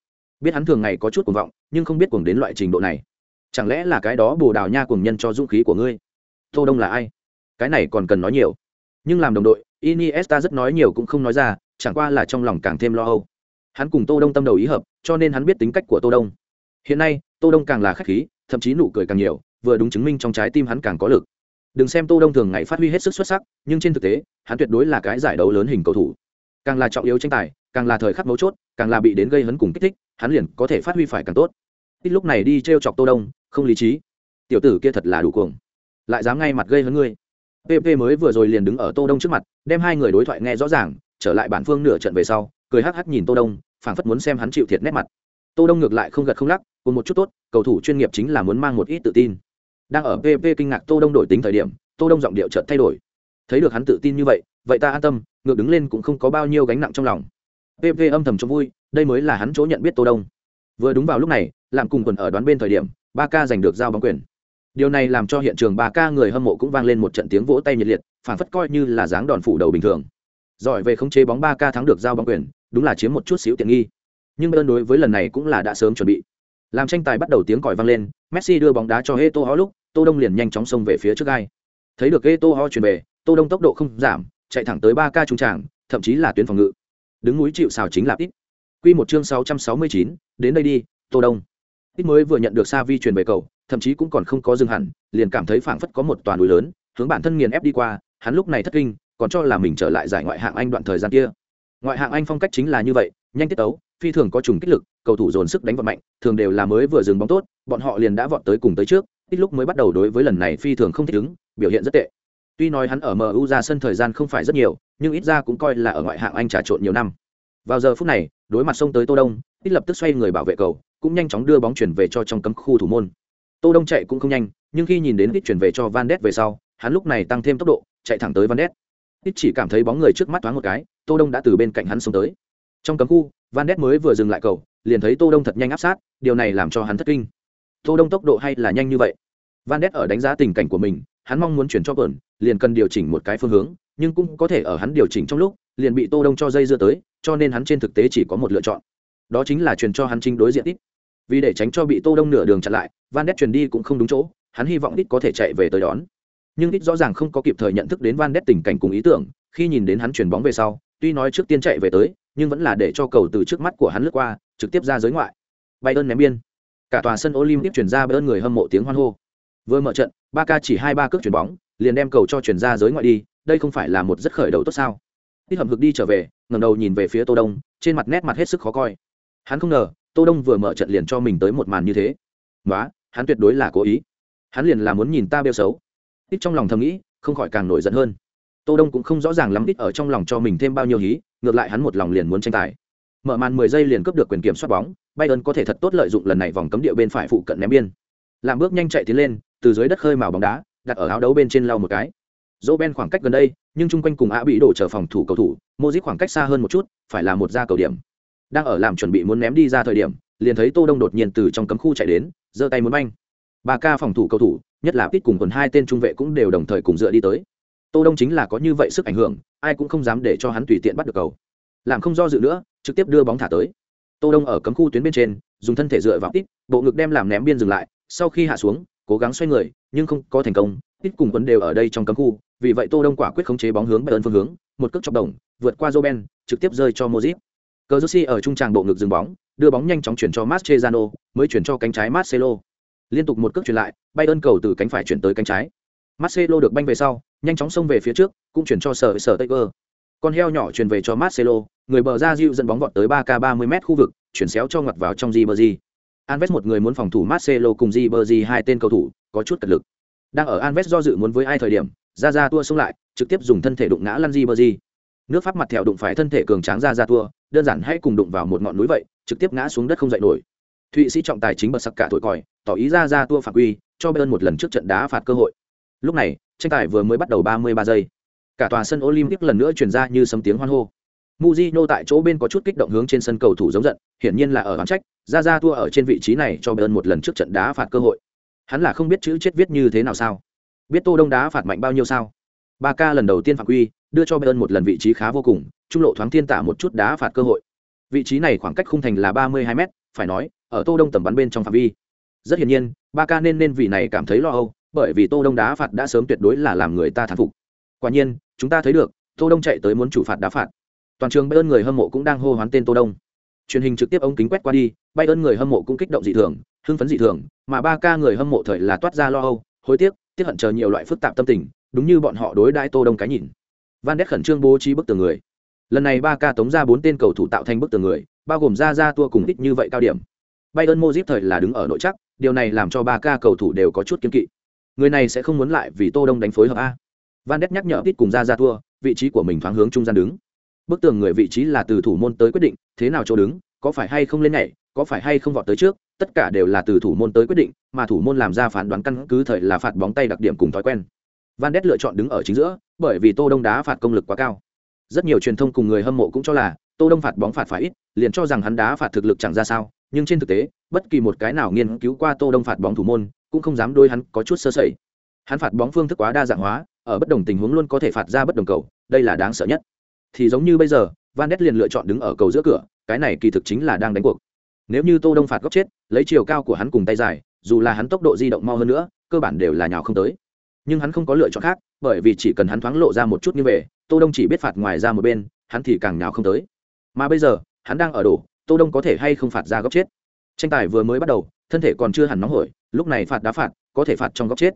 [SPEAKER 1] Biết hắn thường ngày có chút cuồng vọng nhưng không biết cuồng đến loại trình độ này chẳng lẽ là cái đó bồ đào nha cùng nhân cho dũng khí của ngươi? Tô đông là ai? Cái này còn cần nói nhiều. Nhưng làm đồng đội, iniesta rất nói nhiều cũng không nói ra, chẳng qua là trong lòng càng thêm lo âu. Hắn cùng tô đông tâm đầu ý hợp, cho nên hắn biết tính cách của tô đông. Hiện nay, tô đông càng là khách khí, thậm chí nụ cười càng nhiều, vừa đúng chứng minh trong trái tim hắn càng có lực. Đừng xem tô đông thường ngày phát huy hết sức xuất sắc, nhưng trên thực tế, hắn tuyệt đối là cái giải đấu lớn hình cầu thủ. Càng là trọng yếu tranh tài, càng là thời khắc mấu chốt, càng là bị đến gây hấn cùng kích thích, hắn liền có thể phát huy phải càng tốt ít lúc này đi trêu chọc tô đông, không lý trí. Tiểu tử kia thật là đủ cuồng. Lại dám ngay mặt gây hấn ngươi. Pp mới vừa rồi liền đứng ở tô đông trước mặt, đem hai người đối thoại nghe rõ ràng, trở lại bản phương nửa trận về sau, cười hắc hắc nhìn tô đông, phảng phất muốn xem hắn chịu thiệt nét mặt. Tô đông ngược lại không gật không lắc, cùng một chút tốt, cầu thủ chuyên nghiệp chính là muốn mang một ít tự tin. Đang ở pp kinh ngạc tô đông đổi tính thời điểm, tô đông giọng điệu chợt thay đổi. Thấy được hắn tự tin như vậy vậy ta an tâm, ngược đứng lên cũng không có bao nhiêu gánh nặng trong lòng. Pp âm thầm cho vui, đây mới là hắn chỗ nhận biết tô đông vừa đúng vào lúc này làm cùng quần ở đoán bên thời điểm, ba ca giành được giao bóng quyền. Điều này làm cho hiện trường ba ca người hâm mộ cũng vang lên một trận tiếng vỗ tay nhiệt liệt phản phất coi như là dáng đòn phủ đầu bình thường. Giỏi về khống chế bóng ba ca thắng được giao bóng quyền, đúng là chiếm một chút xíu tiện nghi. Nhưng bên đối với lần này cũng là đã sớm chuẩn bị. Làm tranh tài bắt đầu tiếng còi vang lên, messi đưa bóng đá cho heto ho lúc, tô đông liền nhanh chóng xông về phía trước gai. Thấy được heto ho chuyển về, tô đông tốc độ không giảm, chạy thẳng tới ba ca trung tràng, thậm chí là tuyến phòng ngự. Đứng núi chịu xào chính là ít quy một chương 669, đến đây đi tô đông. Ít mới vừa nhận được sa vi truyền về cầu thậm chí cũng còn không có dừng hẳn liền cảm thấy phảng phất có một toàn núi lớn hướng bản thân nghiền ép đi qua hắn lúc này thất kinh còn cho là mình trở lại giải ngoại hạng anh đoạn thời gian kia. Ngoại hạng anh phong cách chính là như vậy nhanh tiết tấu phi thường có trùng kích lực cầu thủ dồn sức đánh vận mạnh thường đều là mới vừa dừng bóng tốt bọn họ liền đã vọt tới cùng tới trước ít lúc mới bắt đầu đối với lần này phi thường không thích ứng biểu hiện rất tệ. Tuy nói hắn ở mu ra sân thời gian không phải rất nhiều nhưng ít ra cũng coi là ở ngoại hạng anh trà trộn nhiều năm. Vào giờ phút này đối mặt sông tới tô đông ít lập tức xoay người bảo vệ cầu, cũng nhanh chóng đưa bóng chuyển về cho trong cấm khu thủ môn. Tô đông chạy cũng không nhanh, nhưng khi nhìn đến ít chuyển về cho van đét về sau, hắn lúc này tăng thêm tốc độ, chạy thẳng tới van đét ít chỉ cảm thấy bóng người trước mắt thoáng một cái, tô đông đã từ bên cạnh hắn xông tới. Trong cấm khu, van đét mới vừa dừng lại cầu, liền thấy tô đông thật nhanh áp sát, điều này làm cho hắn thất kinh. Tô đông tốc độ hay là nhanh như vậy? Van đét ở đánh giá tình cảnh của mình, hắn mong muốn chuyển cho bờn, liền cần điều chỉnh một cái phương hướng, nhưng cũng có thể ở hắn điều chỉnh trong lúc liền bị tô đông cho dây dưa tới, cho nên hắn trên thực tế chỉ có một lựa chọn. Đó chính là truyền cho hắn chính đối diện ít. Vì để tránh cho bị tô đông nửa đường chặn lại, van đét truyền đi cũng không đúng chỗ, hắn hy vọng ít có thể chạy về tới đón. Nhưng ít rõ ràng không có kịp thời nhận thức đến van đét tình cảnh cùng ý tưởng, khi nhìn đến hắn chuyển bóng về sau, tuy nói trước tiên chạy về tới, nhưng vẫn là để cho cầu từ trước mắt của hắn lướt qua, trực tiếp ra giới ngoại. Bay ơn ném biên. Cả tòa sân olympic chuyển ra bay ơn người hâm mộ tiếng hoan hô. Vừa mở trận ba ca chỉ hai ba cước chuyển bóng, liền đem cầu cho chuyển ra giới ngoại đi, đây không phải là một rất khởi đầu tốt sao? Tít hầm hực đi trở về, ngẩng đầu nhìn về phía tô đông, trên mặt nét mặt hết sức khó coi. Hắn không ngờ, tô đông vừa mở trận liền cho mình tới một màn như thế. Nói hắn tuyệt đối là cố ý. Hắn liền là muốn nhìn ta bêu xấu. Tít trong lòng thầm nghĩ, không khỏi càng nổi giận hơn. Tô đông cũng không rõ ràng lắm tít ở trong lòng cho mình thêm bao nhiêu hí, ngược lại hắn một lòng liền muốn tranh tài. Mở màn 10 giây liền cướp được quyền kiểm soát bóng bayern có thể thật tốt lợi dụng lần này vòng cấm địa bên phải phụ cận ném biên. Làm bước nhanh chạy tiến lên, từ dưới đất khơi màu bóng đá, đặt ở áo đấu bên trên lau một cái. Dỗ ben khoảng cách gần đây nhưng chung quanh cùng ạ bị đổ trở phòng thủ cầu thủ, mô khoảng cách xa hơn một chút, phải là một ra cầu điểm. Đang ở làm chuẩn bị muốn ném đi ra thời điểm, liền thấy tô đông đột nhiên từ trong cấm khu chạy đến, giơ tay muốn banh. Ba ca phòng thủ cầu thủ, nhất là ít cùng còn hai tên trung vệ cũng đều đồng thời cùng dựa đi tới. Tô đông chính là có như vậy sức ảnh hưởng, ai cũng không dám để cho hắn tùy tiện bắt được cầu. Làm không do dự nữa, trực tiếp đưa bóng thả tới. Tô đông ở cấm khu tuyến bên trên, dùng thân thể dựa vào ít bộ ngực đem làm ném biên dừng lại, sau khi hạ xuống, cố gắng xoay người, nhưng không có thành công ít cùng quấn đều ở đây trong cấm khu vì vậy tô đông quả quyết khống chế bóng hướng bayern phương hướng một cước chọc đồng vượt qua joben trực tiếp rơi cho mozip cờ ở trung tràng bộ ngực dừng bóng đưa bóng nhanh chóng chuyển cho Mascherano, mới chuyển cho cánh trái Marcelo. Liên tục một cước chuyển lại, Bayern cầu từ cánh phải chuyển tới cánh trái. Marcelo được banh về sau, nhanh chóng xông về phía trước, cũng chuyển cho sở sở Taylor. Con heo nhỏ chuyển về cho Marcelo, người bờ ra dịu dẫn bóng vọt tới 3K 30m khu vực, chuyển xéo cho ngoặt vào trong Ribery. anves một người muốn phòng thủ Marcelo cùng Ribery hai tên cầu thủ, có chút cật lực. Đang ở anves do dự muốn với ai thời điểm, ra ra tua xông lại, trực tiếp dùng thân thể đụng ngã lăn Ribery. Nước Pháp mặt thẹo đụng phải thân thể cường tráng ra ra tua, đơn giản hãy cùng đụng vào một ngọn núi vậy, trực tiếp ngã xuống đất không dậy nổi. Thụy Sĩ trọng tài chính bật sắc cả tuổi còi, tỏ ý ra ra tua phạt quy, cho Bayern một lần trước trận đá phạt cơ hội. Lúc này, tranh tài vừa mới bắt đầu 33 giây. Cả tòa sân Olympic lần nữa truyền ra như sấm tiếng hoan hô. Mujino tại chỗ bên có chút kích động hướng trên sân cầu thủ giống giận, hiển nhiên là ở hoàn trách, ra ra tua ở trên vị trí này cho Bayern một lần trước trận đá phạt cơ hội. Hắn là không biết chữ chết viết như thế nào sao? Biết Tô Đông đá phạt mạnh bao nhiêu sao? Ba ca lần đầu tiên phạm quy, đưa cho Bayern một lần vị trí khá vô cùng, trung lộ thoáng thiên tả một chút đá phạt cơ hội. Vị trí này khoảng cách khung thành là 32 m phải nói, ở Tô Đông tầm bắn bên trong phạm vi. Rất hiển nhiên, Ba ca nên nên vì này cảm thấy lo âu, bởi vì Tô Đông đá phạt đã sớm tuyệt đối là làm người ta thán phục. Quả nhiên, chúng ta thấy được, Tô Đông chạy tới muốn chủ phạt đá phạt. Toàn trường Bayern người hâm mộ cũng đang hô hoán tên Tô Đông. Truyền hình trực tiếp ống kính quét qua đi, Bayern người hâm mộ cũng kích động dị thường, hưng phấn dị thường, mà ba ca người hâm mộ thời là toát ra lo âu, hối tiếc, tiếp hận chờ nhiều loại phức tạp tâm tình, đúng như bọn họ đối đãi Tô Đông cái nhìn. Van Ness khẩn trương bố trí bức tường người. Lần này ba ca tống ra bốn tên cầu thủ tạo thành bức tường người, bao gồm ra ra tua cùng ít như vậy cao điểm. Bayern Mojip thời là đứng ở nội chắc, điều này làm cho ba ca cầu thủ đều có chút kiên kỵ. Người này sẽ không muốn lại vì Tô Đông đánh phối hợp a. van đét nhắc nhở ít cùng ra ra tua, vị trí của mình thoáng hướng trung gian đứng bức tường người vị trí là từ thủ môn tới quyết định thế nào chỗ đứng có phải hay không lên nhảy có phải hay không vọt tới trước tất cả đều là từ thủ môn tới quyết định, mà thủ môn làm ra phán đoán căn cứ thời là phạt bóng tay đặc điểm cùng thói quen. Van Ness lựa chọn đứng ở chính giữa, bởi vì tô đông đá phạt công lực quá cao. Rất nhiều truyền thông cùng người hâm mộ cũng cho là, tô đông phạt bóng phạt phải ít, liền cho rằng hắn đá phạt thực lực chẳng ra sao, nhưng trên thực tế, bất kỳ một cái nào nghiên cứu qua tô đông phạt bóng thủ môn, cũng không dám đôi hắn có chút sơ sẩy. Hắn phạt bóng phương thức quá đa dạng hóa, ở bất đồng tình huống luôn có thể phạt ra bất đồng cầu, đây là đáng sợ nhất. Thì giống như bây giờ, van Ness liền lựa chọn đứng ở cầu giữa cửa, cái này kỳ thực chính là đang đánh cuộc nếu như tô đông phạt góc chết lấy chiều cao của hắn cùng tay dài dù là hắn tốc độ di động mau hơn nữa cơ bản đều là nhào không tới. Nhưng hắn không có lựa chọn khác bởi vì chỉ cần hắn thoáng lộ ra một chút như vậy tô đông chỉ biết phạt ngoài ra một bên hắn thì càng nhào không tới. Mà bây giờ hắn đang ở đổ tô đông có thể hay không phạt ra góc chết? Tranh tài vừa mới bắt đầu thân thể còn chưa hẳn nóng hổi lúc này phạt đá phạt có thể phạt trong góc chết.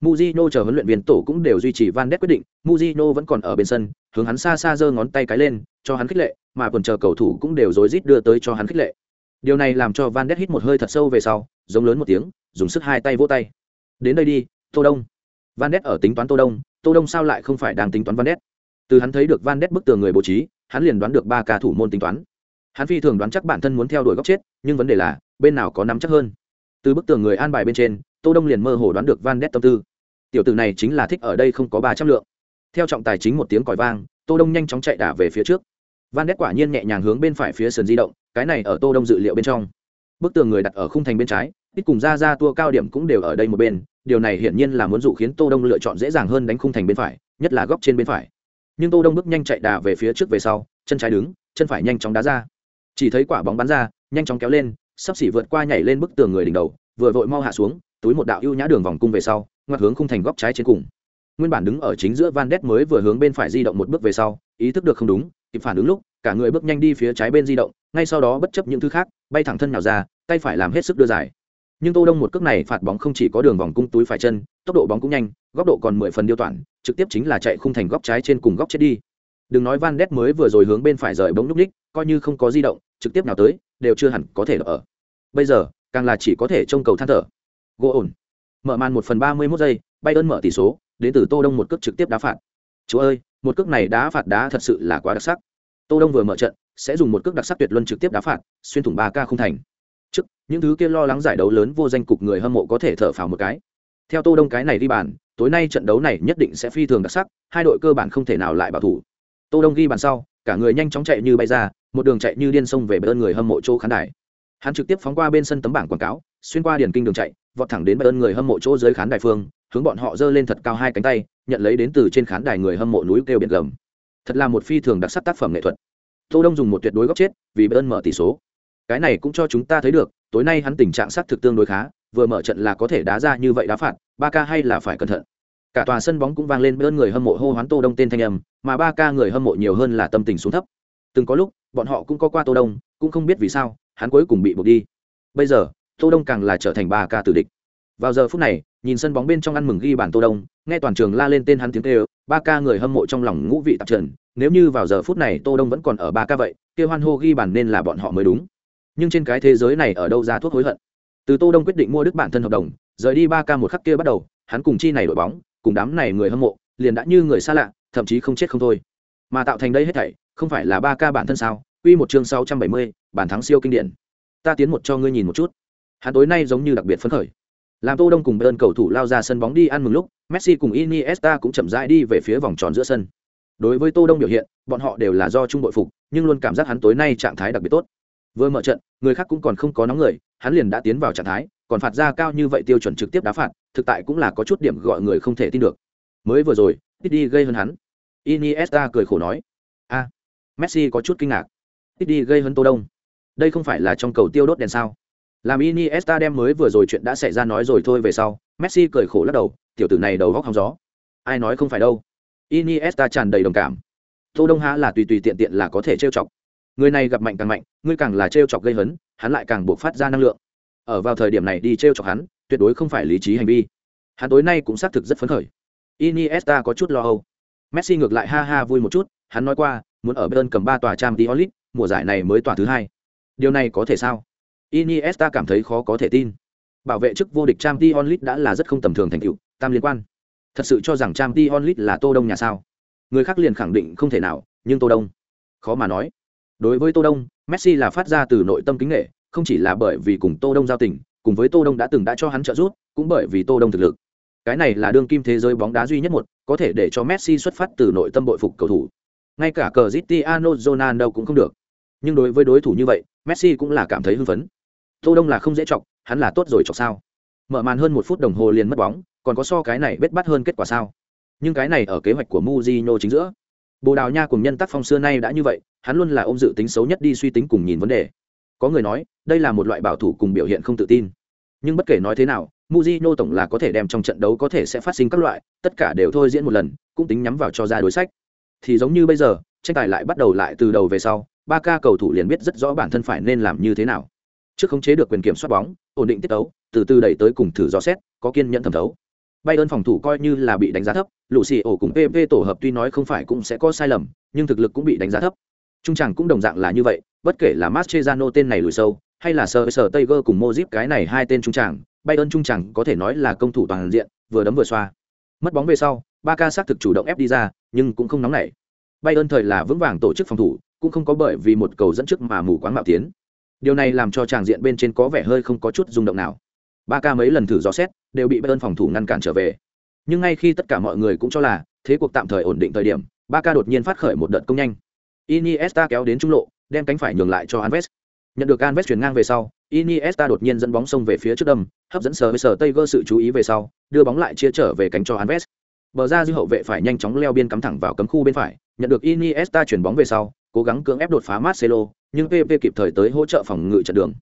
[SPEAKER 1] Mujino chờ huấn luyện viên tổ cũng đều duy trì Van Ness quyết định, Mujino vẫn còn ở bên sân, hướng hắn xa xa giơ ngón tay cái lên, cho hắn khích lệ, mà còn chờ cầu thủ cũng đều rối rít đưa tới cho hắn khích lệ. Điều này làm cho Van Ness hít một hơi thật sâu về sau, giống lớn một tiếng, dùng sức hai tay vỗ tay. Đến đây đi, Tô Đông. Van Ness ở tính toán Tô Đông, Tô Đông sao lại không phải đang tính toán Van Ness? Từ hắn thấy được Van Ness bức tường người bố trí, hắn liền đoán được ba ca thủ môn tính toán. Hắn phi thường đoán chắc bản thân muốn theo đuổi góc chết, nhưng vấn đề là, bên nào có nắm chắc hơn. Từ bức tường người an bài bên trên, Tô Đông liền mơ hồ đoán được Van Ness tâm tư tiểu tử này chính là thích ở đây không có ba trăm lượng theo trọng tài chính một tiếng còi vang tô đông nhanh chóng chạy đả về phía trước van đét quả nhiên nhẹ nhàng hướng bên phải phía sườn di động, cái này ở tô đông dự liệu bên trong. Bức tường người đặt ở khung thành bên trái, ít cùng ra ra tua cao điểm cũng đều ở đây một bên, điều này hiển nhiên là muốn dụ khiến tô đông lựa chọn dễ dàng hơn đánh khung thành bên phải, nhất là góc trên bên phải. Nhưng tô đông bước nhanh chạy đà về phía trước về sau, chân trái đứng, chân phải nhanh chóng đá ra. Chỉ thấy quả bóng bắn ra, nhanh chóng kéo lên, sắp xỉ vượt qua nhảy lên bức tường người đỉnh đầu, vừa vội mau hạ xuống, túi một đạo ưu nhã đường vòng cung về sau, ngoặt hướng khung thành góc trái trên cùng. Nguyên bản đứng ở chính giữa van đét mới vừa hướng bên phải di động một bước về sau, ý thức được không đúng kịp phản ứng lúc, cả người bước nhanh đi phía trái bên di động, ngay sau đó bất chấp những thứ khác, bay thẳng thân nào ra, tay phải làm hết sức đưa giải nhưng tô đông một cước này phạt bóng không chỉ có đường vòng cung túi phải chân, tốc độ bóng cũng nhanh, góc độ còn mười phần điêu toản trực tiếp chính là chạy khung thành góc trái trên cùng góc chết đi. Đừng nói van đét mới vừa rồi hướng bên phải rời bóng núp ních, coi như không có di động, trực tiếp nào tới, đều chưa hẳn có thể ở. Bây giờ, càng là chỉ có thể trông cầu than thở. Gỗ ổn. Mở màn một phần ba mươi mốt giây bay ơn mở tỷ số, đến từ tô đông một cước trực tiếp đá phạt chúa ơi, một cước này đá phạt đá thật sự là quá đặc sắc. Tô đông vừa mở trận, sẽ dùng một cước đặc sắc tuyệt luân trực tiếp đá phạt, xuyên thủng ba ca không thành. Trước, những thứ kia lo lắng giải đấu lớn vô danh cục người hâm mộ có thể thở phào một cái. Theo tô đông cái này đi bàn, tối nay trận đấu này nhất định sẽ phi thường đặc sắc, hai đội cơ bản không thể nào lại bảo thủ. Tô đông ghi bàn sau, cả người nhanh chóng chạy như bay ra, một đường chạy như điên sông về bên người hâm mộ chỗ khán đài. Hắn trực tiếp phóng qua bên sân tấm bảng quảng cáo, xuyên qua điển kinh đường chạy, vọt thẳng đến ơn người hâm mộ chỗ dưới khán đài phương hướng bọn họ giơ lên thật cao hai cánh tay, nhận lấy đến từ trên khán đài người hâm mộ núi kêu biển gầm. Thật là một phi thường đặc sắc tác phẩm nghệ thuật. Tô đông dùng một tuyệt đối góc chết, vì bơn mở tỷ số. Cái này cũng cho chúng ta thấy được, tối nay hắn tình trạng sát thực tương đối khá, vừa mở trận là có thể đá ra như vậy đá phạt, ba ca hay là phải cẩn thận. Cả tòa sân bóng cũng vang lên bơn người hâm mộ hô hoán tô đông tên thanh âm, mà ba ca người hâm mộ nhiều hơn là tâm tình xuống thấp. Từng có lúc, bọn họ cũng có qua tô đông, cũng không biết vì sao, hắn cuối cùng bị buộc đi. Bây giờ, tô đông càng là trở thành ba ca tử địch. Vào giờ phút này nhìn sân bóng bên trong ăn mừng ghi bàn tô đông nghe toàn trường la lên tên hắn tiếng kêu ba ca người hâm mộ trong lòng ngũ vị tạp trần nếu như vào giờ phút này tô đông vẫn còn ở ba ca vậy kia hoan hô ghi bàn nên là bọn họ mới đúng nhưng trên cái thế giới này ở đâu ra thuốc hối hận từ tô đông quyết định mua đức bản thân hợp đồng rời đi ba ca một khắc kia bắt đầu hắn cùng chi này đội bóng cùng đám này người hâm mộ liền đã như người xa lạ thậm chí không chết không thôi mà tạo thành đây hết thảy không phải là ba ca bản thân sao Quy một chương 670, bản thắng siêu kinh điển. Ta tiến một cho ngươi nhìn một chút. Hắn tối nay giống như đặc biệt phấn khởi. Làm Tô Đông cùng bên cầu thủ lao ra sân bóng đi ăn mừng lúc, Messi cùng Iniesta cũng chậm rãi đi về phía vòng tròn giữa sân. Đối với Tô Đông biểu hiện, bọn họ đều là do trung đội phục, nhưng luôn cảm giác hắn tối nay trạng thái đặc biệt tốt. Vừa mở trận, người khác cũng còn không có nóng người, hắn liền đã tiến vào trạng thái, còn phạt ra cao như vậy tiêu chuẩn trực tiếp đá phạt, thực tại cũng là có chút điểm gọi người không thể tin được. Mới vừa rồi, đi gây hơn hắn. Iniesta cười khổ nói: "A." Messi có chút kinh ngạc Titi đi gây hấn tô đông đây không phải là trong cầu tiêu đốt đèn sao làm iniesta đem mới vừa rồi chuyện đã xảy ra nói rồi thôi về sau, messi cười khổ lắc đầu, tiểu tử này đầu góc hóng gió. Ai nói không phải đâu. Iniesta tràn đầy đồng cảm. Tô đông há là tùy tùy tiện tiện là có thể trêu chọc. Người này gặp mạnh càng mạnh, ngươi càng là trêu chọc gây hấn, hắn lại càng buộc phát ra năng lượng. Ở vào thời điểm này đi trêu chọc hắn, tuyệt đối không phải lý trí hành vi. Hắn tối nay cũng xác thực rất phấn khởi. Iniesta có chút lo âu. Messi ngược lại ha ha vui một chút, hắn nói qua, muốn ở bên cầm ba tòa trang t mùa giải này mới tòa thứ hai. Điều này có thể sao? Iniesta cảm thấy khó có thể tin. Bảo vệ chức vô địch Champions League đã là rất không tầm thường thành tựu, tam liên quan. Thật sự cho rằng Champions League là tô đông nhà sao? Người khác liền khẳng định không thể nào, nhưng tô đông, khó mà nói. Đối với tô đông, messi là phát ra từ nội tâm kính nghệ không chỉ là bởi vì cùng tô đông giao tình, cùng với tô đông đã từng đã cho hắn trợ giúp, cũng bởi vì tô đông thực lực. Cái này là đương kim thế giới bóng đá duy nhất một, có thể để cho messi xuất phát từ nội tâm bội phục cầu thủ. Ngay cả Cristiano Ronaldo cũng không được. Nhưng đối với đối thủ như vậy, messi cũng là cảm thấy hưng phấn tô đông là không dễ chọc, hắn là tốt rồi chọc sao? Mở màn hơn một phút đồng hồ liền mất bóng, còn có so cái này bết bắt hơn kết quả sao? Nhưng cái này ở kế hoạch của muzino chính giữa. Bồ đào nha cùng nhân tác phong xưa nay đã như vậy, hắn luôn là ôm dự tính xấu nhất đi suy tính cùng nhìn vấn đề. Có người nói, đây là một loại bảo thủ cùng biểu hiện không tự tin. Nhưng bất kể nói thế nào muzino tổng là có thể đem trong trận đấu có thể sẽ phát sinh các loại, tất cả đều thôi diễn một lần, cũng tính nhắm vào cho ra đối sách. Thì giống như bây giờ, tranh tài lại bắt đầu lại từ đầu về sau ba ca cầu thủ liền biết rất rõ bản thân phải nên làm như thế nào trước khống chế được quyền kiểm soát bóng, ổn định tiết tấu, từ từ đẩy tới cùng thử dò xét, có kiên nhẫn thẩm thấu. Bay ơn phòng thủ coi như là bị đánh giá thấp lũ xì ổ cùng pv tổ hợp tuy nói không phải cũng sẽ có sai lầm, nhưng thực lực cũng bị đánh giá thấp. Trung tràng cũng đồng dạng là như vậy, bất kể là Mascherano tên này lùi sâu, hay là sờ sờ tay gơ cùng mozip cái này hai tên trung tràng bay ơn trung tràng có thể nói là công thủ toàn diện, vừa đấm vừa xoa. Mất bóng về sau ba ca xác thực chủ động ép đi ra, nhưng cũng không nóng nảy. Bay ơn thời là vững vàng tổ chức phòng thủ, cũng không có bởi vì một cầu dẫn trước mà mù quáng mạo tiến điều này làm cho tràng diện bên trên có vẻ hơi không có chút rung động nào. Ba ca mấy lần thử dò xét, đều bị bayern phòng thủ ngăn cản trở về. Nhưng ngay khi tất cả mọi người cũng cho là thế cuộc tạm thời ổn định thời điểm, ba ca đột nhiên phát khởi một đợt công nhanh. Iniesta kéo đến trung lộ, đem cánh phải nhường lại cho alves nhận được alves chuyển ngang về sau, iniesta đột nhiên dẫn bóng xông về phía trước đâm, hấp dẫn sờ với sờ tây gơ sự chú ý về sau, đưa bóng lại chia trở về cánh cho alves bờ ra dư hậu vệ phải nhanh chóng leo biên cắm thẳng vào cấm khu bên phải, nhận được iniesta chuyển bóng về sau, cố gắng cưỡng ép đột phá marcelo nhưng pp kịp thời tới hỗ trợ phòng ngự chặn đường.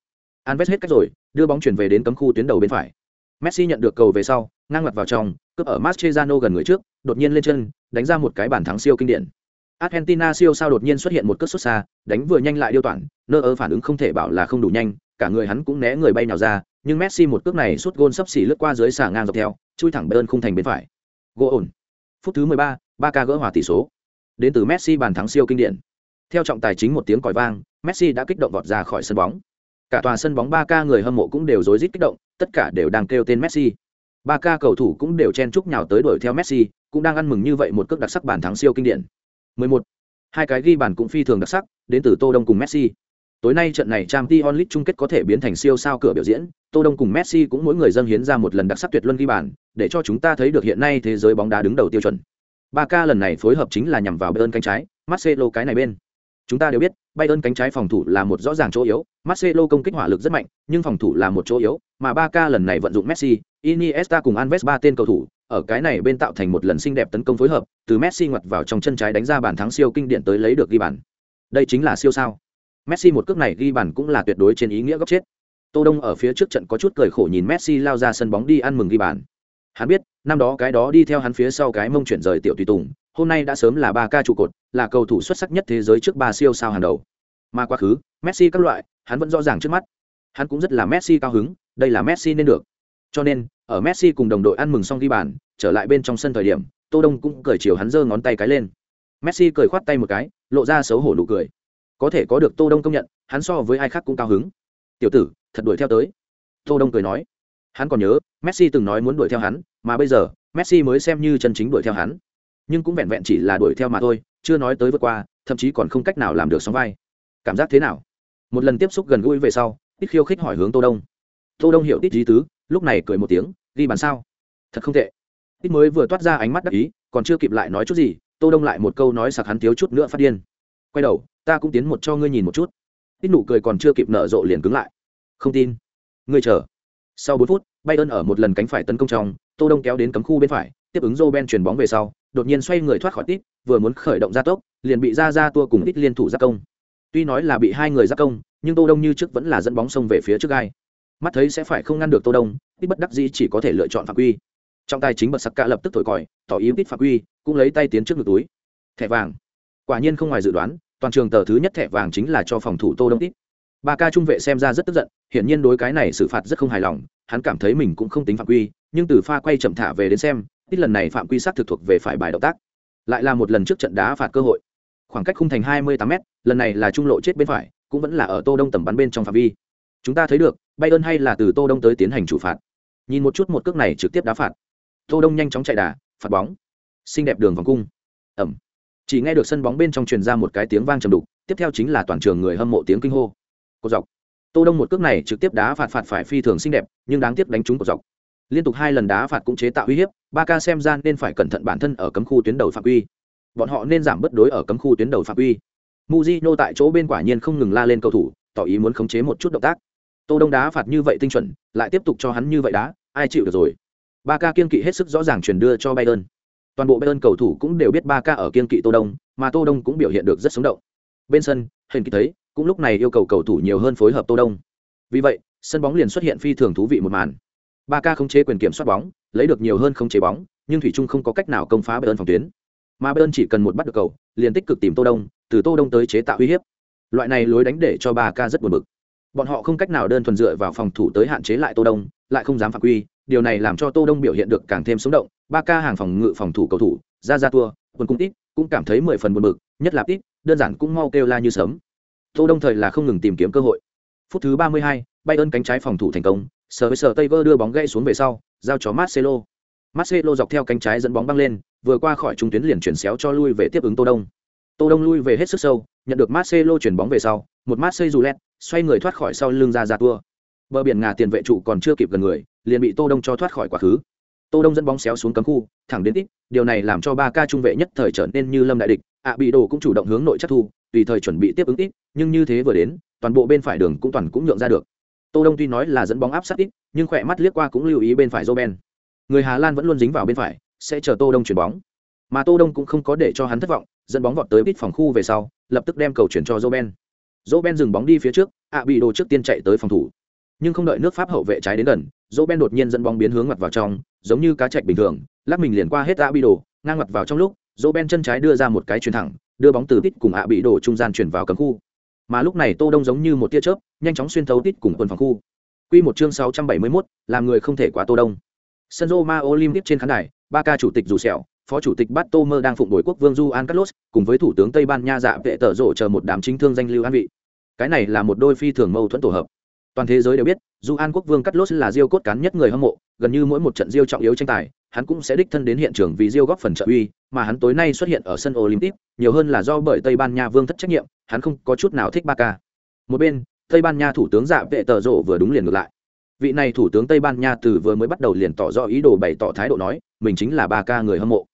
[SPEAKER 1] Alves hết cách rồi đưa bóng chuyển về đến cấm khu tuyến đầu bên phải. Messi nhận được cầu về sau ngang mặt vào trong cướp ở Mascherano gần người trước đột nhiên lên chân đánh ra một cái bàn thắng siêu kinh điển. Argentina siêu sao đột nhiên xuất hiện một cước xuất xa đánh vừa nhanh lại điêu toản nơ ơ phản ứng không thể bảo là không đủ nhanh cả người hắn cũng né người bay nào ra nhưng messi một cước này sút gôn sắp xỉ lướt qua dưới xà ngang dọc theo chui thẳng bên khung thành bên phải. Gỗ ổn. Phút thứ 13, ba ca gỡ hòa tỷ số. Đến từ messi bàn thắng siêu kinh điển. Theo trọng tài chính một tiếng còi vang messi đã kích động vọt ra khỏi sân bóng. Cả tòa sân bóng 3K người hâm mộ cũng đều rối rít kích động, tất cả đều đang kêu tên messi. 3K cầu thủ cũng đều chen chúc nhào tới đuổi theo messi, cũng đang ăn mừng như vậy một cước đặc sắc bàn thắng siêu kinh điển. 11. hai cái ghi bàn cũng phi thường đặc sắc, đến từ tô đông cùng messi. Tối nay trận này Champions League chung kết có thể biến thành siêu sao cửa biểu diễn, tô đông cùng messi cũng mỗi người dâng hiến ra một lần đặc sắc tuyệt luân ghi bàn, để cho chúng ta thấy được hiện nay thế giới bóng đá đứng đầu tiêu chuẩn. 3K lần này phối hợp chính là nhằm vào bên cánh trái, marcelo cái này bên. Chúng ta đều biết, Bayern cánh trái phòng thủ là một rõ ràng chỗ yếu, Marcelo công kích hỏa lực rất mạnh, nhưng phòng thủ là một chỗ yếu, mà Barca lần này vận dụng Messi, Iniesta cùng Alves ba tên cầu thủ, ở cái này bên tạo thành một lần xinh đẹp tấn công phối hợp, từ Messi ngoặt vào trong chân trái đánh ra bàn thắng siêu kinh điển tới lấy được ghi bàn. Đây chính là siêu sao. Messi một cước này ghi bàn cũng là tuyệt đối trên ý nghĩa góc chết. Tô Đông ở phía trước trận có chút cười khổ nhìn Messi lao ra sân bóng đi ăn mừng ghi bàn. Hắn biết, năm đó cái đó đi theo hắn phía sau cái mông chuyển rời tiểu tùy tùng, hôm nay đã sớm là ba ca trụ cột, là cầu thủ xuất sắc nhất thế giới trước ba siêu sao hàng đầu. Mà quá khứ, Messi các loại, hắn vẫn rõ ràng trước mắt. Hắn cũng rất là Messi cao hứng, đây là Messi nên được. Cho nên, ở Messi cùng đồng đội ăn mừng xong ghi bàn, trở lại bên trong sân thời điểm, Tô Đông cũng cười chiều hắn giơ ngón tay cái lên. Messi cười khoát tay một cái, lộ ra xấu hổ nụ cười. Có thể có được Tô Đông công nhận, hắn so với ai khác cũng cao hứng. "Tiểu tử, thật đuổi theo tới." Tô Đông cười nói. Hắn còn nhớ, Messi từng nói muốn đuổi theo hắn, mà bây giờ, Messi mới xem như chân chính đuổi theo hắn nhưng cũng vẹn vẹn chỉ là đuổi theo mà thôi, chưa nói tới vượt qua, thậm chí còn không cách nào làm được sóng vai. Cảm giác thế nào? Một lần tiếp xúc gần gũi về sau ít khiêu khích hỏi hướng tô đông. Tô đông hiểu tít lý tứ, lúc này cười một tiếng, ghi bàn sao? Thật không tệ. Ít mới vừa toát ra ánh mắt đắc ý, còn chưa kịp lại nói chút gì, tô đông lại một câu nói sặc hắn thiếu chút nữa phát điên. Quay đầu, ta cũng tiến một cho ngươi nhìn một chút. Ít nụ cười còn chưa kịp nở rộ liền cứng lại. Không tin. Ngươi chờ. Sau bốn phút bay ơn ở một lần cánh phải tấn công trong, tô đông kéo đến cấm khu bên phải, tiếp ứng joe ben chuyển bóng về sau đột nhiên xoay người thoát khỏi tít, vừa muốn khởi động gia tốc, liền bị ra ra tua cùng tít liên thủ gia công. Tuy nói là bị hai người gia công, nhưng tô đông như trước vẫn là dẫn bóng sông về phía trước gai. Mắt thấy sẽ phải không ngăn được tô đông, tít bất đắc dĩ chỉ có thể lựa chọn phạm quy. Trong tay chính bật sặc cả lập tức thổi còi, tỏ ý tít phạm quy, cũng lấy tay tiến trước ngực túi. Thẻ vàng. Quả nhiên không ngoài dự đoán, toàn trường tờ thứ nhất thẻ vàng chính là cho phòng thủ tô đông tít. Ba ca trung vệ xem ra rất tức giận, hiển nhiên đối cái này xử phạt rất không hài lòng, hắn cảm thấy mình cũng không tính phạm quy, nhưng từ pha quay chậm thả về đến xem ít lần này phạm quy sát thực thuộc về phải bài động tác. Lại là một lần trước trận đá phạt cơ hội. Khoảng cách khung thành hai mươi tám m lần này là trung lộ chết bên phải, cũng vẫn là ở tô đông tầm bắn bên trong phạm vi. Chúng ta thấy được bay ơn hay là từ tô đông tới tiến hành chủ phạt. Nhìn một chút một cước này trực tiếp đá phạt. Tô đông nhanh chóng chạy đà, phạt bóng. Xinh đẹp đường vòng cung. Ẩm. Chỉ nghe được sân bóng bên trong truyền ra một cái tiếng vang trầm đục, tiếp theo chính là toàn trường người hâm mộ tiếng kinh hô. Cột dọc. Tô đông một cước này trực tiếp đá phạt phạt phải phi thường xinh đẹp, nhưng đáng tiếc đánh trúng cột dọc liên tục hai lần đá phạt cũng chế tạo uy hiếp, ba ca xem ra nên phải cẩn thận bản thân ở cấm khu tuyến đầu phạm quy. Bọn họ nên giảm bất đối ở cấm khu tuyến đầu phạm quy. Muzino tại chỗ bên quả nhiên không ngừng la lên cầu thủ, tỏ ý muốn khống chế một chút động tác. Tô đông đá phạt như vậy tinh chuẩn, lại tiếp tục cho hắn như vậy đá, ai chịu được rồi? Ba ca kiên kỵ hết sức rõ ràng truyền đưa cho bayern. Toàn bộ bayern cầu thủ cũng đều biết ba ca ở kiên kỵ tô đông, mà tô đông cũng biểu hiện được rất sống động. Bên sân hình kỳ thấy, cũng lúc này yêu cầu cầu thủ nhiều hơn phối hợp tô đông. Vì vậy, sân bóng liền xuất hiện phi thường thú vị một màn ba ca không chế quyền kiểm soát bóng lấy được nhiều hơn không chế bóng nhưng thủy trung không có cách nào công phá bayern phòng tuyến. Mà bayern chỉ cần một bắt được cầu liền tích cực tìm tô đông từ tô đông tới chế tạo uy hiếp. Loại này lối đánh để cho ba ca rất buồn bực. Bọn họ không cách nào đơn thuần dựa vào phòng thủ tới hạn chế lại tô đông lại không dám phạm quy điều này làm cho tô đông biểu hiện được càng thêm sống động. Ba ca hàng phòng ngự phòng thủ cầu thủ ra ra tua quân cung ít cũng cảm thấy mười phần buồn bực nhất là ít đơn giản cũng mau kêu la như sớm. Tô đông thời là không ngừng tìm kiếm cơ hội. Phút thứ ba mươi hai, bay ơn cánh trái phòng thủ thành công sờ với sờ tây vơ đưa bóng gãy xuống về sau, giao cho marcelo. Marcelo dọc theo cánh trái dẫn bóng băng lên, vừa qua khỏi trung tuyến liền chuyển xéo cho lui về tiếp ứng tô đông. Tô đông lui về hết sức sâu, nhận được marcelo chuyển bóng về sau, một marcelo lẹt xoay người thoát khỏi sau lưng ra ra tua bờ biển ngà tiền vệ trụ còn chưa kịp gần người, liền bị tô đông cho thoát khỏi quá khứ. Tô đông dẫn bóng xéo xuống cấm khu, thẳng đến ít, điều này làm cho ba ca trung vệ nhất thời trở nên như lâm đại địch, ạ bị đồ cũng chủ động hướng nội chắc thu, tùy thời chuẩn bị tiếp ứng ít, nhưng như thế vừa đến, toàn bộ bên phải đường cũng toàn cũng nhượng ra được tô đông tuy nói là dẫn bóng áp sát ít, nhưng khỏe mắt liếc qua cũng lưu ý bên phải Roben. người hà lan vẫn luôn dính vào bên phải, sẽ chờ tô đông chuyển bóng mà tô đông cũng không có để cho hắn thất vọng, dẫn bóng vọt tới ít phòng khu về sau, lập tức đem cầu chuyển cho Roben. Roben dừng bóng đi phía trước, ạ bị đồ trước tiên chạy tới phòng thủ nhưng không đợi nước pháp hậu vệ trái đến gần Roben đột nhiên dẫn bóng biến hướng mặt vào trong, giống như cá trạch bình thường, lắc mình liền qua hết ạ bị đồ, ngang mặt vào trong lúc Roben chân trái đưa ra một cái chuyền thẳng, đưa bóng từ ít cùng ạ bị đồ trung gian chuyển vào cấm khu mà lúc này tô đông giống như một tia chớp nhanh chóng xuyên thấu tít cùng quân phòng khu quy một chương 671, làm người không thể quá tô đông sân Roma Olympic trên khán đài ba ca chủ tịch dù sẹo phó chủ tịch Bát Tô Mơ đang phụng đổi quốc vương Juan Carlos, cùng với thủ tướng Tây Ban Nha dạ vệ tở rộ chờ một đám chính thương danh lưu an vị. Cái này là một đôi phi thường mâu thuẫn tổ hợp. Toàn thế giới đều biết, Juan quốc vương Carlos là diêu cốt cán nhất người hâm mộ, gần như mỗi một trận diêu trọng yếu tranh tài, hắn cũng sẽ đích thân đến hiện trường vì Rio góp phần trợ uy, mà hắn tối nay xuất hiện ở sân Olympic, nhiều hơn là do bởi Tây Ban Nha vương thất trách nhiệm, hắn không có chút nào thích Barca. Một bên, Tây Ban Nha thủ tướng dạ vệ tở rộ vừa đúng liền ngược lại. Vị này thủ tướng Tây Ban Nha từ vừa mới bắt đầu liền tỏ rõ ý đồ bày tỏ thái độ nói, mình chính là Barca người hâm mộ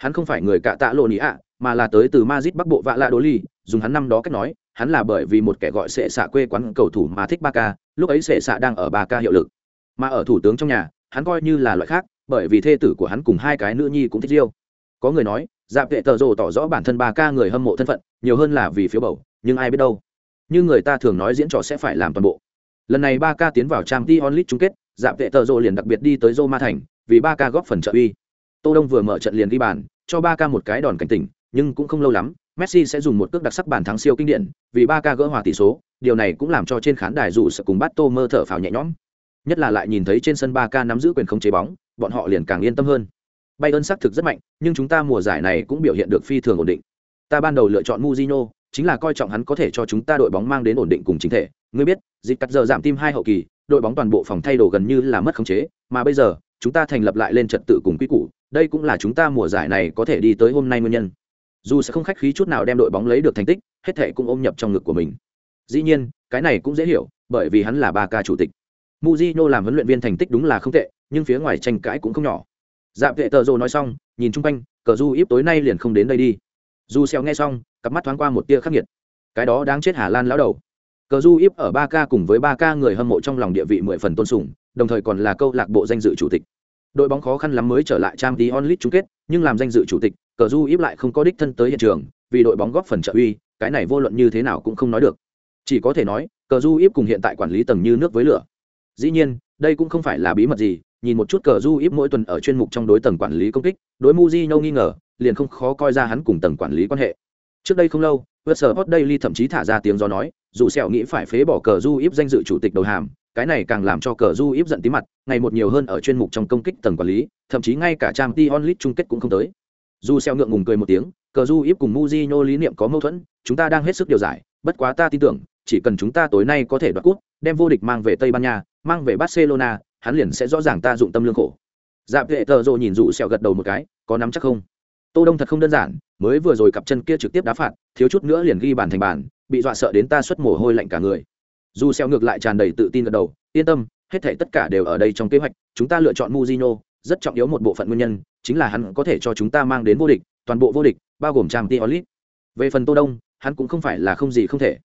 [SPEAKER 1] hắn không phải người cạ tạ lộ nị ạ mà là tới từ Madrid bắc bộ vạ lạ đô ly dùng hắn năm đó cách nói hắn là bởi vì một kẻ gọi sẽ xạ quê quán cầu thủ mà thích ba ca lúc ấy sẽ xạ đang ở ba ca hiệu lực mà ở thủ tướng trong nhà hắn coi như là loại khác bởi vì thê tử của hắn cùng hai cái nữ nhi cũng thích riêu có người nói dạp vệ tờ rồ tỏ rõ bản thân ba ca người hâm mộ thân phận nhiều hơn là vì phiếu bầu nhưng ai biết đâu. Như người ta thường nói diễn trò sẽ phải làm toàn bộ. Lần này ba ca tiến vào trang t onlit chung kết dạp vệ tờ rồ liền đặc biệt đi tới roma thành vì ba ca góp phần trợ uy. Tô Đông vừa mở trận liền ghi bàn, cho ba ca một cái đòn cảnh tỉnh, nhưng cũng không lâu lắm, Messi sẽ dùng một cước đặc sắc bàn thắng siêu kinh điển, vì ba ca gỡ hòa tỷ số, điều này cũng làm cho trên khán đài dù sợ cùng Bato mơ thở phào nhẹ nhõm. Nhất là lại nhìn thấy trên sân ba ca nắm giữ quyền khống chế bóng, bọn họ liền càng yên tâm hơn. Bayern xác thực rất mạnh, nhưng chúng ta mùa giải này cũng biểu hiện được phi thường ổn định. Ta ban đầu lựa chọn Mujino, chính là coi trọng hắn có thể cho chúng ta đội bóng mang đến ổn định cùng chính thể. Ngươi biết, dịch cắt giờ giảm tim hai hậu kỳ, đội bóng toàn bộ phòng thay đồ gần như là mất khống chế, mà bây giờ, chúng ta thành lập lại lên trật tự cùng quy củ, đây cũng là chúng ta mùa giải này có thể đi tới hôm nay nguyên nhân dù sẽ không khách khí chút nào đem đội bóng lấy được thành tích hết thể cũng ôm nhập trong ngực của mình dĩ nhiên cái này cũng dễ hiểu bởi vì hắn là ba ca chủ tịch Mujino làm huấn luyện viên thành tích đúng là không tệ nhưng phía ngoài tranh cãi cũng không nhỏ. Dạ vệ tờ rồ nói xong, nhìn chung quanh, cờ du íp tối nay liền không đến đây đi. Dù xèo nghe xong, cặp mắt thoáng qua một tia khắc nghiệt. Cái đó đáng chết hà lan lão đầu. Cờ du íp ở ba ca cùng với ba ca người hâm mộ trong lòng địa vị mười phần tôn sùng, đồng thời còn là câu lạc bộ danh dự chủ tịch. Đội bóng khó khăn lắm mới trở lại trang tí onlit chung kết, nhưng làm danh dự chủ tịch, cờ du íp lại không có đích thân tới hiện trường, vì đội bóng góp phần trợ uy, cái này vô luận như thế nào cũng không nói được. Chỉ có thể nói, cờ du íp cùng hiện tại quản lý tầng như nước với lửa. Dĩ nhiên, đây cũng không phải là bí mật gì nhìn một chút cờ du ít mỗi tuần ở chuyên mục trong đối tầng quản lý công kích, đối Mujino nghi ngờ, liền không khó coi ra hắn cùng tầng quản lý quan hệ. Trước đây không lâu vượt sở hot daily thậm chí thả ra tiếng do nói, dù sẹo nghĩ phải phế bỏ cờ du ít danh dự chủ tịch đầu hàm, cái này càng làm cho cờ du ít giận tí mặt, ngày một nhiều hơn ở chuyên mục trong công kích tầng quản lý, thậm chí ngay cả trang t onlit chung kết cũng không tới. Dù sẹo ngượng ngùng cười một tiếng, cờ du ít cùng muzino lý niệm có mâu thuẫn, chúng ta đang hết sức điều giải, bất quá ta tin tưởng chỉ cần chúng ta tối nay có thể đoạt cúp, đem vô địch mang về tây ban nha, mang về barcelona, hắn liền sẽ rõ ràng ta dụng tâm lương khổ. Dạ vệ tờ rộ nhìn dụ sẹo gật đầu một cái, có nắm chắc không? Tô đông thật không đơn giản, mới vừa rồi cặp chân kia trực tiếp đá phạt, thiếu chút nữa liền ghi bàn thành bàn, bị dọa sợ đến ta xuất mồ hôi lạnh cả người. Dù sẹo ngược lại tràn đầy tự tin gật đầu, yên tâm, hết thảy tất cả đều ở đây trong kế hoạch, chúng ta lựa chọn Mujino rất trọng yếu một bộ phận nguyên nhân, chính là hắn có thể cho chúng ta mang đến vô địch, toàn bộ vô địch, bao gồm trang Tiolit về phần tô đông, hắn cũng không phải là không gì không thể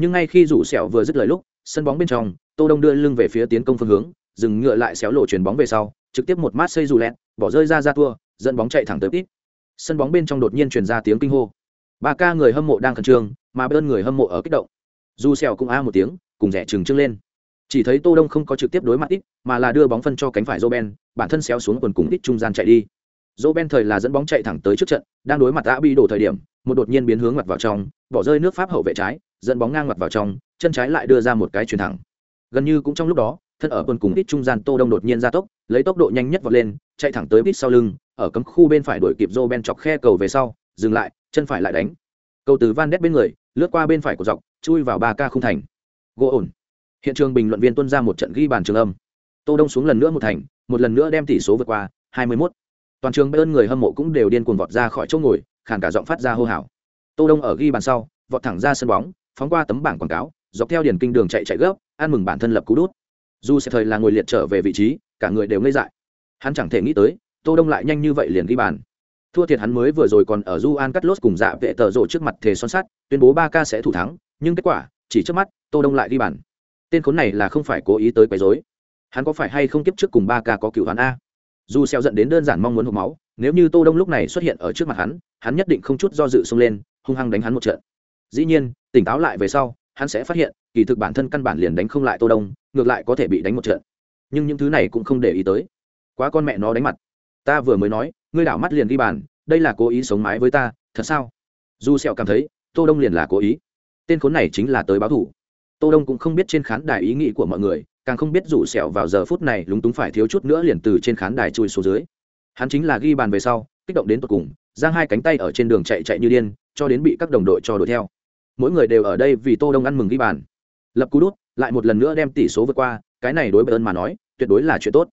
[SPEAKER 1] nhưng ngay khi rủ sẹo vừa dứt lời lúc, sân bóng bên trong, tô đông đưa lưng về phía tiến công phương hướng, dừng ngựa lại xéo lộ chuyển bóng về sau, trực tiếp một mát xây dù lẹn bỏ rơi ra ra tua, dẫn bóng chạy thẳng tới tít. Sân bóng bên trong đột nhiên truyền ra tiếng kinh hô. Ba ca người hâm mộ đang khẩn trương, mà bên người hâm mộ ở kích động. Dù sẹo cũng a một tiếng, cùng rẻ trừng trưng lên. Chỉ thấy tô đông không có trực tiếp đối mặt ít mà là đưa bóng phân cho cánh phải joben bản thân xéo xuống quần cùng ít trung gian chạy đi. Joben thời là dẫn bóng chạy thẳng tới trước trận, đang đối mặt đã bị đổ thời điểm, một đột nhiên biến hướng mặt vào trong, bỏ rơi nước pháp hậu vệ trái dẫn bóng ngang mặt vào trong, chân trái lại đưa ra một cái chuyền thẳng. Gần như cũng trong lúc đó, thân ở quần cùng ít trung gian tô đông đột nhiên ra tốc, lấy tốc độ nhanh nhất vọt lên, chạy thẳng tới ít sau lưng, ở cấm khu bên phải đuổi kịp joben chọc khe cầu về sau, dừng lại, chân phải lại đánh. Cầu từ van đét bên người, lướt qua bên phải của dọc, chui vào ba ca không thành. Gỗ ổn. Hiện trường bình luận viên tuân ra một trận ghi bàn trường âm. Tô đông xuống lần nữa một thành, một lần nữa đem tỷ số vượt qua 21. toàn trường bên người hâm mộ cũng đều điên cuồng vọt ra khỏi chỗ ngồi, khàn cả giọng phát ra hô hào. Tô đông ở ghi bàn sau, vọt thẳng ra sân bóng phóng qua tấm bảng quảng cáo, dọc theo điển kinh đường chạy chạy gấp, ăn mừng bản thân lập cú đút. Dù sẽ thời là ngồi liệt trở về vị trí, cả người đều ngây dại. Hắn chẳng thể nghĩ tới, tô đông lại nhanh như vậy liền ghi bàn. Thua thiệt hắn mới vừa rồi còn ở du an cắt lốt cùng dạ vệ tờ rộ trước mặt thề son sắt, tuyên bố ba ca sẽ thủ thắng, nhưng kết quả, chỉ trước mắt, tô đông lại ghi bàn. Tên khốn này là không phải cố ý tới quấy rối. Hắn có phải hay không kiếp trước cùng ba ca có cựu hắn a? Dù xeo giận đến đơn giản mong muốn hộc máu, nếu như tô đông lúc này xuất hiện ở trước mặt hắn hắn nhất định không chút do dự xông lên, hung hăng đánh hắn một trận dĩ nhiên, tỉnh táo lại về sau, hắn sẽ phát hiện, kỳ thực bản thân căn bản liền đánh không lại tô đông, ngược lại có thể bị đánh một trận. Nhưng những thứ này cũng không để ý tới. Quá con mẹ nó đánh mặt. Ta vừa mới nói, ngươi đảo mắt liền ghi bàn, đây là cố ý sống mái với ta, thật sao? Du sẹo cảm thấy, tô đông liền là cố ý. Tên khốn này chính là tới báo thủ. Tô đông cũng không biết trên khán đài ý nghĩ của mọi người, càng không biết rủ sẹo vào giờ phút này lúng túng phải thiếu chút nữa liền từ trên khán đài chui xuống dưới. Hắn chính là ghi bàn về sau, kích động đến tận cùng, giang hai cánh tay ở trên đường chạy chạy như điên, cho đến bị các đồng đội cho đuổi theo mỗi người đều ở đây vì tô đông ăn mừng ghi bàn. Lập cú đút, lại một lần nữa đem tỷ số vượt qua, cái này đối với ơn mà nói, tuyệt đối là chuyện tốt.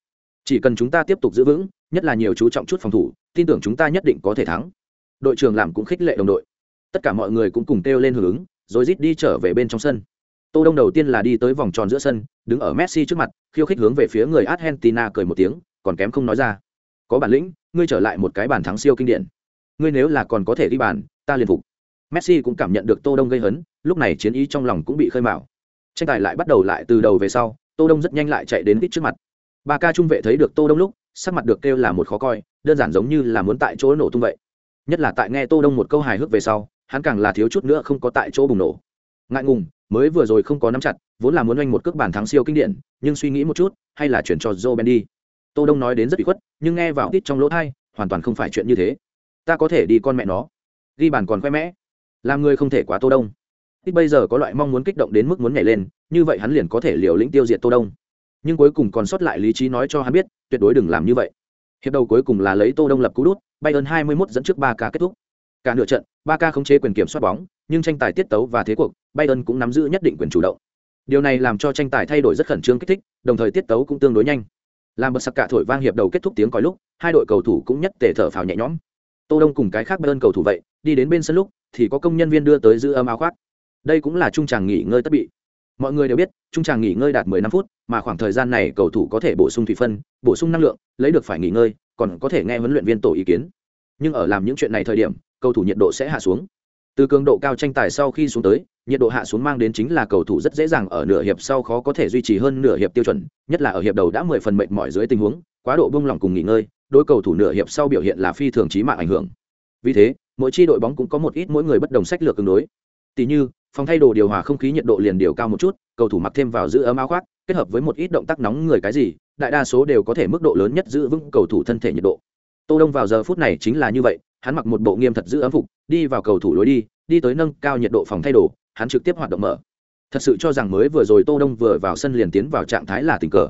[SPEAKER 1] Chỉ cần chúng ta tiếp tục giữ vững, nhất là nhiều chú trọng chút phòng thủ, tin tưởng chúng ta nhất định có thể thắng. Đội trưởng làm cũng khích lệ đồng đội. Tất cả mọi người cũng cùng kêu lên hưởng ứng, rồi rít đi trở về bên trong sân. Tô đông đầu tiên là đi tới vòng tròn giữa sân, đứng ở messi trước mặt, khiêu khích hướng về phía người argentina cười một tiếng, còn kém không nói ra. Có bản lĩnh, ngươi trở lại một cái bàn thắng siêu kinh điển. Ngươi nếu là còn có thể đi bàn, ta liền phục messi cũng cảm nhận được tô đông gây hấn, lúc này chiến ý trong lòng cũng bị khơi mào. Tranh tài lại bắt đầu lại từ đầu về sau, tô đông rất nhanh lại chạy đến tít trước mặt. Ba ca trung vệ thấy được tô đông lúc, sắc mặt được kêu là một khó coi, đơn giản giống như là muốn tại chỗ nổ tung vậy. Nhất là tại nghe tô đông một câu hài hước về sau, hắn càng là thiếu chút nữa không có tại chỗ bùng nổ. Ngại ngùng, mới vừa rồi không có nắm chặt, vốn là muốn oanh một cước bàn thắng siêu kinh điển, nhưng suy nghĩ một chút, hay là chuyển cho joe ben đi tô đông nói đến rất bị khuất, nhưng nghe vào tít trong lỗ thai hoàn toàn không phải chuyện như thế. Ta có thể đi con mẹ nó. Ghi bàn còn khoe mẽ làm người không thể quá tô đông. Ít bây giờ có loại mong muốn kích động đến mức muốn nhảy lên, như vậy hắn liền có thể liều lĩnh tiêu diệt tô đông. Nhưng cuối cùng còn sót lại lý trí nói cho hắn biết, tuyệt đối đừng làm như vậy. Hiệp đầu cuối cùng là lấy tô đông lập cú đút ơn 21 dẫn trước ba ca kết thúc. Cả nửa trận, ba ca khống chế quyền kiểm soát bóng, nhưng tranh tài tiết tấu và thế cuộc, bayern cũng nắm giữ nhất định quyền chủ động. Điều này làm cho tranh tài thay đổi rất khẩn trương kích thích, đồng thời tiết tấu cũng tương đối nhanh. Làm bật sặc cả thổi vang hiệp đầu kết thúc tiếng còi lúc, hai đội cầu thủ cũng nhất tề thở phào nhẹ nhõm. Tô đông cùng cái khác bayern cầu thủ vậy, đi đến bên sân lúc thì có công nhân viên đưa tới giữ ấm áo khoác. Đây cũng là trung tràng nghỉ ngơi tất bị. Mọi người đều biết, trung tràng nghỉ ngơi đạt 15 phút, mà khoảng thời gian này cầu thủ có thể bổ sung thủy phân, bổ sung năng lượng, lấy được phải nghỉ ngơi, còn có thể nghe huấn luyện viên tổ ý kiến. Nhưng ở làm những chuyện này thời điểm, cầu thủ nhiệt độ sẽ hạ xuống. Từ cường độ cao tranh tài sau khi xuống tới, nhiệt độ hạ xuống mang đến chính là cầu thủ rất dễ dàng ở nửa hiệp sau khó có thể duy trì hơn nửa hiệp tiêu chuẩn, nhất là ở hiệp đầu đã mười phần mệt mỏi dưới tình huống, quá độ bung lỏng cùng nghỉ ngơi, đối cầu thủ nửa hiệp sau biểu hiện là phi thường trí mạng ảnh hưởng vì thế, mỗi chi đội bóng cũng có một ít mỗi người bất đồng sách lược tương đối. Tỷ như, phòng thay đồ điều hòa không khí nhiệt độ liền điều cao một chút, cầu thủ mặc thêm vào giữ ấm áo khoác, kết hợp với một ít động tác nóng người cái gì, đại đa số đều có thể mức độ lớn nhất giữ vững cầu thủ thân thể nhiệt độ. Tô đông vào giờ phút này chính là như vậy, hắn mặc một bộ nghiêm thật giữ ấm phục, đi vào cầu thủ lối đi đi tới nâng cao nhiệt độ phòng thay đồ, hắn trực tiếp hoạt động mở. Thật sự cho rằng mới vừa rồi tô đông vừa vào sân liền tiến vào trạng thái là tình cờ.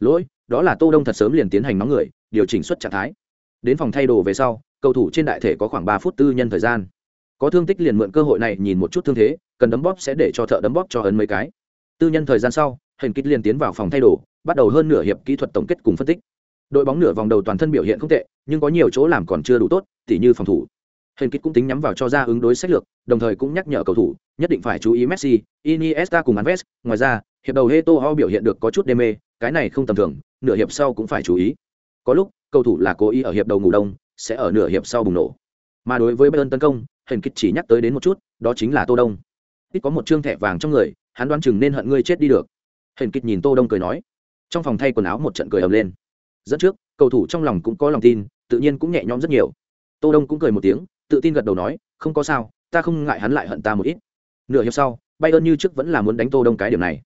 [SPEAKER 1] Lỗi, đó là tô đông thật sớm liền tiến hành nóng người, điều chỉnh xuất trạng thái. Đến phòng thay đồ về sau cầu thủ trên đại thể có khoảng ba phút tư nhân thời gian. Có thương tích liền mượn cơ hội này nhìn một chút thương thế, cần đấm bóp sẽ để cho thợ đấm bóp cho ấn mấy cái. Tư nhân thời gian sau hình kích liền tiến vào phòng thay đồ, bắt đầu hơn nửa hiệp kỹ thuật tổng kết cùng phân tích. Đội bóng nửa vòng đầu toàn thân biểu hiện không tệ, nhưng có nhiều chỗ làm còn chưa đủ tốt, tỉ như phòng thủ. Hình kích cũng tính nhắm vào cho ra ứng đối sách lược, đồng thời cũng nhắc nhở cầu thủ, nhất định phải chú ý messi, iniesta cùng alves. Ngoài ra, hiệp đầu heto ho biểu hiện được có chút đê mê, cái này không tầm thường, nửa hiệp sau cũng phải chú ý. Có lúc, cầu thủ là cố ý ở hiệp đầu ngủ đông sẽ ở nửa hiệp sau bùng nổ. Mà đối với bayern tấn công hình Kịch chỉ nhắc tới đến một chút đó chính là tô đông. Ít có một trương thẻ vàng trong người hắn đoán chừng nên hận ngươi chết đi được. Hình Kịch nhìn tô đông cười nói. Trong phòng thay quần áo một trận cười ầm lên. Dẫn trước cầu thủ trong lòng cũng có lòng tin tự nhiên cũng nhẹ nhõm rất nhiều. Tô đông cũng cười một tiếng tự tin gật đầu nói không có sao ta không ngại hắn lại hận ta một ít. Nửa hiệp sau Bayern như trước vẫn là muốn đánh tô đông cái điểm này.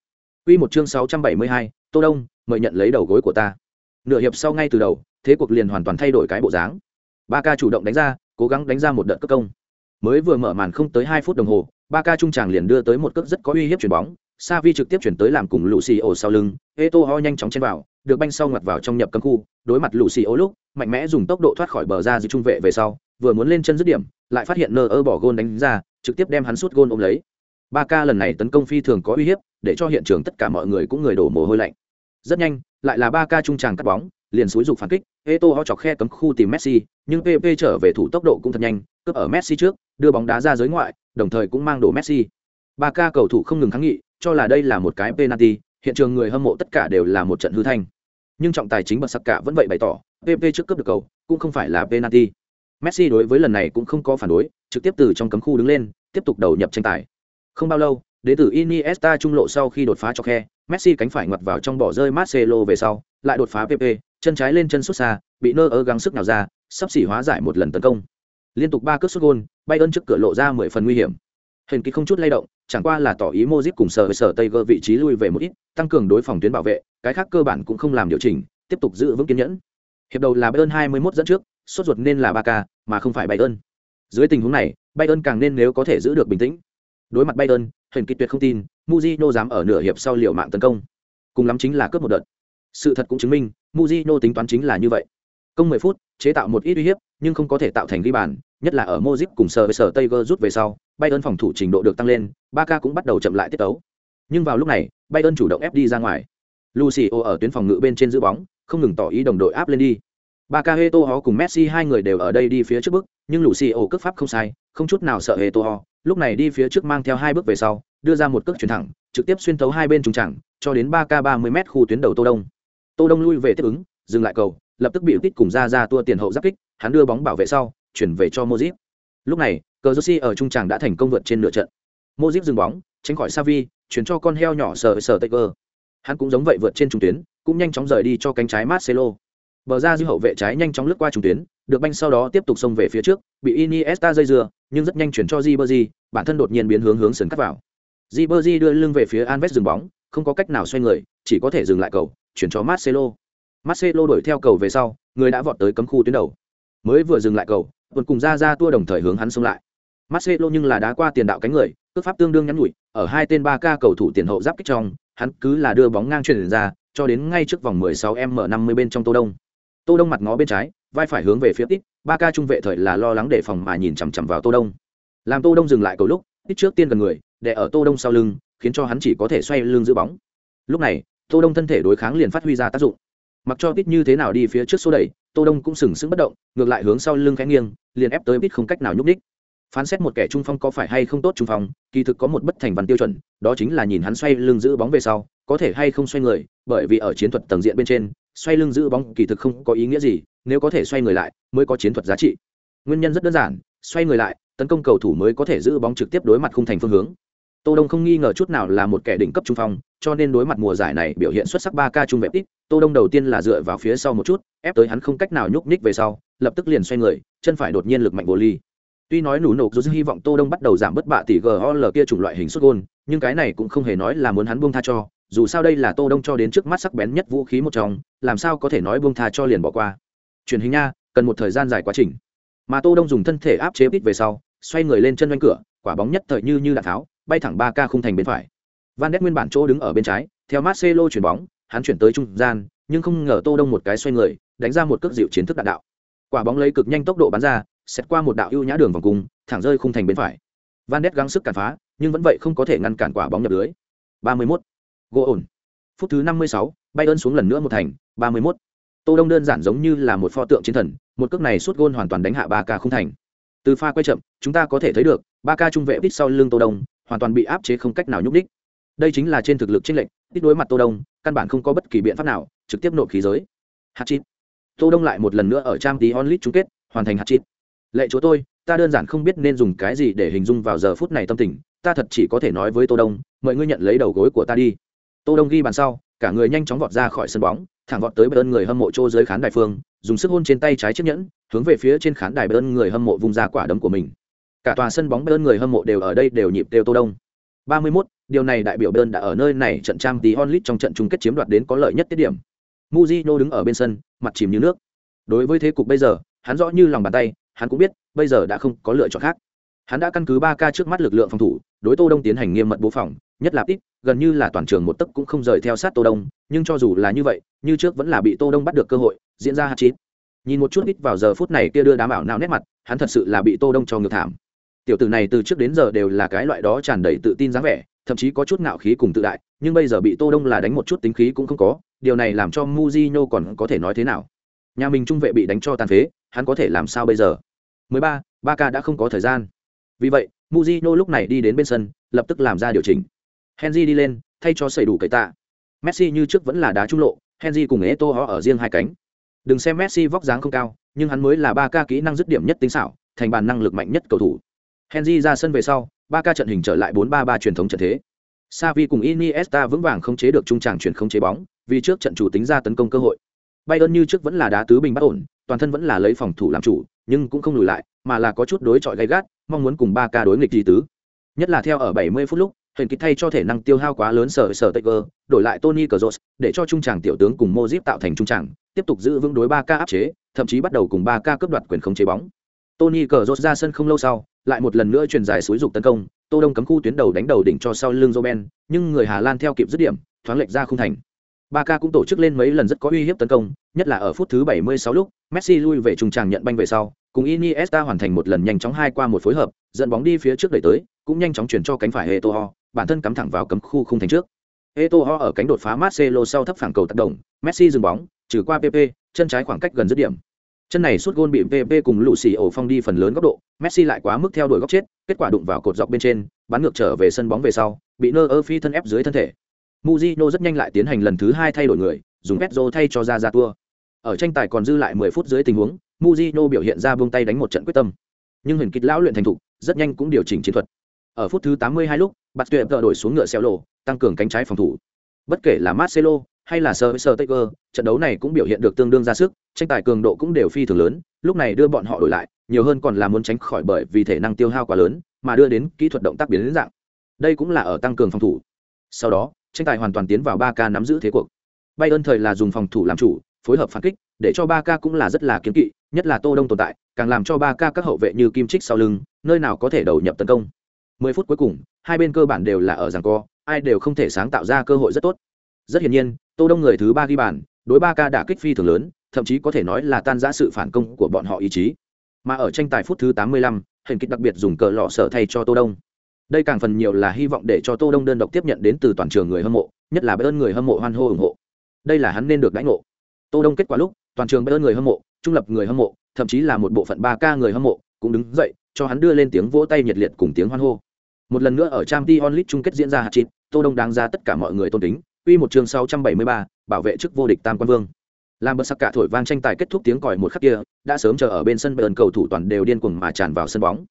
[SPEAKER 1] Quy một chương 672, Tô Đông, mời nhận lấy đầu gối của ta. Nửa hiệp sau ngay từ đầu, thế cuộc liền hoàn toàn thay đổi cái bộ dáng. Ba ca chủ động đánh ra, cố gắng đánh ra một đợt cất công. Mới vừa mở màn không tới hai phút đồng hồ, Ba ca trung tràng liền đưa tới một cước rất có uy hiếp chuyển bóng, Sa vi trực tiếp chuyển tới làm cùng lũ xì ổ sau lưng, Eto'o nhanh chóng chen vào, được banh sau ngoặt vào trong nhập cấm khu, đối mặt lũ xì ổ lúc, mạnh mẽ dùng tốc độ thoát khỏi bờ ra giữa trung vệ về sau, vừa muốn lên chân dứt điểm, lại phát hiện nơ ơ bỏ gôn đánh ra, trực tiếp đem hắn sút gôn ôm lấy. Ba ca lần này tấn công phi thường có uy hiếp, để cho hiện trường tất cả mọi người cũng người đổ mồ hôi lạnh. Rất nhanh, lại là ba ca trung tràng cắt bóng, liền xúi dục phản kích, Eto'o chọc khe cấm khu tìm Messi, nhưng PP trở về thủ tốc độ cũng thật nhanh, cướp ở Messi trước, đưa bóng đá ra giới ngoại, đồng thời cũng mang đổ Messi. Ba ca cầu thủ không ngừng kháng nghị, cho là đây là một cái penalty, hiện trường người hâm mộ tất cả đều là một trận hư thanh. Nhưng trọng tài chính bật sắc cả vẫn vậy bày tỏ, PP trước cướp được cầu, cũng không phải là penalty. Messi đối với lần này cũng không có phản đối, trực tiếp từ trong cấm khu đứng lên, tiếp tục đầu nhập tranh tài. Không bao lâu, đệ tử Iniesta trung lộ sau khi đột phá cho khe, Messi cánh phải ngoặt vào trong bỏ rơi Marcelo về sau, lại đột phá PP, chân trái lên chân xuất xa, bị nơ ơ gắng sức nào ra, sắp xỉ hóa giải một lần tấn công. Liên tục ba cước xuất gôn bay ơn trước cửa lộ ra 10 phần nguy hiểm. Hình kỳ không chút lay động, chẳng qua là tỏ ý Modric cùng sở sở gơ vị trí lui về một ít, tăng cường đối phòng tuyến bảo vệ, cái khác cơ bản cũng không làm điều chỉnh, tiếp tục giữ vững kiên nhẫn. Hiệp đầu là Biden hai mươi mốt dẫn trước, sốt ruột nên là ba k mà không phải Bayern. Dưới tình huống này, Bayern càng nên nếu có thể giữ được bình tĩnh. Đối mặt Bayern, hình kỳ tuyệt không tin, Mujino dám ở nửa hiệp sau liều mạng tấn công. Cùng lắm chính là cướp một đợt. Sự thật cũng chứng minh, Mujino tính toán chính là như vậy. Công 10 phút, chế tạo một ít uy hiếp, nhưng không có thể tạo thành ghi bàn, nhất là ở Modric cùng sở với sở Tiger rút về sau, Bayern phòng thủ trình độ được tăng lên, Barca cũng bắt đầu chậm lại tiết tấu. Nhưng vào lúc này, Bayern chủ động ép đi ra ngoài. Lucio ở tuyến phòng ngự bên trên giữ bóng, không ngừng tỏ ý đồng đội áp lên đi. Barca Heto cùng Messi hai người đều ở đây đi phía trước bước, nhưng Lucio cước pháp không sai, không chút nào sợ Heto lúc này đi phía trước mang theo hai bước về sau, đưa ra một cước chuyển thẳng, trực tiếp xuyên thấu hai bên trung chẳng, cho đến Barca 30m khu tuyến đầu Tô Đông. Tô Đông lui về tiếp ứng, dừng lại cầu, lập tức bị Tít cùng ra ra tua tiền hậu giáp kích, hắn đưa bóng bảo vệ sau, chuyển về cho Modric. Lúc này, cờ ở trung tràng đã thành công vượt trên nửa trận. Modric dừng bóng, tránh khỏi Savi, chuyển cho con heo nhỏ sờ sờ Taker. Hắn cũng giống vậy vượt trên trung tuyến, cũng nhanh chóng rời đi cho cánh trái Marcelo. Bờ ra dư hậu vệ trái nhanh chóng lướt qua trung tuyến, được banh sau đó tiếp tục xông về phía trước, bị Iniesta dây dưa, nhưng rất nhanh chuyển cho Ribery, bản thân đột nhiên biến hướng hướng sườn cắt vào. Ribery đưa lưng về phía Alves dừng bóng, không có cách nào xoay người, chỉ có thể dừng lại cầu, chuyển cho Marcelo. Marcelo đuổi theo cầu về sau, người đã vọt tới cấm khu tuyến đầu. Mới vừa dừng lại cầu, tuần cùng ra ra tua đồng thời hướng hắn xông lại. Marcelo nhưng là đá qua tiền đạo cánh người, cước pháp tương đương nhắn nhủi, ở hai tên 3K cầu thủ tiền hậu giáp kích trong, hắn cứ là đưa bóng ngang truyền ra, cho đến ngay trước vòng 16m50 bên trong Tô Đông. Tô Đông mặt ngó bên trái, vai phải hướng về phía tít, 3K trung vệ thời là lo lắng để phòng mà nhìn chằm chằm vào Tô Đông. Làm Tô Đông dừng lại cầu lúc, tít trước tiên gần người, để ở Tô Đông sau lưng, khiến cho hắn chỉ có thể xoay lưng giữ bóng. Lúc này, Tô Đông thân thể đối kháng liền phát huy ra tác dụng. Mặc cho tít như thế nào đi phía trước số đẩy, Tô Đông cũng sừng sững bất động, ngược lại hướng sau lưng khẽ nghiêng, liền ép tới tít không cách nào nhúc đích. phán xét một kẻ trung phong có phải hay không tốt trung phong kỳ thực có một bất thành văn tiêu chuẩn đó chính là nhìn hắn xoay lưng giữ bóng về sau có thể hay không xoay người bởi vì ở chiến thuật tầng diện bên trên xoay lưng giữ bóng kỳ thực không có ý nghĩa gì nếu có thể xoay người lại mới có chiến thuật giá trị nguyên nhân rất đơn giản xoay người lại tấn công cầu thủ mới có thể giữ bóng trực tiếp đối mặt khung thành phương hướng tô đông không nghi ngờ chút nào là một kẻ đỉnh cấp trung phong cho nên đối mặt mùa giải này biểu hiện xuất sắc ba ca trung vệ ít tô đông đầu tiên là dựa vào phía sau một chút ép tới hắn không cách nào nhúc nhích về sau lập tức liền xoay người chân phải đột nhiên lực mạnh vô ly Tuy nói nụ nổ dù hy vọng Tô Đông bắt đầu giảm bất bạ tỷ GOL kia chủng loại hình sút gôn, nhưng cái này cũng không hề nói là muốn hắn buông tha cho, dù sao đây là Tô Đông cho đến trước mắt sắc bén nhất vũ khí một trong, làm sao có thể nói buông tha cho liền bỏ qua. Truyền hình nha, cần một thời gian dài quá trình. Mà Tô Đông dùng thân thể áp chế ít về sau, xoay người lên chân doanh cửa, quả bóng nhất thời như như đạn tháo, bay thẳng 3K khung thành bên phải. Van Ness nguyên bản chỗ đứng ở bên trái, theo Marcelo chuyển bóng, hắn chuyển tới trung gian, nhưng không ngờ Tô Đông một cái xoay người, đánh ra một cước dịu chiến thức đạn đạo. Quả bóng lấy cực nhanh tốc độ bắn ra, xét qua một đạo ưu nhã đường vòng cung thẳng rơi khung thành bên phải van Ness gắng sức cản phá nhưng vẫn vậy không có thể ngăn cản quả bóng nhập lưới 31. gỗ ổn phút thứ 56, bay xuống lần nữa một thành 31. tô đông đơn giản giống như là một pho tượng chiến thần một cước này suốt gôn hoàn toàn đánh hạ ba ca không thành từ pha quay chậm chúng ta có thể thấy được ba ca trung vệ đích sau lưng tô đông hoàn toàn bị áp chế không cách nào nhúc đích đây chính là trên thực lực chênh lệnh đích đối mặt tô đông, căn bản không có bất kỳ biện pháp nào, trực tiếp nộp khí giới. Hạt chít tô đông lại một lần nữa ở trang tí onlit chung kết, hoàn thành hạt chít lệ chúa tôi, ta đơn giản không biết nên dùng cái gì để hình dung vào giờ phút này tâm tình, ta thật chỉ có thể nói với tô đông mời ngươi nhận lấy đầu gối của ta đi. Tô đông ghi bàn sau, cả người nhanh chóng vọt ra khỏi sân bóng, thẳng vọt tới bên người hâm mộ chỗ dưới khán đài phương, dùng sức hôn trên tay trái chiếc nhẫn, hướng về phía trên khán đài bên người hâm mộ vung ra quả đấm của mình. Cả tòa sân bóng bên người hâm mộ đều ở đây đều nhịp đều tô đông. 31, điều này đại biểu Bern đã ở nơi này trận trang tí onlit trong trận chung kết chiếm đoạt đến có lợi nhất tiết điểm. Mujino đứng ở bên sân mặt chìm như nước. Đối với thế cục bây giờ hắn rõ như lòng bàn tay hắn cũng biết bây giờ đã không có lựa chọn khác. Hắn đã căn cứ ba ca trước mắt lực lượng phòng thủ đối tô đông tiến hành nghiêm mật bố phòng nhất là ít gần như là toàn trường một tấc cũng không rời theo sát tô đông nhưng cho dù là như vậy như trước vẫn là bị tô đông bắt được cơ hội diễn ra hạt chín nhìn một chút ít vào giờ phút này kia đưa đám ảo nào nét mặt hắn thật sự là bị tô đông cho ngược thảm tiểu tử này từ trước đến giờ đều là cái loại đó tràn đầy tự tin dáng vẻ thậm chí có chút ngạo khí cùng tự đại nhưng bây giờ bị tô đông là đánh một chút tính khí cũng không có điều này làm cho Mujino còn có thể nói thế nào? Nhà mình trung vệ bị đánh cho tàn phế hắn có thể làm sao bây giờ? 13, ba ca đã không có thời gian. Vì vậy Mujino lúc này đi đến bên sân lập tức làm ra điều chỉnh. Henry đi lên thay cho xảy đủ cậy tạ. Messi như trước vẫn là đá trung lộ henry cùng eto ở riêng hai cánh. Đừng xem messi vóc dáng không cao nhưng hắn mới là ba ca kỹ năng dứt điểm nhất tính xảo thành bàn năng lực mạnh nhất cầu thủ henry ra sân về sau ba ca trận hình trở lại 4-3-3 truyền thống trận thế Savi cùng Iniesta vững vàng không chế được trung tràng chuyển không chế bóng, vì trước trận chủ tính ra tấn công cơ hội. Bayern như trước vẫn là đá tứ bình bắt ổn, toàn thân vẫn là lấy phòng thủ làm chủ, nhưng cũng không lùi lại, mà là có chút đối chọi gay gắt, mong muốn cùng ba ca đối nghịch gì tứ. Nhất là theo ở 70 phút lúc, hình kịch thay cho thể năng tiêu hao quá lớn sở sở Tiger, đổi lại Tony Kroos, để cho trung tràng tiểu tướng cùng Modric tạo thành trung tràng, tiếp tục giữ vững đối ba ca áp chế, thậm chí bắt đầu cùng ba ca cướp đoạt quyền khống chế bóng. Tony Kroos ra sân không lâu sau, lại một lần nữa truyền dài suối dục tấn công, Tô Đông cấm khu tuyến đầu đánh đầu đỉnh cho sau lưng Roben, nhưng người Hà Lan theo kịp dứt điểm, thoáng lệch ra không thành. Barca cũng tổ chức lên mấy lần rất có uy hiếp tấn công, nhất là ở phút thứ 76 lúc, Messi lui về trung tràng nhận banh về sau, cùng Iniesta hoàn thành một lần nhanh chóng hai qua một phối hợp, dẫn bóng đi phía trước đẩy tới, cũng nhanh chóng chuyển cho cánh phải Eto'o, bản thân cắm thẳng vào cấm khu không thành trước. Eto'o ở cánh đột phá Marcelo sau thấp phẳng cầu tác động, Messi dừng bóng, trừ qua PP, chân trái khoảng cách gần dứt điểm. Chân này suốt gôn bị PP cùng lũ xì ổ phong đi phần lớn góc độ, Messi lại quá mức theo đuổi góc chết, kết quả đụng vào cột dọc bên trên, bắn ngược trở về sân bóng về sau, bị Neuer phi thân ép dưới thân thể. Mujino rất nhanh lại tiến hành lần thứ hai thay đổi người, dùng Pedro thay cho ra ra tua. Ở tranh tài còn dư lại 10 phút dưới tình huống, Mujino biểu hiện ra buông tay đánh một trận quyết tâm. Nhưng hình kịch lão luyện thành thục, rất nhanh cũng điều chỉnh chiến thuật. Ở phút thứ 82 lúc, Bạt Tuyệt đổi xuống ngựa xéo lộ, tăng cường cánh trái phòng thủ. Bất kể là Marcelo hay là Sơ Taker, trận đấu này cũng biểu hiện được tương đương ra sức, tranh tài cường độ cũng đều phi thường lớn, lúc này đưa bọn họ đổi lại, nhiều hơn còn là muốn tránh khỏi bởi vì thể năng tiêu hao quá lớn, mà đưa đến kỹ thuật động tác biến đến dạng. Đây cũng là ở tăng cường phòng thủ. Sau đó, tranh tài hoàn toàn tiến vào ba k nắm giữ thế cuộc. Bay ơn thời là dùng phòng thủ làm chủ, phối hợp phản kích, để cho ba k cũng là rất là kiên kỵ, nhất là Tô Đông tồn tại, càng làm cho ba k các hậu vệ như Kim Trích sau lưng, nơi nào có thể đầu nhập tấn công. 10 phút cuối cùng, hai bên cơ bản đều là ở giằng co, ai đều không thể sáng tạo ra cơ hội rất tốt. Rất hiển nhiên, Tô Đông người thứ ba ghi bàn, đối ba k đã kích phi thường lớn, thậm chí có thể nói là tan rã sự phản công của bọn họ ý chí. Mà ở tranh tài phút thứ 85, hình kích đặc biệt dùng cờ lọ sở thay cho Tô Đông. Đây càng phần nhiều là hy vọng để cho Tô Đông đơn độc tiếp nhận đến từ toàn trường người hâm mộ, nhất là ơn người hâm mộ hoan hô ủng hộ. Đây là hắn nên được đãi ngộ. Tô Đông kết quả lúc, toàn trường ơn người hâm mộ, trung lập người hâm mộ, thậm chí là một bộ phận 3K người hâm mộ cũng đứng dậy, cho hắn đưa lên tiếng vỗ tay nhiệt liệt cùng tiếng hoan hô. Một lần nữa ở Champions League chung kết diễn ra hạt chín, Tô Đông đáng ra tất cả mọi người tôn kính, uy một chương 673, bảo vệ chức vô địch Tam Quan Vương. Làm bật sắc cả thổi vang tranh tài kết thúc tiếng còi một khắc kia, đã sớm chờ ở bên sân bờn cầu thủ toàn đều điên cuồng mà tràn vào sân bóng.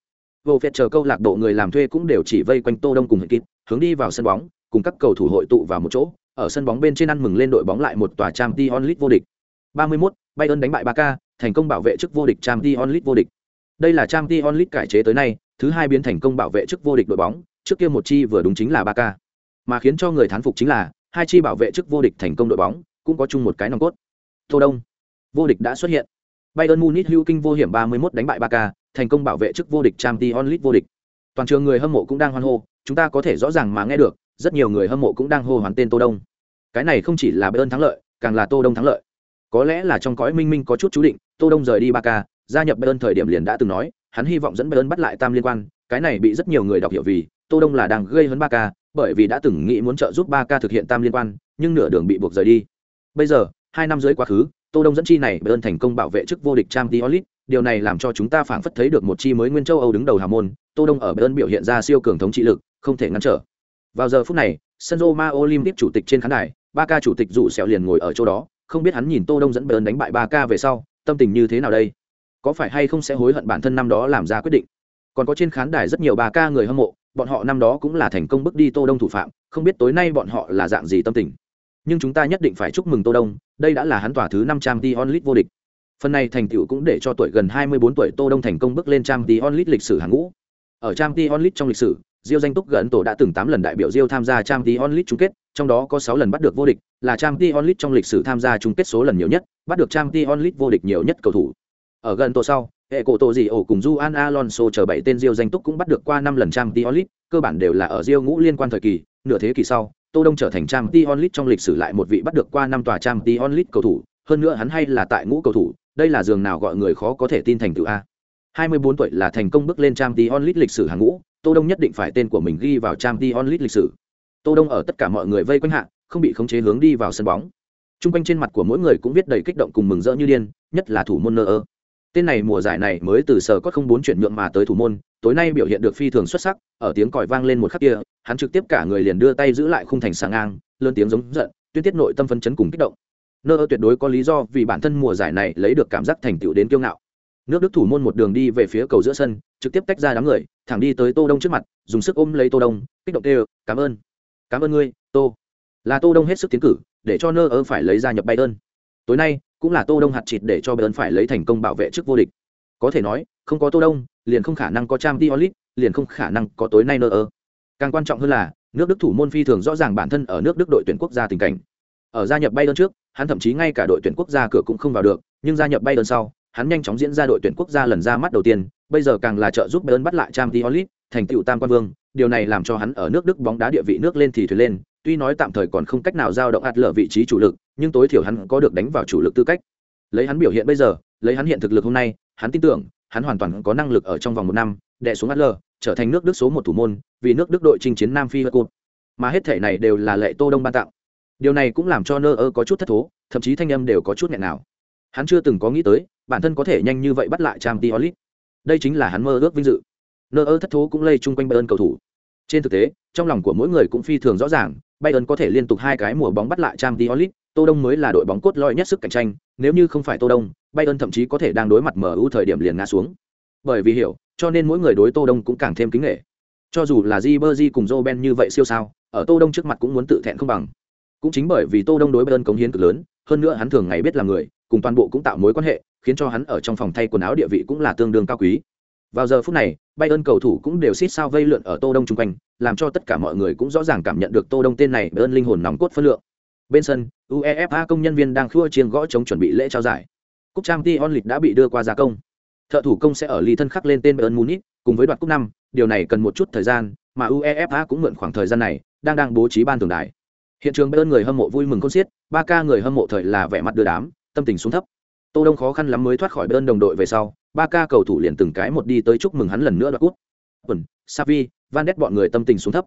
[SPEAKER 1] Vô phép chờ câu lạc bộ người làm thuê cũng đều chỉ vây quanh Tô Đông cùng hệ kịp hướng đi vào sân bóng, cùng các cầu thủ hội tụ vào một chỗ, ở sân bóng bên trên ăn mừng lên đội bóng lại một tòa trang t onlit vô địch. 31, Bayern đánh bại Barca, thành công bảo vệ chức vô địch trang t onlit vô địch. Đây là trang t onlit cải chế tới nay, thứ hai biến thành công bảo vệ chức vô địch đội bóng, trước kia một chi vừa đúng chính là Barca. Mà khiến cho người thán phục chính là, hai chi bảo vệ chức vô địch thành công đội bóng, cũng có chung một cái nòng cốt. Tô Đông, vô địch đã xuất hiện. Bayern Munich hữu kinh vô hiểm 31 đánh bại Barca, thành công bảo vệ chức vô địch Champions League vô địch. Toàn trường người hâm mộ cũng đang hoan hô, chúng ta có thể rõ ràng mà nghe được, rất nhiều người hâm mộ cũng đang hô hoán tên Tô Đông. Cái này không chỉ là Bayern thắng lợi, càng là Tô Đông thắng lợi. Có lẽ là trong cõi minh minh có chút chú định, Tô Đông rời đi Barca, gia nhập Bayern thời điểm liền đã từng nói, hắn hy vọng dẫn Bayern bắt lại tam liên quan, cái này bị rất nhiều người đọc hiểu vì Tô Đông là đang gây hấn Barca, bởi vì đã từng nghĩ muốn trợ giúp Barca thực hiện tam liên quan, nhưng nửa đường bị buộc rời đi. Bây giờ, hai năm dưới quá khứ, Tô Đông dẫn chi này ơn thành công bảo vệ chức vô địch trang diolit điều này làm cho chúng ta phảng phất thấy được một chi mới nguyên châu Âu đứng đầu hào môn, Tô Đông ở ơn biểu hiện ra siêu cường thống trị lực, không thể ngăn trở. Vào giờ phút này, sân Roma Olympic chủ tịch trên khán đài, ba ca chủ tịch dụ sẹo liền ngồi ở chỗ đó, không biết hắn nhìn Tô Đông dẫn ơn đánh bại ba ca về sau, tâm tình như thế nào đây? Có phải hay không sẽ hối hận bản thân năm đó làm ra quyết định? Còn có trên khán đài rất nhiều ba ca người hâm mộ, bọn họ năm đó cũng là thành công bước đi Tô Đông thủ phạm, không biết tối nay bọn họ là dạng gì tâm tình nhưng chúng ta nhất định phải chúc mừng tô đông đây đã là hắn tỏa thứ năm trăm t onlit vô địch phần này thành tựu cũng để cho tuổi gần 24 tuổi tô đông thành công bước lên trang t onlit lịch sử hàng ngũ ở trang t onlit trong lịch sử Diêu danh túc gần tổ đã từng 8 lần đại biểu Diêu tham gia Champions League chung kết, trong đó có 6 lần bắt được vô địch, là Champions League trong lịch sử tham gia chung kết số lần nhiều nhất, bắt được Champions League vô địch nhiều nhất cầu thủ. Ở gần tổ sau, hệ cổ tổ gì ổ cùng Juan Alonso chờ bảy tên Diêu danh túc cũng bắt được qua 5 lần Champions League, cơ bản đều là ở Diêu ngũ liên quan thời kỳ, nửa thế kỷ sau, Tô Đông trở thành trang Tion Lit trong lịch sử lại một vị bắt được qua năm tòa trang Tion Lit cầu thủ, hơn nữa hắn hay là tại ngũ cầu thủ, đây là giường nào gọi người khó có thể tin thành tựu a. 24 tuổi là thành công bước lên trang Tion Lit lịch sử hàng ngũ, Tô Đông nhất định phải tên của mình ghi vào trang Tion Lit lịch sử. Tô Đông ở tất cả mọi người vây quanh hạ, không bị khống chế hướng đi vào sân bóng. Trung quanh trên mặt của mỗi người cũng viết đầy kích động cùng mừng rỡ như điên, nhất là thủ môn Nơ. Tên này mùa giải này mới từ sở có không bốn chuyển nhượng mà tới thủ môn, tối nay biểu hiện được phi thường xuất sắc, ở tiếng còi vang lên một khắc kia, hắn trực tiếp cả người liền đưa tay giữ lại khung thành sàng ngang, lớn tiếng giống giận, tuyên tiết nội tâm phấn chấn cùng kích động. Nơ tuyệt đối có lý do vì bản thân mùa giải này lấy được cảm giác thành tựu đến kiêu ngạo. Nước Đức thủ môn một đường đi về phía cầu giữa sân, trực tiếp tách ra đám người, thẳng đi tới Tô Đông trước mặt, dùng sức ôm lấy Tô Đông, kích động kêu, "Cảm ơn, cảm ơn ngươi, Tô." Là Tô Đông hết sức tiến cử, để cho Nơ phải lấy ra nhập bay ơn. Tối nay, cũng là Tô Đông hạt chịt để cho Bayern phải lấy thành công bảo vệ trước vô địch. Có thể nói, không có Tô Đông, liền không khả năng có Champions League, liền không khả năng có tối nay Nơ. Càng quan trọng hơn là, nước Đức thủ môn phi thường rõ ràng bản thân ở nước Đức đội tuyển quốc gia tình cảnh. Ở gia nhập Bayern trước, hắn thậm chí ngay cả đội tuyển quốc gia cửa cũng không vào được, nhưng gia nhập Bayern sau, hắn nhanh chóng diễn ra đội tuyển quốc gia lần ra mắt đầu tiên, bây giờ càng là trợ giúp Bayern bắt lại Champions League, thành tựu tam quan vương, điều này làm cho hắn ở nước Đức bóng đá địa vị nước lên thì thuyền lên, tuy nói tạm thời còn không cách nào giao động ạt lở vị trí chủ lực, nhưng tối thiểu hắn có được đánh vào chủ lực tư cách. Lấy hắn biểu hiện bây giờ, lấy hắn hiện thực lực hôm nay, hắn tin tưởng, hắn hoàn toàn có năng lực ở trong vòng một năm, đè xuống Adler, trở thành nước Đức số một thủ môn, vì nước Đức đội chinh chiến Nam Phi cột. Mà hết thể này đều là lệ Tô Đông ban tặng. Điều này cũng làm cho Nơ ơ có chút thất thố, thậm chí thanh âm đều có chút nghẹn nào. Hắn chưa từng có nghĩ tới, bản thân có thể nhanh như vậy bắt lại Champions League. Đây chính là hắn mơ ước vinh dự. Nơ ơ thất thố cũng lây chung quanh Bayern cầu thủ. Trên thực tế, trong lòng của mỗi người cũng phi thường rõ ràng, Bayern có thể liên tục hai cái mùa bóng bắt lại Champions League, Tô Đông mới là đội bóng cốt lõi nhất sức cạnh tranh, nếu như không phải Tô Đông, Bayern thậm chí có thể đang đối mặt MU thời điểm liền ngã xuống. Bởi vì hiểu, cho nên mỗi người đối Tô Đông cũng càng thêm kính nể. Cho dù là Ribery cùng Robben như vậy siêu sao, ở Tô Đông trước mặt cũng muốn tự thẹn không bằng. Cũng chính bởi vì Tô Đông đối Bayern cống hiến cực lớn, hơn nữa hắn thường ngày biết làm người, cùng toàn bộ cũng tạo mối quan hệ, khiến cho hắn ở trong phòng thay quần áo địa vị cũng là tương đương cao quý. Vào giờ phút này, Bayern cầu thủ cũng đều xít sao vây lượn ở Tô Đông chung quanh, làm cho tất cả mọi người cũng rõ ràng cảm nhận được Tô Đông tên này Bayern linh hồn nóng cốt phân lượng. Bên sân, UEFA công nhân viên đang khua chiêng gõ chống chuẩn bị lễ trao giải. Cúp Champions League đã bị đưa qua gia công. Thợ thủ công sẽ ở ly thân khắc lên tên Bayern Munich, cùng với đoạt cúp năm, điều này cần một chút thời gian, mà UEFA cũng mượn khoảng thời gian này, đang đang bố trí ban tường đài. Hiện trường Bayern người hâm mộ vui mừng khôn xiết, ba ca người hâm mộ thời là vẻ mặt đưa đám, tâm tình xuống thấp. Tô Đông khó khăn lắm mới thoát khỏi Bayern đồng đội về sau, ba ca cầu thủ liền từng cái một đi tới chúc mừng hắn lần nữa đoạt cúp. Quần, Savi, Van Ness bọn người tâm tình xuống thấp.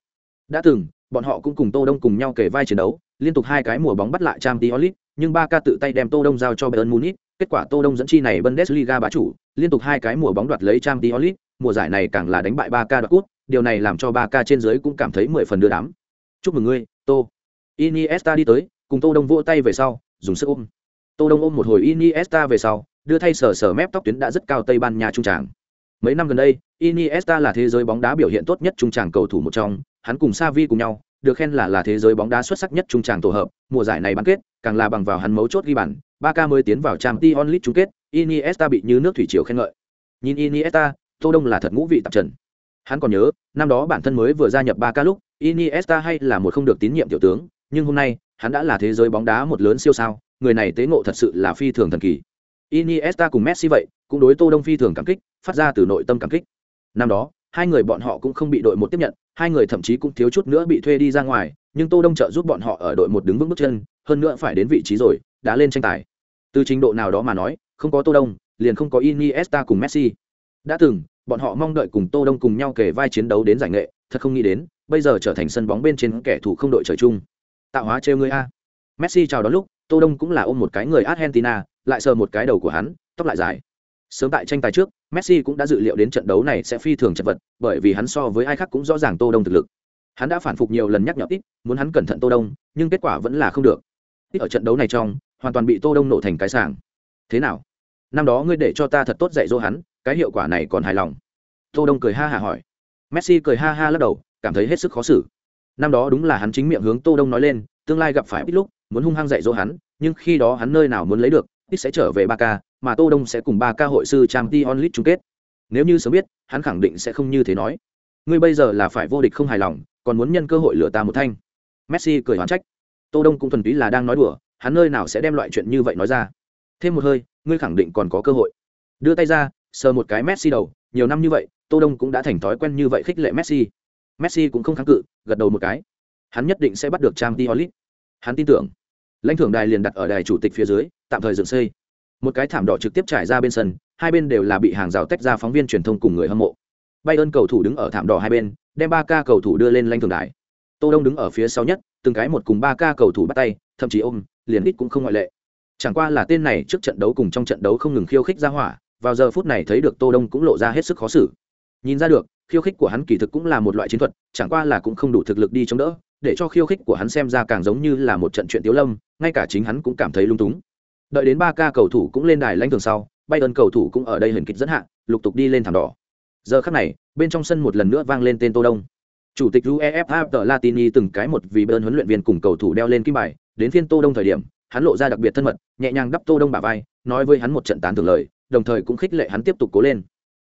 [SPEAKER 1] Đã từng, bọn họ cũng cùng Tô Đông cùng nhau kề vai chiến đấu, liên tục hai cái mùa bóng bắt lại Champions League, nhưng ba ca tự tay đem Tô Đông giao cho Bayern Munich, kết quả Tô Đông dẫn chi này Bundesliga bá chủ, liên tục hai cái mùa bóng đoạt lấy Champions League, mùa giải này càng là đánh bại ba ca đoạt cúp, điều này làm cho ba ca trên dưới cũng cảm thấy mười phần đưa đám. Chúc mừng ngươi, Tô. Iniesta đi tới, cùng Tô Đông vỗ tay về sau, dùng sức ôm. Tô Đông ôm một hồi Iniesta về sau, đưa thay sờ sờ mép tóc tuyến đã rất cao Tây Ban Nha trung tràng. Mấy năm gần đây, Iniesta là thế giới bóng đá biểu hiện tốt nhất trung tràng cầu thủ một trong, hắn cùng Xavi cùng nhau, được khen là là thế giới bóng đá xuất sắc nhất trung tràng tổ hợp, mùa giải này bán kết, càng là bằng vào hắn mấu chốt ghi bàn, Barca mới tiến vào Champions League chung kết, Iniesta bị như nước thủy triều khen ngợi. Nhìn Iniesta, Tô Đông là thật ngũ vị tạp trần. Hắn còn nhớ, năm đó bản thân mới vừa gia nhập Barca lúc, Iniesta hay là một không được tín nhiệm tiểu tướng, nhưng hôm nay, hắn đã là thế giới bóng đá một lớn siêu sao, người này tế ngộ thật sự là phi thường thần kỳ. Iniesta cùng Messi vậy, cũng đối Tô Đông phi thường cảm kích, phát ra từ nội tâm cảm kích. Năm đó, hai người bọn họ cũng không bị đội một tiếp nhận, hai người thậm chí cũng thiếu chút nữa bị thuê đi ra ngoài, nhưng Tô Đông trợ giúp bọn họ ở đội một đứng vững bước chân, hơn nữa phải đến vị trí rồi, đã lên tranh tài. Từ trình độ nào đó mà nói, không có Tô Đông, liền không có Iniesta cùng Messi. Đã từng, bọn họ mong đợi cùng Tô Đông cùng nhau kề vai chiến đấu đến giải nghệ, thật không nghĩ đến, bây giờ trở thành sân bóng bên trên kẻ thù không đội trời chung. Tạo hóa trêu ngươi a. Messi chào đón lúc, Tô Đông cũng là ôm một cái người Argentina, lại sờ một cái đầu của hắn, tóc lại dài. Sớm tại tranh tài trước, messi cũng đã dự liệu đến trận đấu này sẽ phi thường chật vật, bởi vì hắn so với ai khác cũng rõ ràng tô đông thực lực. Hắn đã phản phục nhiều lần nhắc nhở ít muốn hắn cẩn thận tô đông, nhưng kết quả vẫn là không được. Ít ở trận đấu này trong, hoàn toàn bị tô đông nổ thành cái sàng thế nào? Năm đó ngươi để cho ta thật tốt dạy dỗ hắn, cái hiệu quả này còn hài lòng. Tô đông cười ha hả hỏi. Messi cười ha ha lắc đầu, cảm thấy hết sức khó xử. Năm đó đúng là hắn chính miệng hướng tô đông nói lên, tương lai gặp phải ít lúc, muốn hung hăng dạy dỗ hắn, nhưng khi đó hắn nơi nào muốn lấy được ít sẽ trở về ba ca, mà tô đông sẽ cùng ba ca hội sư Tram t onlit chung kết. Nếu như sớm biết, hắn khẳng định sẽ không như thế nói. Ngươi bây giờ là phải vô địch không hài lòng, còn muốn nhân cơ hội lừa ta một thanh. Messi cười hoán trách. Tô đông cũng thuần túy là đang nói đùa, hắn nơi nào sẽ đem loại chuyện như vậy nói ra. Thêm một hơi, ngươi khẳng định còn có cơ hội. Đưa tay ra, sờ một cái messi đầu, nhiều năm như vậy, tô đông cũng đã thành thói quen như vậy khích lệ messi. Messi cũng không kháng cự, gật đầu một cái. Hắn nhất định sẽ bắt được trang t onlit. Hắn tin tưởng. Lãnh thưởng đài liền đặt ở đài chủ tịch phía dưới tạm thời dựng xây. Một cái thảm đỏ trực tiếp trải ra bên sân, hai bên đều là bị hàng rào tách ra phóng viên truyền thông cùng người hâm mộ. Bay ơn cầu thủ đứng ở thảm đỏ hai bên, đem ba ca cầu thủ đưa lên lãnh thường đài. Tô đông đứng ở phía sau nhất, từng cái một cùng ba ca cầu thủ bắt tay, thậm chí ôm, liền ít cũng không ngoại lệ. Chẳng qua là tên này trước trận đấu cùng trong trận đấu không ngừng khiêu khích ra hỏa, vào giờ phút này thấy được tô đông cũng lộ ra hết sức khó xử. Nhìn ra được, khiêu khích của hắn kỳ thực cũng là một loại chiến thuật, chẳng qua là cũng không đủ thực lực đi chống đỡ, để cho khiêu khích của hắn xem ra càng giống như là một trận chuyện tiếu lâm, ngay cả chính hắn cũng cảm thấy lung túng đợi đến ba ca cầu thủ cũng lên đài lãnh thường sau bay ơn cầu thủ cũng ở đây hình kịch dẫn hạ, lục tục đi lên thảm đỏ. Giờ khắc này, bên trong sân một lần nữa vang lên tên tô đông. Chủ tịch uefa tờ latini từng cái một vì bên huấn luyện viên cùng cầu thủ đeo lên kim bài, đến phiên tô đông thời điểm, hắn lộ ra đặc biệt thân mật, nhẹ nhàng đắp tô đông bả vai, nói với hắn một trận tán thưởng lời, đồng thời cũng khích lệ hắn tiếp tục cố lên.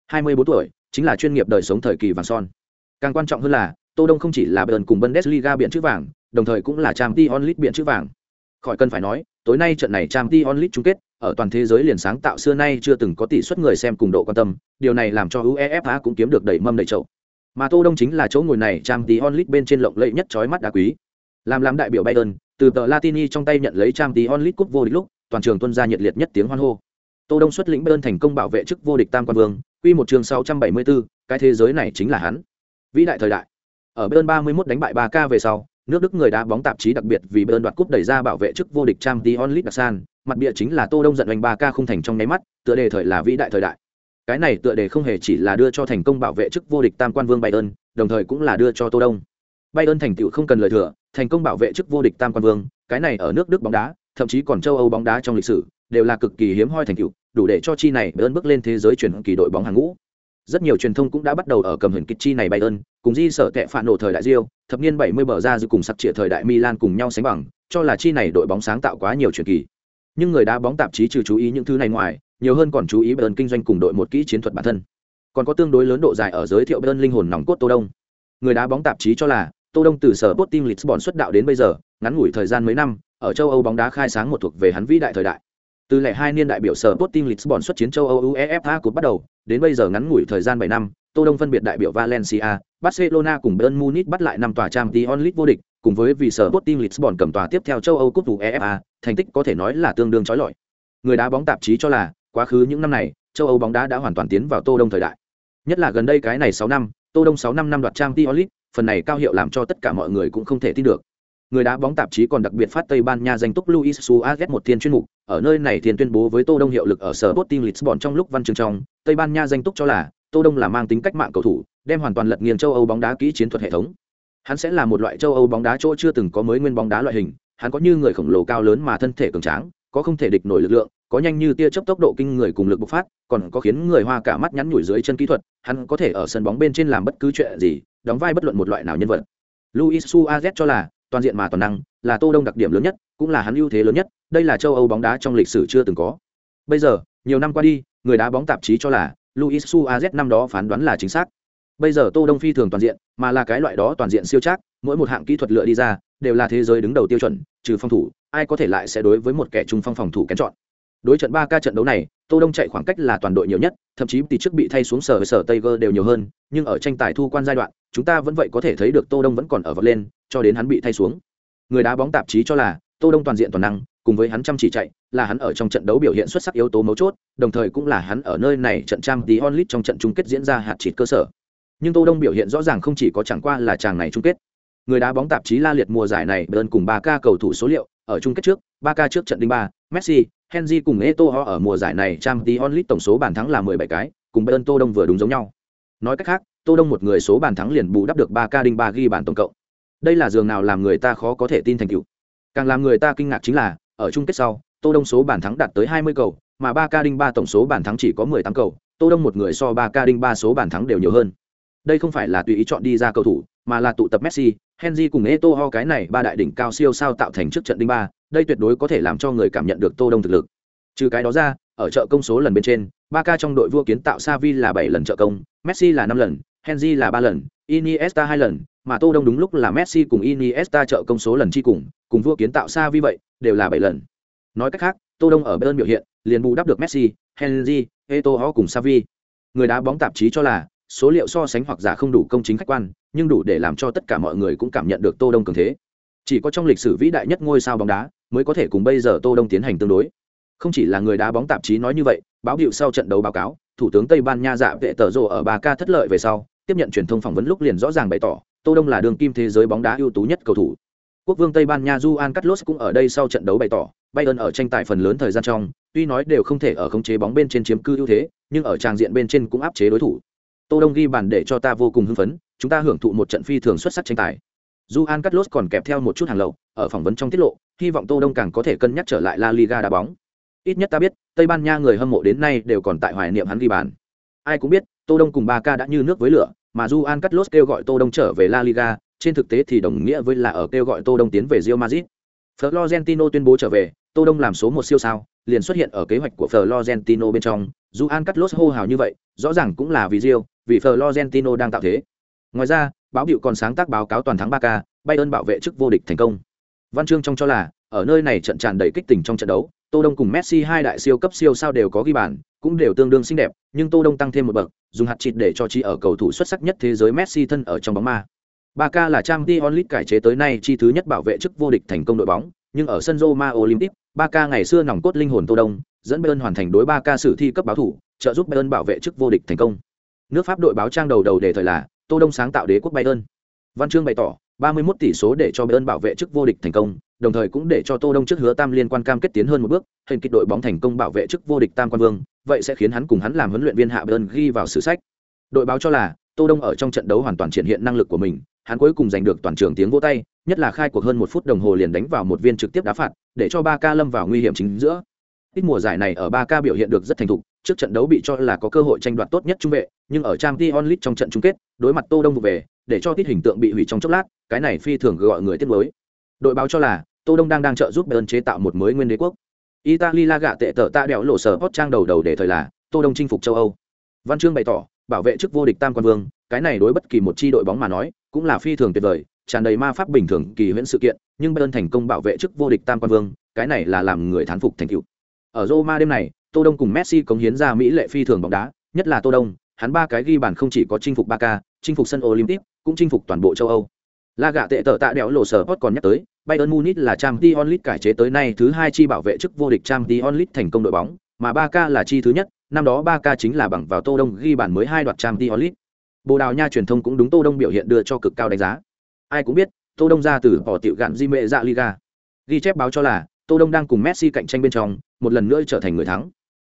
[SPEAKER 1] 24 tuổi, chính là chuyên nghiệp đời sống thời kỳ vàng son. Càng quan trọng hơn là, tô đông không chỉ là bayern cùng bundesliga biện chữ vàng, đồng thời cũng là champions league biện chữ vàng. Khỏi cần phải nói tối nay trận này champions league chung kết ở toàn thế giới liền sáng tạo xưa nay chưa từng có tỷ suất người xem cùng độ quan tâm điều này làm cho uefa cũng kiếm được đầy mâm đầy chậu. Mà tô đông chính là chỗ ngồi này champions league bên trên lộng lẫy nhất chói mắt đá quý. Làm làm đại biểu bayern từ tờ latini trong tay nhận lấy champions league cúp vô địch lúc toàn trường tuân ra nhiệt liệt nhất tiếng hoan hô. Tô đông xuất lĩnh bayern thành công bảo vệ chức vô địch tam quan vương quy một trường 674, cái thế giới này chính là hắn. Vĩ đại thời đại. Ở Bayern 31 đánh bại 3K về sau, nước Đức người đá bóng tạp chí đặc biệt vì Bayern đoạt cúp đẩy ra bảo vệ chức vô địch Champions League đặc san, mặt bìa chính là Tô Đông giận oanh 3K không thành trong nháy mắt, tựa đề thời là vĩ đại thời đại. Cái này tựa đề không hề chỉ là đưa cho thành công bảo vệ chức vô địch tam quan vương Bayern, đồng thời cũng là đưa cho Tô Đông. Bayern thành tựu không cần lời thừa, thành công bảo vệ chức vô địch tam quan vương, cái này ở nước Đức bóng đá, thậm chí còn châu Âu bóng đá trong lịch sử, đều là cực kỳ hiếm hoi thành tựu, đủ để cho chi này Bayern bước lên thế giới chuyển kỳ đội bóng hàng ngũ rất nhiều truyền thông cũng đã bắt đầu ở cầm hình kịch chi này bay ơn cùng di sở tệ phản nổ thời đại Rio, thập niên 70 bờ ra dư cùng sặc trịa thời đại Milan cùng nhau sánh bằng, cho là chi này đội bóng sáng tạo quá nhiều truyền kỳ. Nhưng người đá bóng tạp chí trừ chú ý những thứ này ngoài, nhiều hơn còn chú ý bay ơn kinh doanh cùng đội một kỹ chiến thuật bản thân. Còn có tương đối lớn độ dài ở giới thiệu bay ơn linh hồn nòng cốt Tô Đông. Người đá bóng tạp chí cho là Tô Đông từ sở Sporting Lisbon xuất đạo đến bây giờ, ngắn ngủi thời gian mấy năm, ở châu Âu bóng đá khai sáng một thuộc về hắn vĩ đại thời đại. Từ lẻ hai niên đại biểu sở Sporting Lisbon xuất chiến châu Âu UEFA Cup bắt đầu, đến bây giờ ngắn ngủi thời gian bảy năm, Tô Đông phân biệt đại biểu Valencia, Barcelona cùng Bayern Munich bắt lại năm tòa Champions League vô địch, cùng với vì sở Sporting Lisbon cầm tòa tiếp theo châu Âu Cup UEFA, thành tích có thể nói là tương đương chói lọi. Người đá bóng tạp chí cho là, quá khứ những năm này, châu Âu bóng đá đã hoàn toàn tiến vào Tô Đông thời đại. Nhất là gần đây cái này sáu năm, Tô Đông sáu năm năm đoạt Champions League, phần này cao hiệu làm cho tất cả mọi người cũng không thể tin được người đá bóng tạp chí còn đặc biệt phát Tây Ban Nha danh túc Luis Suarez một thiên chuyên mục, ở nơi này thiên tuyên bố với Tô Đông hiệu lực ở sở Sporting Lisbon trong lúc văn chương trong, Tây Ban Nha danh túc cho là Tô Đông là mang tính cách mạng cầu thủ, đem hoàn toàn lật nghiêng châu Âu bóng đá kỹ chiến thuật hệ thống. Hắn sẽ là một loại châu Âu bóng đá chỗ chưa từng có mới nguyên bóng đá loại hình, hắn có như người khổng lồ cao lớn mà thân thể cường tráng, có không thể địch nổi lực lượng, có nhanh như tia chớp tốc độ kinh người cùng lực bộc phát, còn có khiến người hoa cả mắt nhắn nhủi dưới chân kỹ thuật, hắn có thể ở sân bóng bên trên làm bất cứ chuyện gì, đóng vai bất luận một loại nào nhân vật. Luis Suarez cho là toàn diện mà toàn năng, là tô đông đặc điểm lớn nhất, cũng là hắn ưu thế lớn nhất, đây là châu âu bóng đá trong lịch sử chưa từng có. Bây giờ, nhiều năm qua đi, người đá bóng tạp chí cho là luis suarez năm đó phán đoán là chính xác. Bây giờ tô đông phi thường toàn diện, mà là cái loại đó toàn diện siêu chắc mỗi một hạng kỹ thuật lựa đi ra, đều là thế giới đứng đầu tiêu chuẩn, trừ phòng thủ, ai có thể lại sẽ đối với một kẻ trung phong phòng thủ kén chọn. Đối trận ba ca trận đấu này, tô đông chạy khoảng cách là toàn đội nhiều nhất, thậm chí tỷ trước bị thay xuống sở với sở tây đều nhiều hơn, nhưng ở tranh tài thu quan giai đoạn, chúng ta vẫn vậy có thể thấy được tô đông vẫn còn ở vật lên cho đến hắn bị thay xuống người đá bóng tạp chí cho là tô đông toàn diện toàn năng cùng với hắn chăm chỉ chạy là hắn ở trong trận đấu biểu hiện xuất sắc yếu tố mấu chốt đồng thời cũng là hắn ở nơi này trận trang tí onlit trong trận chung kết diễn ra hạt chịt cơ sở nhưng tô đông biểu hiện rõ ràng không chỉ có chẳng qua là chàng này chung kết người đá bóng tạp chí la liệt mùa giải này đơn cùng ba ca cầu thủ số liệu ở chung kết trước ba ca trước trận đinh ba messi Henry cùng Eto'o ở mùa giải này trang tí onlit tổng số bàn thắng là 17 cái, cùng Bayern Tô Đông vừa đúng giống nhau. Nói cách khác, Tô Đông một người số bàn thắng liền bù đắp được 3 ca đinh 3 ghi bàn tổng cộng. Đây là giường nào làm người ta khó có thể tin thành tựu. Càng làm người ta kinh ngạc chính là, ở chung kết sau, Tô Đông số bàn thắng đạt tới 20 cầu, mà ba ca đinh ba tổng số bàn thắng chỉ có 18 cầu, Tô Đông một người so ba ca đinh ba số bàn thắng đều nhiều hơn. Đây không phải là tùy ý chọn đi ra cầu thủ, mà là tụ tập Messi, Henry cùng Eto'o cái này ba đại đỉnh cao siêu sao tạo thành trước trận đinh ba, đây tuyệt đối có thể làm cho người cảm nhận được Tô Đông thực lực. Trừ cái đó ra, ở trợ công số lần bên trên, Barca trong đội vua kiến tạo Xavi là 7 lần trợ công, Messi là 5 lần, Henry là 3 lần, Iniesta hai lần, mà Tô Đông đúng lúc là Messi cùng Iniesta trợ công số lần chi cùng, cùng vua kiến tạo Xavi vậy, đều là 7 lần. Nói cách khác, Tô Đông ở Bayern biểu hiện, liền bù đắp được Messi, Henry, Eto'o cùng Xavi. Người đá bóng tạp chí cho là số liệu so sánh hoặc giả không đủ công chính khách quan, nhưng đủ để làm cho tất cả mọi người cũng cảm nhận được Tô Đông cường thế. Chỉ có trong lịch sử vĩ đại nhất ngôi sao bóng đá mới có thể cùng bây giờ Tô Đông tiến hành tương đối. Không chỉ là người đá bóng tạp chí nói như vậy, báo hiệu sau trận đấu báo cáo, thủ tướng Tây Ban Nha dạ vệ tờ rồ ở 3K thất lợi về sau, tiếp nhận truyền thông phỏng vấn lúc liền rõ ràng bày tỏ, Tô Đông là đường kim thế giới bóng đá ưu tú nhất cầu thủ. Quốc vương Tây Ban Nha Juan Carlos cũng ở đây sau trận đấu bày tỏ, Bayern ở tranh tài phần lớn thời gian trong, tuy nói đều không thể ở khống chế bóng bên trên chiếm cư ưu thế, nhưng ở trang diện bên trên cũng áp chế đối thủ. Tô Đông ghi bàn để cho ta vô cùng hưng phấn, chúng ta hưởng thụ một trận phi thường xuất sắc tranh tài. Juan Carlos còn kèm theo một chút hàng lậu, ở phỏng vấn trong tiết lộ, hy vọng Tô Đông càng có thể cân nhắc trở lại La Liga đá bóng. Ít nhất ta biết, Tây Ban Nha người hâm mộ đến nay đều còn tại hoài niệm hắn ghi bàn. Ai cũng biết, Tô Đông cùng Barca đã như nước với lửa, mà Juan Carlos kêu gọi Tô Đông trở về La Liga, trên thực tế thì đồng nghĩa với là ở kêu gọi Tô Đông tiến về Real Madrid. Florentino tuyên bố trở về, Tô Đông làm số một siêu sao, liền xuất hiện ở kế hoạch của Florentino bên trong, Juan Carlos hô hào như vậy, rõ ràng cũng là vì Real, vì Florentino đang tạo thế. Ngoài ra, báo hiệu còn sáng tác báo cáo toàn thắng 3K, Bayern bảo vệ chức vô địch thành công. Văn chương trong cho là, ở nơi này trận tràn đầy kích tình trong trận đấu, Tô Đông cùng Messi hai đại siêu cấp siêu sao đều có ghi bàn, cũng đều tương đương xinh đẹp, nhưng Tô Đông tăng thêm một bậc, dùng hạt chít để cho chi ở cầu thủ xuất sắc nhất thế giới Messi thân ở trong bóng ma. Barca là Champions League cải chế tới nay chi thứ nhất bảo vệ chức vô địch thành công đội bóng, nhưng ở sân Roma Olympic, Barca ngày xưa nòng cốt linh hồn Tô Đông, dẫn Bayern hoàn thành đối Barca sử thi cấp báo thủ, trợ giúp Bayern bảo vệ chức vô địch thành công. Nước Pháp đội báo trang đầu đầu đề thời là Tô Đông sáng tạo đế quốc Bayern. Văn chương bày tỏ, 31 tỷ số để cho Bayern bảo vệ chức vô địch thành công, đồng thời cũng để cho Tô Đông trước hứa tam liên quan cam kết tiến hơn một bước, hình kích đội bóng thành công bảo vệ chức vô địch tam quan vương, vậy sẽ khiến hắn cùng hắn làm huấn luyện viên hạ bơn ghi vào sử sách. Đội báo cho là, Tô Đông ở trong trận đấu hoàn toàn triển hiện năng lực của mình, hắn cuối cùng giành được toàn trường tiếng vỗ tay, nhất là khai cuộc hơn một phút đồng hồ liền đánh vào một viên trực tiếp đá phạt, để cho Barca lâm vào nguy hiểm chính giữa. Ít mùa giải này ở Barca biểu hiện được rất thành thục, trước trận đấu bị cho là có cơ hội tranh đoạt tốt nhất trung vệ, nhưng ở Champions League trong trận chung kết, đối mặt Tô Đông vụ về, để cho tiết hình tượng bị hủy trong chốc lát, cái này phi thường gọi người tiếc nuối. Đội báo cho là Tô Đông đang đang trợ giúp Bayern chế tạo một mới nguyên đế quốc. Italy la gạ tệ tở tạ đẹo lộ sở hot trang đầu đầu để thời là Tô Đông chinh phục châu Âu. Văn chương bày tỏ, bảo vệ chức vô địch tam quan vương, cái này đối bất kỳ một chi đội bóng mà nói, cũng là phi thường tuyệt vời, tràn đầy ma pháp bình thường kỳ huyễn sự kiện, nhưng Bayern thành công bảo vệ chức vô địch tam quan vương, cái này là làm người thán phục thành tựu. Ở Roma đêm này, Tô Đông cùng Messi cống hiến ra mỹ lệ phi thường bóng đá, nhất là Tô Đông, hắn ba cái ghi bàn không chỉ có chinh phục Ba Ca, chinh phục sân Olympic, cũng chinh phục toàn bộ châu Âu. La gạ tệ tở tạ đẽo lộ sở còn nhắc tới, Bayern Munich là Champions League cải chế tới nay thứ hai chi bảo vệ chức vô địch Champions League thành công đội bóng, mà Barca là chi thứ nhất, năm đó Barca chính là bằng vào Tô Đông ghi bàn mới hai đoạt Champions League. Bồ Đào Nha truyền thông cũng đúng Tô Đông biểu hiện đưa cho cực cao đánh giá. Ai cũng biết, Tô Đông ra từ bỏ tiểu gạn di mệ dạ Liga. Ghi chép báo cho là, Tô Đông đang cùng Messi cạnh tranh bên trong, một lần nữa trở thành người thắng.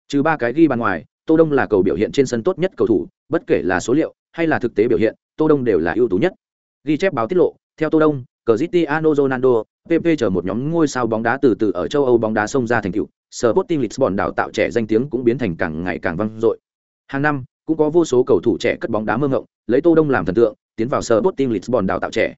[SPEAKER 1] Trừ ba cái ghi bàn ngoài, Tô Đông là cầu biểu hiện trên sân tốt nhất cầu thủ, bất kể là số liệu hay là thực tế biểu hiện, Tô Đông đều là ưu tú nhất. Ghi chép báo tiết lộ, theo Tô Đông, Cristiano Ronaldo, PP chờ một nhóm ngôi sao bóng đá từ từ ở châu Âu bóng đá xông ra thành tựu, Sporting Lisbon đào tạo trẻ danh tiếng cũng biến thành càng ngày càng vang dội. Hàng năm, cũng có vô số cầu thủ trẻ cất bóng đá mơ ngộng, lấy Tô Đông làm thần tượng, tiến vào Sporting Lisbon đào tạo trẻ.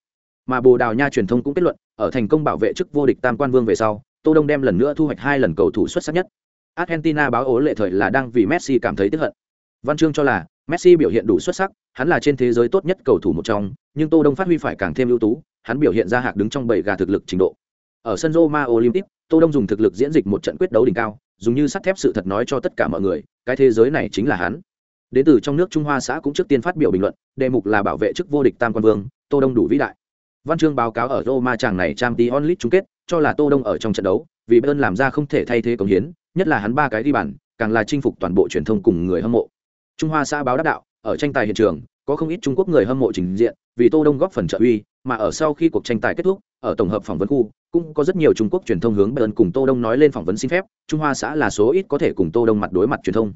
[SPEAKER 1] Mà Bồ Đào Nha truyền thông cũng kết luận, ở thành công bảo vệ chức vô địch tam quan vương về sau, Tô Đông đem lần nữa thu hoạch hai lần cầu thủ xuất sắc nhất. Argentina báo ố lệ thời là đang vì Messi cảm thấy tức hận. Văn chương cho là Messi biểu hiện đủ xuất sắc, hắn là trên thế giới tốt nhất cầu thủ một trong, nhưng Tô Đông phát huy phải càng thêm ưu tú, hắn biểu hiện ra hạc đứng trong bảy gà thực lực trình độ. Ở sân Roma Olympic, Tô Đông dùng thực lực diễn dịch một trận quyết đấu đỉnh cao, dùng như sắt thép sự thật nói cho tất cả mọi người, cái thế giới này chính là hắn. Đến từ trong nước Trung Hoa xã cũng trước tiên phát biểu bình luận, đề mục là bảo vệ chức vô địch tam quan vương, Tô Đông đủ vĩ đại. Văn chương báo cáo ở Roma chàng này Champions League chung kết, cho là Tô Đông ở trong trận đấu, vì Bayern làm ra không thể thay thế công hiến, nhất là hắn ba cái đi bàn, càng là chinh phục toàn bộ truyền thông cùng người hâm mộ. Trung Hoa xã báo đáp đạo, ở tranh tài hiện trường, có không ít trung quốc người hâm mộ trình diện vì tô đông góp phần trợ uy mà ở sau khi cuộc tranh tài kết thúc ở tổng hợp phỏng vấn khu cũng có rất nhiều trung quốc truyền thông hướng bayern cùng tô đông nói lên phỏng vấn xin phép trung hoa xã là số ít có thể cùng tô đông mặt đối mặt truyền thông.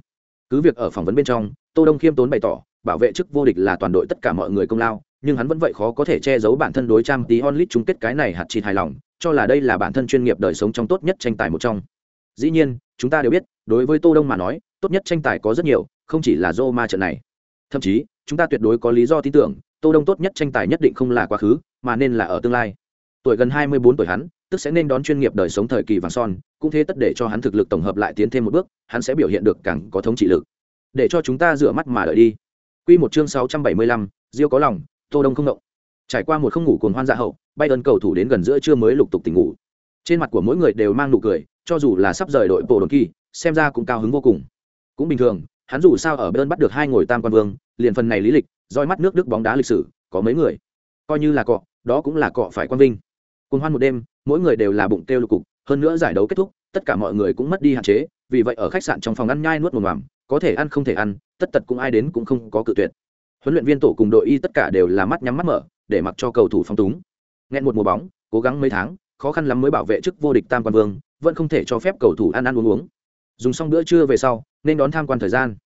[SPEAKER 1] Cứ việc ở phỏng vấn bên trong tô đông khiêm tốn bày tỏ bảo vệ chức vô địch là toàn đội tất cả mọi người công lao nhưng hắn vẫn vậy khó có thể che giấu bản thân đối trang tí onlit chung kết cái này hạt chi hài lòng cho là đây là bản thân chuyên nghiệp đời sống trong tốt nhất tranh tài một trong. Dĩ nhiên chúng ta đều biết đối với tô đông mà nói tốt nhất tranh tài có rất nhiều không chỉ là Roma trận này. Thậm chí chúng ta tuyệt đối có lý do tin tưởng tô đông tốt nhất tranh tài nhất định không là quá khứ mà nên là ở tương lai. Tuổi gần 24 tuổi hắn tức sẽ nên đón chuyên nghiệp đời sống thời kỳ vàng son cũng thế tất để cho hắn thực lực tổng hợp lại tiến thêm một bước hắn sẽ biểu hiện được càng có thống trị lực. Để cho chúng ta rửa mắt mà đợi đi. Quy một chương 675, diêu có lòng tô đông không động. Trải qua một không ngủ cuồng hoan dạ hậu Biden cầu thủ đến gần giữa trưa mới lục tục tỉnh ngủ. Trên mặt của mỗi người đều mang nụ cười cho dù là sắp rời đội bộ đồn kỳ xem ra cũng cao hứng vô cùng. Cũng bình thường hắn dù sao ở bên bắt được hai ngồi tam quan vương, liền phần này lý lịch, roi mắt nước đức bóng đá lịch sử, có mấy người? Coi như là cọ, đó cũng là cọ phải quan vinh. Cùng hoan một đêm, mỗi người đều là bụng kêu lục cục, hơn nữa giải đấu kết thúc, tất cả mọi người cũng mất đi hạn chế, vì vậy ở khách sạn trong phòng ăn nhai nuốt một ngoàm có thể ăn không thể ăn, tất tật cũng ai đến cũng không có cự tuyệt. Huấn luyện viên tổ cùng đội y tất cả đều là mắt nhắm mắt mở, để mặc cho cầu thủ phong túng. Nghẹn một mùa bóng, cố gắng mấy tháng, khó khăn lắm mới bảo vệ chức vô địch tam quan vương, vẫn không thể cho phép cầu thủ ăn ăn uống uống dùng xong bữa trưa về sau, nên đón tham quan thời gian.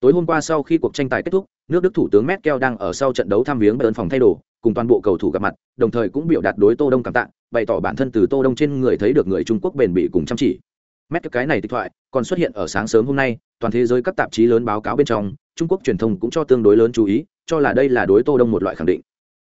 [SPEAKER 1] Tối hôm qua sau khi cuộc tranh tài kết thúc, nước đức thủ tướng merkel đang ở sau trận đấu tham viếng bayern phòng thay đồ, cùng toàn bộ cầu thủ gặp mặt, đồng thời cũng biểu đạt đối tô đông cảm tạ, bày tỏ bản thân từ tô đông trên người thấy được người trung quốc bền bỉ cùng chăm chỉ. Merkel cái này tịch thoại, còn xuất hiện ở sáng sớm hôm nay, toàn thế giới các tạp chí lớn báo cáo bên trong, trung quốc truyền thông cũng cho tương đối lớn chú ý, cho là đây là đối tô đông một loại khẳng định.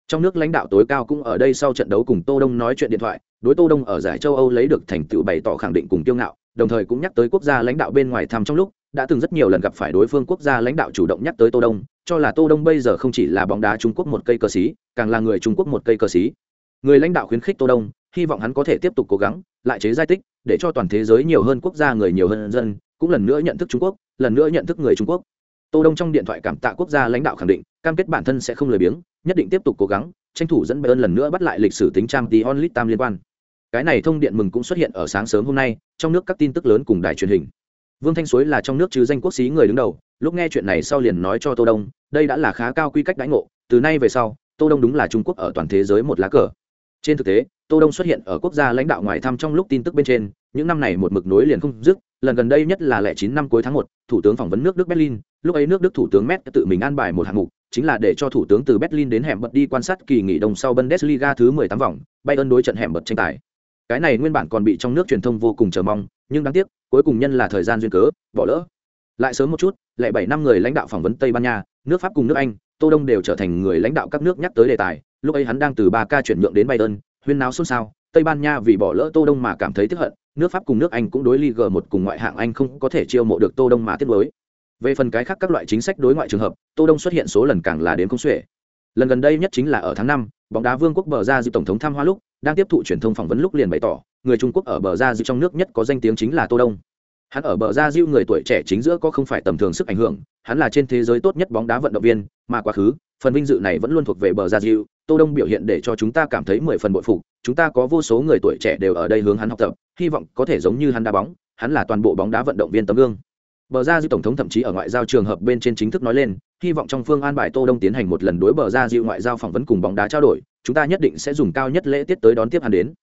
[SPEAKER 1] Trong nước lãnh đạo tối cao cũng ở đây sau trận đấu cùng tô đông nói chuyện điện thoại, đối tô đông ở giải châu âu lấy được thành tựu bày tỏ khẳng định cùng kiêu ngạo đồng thời cũng nhắc tới quốc gia lãnh đạo bên ngoài thăm trong lúc, đã từng rất nhiều lần gặp phải đối phương quốc gia lãnh đạo chủ động nhắc tới tô đông, cho là tô đông bây giờ không chỉ là bóng đá trung quốc một cây cờ xí, càng là người trung quốc một cây cờ xí. Người lãnh đạo khuyến khích tô đông, hy vọng hắn có thể tiếp tục cố gắng, lại chế giải tích, để cho toàn thế giới nhiều hơn quốc gia người nhiều hơn dân, cũng lần nữa nhận thức trung quốc, lần nữa nhận thức người trung quốc. Tô đông trong điện thoại cảm tạ quốc gia lãnh đạo khẳng định, cam kết bản thân sẽ không lười biếng, nhất định tiếp tục cố gắng, tranh thủ dẫn bayern lần nữa bắt lại lịch sử tính trang tí onlit tam liên quan. Cái này thông điện mừng cũng xuất hiện ở sáng sớm hôm nay trong nước các tin tức lớn cùng đài truyền hình. Vương thanh suối là trong nước chứ danh quốc sĩ người đứng đầu, lúc nghe chuyện này sau liền nói cho tô đông, đây đã là khá cao quy cách đãi ngộ, từ nay về sau, tô đông đúng là trung quốc ở toàn thế giới một lá cờ. Trên thực tế, tô đông xuất hiện ở quốc gia lãnh đạo ngoài thăm trong lúc tin tức bên trên, những năm này một mực nối liền không dứt, lần gần đây nhất là lẻ chín năm cuối tháng một, thủ tướng phỏng vấn nước đức berlin, lúc ấy nước đức thủ tướng met tự mình an bài một hạng mục, chính là để cho thủ tướng từ berlin đến hẻm bật đi quan sát kỳ nghỉ đông sau bundesliga thứ 18 vòng, bayern đối trận hẻm bật tranh tài cái này nguyên bản còn bị trong nước truyền thông vô cùng chờ mong, nhưng đáng tiếc, cuối cùng nhân là thời gian duyên cớ, bỏ lỡ. Lại sớm một chút lại bảy năm người lãnh đạo phỏng vấn tây ban nha, nước pháp cùng nước anh, tô đông đều trở thành người lãnh đạo các nước nhắc tới đề tài. Lúc ấy hắn đang từ ba ca chuyển nhượng đến bayern, huyên náo xôn xao. Tây ban nha vì bỏ lỡ tô đông mà cảm thấy tức hận, nước pháp cùng nước anh cũng đối Ligue một cùng ngoại hạng anh không có thể chiêu mộ được tô đông mà tiếp nối về phần cái khác các loại chính sách đối ngoại trường hợp, tô đông xuất hiện số lần càng là đến không xuể lần gần đây nhất chính là ở tháng năm, bóng đá vương quốc bờ ra dư tổng thống thăm hoa lúc, đang tiếp thụ truyền thông phỏng vấn lúc liền bày tỏ, người trung quốc ở bờ ra dư trong nước nhất có danh tiếng chính là tô đông. Hắn ở bờ ra dư người tuổi trẻ chính giữa có không phải tầm thường sức ảnh hưởng, hắn là trên thế giới tốt nhất bóng đá vận động viên, mà quá khứ, phần vinh dự này vẫn luôn thuộc về bờ ra dư tô đông biểu hiện để cho chúng ta cảm thấy mười phần bội phục, chúng ta có vô số người tuổi trẻ đều ở đây hướng hắn học tập, hy vọng có thể giống như hắn đá bóng, hắn là toàn bộ bóng đá vận động viên tấm gương. Bờ ra dư tổng thống thậm chí ở ngoại giao trường hợp bên trên chính thức nói lên hy vọng trong phương an bài tô đông tiến hành một lần đối bờ ra dịu ngoại giao phỏng vấn cùng bóng đá trao đổi, chúng ta nhất định sẽ dùng cao nhất lễ tiết tới đón tiếp hắn đến.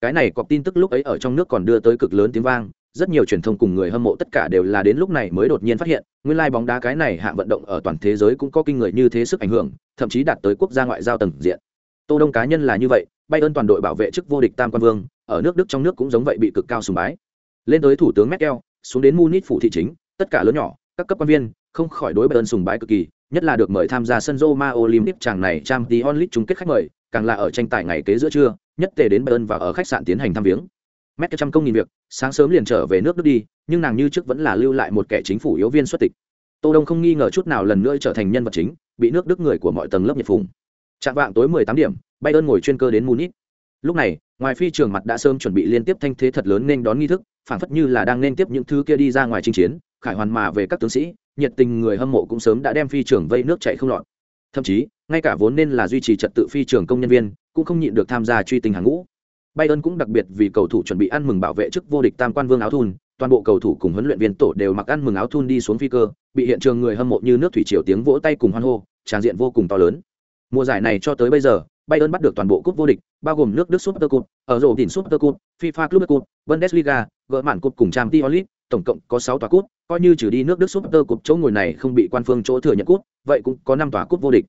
[SPEAKER 1] Cái này cọc tin tức lúc ấy ở trong nước còn đưa tới cực lớn tiếng vang, rất nhiều truyền thông cùng người hâm mộ tất cả đều là đến lúc này mới đột nhiên phát hiện, nguyên lai bóng đá cái này hạng vận động ở toàn thế giới cũng có kinh người như thế sức ảnh hưởng, thậm chí đạt tới quốc gia ngoại giao tầng diện. Tô đông cá nhân là như vậy bay ơn toàn đội bảo vệ chức vô địch tam quan vương, ở nước đức trong nước cũng giống vậy bị cực cao sùng bái. Lên tới thủ tướng merkel, xuống đến munich phủ thị chính, tất cả lớn nhỏ, các cấp quan viên không khỏi đối bay ơn sùng bái cực kỳ, nhất là được mời tham gia sân Roma Olympic chàng này trang tí onlit chung kết khách mời, càng là ở tranh tài ngày kế giữa trưa, nhất tề đến bayern và ở khách sạn tiến hành thăm viếng. Mét trăm công nghìn việc, sáng sớm liền trở về nước đức đi, nhưng nàng như trước vẫn là lưu lại một kẻ chính phủ yếu viên xuất tịch. Tô đông không nghi ngờ chút nào lần nữa trở thành nhân vật chính, bị nước đức người của mọi tầng lớp nhiệt phùng. Trạng vạng tối 18 điểm, bayern ngồi chuyên cơ đến munich. Lúc này, ngoài phi trường mặt đã sớm chuẩn bị liên tiếp thanh thế thật lớn nên đón nghi thức phản phất như là đang nên tiếp những thứ kia đi ra ngoài chinh chiến khải hoàn mà về các tướng sĩ, nhiệt tình người hâm mộ cũng sớm đã đem phi trường vây nước chạy không lọt. Thậm chí, ngay cả vốn nên là duy trì trật tự phi trường công nhân viên, cũng không nhịn được tham gia truy tình hàng ngũ. Bayern cũng đặc biệt vì cầu thủ chuẩn bị ăn mừng bảo vệ chức vô địch tam quan vương áo thun, toàn bộ cầu thủ cùng huấn luyện viên tổ đều mặc ăn mừng áo thun đi xuống phi cơ, bị hiện trường người hâm mộ như nước thủy triều tiếng vỗ tay cùng hoan hô, tràn diện vô cùng to lớn. Mùa giải này cho tới bây giờ bayern bắt được toàn bộ cúp vô địch, bao gồm nước đức super cup ở rổ đỉnh super cup fifa club cup, bundesliga, gỡ mạn cúp cùng champions league tổng cộng có sáu tòa cúp coi như trừ đi nước đức super cup chỗ ngồi này không bị quan phương chỗ thừa nhận cúp vậy cũng có năm tòa cúp vô địch.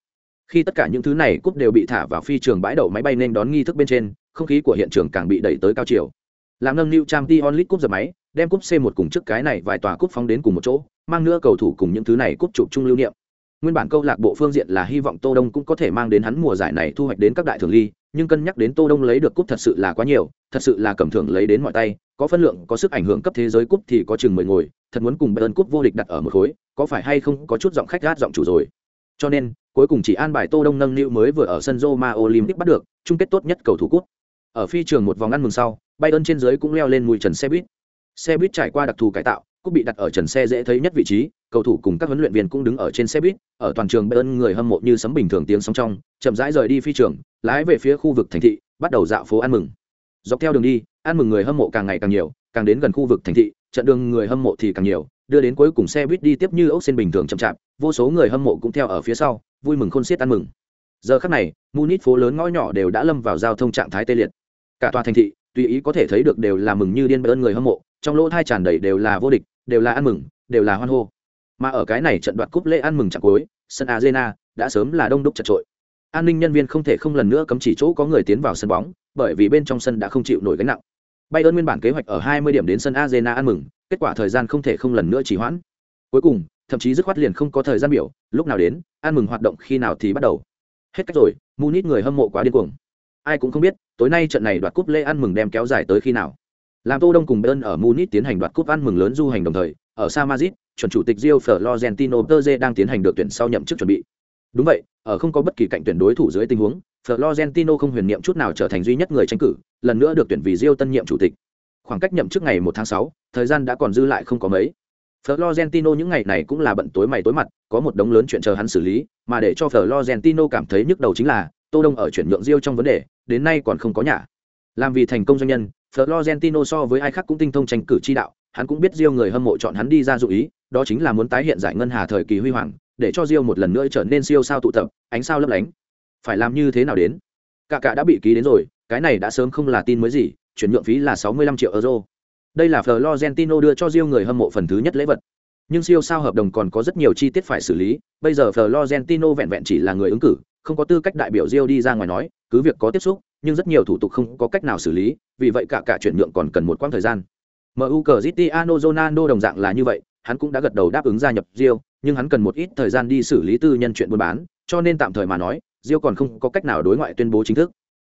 [SPEAKER 1] Khi tất cả những thứ này cúp đều bị thả vào phi trường bãi đậu máy bay nên đón nghi thức bên trên, không khí của hiện trường càng bị đẩy tới cao chiều. Làm nâng new trang t onlit cúp giật máy, đem cúp c một cùng trước cái này vài tòa cúp phóng đến cùng một chỗ, mang nữa cầu thủ cùng những thứ này cúp chụp chung lưu niệm. Nguyên bản câu lạc bộ phương diện là hy vọng tô đông cũng có thể mang đến hắn mùa giải này thu hoạch đến các đại thường ly, nhưng cân nhắc đến tô đông lấy được cúp thật sự là quá nhiều, thật sự là cầm thưởng lấy đến mọi tay có phân lượng, có sức ảnh hưởng cấp thế giới cúp thì có chừng mười ngồi, thật muốn cùng bayern cúp vô địch đặt ở một khối, có phải hay không có chút giọng khách gát giọng chủ rồi. Cho nên, cuối cùng chỉ an bài tô đông nâng niu mới vừa ở sân roma olympic bắt được, chung kết tốt nhất cầu thủ cúp. Ở phi trường một vòng ăn mừng sau, bayern trên dưới cũng leo lên mùi trần xe buýt xe buýt trải qua đặc thù cải tạo, cúp bị đặt ở trần xe dễ thấy nhất vị trí, cầu thủ cùng các huấn luyện viên cũng đứng ở trên xe buýt ở toàn trường bayern người hâm mộ như sấm bình thường tiếng sóng trong, chậm rãi rời đi phi trường, lái về phía khu vực thành thị, bắt đầu dạo phố ăn mừng. Dọc theo đường đi ăn mừng người hâm mộ càng ngày càng nhiều, càng đến gần khu vực thành thị, trận đường người hâm mộ thì càng nhiều, đưa đến cuối cùng xe buýt đi tiếp như ốc xên bình thường chậm chạp, vô số người hâm mộ cũng theo ở phía sau, vui mừng khôn xiết ăn mừng. Giờ khắc này, munich phố lớn ngõ nhỏ đều đã lâm vào giao thông trạng thái tê liệt. Cả tòa thành thị, tùy ý có thể thấy được đều là mừng như điên ơn người hâm mộ, trong lỗ thai tràn đầy đều là vô địch, đều là ăn mừng, đều là hoan hô. Mà ở cái này trận đoạt cúp lễ ăn mừng chặng cuối, sân arena đã sớm là đông đúc chật trội. An ninh nhân viên không thể không lần nữa cấm chỉ chỗ có người tiến vào sân bóng, bởi vì bên trong sân đã không chịu nổi gánh nặng. Bayern nguyên bản kế hoạch ở 20 điểm đến sân arena ăn mừng, kết quả thời gian không thể không lần nữa trì hoãn. Cuối cùng, thậm chí dứt khoát liền không có thời gian biểu, lúc nào đến, ăn mừng hoạt động khi nào thì bắt đầu. Hết cách rồi, munich người hâm mộ quá điên cuồng. Ai cũng không biết, tối nay trận này đoạt cúp lễ ăn mừng đem kéo dài tới khi nào. Làm tô đông cùng bayern ở munich tiến hành đoạt cúp ăn mừng lớn du hành đồng thời, ở sa madrid, chuẩn chủ tịch rio florentino perez đang tiến hành được tuyển sau nhậm chức chuẩn bị. Đúng vậy, ở không có bất kỳ cạnh tuyển đối thủ dưới tình huống florentino không huyền niệm chút nào trở thành duy nhất người tranh cử lần nữa được tuyển vì rio tân nhiệm chủ tịch khoảng cách nhậm chức ngày 1 tháng 6, thời gian đã còn dư lại không có mấy Florentino những ngày này cũng là bận tối mày tối mặt, có một đống lớn chuyện chờ hắn xử lý, mà để cho Florentino cảm thấy nhức đầu chính là, Tô Đông ở chuyển nhượng Rio trong vấn đề, đến nay còn không có nhà. Làm vì thành công doanh nhân, Florentino so với ai khác cũng tinh thông tranh cử chi đạo, hắn cũng biết Rio người hâm mộ chọn hắn đi ra dụ ý, đó chính là muốn tái hiện giải ngân hà thời kỳ huy hoàng, để cho Rio một lần nữa trở nên siêu sao tụ tập, ánh sao lấp lánh. Phải làm như thế nào đến? Cả cả đã bị ký đến rồi, cái này đã sớm không là tin mới gì, chuyển nhượng phí là 65 triệu euro. Đây là Florentino đưa cho Rio người hâm mộ phần thứ nhất lễ vật. Nhưng siêu sao hợp đồng còn có rất nhiều chi tiết phải xử lý, bây giờ Florentino vẹn vẹn chỉ là người ứng cử, không có tư cách đại biểu Rio đi ra ngoài nói, cứ việc có tiếp xúc, nhưng rất nhiều thủ tục không có cách nào xử lý, vì vậy cả cả chuyển nhượng còn cần một quãng thời gian. MU Cristiano Ronaldo đồng dạng là như vậy, hắn cũng đã gật đầu đáp ứng gia nhập Rio, nhưng hắn cần một ít thời gian đi xử lý tư nhân chuyện buôn bán, cho nên tạm thời mà nói, Rio còn không có cách nào đối ngoại tuyên bố chính thức.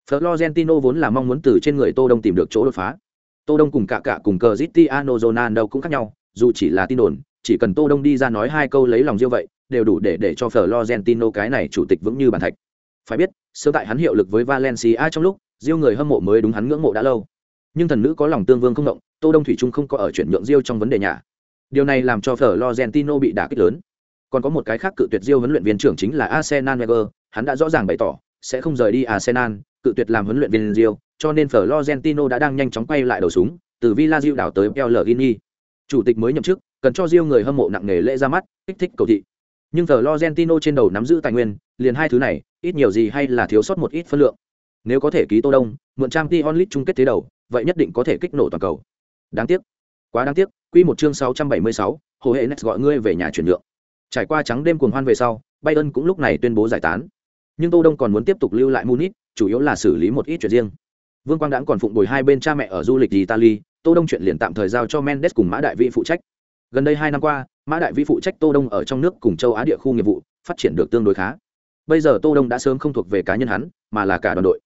[SPEAKER 1] Florentino vốn là mong muốn từ trên người Tô Đông tìm được chỗ đột phá. Tô Đông cùng cả cả cùng Cristiano Ronaldo cũng khác nhau, dù chỉ là tin đồn, chỉ cần Tô Đông đi ra nói hai câu lấy lòng Rio vậy, đều đủ để để cho Florentino cái này chủ tịch vững như bàn thạch. Phải biết, sớm tại hắn hiệu lực với Valencia trong lúc, Rio người hâm mộ mới đúng hắn ngưỡng mộ đã lâu. Nhưng thần nữ có lòng tương vương không động, Tô Đông thủy chung không có ở chuyển nhượng Rio trong vấn đề nhà. Điều này làm cho Florentino bị đả kích lớn. Còn có một cái khác cự tuyệt Rio huấn luyện viên trưởng chính là Arsenal Wenger, hắn đã rõ ràng bày tỏ sẽ không rời đi Arsenal, cự tuyệt làm huấn luyện viên Rio, cho nên Florentino đã đang nhanh chóng quay lại đầu súng, từ Villa Rio đảo tới Pellegrini. Chủ tịch mới nhậm chức, cần cho Rio người hâm mộ nặng nề lễ ra mắt, kích thích cầu thị. Nhưng Florentino trên đầu nắm giữ tài nguyên, liền hai thứ này, ít nhiều gì hay là thiếu sót một ít phân lượng. Nếu có thể ký Tô Đông, mượn trang Champions League chung kết thế đầu, vậy nhất định có thể kích nổ toàn cầu. Đáng tiếc, quá đáng tiếc, quy một chương 676, Hồ Hệ Nets gọi ngươi về nhà chuyển nhượng. Trải qua trắng đêm cuồng hoan về sau, Bayern cũng lúc này tuyên bố giải tán. Nhưng Tô Đông còn muốn tiếp tục lưu lại Munich, chủ yếu là xử lý một ít chuyện riêng. Vương Quang Đãng còn phụng bồi hai bên cha mẹ ở du lịch Italy, Tô Đông chuyện liền tạm thời giao cho Mendes cùng Mã Đại Vĩ phụ trách. Gần đây hai năm qua, Mã Đại Vĩ phụ trách Tô Đông ở trong nước cùng châu Á địa khu nghiệp vụ, phát triển được tương đối khá. Bây giờ Tô Đông đã sớm không thuộc về cá nhân hắn, mà là cả đoàn đội.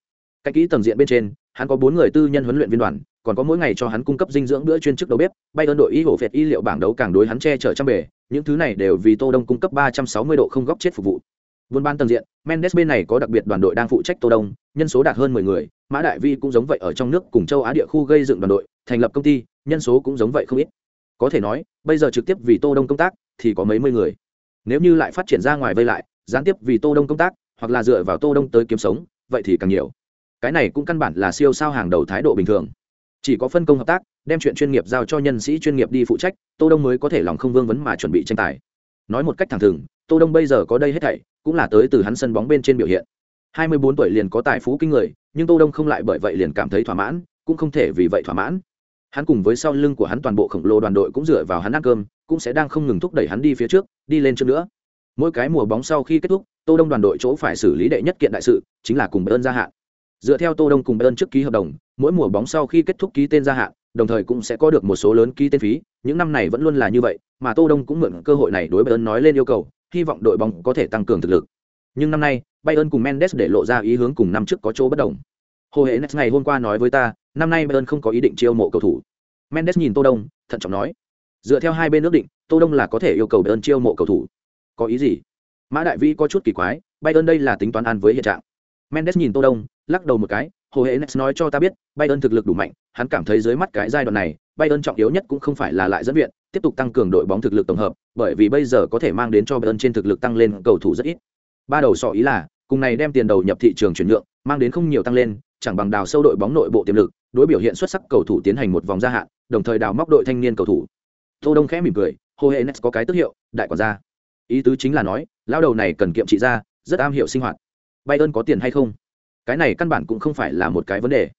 [SPEAKER 1] Cách kỹ tầng diện bên trên, hắn có bốn người tư nhân huấn luyện viên đoàn, còn có mỗi ngày cho hắn cung cấp dinh dưỡng bữa chuyên chức đầu bếp, bay đơn đội y hổ phệt y liệu bảng đấu càng đối hắn che chở trăm bể. những thứ này đều vì Tô Đông cung cấp 360 độ không góc chết phục vụ. Buôn ban tầng diện, Mendes bên này có đặc biệt đoàn đội đang phụ trách Tô Đông, nhân số đạt hơn 10 người, Mã Đại Vi cũng giống vậy ở trong nước cùng châu Á địa khu gây dựng đoàn đội, thành lập công ty, nhân số cũng giống vậy không ít. Có thể nói, bây giờ trực tiếp vì Tô Đông công tác thì có mấy mươi người. Nếu như lại phát triển ra ngoài vây lại, gián tiếp vì Tô Đông công tác, hoặc là dựa vào Tô Đông tới kiếm sống, vậy thì càng nhiều. Cái này cũng căn bản là siêu sao hàng đầu thái độ bình thường. Chỉ có phân công hợp tác, đem chuyện chuyên nghiệp giao cho nhân sĩ chuyên nghiệp đi phụ trách, Tô Đông mới có thể lòng không vương vấn mà chuẩn bị tranh tài. Nói một cách thẳng thừng, Tô Đông bây giờ có đây hết thảy, cũng là tới từ hắn sân bóng bên trên biểu hiện. 24 tuổi liền có tài phú kinh người, nhưng tô đông không lại bởi vậy liền cảm thấy thỏa mãn, cũng không thể vì vậy thỏa mãn. Hắn cùng với sau lưng của hắn toàn bộ khổng lồ đoàn đội cũng dựa vào hắn ăn cơm, cũng sẽ đang không ngừng thúc đẩy hắn đi phía trước, đi lên trước nữa. Mỗi cái mùa bóng sau khi kết thúc, tô đông đoàn đội chỗ phải xử lý đệ nhất kiện đại sự, chính là cùng bayern gia hạn. Dựa theo tô đông cùng bayern trước ký hợp đồng, mỗi mùa bóng sau khi kết thúc ký tên gia hạn, đồng thời cũng sẽ có được một số lớn ký tên phí, những năm này vẫn luôn là như vậy, mà tô đông cũng mượn cơ hội này đối bayern nói lên yêu cầu hy vọng đội bóng có thể tăng cường thực lực. Nhưng năm nay, bayern cùng mendes để lộ ra ý hướng cùng năm trước có chỗ bất đồng. Hồ hệ next ngày hôm qua nói với ta, năm nay bayern không có ý định chiêu mộ cầu thủ. Mendes nhìn tô đông, thận trọng nói, dựa theo hai bên ước định, tô đông là có thể yêu cầu bayern chiêu mộ cầu thủ. Có ý gì? Mã đại vĩ có chút kỳ quái, bayern đây là tính toán ăn với hiện trạng. Mendes nhìn tô đông, lắc đầu một cái, hồ hệ next nói cho ta biết, bayern thực lực đủ mạnh, hắn cảm thấy dưới mắt cái giai đoạn này, bayern trọng yếu nhất cũng không phải là lại dẫn viện tiếp tục tăng cường đội bóng thực lực tổng hợp, bởi vì bây giờ có thể mang đến cho bayern trên thực lực tăng lên cầu thủ rất ít. Ba đầu sọ ý là, cùng này đem tiền đầu nhập thị trường chuyển nhượng, mang đến không nhiều tăng lên, chẳng bằng đào sâu đội bóng nội bộ tiềm lực, đối biểu hiện xuất sắc cầu thủ tiến hành một vòng gia hạn, đồng thời đào móc đội thanh niên cầu thủ. Tô đông khẽ mỉm cười, hồ hệ next có cái tức hiệu, đại quản gia. Ý tứ chính là nói, lão đầu này cần kiệm trị ra rất am hiểu sinh hoạt. Bayern có tiền hay không? Cái này căn bản cũng không phải là một cái vấn đề.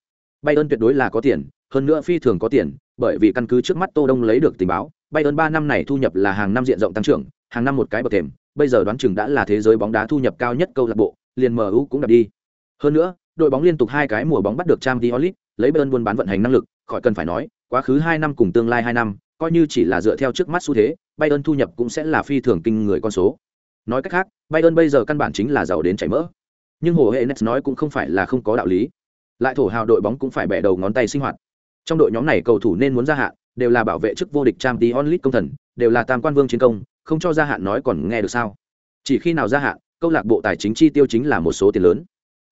[SPEAKER 1] Bayern tuyệt đối là có tiền, hơn nữa phi thường có tiền, bởi vì căn cứ trước mắt tô đông lấy được tình báo bayern ba năm này thu nhập là hàng năm diện rộng tăng trưởng hàng năm một cái bậc thềm bây giờ đoán chừng đã là thế giới bóng đá thu nhập cao nhất câu lạc bộ liền mu cũng đập đi. Hơn nữa đội bóng liên tục hai cái mùa bóng bắt được Champions League, lấy bayern buôn bán vận hành năng lực khỏi cần phải nói quá khứ hai năm cùng tương lai hai năm coi như chỉ là dựa theo trước mắt xu thế bayern thu nhập cũng sẽ là phi thường kinh người con số. Nói cách khác bayern bây giờ căn bản chính là giàu đến chảy mỡ. Nhưng hồ hệ nói cũng không phải là không có đạo lý. Lại thổ hào đội bóng cũng phải bẻ đầu ngón tay sinh hoạt trong đội nhóm này cầu thủ nên muốn gia hạn, đều là bảo vệ chức vô địch trang tí onlit công thần, đều là tam quan vương chiến công, không cho gia hạn nói còn nghe được sao? Chỉ khi nào gia hạn, câu lạc bộ tài chính chi tiêu chính là một số tiền lớn.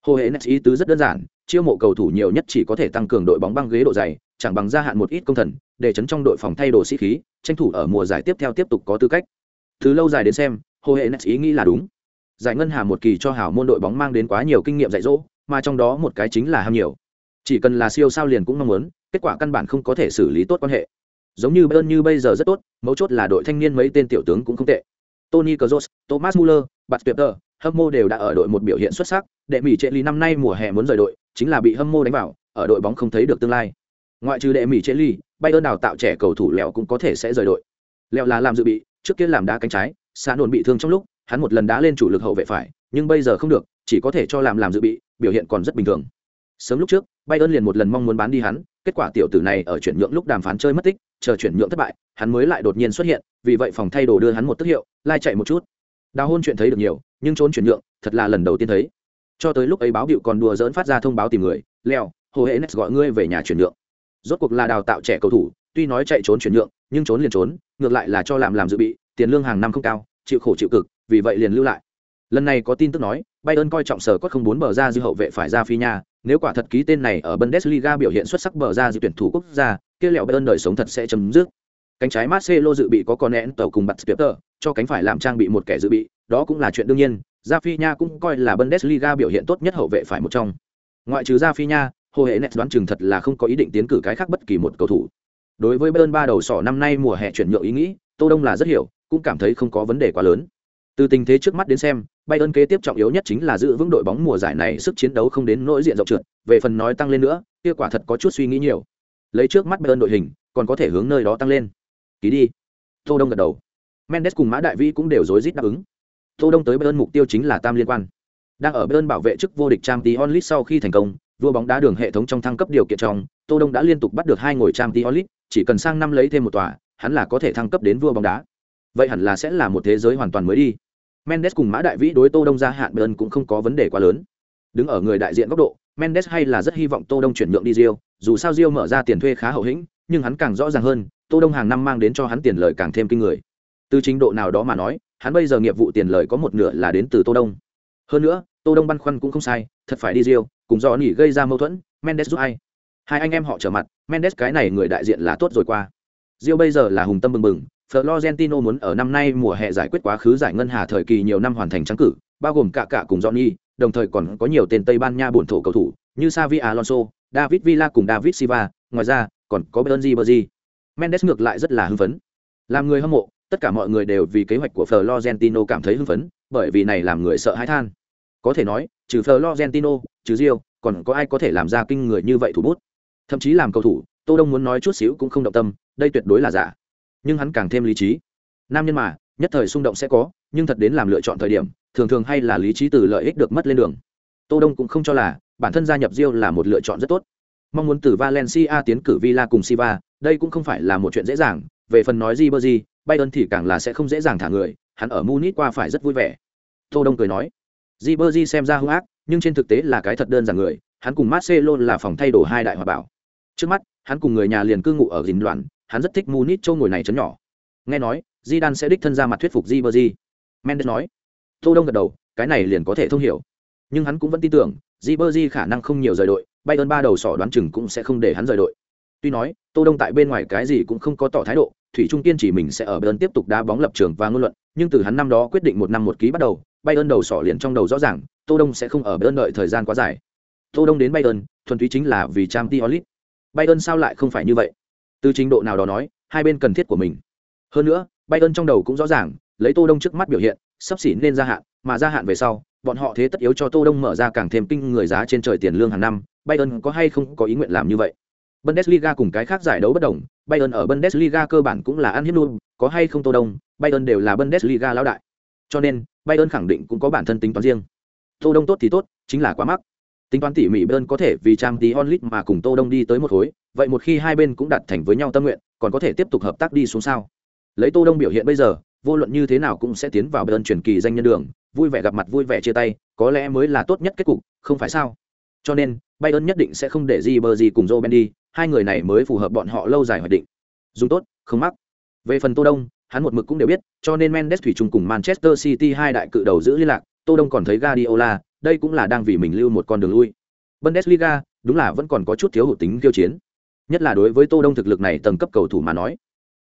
[SPEAKER 1] Hồ hệ nes ý tứ rất đơn giản, chiêu mộ cầu thủ nhiều nhất chỉ có thể tăng cường đội bóng băng ghế độ dày, chẳng bằng gia hạn một ít công thần, để chấn trong đội phòng thay đồ sĩ khí, tranh thủ ở mùa giải tiếp theo tiếp tục có tư cách. Thứ lâu dài đến xem, hồ hệ nes ý nghĩ là đúng. Giải ngân hà một kỳ cho hảo môn đội bóng mang đến quá nhiều kinh nghiệm dạy dỗ, mà trong đó một cái chính là ham nhiều. Chỉ cần là siêu sao liền cũng mong muốn kết quả căn bản không có thể xử lý tốt quan hệ. Giống như bayern như bây giờ rất tốt, mấu chốt là đội thanh niên mấy tên tiểu tướng cũng không tệ. Tony kroos, thomas muller bạt tuyệt hâm mô đều đã ở đội một biểu hiện xuất sắc. Đệ mỹ trệ ly năm nay mùa hè muốn rời đội, chính là bị hâm mô đánh vào, ở đội bóng không thấy được tương lai. Ngoại trừ đệ mỹ trệ ly bayern đào tạo trẻ cầu thủ lẹo cũng có thể sẽ rời đội. Lẹo là làm dự bị, trước kia làm đá cánh trái xa nổn bị thương trong lúc, hắn một lần đá lên chủ lực hậu vệ phải, nhưng bây giờ không được, chỉ có thể cho làm làm dự bị, biểu hiện còn rất bình thường sớm lúc trước, bayern liền một lần mong muốn bán đi hắn, kết quả tiểu tử này ở chuyển nhượng lúc đàm phán chơi mất tích, chờ chuyển nhượng thất bại, hắn mới lại đột nhiên xuất hiện, vì vậy phòng thay đồ đưa hắn một tức hiệu, lai chạy một chút. Đào hôn chuyện thấy được nhiều, nhưng trốn chuyển nhượng, thật là lần đầu tiên thấy. Cho tới lúc ấy báo điệu còn đùa dỡn phát ra thông báo tìm người, leo, hồ hệ nes gọi ngươi về nhà chuyển nhượng. Rốt cuộc là đào tạo trẻ cầu thủ, tuy nói chạy trốn chuyển nhượng, nhưng trốn liền trốn, ngược lại là cho làm làm dự bị, tiền lương hàng năm không cao, chịu khổ chịu cực, vì vậy liền lưu lại. Lần này có tin tức nói, bayern coi trọng sở có không muốn bờ ra dư hậu vệ phải ra phi nha nếu quả thật ký tên này ở bundesliga biểu hiện xuất sắc bờ ra dự tuyển thủ quốc gia kia lẹo bayern đời sống thật sẽ chấm dứt cánh trái Marcelo dự bị có con nén tàu cùng bật Peter, cho cánh phải làm trang bị một kẻ dự bị, đó cũng là chuyện đương nhiên, Rafinha cũng coi là Bundesliga biểu hiện tốt nhất hậu vệ phải một trong. Ngoại trừ Rafinha, Hồ Hệ Nets đoán chừng thật là không có ý định tiến cử cái khác bất kỳ một cầu thủ. Đối với Bayern ba đầu sỏ năm nay mùa hè chuyển nhượng ý nghĩ, Tô Đông là rất hiểu, cũng cảm thấy không có vấn đề quá lớn. Từ tình thế trước mắt đến xem, Bayern kế tiếp trọng yếu nhất chính là giữ vững đội bóng mùa giải này sức chiến đấu không đến nỗi diện rộng trượt, về phần nói tăng lên nữa, kia quả thật có chút suy nghĩ nhiều. Lấy trước mắt Bayern đội hình, còn có thể hướng nơi đó tăng lên. Ký đi. Tô Đông gật đầu. Mendes cùng Mã Đại Vĩ cũng đều rối rít đáp ứng. Tô Đông tới Bayern mục tiêu chính là tam liên quan. Đang ở Bayern bảo vệ chức vô địch Champions League sau khi thành công, vua bóng đá đường hệ thống trong thăng cấp điều kiện trong, Tô Đông đã liên tục bắt được hai ngôi Champions League, chỉ cần sang năm lấy thêm một tòa, hắn là có thể thăng cấp đến vua bóng đá. Vậy hẳn là sẽ là một thế giới hoàn toàn mới đi. Mendes cùng Mã Đại Vĩ đối Tô Đông gia hạn bern cũng không có vấn đề quá lớn. Đứng ở người đại diện góc độ, Mendes hay là rất hy vọng Tô Đông chuyển nhượng đi Rio, dù sao Rio mở ra tiền thuê khá hậu hĩnh, nhưng hắn càng rõ ràng hơn, Tô Đông hàng năm mang đến cho hắn tiền lời càng thêm kinh người. Từ trình độ nào đó mà nói, hắn bây giờ nghiệp vụ tiền lời có một nửa là đến từ Tô Đông. Hơn nữa, Tô Đông băn khoăn cũng không sai, thật phải đi Rio, cùng do nỉ gây ra mâu thuẫn, Mendes giúp ai? Hai anh em họ trở mặt, Mendes cái này người đại diện là tốt rồi qua. Rio bây giờ là hùng tâm bừng bừng, Florentino muốn ở năm nay mùa hè giải quyết quá khứ giải ngân hà thời kỳ nhiều năm hoàn thành trắng cử, bao gồm cả cả cùng Johnny, đồng thời còn có nhiều tên Tây Ban Nha bổn thổ cầu thủ, như Xavi Alonso, David Villa cùng David Silva, ngoài ra còn có Bernzi Berzi. Mendes ngược lại rất là hưng phấn. Làm người hâm mộ, Tất cả mọi người đều vì kế hoạch của Florentino cảm thấy hưng phấn, bởi vì này làm người sợ hãi than. Có thể nói, trừ Florentino, trừ Rio, còn có ai có thể làm ra kinh người như vậy thủ bút. Thậm chí làm cầu thủ, Tô Đông muốn nói chút xíu cũng không động tâm, đây tuyệt đối là giả. Nhưng hắn càng thêm lý trí. Nam nhân mà, nhất thời xung động sẽ có, nhưng thật đến làm lựa chọn thời điểm, thường thường hay là lý trí từ lợi ích được mất lên đường. Tô Đông cũng không cho là bản thân gia nhập Rio là một lựa chọn rất tốt. Mong muốn từ Valencia tiến cử Villa cùng Siva, đây cũng không phải là một chuyện dễ dàng, về phần nói Ribery, Bayern thì càng là sẽ không dễ dàng thả người, hắn ở Munich qua phải rất vui vẻ. Tô Đông cười nói, Ribery xem ra hung ác, nhưng trên thực tế là cái thật đơn giản người, hắn cùng Marcelo là phòng thay đồ hai đại hòa bảo. Trước mắt, hắn cùng người nhà liền cư ngụ ở Dĩnh Loạn, hắn rất thích Munich châu ngồi này chấn nhỏ. Nghe nói, Zidane sẽ đích thân ra mặt thuyết phục Ribery. Mendes nói. Tô Đông gật đầu, cái này liền có thể thông hiểu. Nhưng hắn cũng vẫn tin tưởng, Ribery khả năng không nhiều rời đội, Bayern ba đầu sỏ đoán chừng cũng sẽ không để hắn rời đội. Tuy nói, Tô Đông tại bên ngoài cái gì cũng không có tỏ thái độ, thủy trung kiên chỉ mình sẽ ở Bayern tiếp tục đá bóng lập trường và ngôn luận, nhưng từ hắn năm đó quyết định một năm một ký bắt đầu, Bayern đầu sỏ liền trong đầu rõ ràng, Tô Đông sẽ không ở Bayern đợi thời gian quá dài. Tô Đông đến Bayern, thuần túy chính là vì Champions League. Bayern sao lại không phải như vậy? Từ trình độ nào đó nói, hai bên cần thiết của mình. Hơn nữa, Bayern trong đầu cũng rõ ràng, lấy Tô Đông trước mắt biểu hiện, sắp xỉ nên gia hạn, mà gia hạn về sau, bọn họ thế tất yếu cho Tô Đông mở ra càng thêm kinh người giá trên trời tiền lương hàng năm, Bayern có hay không có ý nguyện làm như vậy? Bundesliga cùng cái khác giải đấu bất đồng, Bayern ở Bundesliga cơ bản cũng là ăn hiếp luôn, có hay không Tô Đông, Bayern đều là Bundesliga lão đại. Cho nên, Bayern khẳng định cũng có bản thân tính toán riêng. Tô Đông tốt thì tốt, chính là quá mắc. Tính toán tỉ mỉ Bayern có thể vì trang tí onlit mà cùng Tô Đông đi tới một khối, vậy một khi hai bên cũng đạt thành với nhau tâm nguyện, còn có thể tiếp tục hợp tác đi xuống sao? Lấy Tô Đông biểu hiện bây giờ, vô luận như thế nào cũng sẽ tiến vào Bayern truyền kỳ danh nhân đường, vui vẻ gặp mặt vui vẻ chia tay, có lẽ mới là tốt nhất kết cục, không phải sao? Cho nên, Bayern nhất định sẽ không để Ribery cùng Joe bendy hai người này mới phù hợp bọn họ lâu dài hoạch định. Dùng tốt, không mắc. Về phần Tô Đông, hắn một mực cũng đều biết, cho nên Mendes thủy chung cùng Manchester City hai đại cự đầu giữ liên lạc, Tô Đông còn thấy Guardiola, đây cũng là đang vì mình lưu một con đường lui. Bundesliga, đúng là vẫn còn có chút thiếu hụt tính kiêu chiến. Nhất là đối với Tô Đông thực lực này tầng cấp cầu thủ mà nói,